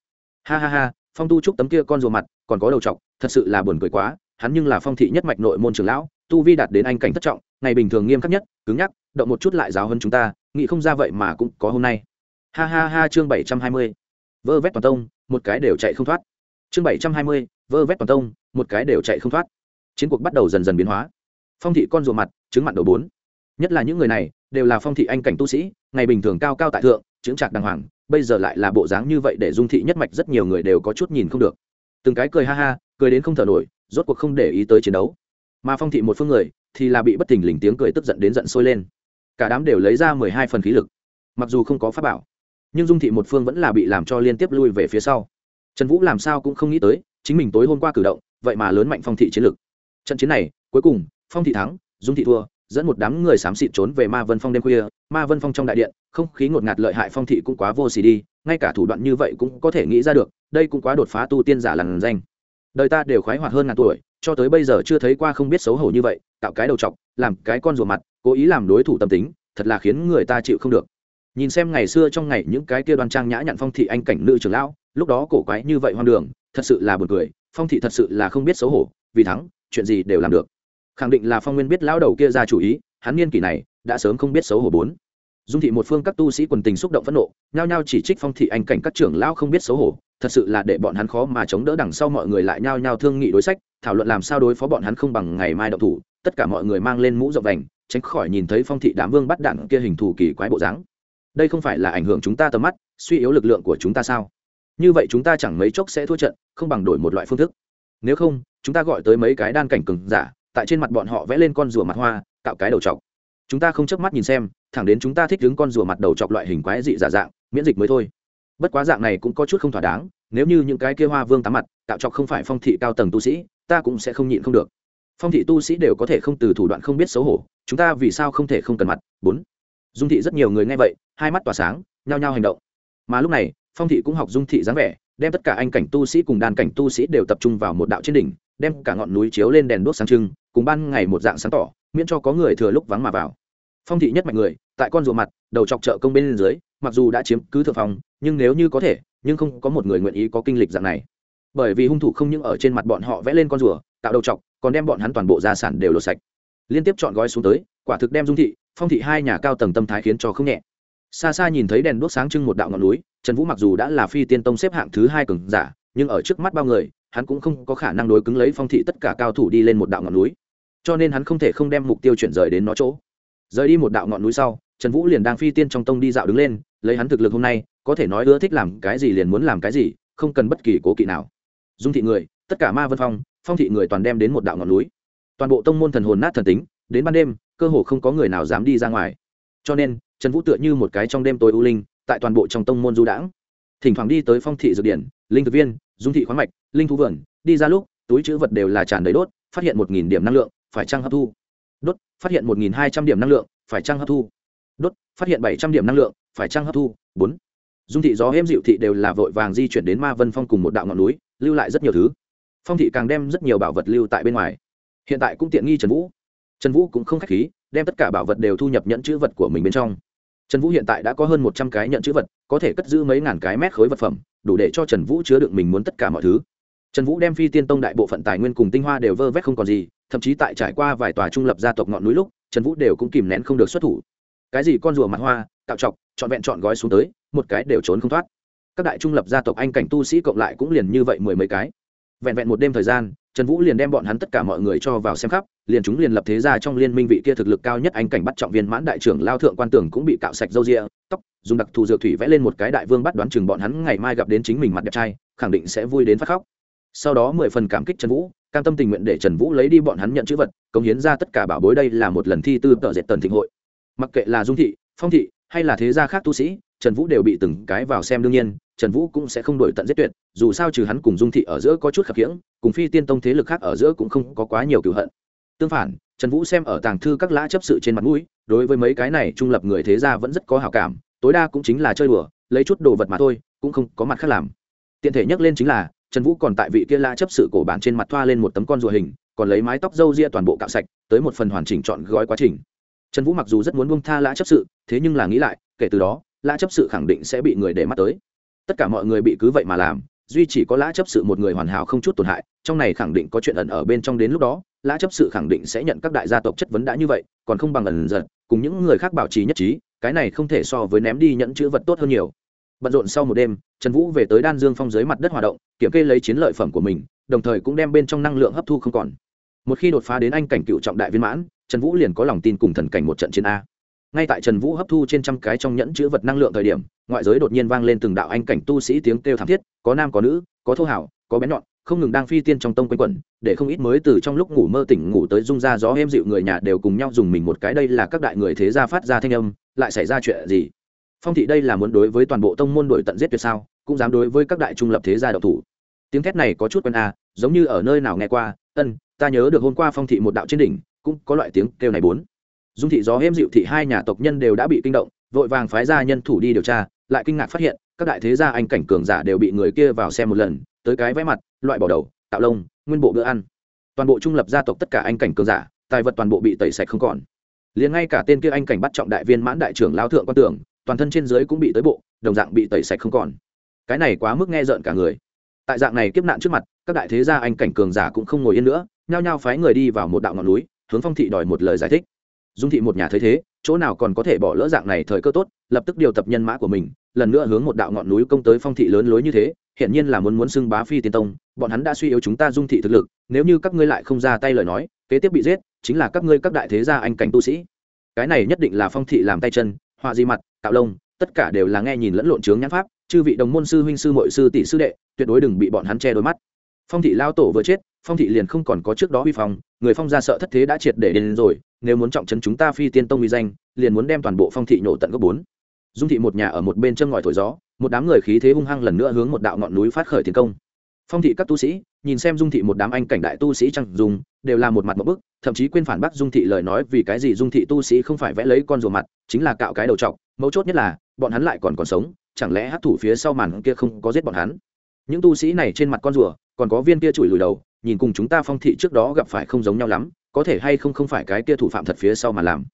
Speaker 1: Ha ha ha, phong tu trúc tấm kia con rùa mặt, còn có đầu t thật sự là buồn cười quá, hắn nhưng là phong thị nhất mạch nội môn trường lão, tu vi đạt đến anh cảnh thất trọng, ngày bình thường nghiêm khắc nhất, cứng nhắc, động một chút lại giáo hơn chúng ta, nghĩ không ra vậy mà cũng có hôm nay. Ha ha ha, chương bảy trăm hai mươi. Vơ vét toàn tông, một cái đều chạy không thoát. Chương bảy trăm hai mươi, vơ vét toàn tông, một cái đều chạy không thoát. Chiến cuộc bắt đầu dần dần biến hóa. Phong thị con rùa mặt chứng mặn đầu bốn nhất là những người này, đều là phong thị anh cảnh tu sĩ, ngày bình thường cao cao tại thượng chứng trạc đàng hoàng, bây giờ lại là bộ dáng như vậy để dung thị nhất mạch rất nhiều người đều có chút nhìn không được. Từng cái cười ha ha, cười đến không thở nổi, rốt cuộc không để ý tới chiến đấu. Mà phong thị một phương người, thì là bị bất thình lình tiếng cười tức giận đến giận sôi lên. Cả đám đều lấy ra mười hai phần khí lực. Mặc dù không có pháp bảo, nhưng dung thị một phương vẫn là bị làm cho liên tiếp lui về phía sau. Trần vũ làm sao cũng không nghĩ tới, chính mình tối hôm qua cử động, vậy mà lớn mạnh phong thị chiến lực. Trận chiến này, cuối cùng, phong thị thắng, dung thị thua dẫn một đám người xám xịt trốn về ma vân phong đêm khuya. Ma vân phong trong đại điện, không khí ngột ngạt lợi hại phong thị cũng quá vô xỉ đi, ngay cả thủ đoạn như vậy cũng có thể nghĩ ra được, đây cũng quá đột phá tu tiên giả làn danh. Đời ta đều khoái hoạt hơn ngàn tuổi, cho tới bây giờ chưa thấy qua không biết xấu hổ như vậy, tạo cái đầu t làm cái con rùa mặt, cố ý làm đối thủ tâm tính, thật là khiến người ta chịu không được. Nhìn xem ngày xưa trong ngày những cái kia đoan trang nhã nhặn phong thị anh cảnh nữ trưởng lão, lúc đó cổ quái như vậy hoang đường, thật sự là buồn cười, phong thị thật sự là không biết xấu hổ, vì thắng, chuyện gì đều làm được khẳng định là phong nguyên biết lão đầu kia ra chủ ý, hắn niên kỷ này đã sớm không biết xấu hổ bốn. Dung thị một phương các tu sĩ quần tình xúc động phẫn nộ, nhao nhao chỉ trích phong thị anh cảnh các trưởng lão không biết xấu hổ, thật sự là để bọn hắn khó mà chống đỡ đằng sau mọi người lại nhao nhao thương nghị đối sách, thảo luận làm sao đối phó bọn hắn không bằng ngày mai động thủ, tất cả mọi người mang lên mũ rộng vành, tránh khỏi nhìn thấy phong thị đám vương bắt đạn kia hình thù kỳ quái bộ dáng. Đây không phải là ảnh hưởng chúng ta tầm mắt, suy yếu lực lượng của chúng ta sao? Như vậy chúng ta chẳng mấy chốc sẽ thua trận, không bằng đổi một loại phương thức. Nếu không, chúng ta gọi tới mấy cái đan cảnh cừng giả tại trên mặt bọn họ vẽ lên con rùa mặt hoa tạo cái đầu chọc. Chúng ta không chớp mắt nhìn xem, thẳng đến chúng ta thích đứng con rùa mặt đầu chọc loại hình quái dị giả dạng, miễn dịch mới thôi. Bất quá dạng này cũng có chút không thỏa đáng, nếu như những cái kia hoa vương tám mặt tạo chọc không phải phong thị cao tầng tu sĩ, ta cũng sẽ không nhịn không được. Phong thị tu sĩ đều có thể không từ thủ đoạn không biết xấu hổ, chúng ta vì sao không thể không cần mặt? Bốn. Dung thị rất nhiều người nghe vậy, hai mắt tỏa sáng, nhao nhao hành động. Mà lúc này, phong thị cũng học dung thị dáng vẻ, đem tất cả anh cảnh tu sĩ cùng đàn cảnh tu sĩ đều tập trung vào một đạo trên đỉnh đem cả ngọn núi chiếu lên đèn đuốc sáng trưng, cùng ban ngày một dạng sáng tỏ, miễn cho có người thừa lúc vắng mà vào. Phong thị nhất mạnh người, tại con rùa mặt, đầu chọc chợ công bên dưới, mặc dù đã chiếm cứ thượng phòng nhưng nếu như có thể, nhưng không có một người nguyện ý có kinh lịch dạng này. Bởi vì hung thủ không những ở trên mặt bọn họ vẽ lên con rùa, tạo đầu chọc, còn đem bọn hắn toàn bộ gia sản đều lột sạch. Liên tiếp chọn gói xuống tới, quả thực đem dung thị, phong thị hai nhà cao tầng tâm thái khiến cho không nhẹ. Xa xa nhìn thấy đèn đuốc sáng trưng một đạo ngọn núi, trần vũ mặc dù đã là phi tiên tông xếp hạng thứ hai cường giả, nhưng ở trước mắt bao người hắn cũng không có khả năng đối cứng lấy phong thị tất cả cao thủ đi lên một đạo ngọn núi. Cho nên hắn không thể không đem mục tiêu chuyển rời đến nó chỗ. Rời đi một đạo ngọn núi sau, trần vũ liền đang phi tiên trong tông đi dạo đứng lên, lấy hắn thực lực hôm nay, có thể nói ưa thích làm cái gì liền muốn làm cái gì, không cần bất kỳ cố kỵ nào. Dung thị người, tất cả ma vân phong phong thị người toàn đem đến một đạo ngọn núi. Toàn bộ tông môn thần hồn nát thần tính, đến ban đêm, cơ hồ không có người nào dám đi ra ngoài. Cho nên, trần vũ tựa như một cái trong đêm tối u linh, tại toàn bộ trong tông môn du đãng. Thỉnh thoảng đi tới phong thị dược điển, linh thực viên dung thị khoáng mạch, linh thú vườn, đi ra lúc, túi chữ vật đều là tràn đầy đốt, phát hiện một nghìn điểm năng lượng, phải trăng hấp thu? Đốt, phát hiện một nghìn hai trăm điểm năng lượng, phải trăng hấp thu? Đốt, phát hiện bảy trăm điểm năng lượng, phải trăng hấp thu? Bốn. Dung thị gió êm dịu thị đều là vội vàng di chuyển đến ma vân phong cùng một đạo ngọn núi, lưu lại rất nhiều thứ. Phong thị càng đem rất nhiều bảo vật lưu tại bên ngoài. Hiện tại cũng tiện nghi trần vũ. Trần vũ cũng không k h á c h khí, đem tất cả bảo vật đều thu nhập nhận chữ vật của mình bên trong. Trần vũ hiện tại đã có hơn một trăm cái nhận chữ vật, có thể cất giữ mấy ngàn cái mét khối vật phẩm đủ để cho trần vũ chứa đựng mình muốn tất cả mọi thứ. Trần vũ đem phi tiên tông đại bộ phận tài nguyên cùng tinh hoa đều vơ vét không còn gì, thậm chí tại trải qua vài tòa trung lập gia tộc ngọn núi lúc, trần vũ đều cũng kìm nén không được xuất thủ. Cái gì con rùa mặt hoa tạo chọc trọn vẹn trọn gói xuống tới, một cái đều trốn không thoát. Các đại trung lập gia tộc anh cảnh tu sĩ cộng lại cũng liền như vậy mười mấy cái. Vẹn vẹn một đêm thời gian, trần vũ liền đem bọn hắn tất cả mọi người cho vào xem khắp, liền chúng liền lập thế ra trong liên minh vị kia thực lực cao nhất anh cảnh bắt trọng viên mãn đại trưởng lao thượng quan tưởng cũng bị cạo sạch râu ria, tóc dùng đặc thù dược thủy vẽ lên một cái đại vương bắt đoán chừng bọn hắn ngày mai gặp đến chính mình mặt đẹp trai, khẳng định sẽ vui đến phát khóc. Sau đó mười phần cảm kích trần vũ, cam tâm tình nguyện để trần vũ lấy đi bọn hắn nhận chữ vật, cống hiến ra tất cả bảo bối đây là một lần thi tư tợ dệt tần thịnh hội. Mặc kệ là dung thị, phong thị hay là thế gia khác tu sĩ, trần vũ đều bị từng cái vào xem đương nhiên, trần vũ cũng sẽ không đổi tận giết tuyệt, dù sao trừ hắn cùng dung thị ở giữa có chút khập khiễng, cùng phi tiên tông thế lực khác ở giữa cũng không có quá nhiều cựu hận. Tương phản, trần vũ xem ở tàng thư các lã chấp sự trên mặt mũi, đối với mấy cái này trung lập người thế gia vẫn rất có hào cảm tối đa cũng chính là chơi đùa, lấy chút đồ vật mà thôi, cũng không có mặt khác làm. Tiện thể nhắc lên chính là, trần vũ còn tại vị kia lã chấp sự cổ bản trên mặt thoa lên một tấm con rùa hình, còn lấy mái tóc râu ria toàn bộ cạo sạch, tới một phần hoàn chỉnh chọn gói quá trình. Trần vũ mặc dù rất muốn buông tha lã chấp sự, thế nhưng là nghĩ lại, kể từ đó, lã chấp sự khẳng định sẽ bị người để mắt tới. Tất cả mọi người bị cứ vậy mà làm, duy chỉ có lã chấp sự một người hoàn hảo không chút tổn hại, trong này khẳng định có chuyện ẩn ở bên trong đến lúc đó, lã chấp sự khẳng định sẽ nhận các đại gia tộc chất vấn đã như vậy, còn không bằng ẩn giật, cùng những người khác bảo trì nhất trí cái này không thể so với ném đi nhẫn chữ vật tốt hơn nhiều. Bận rộn sau một đêm, trần vũ về tới đan dương phong dưới mặt đất hoạt động, kiểm kê lấy chiến lợi phẩm của mình, đồng thời cũng đem bên trong năng lượng hấp thu không còn. Một khi đột phá đến anh cảnh cựu trọng đại viên mãn, trần vũ liền có lòng tin cùng thần cảnh một trận chiến a. Ngay tại trần vũ hấp thu trên trăm cái trong nhẫn chữ vật năng lượng thời điểm, ngoại giới đột nhiên vang lên từng đạo anh cảnh tu sĩ tiếng kêu thảm thiết, có nam có nữ, có thô hảo có bén nhọn không ngừng đang phi tiên trong tông quanh quẩn, để không ít mới từ trong lúc ngủ mơ tỉnh ngủ tới rung ra gió êm dịu người nhà đều cùng nhau dùng mình một cái. Đây là các đại người thế gia phát ra thanh âm, lại xảy ra chuyện gì? Phong thị đây là muốn đối với toàn bộ tông môn đổi tận giết tuyệt sao, cũng dám đối với các đại trung lập thế gia độc thủ. Tiếng thét này có chút quen à giống như ở nơi nào nghe qua, ân, ta nhớ được hôm qua phong thị một đạo trên đỉnh, cũng có loại tiếng kêu này bốn. Dung thị gió êm dịu thị hai nhà tộc nhân đều đã bị kinh động, vội vàng phái ra nhân thủ đi điều tra, lại kinh ngạc phát hiện, các đại thế gia anh cảnh cường giả đều bị người kia vào xem một lần tới cái vẽ mặt, loại bỏ đầu, tạo lông, nguyên bộ bữa ăn. Toàn bộ trung lập gia tộc tất cả anh cảnh cường giả, tài vật toàn bộ bị tẩy sạch không còn. Liền ngay cả tên kia anh cảnh bắt trọng đại viên mãn đại trưởng lao thượng quan tưởng, toàn thân trên dưới cũng bị tới bộ, đồng dạng bị tẩy sạch không còn. Cái này quá mức nghe rợn cả người. Tại dạng này kiếp nạn trước mặt, các đại thế gia anh cảnh cường giả cũng không ngồi yên nữa, nhao nhao phái người đi vào một đạo ngọn núi, hướng phong thị đòi một lời giải thích. Dung thị một nhà thấy thế chỗ nào còn có thể bỏ lỡ dạng này thời cơ tốt, lập tức điều tập nhân mã của mình, lần nữa hướng một đạo ngọn núi công tới phong thị lớn lối như thế, hiển nhiên là muốn muốn xưng bá phi tiên tông, bọn hắn đã suy yếu chúng ta dung thị thực lực, nếu như các ngươi lại không ra tay lời nói, kế tiếp bị giết, chính là các ngươi các đại thế gia anh cảnh tu sĩ. Cái này nhất định là phong thị làm tay chân, họa di mặt, cạo lông, tất cả đều là nghe nhìn lẫn lộn chướng nhãn pháp, chư vị đồng môn sư huynh sư mội sư tỷ sư đệ, tuyệt đối đừng bị bọn hắn che đôi mắt. Phong thị lao tổ vừa chết, phong thị liền không còn có trước đó uy phong, người phong ra sợ thất thế đã triệt để đến rồi nếu muốn trọng trấn chúng ta phi tiên tông uy danh, liền muốn đem toàn bộ phong thị nhổ tận gốc bốn. Dung thị một nhà ở một bên chân ngòi thổi gió, một đám người khí thế hung hăng lần nữa hướng một đạo ngọn núi phát khởi tiến công. Phong thị các tu sĩ, nhìn xem dung thị một đám anh cảnh đại tu sĩ chẳng dùng, đều là một mặt một bức, thậm chí quên phản bác dung thị lời nói vì cái gì dung thị tu sĩ không phải vẽ lấy con rùa mặt, chính là cạo cái đầu trọc, mấu chốt nhất là, bọn hắn lại còn còn sống, chẳng lẽ hát thủ phía sau màn kia không có giết bọn hắn? Những tu sĩ này trên mặt con rùa, còn có viên kia chùi lùi đầu, nhìn cùng chúng ta phong thị trước đó gặp phải không giống nhau lắm có thể hay không không phải cái kia thủ phạm thật phía sau mà làm.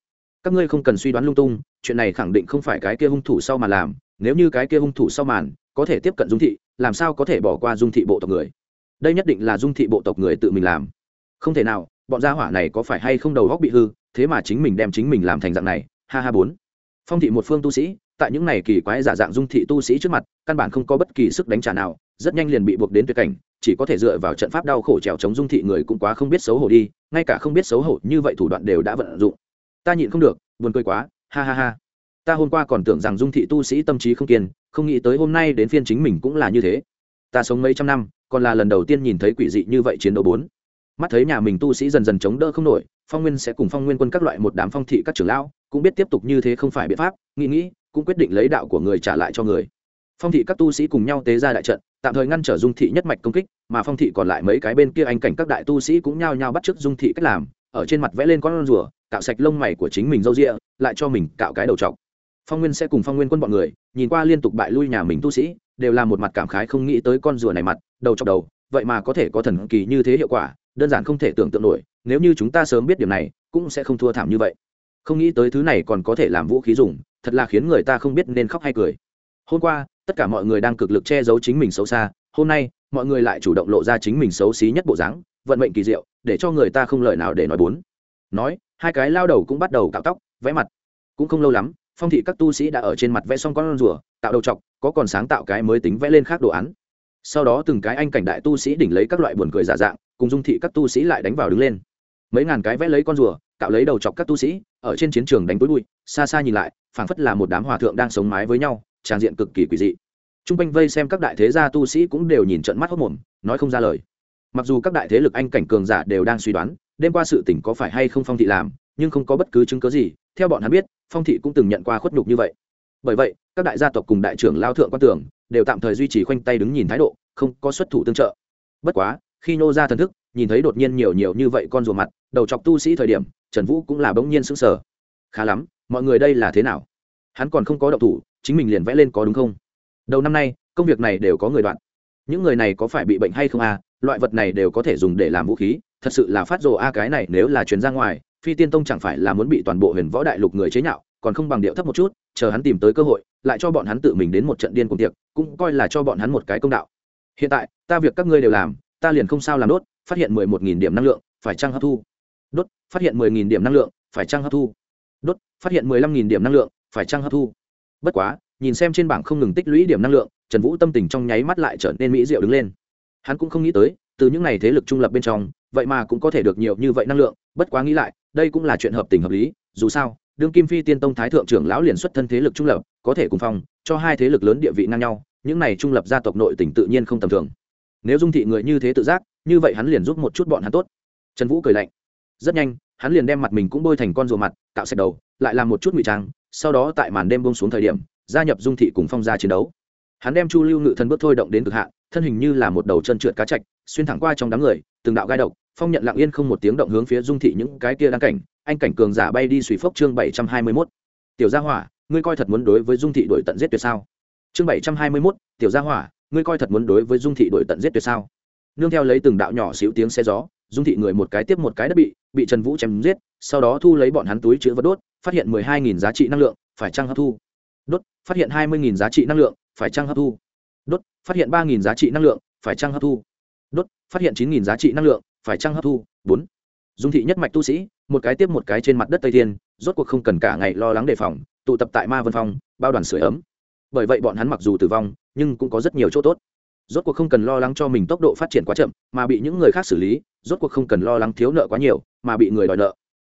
Speaker 1: Các ngươi không cần suy đoán lung tung, chuyện này khẳng định không phải cái kia hung thủ sau mà làm, nếu như cái kia hung thủ sau màn, có thể tiếp cận dung thị, làm sao có thể bỏ qua dung thị bộ tộc người? Đây nhất định là dung thị bộ tộc người tự mình làm. Không thể nào, bọn gia hỏa này có phải hay không đầu góc bị hư, thế mà chính mình đem chính mình làm thành dạng này, ha ha bốn. Phong thị một phương tu sĩ, tại những này kỳ quái giả dạng dung thị tu sĩ trước mặt, căn bản không có bất kỳ sức đánh trả nào, rất nhanh liền bị buộc đến tuyệt cảnh chỉ có thể dựa vào trận pháp đau khổ trèo chống dung thị người cũng quá không biết xấu hổ đi, ngay cả không biết xấu hổ như vậy thủ đoạn đều đã vận dụng. Ta nhịn không được, buồn cười quá, ha ha ha. Ta hôm qua còn tưởng rằng dung thị tu sĩ tâm trí không kiên, không nghĩ tới hôm nay đến phiên chính mình cũng là như thế. Ta sống mấy trăm năm, còn là lần đầu tiên nhìn thấy quỷ dị như vậy chiến đấu bốn. Mắt thấy nhà mình tu sĩ dần dần chống đỡ không nổi, phong nguyên sẽ cùng phong nguyên quân các loại một đám phong thị các trưởng lão, cũng biết tiếp tục như thế không phải biện pháp, nghĩ nghĩ, cũng quyết định lấy đạo của người trả lại cho người. Phong thị các tu sĩ cùng nhau tế ra đại trận tạm thời ngăn trở dung thị nhất mạch công kích, mà phong thị còn lại mấy cái bên kia anh cảnh các đại tu sĩ cũng nhao nhao bắt chước dung thị cách làm, ở trên mặt vẽ lên con rùa, cạo sạch lông mày của chính mình râu rịa lại cho mình cạo cái đầu trọc. Phong nguyên sẽ cùng phong nguyên quân bọn người, nhìn qua liên tục bại lui nhà mình tu sĩ, đều là một mặt cảm khái không nghĩ tới con rùa này mặt, đầu chọc đầu, vậy mà có thể có thần kỳ như thế hiệu quả, đơn giản không thể tưởng tượng nổi, nếu như chúng ta sớm biết điều này, cũng sẽ không thua thảm như vậy. Không nghĩ tới thứ này còn có thể làm vũ khí dùng, thật là khiến người ta không biết nên khóc hay cười. Hôm qua tất cả mọi người đang cực lực che giấu chính mình xấu xa, hôm nay, mọi người lại chủ động lộ ra chính mình xấu xí nhất bộ dáng, vận mệnh kỳ diệu, để cho người ta không lời nào để nói bốn. Nói, hai cái lao đầu cũng bắt đầu cạo tóc, vẽ mặt. Cũng không lâu lắm, phong thị các tu sĩ đã ở trên mặt vẽ xong con rùa, tạo đầu t có còn sáng tạo cái mới tính vẽ lên khác đồ án. Sau đó từng cái anh cảnh đại tu sĩ đỉnh lấy các loại buồn cười giả dạng, cùng dung thị các tu sĩ lại đánh vào đứng lên. Mấy ngàn cái vẽ lấy con rùa tạo lấy đầu chọc các tu sĩ, ở trên chiến trường đánh túi bụi, xa xa nhìn lại, phảng phất là một đám hòa thượng đang sống mái với nhau trang diện cực kỳ quỷ dị. T r u n g quanh vây xem các đại thế gia tu sĩ cũng đều nhìn trận mắt hốc mồm, nói không ra lời. Mặc dù các đại thế lực anh cảnh cường giả đều đang suy đoán, đêm qua sự tỉnh có phải hay không phong thị làm, nhưng không có bất cứ chứng cớ gì, theo bọn hắn biết, phong thị cũng từng nhận qua khuất nhục như vậy. Bởi vậy, các đại gia tộc cùng đại trưởng lao thượng quan tưởng đều tạm thời duy trì khoanh tay đứng nhìn thái độ, không có xuất thủ tương trợ. Bất quá, khi nô ra thần thức, nhìn thấy đột nhiên nhiều nhiều như vậy con rùa mặt, đầu chọc tu sĩ thời điểm, trần vũ cũng là bỗng nhiên sững sờ. Khá lắm, mọi người đây là thế nào? Hắn còn không có động thủ chính mình liền vẽ lên có đúng không? Đầu năm nay, công việc này đều có người đoạn. Những người này có phải bị bệnh hay không à loại vật này đều có thể dùng để làm vũ khí. Thật sự là phát rồ a, cái này nếu là chuyến ra ngoài, phi tiên tông chẳng phải là muốn bị toàn bộ huyền võ đại lục người chế nhạo, còn không bằng điệu thấp một chút, chờ hắn tìm tới cơ hội, lại cho bọn hắn tự mình đến một trận điên cùng tiệc, cũng coi là cho bọn hắn một cái công đạo. Hiện tại, ta việc các ngươi đều làm, ta liền không sao làm đốt, phát hiện mười một nghìn điểm năng lượng, phải trăng hấp thu? Đốt, phát hiện mười nghìn điểm năng lượng, phải trăng hấp thu? Đốt, phát hiện mười lăm nghìn điểm năng lượng, phải trăng hấp thu? Bất quá, nhìn xem trên bảng không ngừng tích lũy điểm năng lượng, trần vũ tâm tình trong nháy mắt lại trở nên mỹ diệu đứng lên. Hắn cũng không nghĩ tới, từ những n à y thế lực trung lập bên trong, vậy mà cũng có thể được nhiều như vậy năng lượng, bất quá nghĩ lại, đây cũng là chuyện hợp tình hợp lý, dù sao, đương kim phi tiên tông thái thượng trưởng lão liền xuất thân thế lực trung lập, có thể cùng phong, cho hai thế lực lớn địa vị ngang nhau, những này trung lập gia tộc nội tỉnh tự nhiên không tầm thường. Nếu dung thị người như thế tự giác, như vậy hắn liền giúp một chút bọn hắn tốt. Trần vũ cười lạnh. Rất nhanh, hắn liền đem mặt mình cũng bôi thành con rùa mặt tạo sạch đầu, lại làm một chút ngụy trang sau đó tại màn đêm bông xuống thời điểm, gia nhập dung thị cùng phong gia chiến đấu. Hắn đem chu lưu ngự thần bước thôi động đến cực hạn, thân hình như là một đầu chân trượt cá chạch, xuyên thẳng qua trong đám người, từng đạo gai độc, phong nhận lặng yên không một tiếng động hướng phía dung thị những cái kia đang cảnh, anh cảnh cường giả bay đi suy phốc chương bảy trăm hai mươi mốt. Tiểu gia hỏa, ngươi coi thật muốn đối với dung thị đổi tận giết tuyệt sao? Chương bảy trăm hai mươi mốt, tiểu gia hỏa, ngươi coi thật muốn đối với dung thị đổi tận giết tuyệt sao? Nương theo lấy từng đạo nhỏ xíu tiếng xe gió dung thị người một cái tiếp một cái đã bị bị trần vũ chém giết, sau đó thu lấy bọn hắn túi chứa vật đốt, phát hiện mười hai nghìn giá trị năng lượng, phải trăng hấp thu? Đốt, phát hiện hai mươi nghìn giá trị năng lượng, phải trăng hấp thu? Đốt, phát hiện ba nghìn giá trị năng lượng, phải trăng hấp thu? Đốt, phát hiện chín nghìn giá trị năng lượng, phải trăng hấp thu? Bốn. Dung thị nhất mạch tu sĩ, một cái tiếp một cái trên mặt đất tây thiên, rốt cuộc không cần cả ngày lo lắng đề phòng, tụ tập tại ma vân phong, bao đoàn sửa ấm. Bởi vậy bọn hắn mặc dù tử vong, nhưng cũng có rất nhiều chỗ tốt. Rốt cuộc không cần lo lắng cho mình tốc độ phát triển quá chậm, mà bị những người khác xử lý rốt cuộc không cần lo lắng thiếu nợ quá nhiều, mà bị người đòi nợ.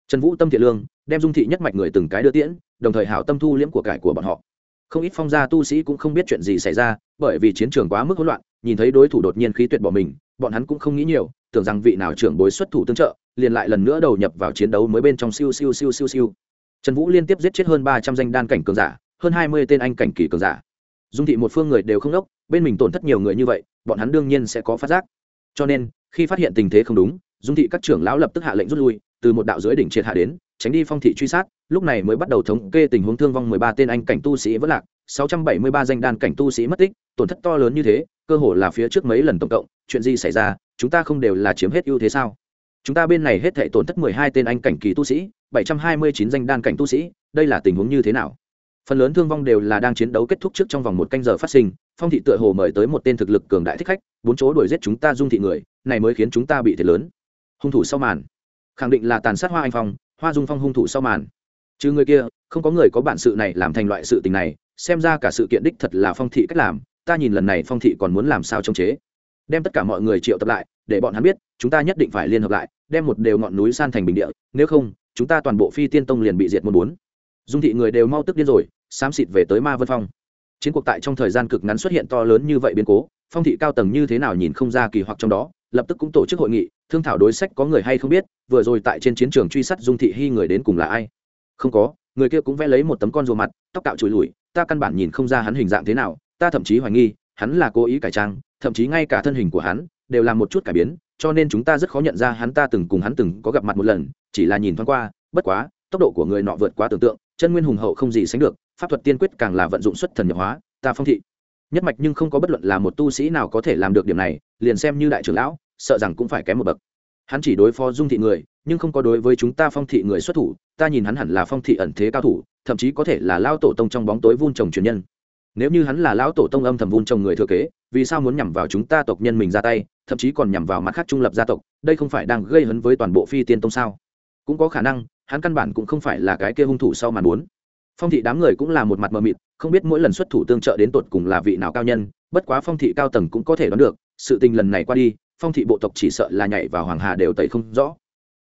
Speaker 1: Trần vũ tâm thiện lương đem dung thị nhất mạch người từng cái đưa tiễn, đồng thời hảo tâm thu liễm của cải của bọn họ. Không ít phong gia tu sĩ cũng không biết chuyện gì xảy ra, bởi vì chiến trường quá mức hỗn loạn, nhìn thấy đối thủ đột nhiên khí tuyệt bỏ mình, bọn hắn cũng không nghĩ nhiều, tưởng rằng vị nào trưởng bối xuất thủ tương trợ, liền lại lần nữa đầu nhập vào chiến đấu mới bên trong siêu siêu siêu siêu siêu. Trần vũ liên tiếp giết chết hơn ba trăm danh đan cảnh cường giả, hơn hai mươi tên anh cảnh kỳ cường giả. Dung thị một phương người đều không đốc, bên mình tổn thất nhiều người như vậy, bọn hắn đương nhiên sẽ có phát giác cho nên, khi phát hiện tình thế không đúng, dung thị các trưởng lão lập tức hạ lệnh rút lui, từ một đạo dưới đỉnh triệt hạ đến, tránh đi phong thị truy sát, lúc này mới bắt đầu thống kê tình huống thương vong mười ba tên anh cảnh tu sĩ vất lạc, sáu trăm bảy mươi ba danh đan cảnh tu sĩ mất tích, tổn thất to lớn như thế, cơ hồ là phía trước mấy lần tổng cộng, chuyện gì xảy ra, chúng ta không đều là chiếm hết ưu thế sao? Chúng ta bên này hết thể tổn thất mười hai tên anh cảnh kỳ tu sĩ, bảy trăm hai mươi chín danh đan cảnh tu sĩ, đây là tình huống như thế nào? Phần lớn thương vong đều là đang chiến đấu kết thúc trước trong vòng một canh giờ phát sinh, phong thị tựa hồ mời tới một tên thực lực cường đại thích khách, bốn chỗ đuổi giết chúng ta dung thị người, này mới khiến chúng ta bị thiệt lớn. Hung thủ sau màn. Khẳng định là tàn sát hoa anh phong, hoa dung phong hung thủ sau màn. Chứ người kia, không có người có bản sự này làm thành loại sự tình này, xem ra cả sự kiện đích thật là phong thị cách làm, ta nhìn lần này phong thị còn muốn làm sao chống chế. Đem tất cả mọi người triệu tập lại, để bọn hắn biết, chúng ta nhất định phải liên hợp lại, đem một đều ngọn núi san thành bình địa, nếu không, chúng ta toàn bộ phi tiên tông liền bị diệt một bốn. Dung thị người đều mau tức điên rồi xám xịt về tới ma vân phong. Chiến cuộc tại trong thời gian cực ngắn xuất hiện to lớn như vậy biến cố, phong thị cao tầng như thế nào nhìn không ra kỳ hoặc trong đó, lập tức cũng tổ chức hội nghị, thương thảo đối sách có người hay không biết, vừa rồi tại trên chiến trường truy sát dung thị hy người đến cùng là ai? Không có, người kia cũng vẽ lấy một tấm con rùa mặt, tóc cạo trùi lùi, ta căn bản nhìn không ra hắn hình dạng thế nào, ta thậm chí hoài nghi, hắn là cố ý cải trang, thậm chí ngay cả thân hình của hắn, đều làm một chút cải biến, cho nên chúng ta rất khó nhận ra hắn ta từng cùng hắn từng có gặp mặt một lần, chỉ là nhìn thoáng qua, bất quá, tốc độ của người nọ vượt quá tưởng tượng, chân nguyên hùng hậu không gì sánh được pháp thuật tiên quyết càng là vận dụng xuất thần nhập hóa, ta phong thị. Nhất mạch nhưng không có bất luận là một tu sĩ nào có thể làm được điểm này, liền xem như đại trưởng lão, sợ rằng cũng phải kém một bậc. Hắn chỉ đối phó dung thị người, nhưng không có đối với chúng ta phong thị người xuất thủ, ta nhìn hắn hẳn là phong thị ẩn thế cao thủ, thậm chí có thể là lao tổ tông trong bóng tối vun trồng truyền nhân. Nếu như hắn là lão tổ tông âm thầm vun trồng người thừa kế, vì sao muốn nhằm vào chúng ta tộc nhân mình ra tay, thậm chí còn nhằm vào mặt khác trung lập gia tộc, đây không phải đang gây hấn với toàn bộ phi tiên tông sao? Cũng có khả năng, hắn căn bản cũng không phải là cái kia hung thủ sau màn bốn phong thị đám người cũng là một mặt mờ mịt, không biết mỗi lần xuất thủ tương trợ đến tột cùng là vị nào cao nhân, bất quá phong thị cao tầng cũng có thể đoán được, sự tình lần này qua đi, phong thị bộ tộc chỉ sợ là nhảy vào hoàng hà đều tẩy không rõ.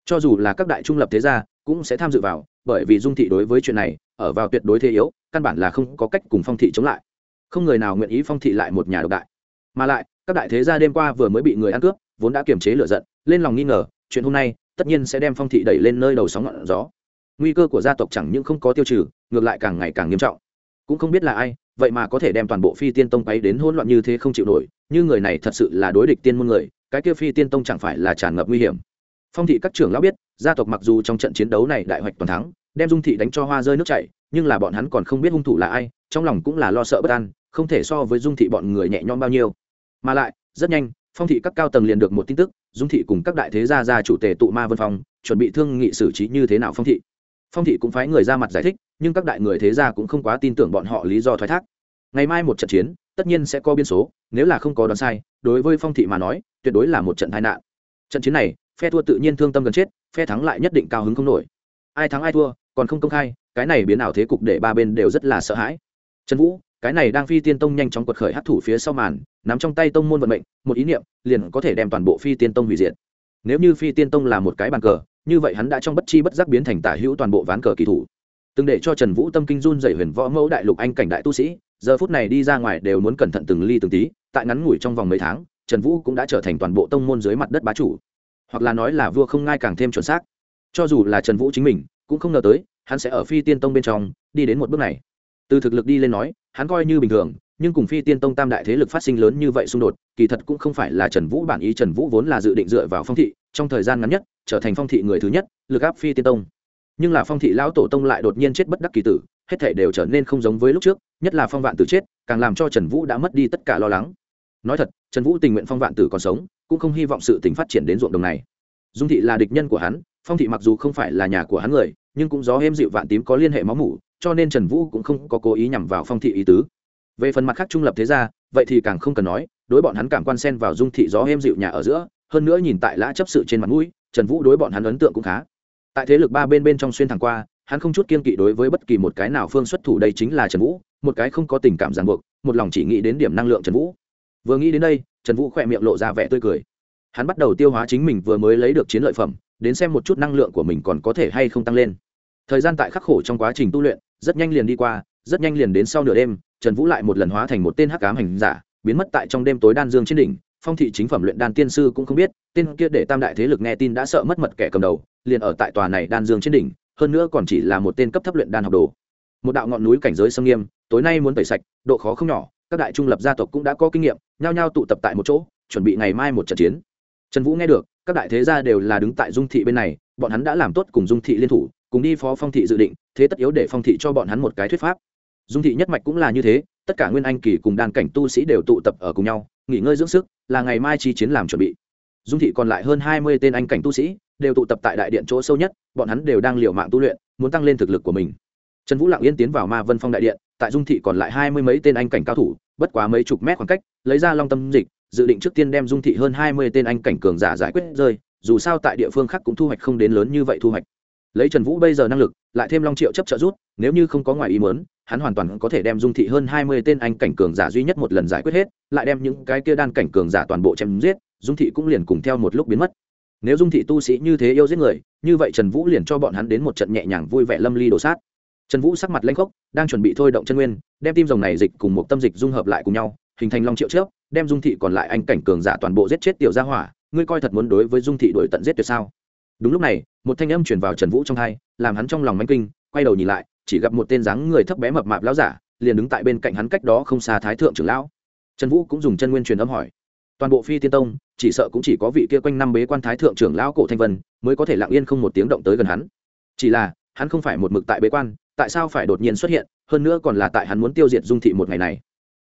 Speaker 1: Cho dù là các đại trung lập thế gia, cũng sẽ tham dự vào, bởi vì dung thị đối với chuyện này, ở vào tuyệt đối thế yếu, căn bản là không có cách cùng phong thị chống lại. Không người nào nguyện ý phong thị lại một nhà độc đại. Mà lại, các đại thế gia đêm qua vừa mới bị người ăn cướp, vốn đã kiềm chế lựa giận, lên lòng nghi ngờ, chuyện hôm nay, tất nhiên sẽ đem phong thị đẩy lên nơi đầu sóng ngọn gió nguy cơ của gia tộc chẳng những không có tiêu trừ, ngược lại càng ngày càng nghiêm trọng. Cũng không biết là ai, vậy mà có thể đem toàn bộ phi tiên tông quấy đến hỗn loạn như thế không chịu nổi, như người này thật sự là đối địch tiên môn người, cái kia phi tiên tông chẳng phải là tràn ngập nguy hiểm. Phong thị các trưởng lão biết, gia tộc mặc dù trong trận chiến đấu này đại hoạch toàn thắng, đem dung thị đánh cho hoa rơi nước chảy, nhưng là bọn hắn còn không biết hung thủ là ai, trong lòng cũng là lo sợ bất an, không thể so với dung thị bọn người nhẹ nhõm bao nhiêu. Mà lại, rất nhanh, phong thị các cao tầng liền được một tin tức, dung thị cùng các đại thế gia gia chủ tề tụ ma vân phong, chuẩn bị thương nghị xử trí như thế nào phong thị phong thị cũng phái người ra mặt giải thích, nhưng các đại người thế gia cũng không quá tin tưởng bọn họ lý do thoái thác. Ngày mai một trận chiến, tất nhiên sẽ có biên số, nếu là không có đoán sai, đối với phong thị mà nói, tuyệt đối là một trận tai nạn. Trận chiến này, phe thua tự nhiên thương tâm gần chết, phe thắng lại nhất định cao hứng không nổi. Ai thắng ai thua, còn không công khai, cái này biến ảo thế cục để ba bên đều rất là sợ hãi. Trần vũ, cái này đang phi tiên tông nhanh chóng quật khởi hát thủ phía sau màn, nắm trong tay tông môn vận mệnh, một ý niệm, liền có thể đem toàn bộ phi tiên tông hủy diệt. Nếu như phi tiên tông là một cái bàn cờ như vậy hắn đã trong bất chi bất giác biến thành tả hữu toàn bộ ván cờ kỳ thủ. Từng để cho trần vũ tâm kinh run dày huyền võ mẫu đại lục anh cảnh đại tu sĩ, giờ phút này đi ra ngoài đều muốn cẩn thận từng ly từng tí, tại ngắn ngủi trong vòng mấy tháng, trần vũ cũng đã trở thành toàn bộ tông môn dưới mặt đất bá chủ. Hoặc là nói là vua không ngai càng thêm chuẩn xác. Cho dù là trần vũ chính mình, cũng không ngờ tới, hắn sẽ ở phi tiên tông bên trong, đi đến một bước này. Từ thực lực đi lên nói, hắn coi như bình thường nhưng cùng phi tiên tông tam đại thế lực phát sinh lớn như vậy xung đột, kỳ thật cũng không phải là trần vũ bản ý, trần vũ vốn là dự định dựa vào phong thị, trong thời gian ngắn nhất, trở thành phong thị người thứ nhất, lực áp phi tiên tông. Nhưng là phong thị lão tổ tông lại đột nhiên chết bất đắc kỳ tử, hết thể đều trở nên không giống với lúc trước, nhất là phong vạn tử chết, càng làm cho trần vũ đã mất đi tất cả lo lắng. Nói thật, trần vũ tình nguyện phong vạn tử còn sống, cũng không hy vọng sự tình phát triển đến ruộng đồng này. Dung thị là địch nhân của hắn, phong thị mặc dù không phải là nhà của hắn người, nhưng cũng gió êm dịu vạn tím có liên hệ máu mủ, cho nên trần vũ cũng không có cố ý nhằm vào phong thị ý tứ về phần mặt khác trung lập thế ra vậy thì càng không cần nói, đối bọn hắn cảm quan sen vào dung thị gió êm dịu nhà ở giữa, hơn nữa nhìn tại lã chấp sự trên mặt mũi, trần vũ đối bọn hắn ấn tượng cũng khá. Tại thế lực ba bên bên trong xuyên thẳng qua, hắn không chút kiên kỵ đối với bất kỳ một cái nào phương xuất thủ đây chính là trần vũ, một cái không có tình cảm ràng buộc, một lòng chỉ nghĩ đến điểm năng lượng trần vũ. Vừa nghĩ đến đây, trần vũ khỏe miệng lộ ra vẻ tươi cười. Hắn bắt đầu tiêu hóa chính mình vừa mới lấy được chiến lợi phẩm, đến xem một chút năng lượng của mình còn có thể hay không tăng lên. Thời gian tại khắc khổ trong quá trình tu luyện, rất nhanh liền đi qua, rất nhanh liền đến sau nửa đêm trần vũ lại một lần hóa thành một tên hắc cám hành giả, biến mất tại trong đêm tối đan dương trên đỉnh. Phong thị chính phẩm luyện đan tiên sư cũng không biết, tên kia để tam đại thế lực nghe tin đã sợ mất mật kẻ cầm đầu, liền ở tại tòa này đan dương trên đỉnh, hơn nữa còn chỉ là một tên cấp thấp luyện đan học đồ. Một đạo ngọn núi cảnh giới sâm nghiêm, tối nay muốn tẩy sạch, độ khó không nhỏ, các đại trung lập gia tộc cũng đã có kinh nghiệm, nhao nhao tụ tập tại một chỗ, chuẩn bị ngày mai một trận chiến. Trần vũ nghe được, các đại thế gia đều là đứng tại dung thị bên này, bọn hắn đã làm tốt cùng dung thị liên thủ, cùng đi phó phong thị dự định, thế tất yếu để phong thị cho bọn hắn một cái thuyết pháp dung thị nhất mạch cũng là như thế, tất cả nguyên anh kỳ cùng đàn cảnh tu sĩ đều tụ tập ở cùng nhau, nghỉ ngơi dưỡng sức, là ngày mai chi chiến làm chuẩn bị. Dung thị còn lại hơn hai mươi tên anh cảnh tu sĩ, đều tụ tập tại đại điện chỗ sâu nhất, bọn hắn đều đang liều mạng tu luyện, muốn tăng lên thực lực của mình. Trần vũ lặng yên tiến vào ma vân phong đại điện, tại dung thị còn lại hai mươi mấy tên anh cảnh cao thủ, bất quá mấy chục mét khoảng cách, lấy ra long tâm dịch, dự định trước tiên đem dung thị hơn hai mươi tên anh cảnh cường giả giải quyết rơi, dù sao tại địa phương khác cũng thu hoạch không đến lớn như vậy thu hoạch. Lấy trần vũ bây giờ năng lực, lại thêm long triệu chấp trợ rút, nếu như không có ngoài ý mớn hắn hoàn toàn có thể đem dung thị hơn hai mươi tên anh cảnh cường giả duy nhất một lần giải quyết hết, lại đem những cái kia đan cảnh cường giả toàn bộ chém giết, dung thị cũng liền cùng theo một lúc biến mất. Nếu dung thị tu sĩ như thế yêu giết người, như vậy trần vũ liền cho bọn hắn đến một trận nhẹ nhàng vui vẻ lâm ly đổ sát. Trần vũ sắc mặt lanh khốc, đang chuẩn bị thôi động chân nguyên, đem tim rồng này dịch cùng một tâm dịch dung hợp lại cùng nhau, hình thành long triệu trước, đem dung thị còn lại anh cảnh cường giả toàn bộ giết chết tiểu gia hỏa. Ngươi coi thật muốn đối với dung thị đổi tận giết tuyệt sao? Đúng lúc này, một thanh âm chuyển vào trần vũ trong hai làm hắn trong lòng manh kinh, quay đầu nhìn lại chỉ gặp một tên dáng người thấp bé mập mạp lão giả, liền đứng tại bên cạnh hắn cách đó không xa thái thượng trưởng lão. Trần vũ cũng dùng chân nguyên truyền âm hỏi. Toàn bộ phi tiên tông, chỉ sợ cũng chỉ có vị kia quanh năm bế quan thái thượng trưởng lão cổ thanh vân mới có thể lặng yên không một tiếng động tới gần hắn. Chỉ là, hắn không phải một mực tại bế quan, tại sao phải đột nhiên xuất hiện, hơn nữa còn là tại hắn muốn tiêu diệt dung thị một ngày này.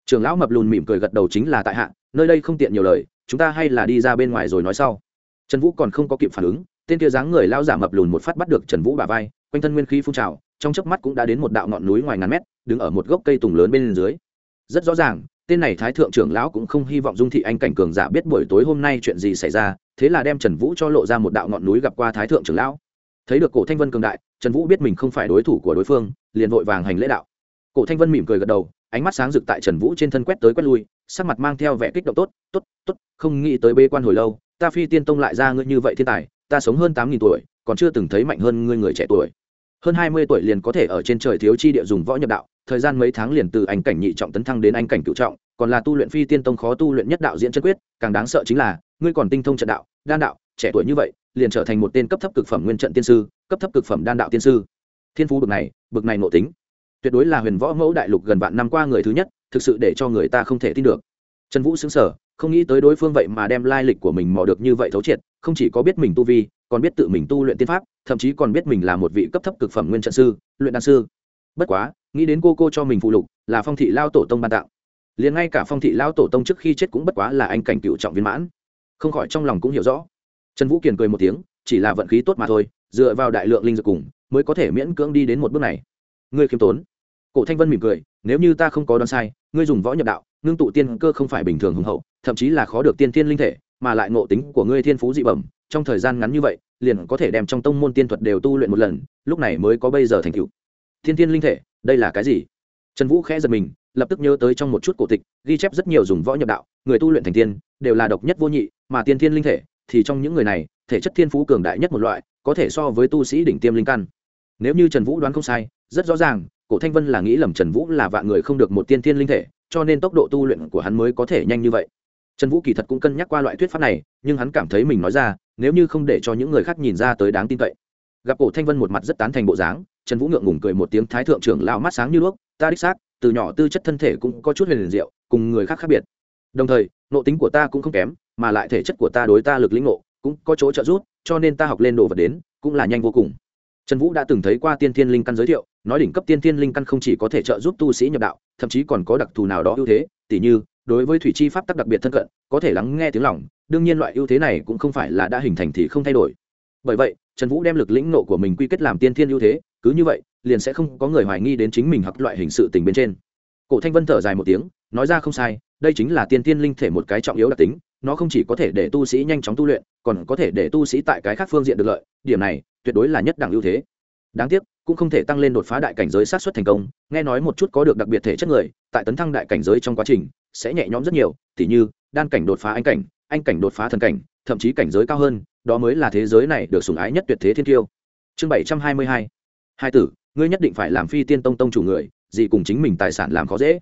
Speaker 1: Trưởng lão mập lùn mỉm cười gật đầu chính là tại hạ, nơi đây không tiện nhiều lời, chúng ta hay là đi ra bên ngoài rồi nói sau. Trần vũ còn không có kịp phản ứng, tên kia dáng người lao giả mập lùn một phát bắt được trần vũ bà vai, quanh thân nguyên khí phun trào trong chớp mắt cũng đã đến một đạo ngọn núi ngoài ngàn mét, đứng ở một gốc cây tùng lớn bên dưới. Rất rõ ràng, tên này thái thượng trưởng lão cũng không hy vọng dung thị anh cảnh cường giả biết buổi tối hôm nay chuyện gì xảy ra, thế là đem trần vũ cho lộ ra một đạo ngọn núi gặp qua thái thượng trưởng lão. Thấy được cổ thanh vân cường đại, trần vũ biết mình không phải đối thủ của đối phương, liền vội vàng hành lễ đạo. Cổ thanh vân mỉm cười gật đầu, ánh mắt sáng rực tại trần vũ trên thân quét tới quét lui, sắc mặt mang theo vẻ kích động tốt tốt tốt, không nghĩ tới bê quan hồi lâu, ta phi tiên tông lại ra ngươi như vậy thiên tài, ta sống hơn tám nghìn tuổi, còn chưa từng thấy mạnh hơn ngươi người trẻ tuổi hơn hai mươi tuổi liền có thể ở trên trời thiếu chi địa dùng võ nhập đạo, thời gian mấy tháng liền từ anh cảnh nhị trọng tấn thăng đến anh cảnh cựu trọng, còn là tu luyện phi tiên tông khó tu luyện nhất đạo diễn chân quyết, càng đáng sợ chính là, ngươi còn tinh thông trận đạo, đan đạo, trẻ tuổi như vậy, liền trở thành một tên cấp thấp cực phẩm nguyên trận tiên sư, cấp thấp cực phẩm đan đạo tiên sư. Thiên phú bực này bực này nội tính. Tuyệt đối là huyền võ mẫu đại lục gần vạn năm qua người thứ nhất, thực sự để cho người ta không thể tin được. Trần vũ xứng sở không nghĩ tới đối phương vậy mà đem lai lịch của mình mò được như vậy thấu triệt, không chỉ có biết mình tu vi còn biết tự mình tu luyện tiên pháp, thậm chí còn biết mình là một vị cấp thấp cực phẩm nguyên trận sư, luyện đan sư. Bất quá, nghĩ đến cô cô cho mình phụ lục, là phong thị lao tổ tông ban tặng. liền ngay cả phong thị lao tổ tông trước khi chết cũng bất quá là anh cảnh cựu trọng viên mãn. Không khỏi trong lòng cũng hiểu rõ. Trần vũ kiền cười một tiếng, chỉ là vận khí tốt mà thôi, dựa vào đại lượng linh dược cùng, mới có thể miễn cưỡng đi đến một bước này. Ngươi khiêm tốn. Cổ thanh vân mỉm cười, nếu như ta không có đoán sai, ngươi dùng võ nhập đạo, ngưng tụ tiên cơ không phải bình thường hùng hậu, thậm chí là khó được tiên thiên linh thể, mà lại ngộ tính của ngươi thiên phú dị bẩm trong thời gian ngắn như vậy, liền có thể đem trong tông môn tiên thuật đều tu luyện một lần, lúc này mới có bây giờ thành tựu. Thiên thiên linh thể, đây là cái gì? Trần vũ khẽ giật mình, lập tức nhớ tới trong một chút cổ tịch, ghi chép rất nhiều dùng võ nhập đạo, người tu luyện thành tiên, đều là độc nhất vô nhị, mà tiên thiên linh thể, thì trong những người này, thể chất thiên phú cường đại nhất một loại, có thể so với tu sĩ đỉnh tiêm linh căn. Nếu như trần vũ đoán không sai, rất rõ ràng, cổ thanh vân là nghĩ lầm trần vũ là vạn người không được một tiên thiên linh thể, cho nên tốc độ tu luyện của hắn mới có thể nhanh như vậy trần vũ kỳ thật cũng cân nhắc qua loại thuyết pháp này, nhưng hắn cảm thấy mình nói ra, nếu như không để cho những người khác nhìn ra tới đáng tin cậy. Gặp cổ thanh vân một mặt rất tán thành bộ dáng, trần vũ ngượng ngùng cười một tiếng thái thượng trưởng lao mắt sáng như đuốc, ta đích xác, từ nhỏ tư chất thân thể cũng có chút huyền diệu, cùng người khác khác biệt. Đồng thời nộ tính của ta cũng không kém, mà lại thể chất của ta đối ta lực lĩnh ngộ cũng có chỗ trợ giúp, cho nên ta học lên đồ vật đến, cũng là nhanh vô cùng. Trần vũ đã từng thấy qua tiên thiên linh căn giới thiệu, nói đỉnh cấp tiên thiên linh căn không chỉ có thể trợ giúp tu sĩ nhập đạo, thậm chí còn có đặc thù nào đó ưu thế, tỉ như đối với thủy chi pháp tắc đặc biệt thân cận, có thể lắng nghe tiếng lòng, đương nhiên loại ưu thế này cũng không phải là đã hình thành thì không thay đổi. Bởi vậy, trần vũ đem lực lĩnh nộ của mình quy kết làm tiên thiên ưu thế, cứ như vậy, liền sẽ không có người hoài nghi đến chính mình hoặc loại hình sự tình bên trên. Cổ thanh vân thở dài một tiếng, nói ra không sai, đây chính là tiên tiên linh thể một cái trọng yếu đặc tính, nó không chỉ có thể để tu sĩ nhanh chóng tu luyện, còn có thể để tu sĩ tại cái khác phương diện được lợi, điểm này tuyệt đối là nhất đẳng ưu thế. Đáng tiếc cũng không thể tăng lên đột phá đại cảnh giới sát xuất thành công, nghe nói một chút có được đặc biệt thể chất người, tại tấn thăng đại cảnh giới trong quá trình, sẽ nhẹ nhõm rất nhiều, tỉ như, đan cảnh đột phá anh cảnh anh cảnh đột phá thần cảnh, thậm chí cảnh giới cao hơn, đó mới là thế giới này được sủng ái nhất tuyệt thế thiên tiêu chương bảy trăm hai mươi hai. Hai tử, ngươi nhất định phải làm phi tiên tông tông chủ người, gì cùng chính mình tài sản làm khó dễ.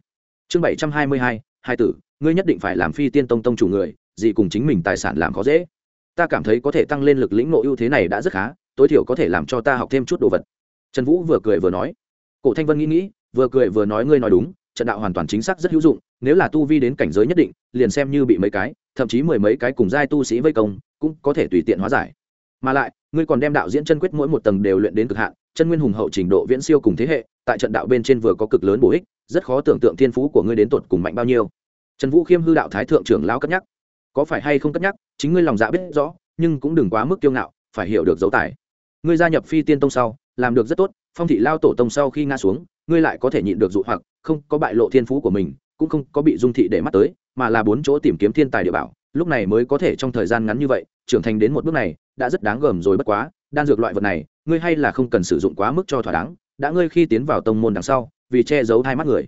Speaker 1: Chương bảy trăm hai mươi hai. Hai tử, ngươi nhất định phải làm phi tiên tông tông chủ người, gì cùng chính mình tài sản làm khó dễ. Ta cảm thấy có thể tăng lên lực lĩnh nội ưu thế này đã rất khá, tối thiểu có thể làm cho ta học thêm chút đồ vật trần vũ vừa cười vừa nói, cổ thanh vân nghĩ nghĩ, vừa cười vừa nói ngươi nói đúng, trận đạo hoàn toàn chính xác rất hữu dụng, nếu là tu vi đến cảnh giới nhất định, liền xem như bị mấy cái, thậm chí mười mấy cái cùng giai tu sĩ vây công, cũng có thể tùy tiện hóa giải. Mà lại, ngươi còn đem đạo diễn chân quyết mỗi một tầng đều luyện đến cực hạn, chân nguyên hùng hậu trình độ viễn siêu cùng thế hệ, tại trận đạo bên trên vừa có cực lớn bổ ích, rất khó tưởng tượng thiên phú của ngươi đến tột cùng mạnh bao nhiêu. Trần vũ khiêm hư đạo thái thượng trưởng lão cất nhắc, có phải hay không cất nhắc, chính ngươi lòng dạ biết rõ, nhưng cũng đừng quá mức kiêu ngạo, phải hiểu được dấu tài. Ngươi gia nhập phi tiên tông sau làm được rất tốt, phong thị lao tổ tông sau khi ngã xuống, ngươi lại có thể nhịn được dụ hoặc, không có bại lộ thiên phú của mình, cũng không có bị dung thị để mắt tới, mà là bốn chỗ tìm kiếm thiên tài địa bảo, lúc này mới có thể trong thời gian ngắn như vậy, trưởng thành đến một bước này, đã rất đáng gờm rồi bất quá, đan dược loại vật này, ngươi hay là không cần sử dụng quá mức cho thỏa đáng, đã ngươi khi tiến vào tông môn đằng sau, vì che giấu hai mắt người.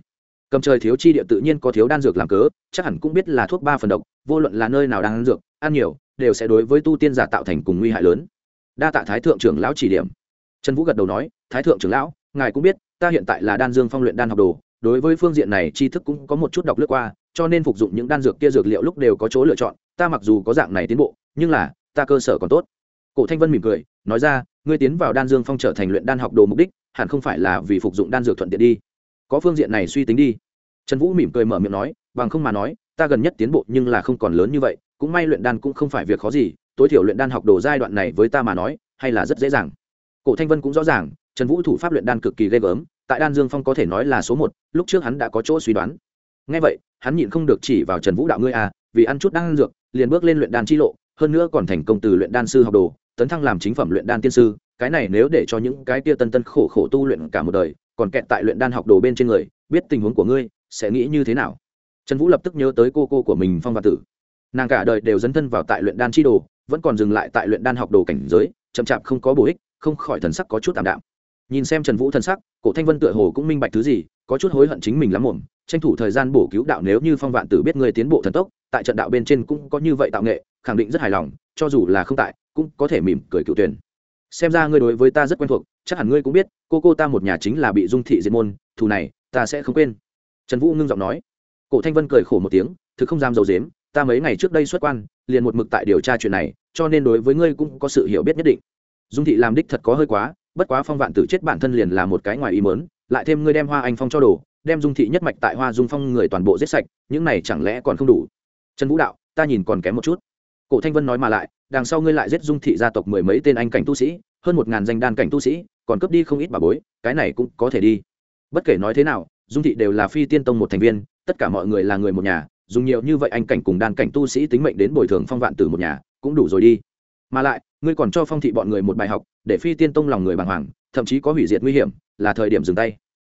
Speaker 1: Cầm trời thiếu chi địa tự nhiên có thiếu đan dược làm cớ, chắc hẳn cũng biết là thuốc ba phần độc, vô luận là nơi nào đang ăn dược, ăn nhiều, đều sẽ đối với tu tiên giả tạo thành cùng nguy hại lớn. Đa tạ thái thượng trưởng lão chỉ điểm trần vũ gật đầu nói, thái thượng trưởng lão, ngài cũng biết, ta hiện tại là đan dương phong luyện đan học đồ, đối với phương diện này tri thức cũng có một chút đọc lướt qua, cho nên phục dụng những đan dược kia dược liệu lúc đều có chỗ lựa chọn, ta mặc dù có dạng này tiến bộ, nhưng là, ta cơ sở còn tốt. Cổ thanh vân mỉm cười, nói ra, ngươi tiến vào đan dương phong trở thành luyện đan học đồ mục đích, hẳn không phải là vì phục dụng đan dược thuận tiện đi. Có phương diện này suy tính đi. Trần vũ mỉm cười mở miệng nói, bằng không mà nói, ta gần nhất tiến bộ nhưng là không còn lớn như vậy, cũng may luyện đan cũng không phải việc khó gì, tối thiểu luyện đan học đồ giai đoạn này với ta mà nói, hay là rất dễ dàng cổ thanh vân cũng rõ ràng, trần vũ thủ pháp luyện đan cực kỳ ghê gớm, tại đan dương phong có thể nói là số một, lúc trước hắn đã có chỗ suy đoán. Ngay vậy, hắn nhịn không được chỉ vào trần vũ đạo ngươi à vì ăn chút đan dược, liền bước lên luyện đan chi lộ, hơn nữa còn thành công từ luyện đan sư học đồ, tấn thăng làm chính phẩm luyện đan tiên sư, cái này nếu để cho những cái tia tân tân khổ khổ tu luyện cả một đời, còn kẹt tại luyện đan học đồ bên trên người, biết tình huống của ngươi, sẽ nghĩ như thế nào? Trần vũ lập tức nhớ tới cô cô của mình phong vạn tử. Nàng cả đời đều dấn thân vào tại luyện đan chi đồ, vẫn còn dừng lại tại luyện đan học đồ cảnh giới, chậm chạp không có bổ ích không khỏi thần sắc có chút tạm đạm. Nhìn xem trần vũ thần sắc, cổ thanh vân tựa hồ cũng minh bạch thứ gì, có chút hối hận chính mình lắm muộn tranh thủ thời gian bổ cứu đạo nếu như phong vạn tử biết người tiến bộ thần tốc, tại trận đạo bên trên cũng có như vậy tạo nghệ, khẳng định rất hài lòng, cho dù là không tại, cũng có thể mỉm cười cựu tuyển. Xem ra ngươi đối với ta rất quen thuộc, chắc hẳn ngươi cũng biết, cô cô ta một nhà chính là bị dung thị diệt môn, thù này, ta sẽ không quên. Trần vũ ngưng giọng nói. Cổ thanh vân cười khổ một tiếng, thực không dám dầu dếm ta mấy ngày trước đây xuất quan, liền một mực tại điều tra chuyện này, cho nên đối với ngươi cũng có sự hiểu biết nhất định dung thị làm đích thật có hơi quá, bất quá phong vạn tử chết bản thân liền là một cái ngoài ý mớn lại thêm ngươi đem hoa anh phong cho đồ, đem dung thị nhất mạch tại hoa dung phong người toàn bộ giết sạch, những này chẳng lẽ còn không đủ? Trần vũ đạo, ta nhìn còn kém một chút. Cổ thanh vân nói mà lại, đằng sau ngươi lại giết dung thị gia tộc mười mấy tên anh cảnh tu sĩ, hơn một ngàn danh đan cảnh tu sĩ, còn cướp đi không ít bà bối, cái này cũng có thể đi. Bất kể nói thế nào, dung thị đều là phi tiên tông một thành viên, tất cả mọi người là người một nhà, dùng nhiều như vậy anh cảnh cùng đan cảnh tu sĩ tính mệnh đến bồi thường phong vạn tử một nhà, cũng đủ rồi đi. Mà lại ngươi còn cho phong thị bọn người một bài học, để phi tiên tông lòng người bàng hoàng, thậm chí có hủy diệt nguy hiểm, là thời điểm dừng tay.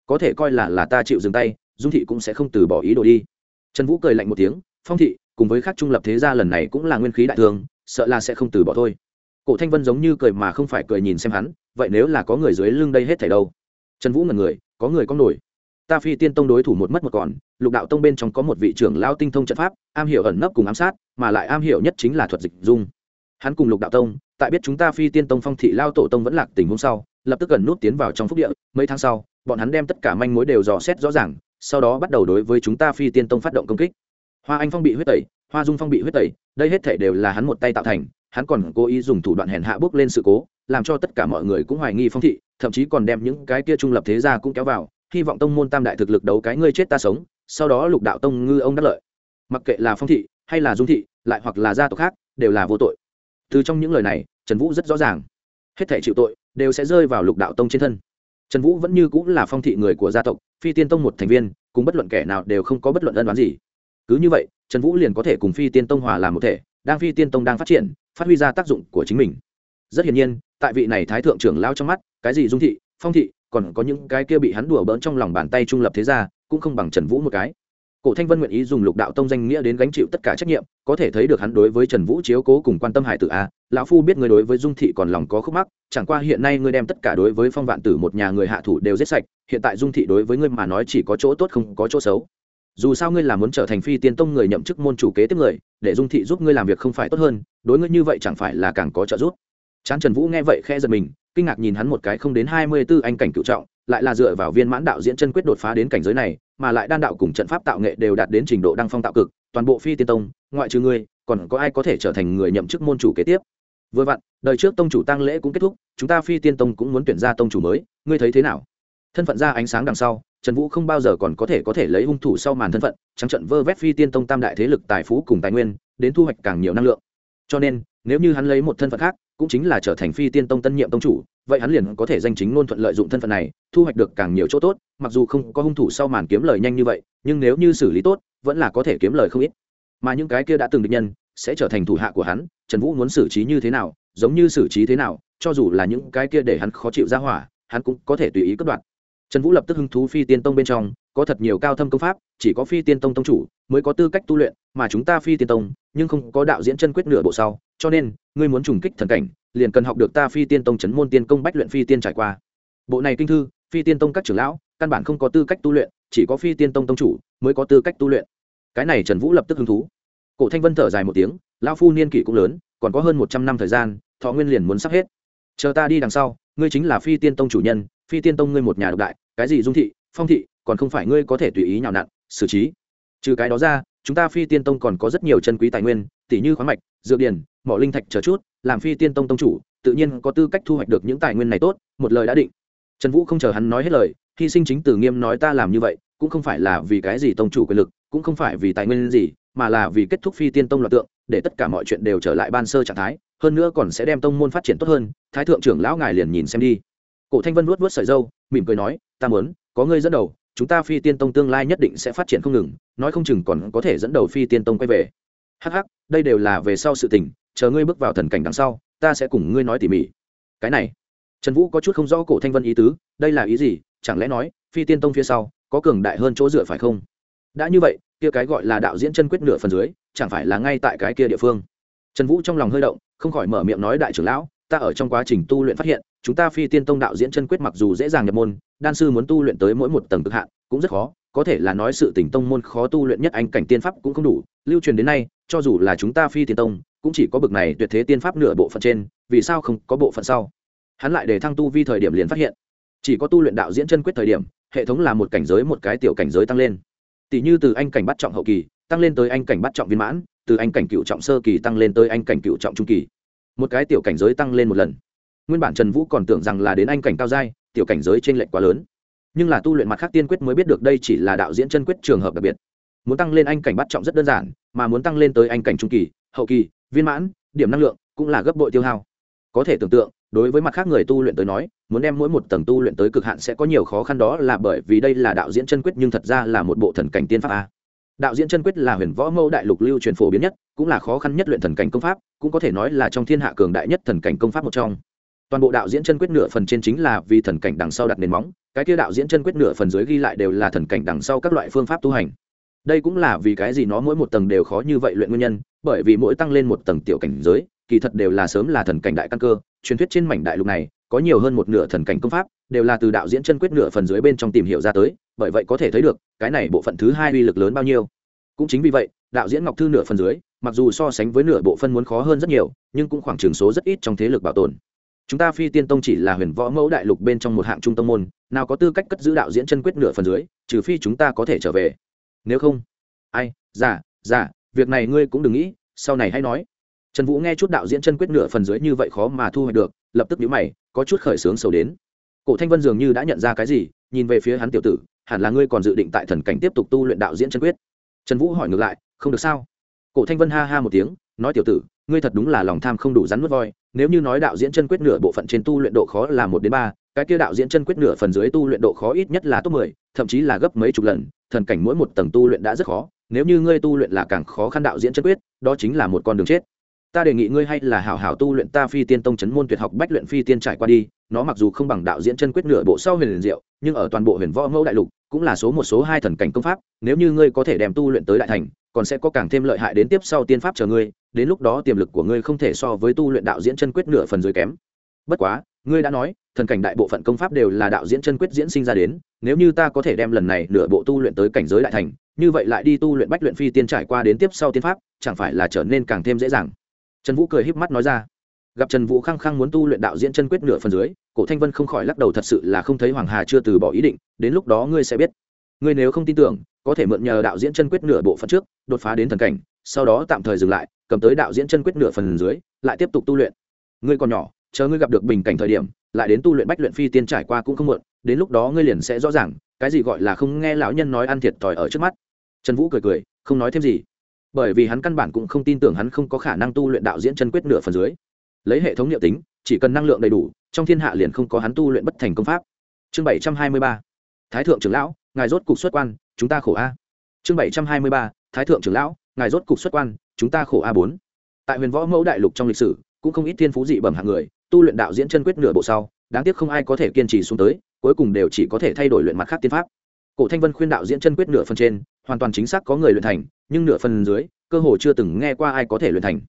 Speaker 1: Có thể coi là là ta chịu dừng tay, dung thị cũng sẽ không từ bỏ ý đồ đi. Trần vũ cười lạnh một tiếng, phong thị, cùng với các trung lập thế gia lần này cũng là nguyên khí đại thương sợ là sẽ không từ bỏ thôi. Cổ thanh vân giống như cười mà không phải cười nhìn xem hắn, vậy nếu là có người dưới lưng đây hết thảy đâu? Trần vũ ngần người, có người có nổi. Ta phi tiên tông đối thủ một mất một còn, lục đạo tông bên trong có một vị trưởng lao tinh thông trận pháp, am hiểu ẩn nấp cùng ám sát, mà lại am hiểu nhất chính là thuật dịch dung. Hắn cùng lục đạo tông tại biết chúng ta phi tiên tông phong thị lao tổ tông vẫn lạc tình hôm sau, lập tức gần nút tiến vào trong phúc địa, mấy tháng sau, bọn hắn đem tất cả manh mối đều dò xét rõ ràng, sau đó bắt đầu đối với chúng ta phi tiên tông phát động công kích. Hoa anh phong bị huyết tẩy, hoa dung phong bị huyết tẩy, đây hết thể đều là hắn một tay tạo thành, hắn còn cố ý dùng thủ đoạn hèn hạ bước lên sự cố, làm cho tất cả mọi người cũng hoài nghi phong thị, thậm chí còn đem những cái kia trung lập thế gia cũng kéo vào, hy vọng tông môn tam đại thực lực đấu cái ngươi chết ta sống, sau đó lục đạo tông ngư ông đắc lợi. Mặc kệ là phong thị, hay là dung thị, lại hoặc là gia tộc khác, đều là vô tội từ trong những lời này, trần vũ rất rõ ràng. Hết thể chịu tội, đều sẽ rơi vào lục đạo tông trên thân. Trần vũ vẫn như cũng là phong thị người của gia tộc, phi tiên tông một thành viên, cùng bất luận kẻ nào đều không có bất luận ân đoán gì. Cứ như vậy, trần vũ liền có thể cùng phi tiên tông hòa làm một thể, đang phi tiên tông đang phát triển, phát huy ra tác dụng của chính mình. Rất hiển nhiên, tại vị này thái thượng trưởng lao trong mắt, cái gì dung thị, phong thị, còn có những cái kia bị hắn đùa bỡn trong lòng bàn tay trung lập thế ra cũng không bằng trần vũ một cái cổ thanh vân nguyện ý dùng lục đạo tông danh nghĩa đến gánh chịu tất cả trách nhiệm, có thể thấy được hắn đối với trần vũ chiếu cố cùng quan tâm hải tử a. Lão phu biết người đối với dung thị còn lòng có khúc mắc, chẳng qua hiện nay ngươi đem tất cả đối với phong vạn tử một nhà người hạ thủ đều giết sạch, hiện tại dung thị đối với ngươi mà nói chỉ có chỗ tốt không có chỗ xấu. Dù sao ngươi là muốn trở thành phi tiên tông người nhậm chức môn chủ kế tiếp người, để dung thị giúp ngươi làm việc không phải tốt hơn, đối ngươi như vậy chẳng phải là càng có trợ giúp. Chán trần vũ nghe vậy khe giật mình, kinh ngạc nhìn hắn một cái không đến hai mươi b ố anh cảnh cựu trọng, lại là dựa vào viên mãn đạo diễn chân quyết đột phá đến cảnh giới này mà lại đan đạo cùng trận pháp tạo nghệ đều đạt đến trình độ đăng phong tạo cực, toàn bộ phi tiên tông, ngoại trừ ngươi, còn có ai có thể trở thành người nhậm chức môn chủ kế tiếp? Vừa vặn, đời trước tông chủ tăng lễ cũng kết thúc, chúng ta phi tiên tông cũng muốn tuyển ra tông chủ mới, ngươi thấy thế nào? Thân phận ra ánh sáng đằng sau, trần vũ không bao giờ còn có thể có thể lấy hung thủ sau màn thân phận, trắng trận vơ vét phi tiên tông tam đại thế lực tài phú cùng tài nguyên, đến thu hoạch càng nhiều năng lượng. Cho nên, nếu như hắn lấy một thân phận khác cũng chính là trở thành phi tiên tông tân nhiệm tông chủ, vậy hắn liền có thể danh chính ngôn thuận lợi dụng thân phận này, thu hoạch được càng nhiều chỗ tốt, mặc dù không có hung thủ sau màn kiếm lời nhanh như vậy, nhưng nếu như xử lý tốt, vẫn là có thể kiếm lời không ít. Mà những cái kia đã từng địch nhân, sẽ trở thành thủ hạ của hắn, trần vũ muốn xử trí như thế nào, giống như xử trí thế nào, cho dù là những cái kia để hắn khó chịu ra hỏa, hắn cũng có thể tùy ý cất đoạn trần vũ lập tức hứng thú phi tiên tông bên trong, có thật nhiều cao thâm công pháp, chỉ có phi tiên tông tông chủ mới có tư cách tu luyện mà chúng ta phi tiên tông, nhưng không có đạo diễn chân quyết nửa bộ sau, cho nên, ngươi muốn trùng kích thần cảnh, liền cần học được ta phi tiên tông chấn môn tiên công bách luyện phi tiên trải qua. Bộ này kinh thư, phi tiên tông các trưởng lão, căn bản không có tư cách tu luyện, chỉ có phi tiên tông tông chủ mới có tư cách tu luyện. Cái này trần vũ lập tức hứng thú. Cổ thanh vân thở dài một tiếng, lão phu niên kỷ cũng lớn, còn có hơn một trăm năm thời gian, thọ nguyên liền muốn sắp hết. Chờ ta đi đằng sau, ngươi chính là phi tiên tông chủ nhân, phi tiên tông ngươi một nhà độc đại, cái gì dung thị, phong thị, còn không phải ngươi có thể tùy ý nhào nặn, xử trí. Trừ cái đó ra chúng ta phi tiên tông còn có rất nhiều chân quý tài nguyên tỷ như khoáng mạch, dược điển mỏ linh thạch chờ chút, làm phi tiên tông tông chủ, tự nhiên có tư cách thu hoạch được những tài nguyên này tốt, một lời đã định. Trần vũ không chờ hắn nói hết lời, hy sinh chính tử nghiêm nói ta làm như vậy, cũng không phải là vì cái gì tông chủ quyền lực, cũng không phải vì tài nguyên gì, mà là vì kết thúc phi tiên tông loạt tượng, để tất cả mọi chuyện đều trở lại ban sơ trạng thái, hơn nữa còn sẽ đem tông môn phát triển tốt hơn, thái thượng trưởng lão ngài liền nhìn xem đi. Cổ thanh vân nuốt vớt sợi dâu mỉm cười nói, ta muốn, có ngươi dẫn đầu chúng ta phi tiên tông tương lai nhất định sẽ phát triển không ngừng, nói không chừng còn có thể dẫn đầu phi tiên tông quay về. Hh đây đều là về sau sự tình, chờ ngươi bước vào thần cảnh đằng sau, ta sẽ cùng ngươi nói tỉ mỉ. Cái này, trần vũ có chút không rõ cổ thanh vân ý tứ, đây là ý gì, chẳng lẽ nói, phi tiên tông phía sau, có cường đại hơn chỗ dựa phải không? Đã như vậy, kia cái gọi là đạo diễn chân quyết nửa phần dưới, chẳng phải là ngay tại cái kia địa phương. Trần vũ trong lòng hơi động, không khỏi mở miệng nói, đại trưởng lão, ta ở trong quá trình tu luyện phát hiện, chúng ta phi tiên tông đạo diễn chân quyết mặc dù dễ dàng nhập môn đan sư muốn tu luyện tới mỗi một tầng cực hạn cũng rất khó, có thể là nói sự tỉnh tông môn khó tu luyện nhất anh cảnh tiên pháp cũng không đủ. Lưu truyền đến nay, cho dù là chúng ta phi tiên tông, cũng chỉ có bực này tuyệt thế tiên pháp nửa bộ phận trên, vì sao không có bộ phận sau? Hắn lại để thăng tu vi thời điểm liền phát hiện, chỉ có tu luyện đạo diễn chân quyết thời điểm, hệ thống là một cảnh giới một cái tiểu cảnh giới tăng lên. Tỷ như từ anh cảnh bắt trọng hậu kỳ, tăng lên tới anh cảnh bắt trọng viên mãn, từ anh cảnh cựu trọng sơ kỳ tăng lên tới anh cảnh cựu trọng trung kỳ. Một cái tiểu cảnh giới tăng lên một lần. Nguyên bản trần vũ còn tưởng rằng là đến anh cảnh cao giai tiểu cảnh giới trên lệnh lệch quá lớn. Nhưng là tu luyện mặt khác tiên quyết mới biết được đây chỉ là đạo diễn chân quyết trường hợp đặc biệt. Muốn tăng lên anh cảnh bắt trọng rất đơn giản, mà muốn tăng lên tới anh cảnh trung kỳ, hậu kỳ, viên mãn, điểm năng lượng cũng là gấp bội tiêu hao. Có thể tưởng tượng, đối với mặt khác người tu luyện tới nói, muốn đem mỗi một tầng tu luyện tới cực hạn sẽ có nhiều khó khăn đó là bởi vì đây là đạo diễn chân quyết nhưng thật ra là một bộ thần cảnh tiên pháp a. Đạo diễn chân quyết là huyền võ mẫu đại lục lưu truyền phổ biến nhất, cũng là khó khăn nhất luyện thần cảnh công pháp, cũng có thể nói là trong thiên hạ cường đại nhất thần cảnh công pháp một trong toàn bộ đạo diễn chân quyết nửa phần trên chính là vì thần cảnh đằng sau đặt nền móng, cái kia đạo diễn chân quyết nửa phần dưới ghi lại đều là thần cảnh đằng sau các loại phương pháp tu hành. Đây cũng là vì cái gì nó mỗi một tầng đều khó như vậy luyện nguyên nhân, bởi vì mỗi tăng lên một tầng tiểu cảnh giới, kỳ thật đều là sớm là thần cảnh đại căn cơ, truyền thuyết trên mảnh đại lục này, có nhiều hơn một nửa thần cảnh công pháp, đều là từ đạo diễn chân quyết nửa phần dưới bên trong tìm hiểu ra tới, bởi vậy có thể thấy được, cái này bộ phận thứ hai uy lực lớn bao nhiêu. Cũng chính vì vậy, đạo diễn ngọc thư nửa phần dưới, mặc dù so sánh với nửa bộ phân muốn khó hơn rất nhiều, nhưng cũng khoảng trường số rất ít trong thế lực bảo tồn chúng ta phi tiên tông chỉ là huyền võ mẫu đại lục bên trong một hạng trung tâm môn, nào có tư cách cất giữ đạo diễn chân quyết nửa phần dưới, trừ phi chúng ta có thể trở về. Nếu không, ai, giả giả, việc này ngươi cũng đừng nghĩ, sau này hãy nói. Trần vũ nghe chút đạo diễn chân quyết nửa phần dưới như vậy khó mà thu hoạch được, lập tức nhíu mày, có chút khởi sướng sầu đến. Cổ thanh vân dường như đã nhận ra cái gì, nhìn về phía hắn tiểu tử, hẳn là ngươi còn dự định tại thần cảnh tiếp tục tu luyện đạo diễn chân quyết. Trần vũ hỏi ngược lại, không được sao? Cổ thanh vân ha ha một tiếng, nói tiểu tử, ngươi thật đúng là lòng tham không đủ rắn nuốt voi nếu như nói đạo diễn chân quyết nửa bộ phận trên tu luyện độ khó là một đến ba, cái kia đạo diễn chân quyết nửa phần dưới tu luyện độ khó ít nhất là top mười, thậm chí là gấp mấy chục lần, thần cảnh mỗi một tầng tu luyện đã rất khó. Nếu như ngươi tu luyện là càng khó khăn đạo diễn chân quyết, đó chính là một con đường chết. Ta đề nghị ngươi hay là hảo hảo tu luyện ta phi tiên tông chấn môn tuyệt học bách luyện phi tiên trải qua đi, nó mặc dù không bằng đạo diễn chân quyết nửa bộ sau huyền liền diệu, nhưng ở toàn bộ huyền võ mẫu đại lục, cũng là số một, số hai thần cảnh công pháp, nếu như ngươi có thể đem tu luyện tới đại thành còn sẽ có càng thêm lợi hại đến tiếp sau tiên pháp chờ ngươi, đến lúc đó tiềm lực của ngươi không thể so với tu luyện đạo diễn chân quyết nửa phần dưới kém. Bất quá, ngươi đã nói, thần cảnh đại bộ phận công pháp đều là đạo diễn chân quyết diễn sinh ra đến, nếu như ta có thể đem lần này nửa bộ tu luyện tới cảnh giới đại thành, như vậy lại đi tu luyện bách luyện phi tiên trải qua đến tiếp sau tiên pháp, chẳng phải là trở nên càng thêm dễ dàng? Trần vũ cười híp mắt nói ra. Gặp trần vũ khăng khăng muốn tu luyện đạo diễn chân quyết nửa phần dưới, cổ thanh vân không khỏi lắc đầu thật sự là không thấy hoàng hà chưa từ bỏ ý định, đến lúc đó ngươi sẽ biết ngươi nếu không tin tưởng, có thể mượn nhờ đạo diễn chân quyết nửa bộ phận trước, đột phá đến thần cảnh, sau đó tạm thời dừng lại, cầm tới đạo diễn chân quyết nửa phần dưới, lại tiếp tục tu luyện. Ngươi còn nhỏ, chờ ngươi gặp được bình cảnh thời điểm, lại đến tu luyện bách luyện phi tiên trải qua cũng không muộn, đến lúc đó ngươi liền sẽ rõ ràng, cái gì gọi là không nghe lão nhân nói ăn thiệt thòi ở trước mắt. Trần vũ cười cười, không nói thêm gì. Bởi vì hắn căn bản cũng không tin tưởng hắn không có khả năng tu luyện đạo diễn chân quyết nửa phần dưới. Lấy hệ thống liệu tính, chỉ cần năng lượng đầy đủ, trong thiên hạ liền không có hắn tu luyện bất thành công pháp. Chương bảy trăm hai mươi ba. Thái thượng trưởng lão ngài rốt cục xuất quan, chúng ta khổ a. Chương bảy trăm hai mươi ba, thái thượng trưởng lão, ngài rốt cục xuất quan, chúng ta khổ a bốn. Tại huyền võ mẫu đại lục trong lịch sử, cũng không ít thiên phú dị bẩm hạng người, tu luyện đạo diễn chân quyết nửa bộ sau, đáng tiếc không ai có thể kiên trì xuống tới, cuối cùng đều chỉ có thể thay đổi luyện mặt khác tiên pháp. Cổ thanh vân khuyên đạo diễn chân quyết nửa phần trên, hoàn toàn chính xác có người luyện thành, nhưng nửa phần dưới, cơ hồ chưa từng nghe qua ai có thể luyện thành.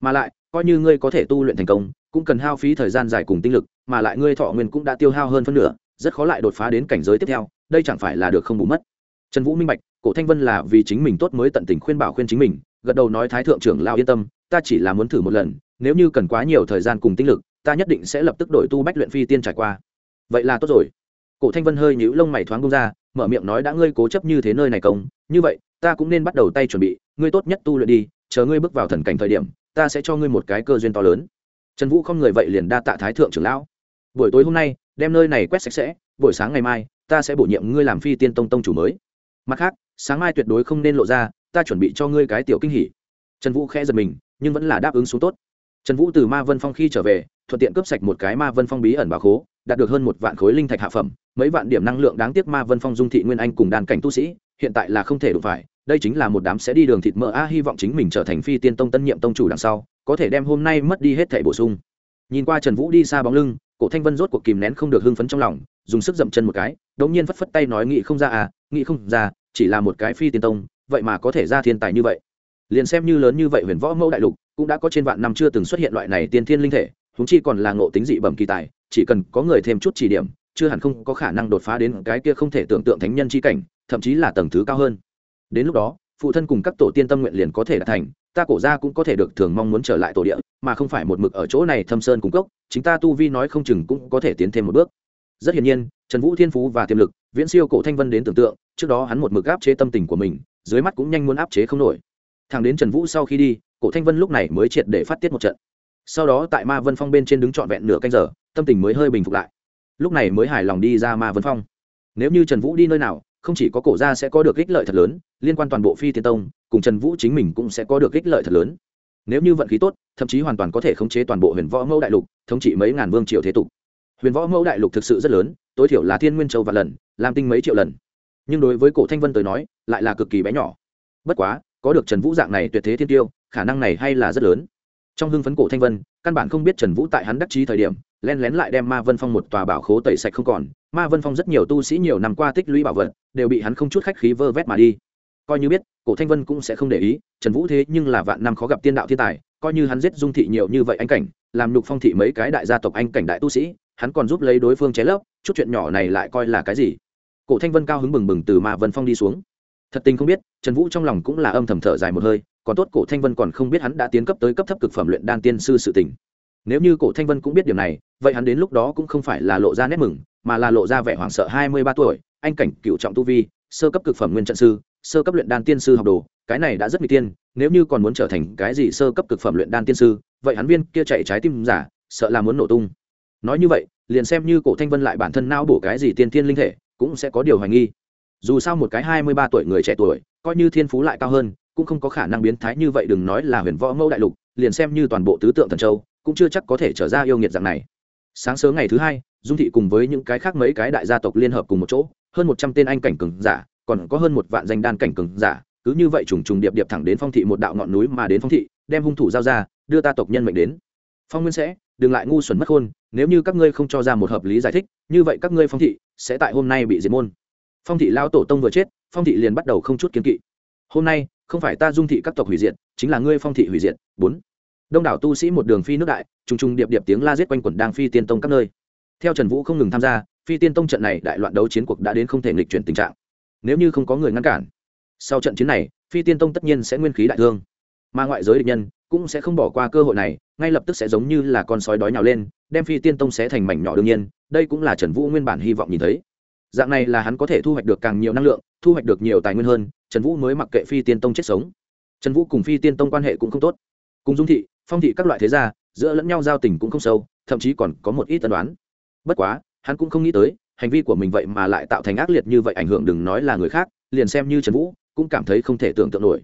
Speaker 1: Mà lại, coi như ngươi có thể tu luyện thành công, cũng cần hao phí thời gian dài cùng tinh lực, mà lại ngươi thọ nguyên cũng đã tiêu hao hơn phân nửa, rất khó lại đột phá đến cảnh giới tiếp theo đây chẳng phải là được không bù mất. Trần vũ minh bạch, cổ thanh vân là vì chính mình tốt mới tận tình khuyên bảo khuyên chính mình, gật đầu nói thái thượng trưởng lao yên tâm, ta chỉ là muốn thử một lần, nếu như cần quá nhiều thời gian cùng tinh lực, ta nhất định sẽ lập tức đổi tu bách luyện phi tiên trải qua. Vậy là tốt rồi. Cổ thanh vân hơi nhíu lông mày thoáng công ra, mở miệng nói đã ngươi cố chấp như thế nơi này công, như vậy, ta cũng nên bắt đầu tay chuẩn bị, ngươi tốt nhất tu luyện đi, chờ ngươi bước vào thần cảnh thời điểm, ta sẽ cho ngươi một cái cơ duyên to lớn. Trần vũ không người vậy liền đa tạ thái thượng trưởng lão. Buổi tối hôm nay, đem nơi này quét sạch sẽ, buổi sáng ngày mai ta sẽ bổ nhiệm ngươi làm phi tiên tông tông chủ mới. Mặt khác, sáng mai tuyệt đối không nên lộ ra, ta chuẩn bị cho ngươi cái tiểu kinh hỉ. Trần vũ khẽ giật mình, nhưng vẫn là đáp ứng xuống tốt. Trần vũ từ ma vân phong khi trở về, thuận tiện cướp sạch một cái ma vân phong bí ẩn bà khố, đạt được hơn một vạn khối linh thạch hạ phẩm, mấy vạn điểm năng lượng đáng tiếc ma vân phong dung thị nguyên anh cùng đàn cảnh tu sĩ, hiện tại là không thể đụng phải, đây chính là một đám sẽ đi đường thịt mỡ a, hy vọng chính mình trở thành phi tiên tông tân nhiệm tông chủ đằng sau, có thể đem hôm nay mất đi hết thẻ bổ sung. Nhìn qua trần vũ đi xa bóng lưng, cổ thanh vân rốt cuộc kìm nén không được hưng phấn trong lòng dùng sức dậm chân một cái đống nhiên phất phất tay nói, nghị không ra à nghị không ra, chỉ là một cái phi tiên tông, vậy mà có thể ra thiên tài như vậy. Liền xem như lớn như vậy huyền võ mẫu đại lục, cũng đã có trên vạn năm chưa từng xuất hiện loại này tiên thiên linh thể húng chi còn là ngộ tính dị bẩm kỳ tài, chỉ cần có người thêm chút chỉ điểm, chưa hẳn không có khả năng đột phá đến cái kia không thể tưởng tượng thánh nhân chi cảnh, thậm chí là tầng thứ cao hơn. Đến lúc đó, phụ thân cùng các tổ tiên tâm nguyện liền có thể đạt thành, ta cổ ra cũng có thể được thường mong muốn trở lại tổ địa, mà không phải một mực ở chỗ này thâm sơn cung cốc, chính ta tu vi nói không chừng cũng có thể tiến thêm một bước rất hiển nhiên, trần vũ thiên phú và tiềm lực, viễn siêu cổ thanh vân đến tưởng tượng, trước đó hắn một mực áp chế tâm tình của mình, dưới mắt cũng nhanh muốn áp chế không nổi. Thằng đến trần vũ sau khi đi, cổ thanh vân lúc này mới triệt để phát tiết một trận. Sau đó tại ma vân phong bên trên đứng trọn vẹn nửa canh giờ, tâm tình mới hơi bình phục lại. Lúc này mới hài lòng đi ra ma vân phong. Nếu như trần vũ đi nơi nào, không chỉ có cổ gia sẽ có được ích lợi thật lớn, liên quan toàn bộ phi tiên tông, cùng trần vũ chính mình cũng sẽ có được ích lợi thật lớn. Nếu như vận khí tốt, thậm chí hoàn toàn có thể khống chế toàn bộ huyền võ mẫu đại lục, thống trị mấy ngàn vương triều thế tục huyền võ mẫu đại lục thực sự rất lớn, tối thiểu là thiên nguyên châu và lần làm tinh mấy triệu lần. Nhưng đối với cổ thanh vân tới nói, lại là cực kỳ bé nhỏ. Bất quá, có được trần vũ dạng này tuyệt thế thiên tiêu, khả năng này hay là rất lớn. Trong hưng phấn cổ thanh vân, căn bản không biết trần vũ tại hắn đắc chí thời điểm len lén lại đem ma vân phong một tòa bảo khố tẩy sạch không còn. Ma vân phong rất nhiều tu sĩ nhiều năm qua tích lũy bảo vật, đều bị hắn không chút khách khí vơ vét mà đi. Coi như biết, cổ thanh vân cũng sẽ không để ý, trần vũ thế nhưng là vạn năm khó gặp tiên đạo thiên tài, coi như hắn giết dung thị nhiều như vậy anh cảnh, làm lục phong thị mấy cái đại gia tộc anh cảnh đại tu sĩ hắn còn giúp lấy đối phương ché lấp, chút chuyện nhỏ này lại coi là cái gì? Cổ thanh vân cao hứng bừng bừng từ mạ vân phong đi xuống. Thật tình không biết, trần vũ trong lòng cũng là âm thầm thở dài một hơi, còn tốt cổ thanh vân còn không biết hắn đã tiến cấp tới cấp thấp cực phẩm luyện đan tiên sư sự tình. Nếu như cổ thanh vân cũng biết điều này, vậy hắn đến lúc đó cũng không phải là lộ ra nét mừng, mà là lộ ra vẻ hoảng sợ hai mươi ba tuổi, anh cảnh cựu trọng tu vi, sơ cấp cực phẩm nguyên trận sư, sơ cấp luyện đan tiên sư học đồ, cái này đã rất nguy tiên, nếu như còn muốn trở thành cái gì sơ cấp cực phẩm luyện đan tiên sư, vậy hắn viên kia chạy trái tim giả, sợ là muốn nổ tung nói như vậy, liền xem như cổ thanh vân lại bản thân não bổ cái gì tiên thiên linh thể, cũng sẽ có điều hoài nghi. Dù sao một cái hai mươi ba tuổi người trẻ tuổi, coi như thiên phú lại cao hơn, cũng không có khả năng biến thái như vậy đừng nói là huyền võ mẫu đại lục, liền xem như toàn bộ tứ tượng thần châu, cũng chưa chắc có thể trở ra yêu nghiệt dạng này. Sáng sớm ngày thứ hai, dung thị cùng với những cái khác mấy cái đại gia tộc liên hợp cùng một chỗ, hơn một trăm tên anh cảnh cường giả, còn có hơn một vạn danh đan cảnh cường giả, cứ như vậy trùng trùng điệp điệp thẳng đến phong thị một đạo ngọn núi mà đến phong thị, đem hung thủ giao ra, đưa ta tộc nhân mệnh đến. Phong nguyên sẽ đừng lại ngu xuẩn mất khôn, nếu như các ngươi không cho ra một hợp lý giải thích, như vậy các ngươi phong thị sẽ tại hôm nay bị diệt môn. Phong thị lao tổ tông vừa chết, phong thị liền bắt đầu không chút kiến kỵ. Hôm nay, không phải ta dung thị các tộc hủy diệt, chính là ngươi phong thị hủy diệt. Bốn. Đông đảo tu sĩ một đường phi nước đại, trùng trùng điệp điệp tiếng la giết quanh quẩn đang phi tiên tông các nơi. Theo trần vũ không ngừng tham gia, phi tiên tông trận này đại loạn đấu chiến cuộc đã đến không thể nghịch chuyển tình trạng. Nếu như không có người ngăn cản, sau trận chiến này, phi tiên tông tất nhiên sẽ nguyên khí đại thương. Mà ngoại giới địch nhân cũng sẽ không bỏ qua cơ hội này, ngay lập tức sẽ giống như là con sói đói nhào lên, đem phi tiên tông sẽ thành mảnh nhỏ đương nhiên, đây cũng là trần vũ nguyên bản hy vọng nhìn thấy. Dạng này là hắn có thể thu hoạch được càng nhiều năng lượng, thu hoạch được nhiều tài nguyên hơn, trần vũ mới mặc kệ phi tiên tông chết sống. Trần vũ cùng phi tiên tông quan hệ cũng không tốt. Cùng dung thị, phong thị các loại thế gia, giữa lẫn nhau giao tình cũng không sâu, thậm chí còn có một ít tân đoán bất quá, hắn cũng không nghĩ tới, hành vi của mình vậy mà lại tạo thành ác liệt như vậy ảnh hưởng đừng nói là người khác, liền xem như trần vũ cũng cảm thấy không thể tưởng tượng nổi.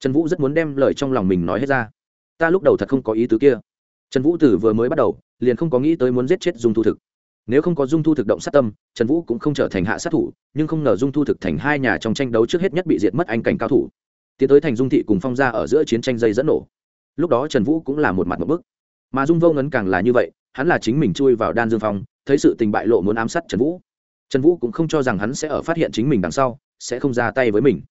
Speaker 1: Trần vũ rất muốn đem lời trong lòng mình nói hết ra ta lúc đầu thật không có ý tứ kia. Trần vũ tử vừa mới bắt đầu, liền không có nghĩ tới muốn giết chết dung thu thực. Nếu không có dung thu thực động sát tâm, trần vũ cũng không trở thành hạ sát thủ, nhưng không ngờ dung thu thực thành hai nhà trong tranh đấu trước hết nhất bị diệt mất anh cảnh cao thủ. Tiến tới thành dung thị cùng phong ra ở giữa chiến tranh dây dẫn nổ. Lúc đó trần vũ cũng là một mặt một bức. Mà dung vô ngấn càng là như vậy, hắn là chính mình chui vào đan dương phong, thấy sự tình bại lộ muốn ám sát trần vũ. Trần vũ cũng không cho rằng hắn sẽ ở phát hiện chính mình đằng sau, sẽ không ra tay với mình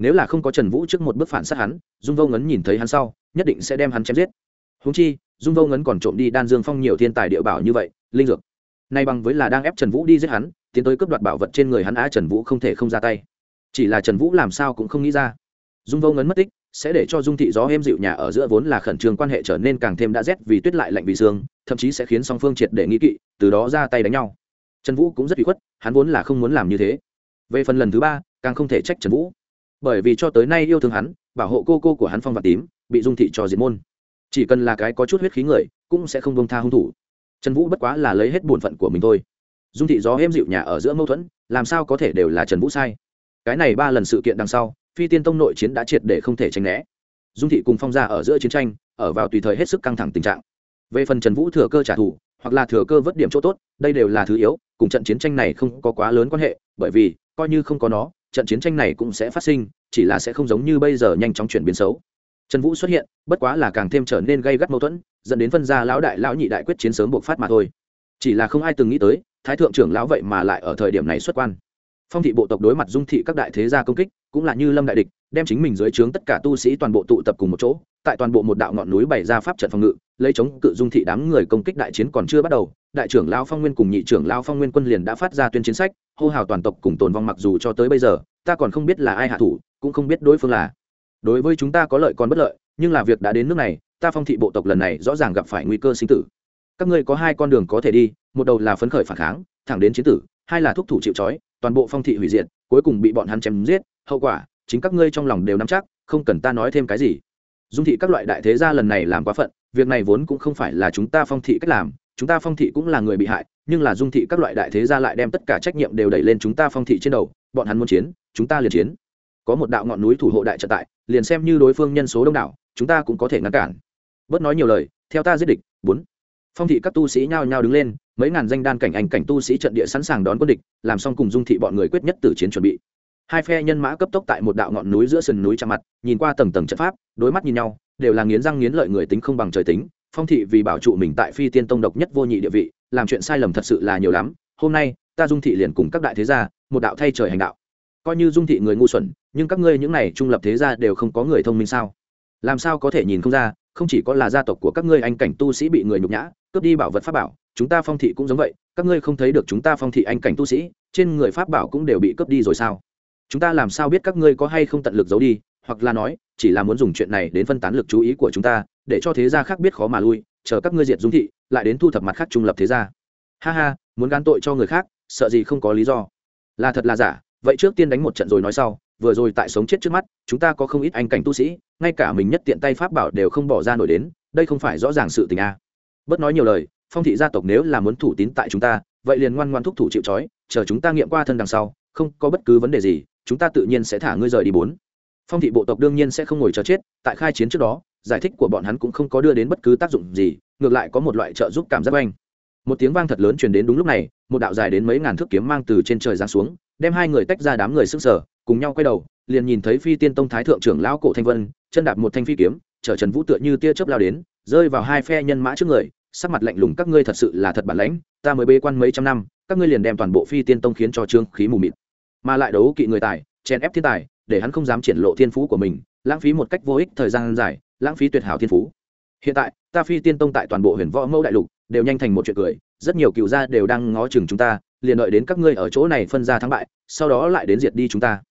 Speaker 1: nếu là không có trần vũ trước một bước phản sát hắn, dung vô ngấn nhìn thấy hắn sau, nhất định sẽ đem hắn chém giết. Húng chi, dung vô ngấn còn trộm đi đan dương phong nhiều thiên tài địa bảo như vậy, linh dược. Nay bằng với là đang ép trần vũ đi giết hắn, tiến tới cướp đoạt bảo vật trên người hắn á trần vũ không thể không ra tay. Chỉ là trần vũ làm sao cũng không nghĩ ra. Dung vô ngấn mất tích, sẽ để cho dung thị gió êm dịu nhà ở giữa vốn là khẩn trương quan hệ trở nên càng thêm đã rét vì tuyết lại lạnh vì sương, thậm chí sẽ khiến song phương triệt để nghĩ kỵ, từ đó ra tay đánh nhau. Trần vũ cũng rất bị khuất, hắn vốn là không muốn làm như thế. Về phần lần thứ ba, càng không thể trách trần vũ bởi vì cho tới nay yêu thương hắn, bảo hộ cô cô của hắn phong và tím, bị dung thị cho diệt môn. Chỉ cần là cái có chút huyết khí người, cũng sẽ không bông tha hung thủ. Trần vũ bất quá là lấy hết bổn phận của mình thôi. Dung thị gió êm dịu nhà ở giữa mâu thuẫn, làm sao có thể đều là trần vũ sai? Cái này ba lần sự kiện đằng sau, phi tiên tông nội chiến đã triệt để không thể tránh né. Dung thị cùng phong ra ở giữa chiến tranh, ở vào tùy thời hết sức căng thẳng tình trạng. Về phần trần vũ thừa cơ trả thù, hoặc là thừa cơ vớt điểm chỗ tốt, đây đều là thứ yếu, cùng trận chiến tranh này không có quá lớn quan hệ, bởi vì, coi như không có nó trận chiến tranh này cũng sẽ phát sinh, chỉ là sẽ không giống như bây giờ nhanh chóng chuyển biến xấu. Trần vũ xuất hiện, bất quá là càng thêm trở nên gây gắt mâu thuẫn, dẫn đến phân gia lão đại, lão nhị đại quyết chiến sớm buộc phát mà thôi. Chỉ là không ai từng nghĩ tới, thái thượng trưởng lão vậy mà lại ở thời điểm này xuất quan. Phong thị bộ tộc đối mặt dung thị các đại thế gia công kích, cũng là như lâm đại địch, đem chính mình dưới trướng tất cả tu sĩ toàn bộ tụ tập cùng một chỗ, tại toàn bộ một đạo ngọn núi bày ra pháp trận phòng ngự, lấy chống cự dung thị đám người công kích đại chiến còn chưa bắt đầu, đại trưởng lao phong nguyên cùng nhị trưởng lao phong nguyên quân liền đã phát ra tuyên chiến sách hô hào toàn tộc cùng tồn vong mặc dù cho tới bây giờ, ta còn không biết là ai hạ thủ, cũng không biết đối phương là. Đối với chúng ta có lợi còn bất lợi, nhưng là việc đã đến nước này, ta phong thị bộ tộc lần này rõ ràng gặp phải nguy cơ sinh tử. Các ngươi có hai con đường có thể đi, một đầu là phấn khởi phản kháng, thẳng đến chiến tử, hai là thúc thủ chịu trói, toàn bộ phong thị hủy diệt, cuối cùng bị bọn hắn chém giết, hậu quả, chính các ngươi trong lòng đều nắm chắc, không cần ta nói thêm cái gì. Dung thị các loại đại thế gia lần này làm quá phận, việc này vốn cũng không phải là chúng ta phong thị cách làm, chúng ta phong thị cũng là người bị hại nhưng là dung thị các loại đại thế gia lại đem tất cả trách nhiệm đều đẩy lên chúng ta phong thị trên đầu, bọn hắn muốn chiến, chúng ta liền chiến. Có một đạo ngọn núi thủ hộ đại trận tại, liền xem như đối phương nhân số đông đảo, chúng ta cũng có thể ngăn cản. Bớt nói nhiều lời, theo ta giết địch, bốn. Phong thị các tu sĩ nhao nhao đứng lên, mấy ngàn danh đan cảnh ảnh cảnh tu sĩ trận địa sẵn sàng đón quân địch, làm xong cùng dung thị bọn người quyết nhất tử chiến chuẩn bị. Hai phe nhân mã cấp tốc tại một đạo ngọn núi giữa sườn núi chạm mặt, nhìn qua tầng tầng trận pháp, đối mắt nhìn nhau, đều là nghiến răng nghiến lợi người tính không bằng trời tính. Phong thị vì bảo trụ mình tại phi tiên tông độc nhất vô nhị địa vị làm chuyện sai lầm thật sự là nhiều lắm, hôm nay, ta dung thị liền cùng các đại thế gia, một đạo thay trời hành đạo. Coi như dung thị người ngu xuẩn, nhưng các ngươi những này trung lập thế gia đều không có người thông minh sao? Làm sao có thể nhìn không ra, không chỉ có là gia tộc của các ngươi anh cảnh tu sĩ bị người nhục nhã, cướp đi bảo vật pháp bảo, chúng ta phong thị cũng giống vậy, các ngươi không thấy được chúng ta phong thị anh cảnh tu sĩ, trên người pháp bảo cũng đều bị cướp đi rồi sao? Chúng ta làm sao biết các ngươi có hay không tận lực giấu đi, hoặc là nói, chỉ là muốn dùng chuyện này đến phân tán lực chú ý của chúng ta, để cho thế gia khác biết khó mà lui chờ các ngươi diệt dung thị, lại đến thu thập mặt khác trung lập thế gia. Ha ha, muốn gán tội cho người khác, sợ gì không có lý do. Là thật là giả, vậy trước tiên đánh một trận rồi nói sau, vừa rồi tại sống chết trước mắt, chúng ta có không ít anh cảnh tu sĩ, ngay cả mình nhất tiện tay pháp bảo đều không bỏ ra nổi đến, đây không phải rõ ràng sự tình a. À. bớt nói nhiều lời, phong thị gia tộc nếu là muốn thủ tín tại chúng ta, vậy liền ngoan ngoan thúc thủ chịu trói, chờ chúng ta nghiệm qua thân đằng sau, không có bất cứ vấn đề gì, chúng ta tự nhiên sẽ thả ngươi rời đi bốn. Phong thị bộ tộc đương nhiên sẽ không ngồi chờ chết, tại khai chiến trước đó giải thích của bọn hắn cũng không có đưa đến bất cứ tác dụng gì, ngược lại có một loại trợ giúp cảm giác oanh. Một tiếng vang thật lớn truyền đến đúng lúc này, một đạo dài đến mấy ngàn thước kiếm mang từ trên trời giáng xuống, đem hai người tách ra đám người sức sở cùng nhau quay đầu, liền nhìn thấy phi tiên tông thái thượng trưởng lão cổ thanh vân, chân đạp một thanh phi kiếm, chở trần vũ tựa như tia chớp lao đến, rơi vào hai phe nhân mã trước người, sắc mặt lạnh lùng, các ngươi thật sự là thật bản lãnh, ta mới bê quan mấy trăm năm, các ngươi liền đem toàn bộ phi tiên tông khiến cho trương khí mù mịt. Mà lại đấu kỵ người tài, chèn ép thiên tài, để hắn không dám triển lộ thiên phú của mình, lãng phí một cách vô ích thời gian dài lãng phí tuyệt hảo thiên phú. Hiện tại, ta phi tiên tông tại toàn bộ huyền võ mẫu đại lục đều nhanh thành một chuyện cười, rất nhiều cựu gia đều đang ngó chừng chúng ta, liền đợi đến các ngươi ở chỗ này phân ra thắng bại, sau đó lại đến diệt đi chúng ta.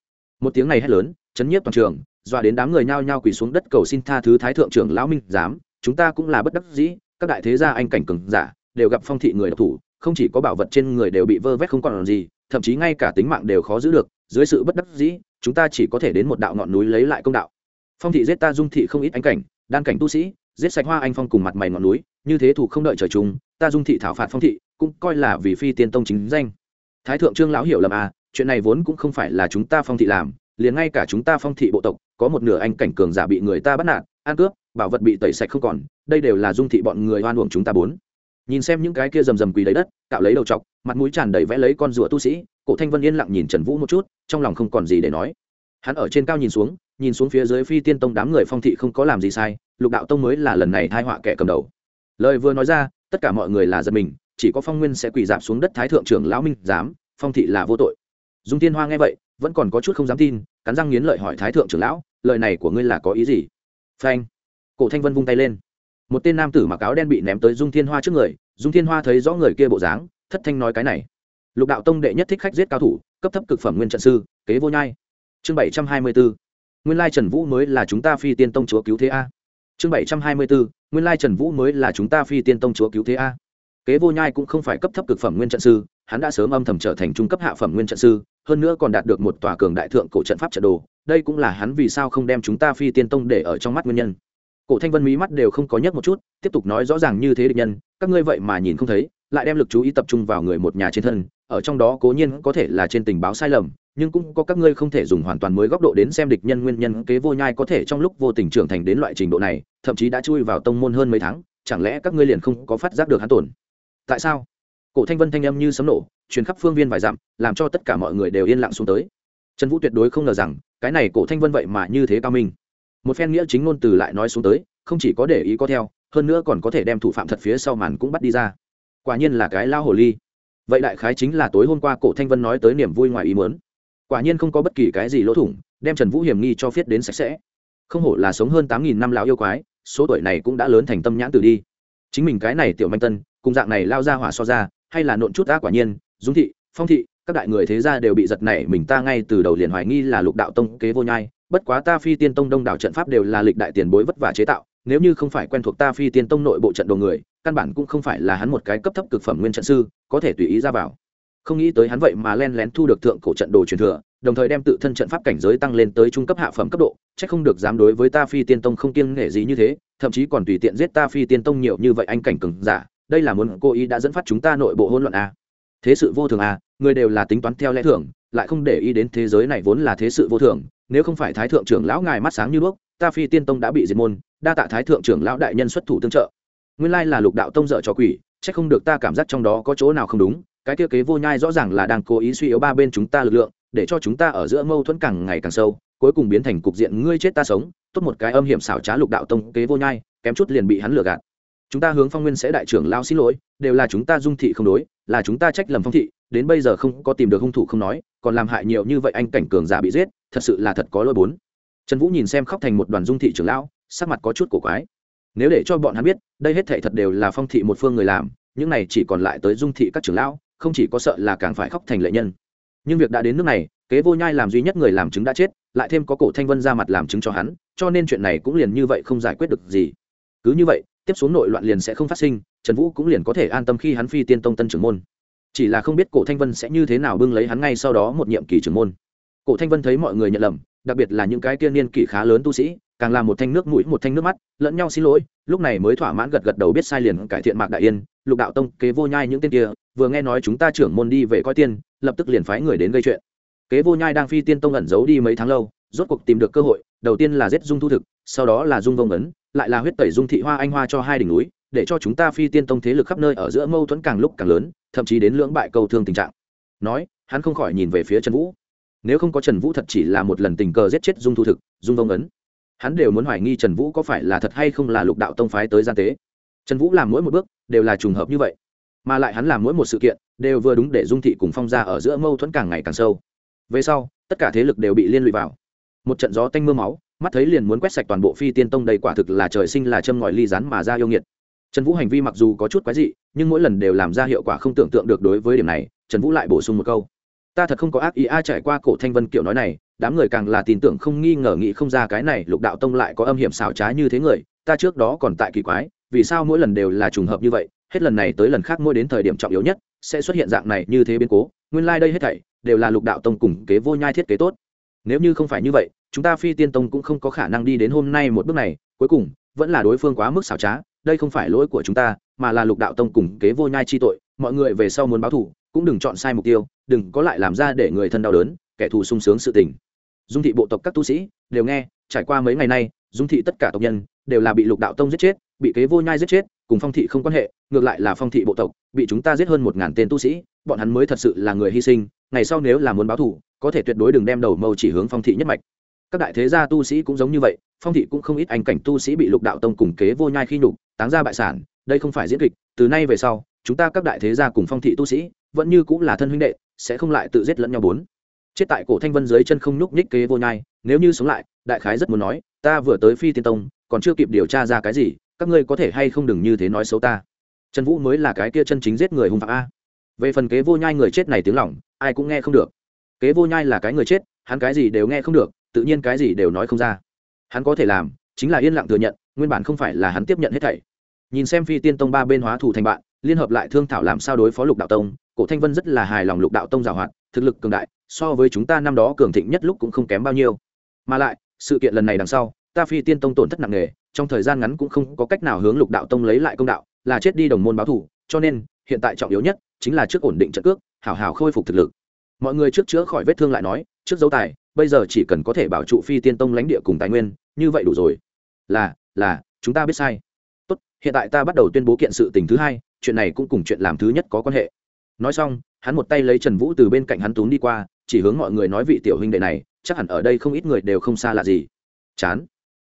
Speaker 1: Một tiếng này hét lớn, chấn nhiếp toàn trường, dọa đến đám người nhao nhao quỳ xuống đất cầu xin tha thứ thái thượng trưởng lão minh giám, chúng ta cũng là bất đắc dĩ, các đại thế gia anh cảnh cường giả, đều gặp phong thị người độc thủ, không chỉ có bảo vật trên người đều bị vơ vét không còn gì, thậm chí ngay cả tính mạng đều khó giữ được, dưới sự bất đắc dĩ, chúng ta chỉ có thể đến một đạo ngọn núi lấy lại công đạo phong thị giết ta dung thị không ít ánh cảnh, đan cảnh tu sĩ, giết sạch hoa anh phong cùng mặt mày ngọn núi, như thế thủ không đợi trời chúng ta dung thị thảo phạt phong thị, cũng coi là vì phi tiên tông chính danh. Thái thượng trương lão hiểu lầm à chuyện này vốn cũng không phải là chúng ta phong thị làm, liền ngay cả chúng ta phong thị bộ tộc, có một nửa anh cảnh cường giả bị người ta bắt nạt, ăn cướp, bảo vật bị tẩy sạch không còn, đây đều là dung thị bọn người hoan uổng chúng ta bốn. Nhìn xem những cái kia rầm rầm quỳ lấy đất, cạo lấy đầu chọc mặt mũi tràn đầy vẽ lấy con rùa tu sĩ, cổ thanh vân yên lặng nhìn trần vũ một chút, trong lòng không còn gì để nói hắn ở trên cao nhìn xuống nhìn xuống phía dưới phi tiên tông đám người phong thị không có làm gì sai, lục đạo tông mới là lần này thai họa kẻ cầm đầu. Lời vừa nói ra, tất cả mọi người là giật mình, chỉ có phong nguyên sẽ quỳ dạp xuống đất thái thượng trưởng lão minh dám phong thị là vô tội. Dung tiên hoa nghe vậy, vẫn còn có chút không dám tin, cắn răng nghiến lợi hỏi thái thượng trưởng lão, lời này của ngươi là có ý gì? Phanh. Cổ thanh vân vung tay lên. Một tên nam tử mặc áo đen bị ném tới dung thiên hoa trước người, dung thiên hoa thấy rõ người kia bộ dáng, thất thanh nói cái này. Lục đạo tông đệ nhất thích khách giết cao thủ, cấp thấp cực phẩm nguyên trận sư, kế vô nhai chương bảy trăm hai mươi bốn nguyên lai trần vũ mới là chúng ta phi tiên tông chúa cứu thế a. Chương bảy trăm hai mươi bốn nguyên lai trần vũ mới là chúng ta phi tiên tông chúa cứu thế a. Kế vô nhai cũng không phải cấp thấp cực phẩm nguyên trận sư, hắn đã sớm âm thầm trở thành trung cấp hạ phẩm nguyên trận sư, hơn nữa còn đạt được một tòa cường đại thượng cổ trận pháp trận đồ, đây cũng là hắn vì sao không đem chúng ta phi tiên tông để ở trong mắt nguyên nhân. Cổ thanh vân mí mắt đều không có nhất một chút, tiếp tục nói rõ ràng như thế địch nhân, các ngươi vậy mà nhìn không thấy, lại đem lực chú ý tập trung vào người một nhà trên thân, ở trong đó cố nhiên có thể là trên tình báo sai lầm nhưng cũng có các ngươi không thể dùng hoàn toàn mới góc độ đến xem địch nhân nguyên nhân kế vô nhai có thể trong lúc vô tình trưởng thành đến loại trình độ này, thậm chí đã chui vào tông môn hơn mấy tháng, chẳng lẽ các ngươi liền không có phát giác được hắn tổn tại sao? Cổ thanh vân thanh âm như sấm nổ, truyền khắp phương viên vài dặm, làm cho tất cả mọi người đều yên lặng xuống tới. Trần vũ tuyệt đối không ngờ rằng, cái này cổ thanh vân vậy mà như thế cao minh. Một phen nghĩa chính ngôn từ lại nói xuống tới, không chỉ có để ý có theo, hơn nữa còn có thể đem thủ phạm thật phía sau màn cũng bắt đi ra. Quả nhiên là cái lao hồ ly. Vậy đại khái chính là tối hôm qua cổ thanh vân nói tới niềm vui ngoài ý mớn quả nhiên không có bất kỳ cái gì lỗ thủng, đem trần vũ hiểm nghi cho phiết đến sạch sẽ. Không hổ là sống hơn tám nghìn năm lão yêu quái, số tuổi này cũng đã lớn thành tâm nhãn tử đi. Chính mình cái này tiểu manh tân, cùng dạng này lao ra hỏa so ra, hay là nộn chút ta quả nhiên, dung thị, phong thị, các đại người thế gia đều bị giật này mình ta ngay từ đầu liền hoài nghi là lục đạo tông kế vô nhai, bất quá ta phi tiên tông đông đảo trận pháp đều là lịch đại tiền bối vất vả chế tạo, nếu như không phải quen thuộc ta phi tiên tông nội bộ trận đồ người, căn bản cũng không phải là hắn một cái cấp thấp cực phẩm nguyên trận sư, có thể tùy ý ra vào không nghĩ tới hắn vậy mà len lén thu được thượng cổ trận đồ truyền thừa, đồng thời đem tự thân trận pháp cảnh giới tăng lên tới trung cấp hạ phẩm cấp độ c h ắ c không được dám đối với ta phi tiên tông không kiêng nể gì như thế, thậm chí còn tùy tiện giết ta phi tiên tông nhiều như vậy anh cảnh cừng giả, đây là muốn cô ý đã dẫn phát chúng ta nội bộ hỗn loạn a thế sự vô thường a người đều là tính toán theo lẽ thường, lại không để ý đến thế giới này vốn là thế sự vô thường, nếu không phải thái thượng trưởng lão ngài mắt sáng như đuốc, ta phi tiên tông đã bị diệt môn, đa tạ thái thượng trưởng lão đại nhân xuất thủ tương trợ. Nguyên lai là lục đạo tông dợ cho quỷ c h ắ c không được ta cảm giác trong đó có chỗ nào không đúng cái kia kế vô nhai rõ ràng là đang cố ý suy yếu ba bên chúng ta lực lượng, để cho chúng ta ở giữa mâu thuẫn càng ngày càng sâu, cuối cùng biến thành cục diện ngươi chết ta sống, tốt một cái âm hiểm xảo trá lục đạo tông kế vô nhai, kém chút liền bị hắn lừa gạt. Chúng ta hướng phong nguyên sẽ đại trưởng lao xin lỗi, đều là chúng ta dung thị không đối, là chúng ta trách lầm phong thị, đến bây giờ không có tìm được hung thủ không nói, còn làm hại nhiều như vậy anh cảnh cường giả bị giết, thật sự là thật có lỗi bốn. Trần vũ nhìn xem khóc thành một đoàn dung thị trưởng lão, sắc mặt có chút cổ quái. Nếu để cho bọn hắn biết, đây hết thệ thật đều là phong thị một phương người làm, những này chỉ còn lại tới dung thị các trưởng lão không chỉ có sợ là càng phải khóc thành lệ nhân. Nhưng việc đã đến nước này, kế vô nhai làm duy nhất người làm chứng đã chết, lại thêm có cổ thanh vân ra mặt làm chứng cho hắn, cho nên chuyện này cũng liền như vậy không giải quyết được gì. Cứ như vậy, tiếp xuống nội loạn liền sẽ không phát sinh, trần vũ cũng liền có thể an tâm khi hắn phi tiên tông tân trưởng môn. Chỉ là không biết cổ thanh vân sẽ như thế nào bưng lấy hắn ngay sau đó một nhiệm kỳ trưởng môn. Cổ thanh vân thấy mọi người nhận lầm, đặc biệt là những cái tiên niên kỷ khá lớn tu sĩ càng là một thanh nước mũi, một thanh nước mắt, lẫn nhau xin lỗi, lúc này mới thỏa mãn gật gật đầu biết sai liền cải thiện mạc đại yên, lục đạo tông, kế vô nhai những tên kia, vừa nghe nói chúng ta trưởng môn đi về coi tiên, lập tức liền phái người đến gây chuyện. Kế vô nhai đang phi tiên tông ẩn giấu đi mấy tháng lâu, rốt cuộc tìm được cơ hội, đầu tiên là giết dung thu thực, sau đó là dung vông ấn, lại là huyết tẩy dung thị hoa anh hoa cho hai đỉnh núi, để cho chúng ta phi tiên tông thế lực khắp nơi ở giữa mâu thuẫn càng lúc càng lớn, thậm chí đến lưỡng bại cầu thương tình trạng. Nói, hắn không khỏi nhìn về phía trần vũ. Nếu không có trần vũ thật chỉ là một lần tình cờ giết chết dung thu thực, dung vông ấn hắn đều muốn hoài nghi trần vũ có phải là thật hay không là lục đạo tông phái tới gian tế. Trần vũ làm mỗi một bước, đều là trùng hợp như vậy. Mà lại hắn làm mỗi một sự kiện, đều vừa đúng để dung thị cùng phong ra ở giữa mâu thuẫn càng ngày càng sâu. Về sau, tất cả thế lực đều bị liên lụy vào. Một trận gió tanh m ư a máu, mắt thấy liền muốn quét sạch toàn bộ phi tiên tông đầy quả thực là trời sinh là châm ngòi ly rán mà ra yêu nghiệt. Trần vũ hành vi mặc dù có chút quái dị, nhưng mỗi lần đều làm ra hiệu quả không tưởng tượng được đối với điểm này, trần vũ lại bổ sung một câu. Ta thật không có ác ý a, trải qua cổ thanh vân kiểu nói này đám người càng là tin tưởng không nghi ngờ nghĩ không ra cái này lục đạo tông lại có âm hiểm xảo trá như thế người, ta trước đó còn tại kỳ quái, vì sao mỗi lần đều là trùng hợp như vậy, hết lần này tới lần khác mỗi đến thời điểm trọng yếu nhất, sẽ xuất hiện dạng này như thế biến cố, nguyên lai、like、đây hết thảy đều là lục đạo tông cùng kế vô nhai thiết kế tốt. Nếu như không phải như vậy, chúng ta phi tiên tông cũng không có khả năng đi đến hôm nay một bước này, cuối cùng, vẫn là đối phương quá mức xảo trá, đây không phải lỗi của chúng ta, mà là lục đạo tông cùng kế vô nhai chi tội, mọi người về sau muốn báo thù, cũng đừng chọn sai mục tiêu, đừng có lại làm ra để người thân đau đớn, kẻ thù sung sướng sự tình dung thị bộ tộc các tu sĩ, đều nghe, trải qua mấy ngày nay, dung thị tất cả tộc nhân, đều là bị lục đạo tông giết chết, bị kế vô nhai giết chết, cùng phong thị không quan hệ, ngược lại là phong thị bộ tộc, bị chúng ta giết hơn một ngàn tên tu sĩ, bọn hắn mới thật sự là người hy sinh, ngày sau nếu là muốn báo thù, có thể tuyệt đối đừng đem đầu mâu chỉ hướng phong thị nhất mạch. Các đại thế gia tu sĩ cũng giống như vậy, phong thị cũng không ít anh cảnh tu sĩ bị lục đạo tông cùng kế vô nhai khi nhục, táng ra bại sản, đây không phải diễn kịch, từ nay về sau, chúng ta các đại thế gia cùng phong thị tu sĩ, vẫn như cũng là thân huynh đệ, sẽ không lại tự giết lẫn nhau bốn chết tại cổ thanh vân dưới chân không nhúc nhích kế vô nhai, nếu như sống lại, đại khái rất muốn nói, ta vừa tới phi tiên tông, còn chưa kịp điều tra ra cái gì, các ngươi có thể hay không đừng như thế nói xấu ta. Trần vũ mới là cái kia chân chính giết người hung phạm a. Về phần kế vô nhai người chết này tiếng lỏng ai cũng nghe không được. Kế vô nhai là cái người chết, hắn cái gì đều nghe không được, tự nhiên cái gì đều nói không ra. Hắn có thể làm, chính là yên lặng thừa nhận, nguyên bản không phải là hắn tiếp nhận hết thảy. Nhìn xem phi tiên tông ba bên hóa thủ thành bạn, liên hợp lại thương thảo làm sao đối phó lục đạo tông, cổ thanh vân rất là hài lòng lục đạo tông giảo hoạt thực lực cường đại, so với chúng ta năm đó cường thịnh nhất lúc cũng không kém bao nhiêu. Mà lại, sự kiện lần này đằng sau, ta phi tiên tông tổn thất nặng nề, trong thời gian ngắn cũng không có cách nào hướng lục đạo tông lấy lại công đạo, là chết đi đồng môn báo thủ cho nên, hiện tại trọng yếu nhất chính là trước ổn định trận cước, hảo hảo khôi phục thực lực. Mọi người trước chữa khỏi vết thương lại nói, trước dấu tài, bây giờ chỉ cần có thể bảo trụ phi tiên tông lãnh địa cùng tài nguyên, như vậy đủ rồi. Là là, chúng ta biết sai. Tốt, hiện tại ta bắt đầu tuyên bố kiện sự tình thứ hai, chuyện này cũng cùng chuyện làm thứ nhất có quan hệ. Nói xong hắn một tay lấy trần vũ từ bên cạnh hắn túm đi qua, chỉ hướng mọi người nói vị tiểu huynh đệ này, chắc hẳn ở đây không ít người đều không xa lạ gì. Chán.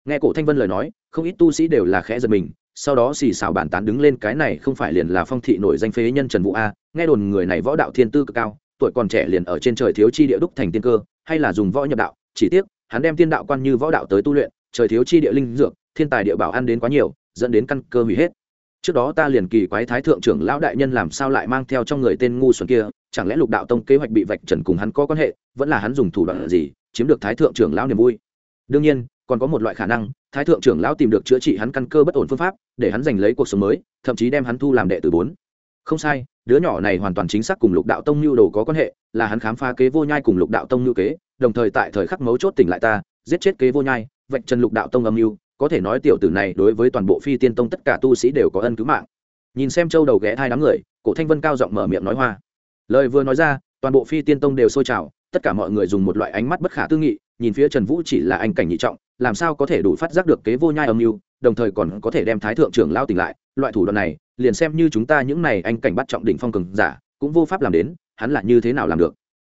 Speaker 1: Nghe cổ thanh vân lời nói, không ít tu sĩ đều là khẽ giật mình, sau đó xì xào bàn tán đứng lên, cái này không phải liền là phong thị nổi danh phế nhân trần vũ a, nghe đồn người này võ đạo thiên tư cực cao, tuổi còn trẻ liền ở trên trời thiếu chi địa đúc thành tiên cơ, hay là dùng võ nhập đạo, chỉ tiếc, hắn đem tiên đạo quan như võ đạo tới tu luyện, trời thiếu chi địa linh dược, thiên tài địa bảo ăn đến quá nhiều, dẫn đến căn cơ hủy hết trước đó ta liền kỳ quái thái thượng trưởng lão đại nhân làm sao lại mang theo trong người tên ngu xuẩn kia, chẳng lẽ lục đạo tông kế hoạch bị vạch trần cùng hắn có quan hệ, vẫn là hắn dùng thủ đoạn gì, chiếm được thái thượng trưởng lão niềm vui? Đương nhiên, còn có một loại khả năng, thái thượng trưởng lão tìm được chữa trị hắn căn cơ bất ổn phương pháp, để hắn giành lấy cuộc sống mới, thậm chí đem hắn thu làm đệ tử bốn. Không sai, đứa nhỏ này hoàn toàn chính xác cùng lục đạo tông nhu đồ có quan hệ, là hắn khám phá kế vô nhai cùng lục đạo tông nhu kế, đồng thời tại thời khắc mấu chốt tỉnh lại ta, giết chết kế vô nhai, vạch trần lục đạo tông âm mưu có thể nói tiểu tử này đối với toàn bộ phi tiên tông tất cả tu sĩ đều có ân cứu mạng. Nhìn xem châu đầu ghé hai đám người, cổ thanh vân cao giọng mở miệng nói hoa. Lời vừa nói ra, toàn bộ phi tiên tông đều sôi trào, tất cả mọi người dùng một loại ánh mắt bất khả tư nghị, nhìn phía trần vũ chỉ là anh cảnh nhị trọng, làm sao có thể đủ phát giác được kế vô nhai âm mưu, đồng thời còn có thể đem thái thượng trưởng lao tỉnh lại, loại thủ đoạn này, liền xem như chúng ta những này anh cảnh bắt trọng đỉnh phong cường giả, cũng vô pháp làm đến, hắn là như thế nào làm được?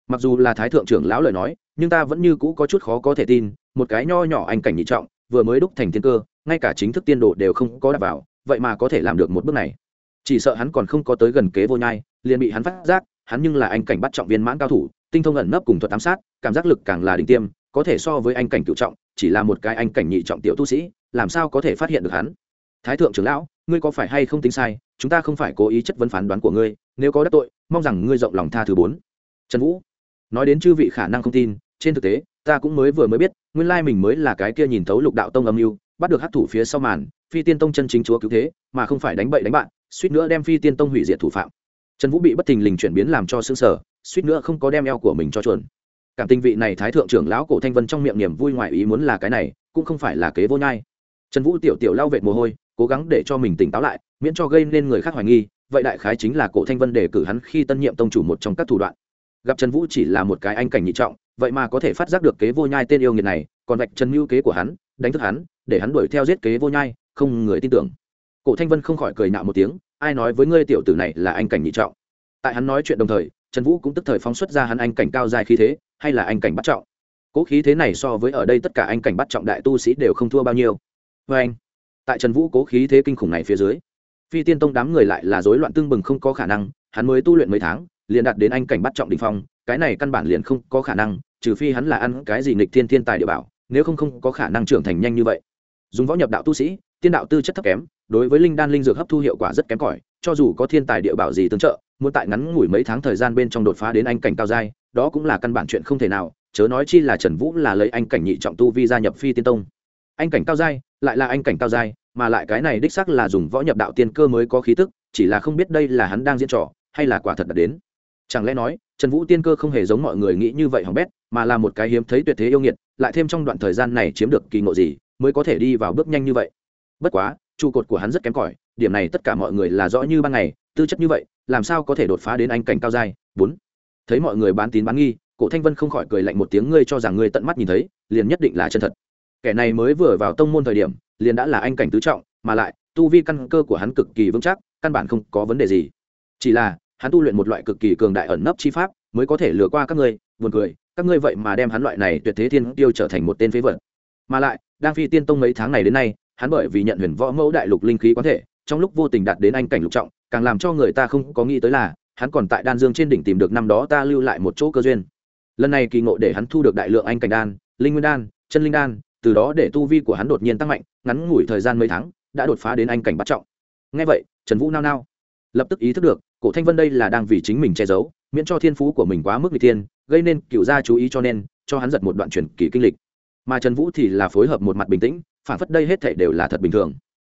Speaker 1: Mặc dù là thái thượng trưởng lão lời nói, nhưng ta vẫn như cũ có chút khó có thể tin, một cái nho nhỏ anh cảnh nhị trọng vừa mới đúc thành tiên cơ, ngay cả chính thức tiên đồ đều không có đạp vào, vậy mà có thể làm được một bước này. Chỉ sợ hắn còn không có tới gần kế vô nhai, liền bị hắn phát giác, hắn nhưng là anh cảnh bắt trọng viên mãn cao thủ, tinh thông ẩn nấp cùng thuật ám sát, cảm giác lực càng là đỉnh tiêm, có thể so với anh cảnh cựu trọng, chỉ là một cái anh cảnh nhị trọng tiểu tu sĩ, làm sao có thể phát hiện được hắn? Thái thượng trưởng lão, ngươi có phải hay không tính sai, chúng ta không phải cố ý chất vấn phán đoán của ngươi, nếu có đắc tội, mong rằng ngươi rộng lòng tha thứ bốn. Trần vũ, nói đến chư vị khả năng không tin, trên thực tế ta cũng mới vừa mới biết, nguyên lai mình mới là cái kia nhìn thấu lục đạo tông âm mưu, bắt được hát thủ phía sau màn, phi tiên tông chân chính chúa cứu thế, mà không phải đánh bậy đánh bạn, suýt nữa đem phi tiên tông hủy diệt thủ phạm. Trần vũ bị bất thình lình chuyển biến làm cho xương sở suýt nữa không có đem eo của mình cho chuẩn cảm tình vị này thái thượng trưởng lão cổ thanh vân trong miệng niềm vui ngoại ý muốn là cái này, cũng không phải là kế vô nhai. Trần vũ tiểu tiểu lao vệt mồ hôi, cố gắng để cho mình tỉnh táo lại, miễn cho gây nên người khác hoài nghi, vậy đại khái chính là cổ thanh vân đề cử hắn khi tân nhiệm tông chủ một trong các thủ đoạn gặp trần vũ chỉ là một cái anh cảnh nhị trọng, vậy mà có thể phát giác được kế vô nhai tên yêu nghiệt này, còn vạch trần mưu kế của hắn, đánh thức hắn, để hắn đuổi theo giết kế vô nhai, không người tin tưởng. Cổ thanh vân không khỏi cười nạo một tiếng, ai nói với ngươi tiểu tử này là anh cảnh nhị trọng? Tại hắn nói chuyện đồng thời, trần vũ cũng tức thời phóng xuất ra hắn anh cảnh cao dài khí thế, hay là anh cảnh bắt trọng? Cố khí thế này so với ở đây tất cả anh cảnh bắt trọng đại tu sĩ đều không thua bao nhiêu. Vê anh, tại trần vũ cố khí thế kinh khủng này phía dưới, phi tiên tông đám người lại là rối loạn tương bừng không có khả năng, hắn mới tu luyện mấy tháng liền đạt đến anh cảnh bắt trọng đình phong, cái này căn bản liền không có khả năng, trừ phi hắn là ăn cái gì nghịch thiên thiên tài địa bảo, nếu không không có khả năng trưởng thành nhanh như vậy. Dùng võ nhập đạo tu sĩ, tiên đạo tư chất thấp kém, đối với linh đan linh dược hấp thu hiệu quả rất kém cỏi, cho dù có thiên tài địa bảo gì tương trợ, muốn tại ngắn ngủi mấy tháng thời gian bên trong đột phá đến anh cảnh cao giai, đó cũng là căn bản chuyện không thể nào, chớ nói chi là trần vũ là lấy anh cảnh nhị trọng tu vi gia nhập phi tiên tông. Anh cảnh cao giai, lại là anh cảnh cao giai, mà lại cái này đích xác là dùng võ nhập đạo tiên cơ mới có khí tức, chỉ là không biết đây là hắn đang diễn trò, hay là quả thật đã đến chẳng lẽ nói, trần vũ tiên cơ không hề giống mọi người nghĩ như vậy hỏng bét, mà là một cái hiếm thấy tuyệt thế yêu nghiệt, lại thêm trong đoạn thời gian này chiếm được kỳ ngộ gì, mới có thể đi vào bước nhanh như vậy. Bất quá, trụ cột của hắn rất kém cỏi, điểm này tất cả mọi người là rõ như ban ngày, tư chất như vậy, làm sao có thể đột phá đến anh cảnh cao giai? Bốn. Thấy mọi người bán tín bán nghi, cổ thanh vân không khỏi cười lạnh một tiếng, ngươi cho rằng ngươi tận mắt nhìn thấy, liền nhất định là chân thật. Kẻ này mới vừa vào tông môn thời điểm, liền đã là anh cảnh tứ trọng, mà lại, tu vi căn cơ của hắn cực kỳ vững chắc, căn bản không có vấn đề gì. Chỉ là hắn tu luyện một loại cực kỳ cường đại ẩn nấp chi pháp, mới có thể lừa qua các ngươi, buồn cười, các ngươi vậy mà đem hắn loại này tuyệt thế thiên tiêu trở thành một tên phế vật. Mà lại, đang phi tiên tông mấy tháng này đến nay, hắn bởi vì nhận huyền võ mẫu đại lục linh khí quán thể, trong lúc vô tình đạt đến anh cảnh lục trọng, càng làm cho người ta không có nghĩ tới là, hắn còn tại đan dương trên đỉnh tìm được năm đó ta lưu lại một chỗ cơ duyên. Lần này kỳ ngộ để hắn thu được đại lượng anh cảnh đan, linh nguyên đan, chân linh đan, từ đó để tu vi của hắn đột nhiên tăng mạnh, ngắn ngủi thời gian mấy tháng, đã đột phá đến anh cảnh bắt trọng. Ngay vậy, trần vũ nao nao, lập tức ý thức được cổ thanh vân đây là đang vì chính mình che giấu, miễn cho thiên phú của mình quá mức n g thiên, gây nên cựu gia chú ý cho nên, cho hắn giật một đoạn truyền kỳ kinh lịch. Mà trần vũ thì là phối hợp một mặt bình tĩnh, phản phất đây hết thể đều là thật bình thường.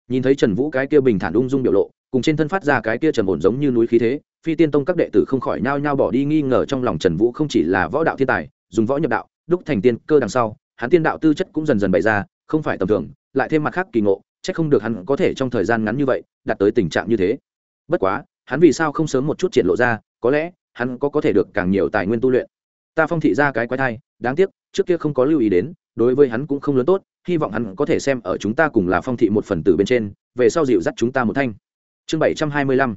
Speaker 1: Nhìn thấy trần vũ cái kia bình thản ung dung biểu lộ, cùng trên thân phát ra cái kia trần ổn giống như núi khí thế, phi tiên tông các đệ tử không khỏi nhao nhao bỏ đi nghi ngờ trong lòng trần vũ không chỉ là võ đạo thiên tài, dùng võ nhập đạo, đúc thành tiên cơ đằng sau, hắn tiên đạo tư chất cũng dần dần bày ra, không phải tầm thường, lại thêm mặt khác kỳ ngộ c h ắ c không được hắn có thể trong thời gian ngắn như vậy, đạt tới tình trạng như thế. Bất quá hắn vì sao không sớm một chút triển lộ ra, có lẽ, hắn có có thể được càng nhiều tài nguyên tu luyện. Ta phong thị ra cái quái thai, đáng tiếc, trước kia không có lưu ý đến, đối với hắn cũng không lớn tốt, hy vọng hắn có thể xem ở chúng ta cùng là phong thị một phần tử bên trên, về sau dịu dắt chúng ta một thanh. Chương bảy trăm hai mươi lăm,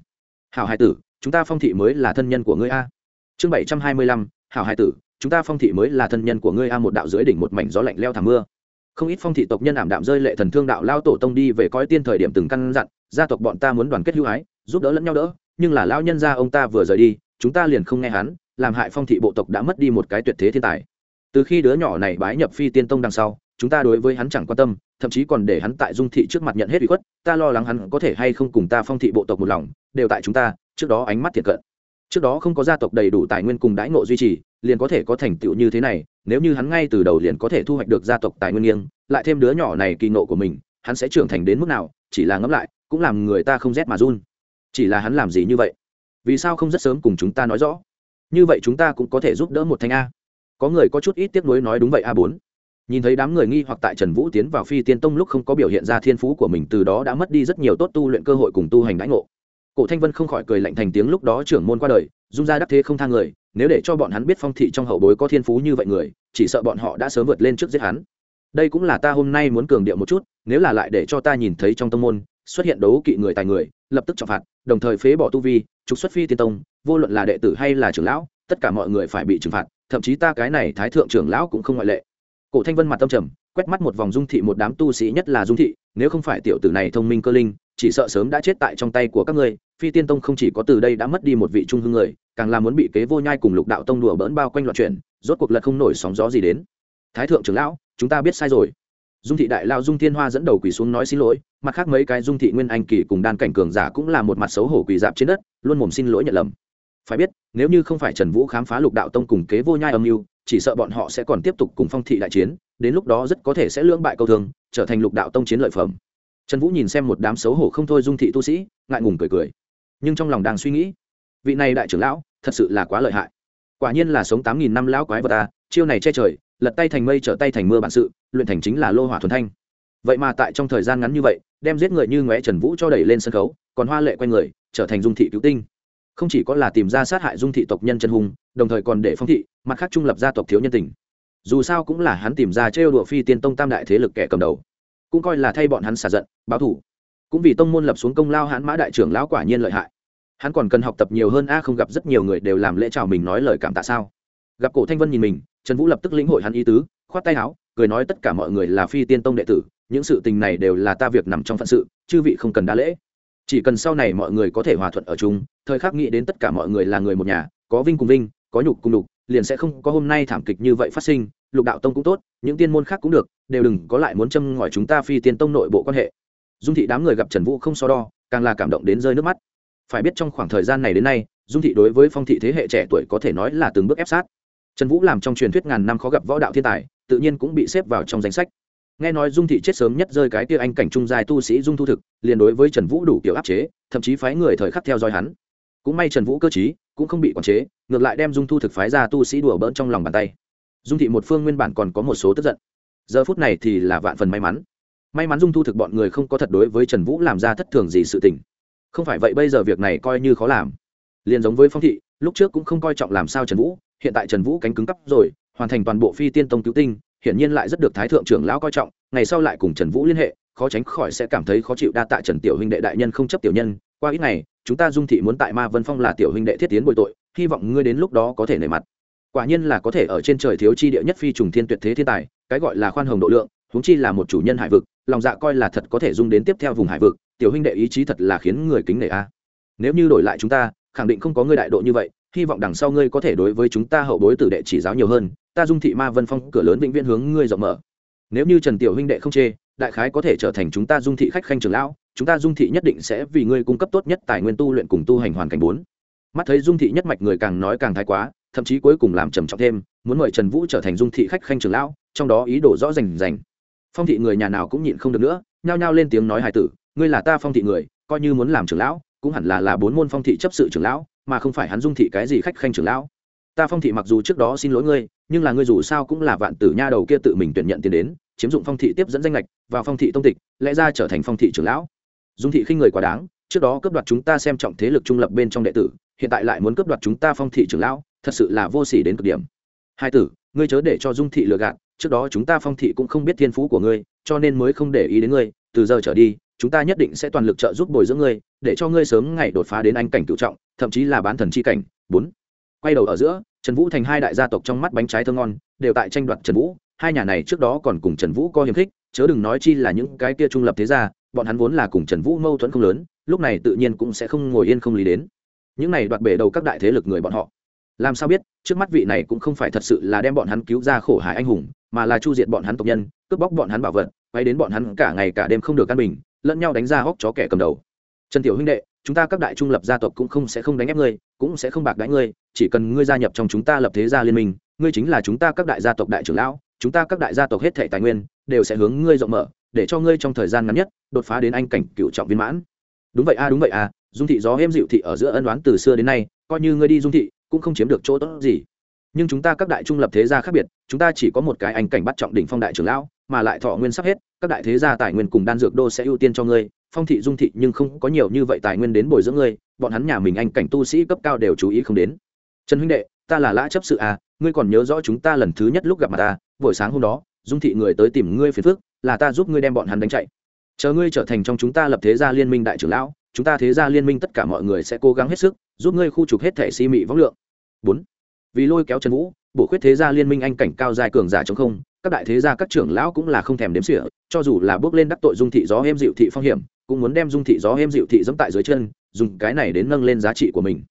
Speaker 1: hảo hải tử, chúng ta phong thị mới là thân nhân của ngươi a. Chương bảy trăm hai mươi lăm, hảo hải tử, chúng ta phong thị mới là thân nhân của ngươi a, một đạo dưới đỉnh một mảnh gió lạnh leo thảm mưa. Không ít phong thị tộc nhân ảm đạm rơi lệ thần thương đạo lao tổ tông đi về coi tiên thời điểm từng căn dặn, gia tộc bọn ta muốn đoàn kết hữu ái giúp đỡ lẫn nhau đỡ, nhưng là lao nhân gia ông ta vừa rời đi, chúng ta liền không nghe hắn, làm hại phong thị bộ tộc đã mất đi một cái tuyệt thế thiên tài. Từ khi đứa nhỏ này bái nhập phi tiên tông đằng sau, chúng ta đối với hắn chẳng quan tâm, thậm chí còn để hắn tại dung thị trước mặt nhận hết ủy khuất, ta lo lắng hắn có thể hay không cùng ta phong thị bộ tộc một lòng, đều tại chúng ta, trước đó ánh mắt thiệt cận. Trước đó không có gia tộc đầy đủ tài nguyên cùng đãi ngộ duy trì, liền có thể có thành tựu như thế này, nếu như hắn ngay từ đầu liền có thể thu hoạch được gia tộc tài nguyên nghiêng, lại thêm đứa nhỏ này kỳ nộ của mình, hắn sẽ trưởng thành đến mức nào, chỉ là ngẫm lại, cũng làm người ta không rét mà run chỉ là hắn làm gì như vậy? Vì sao không rất sớm cùng chúng ta nói rõ? Như vậy chúng ta cũng có thể giúp đỡ một thanh a. Có người có chút ít tiếc nuối nói đúng vậy a bốn. Nhìn thấy đám người nghi hoặc tại trần vũ tiến vào phi tiên tông lúc không có biểu hiện ra thiên phú của mình, từ đó đã mất đi rất nhiều tốt tu luyện cơ hội cùng tu hành đãi ngộ. Cổ thanh vân không khỏi cười lạnh thành tiếng lúc đó trưởng môn qua đời, dung ra đắc thế không thang người, nếu để cho bọn hắn biết phong thị trong hậu bối có thiên phú như vậy người, chỉ sợ bọn họ đã sớm vượt lên trước giết hắn. Đây cũng là ta hôm nay muốn cường điệu một chút, nếu là lại để cho ta nhìn thấy trong tông môn, xuất hiện đấu kỵ người tài người lập tức trọng phạt, đồng thời phế bỏ tu vi, trục xuất phi tiên tông, vô luận là đệ tử hay là trưởng lão, tất cả mọi người phải bị trừng phạt, thậm chí ta cái này thái thượng trưởng lão cũng không ngoại lệ. Cổ thanh vân mặt tâm trầm, quét mắt một vòng dung thị một đám tu sĩ nhất là dung thị, nếu không phải tiểu tử này thông minh cơ linh, chỉ sợ sớm đã chết tại trong tay của các ngươi, phi tiên tông không chỉ có từ đây đã mất đi một vị trung hương người, càng là muốn bị kế vô nhai cùng lục đạo tông đùa bỡn bao quanh loạn chuyện rốt cuộc lật không nổi sóng gió gì đến. Thái thượng trưởng lão, chúng ta biết sai rồi dung thị đại lao dung thiên hoa dẫn đầu quỳ xuống nói xin lỗi, mặt khác mấy cái dung thị nguyên anh kỳ cùng đan cảnh cường giả cũng là một mặt xấu hổ quỳ dạp trên đất, luôn mồm xin lỗi nhận lầm. Phải biết, nếu như không phải trần vũ khám phá lục đạo tông cùng kế vô nhai âm mưu, chỉ sợ bọn họ sẽ còn tiếp tục cùng phong thị đại chiến, đến lúc đó rất có thể sẽ lưỡng bại câu thương, trở thành lục đạo tông chiến lợi phẩm. Trần vũ nhìn xem một đám xấu hổ không thôi dung thị tu sĩ, ngại ngùng cười cười. Nhưng trong lòng đang suy nghĩ, vị này đại trưởng lão, thật sự là quá lợi hại. Quả nhiên là sống tám nghìn năm lão quái vật ta chiêu này che trời lật tay thành mây trở tay thành mưa bản sự, luyện thành chính là lô hỏa thuần thanh. Vậy mà tại trong thời gian ngắn như vậy, đem giết người như ngóe trần vũ cho đẩy lên sân khấu, còn hoa lệ q u a n người, trở thành dung thị cứu tinh. Không chỉ có là tìm ra sát hại dung thị tộc nhân chân hùng đồng thời còn để phong thị, mặt khác trung lập gia tộc thiếu nhân tình. Dù sao cũng là hắn tìm ra trêu đùa phi tiên tông tam đại thế lực kẻ cầm đầu. Cũng coi là thay bọn hắn xả giận, báo thủ. Cũng vì tông môn lập xuống công lao hãn mã đại trưởng lão quả nhiên lợi hại. Hắn còn cần học tập nhiều hơn a, không gặp rất nhiều người đều làm lễ chào mình nói lời cảm tạ sao? Gặp cổ thanh vân nhìn mình, trần vũ lập tức lĩnh hội hắn ý tứ, khoát tay áo, cười nói tất cả mọi người là phi tiên tông đệ tử, những sự tình này đều là ta việc nằm trong phận sự, chư vị không cần đa lễ. Chỉ cần sau này mọi người có thể hòa thuận ở chung, thời khắc nghĩ đến tất cả mọi người là người một nhà, có vinh cùng vinh, có nhục cùng đục liền sẽ không có hôm nay thảm kịch như vậy phát sinh, lục đạo tông cũng tốt, những tiên môn khác cũng được, đều đừng có lại muốn châm ngòi chúng ta phi tiên tông nội bộ quan hệ. Dung thị đám người gặp trần vũ không so đo, càng là cảm động đến rơi nước mắt. Phải biết trong khoảng thời gian này đến nay, dung thị đối với phong thị thế hệ trẻ tuổi có thể nói là từng bước ép sát trần vũ làm trong truyền thuyết ngàn năm khó gặp võ đạo thiên tài tự nhiên cũng bị xếp vào trong danh sách. Nghe nói dung thị chết sớm nhất rơi cái kia anh cảnh trung dài tu sĩ dung thu thực liền đối với trần vũ đủ kiểu áp chế thậm chí phái người thời khắc theo dõi hắn. Cũng may trần vũ cơ trí, cũng không bị quản chế ngược lại đem dung thu thực phái ra tu sĩ đùa bỡn trong lòng bàn tay. Dung thị một phương nguyên bản còn có một số tức giận. Giờ phút này thì là vạn phần may mắn. May mắn dung thu thực bọn người không có thật đối với trần vũ làm ra thất thường gì sự tình. Không phải vậy bây giờ việc này coi như khó làm. Liền giống với phong thị lúc trước cũng không coi trọng làm sao trần vũ hiện tại trần vũ cánh cứng cắp rồi, hoàn thành toàn bộ phi tiên tông cứu tinh, hiển nhiên lại rất được thái thượng trưởng lão coi trọng, ngày sau lại cùng trần vũ liên hệ, khó tránh khỏi sẽ cảm thấy khó chịu đa tạ trần tiểu huynh đệ đại nhân không chấp tiểu nhân, qua ít ngày, chúng ta dung thị muốn tại ma vân phong là tiểu huynh đệ thiết tiến bồi tội, hy vọng ngươi đến lúc đó có thể nể mặt. Quả nhiên là có thể ở trên trời thiếu chi địa nhất phi trùng thiên tuyệt thế thiên tài, cái gọi là khoan hồng độ lượng, huống chi là một chủ nhân hải vực, lòng dạ coi là thật có thể dung đến tiếp theo vùng hải vực, tiểu huynh đệ ý chí thật là khiến người kính nể a. Nếu như đổi lại chúng ta, khẳng định không có ngươi đại độ như vậy hy vọng đằng sau ngươi có thể đối với chúng ta hậu bối tử đệ chỉ giáo nhiều hơn, ta dung thị ma vân phong cửa lớn vĩnh viễn hướng ngươi rộng mở. Nếu như trần tiểu huynh đệ không chê, đại khái có thể trở thành chúng ta dung thị khách khanh trường lão, chúng ta dung thị nhất định sẽ vì ngươi cung cấp tốt nhất tài nguyên tu luyện cùng tu hành hoàn cảnh bốn. Mắt thấy dung thị nhất mạch người càng nói càng thái quá, thậm chí cuối cùng làm trầm trọng thêm, muốn mời trần vũ trở thành dung thị khách khanh trường lão, trong đó ý đồ rõ rành rành. Phong thị người nhà nào cũng nhịn không được nữa, nhao nhao lên tiếng nói hài tử, ngươi là ta phong thị người, coi như muốn làm trưởng lão, cũng hẳn là là bốn môn phong thị chấp sự trưởng lão mà không phải hắn dung thị cái gì khách khanh trưởng lão. Ta phong thị mặc dù trước đó xin lỗi ngươi, nhưng là ngươi dù sao cũng là vạn tử nha đầu kia tự mình tuyển nhận tiền đến, chiếm dụng phong thị tiếp dẫn danh lệch vào phong thị tông tịch, lẽ ra trở thành phong thị trưởng lão. Dung thị khinh người quá đáng, trước đó cướp đoạt chúng ta xem trọng thế lực trung lập bên trong đệ tử, hiện tại lại muốn cướp đoạt chúng ta phong thị trưởng lão, thật sự là vô sỉ đến cực điểm. Hai tử, ngươi chớ để cho dung thị lừa gạt, trước đó chúng ta phong thị cũng không biết thiên phú của ngươi, cho nên mới không để ý đến ngươi, từ giờ trở đi, chúng ta nhất định sẽ toàn lực trợ giúp bồi dưỡng ngươi, để cho ngươi sớm ngày đột phá đến anh cảnh cựu trọng thậm chí là bán thần chi cảnh. Bốn, quay đầu ở giữa, trần vũ thành hai đại gia tộc trong mắt bánh trái thơ ngon, đều tại tranh đoạt trần vũ. Hai nhà này trước đó còn cùng trần vũ có hiềm khích, chớ đừng nói chi là những cái kia trung lập thế gia, bọn hắn vốn là cùng trần vũ mâu thuẫn không lớn, lúc này tự nhiên cũng sẽ không ngồi yên không lý đến. Những này đoạt bể đầu các đại thế lực người bọn họ. Làm sao biết, trước mắt vị này cũng không phải thật sự là đem bọn hắn cứu ra khổ hải anh hùng, mà là chu diệt bọn hắn tộc nhân, cướp bóc bọn hắn bảo vật, quay đến bọn hắn cả ngày cả đêm không được căn bình, lẫn nhau đánh ra hóc chó kẻ cầm đầu. Trần tiểu huynh đệ chúng ta các đại trung lập gia tộc cũng không sẽ không đánh ép ngươi, cũng sẽ không bạc đánh ngươi, chỉ cần ngươi gia nhập trong chúng ta lập thế gia liên minh, ngươi chính là chúng ta các đại gia tộc đại trưởng lão, chúng ta các đại gia tộc hết thể tài nguyên đều sẽ hướng ngươi rộng mở, để cho ngươi trong thời gian ngắn nhất đột phá đến anh cảnh cựu trọng viên mãn. Đúng vậy a, đúng vậy a, dung thị gió êm dịu thị ở giữa ân đoán từ xưa đến nay, coi như ngươi đi dung thị cũng không chiếm được chỗ tốt gì. Nhưng chúng ta các đại trung lập thế gia khác biệt, chúng ta chỉ có một cái anh cảnh bắt trọng đỉnh phong đại trưởng lão, mà lại thọ nguyên sắp hết, các đại thế gia tài nguyên cùng đan dược đô sẽ ưu tiên cho ngươi phong thị dung thị nhưng không có nhiều như vậy tài nguyên đến bồi dưỡng ngươi, bọn hắn nhà mình anh cảnh tu sĩ cấp cao đều chú ý không đến. Trần huynh đệ, ta là lã chấp sự à ngươi còn nhớ rõ chúng ta lần thứ nhất lúc gặp mặt ta buổi sáng hôm đó, dung thị người tới tìm ngươi phiền phước là ta giúp ngươi đem bọn hắn đánh chạy. Chờ ngươi trở thành trong chúng ta lập thế gia liên minh đại trưởng lão, chúng ta thế gia liên minh tất cả mọi người sẽ cố gắng hết sức, giúp ngươi khu trục hết thẻ si mị võng lượng. Bốn, vì lôi kéo trần vũ, bổ khuyết thế gia liên minh anh cảnh cao dài cường giả chống không các đại thế gia, các trưởng lão cũng là không thèm đếm xỉa, cho dù là bước lên đắc tội dung thị gió êm dịu thị phong hiểm, cũng muốn đem dung thị gió êm dịu thị dẫm tại dưới chân, dùng cái này đến nâng lên giá trị của mình.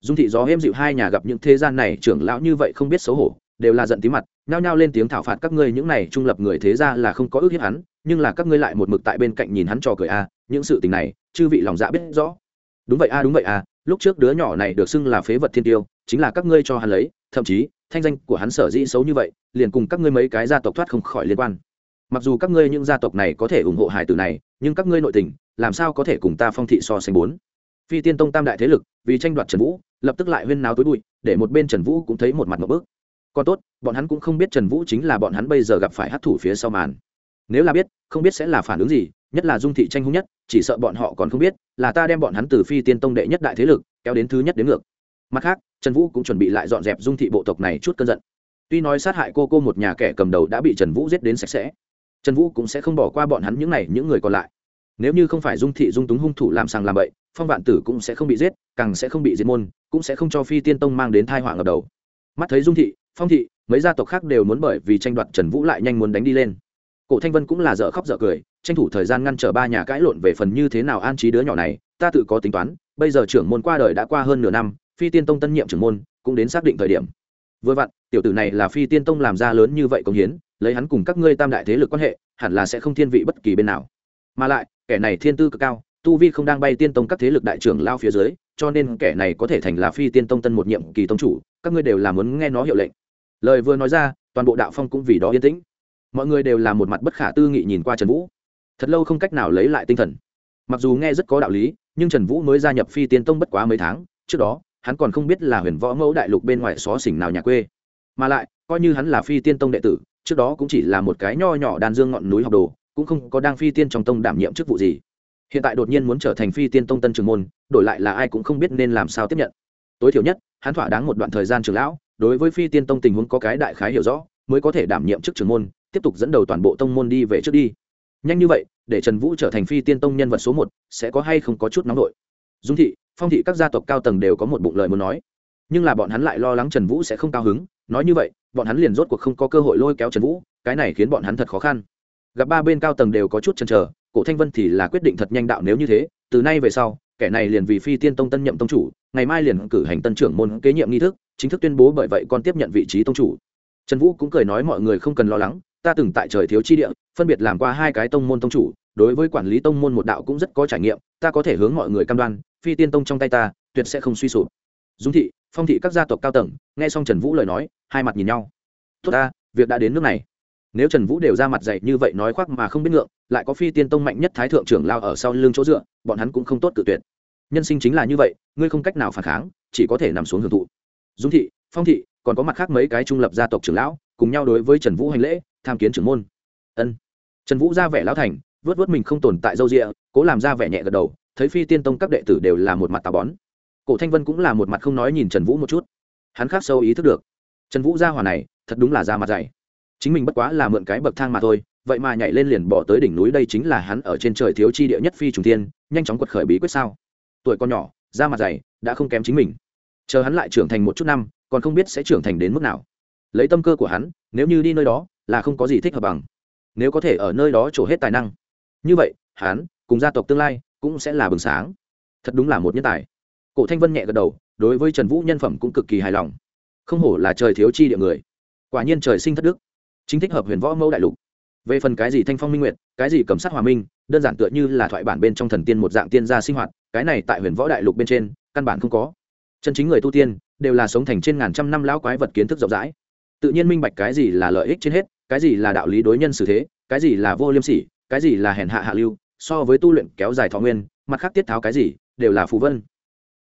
Speaker 1: Dung thị gió êm dịu hai nhà gặp những thế gian này, trưởng lão như vậy không biết xấu hổ, đều là giận tí mặt, nhao nhao lên tiếng thảo phạt các ngươi, những này trung lập người thế gia là không có ước hiếp hắn, nhưng là các ngươi lại một mực tại bên cạnh nhìn hắn trò cười a, những sự tình này, chư vị lòng dạ biết rõ. Đúng vậy a, đúng vậy a, lúc trước đứa nhỏ này được xưng là phế vật thiên tiêu, chính là các ngươi cho hắn lấy thậm chí, thanh danh của hắn sở dĩ xấu như vậy, liền cùng các ngươi mấy cái gia tộc thoát không khỏi liên quan. Mặc dù các ngươi những gia tộc này có thể ủng hộ hải tử này, nhưng các ngươi nội tình, làm sao có thể cùng ta phong thị so sánh bốn? Phi tiên tông tam đại thế lực, vì tranh đoạt trần vũ, lập tức lại huyên náo tối bụi, để một bên trần vũ cũng thấy một mặt một bước còn tốt, bọn hắn cũng không biết trần vũ chính là bọn hắn bây giờ gặp phải hát thủ phía sau màn. Nếu là biết, không biết sẽ là phản ứng gì, nhất là dung thị tranh hung nhất, chỉ sợ bọn họ còn không biết, là ta đem bọn hắn từ phi tiên tông đệ nhất đại thế lực, kéo đến thứ nhất đến ngược mặt khác, trần vũ cũng chuẩn bị lại dọn dẹp dung thị bộ tộc này chút cơn giận. Tuy nói sát hại cô cô một nhà kẻ cầm đầu đã bị trần vũ giết đến sạch sẽ, trần vũ cũng sẽ không bỏ qua bọn hắn những n à y những người còn lại. Nếu như không phải dung thị dung túng hung thủ làm sàng làm bậy, phong vạn tử cũng sẽ không bị giết, càng sẽ không bị diệt môn, cũng sẽ không cho phi tiên tông mang đến thai họa ngập đầu. Mắt thấy dung thị, phong thị, mấy gia tộc khác đều muốn bởi vì tranh đoạt trần vũ lại nhanh muốn đánh đi lên. Cổ thanh vân cũng là dở khóc dở cười, tranh thủ thời gian ngăn trở ba nhà cãi lộn về phần như thế nào an trí đứa nhỏ này, ta tự có tính toán, bây giờ trưởng môn qua đời đã qua hơn nửa năm phi tiên tông tân nhiệm trưởng môn, cũng đến xác định thời điểm. Vừa vặn, tiểu tử này là phi tiên tông làm ra lớn như vậy công hiến, lấy hắn cùng các ngươi tam đại thế lực quan hệ, hẳn là sẽ không thiên vị bất kỳ bên nào. Mà lại, kẻ này thiên tư cực cao, tu vi không đang bay tiên tông các thế lực đại trưởng lao phía dưới, cho nên kẻ này có thể thành là phi tiên tông tân một nhiệm kỳ tông chủ, các ngươi đều là muốn nghe nó hiệu lệnh. Lời vừa nói ra, toàn bộ đạo phong cũng vì đó yên tĩnh. Mọi người đều là một mặt bất khả tư nghị nhìn qua trần vũ. Thật lâu không cách nào lấy lại tinh thần. Mặc dù nghe rất có đạo lý, nhưng trần vũ mới gia nhập phi tiên tông bất quá mấy tháng, trước đó hắn còn không biết là huyền võ mẫu đại lục bên ngoài xó xỉnh nào nhà quê. Mà lại, coi như hắn là phi tiên tông đệ tử, trước đó cũng chỉ là một cái nho nhỏ đàn dương ngọn núi học đồ, cũng không có đang phi tiên trong tông đảm nhiệm chức vụ gì. Hiện tại đột nhiên muốn trở thành phi tiên tông tân trường môn, đổi lại là ai cũng không biết nên làm sao tiếp nhận. Tối thiểu nhất, hắn thỏa đáng một đoạn thời gian trường lão, đối với phi tiên tông tình huống có cái đại khái hiểu rõ, mới có thể đảm nhiệm chức trường môn, tiếp tục dẫn đầu toàn bộ tông môn đi về trước đi. Nhanh như vậy, để trần vũ trở thành phi tiên tông nhân vật số một, sẽ có hay không có chút nóng đội dung thị phong thị các gia tộc cao tầng đều có một bụng lời muốn nói. Nhưng là bọn hắn lại lo lắng trần vũ sẽ không cao hứng, nói như vậy, bọn hắn liền rốt cuộc không có cơ hội lôi kéo trần vũ, cái này khiến bọn hắn thật khó khăn. Gặp ba bên cao tầng đều có chút chần chờ, cổ thanh vân thì là quyết định thật nhanh đạo nếu như thế, từ nay về sau, kẻ này liền vì phi tiên tông tân nhậm tông chủ, ngày mai liền cử hành tân trưởng môn kế nhiệm nghi thức, chính thức tuyên bố bởi vậy con tiếp nhận vị trí tông chủ. Trần vũ cũng cười nói mọi người không cần lo lắng, ta từng tại trời thiếu chi địa, phân biệt làm qua hai cái tông môn tông chủ, đối với quản lý tông môn một đạo cũng rất có trải nghiệm, ta có thể hướng mọi người cam đoan phi tiên tông trong tay ta, tuyệt sẽ không suy sụp. Dung thị, phong thị các gia tộc cao tầng, nghe xong trần vũ lời nói, hai mặt nhìn nhau. Tốt ta, việc đã đến nước này. Nếu trần vũ đều ra mặt dạy như vậy nói khoác mà không biết ngượng, lại có phi tiên tông mạnh nhất thái thượng trưởng lao ở sau lưng chỗ dựa, bọn hắn cũng không tốt tự tuyệt. Nhân sinh chính là như vậy, ngươi không cách nào phản kháng, chỉ có thể nằm xuống hưởng thụ. Dung thị, phong thị, còn có mặt khác mấy cái trung lập gia tộc trưởng lão, cùng nhau đối với trần vũ hành lễ, tham kiến trưởng môn. Ân. Trần vũ ra vẻ lão thành, vớt vớt mình không tồn tại dâu rịa cố làm ra vẻ nhẹ gật đầu thấy phi tiên tông các đệ tử đều là một mặt tà bón. Cổ thanh vân cũng là một mặt không nói nhìn trần vũ một chút. Hắn khác sâu ý thức được. Trần vũ ra hòa này thật đúng là ra mặt dày. Chính mình bất quá là mượn cái bậc thang mà thôi vậy mà nhảy lên liền bỏ tới đỉnh núi đây chính là hắn ở trên trời thiếu chi địa nhất phi trùng tiên, nhanh chóng quật khởi bí quyết sao. Tuổi con nhỏ ra mặt dày đã không kém chính mình. Chờ hắn lại trưởng thành một chút năm còn không biết sẽ trưởng thành đến mức nào. Lấy tâm cơ của hắn nếu như đi nơi đó là không có gì thích hợp bằng. Nếu có thể ở nơi đó trổ hết tài năng. Như vậy hắn cùng gia tộc tương lai cũng sẽ là bừng sáng. Thật đúng là một nhân tài. Cổ thanh vân nhẹ gật đầu, đối với trần vũ nhân phẩm cũng cực kỳ hài lòng. Không hổ là trời thiếu chi địa người. Quả nhiên trời sinh thất đức. Chính thích hợp huyền võ mẫu đại lục. Về phần cái gì thanh phong minh nguyệt, cái gì cầm sát hòa minh, đơn giản tựa như là thoại bản bên trong thần tiên một dạng tiên gia sinh hoạt, cái này tại huyền võ đại lục bên trên, căn bản không có. Chân chính người tu tiên, đều là sống thành trên ngàn trăm năm lão quái vật kiến thức rộng rãi. Tự nhiên minh bạch cái gì là lợi ích trên hết, cái gì là đạo lý đối nhân xử thế, cái gì là vô liêm sỉ, cái gì là hèn hạ hạ lưu so với tu luyện kéo dài thọ nguyên, mặt khác tiết tháo cái gì, đều là phù vân.